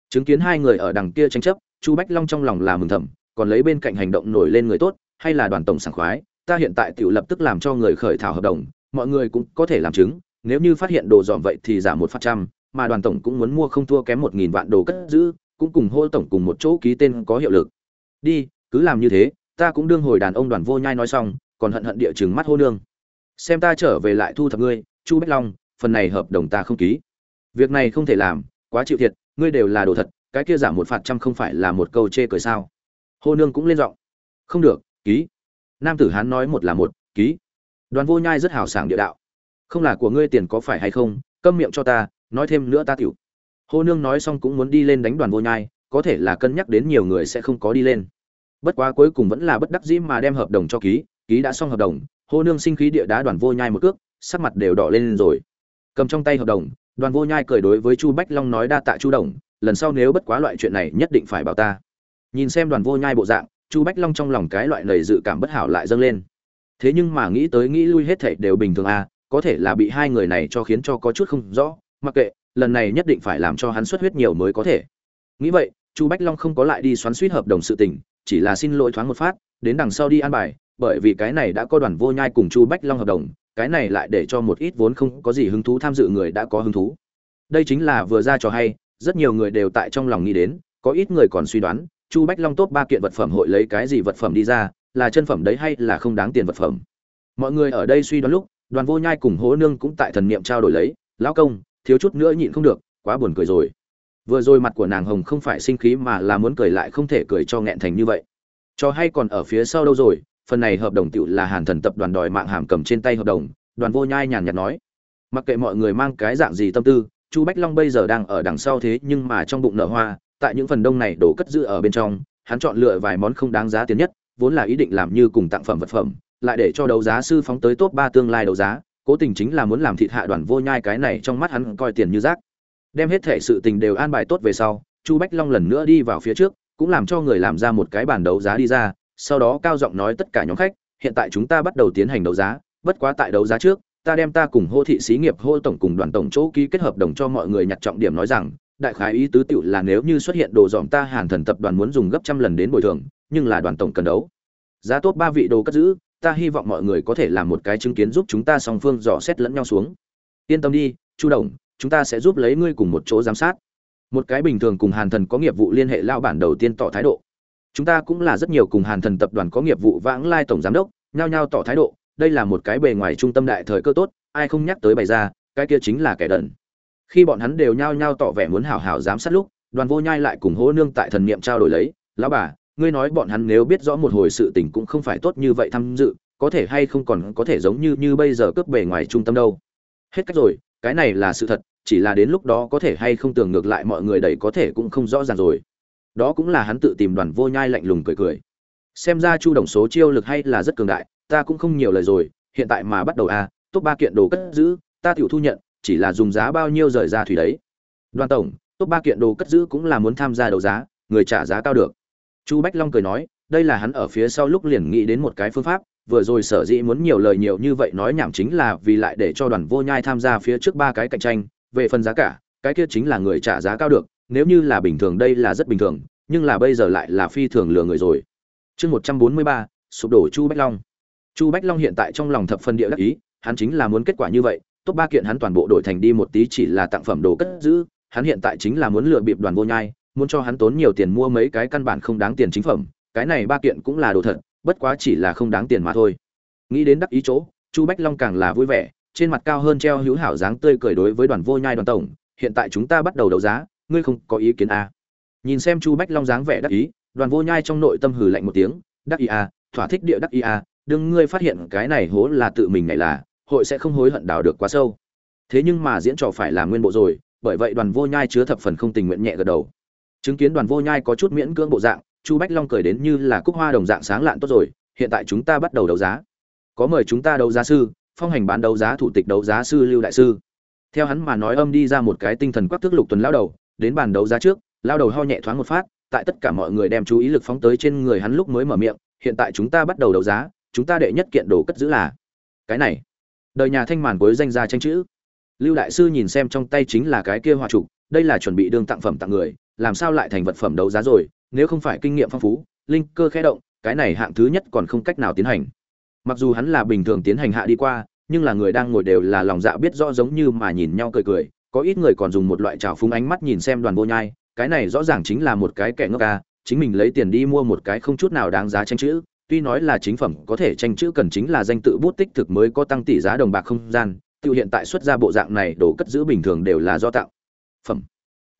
Chứng kiến hai người ở đằng kia tranh chấp, chu bách long trong lòng là mừng thầm, còn lấy bên cạnh hành động nổi lên người tốt, hay là đoàn tổng sảng khoái, ta hiện tại tự lập tức làm cho người khởi thảo hợp đồng, mọi người cũng có thể làm chứng, nếu như phát hiện đồ dọn vậy thì giảm một phần trăm, mà đoàn tổng cũng muốn mua không thua kém một nghìn vạn đồ cất giữ, cũng cùng hô tổng cùng một chỗ ký tên có hiệu lực. Đi, cứ làm như thế, ta cũng đương hồi đàn ông đoàn vô nhai nói xong, còn hận hận địa chừng mắt hô nương. Xem ta trở về lại thu thập ngươi, chu bách long phần này hợp đồng ta không ký. Việc này không thể làm, quá chịu thiệt, ngươi đều là đồ thật, cái kia giảm một phạt trăm không phải là một câu chê cười sao? Hô nương cũng lên giọng. Không được, ký. Nam tử hán nói một là một, ký. Đoàn vô nhai rất hào sảng địa đạo. Không là của ngươi tiền có phải hay không, câm miệng cho ta, nói thêm nữa ta tiểu. Hô nương nói xong cũng muốn đi lên đánh đoàn vô nhai, có thể là cân nhắc đến nhiều người sẽ không có đi lên. Bất quá cuối cùng vẫn là bất đắc dĩ mà đem hợp đồng cho ký ký đã xong hợp đồng, hô nương sinh khí địa đá đoàn vô nhai một cước, sắc mặt đều đỏ lên rồi cầm trong tay hợp đồng, đoàn vô nhai cười đối với chu bách long nói đa tạ chu đồng, lần sau nếu bất quá loại chuyện này nhất định phải bảo ta. Nhìn xem đoàn vô nhai bộ dạng, chu bách long trong lòng cái loại lầy dự cảm bất hảo lại dâng lên. Thế nhưng mà nghĩ tới nghĩ lui hết thảy đều bình thường à có thể là bị hai người này cho khiến cho có chút không rõ, mặc kệ, lần này nhất định phải làm cho hắn xuất huyết nhiều mới có thể. Nghĩ vậy, chu bách long không có lại đi xoắn suýt hợp đồng sự tình, chỉ là xin lỗi thoáng một phát, đến đằng sau đi an bài, bởi vì cái này đã có đoàn vô nhai cùng chu bách long hợp đồng cái này lại để cho một ít vốn không có gì hứng thú tham dự người đã có hứng thú. Đây chính là vừa ra trò hay, rất nhiều người đều tại trong lòng nghĩ đến, có ít người còn suy đoán, chu bách long top ba kiện vật phẩm hội lấy cái gì vật phẩm đi ra, là chân phẩm đấy hay là không đáng tiền vật phẩm. Mọi người ở đây suy đoán lúc, đoàn vô nhai cùng hố nương cũng tại thần niệm trao đổi lấy, lão công, thiếu chút nữa nhịn không được, quá buồn cười rồi. Vừa rồi mặt của nàng hồng không phải sinh khí mà là muốn cười lại không thể cười cho nghẹn thành như vậy. Cho hay còn ở phía sau đâu rồi phần này hợp đồng tựu là hàn thần tập đoàn đòi mạng hàm cầm trên tay hợp đồng, đoàn vô nhai nhàn nhạt nói. Mặc kệ mọi người mang cái dạng gì tâm tư, chu bách long bây giờ đang ở đằng sau thế nhưng mà trong bụng nở hoa, tại những phần đông này đổ cất giữ ở bên trong, hắn chọn lựa vài món không đáng giá tiền nhất, vốn là ý định làm như cùng tặng phẩm vật phẩm, lại để cho đấu giá sư phóng tới top ba tương lai đấu giá, cố tình chính là muốn làm thịt hạ đoàn vô nhai cái này trong mắt hắn coi tiền như rác. Đem hết thể sự tình đều an bài tốt về sau, chu bách long lần nữa đi vào phía trước, cũng làm cho người làm ra một cái bản đấu giá đi ra sau đó cao giọng nói tất cả nhóm khách, hiện tại chúng ta bắt đầu tiến hành đấu giá, bất quá tại đấu giá trước, ta đem ta cùng hô thị xí nghiệp, hô tổng cùng đoàn tổng chỗ ký kết hợp đồng cho mọi người nhặt trọng điểm nói rằng, đại khái ý tứ tiểu là nếu như xuất hiện đồ dòm ta hàn thần tập đoàn muốn dùng gấp trăm lần đến bồi thường, nhưng là đoàn tổng cần đấu. Giá tốt ba vị đồ cất giữ, ta hy vọng mọi người có thể làm một cái chứng kiến giúp chúng ta song phương dò xét lẫn nhau xuống. Yên tâm đi, chu đồng, chúng ta sẽ giúp lấy ngươi cùng một chỗ giám sát. Một cái bình thường cùng hàn thần có nghiệp vụ liên hệ lao bản đầu tiên tỏ thái độ chúng ta cũng là rất nhiều cùng hàn thần tập đoàn có nghiệp vụ vãng lai tổng giám đốc, nhao nhao tỏ thái độ, đây là một cái bề ngoài trung tâm đại thời cơ tốt, ai không nhắc tới bày ra, cái kia chính là kẻ đần. Khi bọn hắn đều nhao nhao tỏ vẻ muốn hảo hảo giám sát lúc, đoàn vô nhai lại cùng hố nương tại thần niệm trao đổi lấy, lão bà, ngươi nói bọn hắn nếu biết rõ một hồi sự tình cũng không phải tốt như vậy tham dự, có thể hay không còn có thể giống như như bây giờ cướp bề ngoài trung tâm đâu? Hết cách rồi, cái này là sự thật, chỉ là đến lúc đó có thể hay không tưởng ngược lại mọi người đầy có thể cũng không rõ ràng rồi đó cũng là hắn tự tìm đoàn vô nhai lạnh lùng cười cười. Xem ra chu đồng số chiêu lực hay là rất cường đại ta cũng không nhiều lời rồi hiện tại mà bắt đầu a à, top ba kiện đồ cất giữ ta tiểu thu nhận chỉ là dùng giá bao nhiêu rời ra thủy đấy. Đoàn tổng top ba kiện đồ cất giữ cũng là muốn tham gia đấu giá người trả giá cao được. Chu bách long cười nói đây là hắn ở phía sau lúc liền nghĩ đến một cái phương pháp vừa rồi sở dĩ muốn nhiều lời nhiều như vậy nói nhảm chính là vì lại để cho đoàn vô nhai tham gia phía trước ba cái cạnh tranh về phần giá cả cái kia chính là người trả giá cao được nếu như là bình thường đây là rất bình thường, nhưng là bây giờ lại là phi thường lừa người rồi. Chương một trăm bốn mươi ba, sụp đổ chu bách long. Chu bách long hiện tại trong lòng thập phân địa đắc ý, hắn chính là muốn kết quả như vậy, top ba kiện hắn toàn bộ đổi thành đi một tí chỉ là tặng phẩm đồ cất giữ, hắn hiện tại chính là muốn lừa bịp đoàn vô nhai, muốn cho hắn tốn nhiều tiền mua mấy cái căn bản không đáng tiền chính phẩm, cái này ba kiện cũng là đồ thật, bất quá chỉ là không đáng tiền mà thôi. Nghĩ đến đắc ý chỗ, chu bách long càng là vui vẻ, trên mặt cao hơn treo hữu hảo dáng tươi cười đối với đoàn vô nhai đoàn tổng, hiện tại chúng ta bắt đầu đấu giá ngươi không có ý kiến à. nhìn xem chu bách long dáng vẻ đắc ý đoàn vô nhai trong nội tâm hừ lạnh một tiếng đắc ý à, thỏa thích địa đắc ý à, đừng ngươi phát hiện cái này hố là tự mình này là hội sẽ không hối hận đào được quá sâu. Thế nhưng mà diễn trò phải là nguyên bộ rồi bởi vậy đoàn vô nhai chứa thập phần không tình nguyện nhẹ gật đầu. Chứng kiến đoàn vô nhai có chút miễn cưỡng bộ dạng chu bách long cười đến như là cúc hoa đồng dạng sáng lạn tốt rồi hiện tại chúng ta bắt đầu đấu giá. Có mời chúng ta đấu giá sư phong hành bán đấu giá thủ tịch đấu giá sư lưu đại sư. Theo hắn mà nói âm đi ra một cái tinh thần quắc thước lục tuần lao đầu đến bàn đấu giá trước, lao đầu ho nhẹ thoáng một phát, tại tất cả mọi người đem chú ý lực phóng tới trên người hắn lúc mới mở miệng, hiện tại chúng ta bắt đầu đấu giá, chúng ta đệ nhất kiện đồ cất giữ là cái này. Đời nhà thanh màn cuối danh gia tranh chữ. Lưu đại sư nhìn xem trong tay chính là cái kia hòa trục, đây là chuẩn bị đương tặng phẩm tặng người, làm sao lại thành vật phẩm đấu giá rồi, nếu không phải kinh nghiệm phong phú, linh cơ khẽ động, cái này hạng thứ nhất còn không cách nào tiến hành. Mặc dù hắn là bình thường tiến hành hạ đi qua, nhưng là người đang ngồi đều là lòng dạ biết rõ giống như mà nhìn nhau cười cười có ít người còn dùng một loại trào phúng ánh mắt nhìn xem đoàn vô nhai, cái này rõ ràng chính là một cái kẻ ngốc ca, chính mình lấy tiền đi mua một cái không chút nào đáng giá tranh chữ, tuy nói là chính phẩm, có thể tranh chữ cần chính là danh tự bút tích thực mới có tăng tỷ giá đồng bạc không gian tự hiện tại xuất ra bộ dạng này đồ cất giữ bình thường đều là do tạo. Phẩm.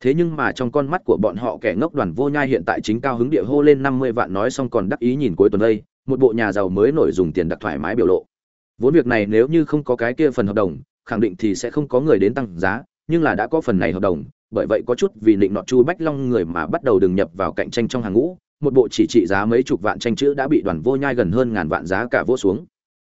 Thế nhưng mà trong con mắt của bọn họ kẻ ngốc đoàn vô nhai hiện tại chính cao hứng địa hô lên năm mươi vạn nói xong còn đắc ý nhìn cuối tuần đây, một bộ nhà giàu mới nổi dùng tiền đặc thoải mái biểu lộ. Vốn việc này nếu như không có cái kia phần hợp đồng, khẳng định thì sẽ không có người đến tăng giá nhưng là đã có phần này hợp đồng, bởi vậy có chút vì định nọ chu bách long người mà bắt đầu đừng nhập vào cạnh tranh trong hàng ngũ, một bộ chỉ trị giá mấy chục vạn tranh chữ đã bị đoàn vô nhai gần hơn ngàn vạn giá cả vô xuống.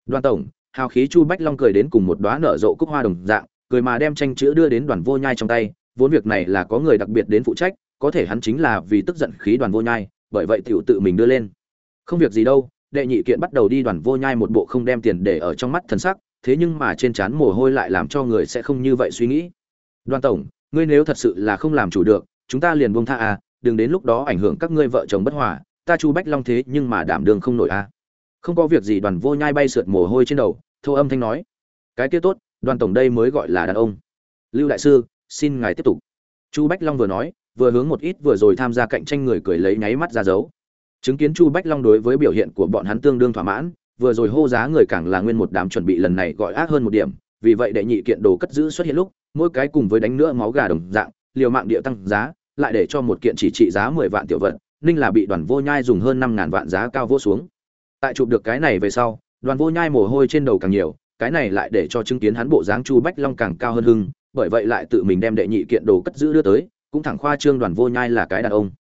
Đoàn tổng, hào khí chu bách long cười đến cùng một đóa nở rộ cúc hoa đồng dạng, cười mà đem tranh chữ đưa đến đoàn vô nhai trong tay, vốn việc này là có người đặc biệt đến phụ trách, có thể hắn chính là vì tức giận khí đoàn vô nhai, bởi vậy tiểu tự mình đưa lên. Không việc gì đâu, đệ nhị kiện bắt đầu đi đoàn vô nhai một bộ không đem tiền để ở trong mắt thần sắc, thế nhưng mà trên trán mồ hôi lại làm cho người sẽ không như vậy suy nghĩ đoàn tổng, ngươi nếu thật sự là không làm chủ được, chúng ta liền buông tha à đừng đến lúc đó ảnh hưởng các ngươi vợ chồng bất hòa, ta chu bách long thế nhưng mà đảm đường không nổi à. Không có việc gì đoàn vô nhai bay sượt mồ hôi trên đầu, thô âm thanh nói. Cái kia tốt, đoàn tổng đây mới gọi là đàn ông. Lưu đại sư, xin ngài tiếp tục. Chu bách long vừa nói, vừa hướng một ít vừa rồi tham gia cạnh tranh người cười lấy nháy mắt ra dấu. Chứng kiến chu bách long đối với biểu hiện của bọn hắn tương đương thỏa mãn, vừa rồi hô giá người càng là nguyên một đám chuẩn bị lần này gọi ác hơn một điểm vì vậy đệ nhị kiện đồ cất giữ xuất hiện lúc, mỗi cái cùng với đánh nữa máu gà đồng dạng, liều mạng địa tăng giá, lại để cho một kiện chỉ trị giá mười vạn tiểu vật, ninh là bị đoàn vô nhai dùng hơn năm ngàn vạn giá cao vô xuống. Tại chụp được cái này về sau, đoàn vô nhai mồ hôi trên đầu càng nhiều, cái này lại để cho chứng kiến hắn bộ dáng chu bách long càng cao hơn hưng, bởi vậy lại tự mình đem đệ nhị kiện đồ cất giữ đưa tới, cũng thẳng khoa trương đoàn vô nhai là cái đàn ông.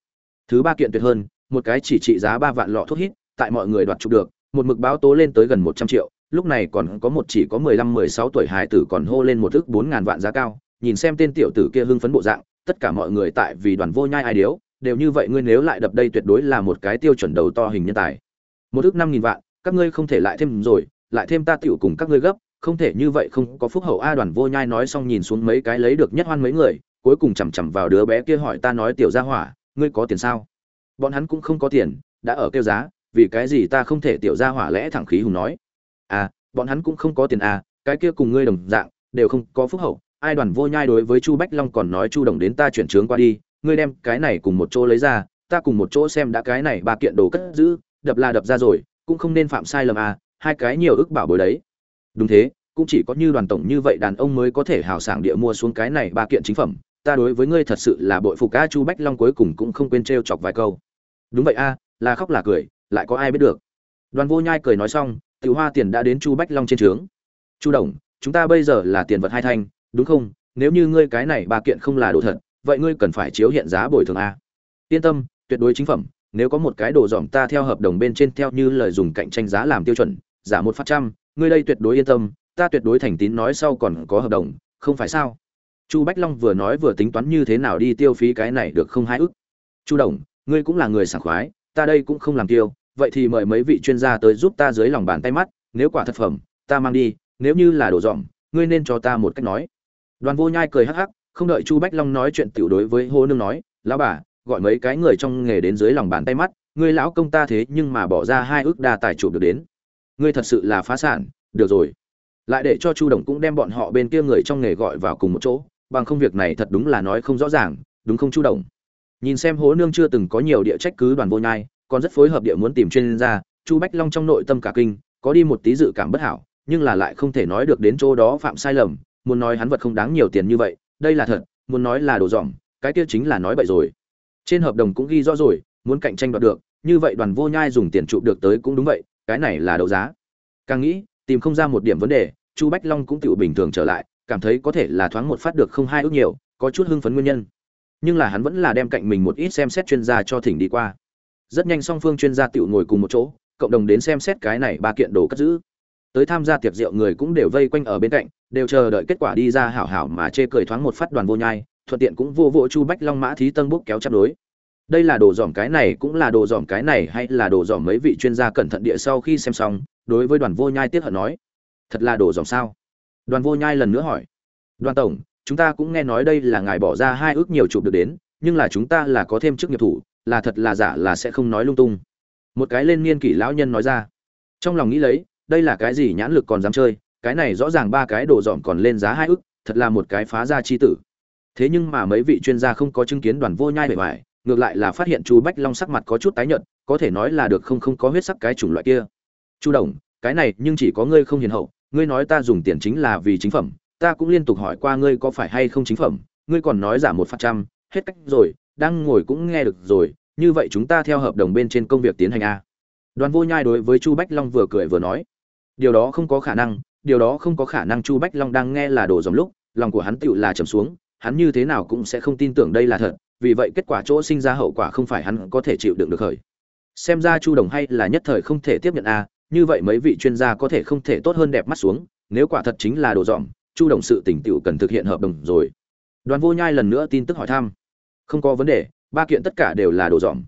Thứ ba kiện tuyệt hơn, một cái chỉ trị giá ba vạn lọ thuốc hít, tại mọi người đoạt chụp được, một mực báo tố lên tới gần một trăm triệu lúc này còn có một chỉ có mười lăm, mười sáu tuổi hài tử còn hô lên một thước bốn ngàn vạn giá cao, nhìn xem tên tiểu tử kia hưng phấn bộ dạng, tất cả mọi người tại vì đoàn vô nhai ai điếu, đều như vậy ngươi nếu lại đập đây tuyệt đối là một cái tiêu chuẩn đầu to hình nhân tài. Một thước năm nghìn vạn, các ngươi không thể lại thêm rồi, lại thêm ta tiểu cùng các ngươi gấp, không thể như vậy không có phúc hậu a đoàn vô nhai nói xong nhìn xuống mấy cái lấy được nhất hoan mấy người, cuối cùng chằm chằm vào đứa bé kia hỏi ta nói tiểu gia hỏa, ngươi có tiền sao? Bọn hắn cũng không có tiền, đã ở kêu giá, vì cái gì ta không thể tiểu gia hỏa lẽ thẳng khí hùng nói? À bọn hắn cũng không có tiền à cái kia cùng ngươi đồng dạng, đều không có phúc hậu. Ai đoàn vô nhai đối với chu bách long còn nói chu đồng đến ta chuyển trướng qua đi, ngươi đem cái này cùng một chỗ lấy ra, ta cùng một chỗ xem đã cái này ba kiện đồ cất giữ, đập là đập ra rồi, cũng không nên phạm sai lầm à hai cái nhiều ức bảo bối đấy. Đúng thế, cũng chỉ có như đoàn tổng như vậy đàn ông mới có thể hào sảng địa mua xuống cái này ba kiện chính phẩm, ta đối với ngươi thật sự là bội phục a chu bách long cuối cùng cũng không quên trêu chọc vài câu. Đúng vậy a là khóc là cười, lại có ai biết được. Đoàn vô nhai cười nói xong tiểu hoa tiền đã đến chu bách long trên trướng. Chu đồng, chúng ta bây giờ là tiền vật hai thanh, đúng không? Nếu như ngươi cái này ba kiện không là đồ thật, vậy ngươi cần phải chiếu hiện giá bồi thường a. Yên tâm, tuyệt đối chính phẩm, nếu có một cái đồ dòm ta theo hợp đồng bên trên theo như lời dùng cạnh tranh giá làm tiêu chuẩn, giả một phát trăm, ngươi đây tuyệt đối yên tâm, ta tuyệt đối thành tín nói sau còn có hợp đồng, không phải sao? Chu bách long vừa nói vừa tính toán như thế nào đi tiêu phí cái này được không hai ức? Chu đồng, ngươi cũng là người sảng khoái, ta đây cũng không làm tiêu vậy thì mời mấy vị chuyên gia tới giúp ta dưới lòng bàn tay mắt, nếu quả thật phẩm, ta mang đi, nếu như là đồ dọn ngươi nên cho ta một cách nói. Đoàn vô nhai cười hắc hắc, không đợi chu bách long nói chuyện tiểu đối với hô nương nói, lão bà, gọi mấy cái người trong nghề đến dưới lòng bàn tay mắt, ngươi lão công ta thế nhưng mà bỏ ra hai ước đa tài chụp được đến. Ngươi thật sự là phá sản, được rồi. Lại để cho chu đồng cũng đem bọn họ bên kia người trong nghề gọi vào cùng một chỗ, bằng không việc này thật đúng là nói không rõ ràng, đúng không chu đồng? Nhìn xem hố nương chưa từng có nhiều địa trách cứ đoàn vô nhai còn rất phối hợp địa muốn tìm chuyên gia, chu bách long trong nội tâm cả kinh, có đi một tí dự cảm bất hảo, nhưng là lại không thể nói được đến chỗ đó phạm sai lầm, muốn nói hắn vật không đáng nhiều tiền như vậy, đây là thật, muốn nói là đồ dỏng cái kia chính là nói bậy rồi. Trên hợp đồng cũng ghi rõ rồi, muốn cạnh tranh đoạt được, như vậy đoàn vô nhai dùng tiền trụ được tới cũng đúng vậy, cái này là đấu giá. Càng nghĩ, tìm không ra một điểm vấn đề, chu bách long cũng tự bình thường trở lại, cảm thấy có thể là thoáng một phát được không hai ước nhiều, có chút hưng phấn nguyên nhân. Nhưng là hắn vẫn là đem cạnh mình một ít xem xét chuyên gia cho thỉnh đi qua rất nhanh song phương chuyên gia tiểu ngồi cùng một chỗ, cộng đồng đến xem xét cái này ba kiện đồ cất giữ. Tới tham gia tiệc rượu người cũng đều vây quanh ở bên cạnh, đều chờ đợi kết quả đi ra hảo hảo mà chê cười thoáng một phát đoàn vô nhai, thuận tiện cũng vô vỗ chu bách long mã thí tân bốc kéo chắp đối. Đây là đồ dòm cái này cũng là đồ dòm cái này hay là đồ dòm mấy vị chuyên gia cẩn thận địa sau khi xem xong, đối với đoàn vô nhai tiết hận nói, thật là đồ dòm sao? Đoàn vô nhai lần nữa hỏi, đoàn tổng, chúng ta cũng nghe nói đây là ngài bỏ ra hai ước nhiều chụp được đến, nhưng là chúng ta là có thêm chức nghiệp thủ là thật là giả là sẽ không nói lung tung. Một cái lên niên kỷ lão nhân nói ra. Trong lòng nghĩ lấy đây là cái gì nhãn lực còn dám chơi cái này rõ ràng ba cái đồ dòm còn lên giá hai ức, thật là một cái phá ra chi tử. Thế nhưng mà mấy vị chuyên gia không có chứng kiến đoàn vô nhai bề ngoài ngược lại là phát hiện chu bách long sắc mặt có chút tái nhợt có thể nói là được không không có huyết sắc cái chủng loại kia. Chu đồng cái này nhưng chỉ có ngươi không hiền hậu ngươi nói ta dùng tiền chính là vì chính phẩm ta cũng liên tục hỏi qua ngươi có phải hay không chính phẩm ngươi còn nói giả một phần trăm hết cách rồi đang ngồi cũng nghe được rồi như vậy chúng ta theo hợp đồng bên trên công việc tiến hành a. Đoàn vô nhai đối với chu bách long vừa cười vừa nói, điều đó không có khả năng, điều đó không có khả năng chu bách long đang nghe là đồ dòng lúc, lòng của hắn tựu là trầm xuống, hắn như thế nào cũng sẽ không tin tưởng đây là thật, vì vậy kết quả chỗ sinh ra hậu quả không phải hắn có thể chịu đựng được khởi. Xem ra chu đồng hay là nhất thời không thể tiếp nhận a, như vậy mấy vị chuyên gia có thể không thể tốt hơn đẹp mắt xuống, nếu quả thật chính là đồ dòm chu đồng sự tỉnh tựu cần thực hiện hợp đồng rồi. Đoàn vô nhai lần nữa tin tức hỏi thăm. Không có vấn đề ba kiện tất cả đều là đồ dỏm.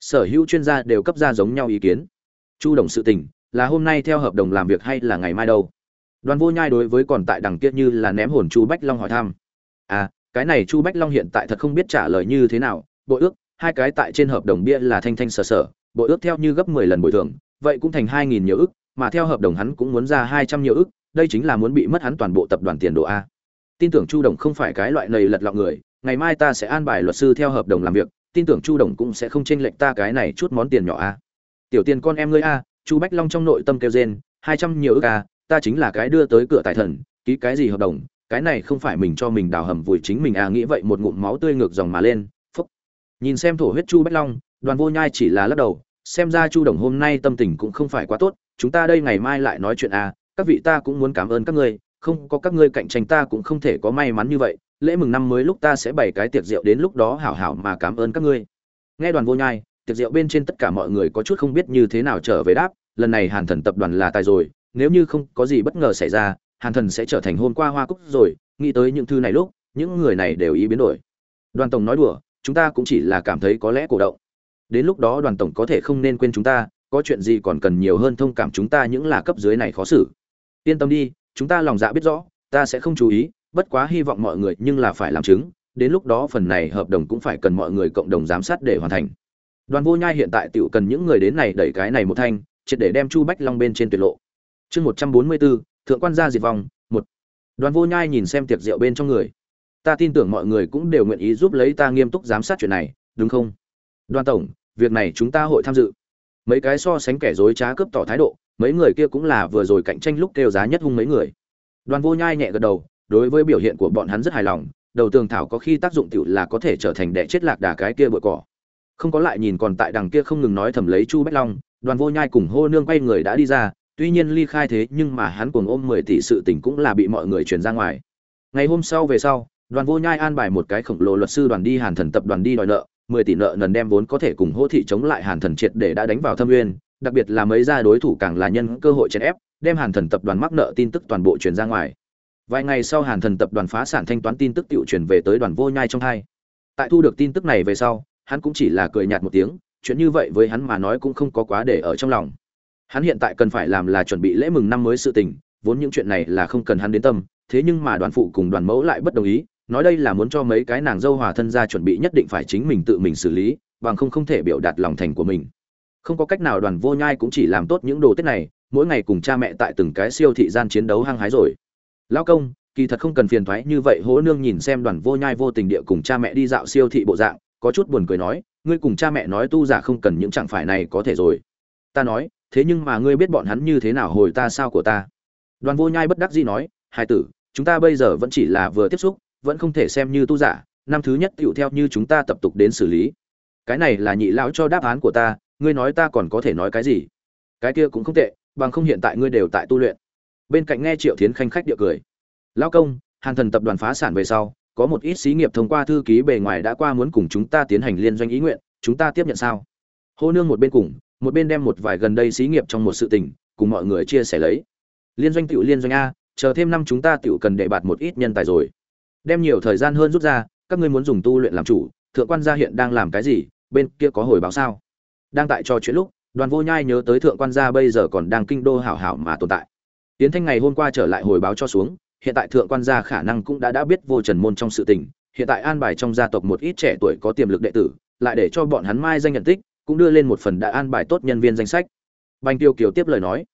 Sở hữu chuyên gia đều cấp ra giống nhau ý kiến. Chu đồng sự tình, là hôm nay theo hợp đồng làm việc hay là ngày mai đâu? Đoàn vô nhai đối với còn tại đằng kia như là ném hồn chu bách long hỏi thăm. À cái này chu bách long hiện tại thật không biết trả lời như thế nào bội ước, hai cái tại trên hợp đồng bia là thanh thanh sở sở bội ước theo như gấp mười lần bồi thường, vậy cũng thành hai nghìn nhiều ước mà theo hợp đồng hắn cũng muốn ra hai trăm nhiều ước đây chính là muốn bị mất hắn toàn bộ tập đoàn tiền đồ a. Tin tưởng chu đồng không phải cái loại này lật lọng người ngày mai ta sẽ an bài luật sư theo hợp đồng làm việc, tin tưởng chu đồng cũng sẽ không chênh lệch ta cái này chút món tiền nhỏ a. Tiểu tiền con em ngươi a, chu bách long trong nội tâm kêu rên, hai trăm nhiều ước a, ta chính là cái đưa tới cửa tài thần, ký cái gì hợp đồng, cái này không phải mình cho mình đào hầm vùi chính mình à nghĩ vậy một ngụm máu tươi ngược dòng mà lên phúc nhìn xem thổ huyết chu bách long, đoàn vô nhai chỉ là lắc đầu, xem ra chu đồng hôm nay tâm tình cũng không phải quá tốt, chúng ta đây ngày mai lại nói chuyện à các vị ta cũng muốn cảm ơn các ngươi, không có các ngươi cạnh tranh ta cũng không thể có may mắn như vậy lễ mừng năm mới lúc ta sẽ bày cái tiệc rượu đến lúc đó hảo hảo mà cảm ơn các ngươi. Nghe đoàn vô nhai, tiệc rượu bên trên tất cả mọi người có chút không biết như thế nào trở về đáp, lần này hàn thần tập đoàn là tài rồi, nếu như không có gì bất ngờ xảy ra, hàn thần sẽ trở thành hôn qua hoa cúc rồi, nghĩ tới những thứ này lúc, những người này đều ý biến đổi. Đoàn tổng nói đùa, chúng ta cũng chỉ là cảm thấy có lẽ cổ động. Đến lúc đó đoàn tổng có thể không nên quên chúng ta, có chuyện gì còn cần nhiều hơn thông cảm chúng ta những là cấp dưới này khó xử. Yên tâm đi, chúng ta lòng dạ biết rõ, ta sẽ không chú ý bất quá hy vọng mọi người nhưng là phải làm chứng, đến lúc đó phần này hợp đồng cũng phải cần mọi người cộng đồng giám sát để hoàn thành. Đoàn vô nhai hiện tại tựu cần những người đến này đẩy cái này một thanh, triệt để đem chu bách long bên trên tuyệt lộ. Chương một trăm bốn mươi bốn thượng quan gia diệt vong, một. Đoàn vô nhai nhìn xem tiệc rượu bên trong người. Ta tin tưởng mọi người cũng đều nguyện ý giúp lấy ta nghiêm túc giám sát chuyện này, đúng không? Đoàn tổng, việc này chúng ta hội tham dự. Mấy cái so sánh kẻ dối trá cướp tỏ thái độ, mấy người kia cũng là vừa rồi cạnh tranh lúc kêu giá nhất hung mấy người. Đoàn vô nhai nhẹ gật đầu đối với biểu hiện của bọn hắn rất hài lòng, đầu tường thảo có khi tác dụng tiểu là có thể trở thành đệ chết lạc đà cái kia bụi cỏ. Không có lại nhìn còn tại đằng kia không ngừng nói thầm lấy chu bách long, đoàn vô nhai cùng hô nương quay người đã đi ra, tuy nhiên ly khai thế nhưng mà hắn cuồng ôm mười tỷ sự tình cũng là bị mọi người truyền ra ngoài. Ngày hôm sau về sau, đoàn vô nhai an bài một cái khổng lồ luật sư đoàn đi hàn thần tập đoàn đi đòi nợ, mười tỷ nợ nần đem vốn có thể cùng hô thị chống lại hàn thần triệt để đã đánh vào thâm nguyên đặc biệt là mấy gia đối thủ càng là nhân cơ hội chèn ép, đem hàn thần tập đoàn mắc nợ tin tức toàn bộ truyền ra ngoài vài ngày sau hàn thần tập đoàn phá sản thanh toán tin tức tự truyền về tới đoàn vô nhai trong hai. Tại thu được tin tức này về sau, hắn cũng chỉ là cười nhạt một tiếng, chuyện như vậy với hắn mà nói cũng không có quá để ở trong lòng. Hắn hiện tại cần phải làm là chuẩn bị lễ mừng năm mới sự tình, vốn những chuyện này là không cần hắn đến tâm, thế nhưng mà đoàn phụ cùng đoàn mẫu lại bất đồng ý, nói đây là muốn cho mấy cái nàng dâu hòa thân ra chuẩn bị nhất định phải chính mình tự mình xử lý, bằng không không thể biểu đạt lòng thành của mình. Không có cách nào đoàn vô nhai cũng chỉ làm tốt những đồ tết này, mỗi ngày cùng cha mẹ tại từng cái siêu thị gian chiến đấu hăng hái rồi lao công, kỳ thật không cần phiền thoái như vậy, hố nương nhìn xem đoàn vô nhai vô tình địa cùng cha mẹ đi dạo siêu thị bộ dạng, có chút buồn cười nói, ngươi cùng cha mẹ nói tu giả không cần những chẳng phải này có thể rồi. Ta nói, thế nhưng mà ngươi biết bọn hắn như thế nào hồi ta sao của ta? Đoàn vô nhai bất đắc dĩ nói, hai tử, chúng ta bây giờ vẫn chỉ là vừa tiếp xúc, vẫn không thể xem như tu giả, năm thứ nhất tựu theo như chúng ta tập tục đến xử lý. Cái này là nhị lão cho đáp án của ta, ngươi nói ta còn có thể nói cái gì? Cái kia cũng không tệ, bằng không hiện tại ngươi đều tại tu luyện bên cạnh nghe triệu thiến khanh khách địa cười. Lão công, hàn thần tập đoàn phá sản về sau, có một ít xí nghiệp thông qua thư ký bề ngoài đã qua muốn cùng chúng ta tiến hành liên doanh ý nguyện, chúng ta tiếp nhận sao? Hô nương một bên cùng, một bên đem một vài gần đây xí nghiệp trong một sự tình, cùng mọi người chia sẻ lấy. Liên doanh tựu liên doanh a, chờ thêm năm chúng ta tựu cần để bạt một ít nhân tài rồi. Đem nhiều thời gian hơn rút ra, các ngươi muốn dùng tu luyện làm chủ, thượng quan gia hiện đang làm cái gì, bên kia có hồi báo sao? Đang tại trò chuyện lúc, đoàn vô nhai nhớ tới thượng quan gia bây giờ còn đang kinh đô hảo hảo mà tồn tại tiến thanh ngày hôm qua trở lại hồi báo cho xuống, hiện tại thượng quan gia khả năng cũng đã đã biết vô trần môn trong sự tình, hiện tại an bài trong gia tộc một ít trẻ tuổi có tiềm lực đệ tử, lại để cho bọn hắn mai danh nhận tích, cũng đưa lên một phần đã an bài tốt nhân viên danh sách. Bành tiêu kiều tiếp lời nói,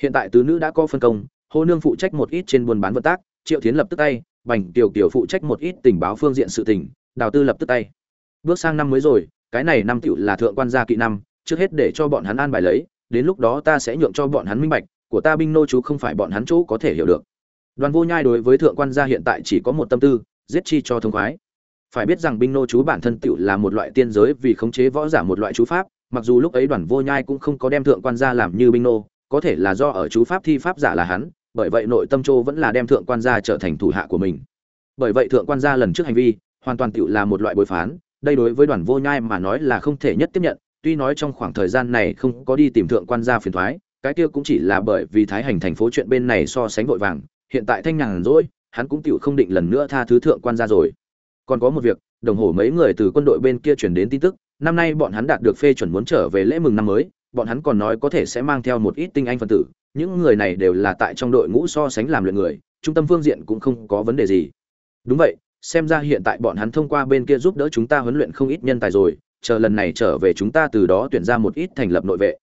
hiện tại tứ nữ đã có phân công, hồ nương phụ trách một ít trên buôn bán vận tác, triệu tiến lập tức tay, bành tiêu kiều phụ trách một ít tình báo phương diện sự tình, đào tư lập tức tay. Bước sang năm mới rồi, cái này năm tiểu là thượng quan gia kỵ năm, trước hết để cho bọn hắn an bài lấy, đến lúc đó ta sẽ nhượng cho bọn hắn minh bạch của ta binh nô chú không phải bọn hắn chỗ có thể hiểu được. Đoàn vô nhai đối với thượng quan gia hiện tại chỉ có một tâm tư, giết chi cho thông khoái. Phải biết rằng binh nô chú bản thân tựu là một loại tiên giới vì khống chế võ giả một loại chú pháp, mặc dù lúc ấy đoàn vô nhai cũng không có đem thượng quan gia làm như binh nô, có thể là do ở chú pháp thi pháp giả là hắn, bởi vậy nội tâm châu vẫn là đem thượng quan gia trở thành thủ hạ của mình. Bởi vậy thượng quan gia lần trước hành vi, hoàn toàn tựu là một loại bồi phán, đây đối với đoàn vô nhai mà nói là không thể nhất tiếp nhận, tuy nói trong khoảng thời gian này không có đi tìm thượng quan gia phiền thoái cái kia cũng chỉ là bởi vì thái hành thành phố chuyện bên này so sánh vội vàng, hiện tại thanh nhàn rỗi, hắn cũng tựu không định lần nữa tha thứ thượng quan ra rồi. Còn có một việc, đồng hồ mấy người từ quân đội bên kia chuyển đến tin tức, năm nay bọn hắn đạt được phê chuẩn muốn trở về lễ mừng năm mới, bọn hắn còn nói có thể sẽ mang theo một ít tinh anh phân tử, những người này đều là tại trong đội ngũ so sánh làm luyện người, trung tâm phương diện cũng không có vấn đề gì. Đúng vậy, xem ra hiện tại bọn hắn thông qua bên kia giúp đỡ chúng ta huấn luyện không ít nhân tài rồi, chờ lần này trở về chúng ta từ đó tuyển ra một ít thành lập nội vệ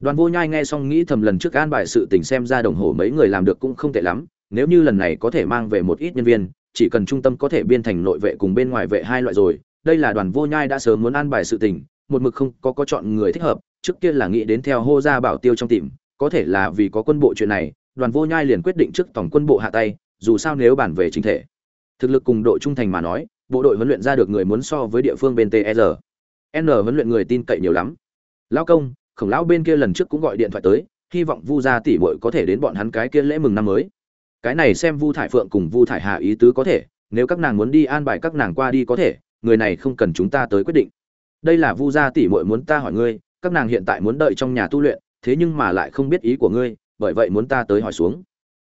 đoàn vô nhai nghe xong nghĩ thầm lần trước an bài sự tình xem ra đồng hồ mấy người làm được cũng không tệ lắm, nếu như lần này có thể mang về một ít nhân viên, chỉ cần trung tâm có thể biên thành nội vệ cùng bên ngoài vệ hai loại rồi, đây là đoàn vô nhai đã sớm muốn an bài sự tình, một mực không có có chọn người thích hợp, trước kia là nghĩ đến theo hô gia bảo tiêu trong tìm, có thể là vì có quân bộ chuyện này, đoàn vô nhai liền quyết định trước tổng quân bộ hạ tay, dù sao nếu bản về chính thể. Thực lực cùng độ trung thành mà nói, bộ đội huấn luyện ra được người muốn so với địa phương bên tr n huấn luyện người tin cậy nhiều lắm. Lão công khổng lão bên kia lần trước cũng gọi điện thoại tới, hy vọng vu gia tỷ muội có thể đến bọn hắn cái kia lễ mừng năm mới. Cái này xem vu thải phượng cùng vu thải hà ý tứ có thể, nếu các nàng muốn đi an bài các nàng qua đi có thể, người này không cần chúng ta tới quyết định. Đây là vu gia tỷ muội muốn ta hỏi ngươi, các nàng hiện tại muốn đợi trong nhà tu luyện, thế nhưng mà lại không biết ý của ngươi, bởi vậy muốn ta tới hỏi xuống.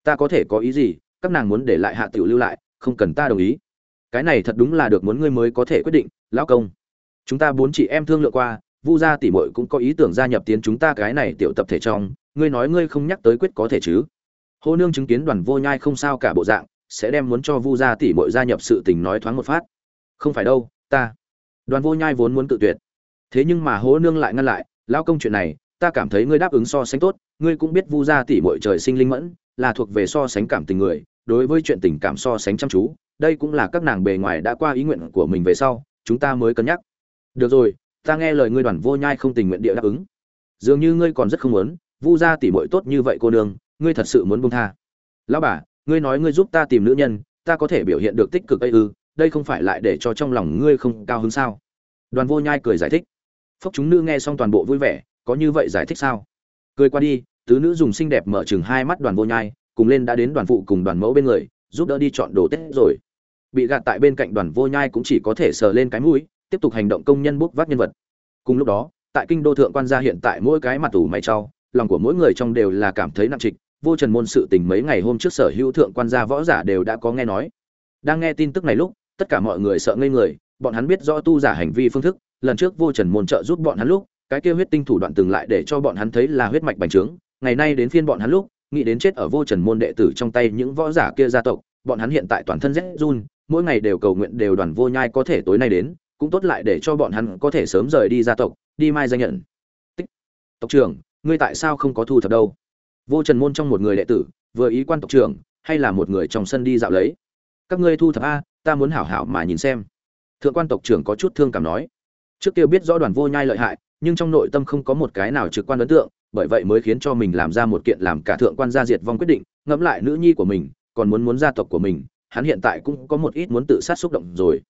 Ta có thể có ý gì, các nàng muốn để lại hạ tiểu lưu lại, không cần ta đồng ý. Cái này thật đúng là được muốn ngươi mới có thể quyết định, lão công. Chúng ta bốn chị em thương lượng qua vu gia tỷ muội cũng có ý tưởng gia nhập tiến chúng ta cái này tiểu tập thể trong, ngươi nói ngươi không nhắc tới quyết có thể chứ? Hô nương chứng kiến đoàn vô nhai không sao cả bộ dạng, sẽ đem muốn cho vu gia tỷ muội gia nhập sự tình nói thoáng một phát. Không phải đâu, ta. Đoàn vô nhai vốn muốn tự tuyệt. Thế nhưng mà Hô nương lại ngăn lại, lão công chuyện này, ta cảm thấy ngươi đáp ứng so sánh tốt, ngươi cũng biết vu gia tỷ muội trời sinh linh mẫn, là thuộc về so sánh cảm tình người, đối với chuyện tình cảm so sánh chăm chú, đây cũng là các nàng bề ngoài đã qua ý nguyện của mình về sau, chúng ta mới cân nhắc. Được rồi ta nghe lời ngươi đoàn vô nhai không tình nguyện địa đáp ứng. Dường như ngươi còn rất không muốn, vu gia tỷ muội tốt như vậy cô nương, ngươi thật sự muốn buông tha. Lão bà, ngươi nói ngươi giúp ta tìm nữ nhân, ta có thể biểu hiện được tích cực ấy ư, đây không phải lại để cho trong lòng ngươi không cao hứng sao? Đoàn vô nhai cười giải thích. Phốc chúng nữ nghe xong toàn bộ vui vẻ, có như vậy giải thích sao? Cười qua đi, tứ nữ dùng xinh đẹp mở chừng hai mắt đoàn vô nhai, cùng lên đã đến đoàn phụ cùng đoàn mẫu bên người, giúp đỡ đi chọn đồ tết rồi. Bị gạt tại bên cạnh đoàn vô nhai cũng chỉ có thể sờ lên cái mũi tiếp tục hành động công nhân bốc vác nhân vật. Cùng lúc đó, tại kinh đô thượng quan gia hiện tại mỗi cái mặt tủ mày trao, lòng của mỗi người trong đều là cảm thấy nặng trịch, vô trần môn sự tình mấy ngày hôm trước sở hữu thượng quan gia võ giả đều đã có nghe nói. Đang nghe tin tức này lúc, tất cả mọi người sợ ngây người, bọn hắn biết rõ tu giả hành vi phương thức, lần trước vô trần môn trợ giúp bọn hắn lúc, cái kia huyết tinh thủ đoạn từng lại để cho bọn hắn thấy là huyết mạch bành trướng, ngày nay đến phiên bọn hắn lúc, nghĩ đến chết ở vô trần môn đệ tử trong tay những võ giả kia gia tộc, bọn hắn hiện tại toàn thân rét run, mỗi ngày đều cầu nguyện đều đoàn vô nhai có thể tối nay đến cũng tốt lại để cho bọn hắn có thể sớm rời đi gia tộc, đi mai danh nhận. Tích. Tộc trưởng, ngươi tại sao không có thu thập đâu? Vô trần môn trong một người đệ tử, vừa ý quan tộc trưởng, hay là một người trong sân đi dạo lấy. Các ngươi thu thập a, ta muốn hảo hảo mà nhìn xem. Thượng quan tộc trưởng có chút thương cảm nói. Trước kia biết rõ đoàn vô nhai lợi hại, nhưng trong nội tâm không có một cái nào trực quan ấn tượng, bởi vậy mới khiến cho mình làm ra một kiện làm cả thượng quan gia diệt vong quyết định, ngẫm lại nữ nhi của mình, còn muốn muốn gia tộc của mình, hắn hiện tại cũng có một ít muốn tự sát xúc động rồi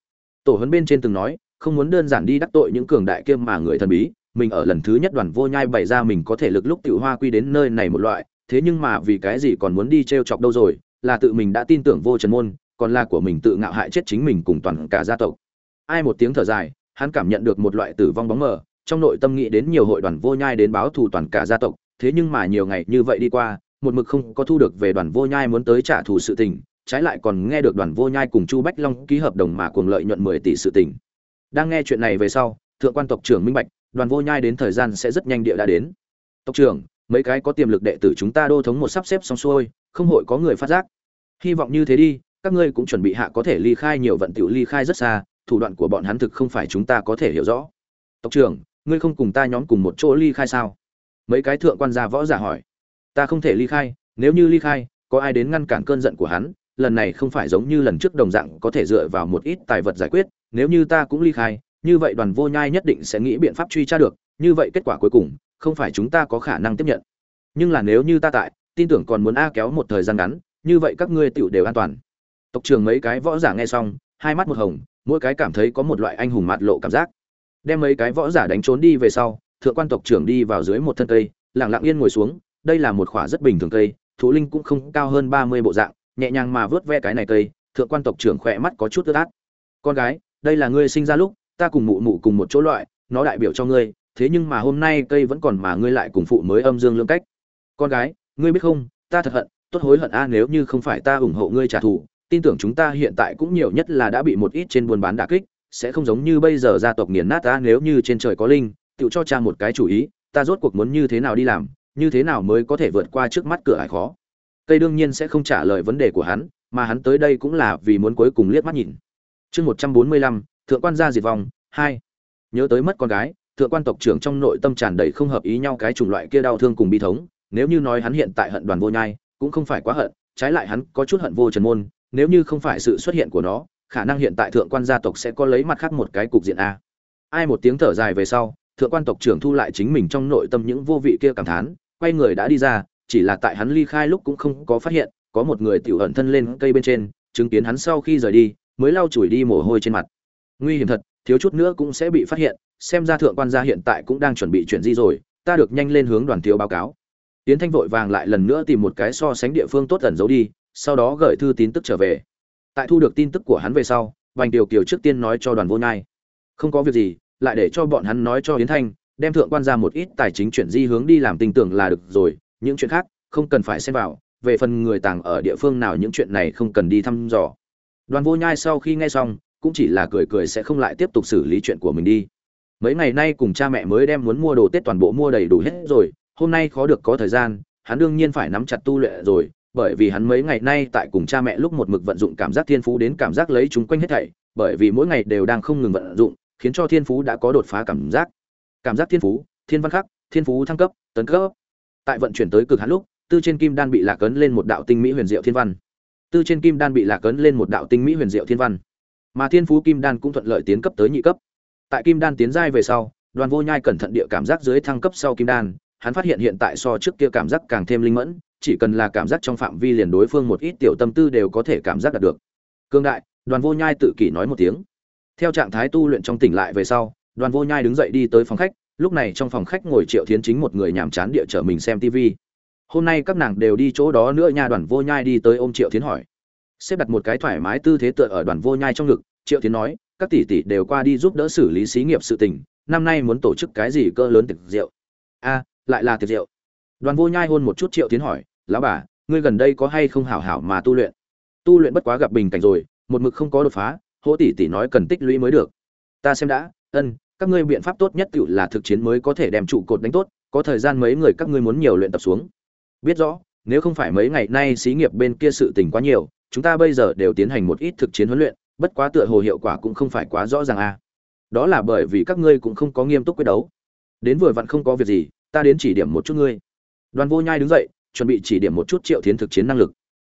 tổ huấn bên trên từng nói, không muốn đơn giản đi đắc tội những cường đại kia mà người thần bí, mình ở lần thứ nhất đoàn vô nhai bày ra mình có thể lực lúc tiểu hoa quy đến nơi này một loại, thế nhưng mà vì cái gì còn muốn đi t chọc đâu rồi, là tự mình đã tin tưởng vô trần môn, còn là của mình tự ngạo hại chết chính mình cùng toàn cả gia tộc. Ai một tiếng thở dài, hắn cảm nhận được một loại tử vong bóng mờ, trong nội tâm nghĩ đến nhiều hội đoàn vô nhai đến báo thù toàn cả gia tộc, thế nhưng mà nhiều ngày như vậy đi qua, một mực không có thu được về đoàn vô nhai muốn tới trả thù sự tình trái lại còn nghe được đoàn vô nhai cùng chu bách long ký hợp đồng mà cuồng lợi nhuận mười tỷ sự tình. Đang nghe chuyện này về sau, thượng quan tộc trưởng minh bạch, đoàn vô nhai đến thời gian sẽ rất nhanh địa đã đến. Tộc trưởng, mấy cái có tiềm lực đệ tử chúng ta đô thống một sắp xếp xong xuôi, không hội có người phát giác. Hy vọng như thế đi, các ngươi cũng chuẩn bị hạ có thể ly khai nhiều vận tiểu ly khai rất xa, thủ đoạn của bọn hắn thực không phải chúng ta có thể hiểu rõ. Tộc trưởng, ngươi không cùng ta nhóm cùng một chỗ ly khai sao? Mấy cái thượng quan gia võ giả hỏi. Ta không thể ly khai, nếu như ly khai, có ai đến ngăn cản cơn giận của hắn lần này không phải giống như lần trước đồng dạng có thể dựa vào một ít tài vật giải quyết, nếu như ta cũng ly khai, như vậy đoàn vô nhai nhất định sẽ nghĩ biện pháp truy tra được, như vậy kết quả cuối cùng, không phải chúng ta có khả năng tiếp nhận. Nhưng là nếu như ta tại, tin tưởng còn muốn a kéo một thời gian ngắn, như vậy các ngươi tựu đều an toàn. Tộc trường mấy cái võ giả nghe xong, hai mắt một hồng, mỗi cái cảm thấy có một loại anh hùng mạt lộ cảm giác. Đem mấy cái võ giả đánh trốn đi về sau, thượng quan tộc trưởng đi vào dưới một thân cây, lặng lặng yên ngồi xuống, đây là một khỏa rất bình thường cây thú linh cũng không cao hơn ba mươi bộ dạng nhẹ nhàng mà vớt ve cái này cây, thượng quan tộc trưởng khỏe mắt có chút ướt át. Con gái, đây là ngươi sinh ra lúc, ta cùng mụ mụ cùng một chỗ loại, nó đại biểu cho ngươi, thế nhưng mà hôm nay cây vẫn còn mà ngươi lại cùng phụ mới âm dương lưỡng cách. Con gái, ngươi biết không, ta thật hận, tốt hối hận a, nếu như không phải ta ủng hộ ngươi trả thù, tin tưởng chúng ta hiện tại cũng nhiều nhất là đã bị một ít trên buôn bán đả kích, sẽ không giống như bây giờ gia tộc nghiền nát ta, nếu như trên trời có linh, tự cho cha một cái chủ ý, ta rốt cuộc muốn như thế nào đi làm, như thế nào mới có thể vượt qua trước mắt cửa ải khó cây đương nhiên sẽ không trả lời vấn đề của hắn, mà hắn tới đây cũng là vì muốn cuối cùng liếc mắt nhìn. Chương một trăm bốn mươi lăm, thượng quan gia diệt vong, hai. Nhớ tới mất con gái, thượng quan tộc trưởng trong nội tâm tràn đầy không hợp ý nhau cái chủng loại kia đau thương cùng bi thống, nếu như nói hắn hiện tại hận đoàn vô nhai, cũng không phải quá hận, trái lại hắn có chút hận vô trần môn, nếu như không phải sự xuất hiện của nó, khả năng hiện tại thượng quan gia tộc sẽ có lấy mặt khác một cái cục diện a. Ai một tiếng thở dài về sau, thượng quan tộc trưởng thu lại chính mình trong nội tâm những vô vị kia cảm thán, quay người đã đi ra chỉ là tại hắn ly khai lúc cũng không có phát hiện, có một người tiểu ẩn thân lên cây bên trên, chứng kiến hắn sau khi rời đi, mới lau chùi đi mồ hôi trên mặt. Nguy hiểm thật, thiếu chút nữa cũng sẽ bị phát hiện, xem ra thượng quan gia hiện tại cũng đang chuẩn bị chuyện gì rồi, ta được nhanh lên hướng đoàn thiếu báo cáo. Tiến thanh vội vàng lại lần nữa tìm một cái so sánh địa phương tốt ẩn giấu đi, sau đó gửi thư tín tức trở về. Tại thu được tin tức của hắn về sau, vành tiểu kiều trước tiên nói cho đoàn vô nhai. Không có việc gì, lại để cho bọn hắn nói cho yến thanh, đem thượng quan ra một ít tài chính chuyển di hướng đi làm tình tưởng là được rồi những chuyện khác, không cần phải xem vào, về phần người tàng ở địa phương nào những chuyện này không cần đi thăm dò. Đoàn vô nhai sau khi nghe xong, cũng chỉ là cười cười sẽ không lại tiếp tục xử lý chuyện của mình đi. Mấy ngày nay cùng cha mẹ mới đem muốn mua đồ tết toàn bộ mua đầy đủ hết rồi, hôm nay khó được có thời gian, hắn đương nhiên phải nắm chặt tu luyện rồi, bởi vì hắn mấy ngày nay tại cùng cha mẹ lúc một mực vận dụng cảm giác thiên phú đến cảm giác lấy chúng quanh hết thảy, bởi vì mỗi ngày đều đang không ngừng vận dụng, khiến cho thiên phú đã có đột phá cảm giác. Cảm giác thiên phú, thiên văn khắc, thiên phú thăng cấp, tấn cấp tại vận chuyển tới cực hạn lúc, tư trên kim đan bị lạc ấn lên một đạo tinh mỹ huyền diệu thiên văn. Tư trên kim đan bị lạc ấn lên một đạo tinh mỹ huyền diệu thiên văn. Mà thiên phú kim đan cũng thuận lợi tiến cấp tới nhị cấp. Tại kim đan tiến giai về sau, đoàn vô nhai cẩn thận địa cảm giác dưới thăng cấp sau kim đan, hắn phát hiện hiện tại so trước kia cảm giác càng thêm linh mẫn, chỉ cần là cảm giác trong phạm vi liền đối phương một ít tiểu tâm tư đều có thể cảm giác đạt được. Cương đại, đoàn vô nhai tự kỷ nói một tiếng. Theo trạng thái tu luyện trong tỉnh lại về sau, đoàn vô nhai đứng dậy đi tới phòng khách lúc này trong phòng khách ngồi triệu thiến chính một người nhàm chán địa chở mình xem tv hôm nay các nàng đều đi chỗ đó nữa nha, đoàn vô nhai đi tới ôm triệu thiến hỏi. Xếp đặt một cái thoải mái tư thế tựa ở đoàn vô nhai trong ngực, triệu thiến nói, các tỷ tỷ đều qua đi giúp đỡ xử lý xí nghiệp sự tình, năm nay muốn tổ chức cái gì cỡ lớn tiệc rượu? A, lại là tiệc rượu. Đoàn vô nhai hôn một chút triệu thiến hỏi, lão bà, ngươi gần đây có hay không hảo hảo mà tu luyện? Tu luyện bất quá gặp bình cảnh rồi, một mực không có đột phá, hỗ tỷ tỷ nói cần tích lũy mới được. Ta xem đã, ân các ngươi biện pháp tốt nhất tự là thực chiến mới có thể đem trụ cột đánh tốt, có thời gian mấy người các ngươi muốn nhiều luyện tập xuống. Biết rõ, nếu không phải mấy ngày nay xí nghiệp bên kia sự tình quá nhiều, chúng ta bây giờ đều tiến hành một ít thực chiến huấn luyện, bất quá tựa hồ hiệu quả cũng không phải quá rõ ràng a à. đó là bởi vì các ngươi cũng không có nghiêm túc quyết đấu. Đến vừa vặn không có việc gì, ta đến chỉ điểm một chút ngươi. Đoàn vô nhai đứng dậy, chuẩn bị chỉ điểm một chút triệu thiến thực chiến năng lực.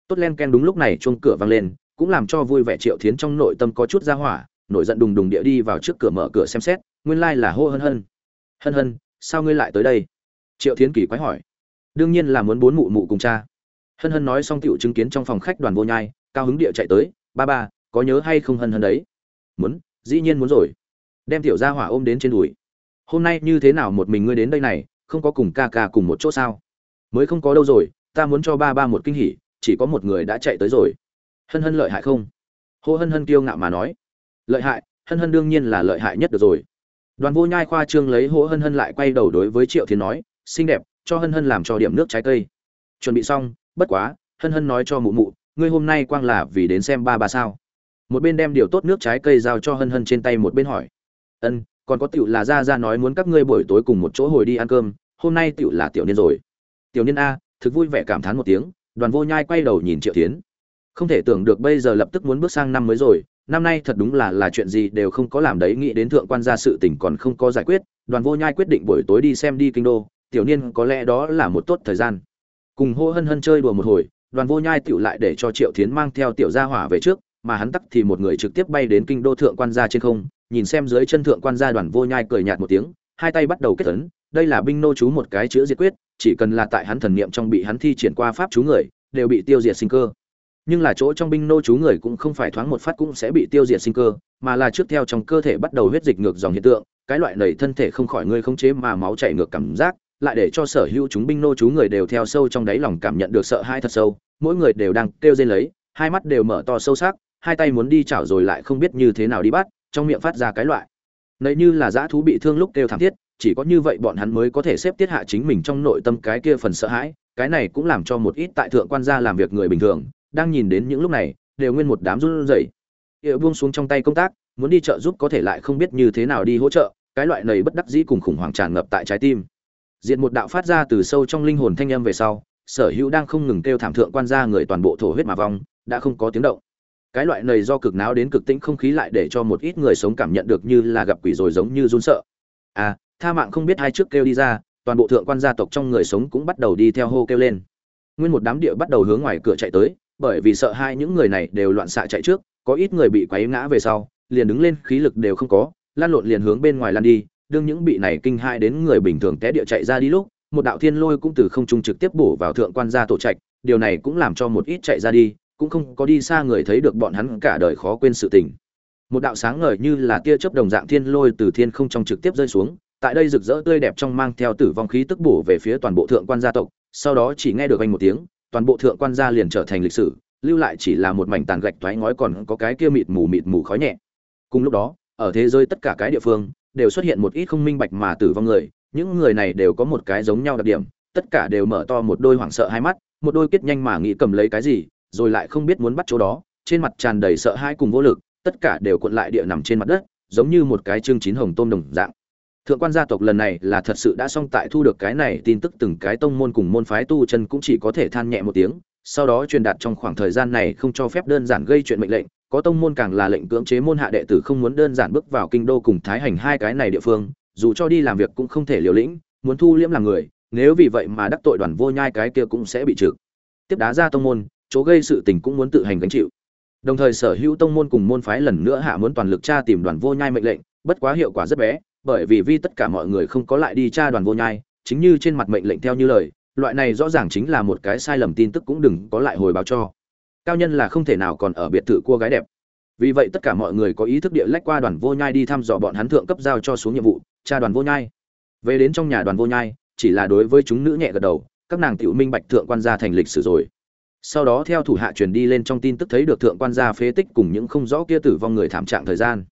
Tốt len ken đúng lúc này chuông cửa vang lên, cũng làm cho vui vẻ triệu thiến trong nội tâm có chút ra hỏa, nổi giận đùng đùng địa đi vào trước cửa mở cửa xem xét nguyên lai là hô hân hân. Hân hân, sao ngươi lại tới đây? Triệu thiến kỳ quái hỏi. Đương nhiên là muốn bốn mụ mụ cùng cha. Hân hân nói xong tiểu chứng kiến trong phòng khách đoàn vô nhai, cao hứng địa chạy tới, ba ba, có nhớ hay không hân hân đấy? Muốn, dĩ nhiên muốn rồi. Đem tiểu gia hỏa ôm đến trên đùi. Hôm nay như thế nào một mình ngươi đến đây này, không có cùng ca ca cùng một chỗ sao? Mới không có đâu rồi, ta muốn cho ba ba một kinh hỉ, chỉ có một người đã chạy tới rồi. Hân hân lợi hại không? Hô hân hân kiêu ngạo mà nói. Lợi hại, hân hân đương nhiên là lợi hại nhất được rồi đoàn vô nhai khoa trương lấy hỗ hân hân lại quay đầu đối với triệu thiên nói, xinh đẹp, cho hân hân làm cho điểm nước trái cây. Chuẩn bị xong, bất quá, hân hân nói cho mụ mụ, ngươi hôm nay quang là vì đến xem ba ba sao. Một bên đem điều tốt nước trái cây giao cho hân hân trên tay một bên hỏi, ân, còn có tiểu là ra ra nói muốn các ngươi buổi tối cùng một chỗ hồi đi ăn cơm, hôm nay tiểu là tiểu niên rồi. Tiểu niên a, thực vui vẻ cảm thán một tiếng. Đoàn vô nhai quay đầu nhìn triệu tiến không thể tưởng được bây giờ lập tức muốn bước sang năm mới rồi năm nay thật đúng là là chuyện gì đều không có làm đấy, nghĩ đến thượng quan gia sự tình còn không có giải quyết, đoàn vô nhai quyết định buổi tối đi xem đi kinh đô, tiểu niên có lẽ đó là một tốt thời gian. Cùng hô hân hân chơi đùa một hồi, đoàn vô nhai tựu lại để cho triệu Thiến mang theo tiểu gia hỏa về trước, mà hắn tắc thì một người trực tiếp bay đến kinh đô thượng quan gia trên không, nhìn xem dưới chân thượng quan gia đoàn vô nhai cười nhạt một tiếng, hai tay bắt đầu kết tấn đây là binh nô chú một cái chữa diệt quyết, chỉ cần là tại hắn thần niệm trong bị hắn thi triển qua pháp chú người, đều bị tiêu diệt sinh cơ nhưng là chỗ trong binh nô chú người cũng không phải thoáng một phát cũng sẽ bị tiêu diệt sinh cơ, mà là trước theo trong cơ thể bắt đầu huyết dịch ngược dòng hiện tượng, cái loại nầy thân thể không khỏi ngươi không chế mà máu chảy ngược cảm giác, lại để cho sở hữu chúng binh nô chú người đều theo sâu trong đáy lòng cảm nhận được sợ hãi thật sâu, mỗi người đều đang kêu dây lấy, hai mắt đều mở to sâu sắc, hai tay muốn đi chảo rồi lại không biết như thế nào đi bắt, trong miệng phát ra cái loại. Nảy như là dã thú bị thương lúc kêu thảm thiết, chỉ có như vậy bọn hắn mới có thể xếp tiết hạ chính mình trong nội tâm cái kia phần sợ hãi, cái này cũng làm cho một ít tại thượng quan gia làm việc người bình thường đang nhìn đến những lúc này, đều nguyên một đám run rẩy. Địa buông xuống trong tay công tác, muốn đi chợ giúp có thể lại không biết như thế nào đi hỗ trợ, cái loại này bất đắc dĩ cùng khủng hoảng tràn ngập tại trái tim. Diện một đạo phát ra từ sâu trong linh hồn thanh âm về sau, sở hữu đang không ngừng kêu thảm thượng quan gia người toàn bộ thổ huyết mà vong, đã không có tiếng động. Cái loại này do cực náo đến cực tĩnh không khí lại để cho một ít người sống cảm nhận được như là gặp quỷ rồi giống như run sợ. À tha mạng không biết hai trước kêu đi ra, toàn bộ thượng quan gia tộc trong người sống cũng bắt đầu đi theo hô kêu lên. Nguyên một đám địa bắt đầu hướng ngoài cửa chạy tới bởi vì sợ hai những người này đều loạn xạ chạy trước, có ít người bị quấy ngã về sau, liền đứng lên, khí lực đều không có lan lộn liền hướng bên ngoài lan đi, đương những bị này kinh hai đến người bình thường té địa chạy ra đi lúc, một đạo thiên lôi cũng từ không trung trực tiếp bổ vào thượng quan gia tổ trạch, điều này cũng làm cho một ít chạy ra đi, cũng không có đi xa người thấy được bọn hắn cả đời khó quên sự tình. Một đạo sáng ngời như là tia chớp đồng dạng thiên lôi từ thiên không trong trực tiếp rơi xuống, tại đây rực rỡ tươi đẹp trong mang theo tử vong khí tức bổ về phía toàn bộ thượng quan gia tộc, sau đó chỉ nghe được anh một tiếng toàn bộ thượng quan gia liền trở thành lịch sử, lưu lại chỉ là một mảnh tàn gạch thoái ngói còn có cái kia mịt mù mịt mù khói nhẹ. Cùng lúc đó, ở thế giới tất cả cái địa phương, đều xuất hiện một ít không minh bạch mà tử vong người, những người này đều có một cái giống nhau đặc điểm, tất cả đều mở to một đôi hoảng sợ hai mắt, một đôi kết nhanh mà nghĩ cầm lấy cái gì, rồi lại không biết muốn bắt chỗ đó, trên mặt tràn đầy sợ hãi cùng vô lực, tất cả đều cuộn lại địa nằm trên mặt đất, giống như một cái chương chín hồng tôm đồng dạng thượng quan gia tộc lần này là thật sự đã xong tại thu được cái này tin tức từng cái tông môn cùng môn phái tu chân cũng chỉ có thể than nhẹ một tiếng, sau đó truyền đạt trong khoảng thời gian này không cho phép đơn giản gây chuyện mệnh lệnh, có tông môn càng là lệnh cưỡng chế môn hạ đệ tử không muốn đơn giản bước vào kinh đô cùng thái hành hai cái này địa phương, dù cho đi làm việc cũng không thể liều lĩnh, muốn thu liễm làm người, nếu vì vậy mà đắc tội đoàn vô nhai cái kia cũng sẽ bị trừ. Tiếp đá ra tông môn, chỗ gây sự tình cũng muốn tự hành gánh chịu. Đồng thời sở hữu tông môn cùng môn phái lần nữa hạ muốn toàn lực tra tìm đoàn vô nhai mệnh lệnh, bất quá hiệu quả rất bé bởi vì vì tất cả mọi người không có lại đi tra đoàn vô nhai, chính như trên mặt mệnh lệnh theo như lời, loại này rõ ràng chính là một cái sai lầm tin tức cũng đừng có lại hồi báo cho. Cao nhân là không thể nào còn ở biệt thự cua gái đẹp. Vì vậy tất cả mọi người có ý thức địa lách qua đoàn vô nhai đi thăm dò bọn hắn thượng cấp giao cho xuống nhiệm vụ, tra đoàn vô nhai. Về đến trong nhà đoàn vô nhai, chỉ là đối với chúng nữ nhẹ gật đầu, các nàng tiểu minh bạch thượng quan gia thành lịch sử rồi. Sau đó theo thủ hạ truyền đi lên trong tin tức thấy được thượng quan gia phế tích cùng những không rõ kia tử vong người thảm trạng thời gian.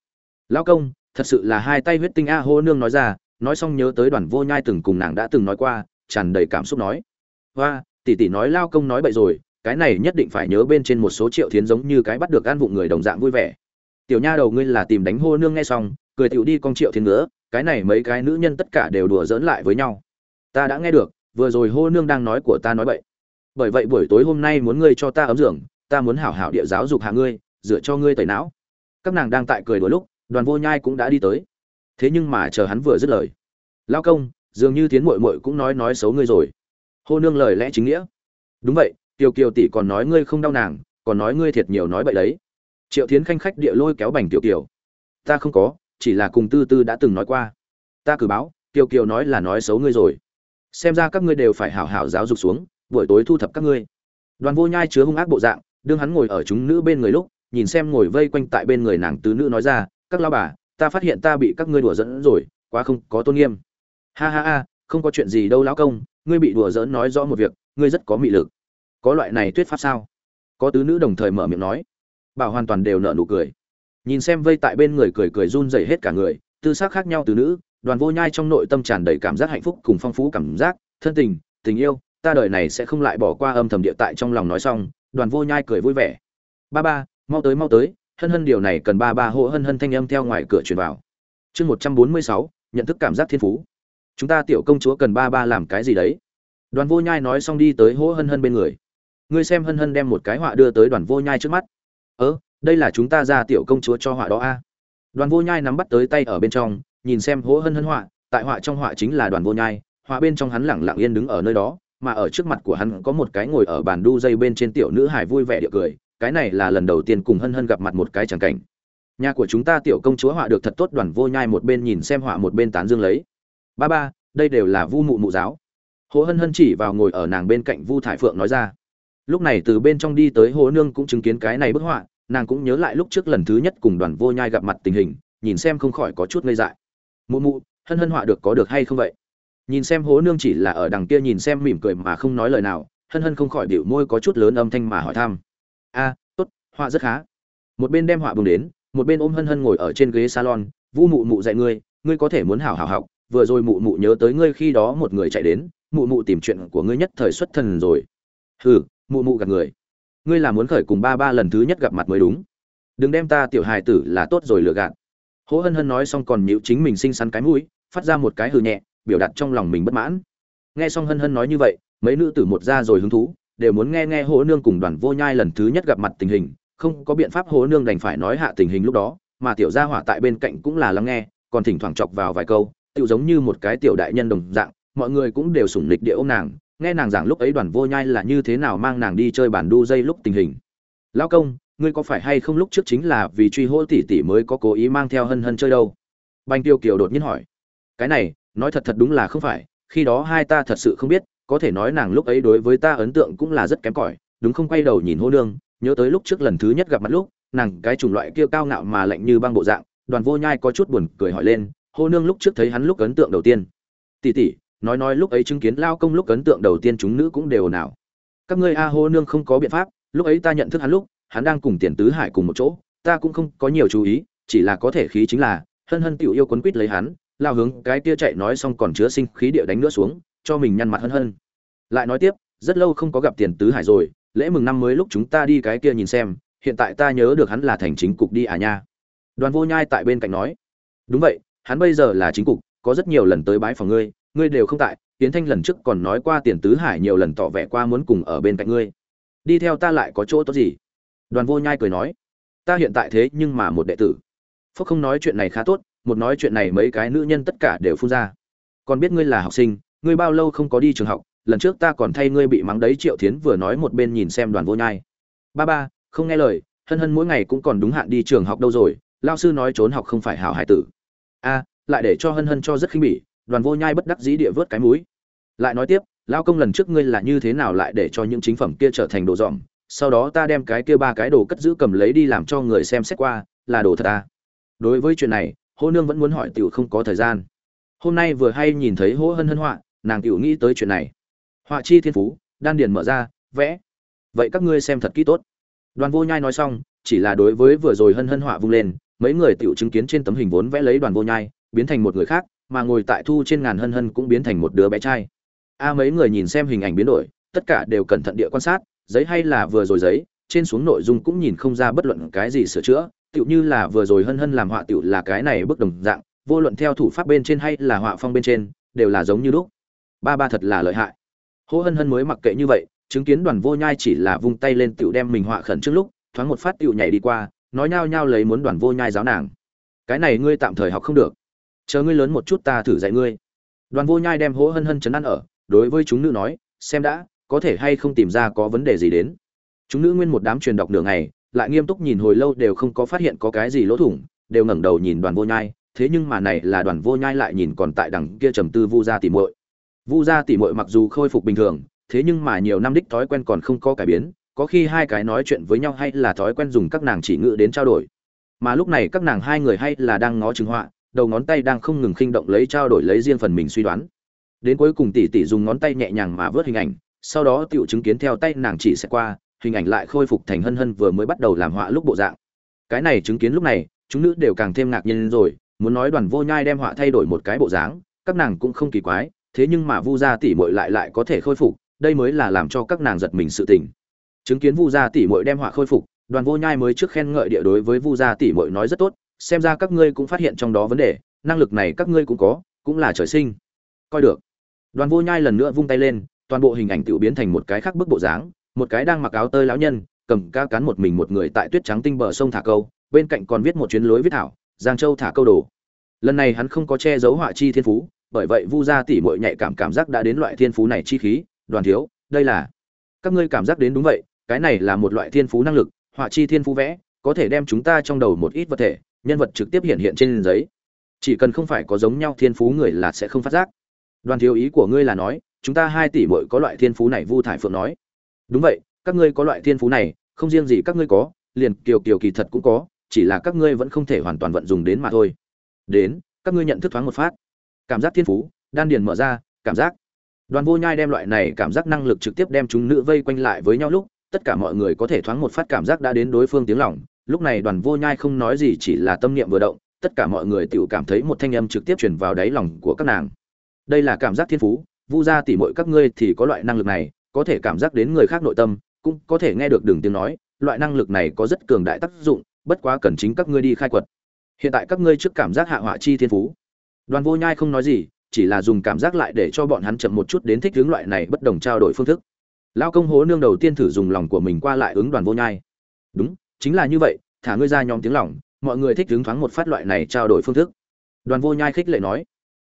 Lão công thật sự là hai tay huyết tinh a hô nương nói ra, nói xong nhớ tới đoàn vô nhai từng cùng nàng đã từng nói qua, tràn đầy cảm xúc nói. Hoa, tỷ tỷ nói lao công nói bậy rồi, cái này nhất định phải nhớ bên trên một số triệu thiến giống như cái bắt được an vụ người đồng dạng vui vẻ. Tiểu nha đầu ngươi là tìm đánh hô nương nghe xong, cười tiểu đi con triệu thiến nữa, cái này mấy cái nữ nhân tất cả đều đùa giỡn lại với nhau. Ta đã nghe được, vừa rồi hô nương đang nói của ta nói bậy. Bởi vậy buổi tối hôm nay muốn ngươi cho ta ấm giường, ta muốn hảo hảo địa giáo dục hạ ngươi dựa cho ngươi tẩy não. Các nàng đang tại cười đùa lúc đoàn vô nhai cũng đã đi tới. Thế nhưng mà chờ hắn vừa dứt lời. Lao công, dường như tiến mội mội cũng nói nói xấu ngươi rồi. Hô nương lời lẽ chính nghĩa. Đúng vậy, kiều kiều tỷ còn nói ngươi không đau nàng, còn nói ngươi thiệt nhiều nói bậy đấy. Triệu tiến khanh khách địa lôi kéo bành tiểu kiều. Ta không có, chỉ là cùng tư tư đã từng nói qua. Ta cử báo, kiều kiều nói là nói xấu ngươi rồi. Xem ra các ngươi đều phải hảo hảo giáo dục xuống, buổi tối thu thập các ngươi. Đoàn vô nhai chứa hung ác bộ dạng, đương hắn ngồi ở chúng nữ bên người lúc, nhìn xem ngồi vây quanh tại bên người nàng tứ nữ nói ra các lao bà, ta phát hiện ta bị các ngươi đùa dẫn rồi, quá không có tôn nghiêm. Ha ha ha, không có chuyện gì đâu lão công, ngươi bị đùa giỡn nói rõ một việc, ngươi rất có mị lực. Có loại này thuyết pháp sao? Có tứ nữ đồng thời mở miệng nói. Bảo hoàn toàn đều nợ nụ cười. Nhìn xem vây tại bên người cười cười run rẩy hết cả người, tư xác khác nhau từ nữ, đoàn vô nhai trong nội tâm tràn đầy cảm giác hạnh phúc cùng phong phú cảm giác, thân tình tình yêu, ta đời này sẽ không lại bỏ qua âm thầm địa tại trong lòng nói xong, đoàn vô nhai cười vui vẻ. Ba ba, mau tới mau tới hân hân điều này cần ba ba hộ hân hân thanh âm theo ngoài cửa truyền vào. Chương một trăm bốn mươi sáu, nhận thức cảm giác thiên phú. Chúng ta tiểu công chúa cần ba ba làm cái gì đấy? Đoàn vô nhai nói xong đi tới hỗ hân hân bên người. Ngươi xem hân hân đem một cái họa đưa tới đoàn vô nhai trước mắt. Ớ đây là chúng ta ra tiểu công chúa cho họa đó a. Đoàn vô nhai nắm bắt tới tay ở bên trong, nhìn xem hỗ hân hân họa, tại họa trong họa chính là đoàn vô nhai, họa bên trong hắn lẳng lặng yên đứng ở nơi đó, mà ở trước mặt của hắn có một cái ngồi ở bàn đu dây bên trên tiểu nữ hải vui vẻ địa cười cái này là lần đầu tiên cùng hân hân gặp mặt một cái chẳng cảnh. Nhà của chúng ta tiểu công chúa họa được thật tốt, đoàn vô nhai một bên nhìn xem họa một bên tán dương lấy. Ba ba, đây đều là vu mụ mụ giáo. Hồ hân hân chỉ vào ngồi ở nàng bên cạnh vu thải phượng nói ra. Lúc này từ bên trong đi tới hồ nương cũng chứng kiến cái này bức họa, nàng cũng nhớ lại lúc trước lần thứ nhất cùng đoàn vô nhai gặp mặt tình hình, nhìn xem không khỏi có chút ngây dại. Mụ mụ, hân hân họa được có được hay không vậy? Nhìn xem hố nương chỉ là ở đằng kia nhìn xem mỉm cười mà không nói lời nào, hân hân không khỏi biểu môi có chút lớn âm thanh mà hỏi thăm a, tốt, họa rất khá. Một bên đem họa bùng đến, một bên ôm hân hân ngồi ở trên ghế salon, vu mụ mụ dạy ngươi ngươi có thể muốn hảo hảo học, vừa rồi mụ mụ nhớ tới ngươi khi đó một người chạy đến, mụ mụ tìm chuyện của ngươi nhất thời xuất thần rồi. Hừ, mụ mụ gặp người. Ngươi là muốn khởi cùng ba ba lần thứ nhất gặp mặt mới đúng. Đừng đem ta tiểu hài tử là tốt rồi lừa gạt. Hỗ hân hân nói xong còn nhịu chính mình xinh xắn cái mũi, phát ra một cái hừ nhẹ, biểu đạt trong lòng mình bất mãn. Nghe xong hân hân nói như vậy, mấy nữ tử một ra rồi hứng thú đều muốn nghe nghe hỗ nương cùng đoàn vô nhai lần thứ nhất gặp mặt tình hình, không có biện pháp hỗ nương đành phải nói hạ tình hình lúc đó, mà tiểu gia hỏa tại bên cạnh cũng là lắng nghe, còn thỉnh thoảng chọc vào vài câu tự giống như một cái tiểu đại nhân đồng dạng, mọi người cũng đều sủng lịch địa ôm nàng, nghe nàng giảng lúc ấy đoàn vô nhai là như thế nào mang nàng đi chơi bản đu dây lúc tình hình. Lão công, ngươi có phải hay không lúc trước chính là vì truy hô tỷ tỷ mới có cố ý mang theo hân hân chơi đâu? Banh tiêu kiều đột nhiên hỏi. Cái này, nói thật thật đúng là không phải, khi đó hai ta thật sự không biết có thể nói nàng lúc ấy đối với ta ấn tượng cũng là rất kém cỏi, đúng không? Quay đầu nhìn hô nương, nhớ tới lúc trước lần thứ nhất gặp mặt lúc, nàng cái chủng loại kia cao ngạo mà lạnh như băng bộ dạng, đoàn vô nhai có chút buồn cười hỏi lên, hô nương lúc trước thấy hắn lúc ấn tượng đầu tiên. Tỷ tỷ, nói nói lúc ấy chứng kiến lao công lúc ấn tượng đầu tiên chúng nữ cũng đều nào các ngươi a, hô nương không có biện pháp, lúc ấy ta nhận thức hắn lúc, hắn đang cùng tiền tứ hải cùng một chỗ, ta cũng không có nhiều chú ý, chỉ là có thể khí chính là, hân hân tiểu yêu quấn quýt lấy hắn, lao hướng cái kia chạy nói xong còn chứa sinh khí địa đánh nữa xuống cho mình nhăn mặt hân hân. Lại nói tiếp, rất lâu không có gặp tiền tứ hải rồi, lễ mừng năm mới lúc chúng ta đi cái kia nhìn xem, hiện tại ta nhớ được hắn là thành chính cục đi à nha. Đoàn vô nhai tại bên cạnh nói. Đúng vậy, hắn bây giờ là chính cục, có rất nhiều lần tới bái phòng ngươi ngươi đều không tại tiến thanh lần trước còn nói qua tiền tứ hải nhiều lần tỏ vẻ qua muốn cùng ở bên cạnh ngươi. Đi theo ta lại có chỗ tốt gì? Đoàn vô nhai cười nói. Ta hiện tại thế nhưng mà một đệ tử. Phúc không nói chuyện này khá tốt, một nói chuyện này mấy cái nữ nhân tất cả đều phun ra. Còn biết ngươi là học sinh ngươi bao lâu không có đi trường học, lần trước ta còn thay ngươi bị mắng đấy, triệu thiến vừa nói một bên nhìn xem đoàn vô nhai. Ba ba, không nghe lời, hân hân mỗi ngày cũng còn đúng hạn đi trường học đâu rồi, lao sư nói trốn học không phải hảo hải tử. A, lại để cho hân hân cho rất khinh bỉ, đoàn vô nhai bất đắc dĩ địa vớt cái mũi. Lại nói tiếp, lao công lần trước ngươi là như thế nào lại để cho những chính phẩm kia trở thành đồ dòm, sau đó ta đem cái kia ba cái đồ cất giữ cầm lấy đi làm cho người xem xét qua, là đồ thật à? Đối với chuyện này, hô nương vẫn muốn hỏi tiểu không có thời gian. Hôm nay vừa hay nhìn thấy hô hân hân họa nàng tiểu nghĩ tới chuyện này. Họa chi thiên phú, đan điền mở ra, vẽ. Vậy các ngươi xem thật kỹ tốt. Đoàn vô nhai nói xong, chỉ là đối với vừa rồi hân hân họa vung lên, mấy người tiểu chứng kiến trên tấm hình vốn vẽ lấy đoàn vô nhai, biến thành một người khác, mà ngồi tại thu trên ngàn hân hân cũng biến thành một đứa bé trai. A à, mấy người nhìn xem hình ảnh biến đổi, tất cả đều cẩn thận địa quan sát, giấy hay là vừa rồi giấy, trên xuống nội dung cũng nhìn không ra bất luận cái gì sửa chữa, tựu như là vừa rồi hân hân làm họa tựu là cái này bức đồng dạng, vô luận theo thủ pháp bên trên hay là họa phong bên trên, đều là giống như lúc ba ba thật là lợi hại. Hô hân hân mới mặc kệ như vậy, chứng kiến đoàn vô nhai chỉ là vung tay lên tựu đem mình họa khẩn trước lúc, thoáng một phát tựu nhảy đi qua, nói nhao nhao lấy muốn đoàn vô nhai giáo nàng. Cái này ngươi tạm thời học không được. Chờ ngươi lớn một chút ta thử dạy ngươi. Đoàn vô nhai đem hỗ hân hân chấn ăn ở, đối với chúng nữ nói, xem đã, có thể hay không tìm ra có vấn đề gì đến. Chúng nữ nguyên một đám truyền đọc nửa ngày, lại nghiêm túc nhìn hồi lâu đều không có phát hiện có cái gì lỗ thủng, đều ngẩng đầu nhìn đoàn vô nhai, thế nhưng mà này là đoàn vô nhai lại nhìn còn tại đằng kia trầm tư vu gia tỉ muội vu gia tỷ muội mặc dù khôi phục bình thường, thế nhưng mà nhiều năm đích thói quen còn không có cải biến, có khi hai cái nói chuyện với nhau hay là thói quen dùng các nàng chỉ ngữ đến trao đổi. Mà lúc này các nàng hai người hay là đang ngó chứng họa, đầu ngón tay đang không ngừng khinh động lấy trao đổi lấy riêng phần mình suy đoán. Đến cuối cùng tỷ tỷ dùng ngón tay nhẹ nhàng mà vớt hình ảnh, sau đó tiểu chứng kiến theo tay nàng chỉ sẽ qua, hình ảnh lại khôi phục thành hân hân vừa mới bắt đầu làm họa lúc bộ dạng. Cái này chứng kiến lúc này, chúng nữ đều càng thêm ngạc nhiên rồi, muốn nói đoàn vô nhai đem họa thay đổi một cái bộ dáng, các nàng cũng không kỳ quái thế nhưng mà vu gia tỷ muội lại lại có thể khôi phục, đây mới là làm cho các nàng giật mình sự tình. Chứng kiến vu gia tỷ muội đem họa khôi phục, đoàn vô nhai mới trước khen ngợi địa đối với vu gia tỷ muội nói rất tốt, xem ra các ngươi cũng phát hiện trong đó vấn đề, năng lực này các ngươi cũng có, cũng là trời sinh. Coi được. Đoàn vô nhai lần nữa vung tay lên, toàn bộ hình ảnh tự biến thành một cái khác bức bộ dáng, một cái đang mặc áo tơi lão nhân, cầm ca cán một mình một người tại tuyết trắng tinh bờ sông thả câu, bên cạnh còn viết một chuyến lối viết thảo, giang châu thả câu đồ. Lần này hắn không có che giấu họa chi thiên phú bởi vậy vu gia tỷ muội nhạy cảm cảm giác đã đến loại thiên phú này chi khí, đoàn thiếu, đây là, các ngươi cảm giác đến đúng vậy, cái này là một loại thiên phú năng lực, họa chi thiên phú vẽ, có thể đem chúng ta trong đầu một ít vật thể, nhân vật trực tiếp hiện hiện trên giấy. Chỉ cần không phải có giống nhau thiên phú người là sẽ không phát giác. Đoàn thiếu ý của ngươi là nói, chúng ta hai tỷ muội có loại thiên phú này, vu thải phượng nói. Đúng vậy, các ngươi có loại thiên phú này, không riêng gì các ngươi có, liền kiều kiều kỳ thật cũng có, chỉ là các ngươi vẫn không thể hoàn toàn vận dụng đến mà thôi. Đến, các ngươi nhận thức thoáng một phát cảm giác thiên phú, đan điền mở ra, cảm giác. Đoàn vô nhai đem loại này cảm giác năng lực trực tiếp đem chúng nữ vây quanh lại với nhau lúc, tất cả mọi người có thể thoáng một phát cảm giác đã đến đối phương tiếng lòng. Lúc này đoàn vô nhai không nói gì, chỉ là tâm niệm vừa động, tất cả mọi người tự cảm thấy một thanh âm trực tiếp truyền vào đáy lòng của các nàng. Đây là cảm giác thiên phú, vu gia tỷ muội các ngươi thì có loại năng lực này, có thể cảm giác đến người khác nội tâm, cũng có thể nghe được đường tiếng nói, loại năng lực này có rất cường đại tác dụng, bất quá cần chính các ngươi đi khai quật. Hiện tại các ngươi trước cảm giác hạ họa chi thiên phú đoàn vô nhai không nói gì, chỉ là dùng cảm giác lại để cho bọn hắn chậm một chút đến thích hướng loại này bất đồng trao đổi phương thức. Lao công hố nương đầu tiên thử dùng lòng của mình qua lại ứng đoàn vô nhai. Đúng, chính là như vậy, thả ngươi ra nhóm tiếng lòng, mọi người thích hướng thoáng một phát loại này trao đổi phương thức. Đoàn vô nhai khích lệ nói.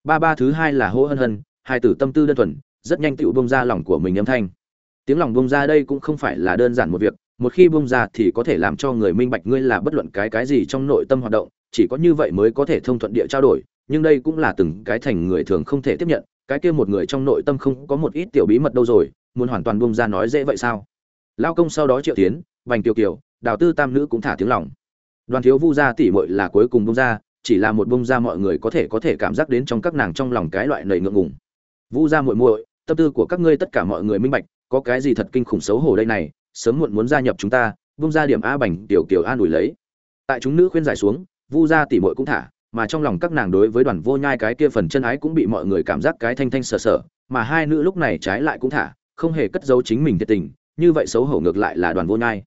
Ba ba thứ hai là hô hân hân, hai tử tâm tư đơn thuần, rất nhanh tựu bông ra lòng của mình âm thanh. Tiếng lòng bông ra đây cũng không phải là đơn giản một việc, một khi bông ra thì có thể làm cho người minh bạch ngươi là bất luận cái cái gì trong nội tâm hoạt động, chỉ có như vậy mới có thể thông thuận địa trao đổi nhưng đây cũng là từng cái thành người thường không thể tiếp nhận, cái kia một người trong nội tâm không có một ít tiểu bí mật đâu rồi, muốn hoàn toàn bông ra nói dễ vậy sao? Lao công sau đó triệu tiến vành tiểu kiều, đào tư tam nữ cũng thả tiếng lòng. Đoàn thiếu vu gia tỷ muội là cuối cùng bông ra, chỉ là một bông ra mọi người có thể có thể cảm giác đến trong các nàng trong lòng cái loại nầy ngượng ngùng. Vu gia muội muội, tâm tư của các ngươi tất cả mọi người minh bạch, có cái gì thật kinh khủng xấu hổ đây này, sớm muộn muốn gia nhập chúng ta bông ra điểm a bành tiểu kiều an ủi lấy. Tại chúng nữ khuyên giải xuống, vu gia tỷ muội cũng thả mà trong lòng các nàng đối với đoàn vô nhai cái kia phần chân ái cũng bị mọi người cảm giác cái thanh thanh sờ sờ, mà hai nữ lúc này trái lại cũng thả, không hề cất giấu chính mình thiệt tình, như vậy xấu hổ ngược lại là đoàn vô nhai.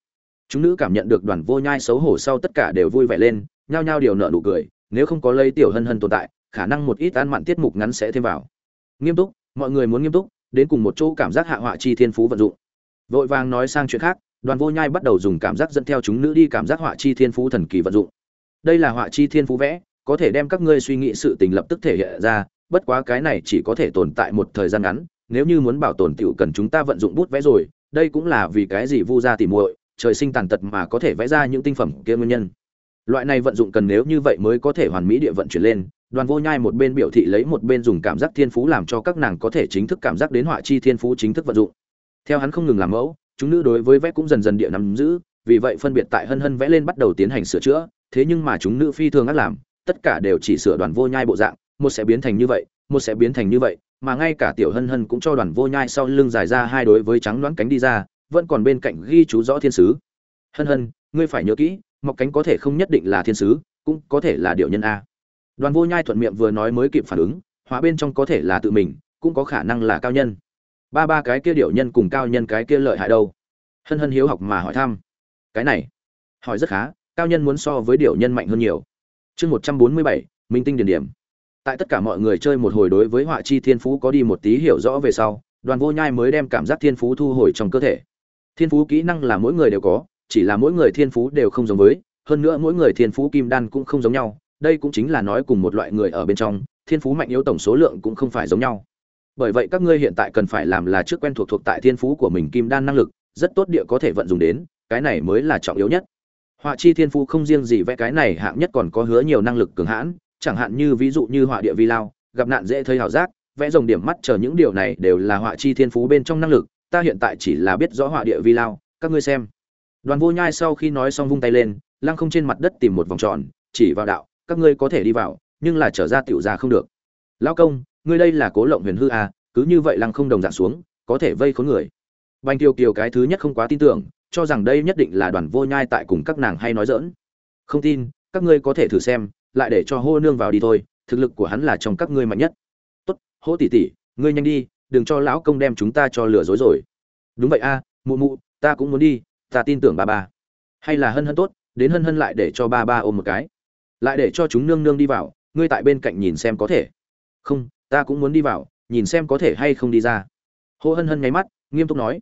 Chúng nữ cảm nhận được đoàn vô nhai xấu hổ sau tất cả đều vui vẻ lên, nhao nhao điều nợ nụ cười, nếu không có lấy tiểu hân hân tồn tại, khả năng một ít ăn mặn tiết mục ngắn sẽ thêm vào. Nghiêm túc, mọi người muốn nghiêm túc, đến cùng một chỗ cảm giác hạ họa chi thiên phú vận dụng. Vội vàng nói sang chuyện khác, đoàn vô nhai bắt đầu dùng cảm giác dẫn theo chúng nữ đi cảm giác họa chi thiên phú thần kỳ vận dụng. Đây là họa chi thiên phú vẽ có thể đem các ngươi suy nghĩ sự tình lập tức thể hiện ra, bất quá cái này chỉ có thể tồn tại một thời gian ngắn, nếu như muốn bảo tồn tiểu cần chúng ta vận dụng bút vẽ rồi, đây cũng là vì cái gì vu gia tỉ muội, trời sinh tàn tật mà có thể vẽ ra những tinh phẩm kia nguyên nhân. Loại này vận dụng cần nếu như vậy mới có thể hoàn mỹ địa vận chuyển lên, đoàn vô nhai một bên biểu thị lấy một bên dùng cảm giác thiên phú làm cho các nàng có thể chính thức cảm giác đến họa chi thiên phú chính thức vận dụng. Theo hắn không ngừng làm mẫu, chúng nữ đối với vẽ cũng dần dần địa nắm giữ, vì vậy phân biệt tại hân hân vẽ lên bắt đầu tiến hành sửa chữa, thế nhưng mà chúng nữ phi thường ác làm tất cả đều chỉ sửa đoàn vô nhai bộ dạng, một sẽ biến thành như vậy, một sẽ biến thành như vậy, mà ngay cả tiểu hân hân cũng cho đoàn vô nhai sau lưng dài ra hai đối với trắng đoán cánh đi ra, vẫn còn bên cạnh ghi chú rõ thiên sứ. Hân hân, ngươi phải nhớ kỹ, mọc cánh có thể không nhất định là thiên sứ, cũng có thể là điệu nhân a. Đoàn vô nhai thuận miệng vừa nói mới kịp phản ứng hóa bên trong có thể là tự mình, cũng có khả năng là cao nhân. Ba ba cái kia điệu nhân cùng cao nhân cái kia lợi hại đâu? Hân hân hiếu học mà hỏi thăm. Cái này, hỏi rất khá, cao nhân muốn so với điệu nhân mạnh hơn nhiều chương một trăm bốn mươi bảy, minh tinh điển điểm. Tại tất cả mọi người chơi một hồi đối với họa chi thiên phú có đi một tí hiểu rõ về sau, đoàn vô nhai mới đem cảm giác thiên phú thu hồi trong cơ thể. Thiên phú kỹ năng là mỗi người đều có, chỉ là mỗi người thiên phú đều không giống với, hơn nữa mỗi người thiên phú kim đan cũng không giống nhau, đây cũng chính là nói cùng một loại người ở bên trong, thiên phú mạnh yếu tổng số lượng cũng không phải giống nhau. Bởi vậy các ngươi hiện tại cần phải làm là trước quen thuộc thuộc tại thiên phú của mình kim đan năng lực, rất tốt địa có thể vận dụng đến, cái này mới là trọng yếu nhất họa chi thiên phú không riêng gì vẽ cái này hạng nhất còn có hứa nhiều năng lực cường hãn, chẳng hạn như ví dụ như họa địa vi lao, gặp nạn dễ thấy hảo giác, vẽ rồng điểm mắt chờ những điều này đều là họa chi thiên phú bên trong năng lực, ta hiện tại chỉ là biết rõ họa địa vi lao, các ngươi xem. Đoàn vô nhai sau khi nói xong vung tay lên, lăng không trên mặt đất tìm một vòng tròn, chỉ vào đạo, các ngươi có thể đi vào, nhưng là trở ra tiểu ra không được. Lão công, ngươi đây là cố lộng huyền hư à cứ như vậy lăng không đồng dạng xuống, có thể vây khốn người. Banh tiêu kiều cái thứ nhất không quá tin tưởng cho rằng đây nhất định là đoàn vô nhai tại cùng các nàng hay nói dỡn không tin, các ngươi có thể thử xem, lại để cho hô nương vào đi thôi, thực lực của hắn là trong các ngươi mạnh nhất. Tốt, hô tỷ tỷ, ngươi nhanh đi, đừng cho lão công đem chúng ta cho lừa dối rồi. Đúng vậy a, mụ mụ, ta cũng muốn đi, ta tin tưởng ba ba hay là hân hân tốt, đến hân hân lại để cho ba ba ôm một cái. Lại để cho chúng nương nương đi vào, ngươi tại bên cạnh nhìn xem có thể. Không, ta cũng muốn đi vào, nhìn xem có thể hay không đi ra. Hô hân hân nháy mắt, nghiêm túc nói.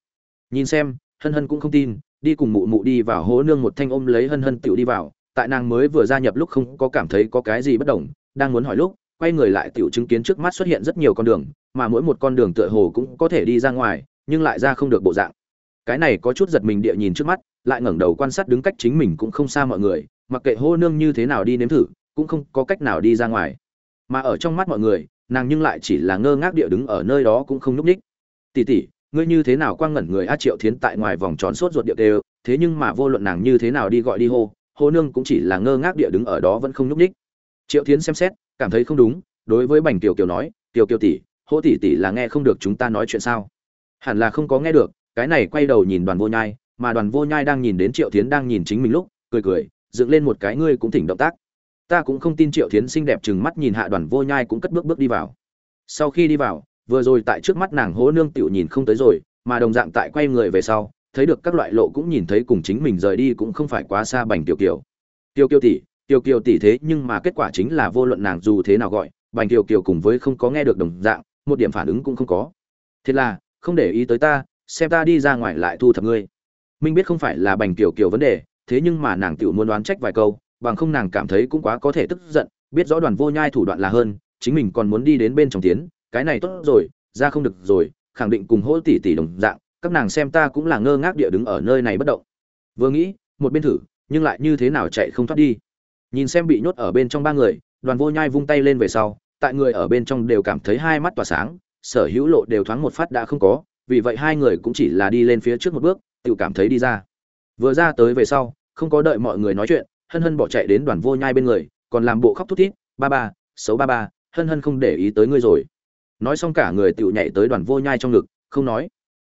Nhìn xem hân hân cũng không tin, đi cùng mụ mụ đi vào hố nương một thanh ôm lấy hân hân tựu đi vào, tại nàng mới vừa gia nhập lúc không có cảm thấy có cái gì bất đồng, đang muốn hỏi lúc, quay người lại tựu chứng kiến trước mắt xuất hiện rất nhiều con đường, mà mỗi một con đường tựa hồ cũng có thể đi ra ngoài, nhưng lại ra không được bộ dạng. Cái này có chút giật mình địa nhìn trước mắt, lại ngẩng đầu quan sát đứng cách chính mình cũng không xa mọi người, mặc kệ hô nương như thế nào đi nếm thử, cũng không có cách nào đi ra ngoài. Mà ở trong mắt mọi người, nàng nhưng lại chỉ là ngơ ngác địa đứng ở nơi đó cũng không nhúc ních. Tỉ tỉ ngươi như thế nào quang ngẩn người a triệu thiến tại ngoài vòng tròn sốt ruột địa đều, thế nhưng mà vô luận nàng như thế nào đi gọi đi hô hô nương cũng chỉ là ngơ ngác địa đứng ở đó vẫn không nhúc ních triệu thiến xem xét, cảm thấy không đúng, đối với bành tiểu kiều nói, tiểu kiều tỷ, hô tỷ tỷ là nghe không được chúng ta nói chuyện sao? Hẳn là không có nghe được, cái này quay đầu nhìn đoàn vô nhai, mà đoàn vô nhai đang nhìn đến triệu thiến đang nhìn chính mình lúc, cười cười, dựng lên một cái ngươi cũng thỉnh động tác. Ta cũng không tin triệu thiến xinh đẹp chừng mắt nhìn hạ đoàn vô nhai cũng cất bước bước đi vào. Sau khi đi vào vừa rồi tại trước mắt nàng hố nương tiểu nhìn không tới rồi, mà đồng dạng tại quay người về sau, thấy được các loại lộ cũng nhìn thấy cùng chính mình rời đi cũng không phải quá xa bành tiểu kiều. Tiêu kiều tỷ tiêu kiều tỷ thế nhưng mà kết quả chính là vô luận nàng dù thế nào gọi, bành tiểu kiều cùng với không có nghe được đồng dạng, một điểm phản ứng cũng không có. Thế là, không để ý tới ta, xem ta đi ra ngoài lại thu thập ngươi. Minh biết không phải là bành tiểu kiều vấn đề, thế nhưng mà nàng tiểu muốn đoán trách vài câu, bằng không nàng cảm thấy cũng quá có thể tức giận, biết rõ đoàn vô nhai thủ đoạn là hơn, chính mình còn muốn đi đến bên trong tiến cái này tốt rồi, ra không được rồi, khẳng định cùng hỗ tỷ tỷ đồng dạng, các nàng xem ta cũng là ngơ ngác địa đứng ở nơi này bất động. Vừa nghĩ, một bên thử, nhưng lại như thế nào chạy không thoát đi. Nhìn xem bị nhốt ở bên trong ba người, đoàn vô nhai vung tay lên về sau, tại người ở bên trong đều cảm thấy hai mắt tỏa sáng, sở hữu lộ đều thoáng một phát đã không có, vì vậy hai người cũng chỉ là đi lên phía trước một bước, tự cảm thấy đi ra. Vừa ra tới về sau, không có đợi mọi người nói chuyện, hân hân bỏ chạy đến đoàn vô nhai bên người, còn làm bộ khóc thút thít, ba ba, xấu ba ba, hân hân không để ý tới ngươi rồi nói xong cả người tựu nhảy tới đoàn vô nhai trong ngực, không nói.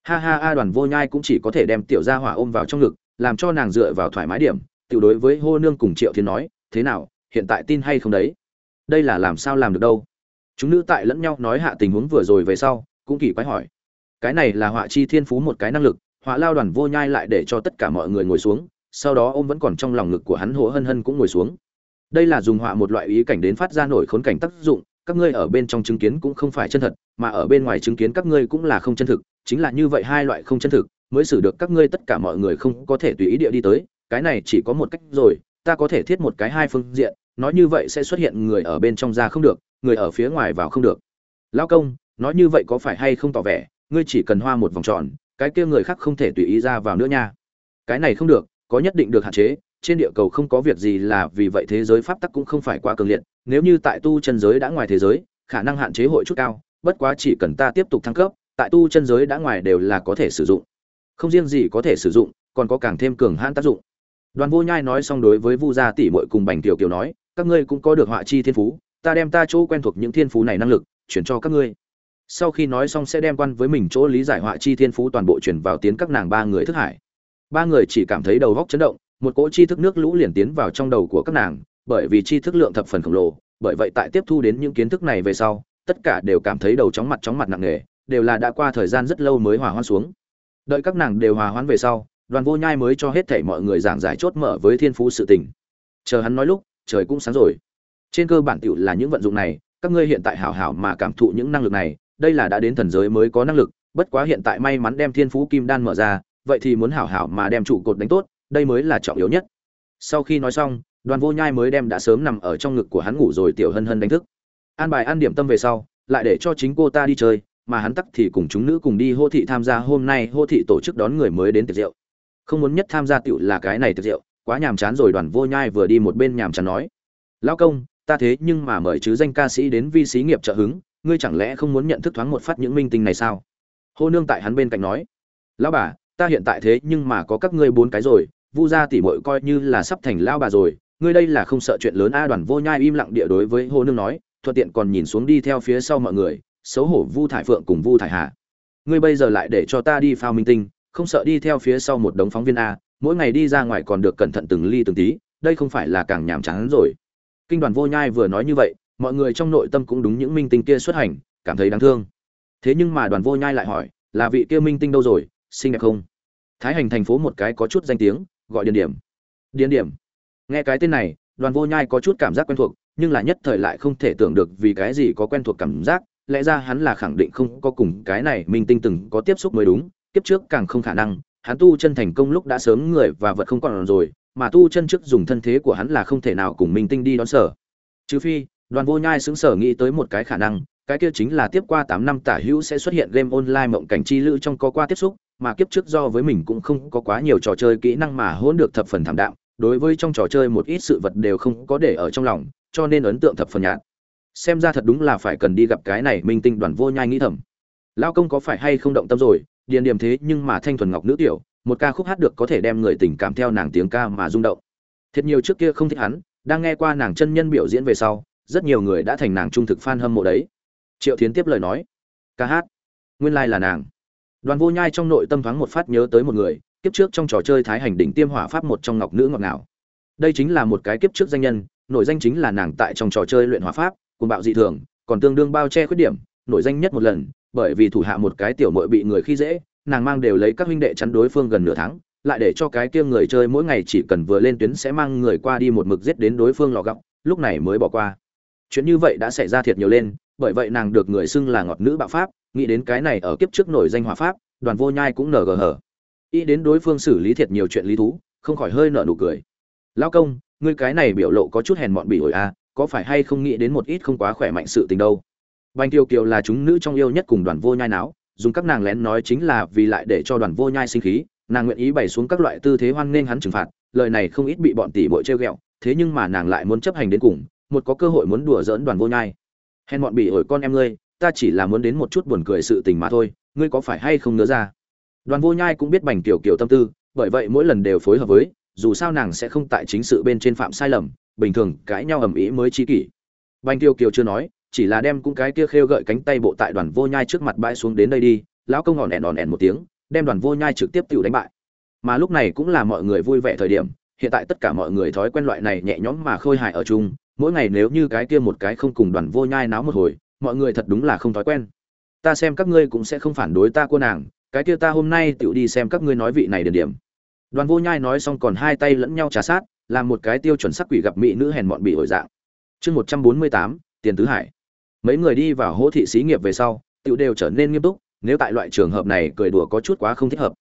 Ha ha a đoàn vô nhai cũng chỉ có thể đem tiểu gia hỏa ôm vào trong ngực, làm cho nàng dựa vào thoải mái điểm. Tiểu đối với hô nương cùng triệu thiên nói, thế nào, hiện tại tin hay không đấy? Đây là làm sao làm được đâu? Chúng nữ tại lẫn nhau nói hạ tình huống vừa rồi về sau, cũng kỳ quái hỏi. Cái này là họa chi thiên phú một cái năng lực, họa lao đoàn vô nhai lại để cho tất cả mọi người ngồi xuống, sau đó ôm vẫn còn trong lòng ngực của hắn hồ hân hân cũng ngồi xuống. Đây là dùng họa một loại ý cảnh đến phát ra nổi khốn cảnh tác dụng các ngươi ở bên trong chứng kiến cũng không phải chân thật, mà ở bên ngoài chứng kiến các ngươi cũng là không chân thực, chính là như vậy hai loại không chân thực, mới xử được các ngươi tất cả mọi người không có thể tùy ý địa đi tới, cái này chỉ có một cách rồi, ta có thể thiết một cái hai phương diện, nói như vậy sẽ xuất hiện người ở bên trong ra không được, người ở phía ngoài vào không được. Lão công, nói như vậy có phải hay không tỏ vẻ, ngươi chỉ cần hoa một vòng tròn, cái kia người khác không thể tùy ý ra vào nữa nha. Cái này không được, có nhất định được hạn chế trên địa cầu không có việc gì là vì vậy thế giới pháp tắc cũng không phải quá cường liệt, nếu như tại tu chân giới đã ngoài thế giới, khả năng hạn chế hội chút cao, bất quá chỉ cần ta tiếp tục thăng cấp, tại tu chân giới đã ngoài đều là có thể sử dụng. Không riêng gì có thể sử dụng, còn có càng thêm cường hãn tác dụng. Đoàn vô nhai nói xong đối với vu gia tỷ muội cùng bành tiểu kiều nói, các ngươi cũng có được họa chi thiên phú, ta đem ta chỗ quen thuộc những thiên phú này năng lực, chuyển cho các ngươi. Sau khi nói xong sẽ đem quan với mình chỗ lý giải họa chi thiên phú toàn bộ chuyển vào tiến các nàng ba người thức hải. Ba người chỉ cảm thấy đầu góc chấn động một cỗ tri thức nước lũ liền tiến vào trong đầu của các nàng, bởi vì tri thức lượng thập phần khổng lồ, bởi vậy tại tiếp thu đến những kiến thức này về sau, tất cả đều cảm thấy đầu chóng mặt chóng mặt nặng nề, đều là đã qua thời gian rất lâu mới hòa hoãn xuống. Đợi các nàng đều hòa hoãn về sau, đoàn vô nhai mới cho hết thảy mọi người giảng giải chốt mở với thiên phú sự tình. Chờ hắn nói lúc, trời cũng sáng rồi. Trên cơ bản tiểu là những vận dụng này, các ngươi hiện tại hảo hảo mà cảm thụ những năng lực này, đây là đã đến thần giới mới có năng lực, bất quá hiện tại may mắn đem thiên phú kim đan mở ra, vậy thì muốn hảo hảo mà đem trụ cột đánh tốt đây mới là trọng yếu nhất. Sau khi nói xong, đoàn vô nhai mới đem đã sớm nằm ở trong ngực của hắn ngủ rồi tiểu hân hân đánh thức. An bài ăn điểm tâm về sau, lại để cho chính cô ta đi chơi, mà hắn tắc thì cùng chúng nữ cùng đi hô thị tham gia hôm nay hô thị tổ chức đón người mới đến tiệc rượu. Không muốn nhất tham gia tiểu là cái này tiệc rượu, quá nhàm chán rồi đoàn vô nhai vừa đi một bên nhàm chán nói. Lão công, ta thế nhưng mà mời chứ danh ca sĩ đến vi xí nghiệp trợ hứng, ngươi chẳng lẽ không muốn nhận thức thoáng một phát những minh tinh này sao? Hô nương tại hắn bên cạnh nói. Lão bà, ta hiện tại thế nhưng mà có các ngươi bốn cái rồi vu gia tỷ muội coi như là sắp thành lao bà rồi, ngươi đây là không sợ chuyện lớn a đoàn vô nhai im lặng địa đối với hô nương nói, thuận tiện còn nhìn xuống đi theo phía sau mọi người, xấu hổ vu thải phượng cùng vu thải hà. Ngươi bây giờ lại để cho ta đi phao minh tinh, không sợ đi theo phía sau một đống phóng viên a, mỗi ngày đi ra ngoài còn được cẩn thận từng ly từng tí, đây không phải là càng nhàm chán rồi. Kinh đoàn vô nhai vừa nói như vậy, mọi người trong nội tâm cũng đúng những minh tinh kia xuất hành, cảm thấy đáng thương. Thế nhưng mà đoàn vô nhai lại hỏi, là vị kia minh tinh đâu rồi, xinh đẹp không? Thái hành thành phố một cái có chút danh tiếng gọi điền điểm. Điền điểm. Nghe cái tên này, đoàn vô nhai có chút cảm giác quen thuộc, nhưng là nhất thời lại không thể tưởng được vì cái gì có quen thuộc cảm giác, lẽ ra hắn là khẳng định không có cùng cái này minh tinh từng có tiếp xúc mới đúng, kiếp trước càng không khả năng, hắn tu chân thành công lúc đã sớm người và vật không còn rồi, mà tu chân trước dùng thân thế của hắn là không thể nào cùng minh tinh đi đón sở. Trừ phi, đoàn vô nhai xứng sở nghĩ tới một cái khả năng, cái kia chính là tiếp qua tám năm tả hữu sẽ xuất hiện game online mộng cảnh chi lữ trong có qua tiếp xúc mà kiếp trước do với mình cũng không có quá nhiều trò chơi kỹ năng mà hỗn được thập phần thảm đạm, đối với trong trò chơi một ít sự vật đều không có để ở trong lòng, cho nên ấn tượng thập phần nhạt. Xem ra thật đúng là phải cần đi gặp cái này minh tinh đoàn vô nhai nghĩ thầm. Lao công có phải hay không động tâm rồi, điền điểm thế nhưng mà thanh thuần ngọc nữ tiểu, một ca khúc hát được có thể đem người tình cảm theo nàng tiếng ca mà rung động. Thiệt nhiều trước kia không thích hắn, đang nghe qua nàng chân nhân biểu diễn về sau, rất nhiều người đã thành nàng trung thực fan hâm mộ đấy. Triệu thiến tiếp lời nói, ca hát, nguyên lai là nàng đoàn vô nhai trong nội tâm thoáng một phát nhớ tới một người, kiếp trước trong trò chơi thái hành đỉnh tiêm hỏa pháp một trong ngọc nữ ngọc nào. Đây chính là một cái kiếp trước danh nhân nội danh chính là nàng tại trong trò chơi luyện hỏa pháp cùng bạo dị thường, còn tương đương bao che khuyết điểm, nổi danh nhất một lần, bởi vì thủ hạ một cái tiểu muội bị người khi dễ, nàng mang đều lấy các huynh đệ chắn đối phương gần nửa tháng, lại để cho cái kia người chơi mỗi ngày chỉ cần vừa lên tuyến sẽ mang người qua đi một mực giết đến đối phương lò gọng, lúc này mới bỏ qua. Chuyện như vậy đã xảy ra thiệt nhiều lên bởi vậy nàng được người xưng là ngọt nữ bạo pháp, nghĩ đến cái này ở kiếp trước nổi danh hòa pháp, đoàn vô nhai cũng nở gờ hở. Ý đến đối phương xử lý thiệt nhiều chuyện lý thú, không khỏi hơi nở nụ cười. Lao công, ngươi cái này biểu lộ có chút hèn mọn bỉ ổi à có phải hay không nghĩ đến một ít không quá khỏe mạnh sự tình đâu? Bành kiều kiều là chúng nữ trong yêu nhất cùng đoàn vô nhai não dùng các nàng lén nói chính là vì lại để cho đoàn vô nhai sinh khí, nàng nguyện ý bày xuống các loại tư thế hoan nghênh hắn trừng phạt, lời này không ít bị bọn tỷ bội trêu ghẹo, thế nhưng mà nàng lại muốn chấp hành đến cùng, một có cơ hội muốn đùa giỡn đoàn vô nhai hèn bọn bị ổi con em ngươi, ta chỉ là muốn đến một chút buồn cười sự tình mà thôi, ngươi có phải hay không nhớ ra? Đoàn vô nhai cũng biết bành tiểu kiểu tâm tư, bởi vậy mỗi lần đều phối hợp với, dù sao nàng sẽ không tại chính sự bên trên phạm sai lầm, bình thường cãi nhau ầm ĩ mới trí kỷ. Bành tiêu kiều chưa nói, chỉ là đem cũng cái kia khêu gợi cánh tay bộ tại đoàn vô nhai trước mặt bãi xuống đến đây đi, lão công ngọn đèn đòn đèn một tiếng, đem đoàn vô nhai trực tiếp tự đánh bại. Mà lúc này cũng là mọi người vui vẻ thời điểm, hiện tại tất cả mọi người thói quen loại này nhẹ nhõm mà khôi hài ở chung mỗi ngày nếu như cái kia một cái không cùng đoàn vô nhai náo một hồi, mọi người thật đúng là không thói quen. Ta xem các ngươi cũng sẽ không phản đối ta cô nàng, cái kia ta hôm nay tựu đi xem các ngươi nói vị này điển điểm. Đoàn vô nhai nói xong còn hai tay lẫn nhau trà sát, làm một cái tiêu chuẩn sắc quỷ gặp mỹ nữ hèn mọn bị hồi dạng. Chương một trăm bốn mươi tám, tiền tứ hải. Mấy người đi vào hỗ thị xí nghiệp về sau tựu đều trở nên nghiêm túc, nếu tại loại trường hợp này cười đùa có chút quá không thích hợp.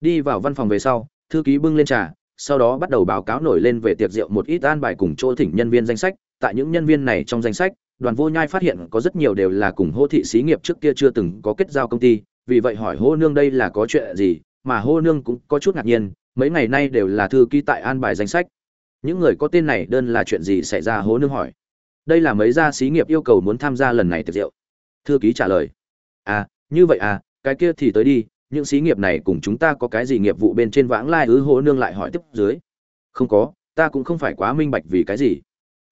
Đi vào văn phòng về sau, thư ký bưng lên trà sau đó bắt đầu báo cáo nổi lên về tiệc rượu một ít an bài cùng chỗ thỉnh nhân viên danh sách. Tại những nhân viên này trong danh sách, đoàn vô nhai phát hiện có rất nhiều đều là cùng hô thị xí nghiệp trước kia chưa từng có kết giao công ty. Vì vậy hỏi hô nương đây là có chuyện gì, mà hô nương cũng có chút ngạc nhiên, mấy ngày nay đều là thư ký tại an bài danh sách. Những người có tên này đơn là chuyện gì xảy ra hô nương hỏi. Đây là mấy gia xí nghiệp yêu cầu muốn tham gia lần này tiệc rượu. Thư ký trả lời. À như vậy à cái kia thì tới đi những xí nghiệp này cùng chúng ta có cái gì nghiệp vụ bên trên vãng lai ứ hố nương lại hỏi tiếp dưới. Không có, ta cũng không phải quá minh bạch vì cái gì.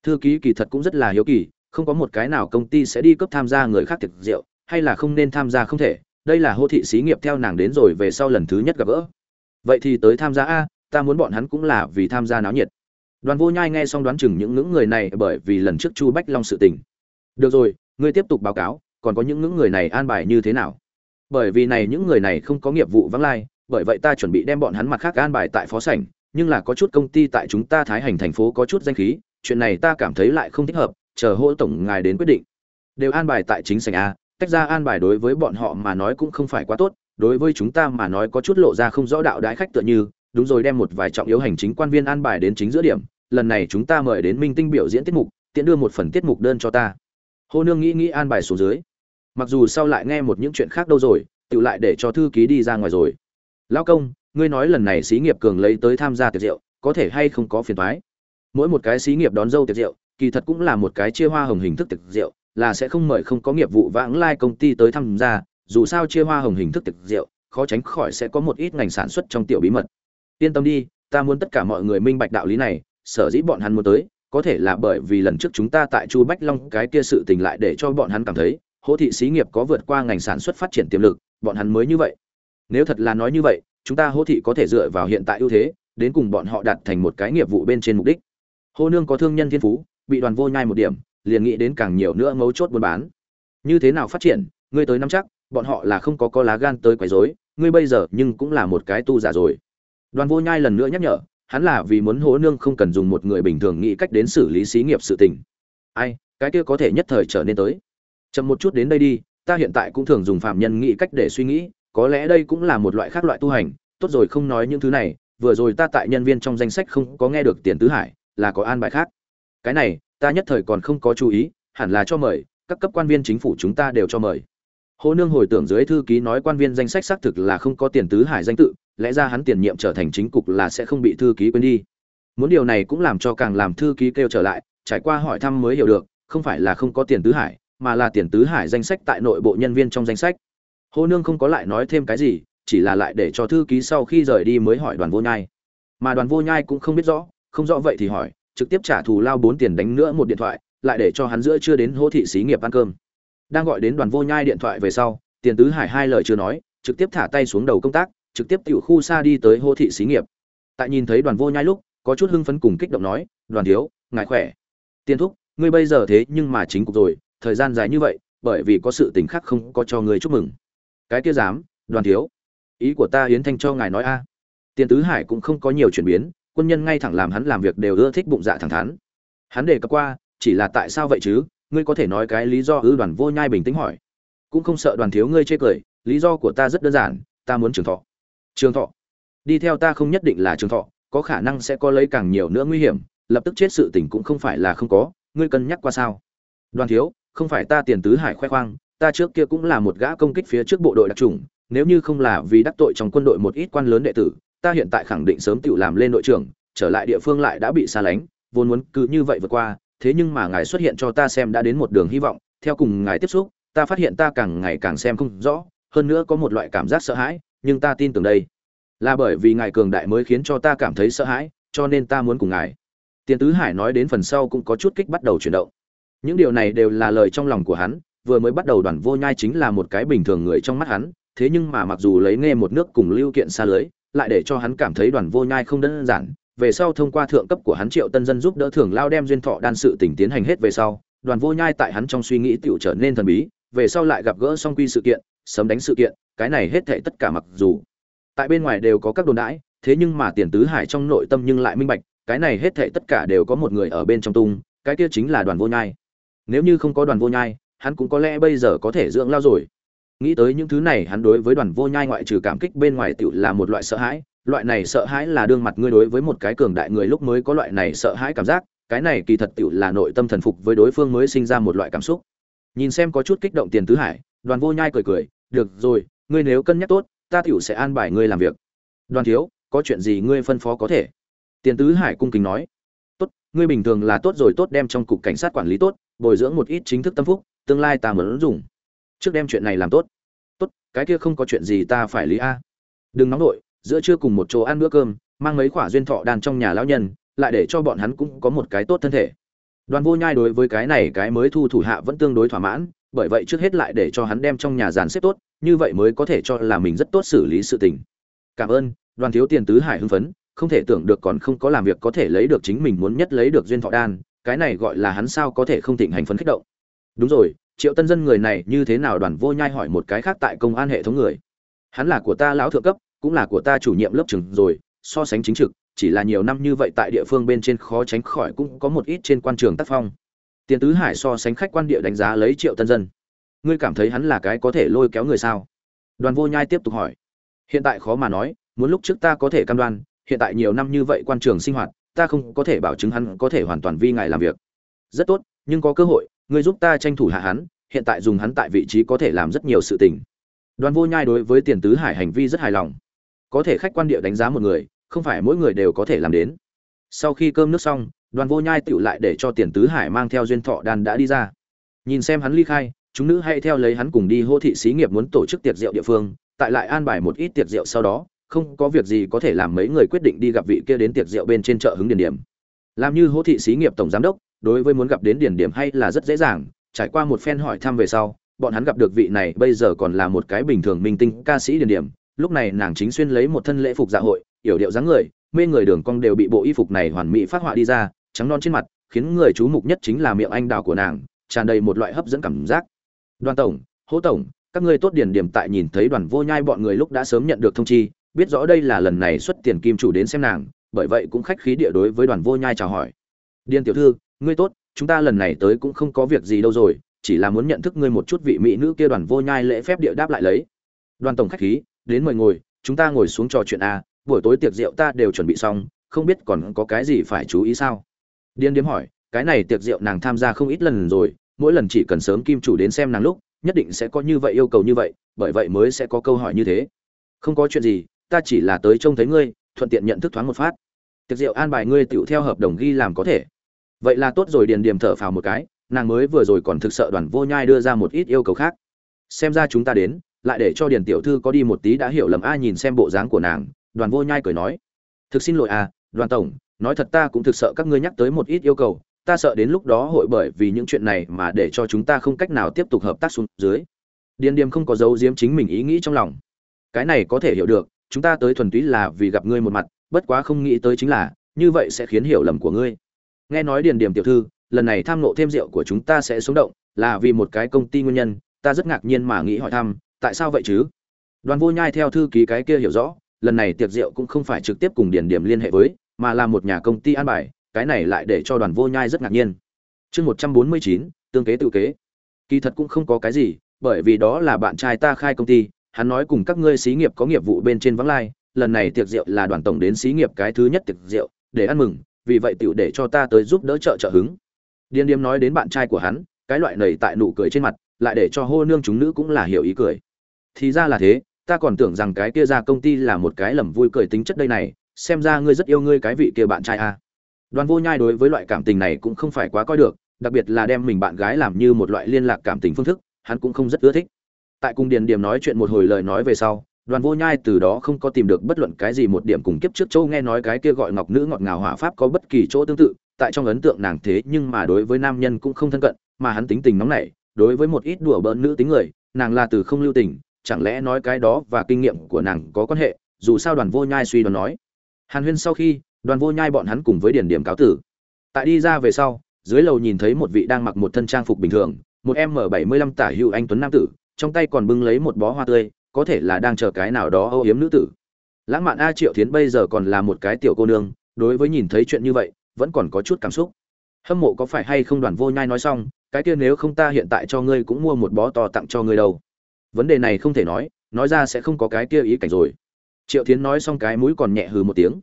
Thư ký kỳ thật cũng rất là hiếu kỳ, không có một cái nào công ty sẽ đi cấp tham gia người khác tiệc rượu, hay là không nên tham gia không thể. Đây là hô thị xí nghiệp theo nàng đến rồi về sau lần thứ nhất gặp gỡ. Vậy thì tới tham gia a, ta muốn bọn hắn cũng là vì tham gia náo nhiệt. Đoàn vô nhai nghe xong đoán chừng những ngưỡng người này bởi vì lần trước chu bách long sự tình. Được rồi, ngươi tiếp tục báo cáo, còn có những ngưỡng người này an bài như thế nào? Bởi vì này những người này không có nghiệp vụ vắng lai, bởi vậy ta chuẩn bị đem bọn hắn mặt khác an bài tại phó sảnh, nhưng là có chút công ty tại chúng ta thái hành thành phố có chút danh khí, chuyện này ta cảm thấy lại không thích hợp, chờ hỗ tổng ngài đến quyết định. Đều an bài tại chính sảnh a, tách ra an bài đối với bọn họ mà nói cũng không phải quá tốt, đối với chúng ta mà nói có chút lộ ra không rõ đạo đái khách tựa như, đúng rồi đem một vài trọng yếu hành chính quan viên an bài đến chính giữa điểm, lần này chúng ta mời đến minh tinh biểu diễn tiết mục, tiện đưa một phần tiết mục đơn cho ta. Hô nương nghĩ nghĩ an bài số dưới mặc dù sau lại nghe một những chuyện khác đâu rồi tự lại để cho thư ký đi ra ngoài rồi. Lao công, ngươi nói lần này xí nghiệp cường lấy tới tham gia tiệc rượu, có thể hay không có phiền thoái mỗi một cái xí nghiệp đón dâu tiệc rượu, kỳ thật cũng là một cái chia hoa hồng hình thức tiệc rượu, là sẽ không mời không có nghiệp vụ vãng lai công ty tới tham gia, dù sao chia hoa hồng hình thức tiệc rượu, khó tránh khỏi sẽ có một ít ngành sản xuất trong tiểu bí mật. Yên tâm đi, ta muốn tất cả mọi người minh bạch đạo lý này, sở dĩ bọn hắn muốn tới, có thể là bởi vì lần trước chúng ta tại chu bách long cái kia sự tình lại để cho bọn hắn cảm thấy hỗ thị xí nghiệp có vượt qua ngành sản xuất phát triển tiềm lực, bọn hắn mới như vậy. Nếu thật là nói như vậy, chúng ta hỗ thị có thể dựa vào hiện tại ưu thế, đến cùng bọn họ đạt thành một cái nghiệp vụ bên trên mục đích. Hô nương có thương nhân thiên phú, bị đoàn vô nhai một điểm, liền nghĩ đến càng nhiều nữa mấu chốt buôn bán. Như thế nào phát triển, ngươi tới năm chắc, bọn họ là không có có lá gan tới quấy rối, ngươi bây giờ nhưng cũng là một cái tu giả rồi. Đoàn vô nhai lần nữa nhắc nhở, hắn là vì muốn hố nương không cần dùng một người bình thường nghĩ cách đến xử lý xí nghiệp sự tình. Ai, cái kia có thể nhất thời trở nên tới chậm một chút đến đây đi, ta hiện tại cũng thường dùng phạm nhân nghĩ cách để suy nghĩ, có lẽ đây cũng là một loại khác loại tu hành, tốt rồi không nói những thứ này, vừa rồi ta tại nhân viên trong danh sách không có nghe được tiền tứ hải, là có an bài khác. Cái này, ta nhất thời còn không có chú ý, hẳn là cho mời, các cấp quan viên chính phủ chúng ta đều cho mời. Hồ nương hồi tưởng dưới thư ký nói quan viên danh sách xác thực là không có tiền tứ hải danh tự, lẽ ra hắn tiền nhiệm trở thành chính cục là sẽ không bị thư ký quên đi. Muốn điều này cũng làm cho càng làm thư ký kêu trở lại, trải qua hỏi thăm mới hiểu được, không phải là không có tiền tứ hải mà là tiền tứ hải danh sách tại nội bộ nhân viên trong danh sách. Hồ nương không có lại nói thêm cái gì, chỉ là lại để cho thư ký sau khi rời đi mới hỏi đoàn vô nhai. Mà đoàn vô nhai cũng không biết rõ, không rõ vậy thì hỏi, trực tiếp trả thù lao bốn tiền đánh nữa một điện thoại, lại để cho hắn giữa chưa đến hô thị xí nghiệp ăn cơm. Đang gọi đến đoàn vô nhai điện thoại về sau, tiền tứ hải hai lời chưa nói, trực tiếp thả tay xuống đầu công tác, trực tiếp tiểu khu xa đi tới hô thị xí nghiệp. Tại nhìn thấy đoàn vô nhai lúc, có chút hưng phấn cùng kích động nói, đoàn thiếu, ngài khỏe? Tiền thúc, ngươi bây giờ thế nhưng mà chính cục rồi thời gian dài như vậy, bởi vì có sự tình khác không có cho ngươi chúc mừng. Cái kia dám, đoàn thiếu. Ý của ta yến thanh cho ngài nói a. Tiền tứ hải cũng không có nhiều chuyển biến, quân nhân ngay thẳng làm hắn làm việc đều ưa thích bụng dạ thẳng thắn. Hắn đề cập qua, chỉ là tại sao vậy chứ? Ngươi có thể nói cái lý do ư đoàn vô nhai bình tĩnh hỏi. Cũng không sợ đoàn thiếu ngươi chê cười, lý do của ta rất đơn giản, ta muốn trường thọ. Trường thọ. Đi theo ta không nhất định là trường thọ, có khả năng sẽ có lấy càng nhiều nữa nguy hiểm, lập tức chết sự tình cũng không phải là không có, ngươi cân nhắc qua sao? Đoàn thiếu không phải ta tiền tứ hải khoe khoang, ta trước kia cũng là một gã công kích phía trước bộ đội đặc trùng, nếu như không là vì đắc tội trong quân đội một ít quan lớn đệ tử, ta hiện tại khẳng định sớm tự làm lên đội trưởng, trở lại địa phương lại đã bị xa lánh, vốn muốn cứ như vậy vượt qua, thế nhưng mà ngài xuất hiện cho ta xem đã đến một đường hy vọng, theo cùng ngài tiếp xúc, ta phát hiện ta càng ngày càng xem không rõ, hơn nữa có một loại cảm giác sợ hãi, nhưng ta tin tưởng đây. Là bởi vì ngài cường đại mới khiến cho ta cảm thấy sợ hãi, cho nên ta muốn cùng ngài. Tiền tứ hải nói đến phần sau cũng có chút kích bắt đầu chuyển động những điều này đều là lời trong lòng của hắn, vừa mới bắt đầu đoàn vô nhai chính là một cái bình thường người trong mắt hắn, thế nhưng mà mặc dù lấy nghe một nước cùng lưu kiện xa lưới, lại để cho hắn cảm thấy đoàn vô nhai không đơn giản. Về sau thông qua thượng cấp của hắn triệu tân dân giúp đỡ thưởng lao đem duyên thọ đan sự tỉnh tiến hành hết về sau, đoàn vô nhai tại hắn trong suy nghĩ tựu trở nên thần bí, về sau lại gặp gỡ song quy sự kiện, sấm đánh sự kiện, cái này hết thệ tất cả mặc dù tại bên ngoài đều có các đồn đãi, thế nhưng mà tiền tứ hải trong nội tâm nhưng lại minh bạch, cái này hết thệ tất cả đều có một người ở bên trong tung, cái kia chính là đoàn vô nhai nếu như không có đoàn vô nhai, hắn cũng có lẽ bây giờ có thể dưỡng lao rồi. Nghĩ tới những thứ này, hắn đối với đoàn vô nhai ngoại trừ cảm kích bên ngoài tựu là một loại sợ hãi. Loại này sợ hãi là đương mặt ngươi đối với một cái cường đại người lúc mới có loại này sợ hãi cảm giác. Cái này kỳ thật tựu là nội tâm thần phục với đối phương mới sinh ra một loại cảm xúc. Nhìn xem có chút kích động tiền tứ hải, đoàn vô nhai cười cười, được rồi, ngươi nếu cân nhắc tốt, ta tựu sẽ an bài ngươi làm việc. Đoàn thiếu, có chuyện gì ngươi phân phó có thể? Tiền tứ hải cung kính nói, tốt, ngươi bình thường là tốt rồi, tốt đem trong cục cảnh sát quản lý tốt bồi dưỡng một ít chính thức tâm phúc, tương lai ta muốn dùng. Trước đem chuyện này làm tốt. Tốt, cái kia không có chuyện gì ta phải lý a. Đừng nóng đội giữa trưa cùng một chỗ ăn bữa cơm, mang mấy quả duyên thọ đan trong nhà lão nhân, lại để cho bọn hắn cũng có một cái tốt thân thể. Đoàn vô nhai đối với cái này cái mới thu thủ hạ vẫn tương đối thỏa mãn, bởi vậy trước hết lại để cho hắn đem trong nhà dàn xếp tốt, như vậy mới có thể cho là mình rất tốt xử lý sự tình. Cảm ơn, đoàn thiếu tiền tứ hải hưng phấn, không thể tưởng được còn không có làm việc có thể lấy được chính mình muốn nhất lấy được duyên thọ đan cái này gọi là hắn sao có thể không thịnh hành phấn kích động. Đúng rồi, triệu tân dân người này như thế nào đoàn vô nhai hỏi một cái khác tại công an hệ thống người. Hắn là của ta lão thượng cấp, cũng là của ta chủ nhiệm lớp trường rồi, so sánh chính trực, chỉ là nhiều năm như vậy tại địa phương bên trên khó tránh khỏi cũng có một ít trên quan trường tác phong. Tiền tứ hải so sánh khách quan địa đánh giá lấy triệu tân dân. Ngươi cảm thấy hắn là cái có thể lôi kéo người sao? Đoàn vô nhai tiếp tục hỏi. Hiện tại khó mà nói, muốn lúc trước ta có thể cam đoan, hiện tại nhiều năm như vậy quan trường sinh hoạt ta không có thể bảo chứng hắn có thể hoàn toàn vi ngài làm việc. Rất tốt, nhưng có cơ hội, ngươi giúp ta tranh thủ hạ hắn, hiện tại dùng hắn tại vị trí có thể làm rất nhiều sự tình. Đoàn vô nhai đối với tiền tứ hải hành vi rất hài lòng. Có thể khách quan địa đánh giá một người, không phải mỗi người đều có thể làm đến. Sau khi cơm nước xong, đoàn vô nhai tựu lại để cho tiền tứ hải mang theo duyên thọ đan đã đi ra. Nhìn xem hắn ly khai, chúng nữ hay theo lấy hắn cùng đi hô thị xí nghiệp muốn tổ chức tiệc rượu địa phương, tại lại an bài một ít tiệc rượu sau đó không có việc gì có thể làm mấy người quyết định đi gặp vị kia đến tiệc rượu bên trên chợ hứng điển điểm. Làm như hô thị xí nghiệp tổng giám đốc, đối với muốn gặp đến điển điểm hay là rất dễ dàng, trải qua một phen hỏi thăm về sau, bọn hắn gặp được vị này bây giờ còn là một cái bình thường minh tinh ca sĩ điển điểm. Lúc này nàng chính xuyên lấy một thân lễ phục dạ hội, yểu điệu dáng người, mê người đường cong đều bị bộ y phục này hoàn mỹ phát họa đi ra, trắng non trên mặt, khiến người chú mục nhất chính là miệng anh đào của nàng, tràn đầy một loại hấp dẫn cảm giác. Đoàn tổng hỗ tổng, các ngươi tốt điển điểm tại nhìn thấy đoàn vô nhai bọn người lúc đã sớm nhận được thông chi biết rõ đây là lần này xuất tiền kim chủ đến xem nàng, bởi vậy cũng khách khí địa đối với đoàn vô nhai chào hỏi. Điên tiểu thư, ngươi tốt, chúng ta lần này tới cũng không có việc gì đâu rồi, chỉ là muốn nhận thức ngươi một chút vị mỹ nữ kia đoàn vô nhai lễ phép địa đáp lại lấy. Đoàn tổng khách khí, đến mời ngồi, chúng ta ngồi xuống trò chuyện a buổi tối tiệc rượu ta đều chuẩn bị xong, không biết còn có cái gì phải chú ý sao? Điên điếm hỏi, cái này tiệc rượu nàng tham gia không ít lần rồi, mỗi lần chỉ cần sớm kim chủ đến xem nàng lúc, nhất định sẽ có như vậy yêu cầu như vậy, bởi vậy mới sẽ có câu hỏi như thế. Không có chuyện gì ta chỉ là tới trông thấy ngươi, thuận tiện nhận thức thoáng một phát. Tiệc rượu an bài ngươi tựu theo hợp đồng ghi làm có thể. Vậy là tốt rồi, điền điềm thở phào một cái, nàng mới vừa rồi còn thực sợ đoàn vô nhai đưa ra một ít yêu cầu khác. Xem ra chúng ta đến, lại để cho điền tiểu thư có đi một tí đã hiểu lầm a nhìn xem bộ dáng của nàng, đoàn vô nhai cười nói. Thực xin lỗi à đoàn tổng, nói thật ta cũng thực sợ các ngươi nhắc tới một ít yêu cầu, ta sợ đến lúc đó hội bởi vì những chuyện này mà để cho chúng ta không cách nào tiếp tục hợp tác xuống dưới. Điền điềm không có dấu diếm chính mình ý nghĩ trong lòng. Cái này có thể hiểu được chúng ta tới thuần túy là vì gặp ngươi một mặt, bất quá không nghĩ tới chính là, như vậy sẽ khiến hiểu lầm của ngươi. Nghe nói điền điểm tiểu thư, lần này tham nộ thêm rượu của chúng ta sẽ sống động, là vì một cái công ty nguyên nhân, ta rất ngạc nhiên mà nghĩ hỏi thăm, tại sao vậy chứ? Đoàn vô nhai theo thư ký cái kia hiểu rõ, lần này tiệc rượu cũng không phải trực tiếp cùng điển điểm liên hệ với, mà là một nhà công ty an bài, cái này lại để cho đoàn vô nhai rất ngạc nhiên. Chương một trăm bốn mươi chín, tương kế tự kế. Kỳ thật cũng không có cái gì, bởi vì đó là bạn trai ta khai công ty hắn nói cùng các ngươi xí nghiệp có nghiệp vụ bên trên vắng lai, lần này tiệc rượu là đoàn tổng đến xí nghiệp cái thứ nhất tiệc rượu, để ăn mừng, vì vậy tiểu để cho ta tới giúp đỡ trợ trợ hứng. Điên điếm nói đến bạn trai của hắn, cái loại nầy tại nụ cười trên mặt, lại để cho hô nương chúng nữ cũng là hiểu ý cười. Thì ra là thế, ta còn tưởng rằng cái kia ra công ty là một cái lầm vui cười tính chất đây này, xem ra ngươi rất yêu ngươi cái vị kia bạn trai a. À. đoàn vô nhai đối với loại cảm tình này cũng không phải quá coi được, đặc biệt là đem mình bạn gái làm như một loại liên lạc cảm tình phương thức, hắn cũng không rất ưa thích tại cung điền điểm nói chuyện một hồi lời nói về sau, đoàn vô nhai từ đó không có tìm được bất luận cái gì một điểm cùng kiếp trước châu nghe nói cái kia gọi ngọc nữ ngọt ngào hỏa pháp có bất kỳ chỗ tương tự, tại trong ấn tượng nàng thế nhưng mà đối với nam nhân cũng không thân cận, mà hắn tính tình nóng nảy, đối với một ít đùa bỡn nữ tính người, nàng là từ không lưu tình, chẳng lẽ nói cái đó và kinh nghiệm của nàng có quan hệ, dù sao đoàn vô nhai suy đoán nói. Hàn huyên sau khi, đoàn vô nhai bọn hắn cùng với điển điểm cáo tử. Tại đi ra về sau, dưới lầu nhìn thấy một vị đang mặc một thân trang phục bình thường, một m bảy mươi lăm tả hữu anh tuấn nam tử trong tay còn bưng lấy một bó hoa tươi, có thể là đang chờ cái nào đó âu yếm nữ tử. Lãng mạn a triệu thiến bây giờ còn là một cái tiểu cô nương, đối với nhìn thấy chuyện như vậy, vẫn còn có chút cảm xúc. Hâm mộ có phải hay không đoàn vô nhai nói xong, cái kia nếu không ta hiện tại cho ngươi cũng mua một bó to tặng cho ngươi đâu. Vấn đề này không thể nói nói ra sẽ không có cái kia ý cảnh rồi. Triệu thiến nói xong cái mũi còn nhẹ hừ một tiếng.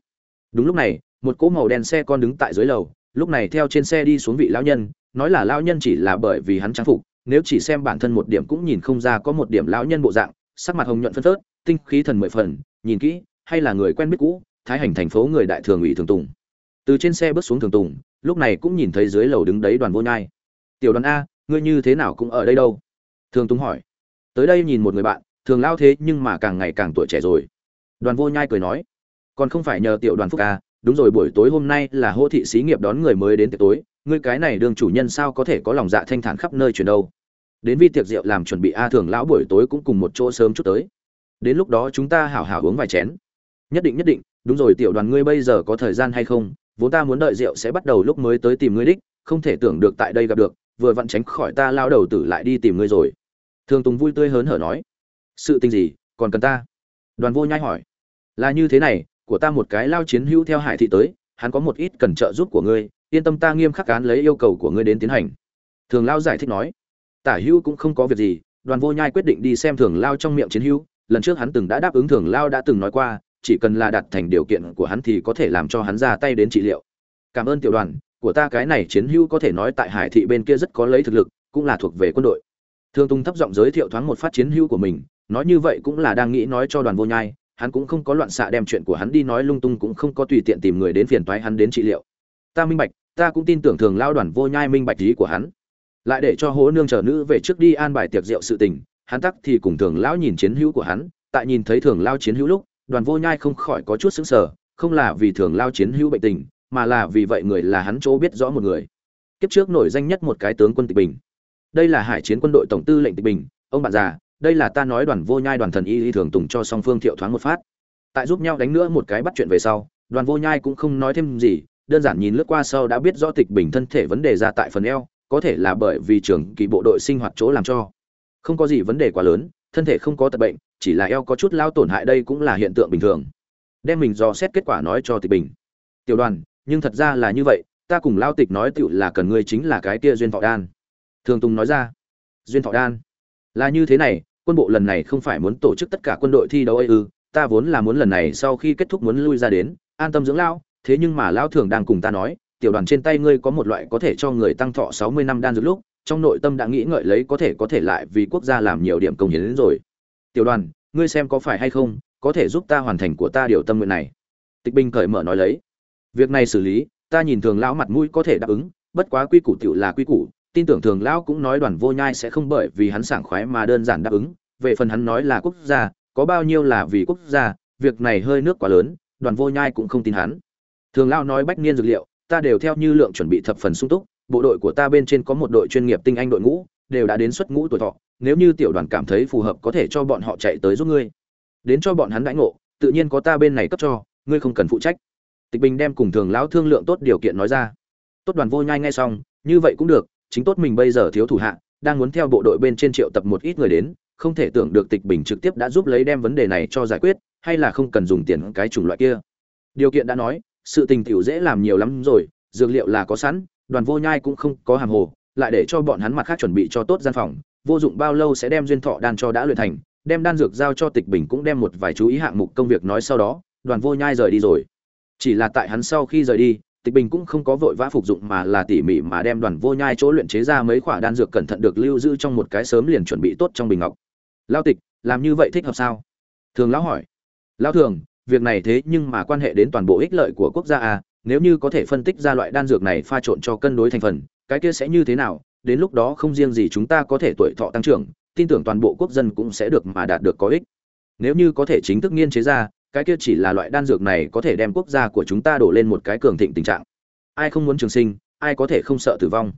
Đúng lúc này, một cỗ màu đen xe con đứng tại dưới lầu, lúc này theo trên xe đi xuống vị lão nhân, nói là lão nhân chỉ là bởi vì hắn trang phục nếu chỉ xem bản thân một điểm cũng nhìn không ra có một điểm lão nhân bộ dạng, sắc mặt hồng nhuận phân phớt, tinh khí thần mười phần, nhìn kỹ, hay là người quen biết cũ, thái hành thành phố người đại thường ủy thường tùng. Từ trên xe bước xuống thường tùng, lúc này cũng nhìn thấy dưới lầu đứng đấy đoàn vô nhai. Tiểu đoàn a, ngươi như thế nào cũng ở đây đâu? Thường tùng hỏi. Tới đây nhìn một người bạn, thường lao thế nhưng mà càng ngày càng tuổi trẻ rồi. Đoàn vô nhai cười nói. Còn không phải nhờ tiểu đoàn phúc a, đúng rồi, buổi tối hôm nay là hô thị xí nghiệp đón người mới đến tiệc tối, ngươi cái này đương chủ nhân sao có thể có lòng dạ thanh thản khắp nơi chuyển đâu? Đến vi tiệc rượu làm chuẩn bị a thường lão buổi tối cũng cùng một chỗ sớm chút tới. Đến lúc đó chúng ta hảo hảo uống vài chén. Nhất định nhất định, đúng rồi tiểu đoàn ngươi bây giờ có thời gian hay không? Vốn ta muốn đợi rượu sẽ bắt đầu lúc mới tới tìm ngươi đích, không thể tưởng được tại đây gặp được, vừa vặn tránh khỏi ta lao đầu tử lại đi tìm ngươi rồi. Thường tùng vui tươi hớn hở nói. Sự tình gì, còn cần ta? Đoàn vô nhai hỏi. Là như thế này, của ta một cái lao chiến hữu theo hải thị tới, hắn có một ít cần trợ giúp của ngươi, yên tâm ta nghiêm khắc án lấy yêu cầu của ngươi đến tiến hành. Thường lao giải thích nói tả hữu cũng không có việc gì, đoàn vô nhai quyết định đi xem thường lao trong miệng chiến hữu, lần trước hắn từng đã đáp ứng thường lao đã từng nói qua, chỉ cần là đạt thành điều kiện của hắn thì có thể làm cho hắn ra tay đến trị liệu. Cảm ơn tiểu đoàn, của ta cái này chiến hữu có thể nói tại hải thị bên kia rất có lấy thực lực, cũng là thuộc về quân đội. Thương tung thấp giọng giới thiệu thoáng một phát chiến hữu của mình, nói như vậy cũng là đang nghĩ nói cho đoàn vô nhai, hắn cũng không có loạn xạ đem chuyện của hắn đi nói lung tung cũng không có tùy tiện tìm người đến phiền toái hắn đến trị liệu. Ta minh bạch, ta cũng tin tưởng thường lao đoàn vô nhai minh bạch ý của hắn lại để cho hố nương chờ nữ về trước đi an bài tiệc rượu sự tình, hắn tắc thì cùng thường lão nhìn chiến hữu của hắn, tại nhìn thấy thường lao chiến hữu lúc, đoàn vô nhai không khỏi có chút sững sờ, không là vì thường lao chiến hữu bệnh tình, mà là vì vậy người là hắn chỗ biết rõ một người. Kiếp trước nổi danh nhất một cái tướng quân tịch bình. Đây là hải chiến quân đội tổng tư lệnh tịch bình, ông bạn già, đây là ta nói đoàn vô nhai đoàn thần y y thường tùng cho song phương thiệu thoáng một phát. Tại giúp nhau đánh nữa một cái bắt chuyện về sau, đoàn vô nhai cũng không nói thêm gì, đơn giản nhìn lướt qua sau đã biết rõ tịch bình thân thể vấn đề ra tại phần eo có thể là bởi vì trường kỳ bộ đội sinh hoạt chỗ làm cho. Không có gì vấn đề quá lớn, thân thể không có tật bệnh, chỉ là eo có chút lao tổn hại đây cũng là hiện tượng bình thường. Đem mình dò xét kết quả nói cho tịch bình. Tiểu đoàn, nhưng thật ra là như vậy, ta cùng lao tịch nói tựu là cần ngươi chính là cái kia duyên thọ đan. Thường tùng nói ra. Duyên thọ đan. Là như thế này, quân bộ lần này không phải muốn tổ chức tất cả quân đội thi đấu ấy ư, ta vốn là muốn lần này sau khi kết thúc muốn lui ra đến, an tâm dưỡng lao, thế nhưng mà lao thường đang cùng ta nói tiểu đoàn trên tay ngươi có một loại có thể cho người tăng thọ sáu mươi năm đan dược lúc, trong nội tâm đã nghĩ ngợi lấy có thể có thể lại vì quốc gia làm nhiều điểm công hiến đến rồi. Tiểu đoàn, ngươi xem có phải hay không, có thể giúp ta hoàn thành của ta điều tâm nguyện này. Tịch binh cởi mở nói lấy. Việc này xử lý, ta nhìn thường lão mặt mũi có thể đáp ứng, bất quá quy củ tiểu là quy củ, tin tưởng thường lão cũng nói đoàn vô nhai sẽ không bởi vì hắn sảng khoái mà đơn giản đáp ứng. Về phần hắn nói là quốc gia, có bao nhiêu là vì quốc gia, việc này hơi nước quá lớn, đoàn vô nhai cũng không tin hắn. Thường lão nói bách niên dược liệu ta đều theo như lượng chuẩn bị thập phần sung túc, bộ đội của ta bên trên có một đội chuyên nghiệp tinh anh đội ngũ, đều đã đến xuất ngũ tuổi thọ, nếu như tiểu đoàn cảm thấy phù hợp có thể cho bọn họ chạy tới giúp ngươi. Đến cho bọn hắn đãi ngộ, tự nhiên có ta bên này cấp cho, ngươi không cần phụ trách. Tịch bình đem cùng thường lão thương lượng tốt điều kiện nói ra. Tốt đoàn vô nhai ngay xong, như vậy cũng được, chính tốt mình bây giờ thiếu thủ hạ, đang muốn theo bộ đội bên trên triệu tập một ít người đến, không thể tưởng được tịch bình trực tiếp đã giúp lấy đem vấn đề này cho giải quyết, hay là không cần dùng tiền cái chủng loại kia. Điều kiện đã nói sự tình tiểu dễ làm nhiều lắm rồi, dược liệu là có sẵn, đoàn vô nhai cũng không có hàng hồ, lại để cho bọn hắn mặt khác chuẩn bị cho tốt gian phòng, vô dụng bao lâu sẽ đem duyên thọ đan cho đã luyện thành, đem đan dược giao cho tịch bình cũng đem một vài chú ý hạng mục công việc nói sau đó, đoàn vô nhai rời đi rồi. Chỉ là tại hắn sau khi rời đi, tịch bình cũng không có vội vã phục dụng mà là tỉ mỉ mà đem đoàn vô nhai chỗ luyện chế ra mấy khoả đan dược cẩn thận được lưu giữ trong một cái sớm liền chuẩn bị tốt trong bình ngọc. Lao tịch, làm như vậy thích hợp sao? Thường lão hỏi. Lão thường việc này thế nhưng mà quan hệ đến toàn bộ ích lợi của quốc gia à nếu như có thể phân tích ra loại đan dược này pha trộn cho cân đối thành phần, cái kia sẽ như thế nào? Đến lúc đó không riêng gì chúng ta có thể tuổi thọ tăng trưởng, tin tưởng toàn bộ quốc dân cũng sẽ được mà đạt được có ích. Nếu như có thể chính thức nghiên chế ra, cái kia chỉ là loại đan dược này có thể đem quốc gia của chúng ta đổ lên một cái cường thịnh tình trạng. Ai không muốn trường sinh, ai có thể không sợ tử vong.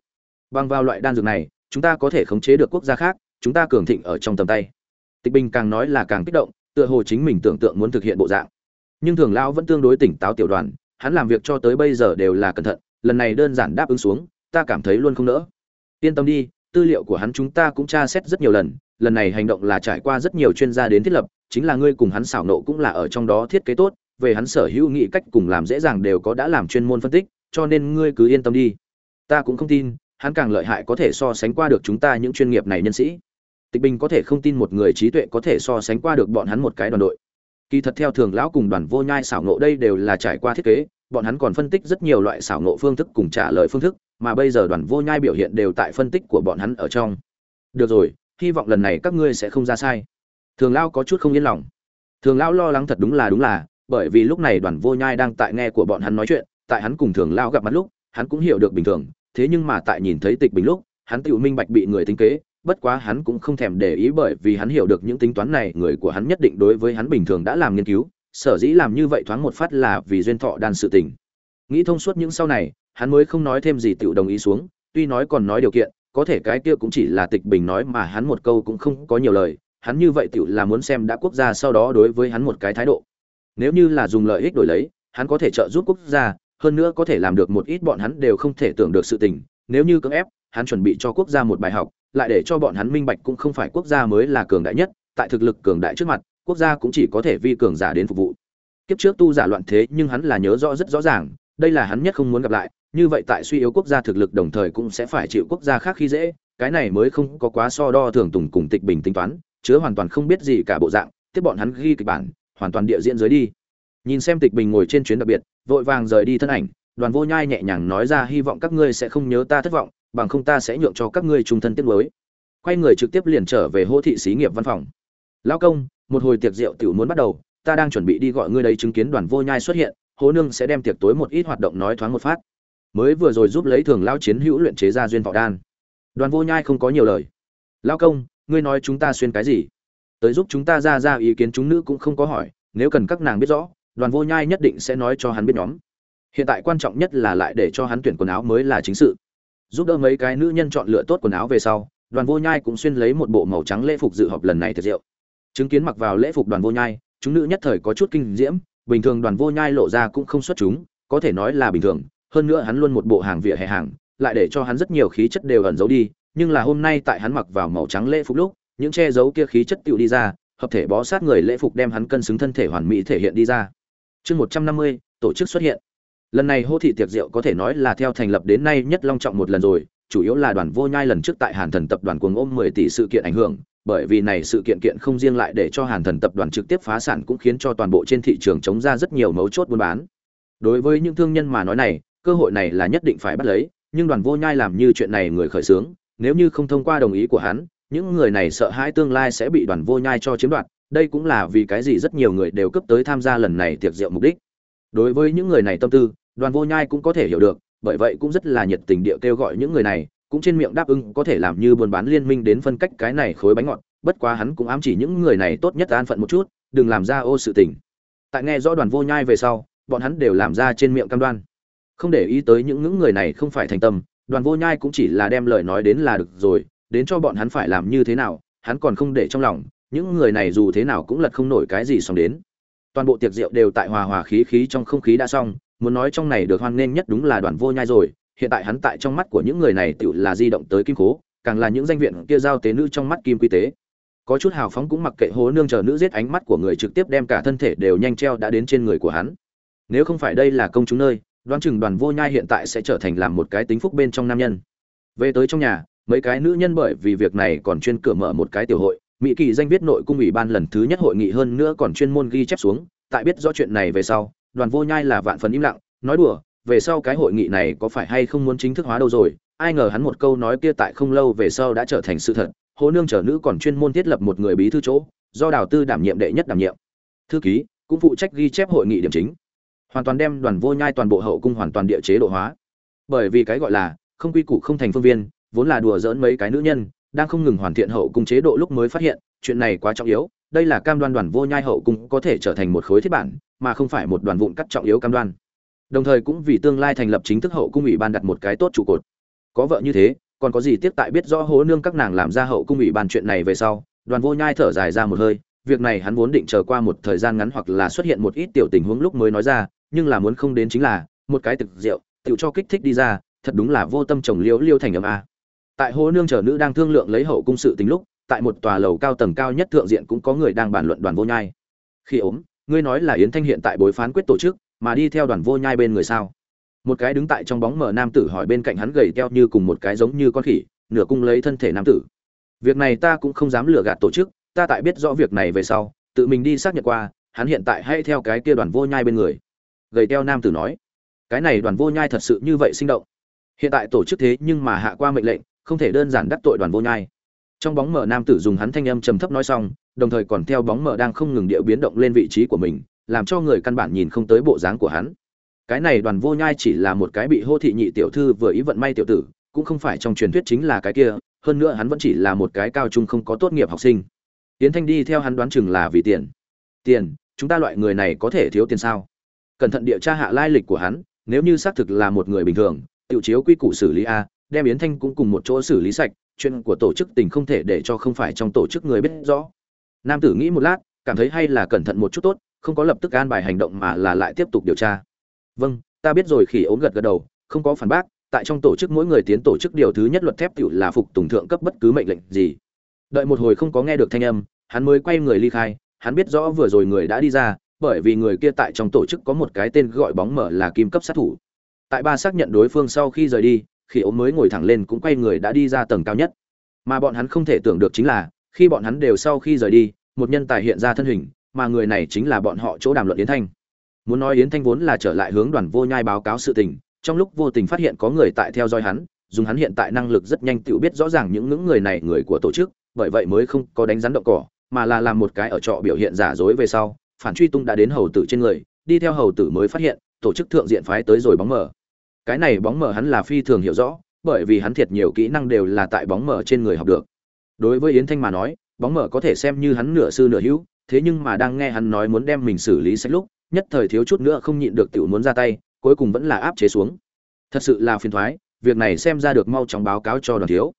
Bằng vào loại đan dược này, chúng ta có thể khống chế được quốc gia khác, chúng ta cường thịnh ở trong tầm tay. Tịch bình càng nói là càng kích động, tựa hồ chính mình tưởng tượng muốn thực hiện bộ dạng nhưng thường lão vẫn tương đối tỉnh táo tiểu đoàn, hắn làm việc cho tới bây giờ đều là cẩn thận, lần này đơn giản đáp ứng xuống, ta cảm thấy luôn không nỡ. Yên tâm đi, tư liệu của hắn chúng ta cũng tra xét rất nhiều lần lần này hành động là trải qua rất nhiều chuyên gia đến thiết lập, chính là ngươi cùng hắn xảo nộ cũng là ở trong đó thiết kế tốt, về hắn sở hữu nghị cách cùng làm dễ dàng đều có đã làm chuyên môn phân tích, cho nên ngươi cứ yên tâm đi. Ta cũng không tin, hắn càng lợi hại có thể so sánh qua được chúng ta những chuyên nghiệp này nhân sĩ. Tịch bình có thể không tin một người trí tuệ có thể so sánh qua được bọn hắn một cái đoàn đội kỳ thật theo thường lão cùng đoàn vô nhai xảo ngộ đây đều là trải qua thiết kế, bọn hắn còn phân tích rất nhiều loại xảo ngộ phương thức cùng trả lời phương thức, mà bây giờ đoàn vô nhai biểu hiện đều tại phân tích của bọn hắn ở trong. Được rồi, hy vọng lần này các ngươi sẽ không ra sai. Thường lão có chút không yên lòng. Thường lão lo lắng thật đúng là đúng là, bởi vì lúc này đoàn vô nhai đang tại nghe của bọn hắn nói chuyện, tại hắn cùng thường lão gặp mặt lúc, hắn cũng hiểu được bình thường, thế nhưng mà tại nhìn thấy tịch bình lúc, hắn tự minh bạch bị người tính kế bất quá hắn cũng không thèm để ý bởi vì hắn hiểu được những tính toán này, người của hắn nhất định đối với hắn bình thường đã làm nghiên cứu, sở dĩ làm như vậy thoáng một phát là vì duyên thọ đan sự tình. Nghĩ thông suốt những sau này, hắn mới không nói thêm gì tự đồng ý xuống, tuy nói còn nói điều kiện, có thể cái kia cũng chỉ là tịch bình nói mà hắn một câu cũng không có nhiều lời, hắn như vậy tự là muốn xem đã quốc gia sau đó đối với hắn một cái thái độ. Nếu như là dùng lợi ích đổi lấy, hắn có thể trợ giúp quốc gia, hơn nữa có thể làm được một ít bọn hắn đều không thể tưởng được sự tình, nếu như cưỡng ép, hắn chuẩn bị cho quốc gia một bài học lại để cho bọn hắn minh bạch cũng không phải quốc gia mới là cường đại nhất, tại thực lực cường đại trước mặt, quốc gia cũng chỉ có thể vi cường giả đến phục vụ. Kiếp trước tu giả loạn thế nhưng hắn là nhớ rõ rất rõ ràng, đây là hắn nhất không muốn gặp lại, như vậy tại suy yếu quốc gia thực lực đồng thời cũng sẽ phải chịu quốc gia khác khi dễ, cái này mới không có quá so đo thường tùng cùng tịch bình tính toán, chứa hoàn toàn không biết gì cả bộ dạng, tiếp bọn hắn ghi kịch bản, hoàn toàn địa diễn dưới đi. Nhìn xem tịch bình ngồi trên chuyến đặc biệt, vội vàng rời đi thân ảnh, đoàn vô nhai nhẹ nhàng nói ra, hy vọng các ngươi sẽ không nhớ ta thất vọng bằng không ta sẽ nhượng cho các ngươi trung thân tiết mới quay người trực tiếp liền trở về hô thị xí nghiệp văn phòng. Lão công, một hồi tiệc rượu tiểu muốn bắt đầu, ta đang chuẩn bị đi gọi ngươi đấy chứng kiến đoàn vô nhai xuất hiện, hố nương sẽ đem tiệc tối một ít hoạt động nói thoáng một phát. Mới vừa rồi giúp lấy thường lao chiến hữu luyện chế ra duyên võ đan. Đoàn vô nhai không có nhiều lời. Lao công, ngươi nói chúng ta xuyên cái gì? Tới giúp chúng ta ra ra ý kiến chúng nữ cũng không có hỏi, nếu cần các nàng biết rõ, đoàn vô nhai nhất định sẽ nói cho hắn biết nhóm. Hiện tại quan trọng nhất là lại để cho hắn tuyển quần áo mới là chính sự giúp đỡ mấy cái nữ nhân chọn lựa tốt quần áo về sau, đoàn vô nhai cũng xuyên lấy một bộ màu trắng lễ phục dự họp lần này thật rượu chứng kiến mặc vào lễ phục đoàn vô nhai, chúng nữ nhất thời có chút kinh diễm, bình thường đoàn vô nhai lộ ra cũng không xuất chúng, có thể nói là bình thường, hơn nữa hắn luôn một bộ hàng vỉa hè hàng, lại để cho hắn rất nhiều khí chất đều ẩn giấu đi, nhưng là hôm nay tại hắn mặc vào màu trắng lễ phục lúc, những che giấu kia khí chất tựu đi ra, hợp thể bó sát người lễ phục đem hắn cân xứng thân thể hoàn mỹ thể hiện đi ra. Chương một trăm năm mươi, tổ chức xuất hiện lần này hô thị tiệc rượu có thể nói là theo thành lập đến nay nhất long trọng một lần rồi, chủ yếu là đoàn vô nhai lần trước tại hàn thần tập đoàn cuồng ôm mười tỷ sự kiện ảnh hưởng, bởi vì này sự kiện kiện không riêng lại để cho hàn thần tập đoàn trực tiếp phá sản cũng khiến cho toàn bộ trên thị trường chống ra rất nhiều mấu chốt buôn bán. Đối với những thương nhân mà nói này, cơ hội này là nhất định phải bắt lấy, nhưng đoàn vô nhai làm như chuyện này người khởi xướng, nếu như không thông qua đồng ý của hắn, những người này sợ hãi tương lai sẽ bị đoàn vô nhai cho chiếm đoạt, đây cũng là vì cái gì rất nhiều người đều cấp tới tham gia lần này tiệc rượu mục đích đối với những người này tâm tư, đoàn vô nhai cũng có thể hiểu được, bởi vậy cũng rất là nhiệt tình địa kêu gọi những người này, cũng trên miệng đáp ứng có thể làm như buôn bán liên minh đến phân cách cái này khối bánh ngọt, bất quá hắn cũng ám chỉ những người này tốt nhất an phận một chút, đừng làm ra ô sự tình. Tại nghe rõ đoàn vô nhai về sau, bọn hắn đều làm ra trên miệng cam đoan. Không để ý tới những những người này không phải thành tâm, đoàn vô nhai cũng chỉ là đem lời nói đến là được rồi, đến cho bọn hắn phải làm như thế nào, hắn còn không để trong lòng, những người này dù thế nào cũng lật không nổi cái gì xong đến toàn bộ tiệc rượu đều tại hòa hòa khí khí trong không khí đã xong, muốn nói trong này được hoan nghênh nhất đúng là đoàn vô nhai rồi, hiện tại hắn tại trong mắt của những người này tự là di động tới kim cố càng là những danh viện kia giao tế nữ trong mắt kim quy tế. Có chút hào phóng cũng mặc kệ hố nương chờ nữ giết ánh mắt của người trực tiếp đem cả thân thể đều nhanh treo đã đến trên người của hắn. Nếu không phải đây là công chúng nơi, đoán chừng đoàn vô nhai hiện tại sẽ trở thành làm một cái tính phúc bên trong nam nhân. Về tới trong nhà, mấy cái nữ nhân bởi vì việc này còn chuyên cửa mở một cái tiểu hội mỹ kỳ danh viết nội cung ủy ban lần thứ nhất hội nghị hơn nữa còn chuyên môn ghi chép xuống, tại biết rõ chuyện này về sau, đoàn vô nhai là vạn phần im lặng, nói đùa, về sau cái hội nghị này có phải hay không muốn chính thức hóa đâu rồi, ai ngờ hắn một câu nói kia tại không lâu về sau đã trở thành sự thật, hồ nương trở nữ còn chuyên môn thiết lập một người bí thư chỗ, do đào tư đảm nhiệm đệ nhất đảm nhiệm. Thư ký, cũng phụ trách ghi chép hội nghị điểm chính. Hoàn toàn đem đoàn vô nhai toàn bộ hậu cung hoàn toàn địa chế độ hóa. Bởi vì cái gọi là, không quy củ không thành phương viên, vốn là đùa dỡn mấy cái nữ nhân đang không ngừng hoàn thiện hậu cung chế độ lúc mới phát hiện, chuyện này quá trọng yếu, đây là cam đoan đoàn vô nhai hậu cung có thể trở thành một khối thiết bản, mà không phải một đoàn vụn cắt trọng yếu cam đoan. Đồng thời cũng vì tương lai thành lập chính thức hậu cung ủy ban đặt một cái tốt trụ cột. Có vợ như thế, còn có gì tiếp tại biết rõ hố nương các nàng làm ra hậu cung ủy ban chuyện này về sau, đoàn vô nhai thở dài ra một hơi, việc này hắn vốn định chờ qua một thời gian ngắn hoặc là xuất hiện một ít tiểu tình huống lúc mới nói ra, nhưng là muốn không đến chính là, một cái thực rượu tự cho kích thích đi ra, thật đúng là vô tâm chồng liễu liêu thành ấm a tại hố nương chờ nữ đang thương lượng lấy hậu cung sự tính lúc, tại một tòa lầu cao tầng cao nhất thượng diện cũng có người đang bàn luận đoàn vô nhai. Khi ốm, ngươi nói là yến thanh hiện tại bối phán quyết tổ chức, mà đi theo đoàn vô nhai bên người sao? Một cái đứng tại trong bóng mở nam tử hỏi bên cạnh hắn gầy teo như cùng một cái giống như con khỉ, nửa cung lấy thân thể nam tử. Việc này ta cũng không dám lừa gạt tổ chức, ta tại biết rõ việc này về sau, tự mình đi xác nhận qua, hắn hiện tại hay theo cái kia đoàn vô nhai bên người. Gầy teo nam tử nói, cái này đoàn vô nhai thật sự như vậy sinh động. Hiện tại tổ chức thế nhưng mà hạ qua mệnh lệnh không thể đơn giản đắc tội đoàn vô nhai. Trong bóng mở nam tử dùng hắn thanh âm trầm thấp nói xong, đồng thời còn theo bóng mở đang không ngừng điệu biến động lên vị trí của mình, làm cho người căn bản nhìn không tới bộ dáng của hắn. Cái này đoàn vô nhai chỉ là một cái bị hô thị nhị tiểu thư vừa ý vận may tiểu tử, cũng không phải trong truyền thuyết chính là cái kia, hơn nữa hắn vẫn chỉ là một cái cao trung không có tốt nghiệp học sinh. Tiến thanh đi theo hắn đoán chừng là vì tiền. Tiền, chúng ta loại người này có thể thiếu tiền sao? Cẩn thận địa tra hạ lai lịch của hắn, nếu như xác thực là một người bình thường tự chiếu quy củ xử lý a đem yến thanh cũng cùng một chỗ xử lý sạch, chuyện của tổ chức tình không thể để cho không phải trong tổ chức người biết rõ. Nam tử nghĩ một lát, cảm thấy hay là cẩn thận một chút tốt, không có lập tức an bài hành động mà là lại tiếp tục điều tra. Vâng ta biết rồi, khỉ ốm gật gật đầu, không có phản bác, tại trong tổ chức mỗi người tiến tổ chức điều thứ nhất luật thép tiểu là phục tùng thượng cấp bất cứ mệnh lệnh gì. Đợi một hồi không có nghe được thanh âm, hắn mới quay người ly khai, hắn biết rõ vừa rồi người đã đi ra, bởi vì người kia tại trong tổ chức có một cái tên gọi bóng mở là kim cấp sát thủ. Tại ba xác nhận đối phương sau khi rời đi khi ốm mới ngồi thẳng lên cũng quay người đã đi ra tầng cao nhất. Mà bọn hắn không thể tưởng được chính là, khi bọn hắn đều sau khi rời đi, một nhân tài hiện ra thân hình, mà người này chính là bọn họ chỗ đàm luận yến thanh. Muốn nói yến thanh vốn là trở lại hướng đoàn vô nhai báo cáo sự tình, trong lúc vô tình phát hiện có người tại theo dõi hắn, dùng hắn hiện tại năng lực rất nhanh tự biết rõ ràng những ngưỡng người này người của tổ chức, bởi vậy mới không có đánh rắn động cỏ, mà là làm một cái ở trọ biểu hiện giả dối về sau, phản truy tung đã đến hầu tử trên người, đi theo hầu tử mới phát hiện, tổ chức thượng diện phái tới rồi bóng mở cái này bóng mở hắn là phi thường hiểu rõ, bởi vì hắn thiệt nhiều kỹ năng đều là tại bóng mở trên người học được. Đối với yến thanh mà nói, bóng mở có thể xem như hắn nửa sư nửa hữu, thế nhưng mà đang nghe hắn nói muốn đem mình xử lý sách lúc, nhất thời thiếu chút nữa không nhịn được tiểu muốn ra tay, cuối cùng vẫn là áp chế xuống. Thật sự là phiền thoái, việc này xem ra được mau chóng báo cáo cho đoàn thiếu.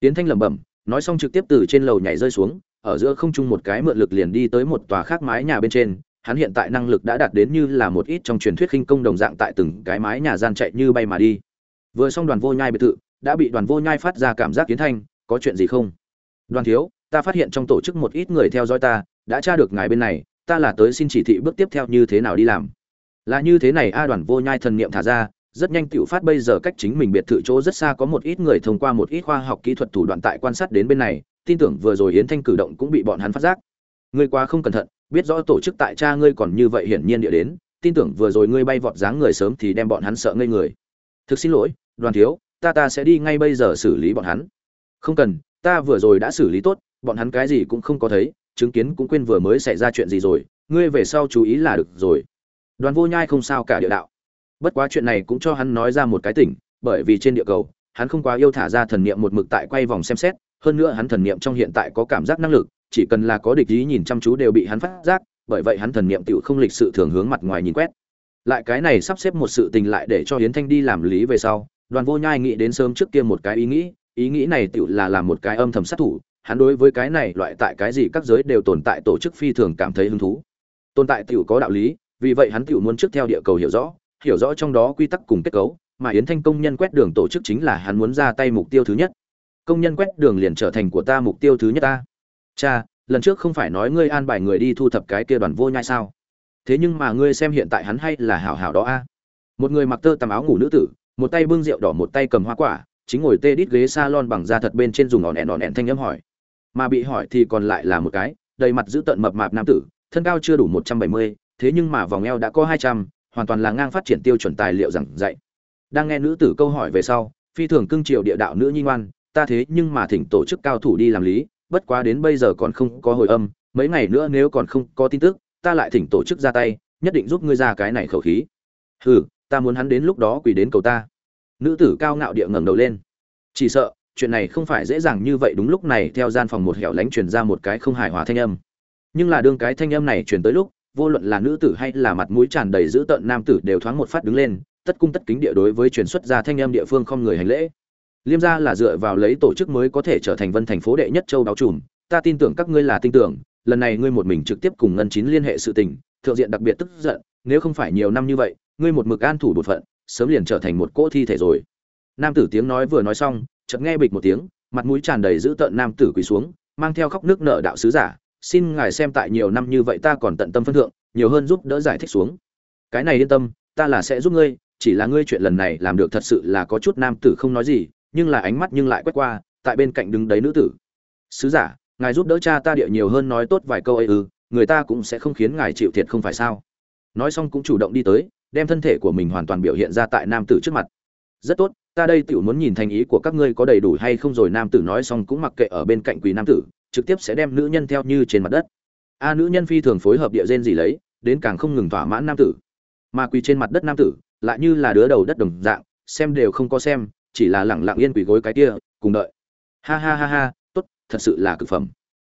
Yến thanh lẩm bẩm, nói xong trực tiếp từ trên lầu nhảy rơi xuống, ở giữa không trung một cái mượn lực liền đi tới một tòa khác mái nhà bên trên hắn hiện tại năng lực đã đạt đến như là một ít trong truyền thuyết khinh công đồng dạng tại từng cái mái nhà gian chạy như bay mà đi. Vừa xong đoàn vô nhai biệt thự, đã bị đoàn vô nhai phát ra cảm giác kiến thanh, có chuyện gì không? Đoàn thiếu, ta phát hiện trong tổ chức một ít người theo dõi ta, đã tra được ngài bên này, ta là tới xin chỉ thị bước tiếp theo như thế nào đi làm? Là như thế này a, đoàn vô nhai thần niệm thả ra, rất nhanh tiểu phát bây giờ cách chính mình biệt thự chỗ rất xa có một ít người thông qua một ít khoa học kỹ thuật thủ đoạn tại quan sát đến bên này, tin tưởng vừa rồi yến thanh cử động cũng bị bọn hắn phát giác. Ngươi qua không cẩn thận biết rõ tổ chức tại cha ngươi còn như vậy hiển nhiên địa đến, tin tưởng vừa rồi ngươi bay vọt dáng người sớm thì đem bọn hắn sợ ngây người. Thực xin lỗi, đoàn thiếu, ta ta sẽ đi ngay bây giờ xử lý bọn hắn. Không cần, ta vừa rồi đã xử lý tốt, bọn hắn cái gì cũng không có thấy, chứng kiến cũng quên vừa mới xảy ra chuyện gì rồi, ngươi về sau chú ý là được rồi. Đoàn vô nhai không sao cả địa đạo. Bất quá chuyện này cũng cho hắn nói ra một cái tỉnh, bởi vì trên địa cầu, hắn không quá yêu thả ra thần niệm một mực tại quay vòng xem xét, hơn nữa hắn thần niệm trong hiện tại có cảm giác năng lực chỉ cần là có địch ý nhìn chăm chú đều bị hắn phát giác, bởi vậy hắn thần niệm tiểu không lịch sự thường hướng mặt ngoài nhìn quét. Lại cái này sắp xếp một sự tình lại để cho hiến thanh đi làm lý về sau, đoàn vô nhai nghĩ đến sớm trước kia một cái ý nghĩ ý nghĩ này tiểu là làm một cái âm thầm sát thủ, hắn đối với cái này loại tại cái gì các giới đều tồn tại tổ chức phi thường cảm thấy hứng thú. Tồn tại tiểu có đạo lý, vì vậy hắn tiểu muốn trước theo địa cầu hiểu rõ hiểu rõ trong đó quy tắc cùng kết cấu, mà yến thanh công nhân quét đường tổ chức chính là hắn muốn ra tay mục tiêu thứ nhất. Công nhân quét đường liền trở thành của ta mục tiêu thứ nhất ta cha, lần trước không phải nói ngươi an bài người đi thu thập cái kia đoàn vô nhai sao? Thế nhưng mà ngươi xem hiện tại hắn hay là hảo hảo đó a. Một người mặc tơ tằm áo ngủ nữ tử, một tay bưng rượu đỏ một tay cầm hoa quả, chính ngồi tê đít ghế salon bằng da thật bên trên dùng ỏn ẻn ỏn ẻn thanh âm hỏi. Mà bị hỏi thì còn lại là một cái, đầy mặt giữ tợn mập mạp nam tử, thân cao chưa đủ một trăm bảy mươi, thế nhưng mà vòng eo đã có hai trăm, hoàn toàn là ngang phát triển tiêu chuẩn tài liệu giảng dạy. Đang nghe nữ tử câu hỏi về sau, phi thường cưng triều địa đạo nữ nhi ngoan, ta thế nhưng mà thỉnh tổ chức cao thủ đi làm lý bất quá đến bây giờ còn không có hồi âm, mấy ngày nữa nếu còn không có tin tức, ta lại thỉnh tổ chức ra tay, nhất định giúp ngươi ra cái này khẩu khí. Hừ, ta muốn hắn đến lúc đó quỳ đến cầu ta. Nữ tử cao ngạo địa ngẩng đầu lên. Chỉ sợ, chuyện này không phải dễ dàng như vậy đúng lúc này theo gian phòng một hẻo lánh truyền ra một cái không hài hòa thanh âm. Nhưng là đương cái thanh âm này truyền tới lúc, vô luận là nữ tử hay là mặt mũi tràn đầy dữ tợn nam tử đều thoáng một phát đứng lên, tất cung tất kính địa đối với truyền xuất ra thanh âm địa phương không người hành lễ liêm gia là dựa vào lấy tổ chức mới có thể trở thành vân thành phố đệ nhất châu đáo trùm. Ta tin tưởng các ngươi là tin tưởng. Lần này ngươi một mình trực tiếp cùng ngân chín liên hệ sự tình, thượng diện đặc biệt tức giận, nếu không phải nhiều năm như vậy, ngươi một mực an thủ bột phận, sớm liền trở thành một cỗ thi thể rồi. Nam tử tiếng nói vừa nói xong, chợt nghe bịch một tiếng, mặt mũi tràn đầy dữ tợn nam tử quỳ xuống, mang theo khóc nước nợ đạo sứ giả, xin ngài xem tại nhiều năm như vậy ta còn tận tâm phân thượng, nhiều hơn giúp đỡ giải thích xuống. Cái này yên tâm, ta là sẽ giúp ngươi, chỉ là ngươi chuyện lần này làm được thật sự là có chút nam tử không nói gì nhưng là ánh mắt nhưng lại quét qua, tại bên cạnh đứng đấy nữ tử. Sứ giả, ngài giúp đỡ cha ta địa nhiều hơn nói tốt vài câu ấy ư, người ta cũng sẽ không khiến ngài chịu thiệt không phải sao? Nói xong cũng chủ động đi tới, đem thân thể của mình hoàn toàn biểu hiện ra tại nam tử trước mặt. Rất tốt, ta đây tiểu muốn nhìn thành ý của các ngươi có đầy đủ hay không rồi. Nam tử nói xong cũng mặc kệ ở bên cạnh quỳ nam tử, trực tiếp sẽ đem nữ nhân theo như trên mặt đất. A nữ nhân phi thường phối hợp địa gen gì lấy, đến càng không ngừng thỏa mãn nam tử. Mà quỳ trên mặt đất nam tử, lại như là đứa đầu đất đồng dạng, xem đều không có xem chỉ là lẳng lặng yên quỳ gối cái kia, cùng đợi. Ha ha ha ha, tốt, thật sự là cực phẩm.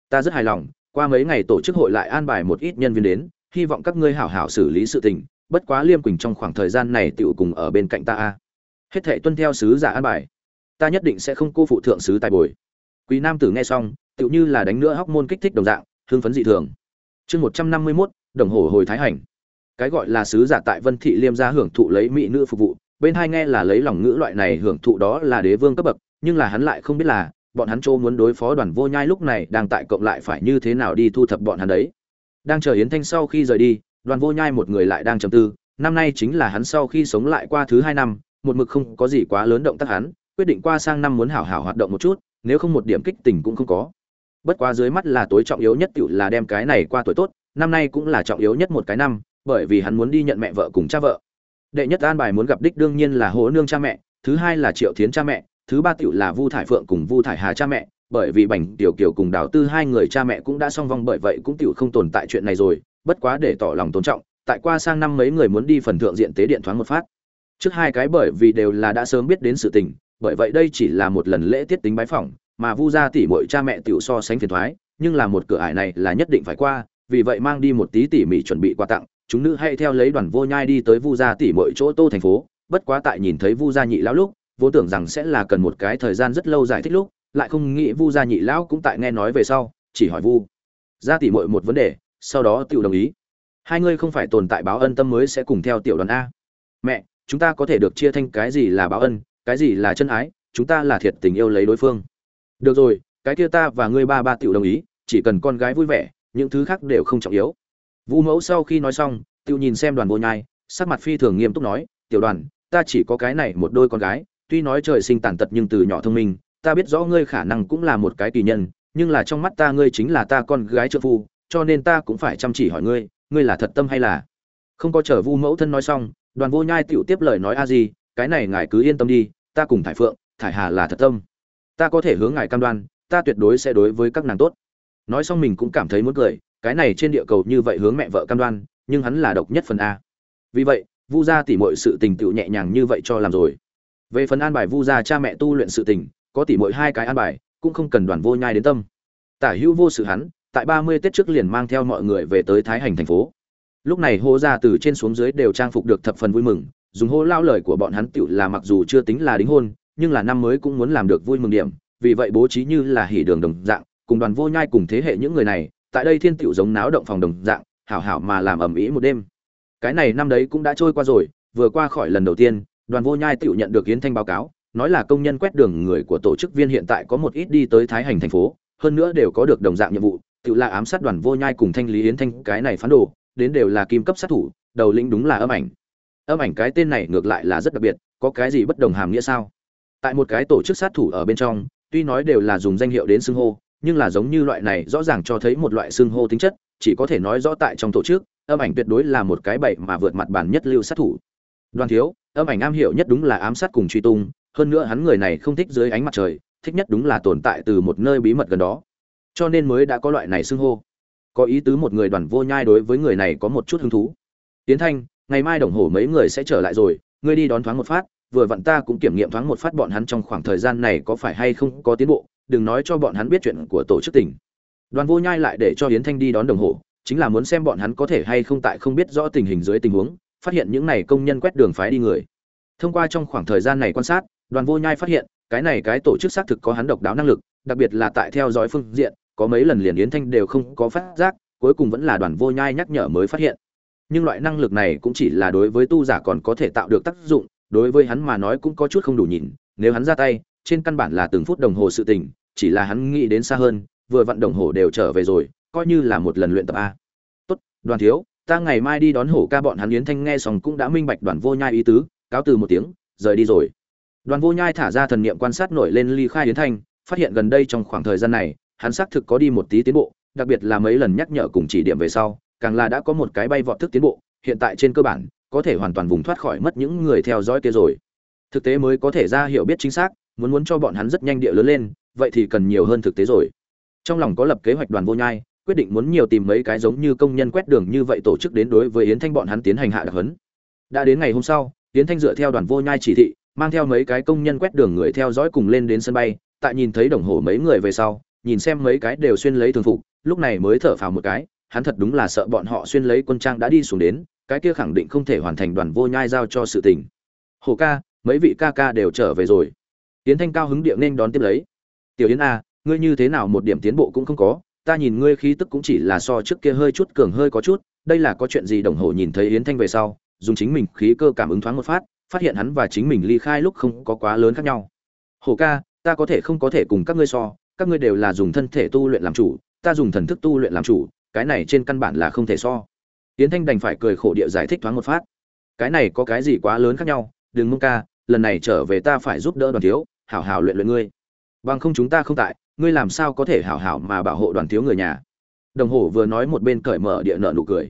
Ta rất hài lòng, qua mấy ngày tổ chức hội lại an bài một ít nhân viên đến, hy vọng các ngươi hảo hảo xử lý sự tình, bất quá liêm quỳnh trong khoảng thời gian này tựu cùng ở bên cạnh ta a. Hết thệ tuân theo sứ giả an bài. Ta nhất định sẽ không cô phụ thượng sứ tài bồi. Quý nam tử nghe xong, tựu như là đánh nữa hóc môn kích thích đồng dạng hương phấn dị thường. Chương một trăm năm mươi mốt, đồng hồ hồi thái hành. Cái gọi là sứ giả tại vân thị liêm gia hưởng thụ lấy mỹ nữ phục vụ bên hai nghe là lấy lòng ngữ loại này hưởng thụ đó là đế vương cấp bậc, nhưng là hắn lại không biết là, bọn hắn châu muốn đối phó đoàn vô nhai lúc này đang tại cộng lại phải như thế nào đi thu thập bọn hắn đấy. Đang chờ yến thanh sau khi rời đi, đoàn vô nhai một người lại đang trầm tư, năm nay chính là hắn sau khi sống lại qua thứ hai năm, một mực không có gì quá lớn động tác hắn, quyết định qua sang năm muốn hảo hảo hoạt động một chút, nếu không một điểm kích tình cũng không có. Bất quá dưới mắt là tối trọng yếu nhất tựu là đem cái này qua tuổi tốt, năm nay cũng là trọng yếu nhất một cái năm, bởi vì hắn muốn đi nhận mẹ vợ cùng cha vợ đệ nhất an bài muốn gặp đích đương nhiên là hố nương cha mẹ, thứ hai là triệu thiến cha mẹ, thứ ba tựu là vu thải phượng cùng vu thải hà cha mẹ, bởi vì bành tiểu kiều cùng đào tư hai người cha mẹ cũng đã song vong bởi vậy cũng tựu không tồn tại chuyện này rồi, bất quá để tỏ lòng tôn trọng, tại qua sang năm mấy người muốn đi phần thượng diện tế điện thoáng một phát. Trước hai cái bởi vì đều là đã sớm biết đến sự tình, bởi vậy đây chỉ là một lần lễ tiết tính bái phỏng, mà vu gia tỷ muội cha mẹ tiểu so sánh phiền thoái nhưng là một cửa ải này là nhất định phải qua, vì vậy mang đi một tí tỉ mỉ chuẩn bị quà tặng chúng nữ hay theo lấy đoàn vô nhai đi tới vu gia tỷ muội chỗ tô thành phố, bất quá tại nhìn thấy vu gia nhị lão lúc, vô tưởng rằng sẽ là cần một cái thời gian rất lâu giải thích lúc, lại không nghĩ vu gia nhị lão cũng tại nghe nói về sau, chỉ hỏi vu gia tỷ muội một vấn đề, sau đó tiểu đồng ý. Hai ngươi không phải tồn tại báo ân tâm mới sẽ cùng theo tiểu đoàn a. Mẹ, chúng ta có thể được chia thanh cái gì là báo ân, cái gì là chân ái, chúng ta là thiệt tình yêu lấy đối phương. Được rồi, cái kia ta và ngươi ba ba tiểu đồng ý, chỉ cần con gái vui vẻ, những thứ khác đều không trọng yếu vu mẫu sau khi nói xong Tiêu nhìn xem đoàn vô nhai, sắc mặt phi thường nghiêm túc nói, tiểu đoàn, ta chỉ có cái này một đôi con gái, tuy nói trời sinh tàn tật nhưng từ nhỏ thông minh, ta biết rõ ngươi khả năng cũng là một cái kỳ nhân, nhưng là trong mắt ta ngươi chính là ta con gái trợ phu, cho nên ta cũng phải chăm chỉ hỏi ngươi ngươi là thật tâm hay là? Không có chờ vu mẫu thân nói xong, đoàn vô nhai tựu tiếp lời nói a gì cái này ngài cứ yên tâm đi, ta cùng thải phượng, thải hà là thật tâm. Ta có thể hướng ngài cam đoan, ta tuyệt đối sẽ đối với các nàng tốt. Nói xong mình cũng cảm thấy muốn cười cái này trên địa cầu như vậy hướng mẹ vợ cam đoan, nhưng hắn là độc nhất phần a. Vì vậy, vu gia tỉ mọi sự tình tựu nhẹ nhàng như vậy cho làm rồi. Về phần an bài vu gia cha mẹ tu luyện sự tình, có tỉ mọi hai cái an bài, cũng không cần đoàn vô nhai đến tâm. Tả hữu vô sự hắn, tại ba mươi tết trước liền mang theo mọi người về tới thái hành thành phố. Lúc này hô ra từ trên xuống dưới đều trang phục được thập phần vui mừng, dùng hô lao lời của bọn hắn tựu là mặc dù chưa tính là đính hôn, nhưng là năm mới cũng muốn làm được vui mừng điểm, vì vậy bố trí như là hỉ đường đồng dạng, cùng đoàn vô nhai cùng thế hệ những người này tại đây thiên tiểu giống náo động phòng đồng dạng, hảo hảo mà làm ầm ĩ một đêm. Cái này năm đấy cũng đã trôi qua rồi, vừa qua khỏi lần đầu tiên, đoàn vô nhai tiểu nhận được yến thanh báo cáo, nói là công nhân quét đường người của tổ chức viên hiện tại có một ít đi tới thái hành thành phố, hơn nữa đều có được đồng dạng nhiệm vụ, tiểu là ám sát đoàn vô nhai cùng thanh lý yến thanh, cái này phán đồ, đến đều là kim cấp sát thủ, đầu lĩnh đúng là âm ảnh. Âm ảnh cái tên này ngược lại là rất đặc biệt, có cái gì bất đồng hàm nghĩa sao? Tại một cái tổ chức sát thủ ở bên trong, tuy nói đều là dùng danh hiệu đến xưng hô nhưng là giống như loại này rõ ràng cho thấy một loại xương hô tính chất, chỉ có thể nói rõ tại trong tổ chức, âm ảnh tuyệt đối là một cái bậy mà vượt mặt bản nhất lưu sát thủ. Đoàn thiếu, âm ảnh am hiểu nhất đúng là ám sát cùng truy tung, hơn nữa hắn người này không thích dưới ánh mặt trời, thích nhất đúng là tồn tại từ một nơi bí mật gần đó. Cho nên mới đã có loại này xưng hô. Có ý tứ một người đoàn vô nhai đối với người này có một chút hứng thú. Tiến thanh, ngày mai đồng hồ mấy người sẽ trở lại rồi, ngươi đi đón thoáng một phát, vừa vặn ta cũng kiểm nghiệm thoáng một phát bọn hắn trong khoảng thời gian này có phải hay không có tiến bộ đừng nói cho bọn hắn biết chuyện của tổ chức tỉnh đoàn vô nhai lại để cho hiến thanh đi đón đồng hồ, chính là muốn xem bọn hắn có thể hay không tại không biết rõ tình hình dưới tình huống, phát hiện những này công nhân quét đường phái đi người. Thông qua trong khoảng thời gian này quan sát, đoàn vô nhai phát hiện, cái này cái tổ chức xác thực có hắn độc đáo năng lực, đặc biệt là tại theo dõi phương diện, có mấy lần liền yến thanh đều không có phát giác, cuối cùng vẫn là đoàn vô nhai nhắc nhở mới phát hiện. Nhưng loại năng lực này cũng chỉ là đối với tu giả còn có thể tạo được tác dụng, đối với hắn mà nói cũng có chút không đủ nhìn, nếu hắn ra tay trên căn bản là từng phút đồng hồ sự tình, chỉ là hắn nghĩ đến xa hơn, vừa vặn đồng hồ đều trở về rồi, coi như là một lần luyện tập a. Tốt, đoàn thiếu, ta ngày mai đi đón hổ ca bọn hắn yến thanh nghe xong cũng đã minh bạch đoàn vô nhai ý tứ, cáo từ một tiếng, rời đi rồi. Đoàn vô nhai thả ra thần niệm quan sát nổi lên ly khai yến thanh, phát hiện gần đây trong khoảng thời gian này, hắn xác thực có đi một tí tiến bộ, đặc biệt là mấy lần nhắc nhở cùng chỉ điểm về sau, càng là đã có một cái bay vọt thức tiến bộ, hiện tại trên cơ bản, có thể hoàn toàn vùng thoát khỏi mất những người theo dõi kia rồi. Thực tế mới có thể ra hiểu biết chính xác muốn muốn cho bọn hắn rất nhanh địa lớn lên, vậy thì cần nhiều hơn thực tế rồi. Trong lòng có lập kế hoạch đoàn vô nhai, quyết định muốn nhiều tìm mấy cái giống như công nhân quét đường như vậy tổ chức đến đối với yến thanh bọn hắn tiến hành hạ đặc hấn đã đến ngày hôm sau, yến thanh dựa theo đoàn vô nhai chỉ thị, mang theo mấy cái công nhân quét đường người theo dõi cùng lên đến sân bay, tại nhìn thấy đồng hồ mấy người về sau, nhìn xem mấy cái đều xuyên lấy thường phục, lúc này mới thở phào một cái, hắn thật đúng là sợ bọn họ xuyên lấy quân trang đã đi xuống đến, cái kia khẳng định không thể hoàn thành đoàn vô nhai giao cho sự tình. Hồ ca, mấy vị ca ca đều trở về rồi tiến thanh cao hứng địa nên đón tiếp lấy. Tiểu yến a ngươi như thế nào một điểm tiến bộ cũng không có, ta nhìn ngươi khí tức cũng chỉ là so trước kia hơi chút cường hơi có chút, đây là có chuyện gì đồng hồ nhìn thấy yến thanh về sau, dùng chính mình khí cơ cảm ứng thoáng một phát phát hiện hắn và chính mình ly khai lúc không có quá lớn khác nhau. Hồ ca, ta có thể không có thể cùng các ngươi so, các ngươi đều là dùng thân thể tu luyện làm chủ, ta dùng thần thức tu luyện làm chủ, cái này trên căn bản là không thể so. Yến thanh đành phải cười khổ địa giải thích thoáng một phát. Cái này có cái gì quá lớn khác nhau, đừng mông ca, lần này trở về ta phải giúp đỡ đoàn thiếu hảo hảo luyện luyện ngươi. Bằng không chúng ta không tại, ngươi làm sao có thể hảo hảo mà bảo hộ đoàn thiếu người nhà? Đồng hồ vừa nói một bên cởi mở địa nợ nụ cười.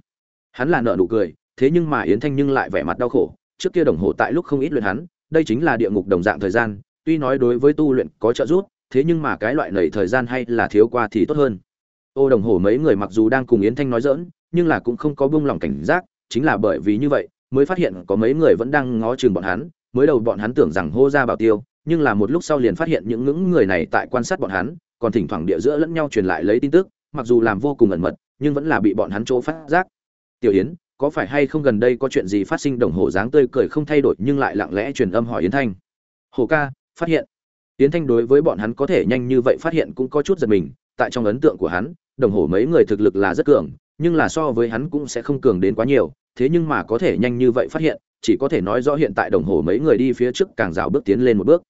Hắn là nợ nụ cười, thế nhưng mà yến thanh nhưng lại vẻ mặt đau khổ. Trước kia đồng hồ tại lúc không ít luyện hắn, đây chính là địa ngục đồng dạng thời gian, tuy nói đối với tu luyện có trợ giúp, thế nhưng mà cái loại nầy thời gian hay là thiếu qua thì tốt hơn. Ô đồng hồ mấy người mặc dù đang cùng yến thanh nói dỡn nhưng là cũng không có buông lỏng cảnh giác, chính là bởi vì như vậy, mới phát hiện có mấy người vẫn đang ngó chừng bọn hắn, mới đầu bọn hắn tưởng rằng hô ra bảo tiêu nhưng là một lúc sau liền phát hiện những ngưỡng người này tại quan sát bọn hắn, còn thỉnh thoảng địa giữa lẫn nhau truyền lại lấy tin tức, mặc dù làm vô cùng ẩn mật, nhưng vẫn là bị bọn hắn chỗ phát giác. Tiểu yến, có phải hay không gần đây có chuyện gì phát sinh đồng hồ dáng tươi cười không thay đổi nhưng lại lặng lẽ truyền âm hỏi yến thanh? Hồ ca, phát hiện. Yến thanh đối với bọn hắn có thể nhanh như vậy phát hiện cũng có chút giật mình, tại trong ấn tượng của hắn, đồng hồ mấy người thực lực là rất cường, nhưng là so với hắn cũng sẽ không cường đến quá nhiều, thế nhưng mà có thể nhanh như vậy phát hiện, chỉ có thể nói rõ hiện tại đồng hồ mấy người đi phía trước càng rào bước tiến lên một bước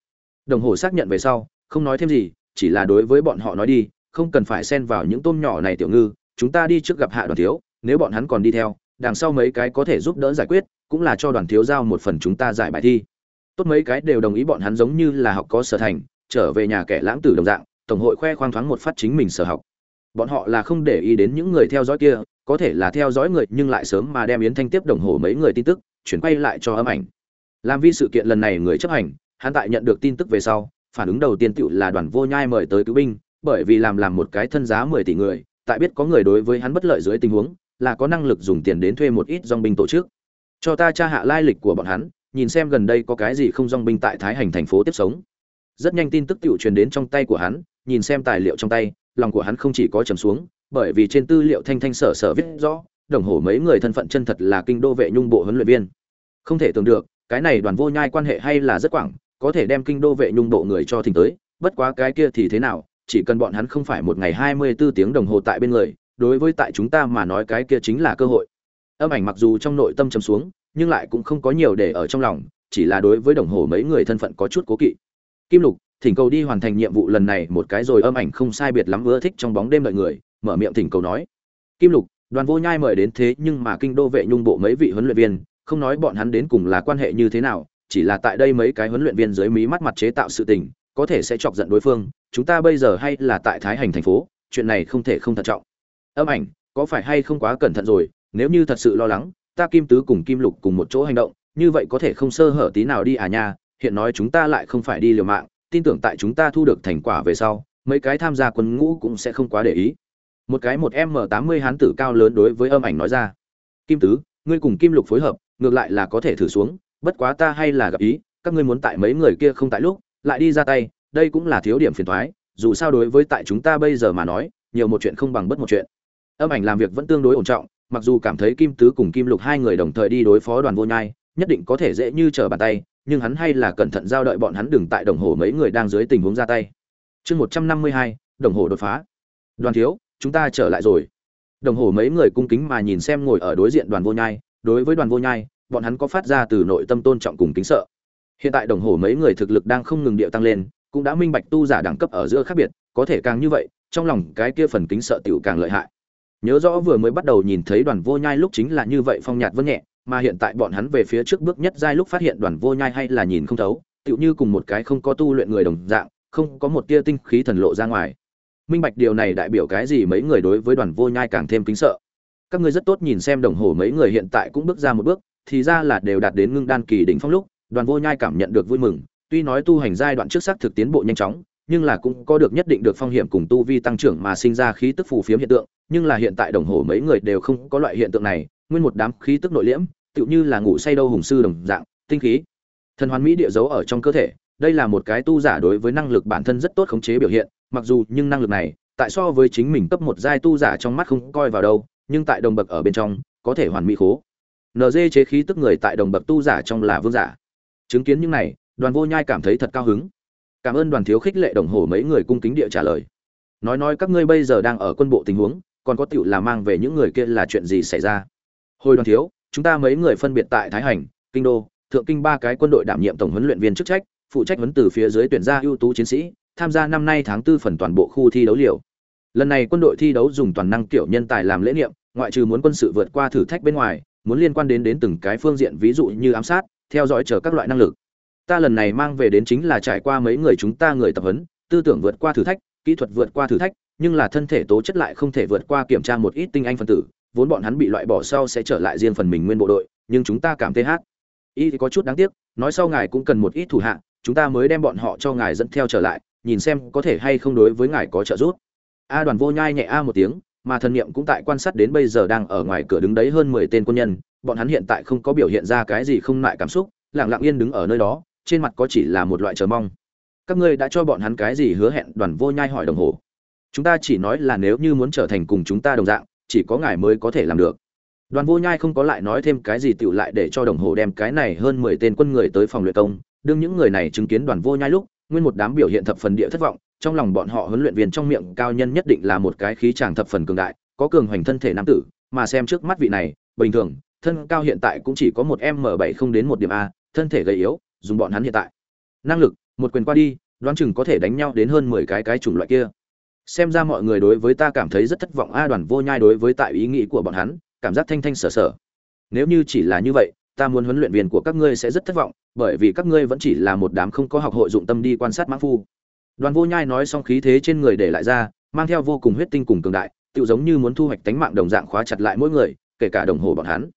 đồng hồ xác nhận về sau, không nói thêm gì, chỉ là đối với bọn họ nói đi, không cần phải xen vào những tôm nhỏ này tiểu ngư, chúng ta đi trước gặp hạ đoàn thiếu, nếu bọn hắn còn đi theo, đằng sau mấy cái có thể giúp đỡ giải quyết, cũng là cho đoàn thiếu giao một phần chúng ta giải bài thi. Tốt mấy cái đều đồng ý bọn hắn giống như là học có sở thành, trở về nhà kẻ lãng tử đồng dạng, tổng hội khoe khoang thoáng một phát chính mình sở học. Bọn họ là không để ý đến những người theo dõi kia, có thể là theo dõi người, nhưng lại sớm mà đem yến thanh tiếp đồng hồ mấy người tin tức, chuyển quay lại cho âm ảnh. Làm vi sự kiện lần này người chấp hành hắn tại nhận được tin tức về sau, phản ứng đầu tiên tựu là đoàn vô nhai mời tới cứu binh, bởi vì làm làm một cái thân giá mười tỷ người, tại biết có người đối với hắn bất lợi dưới tình huống, là có năng lực dùng tiền đến thuê một ít dòng binh tổ chức. Cho ta tra hạ lai lịch của bọn hắn, nhìn xem gần đây có cái gì không dòng binh tại thái hành thành phố tiếp sống. Rất nhanh tin tức tựu truyền đến trong tay của hắn, nhìn xem tài liệu trong tay, lòng của hắn không chỉ có trầm xuống, bởi vì trên tư liệu thanh thanh sở sở viết rõ, đồng hồ mấy người thân phận chân thật là kinh đô vệ nhung bộ huấn luyện viên. Không thể tưởng được, cái này đoàn vô nhai quan hệ hay là rất quảng có thể đem kinh đô vệ nhung bộ người cho thỉnh tới, bất quá cái kia thì thế nào, chỉ cần bọn hắn không phải một ngày hai mươi bốn tiếng đồng hồ tại bên người, đối với tại chúng ta mà nói cái kia chính là cơ hội. Âm ảnh mặc dù trong nội tâm chấm xuống, nhưng lại cũng không có nhiều để ở trong lòng, chỉ là đối với đồng hồ mấy người thân phận có chút cố kỵ. Kim lục, thỉnh cầu đi hoàn thành nhiệm vụ lần này một cái rồi âm ảnh không sai biệt lắm ưa thích trong bóng đêm đợi người, mở miệng thỉnh cầu nói. Kim lục, đoàn vô nhai mời đến thế nhưng mà kinh đô vệ nhung bộ mấy vị huấn luyện viên, không nói bọn hắn đến cùng là quan hệ như thế nào chỉ là tại đây mấy cái huấn luyện viên dưới mí mắt mặt chế tạo sự tình, có thể sẽ chọc giận đối phương, chúng ta bây giờ hay là tại thái hành thành phố, chuyện này không thể không thận trọng. Âm ảnh, có phải hay không quá cẩn thận rồi, nếu như thật sự lo lắng, ta kim tứ cùng kim lục cùng một chỗ hành động, như vậy có thể không sơ hở tí nào đi à nha, hiện nói chúng ta lại không phải đi liều mạng, tin tưởng tại chúng ta thu được thành quả về sau, mấy cái tham gia quân ngũ cũng sẽ không quá để ý. Một cái một m tám mươi hán tử cao lớn đối với âm ảnh nói ra, kim tứ, ngươi cùng kim lục phối hợp, ngược lại là có thể thử xuống bất quá ta hay là gặp ý, các ngươi muốn tại mấy người kia không tại lúc, lại đi ra tay, đây cũng là thiếu điểm phiền thoái dù sao đối với tại chúng ta bây giờ mà nói, nhiều một chuyện không bằng bất một chuyện. Âm ảnh làm việc vẫn tương đối ổn trọng, mặc dù cảm thấy kim tứ cùng kim lục hai người đồng thời đi đối phó đoàn vô nhai, nhất định có thể dễ như trở bàn tay, nhưng hắn hay là cẩn thận giao đợi bọn hắn đừng tại đồng hồ mấy người đang dưới tình huống ra tay. Chương một trăm năm mươi hai, đồng hồ đột phá. Đoàn thiếu, chúng ta trở lại rồi. Đồng hồ mấy người cung kính mà nhìn xem ngồi ở đối diện đoàn vô nhai, đối với đoàn vô nhai bọn hắn có phát ra từ nội tâm tôn trọng cùng kính sợ. Hiện tại đồng hồ mấy người thực lực đang không ngừng điệu tăng lên, cũng đã minh bạch tu giả đẳng cấp ở giữa khác biệt, có thể càng như vậy, trong lòng cái kia phần kính sợ tiểu càng lợi hại. Nhớ rõ vừa mới bắt đầu nhìn thấy đoàn vô nhai lúc chính là như vậy phong nhạt vân nhẹ, mà hiện tại bọn hắn về phía trước bước nhất giai lúc phát hiện đoàn vô nhai hay là nhìn không thấu, tựu như cùng một cái không có tu luyện người đồng dạng, không có một tia tinh khí thần lộ ra ngoài. Minh bạch điều này đại biểu cái gì mấy người đối với đoàn vô nhai càng thêm kính sợ. Các ngươi rất tốt nhìn xem đồng hồ mấy người hiện tại cũng bước ra một bước thì ra là đều đạt đến ngưng đan kỳ đỉnh phong lúc, đoàn vô nhai cảm nhận được vui mừng, tuy nói tu hành giai đoạn trước xác thực tiến bộ nhanh chóng, nhưng là cũng có được nhất định được phong hiểm cùng tu vi tăng trưởng mà sinh ra khí tức phù phiếm hiện tượng, nhưng là hiện tại đồng hồ mấy người đều không có loại hiện tượng này, nguyên một đám khí tức nội liễm, tựu như là ngủ say đâu hùng sư đồng dạng, tinh khí. Thần hoàn mỹ địa dấu ở trong cơ thể, đây là một cái tu giả đối với năng lực bản thân rất tốt khống chế biểu hiện, mặc dù nhưng năng lực này, tại so với chính mình cấp một giai tu giả trong mắt không coi vào đâu, nhưng tại đồng bậc ở bên trong, có thể hoàn mỹ khố nd chế khí tức người tại đồng bậc tu giả trong là vương giả. Chứng kiến những này, đoàn vô nhai cảm thấy thật cao hứng. Cảm ơn đoàn thiếu khích lệ đồng hồ mấy người cung kính địa trả lời. Nói nói các ngươi bây giờ đang ở quân bộ tình huống, còn có tựu là mang về những người kia là chuyện gì xảy ra? Hồi đoàn thiếu, chúng ta mấy người phân biệt tại thái hành, kinh đô, thượng kinh ba cái quân đội đảm nhiệm tổng huấn luyện viên chức trách, phụ trách huấn từ phía dưới tuyển ra ưu tú chiến sĩ, tham gia năm nay tháng tư phần toàn bộ khu thi đấu liều. Lần này quân đội thi đấu dùng toàn năng kiểu nhân tài làm lễ niệm, ngoại trừ muốn quân sự vượt qua thử thách bên ngoài muốn liên quan đến đến từng cái phương diện, ví dụ như ám sát, theo dõi chờ các loại năng lực. Ta lần này mang về đến chính là trải qua mấy người chúng ta người tập huấn, tư tưởng vượt qua thử thách, kỹ thuật vượt qua thử thách, nhưng là thân thể tố chất lại không thể vượt qua kiểm tra một ít tinh anh phân tử, vốn bọn hắn bị loại bỏ sau sẽ trở lại riêng phần mình nguyên bộ đội, nhưng chúng ta cảm thấy hát. Y thì có chút đáng tiếc, nói sau ngài cũng cần một ít thủ hạ, chúng ta mới đem bọn họ cho ngài dẫn theo trở lại, nhìn xem có thể hay không đối với ngài có trợ giúp. A đoàn vô nhai nhẹ a một tiếng mà thần niệm cũng tại quan sát đến bây giờ đang ở ngoài cửa đứng đấy hơn mười tên quân nhân, bọn hắn hiện tại không có biểu hiện ra cái gì không lại cảm xúc, lặng lặng yên đứng ở nơi đó, trên mặt có chỉ là một loại chờ mong. Các ngươi đã cho bọn hắn cái gì hứa hẹn, đoàn vô nhai hỏi đồng hồ. Chúng ta chỉ nói là nếu như muốn trở thành cùng chúng ta đồng dạng, chỉ có ngài mới có thể làm được. Đoàn vô nhai không có lại nói thêm cái gì tiểu lại để cho đồng hồ đem cái này hơn mười tên quân người tới phòng luyện công. Đương những người này chứng kiến đoàn vô nhai lúc, nguyên một đám biểu hiện thập phần địa thất vọng trong lòng bọn họ huấn luyện viên trong miệng cao nhân nhất định là một cái khí chàng thập phần cường đại, có cường hoành thân thể nam tử, mà xem trước mắt vị này, bình thường, thân cao hiện tại cũng chỉ có một m bảy không đến một điểm a, thân thể gầy yếu, dùng bọn hắn hiện tại. Năng lực, một quyền qua đi, đoán chừng có thể đánh nhau đến hơn mười cái cái chủng loại kia. Xem ra mọi người đối với ta cảm thấy rất thất vọng a đoàn vô nhai đối với tại ý nghĩ của bọn hắn, cảm giác thanh thanh sở sở. Nếu như chỉ là như vậy, ta muốn huấn luyện viên của các ngươi sẽ rất thất vọng, bởi vì các ngươi vẫn chỉ là một đám không có học hội dụng tâm đi quan sát mã phu đoàn vô nhai nói xong khí thế trên người để lại ra, mang theo vô cùng huyết tinh cùng cường đại tự giống như muốn thu hoạch tánh mạng đồng dạng khóa chặt lại mỗi người, kể cả đồng hồ bọn hắn.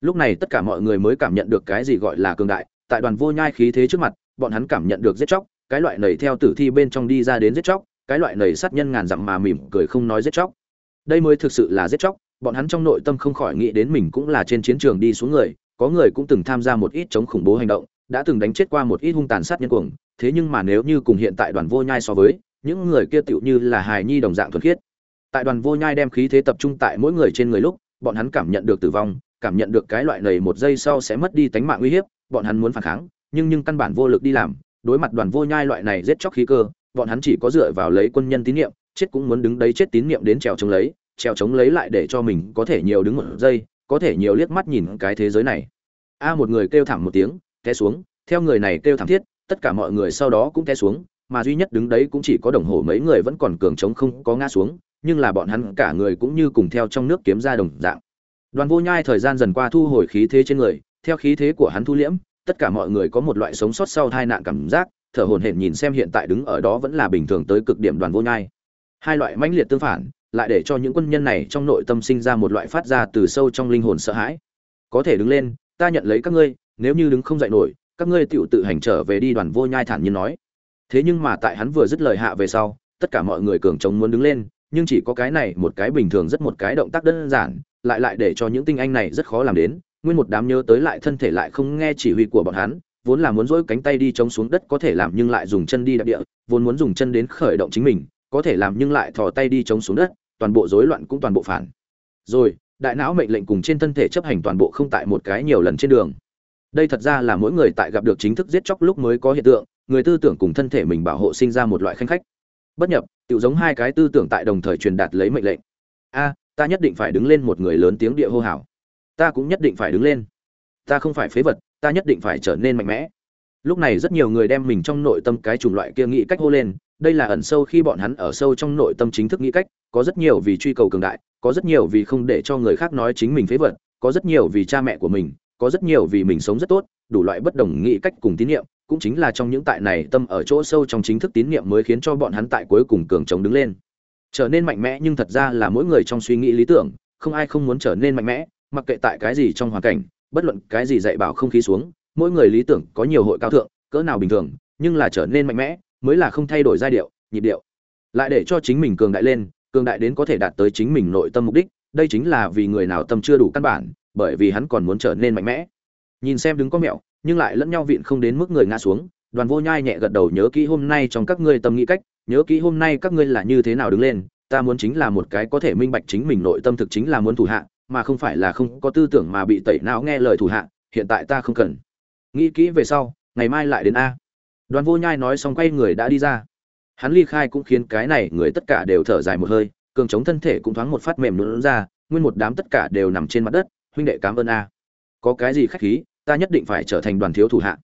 Lúc này tất cả mọi người mới cảm nhận được cái gì gọi là cường đại, tại đoàn vô nhai khí thế trước mặt, bọn hắn cảm nhận được giết chóc, cái loại nầy theo tử thi bên trong đi ra đến giết chóc, cái loại nầy sát nhân ngàn dặm mà mỉm cười không nói giết chóc. Đây mới thực sự là giết chóc, bọn hắn trong nội tâm không khỏi nghĩ đến mình cũng là trên chiến trường đi xuống người, có người cũng từng tham gia một ít chống khủng bố hành động đã từng đánh chết qua một ít hung tàn sát nhân cuồng, thế nhưng mà nếu như cùng hiện tại đoàn vô nhai so với, những người kia tựu như là hài nhi đồng dạng thuần khiết. Tại đoàn vô nhai đem khí thế tập trung tại mỗi người trên người lúc, bọn hắn cảm nhận được tử vong, cảm nhận được cái loại này một giây sau sẽ mất đi tánh mạng uy hiếp, bọn hắn muốn phản kháng, nhưng nhưng căn bản vô lực đi làm. Đối mặt đoàn vô nhai loại này giết chóc khí cơ, bọn hắn chỉ có dựa vào lấy quân nhân tín nhiệm, chết cũng muốn đứng đấy chết tín nhiệm đến trèo chống lấy, trèo chống lấy lại để cho mình có thể nhiều đứng một giây, có thể nhiều liếc mắt nhìn cái thế giới này. A một người kêu thảm một tiếng té xuống, theo người này kêu thảm thiết, tất cả mọi người sau đó cũng té xuống, mà duy nhất đứng đấy cũng chỉ có đồng hồ mấy người vẫn còn cường trống không có ngã xuống, nhưng là bọn hắn cả người cũng như cùng theo trong nước kiếm ra đồng dạng. Đoàn vô nhai thời gian dần qua thu hồi khí thế trên người, theo khí thế của hắn thu liễm, tất cả mọi người có một loại sống sót sau tai nạn cảm giác, thở hổn hển nhìn xem hiện tại đứng ở đó vẫn là bình thường tới cực điểm đoàn vô nhai. Hai loại mãnh liệt tương phản, lại để cho những quân nhân này trong nội tâm sinh ra một loại phát ra từ sâu trong linh hồn sợ hãi. Có thể đứng lên, ta nhận lấy các ngươi nếu như đứng không dậy nổi, các ngươi tựu tự hành trở về đi đoàn vô nhai thản nhiên nói. Thế nhưng mà tại hắn vừa dứt lời hạ về sau, tất cả mọi người cường chống muốn đứng lên, nhưng chỉ có cái này một cái bình thường rất một cái động tác đơn giản, lại lại để cho những tinh anh này rất khó làm đến. Nguyên một đám nhớ tới lại thân thể lại không nghe chỉ huy của bọn hắn, vốn là muốn dỗi cánh tay đi chống xuống đất có thể làm nhưng lại dùng chân đi đạp địa, vốn muốn dùng chân đến khởi động chính mình, có thể làm nhưng lại thò tay đi chống xuống đất, toàn bộ rối loạn cũng toàn bộ phản. Rồi, đại não mệnh lệnh cùng trên thân thể chấp hành toàn bộ không tại một cái nhiều lần trên đường đây thật ra là mỗi người tại gặp được chính thức giết chóc lúc mới có hiện tượng, người tư tưởng cùng thân thể mình bảo hộ sinh ra một loại khanh khách. Bất nhập tự giống hai cái tư tưởng tại đồng thời truyền đạt lấy mệnh lệnh. A, ta nhất định phải đứng lên một người lớn tiếng địa hô hào. Ta cũng nhất định phải đứng lên. Ta không phải phế vật, ta nhất định phải trở nên mạnh mẽ. Lúc này rất nhiều người đem mình trong nội tâm cái chủng loại kia nghĩ cách hô lên, đây là ẩn sâu khi bọn hắn ở sâu trong nội tâm chính thức nghĩ cách, có rất nhiều vì truy cầu cường đại, có rất nhiều vì không để cho người khác nói chính mình phế vật, có rất nhiều vì cha mẹ của mình có rất nhiều vì mình sống rất tốt, đủ loại bất đồng nghĩ cách cùng tín nhiệm cũng chính là trong những tại này tâm ở chỗ sâu trong chính thức tín nhiệm mới khiến cho bọn hắn tại cuối cùng cường chống đứng lên. Trở nên mạnh mẽ nhưng thật ra là mỗi người trong suy nghĩ lý tưởng, không ai không muốn trở nên mạnh mẽ, mặc kệ tại cái gì trong hoàn cảnh, bất luận cái gì dạy bảo không khí xuống, mỗi người lý tưởng có nhiều hội cao thượng, cỡ nào bình thường, nhưng là trở nên mạnh mẽ, mới là không thay đổi giai điệu, nhịp điệu. Lại để cho chính mình cường đại lên, cường đại đến có thể đạt tới chính mình nội tâm mục đích, đây chính là vì người nào tâm chưa đủ căn bản bởi vì hắn còn muốn trở nên mạnh mẽ. Nhìn xem đứng có mẹo, nhưng lại lẫn nhau vịn không đến mức người ngã xuống, đoàn vô nhai nhẹ gật đầu nhớ kỹ hôm nay trong các ngươi tâm nghĩ cách, nhớ kỹ hôm nay các ngươi là như thế nào đứng lên, ta muốn chính là một cái có thể minh bạch chính mình nội tâm thực chính là muốn thủ hạ, mà không phải là không có tư tưởng mà bị tẩy não nghe lời thủ hạ, hiện tại ta không cần. Nghĩ kỹ về sau, ngày mai lại đến a. Đoàn vô nhai nói xong quay người đã đi ra. Hắn ly khai cũng khiến cái này người tất cả đều thở dài một hơi, cường chống thân thể cũng thoáng một phát mềm lún ra, nguyên một đám tất cả đều nằm trên mặt đất huynh đệ cảm ơn a. Có cái gì khách khí, ta nhất định phải trở thành đoàn thiếu thủ hạ.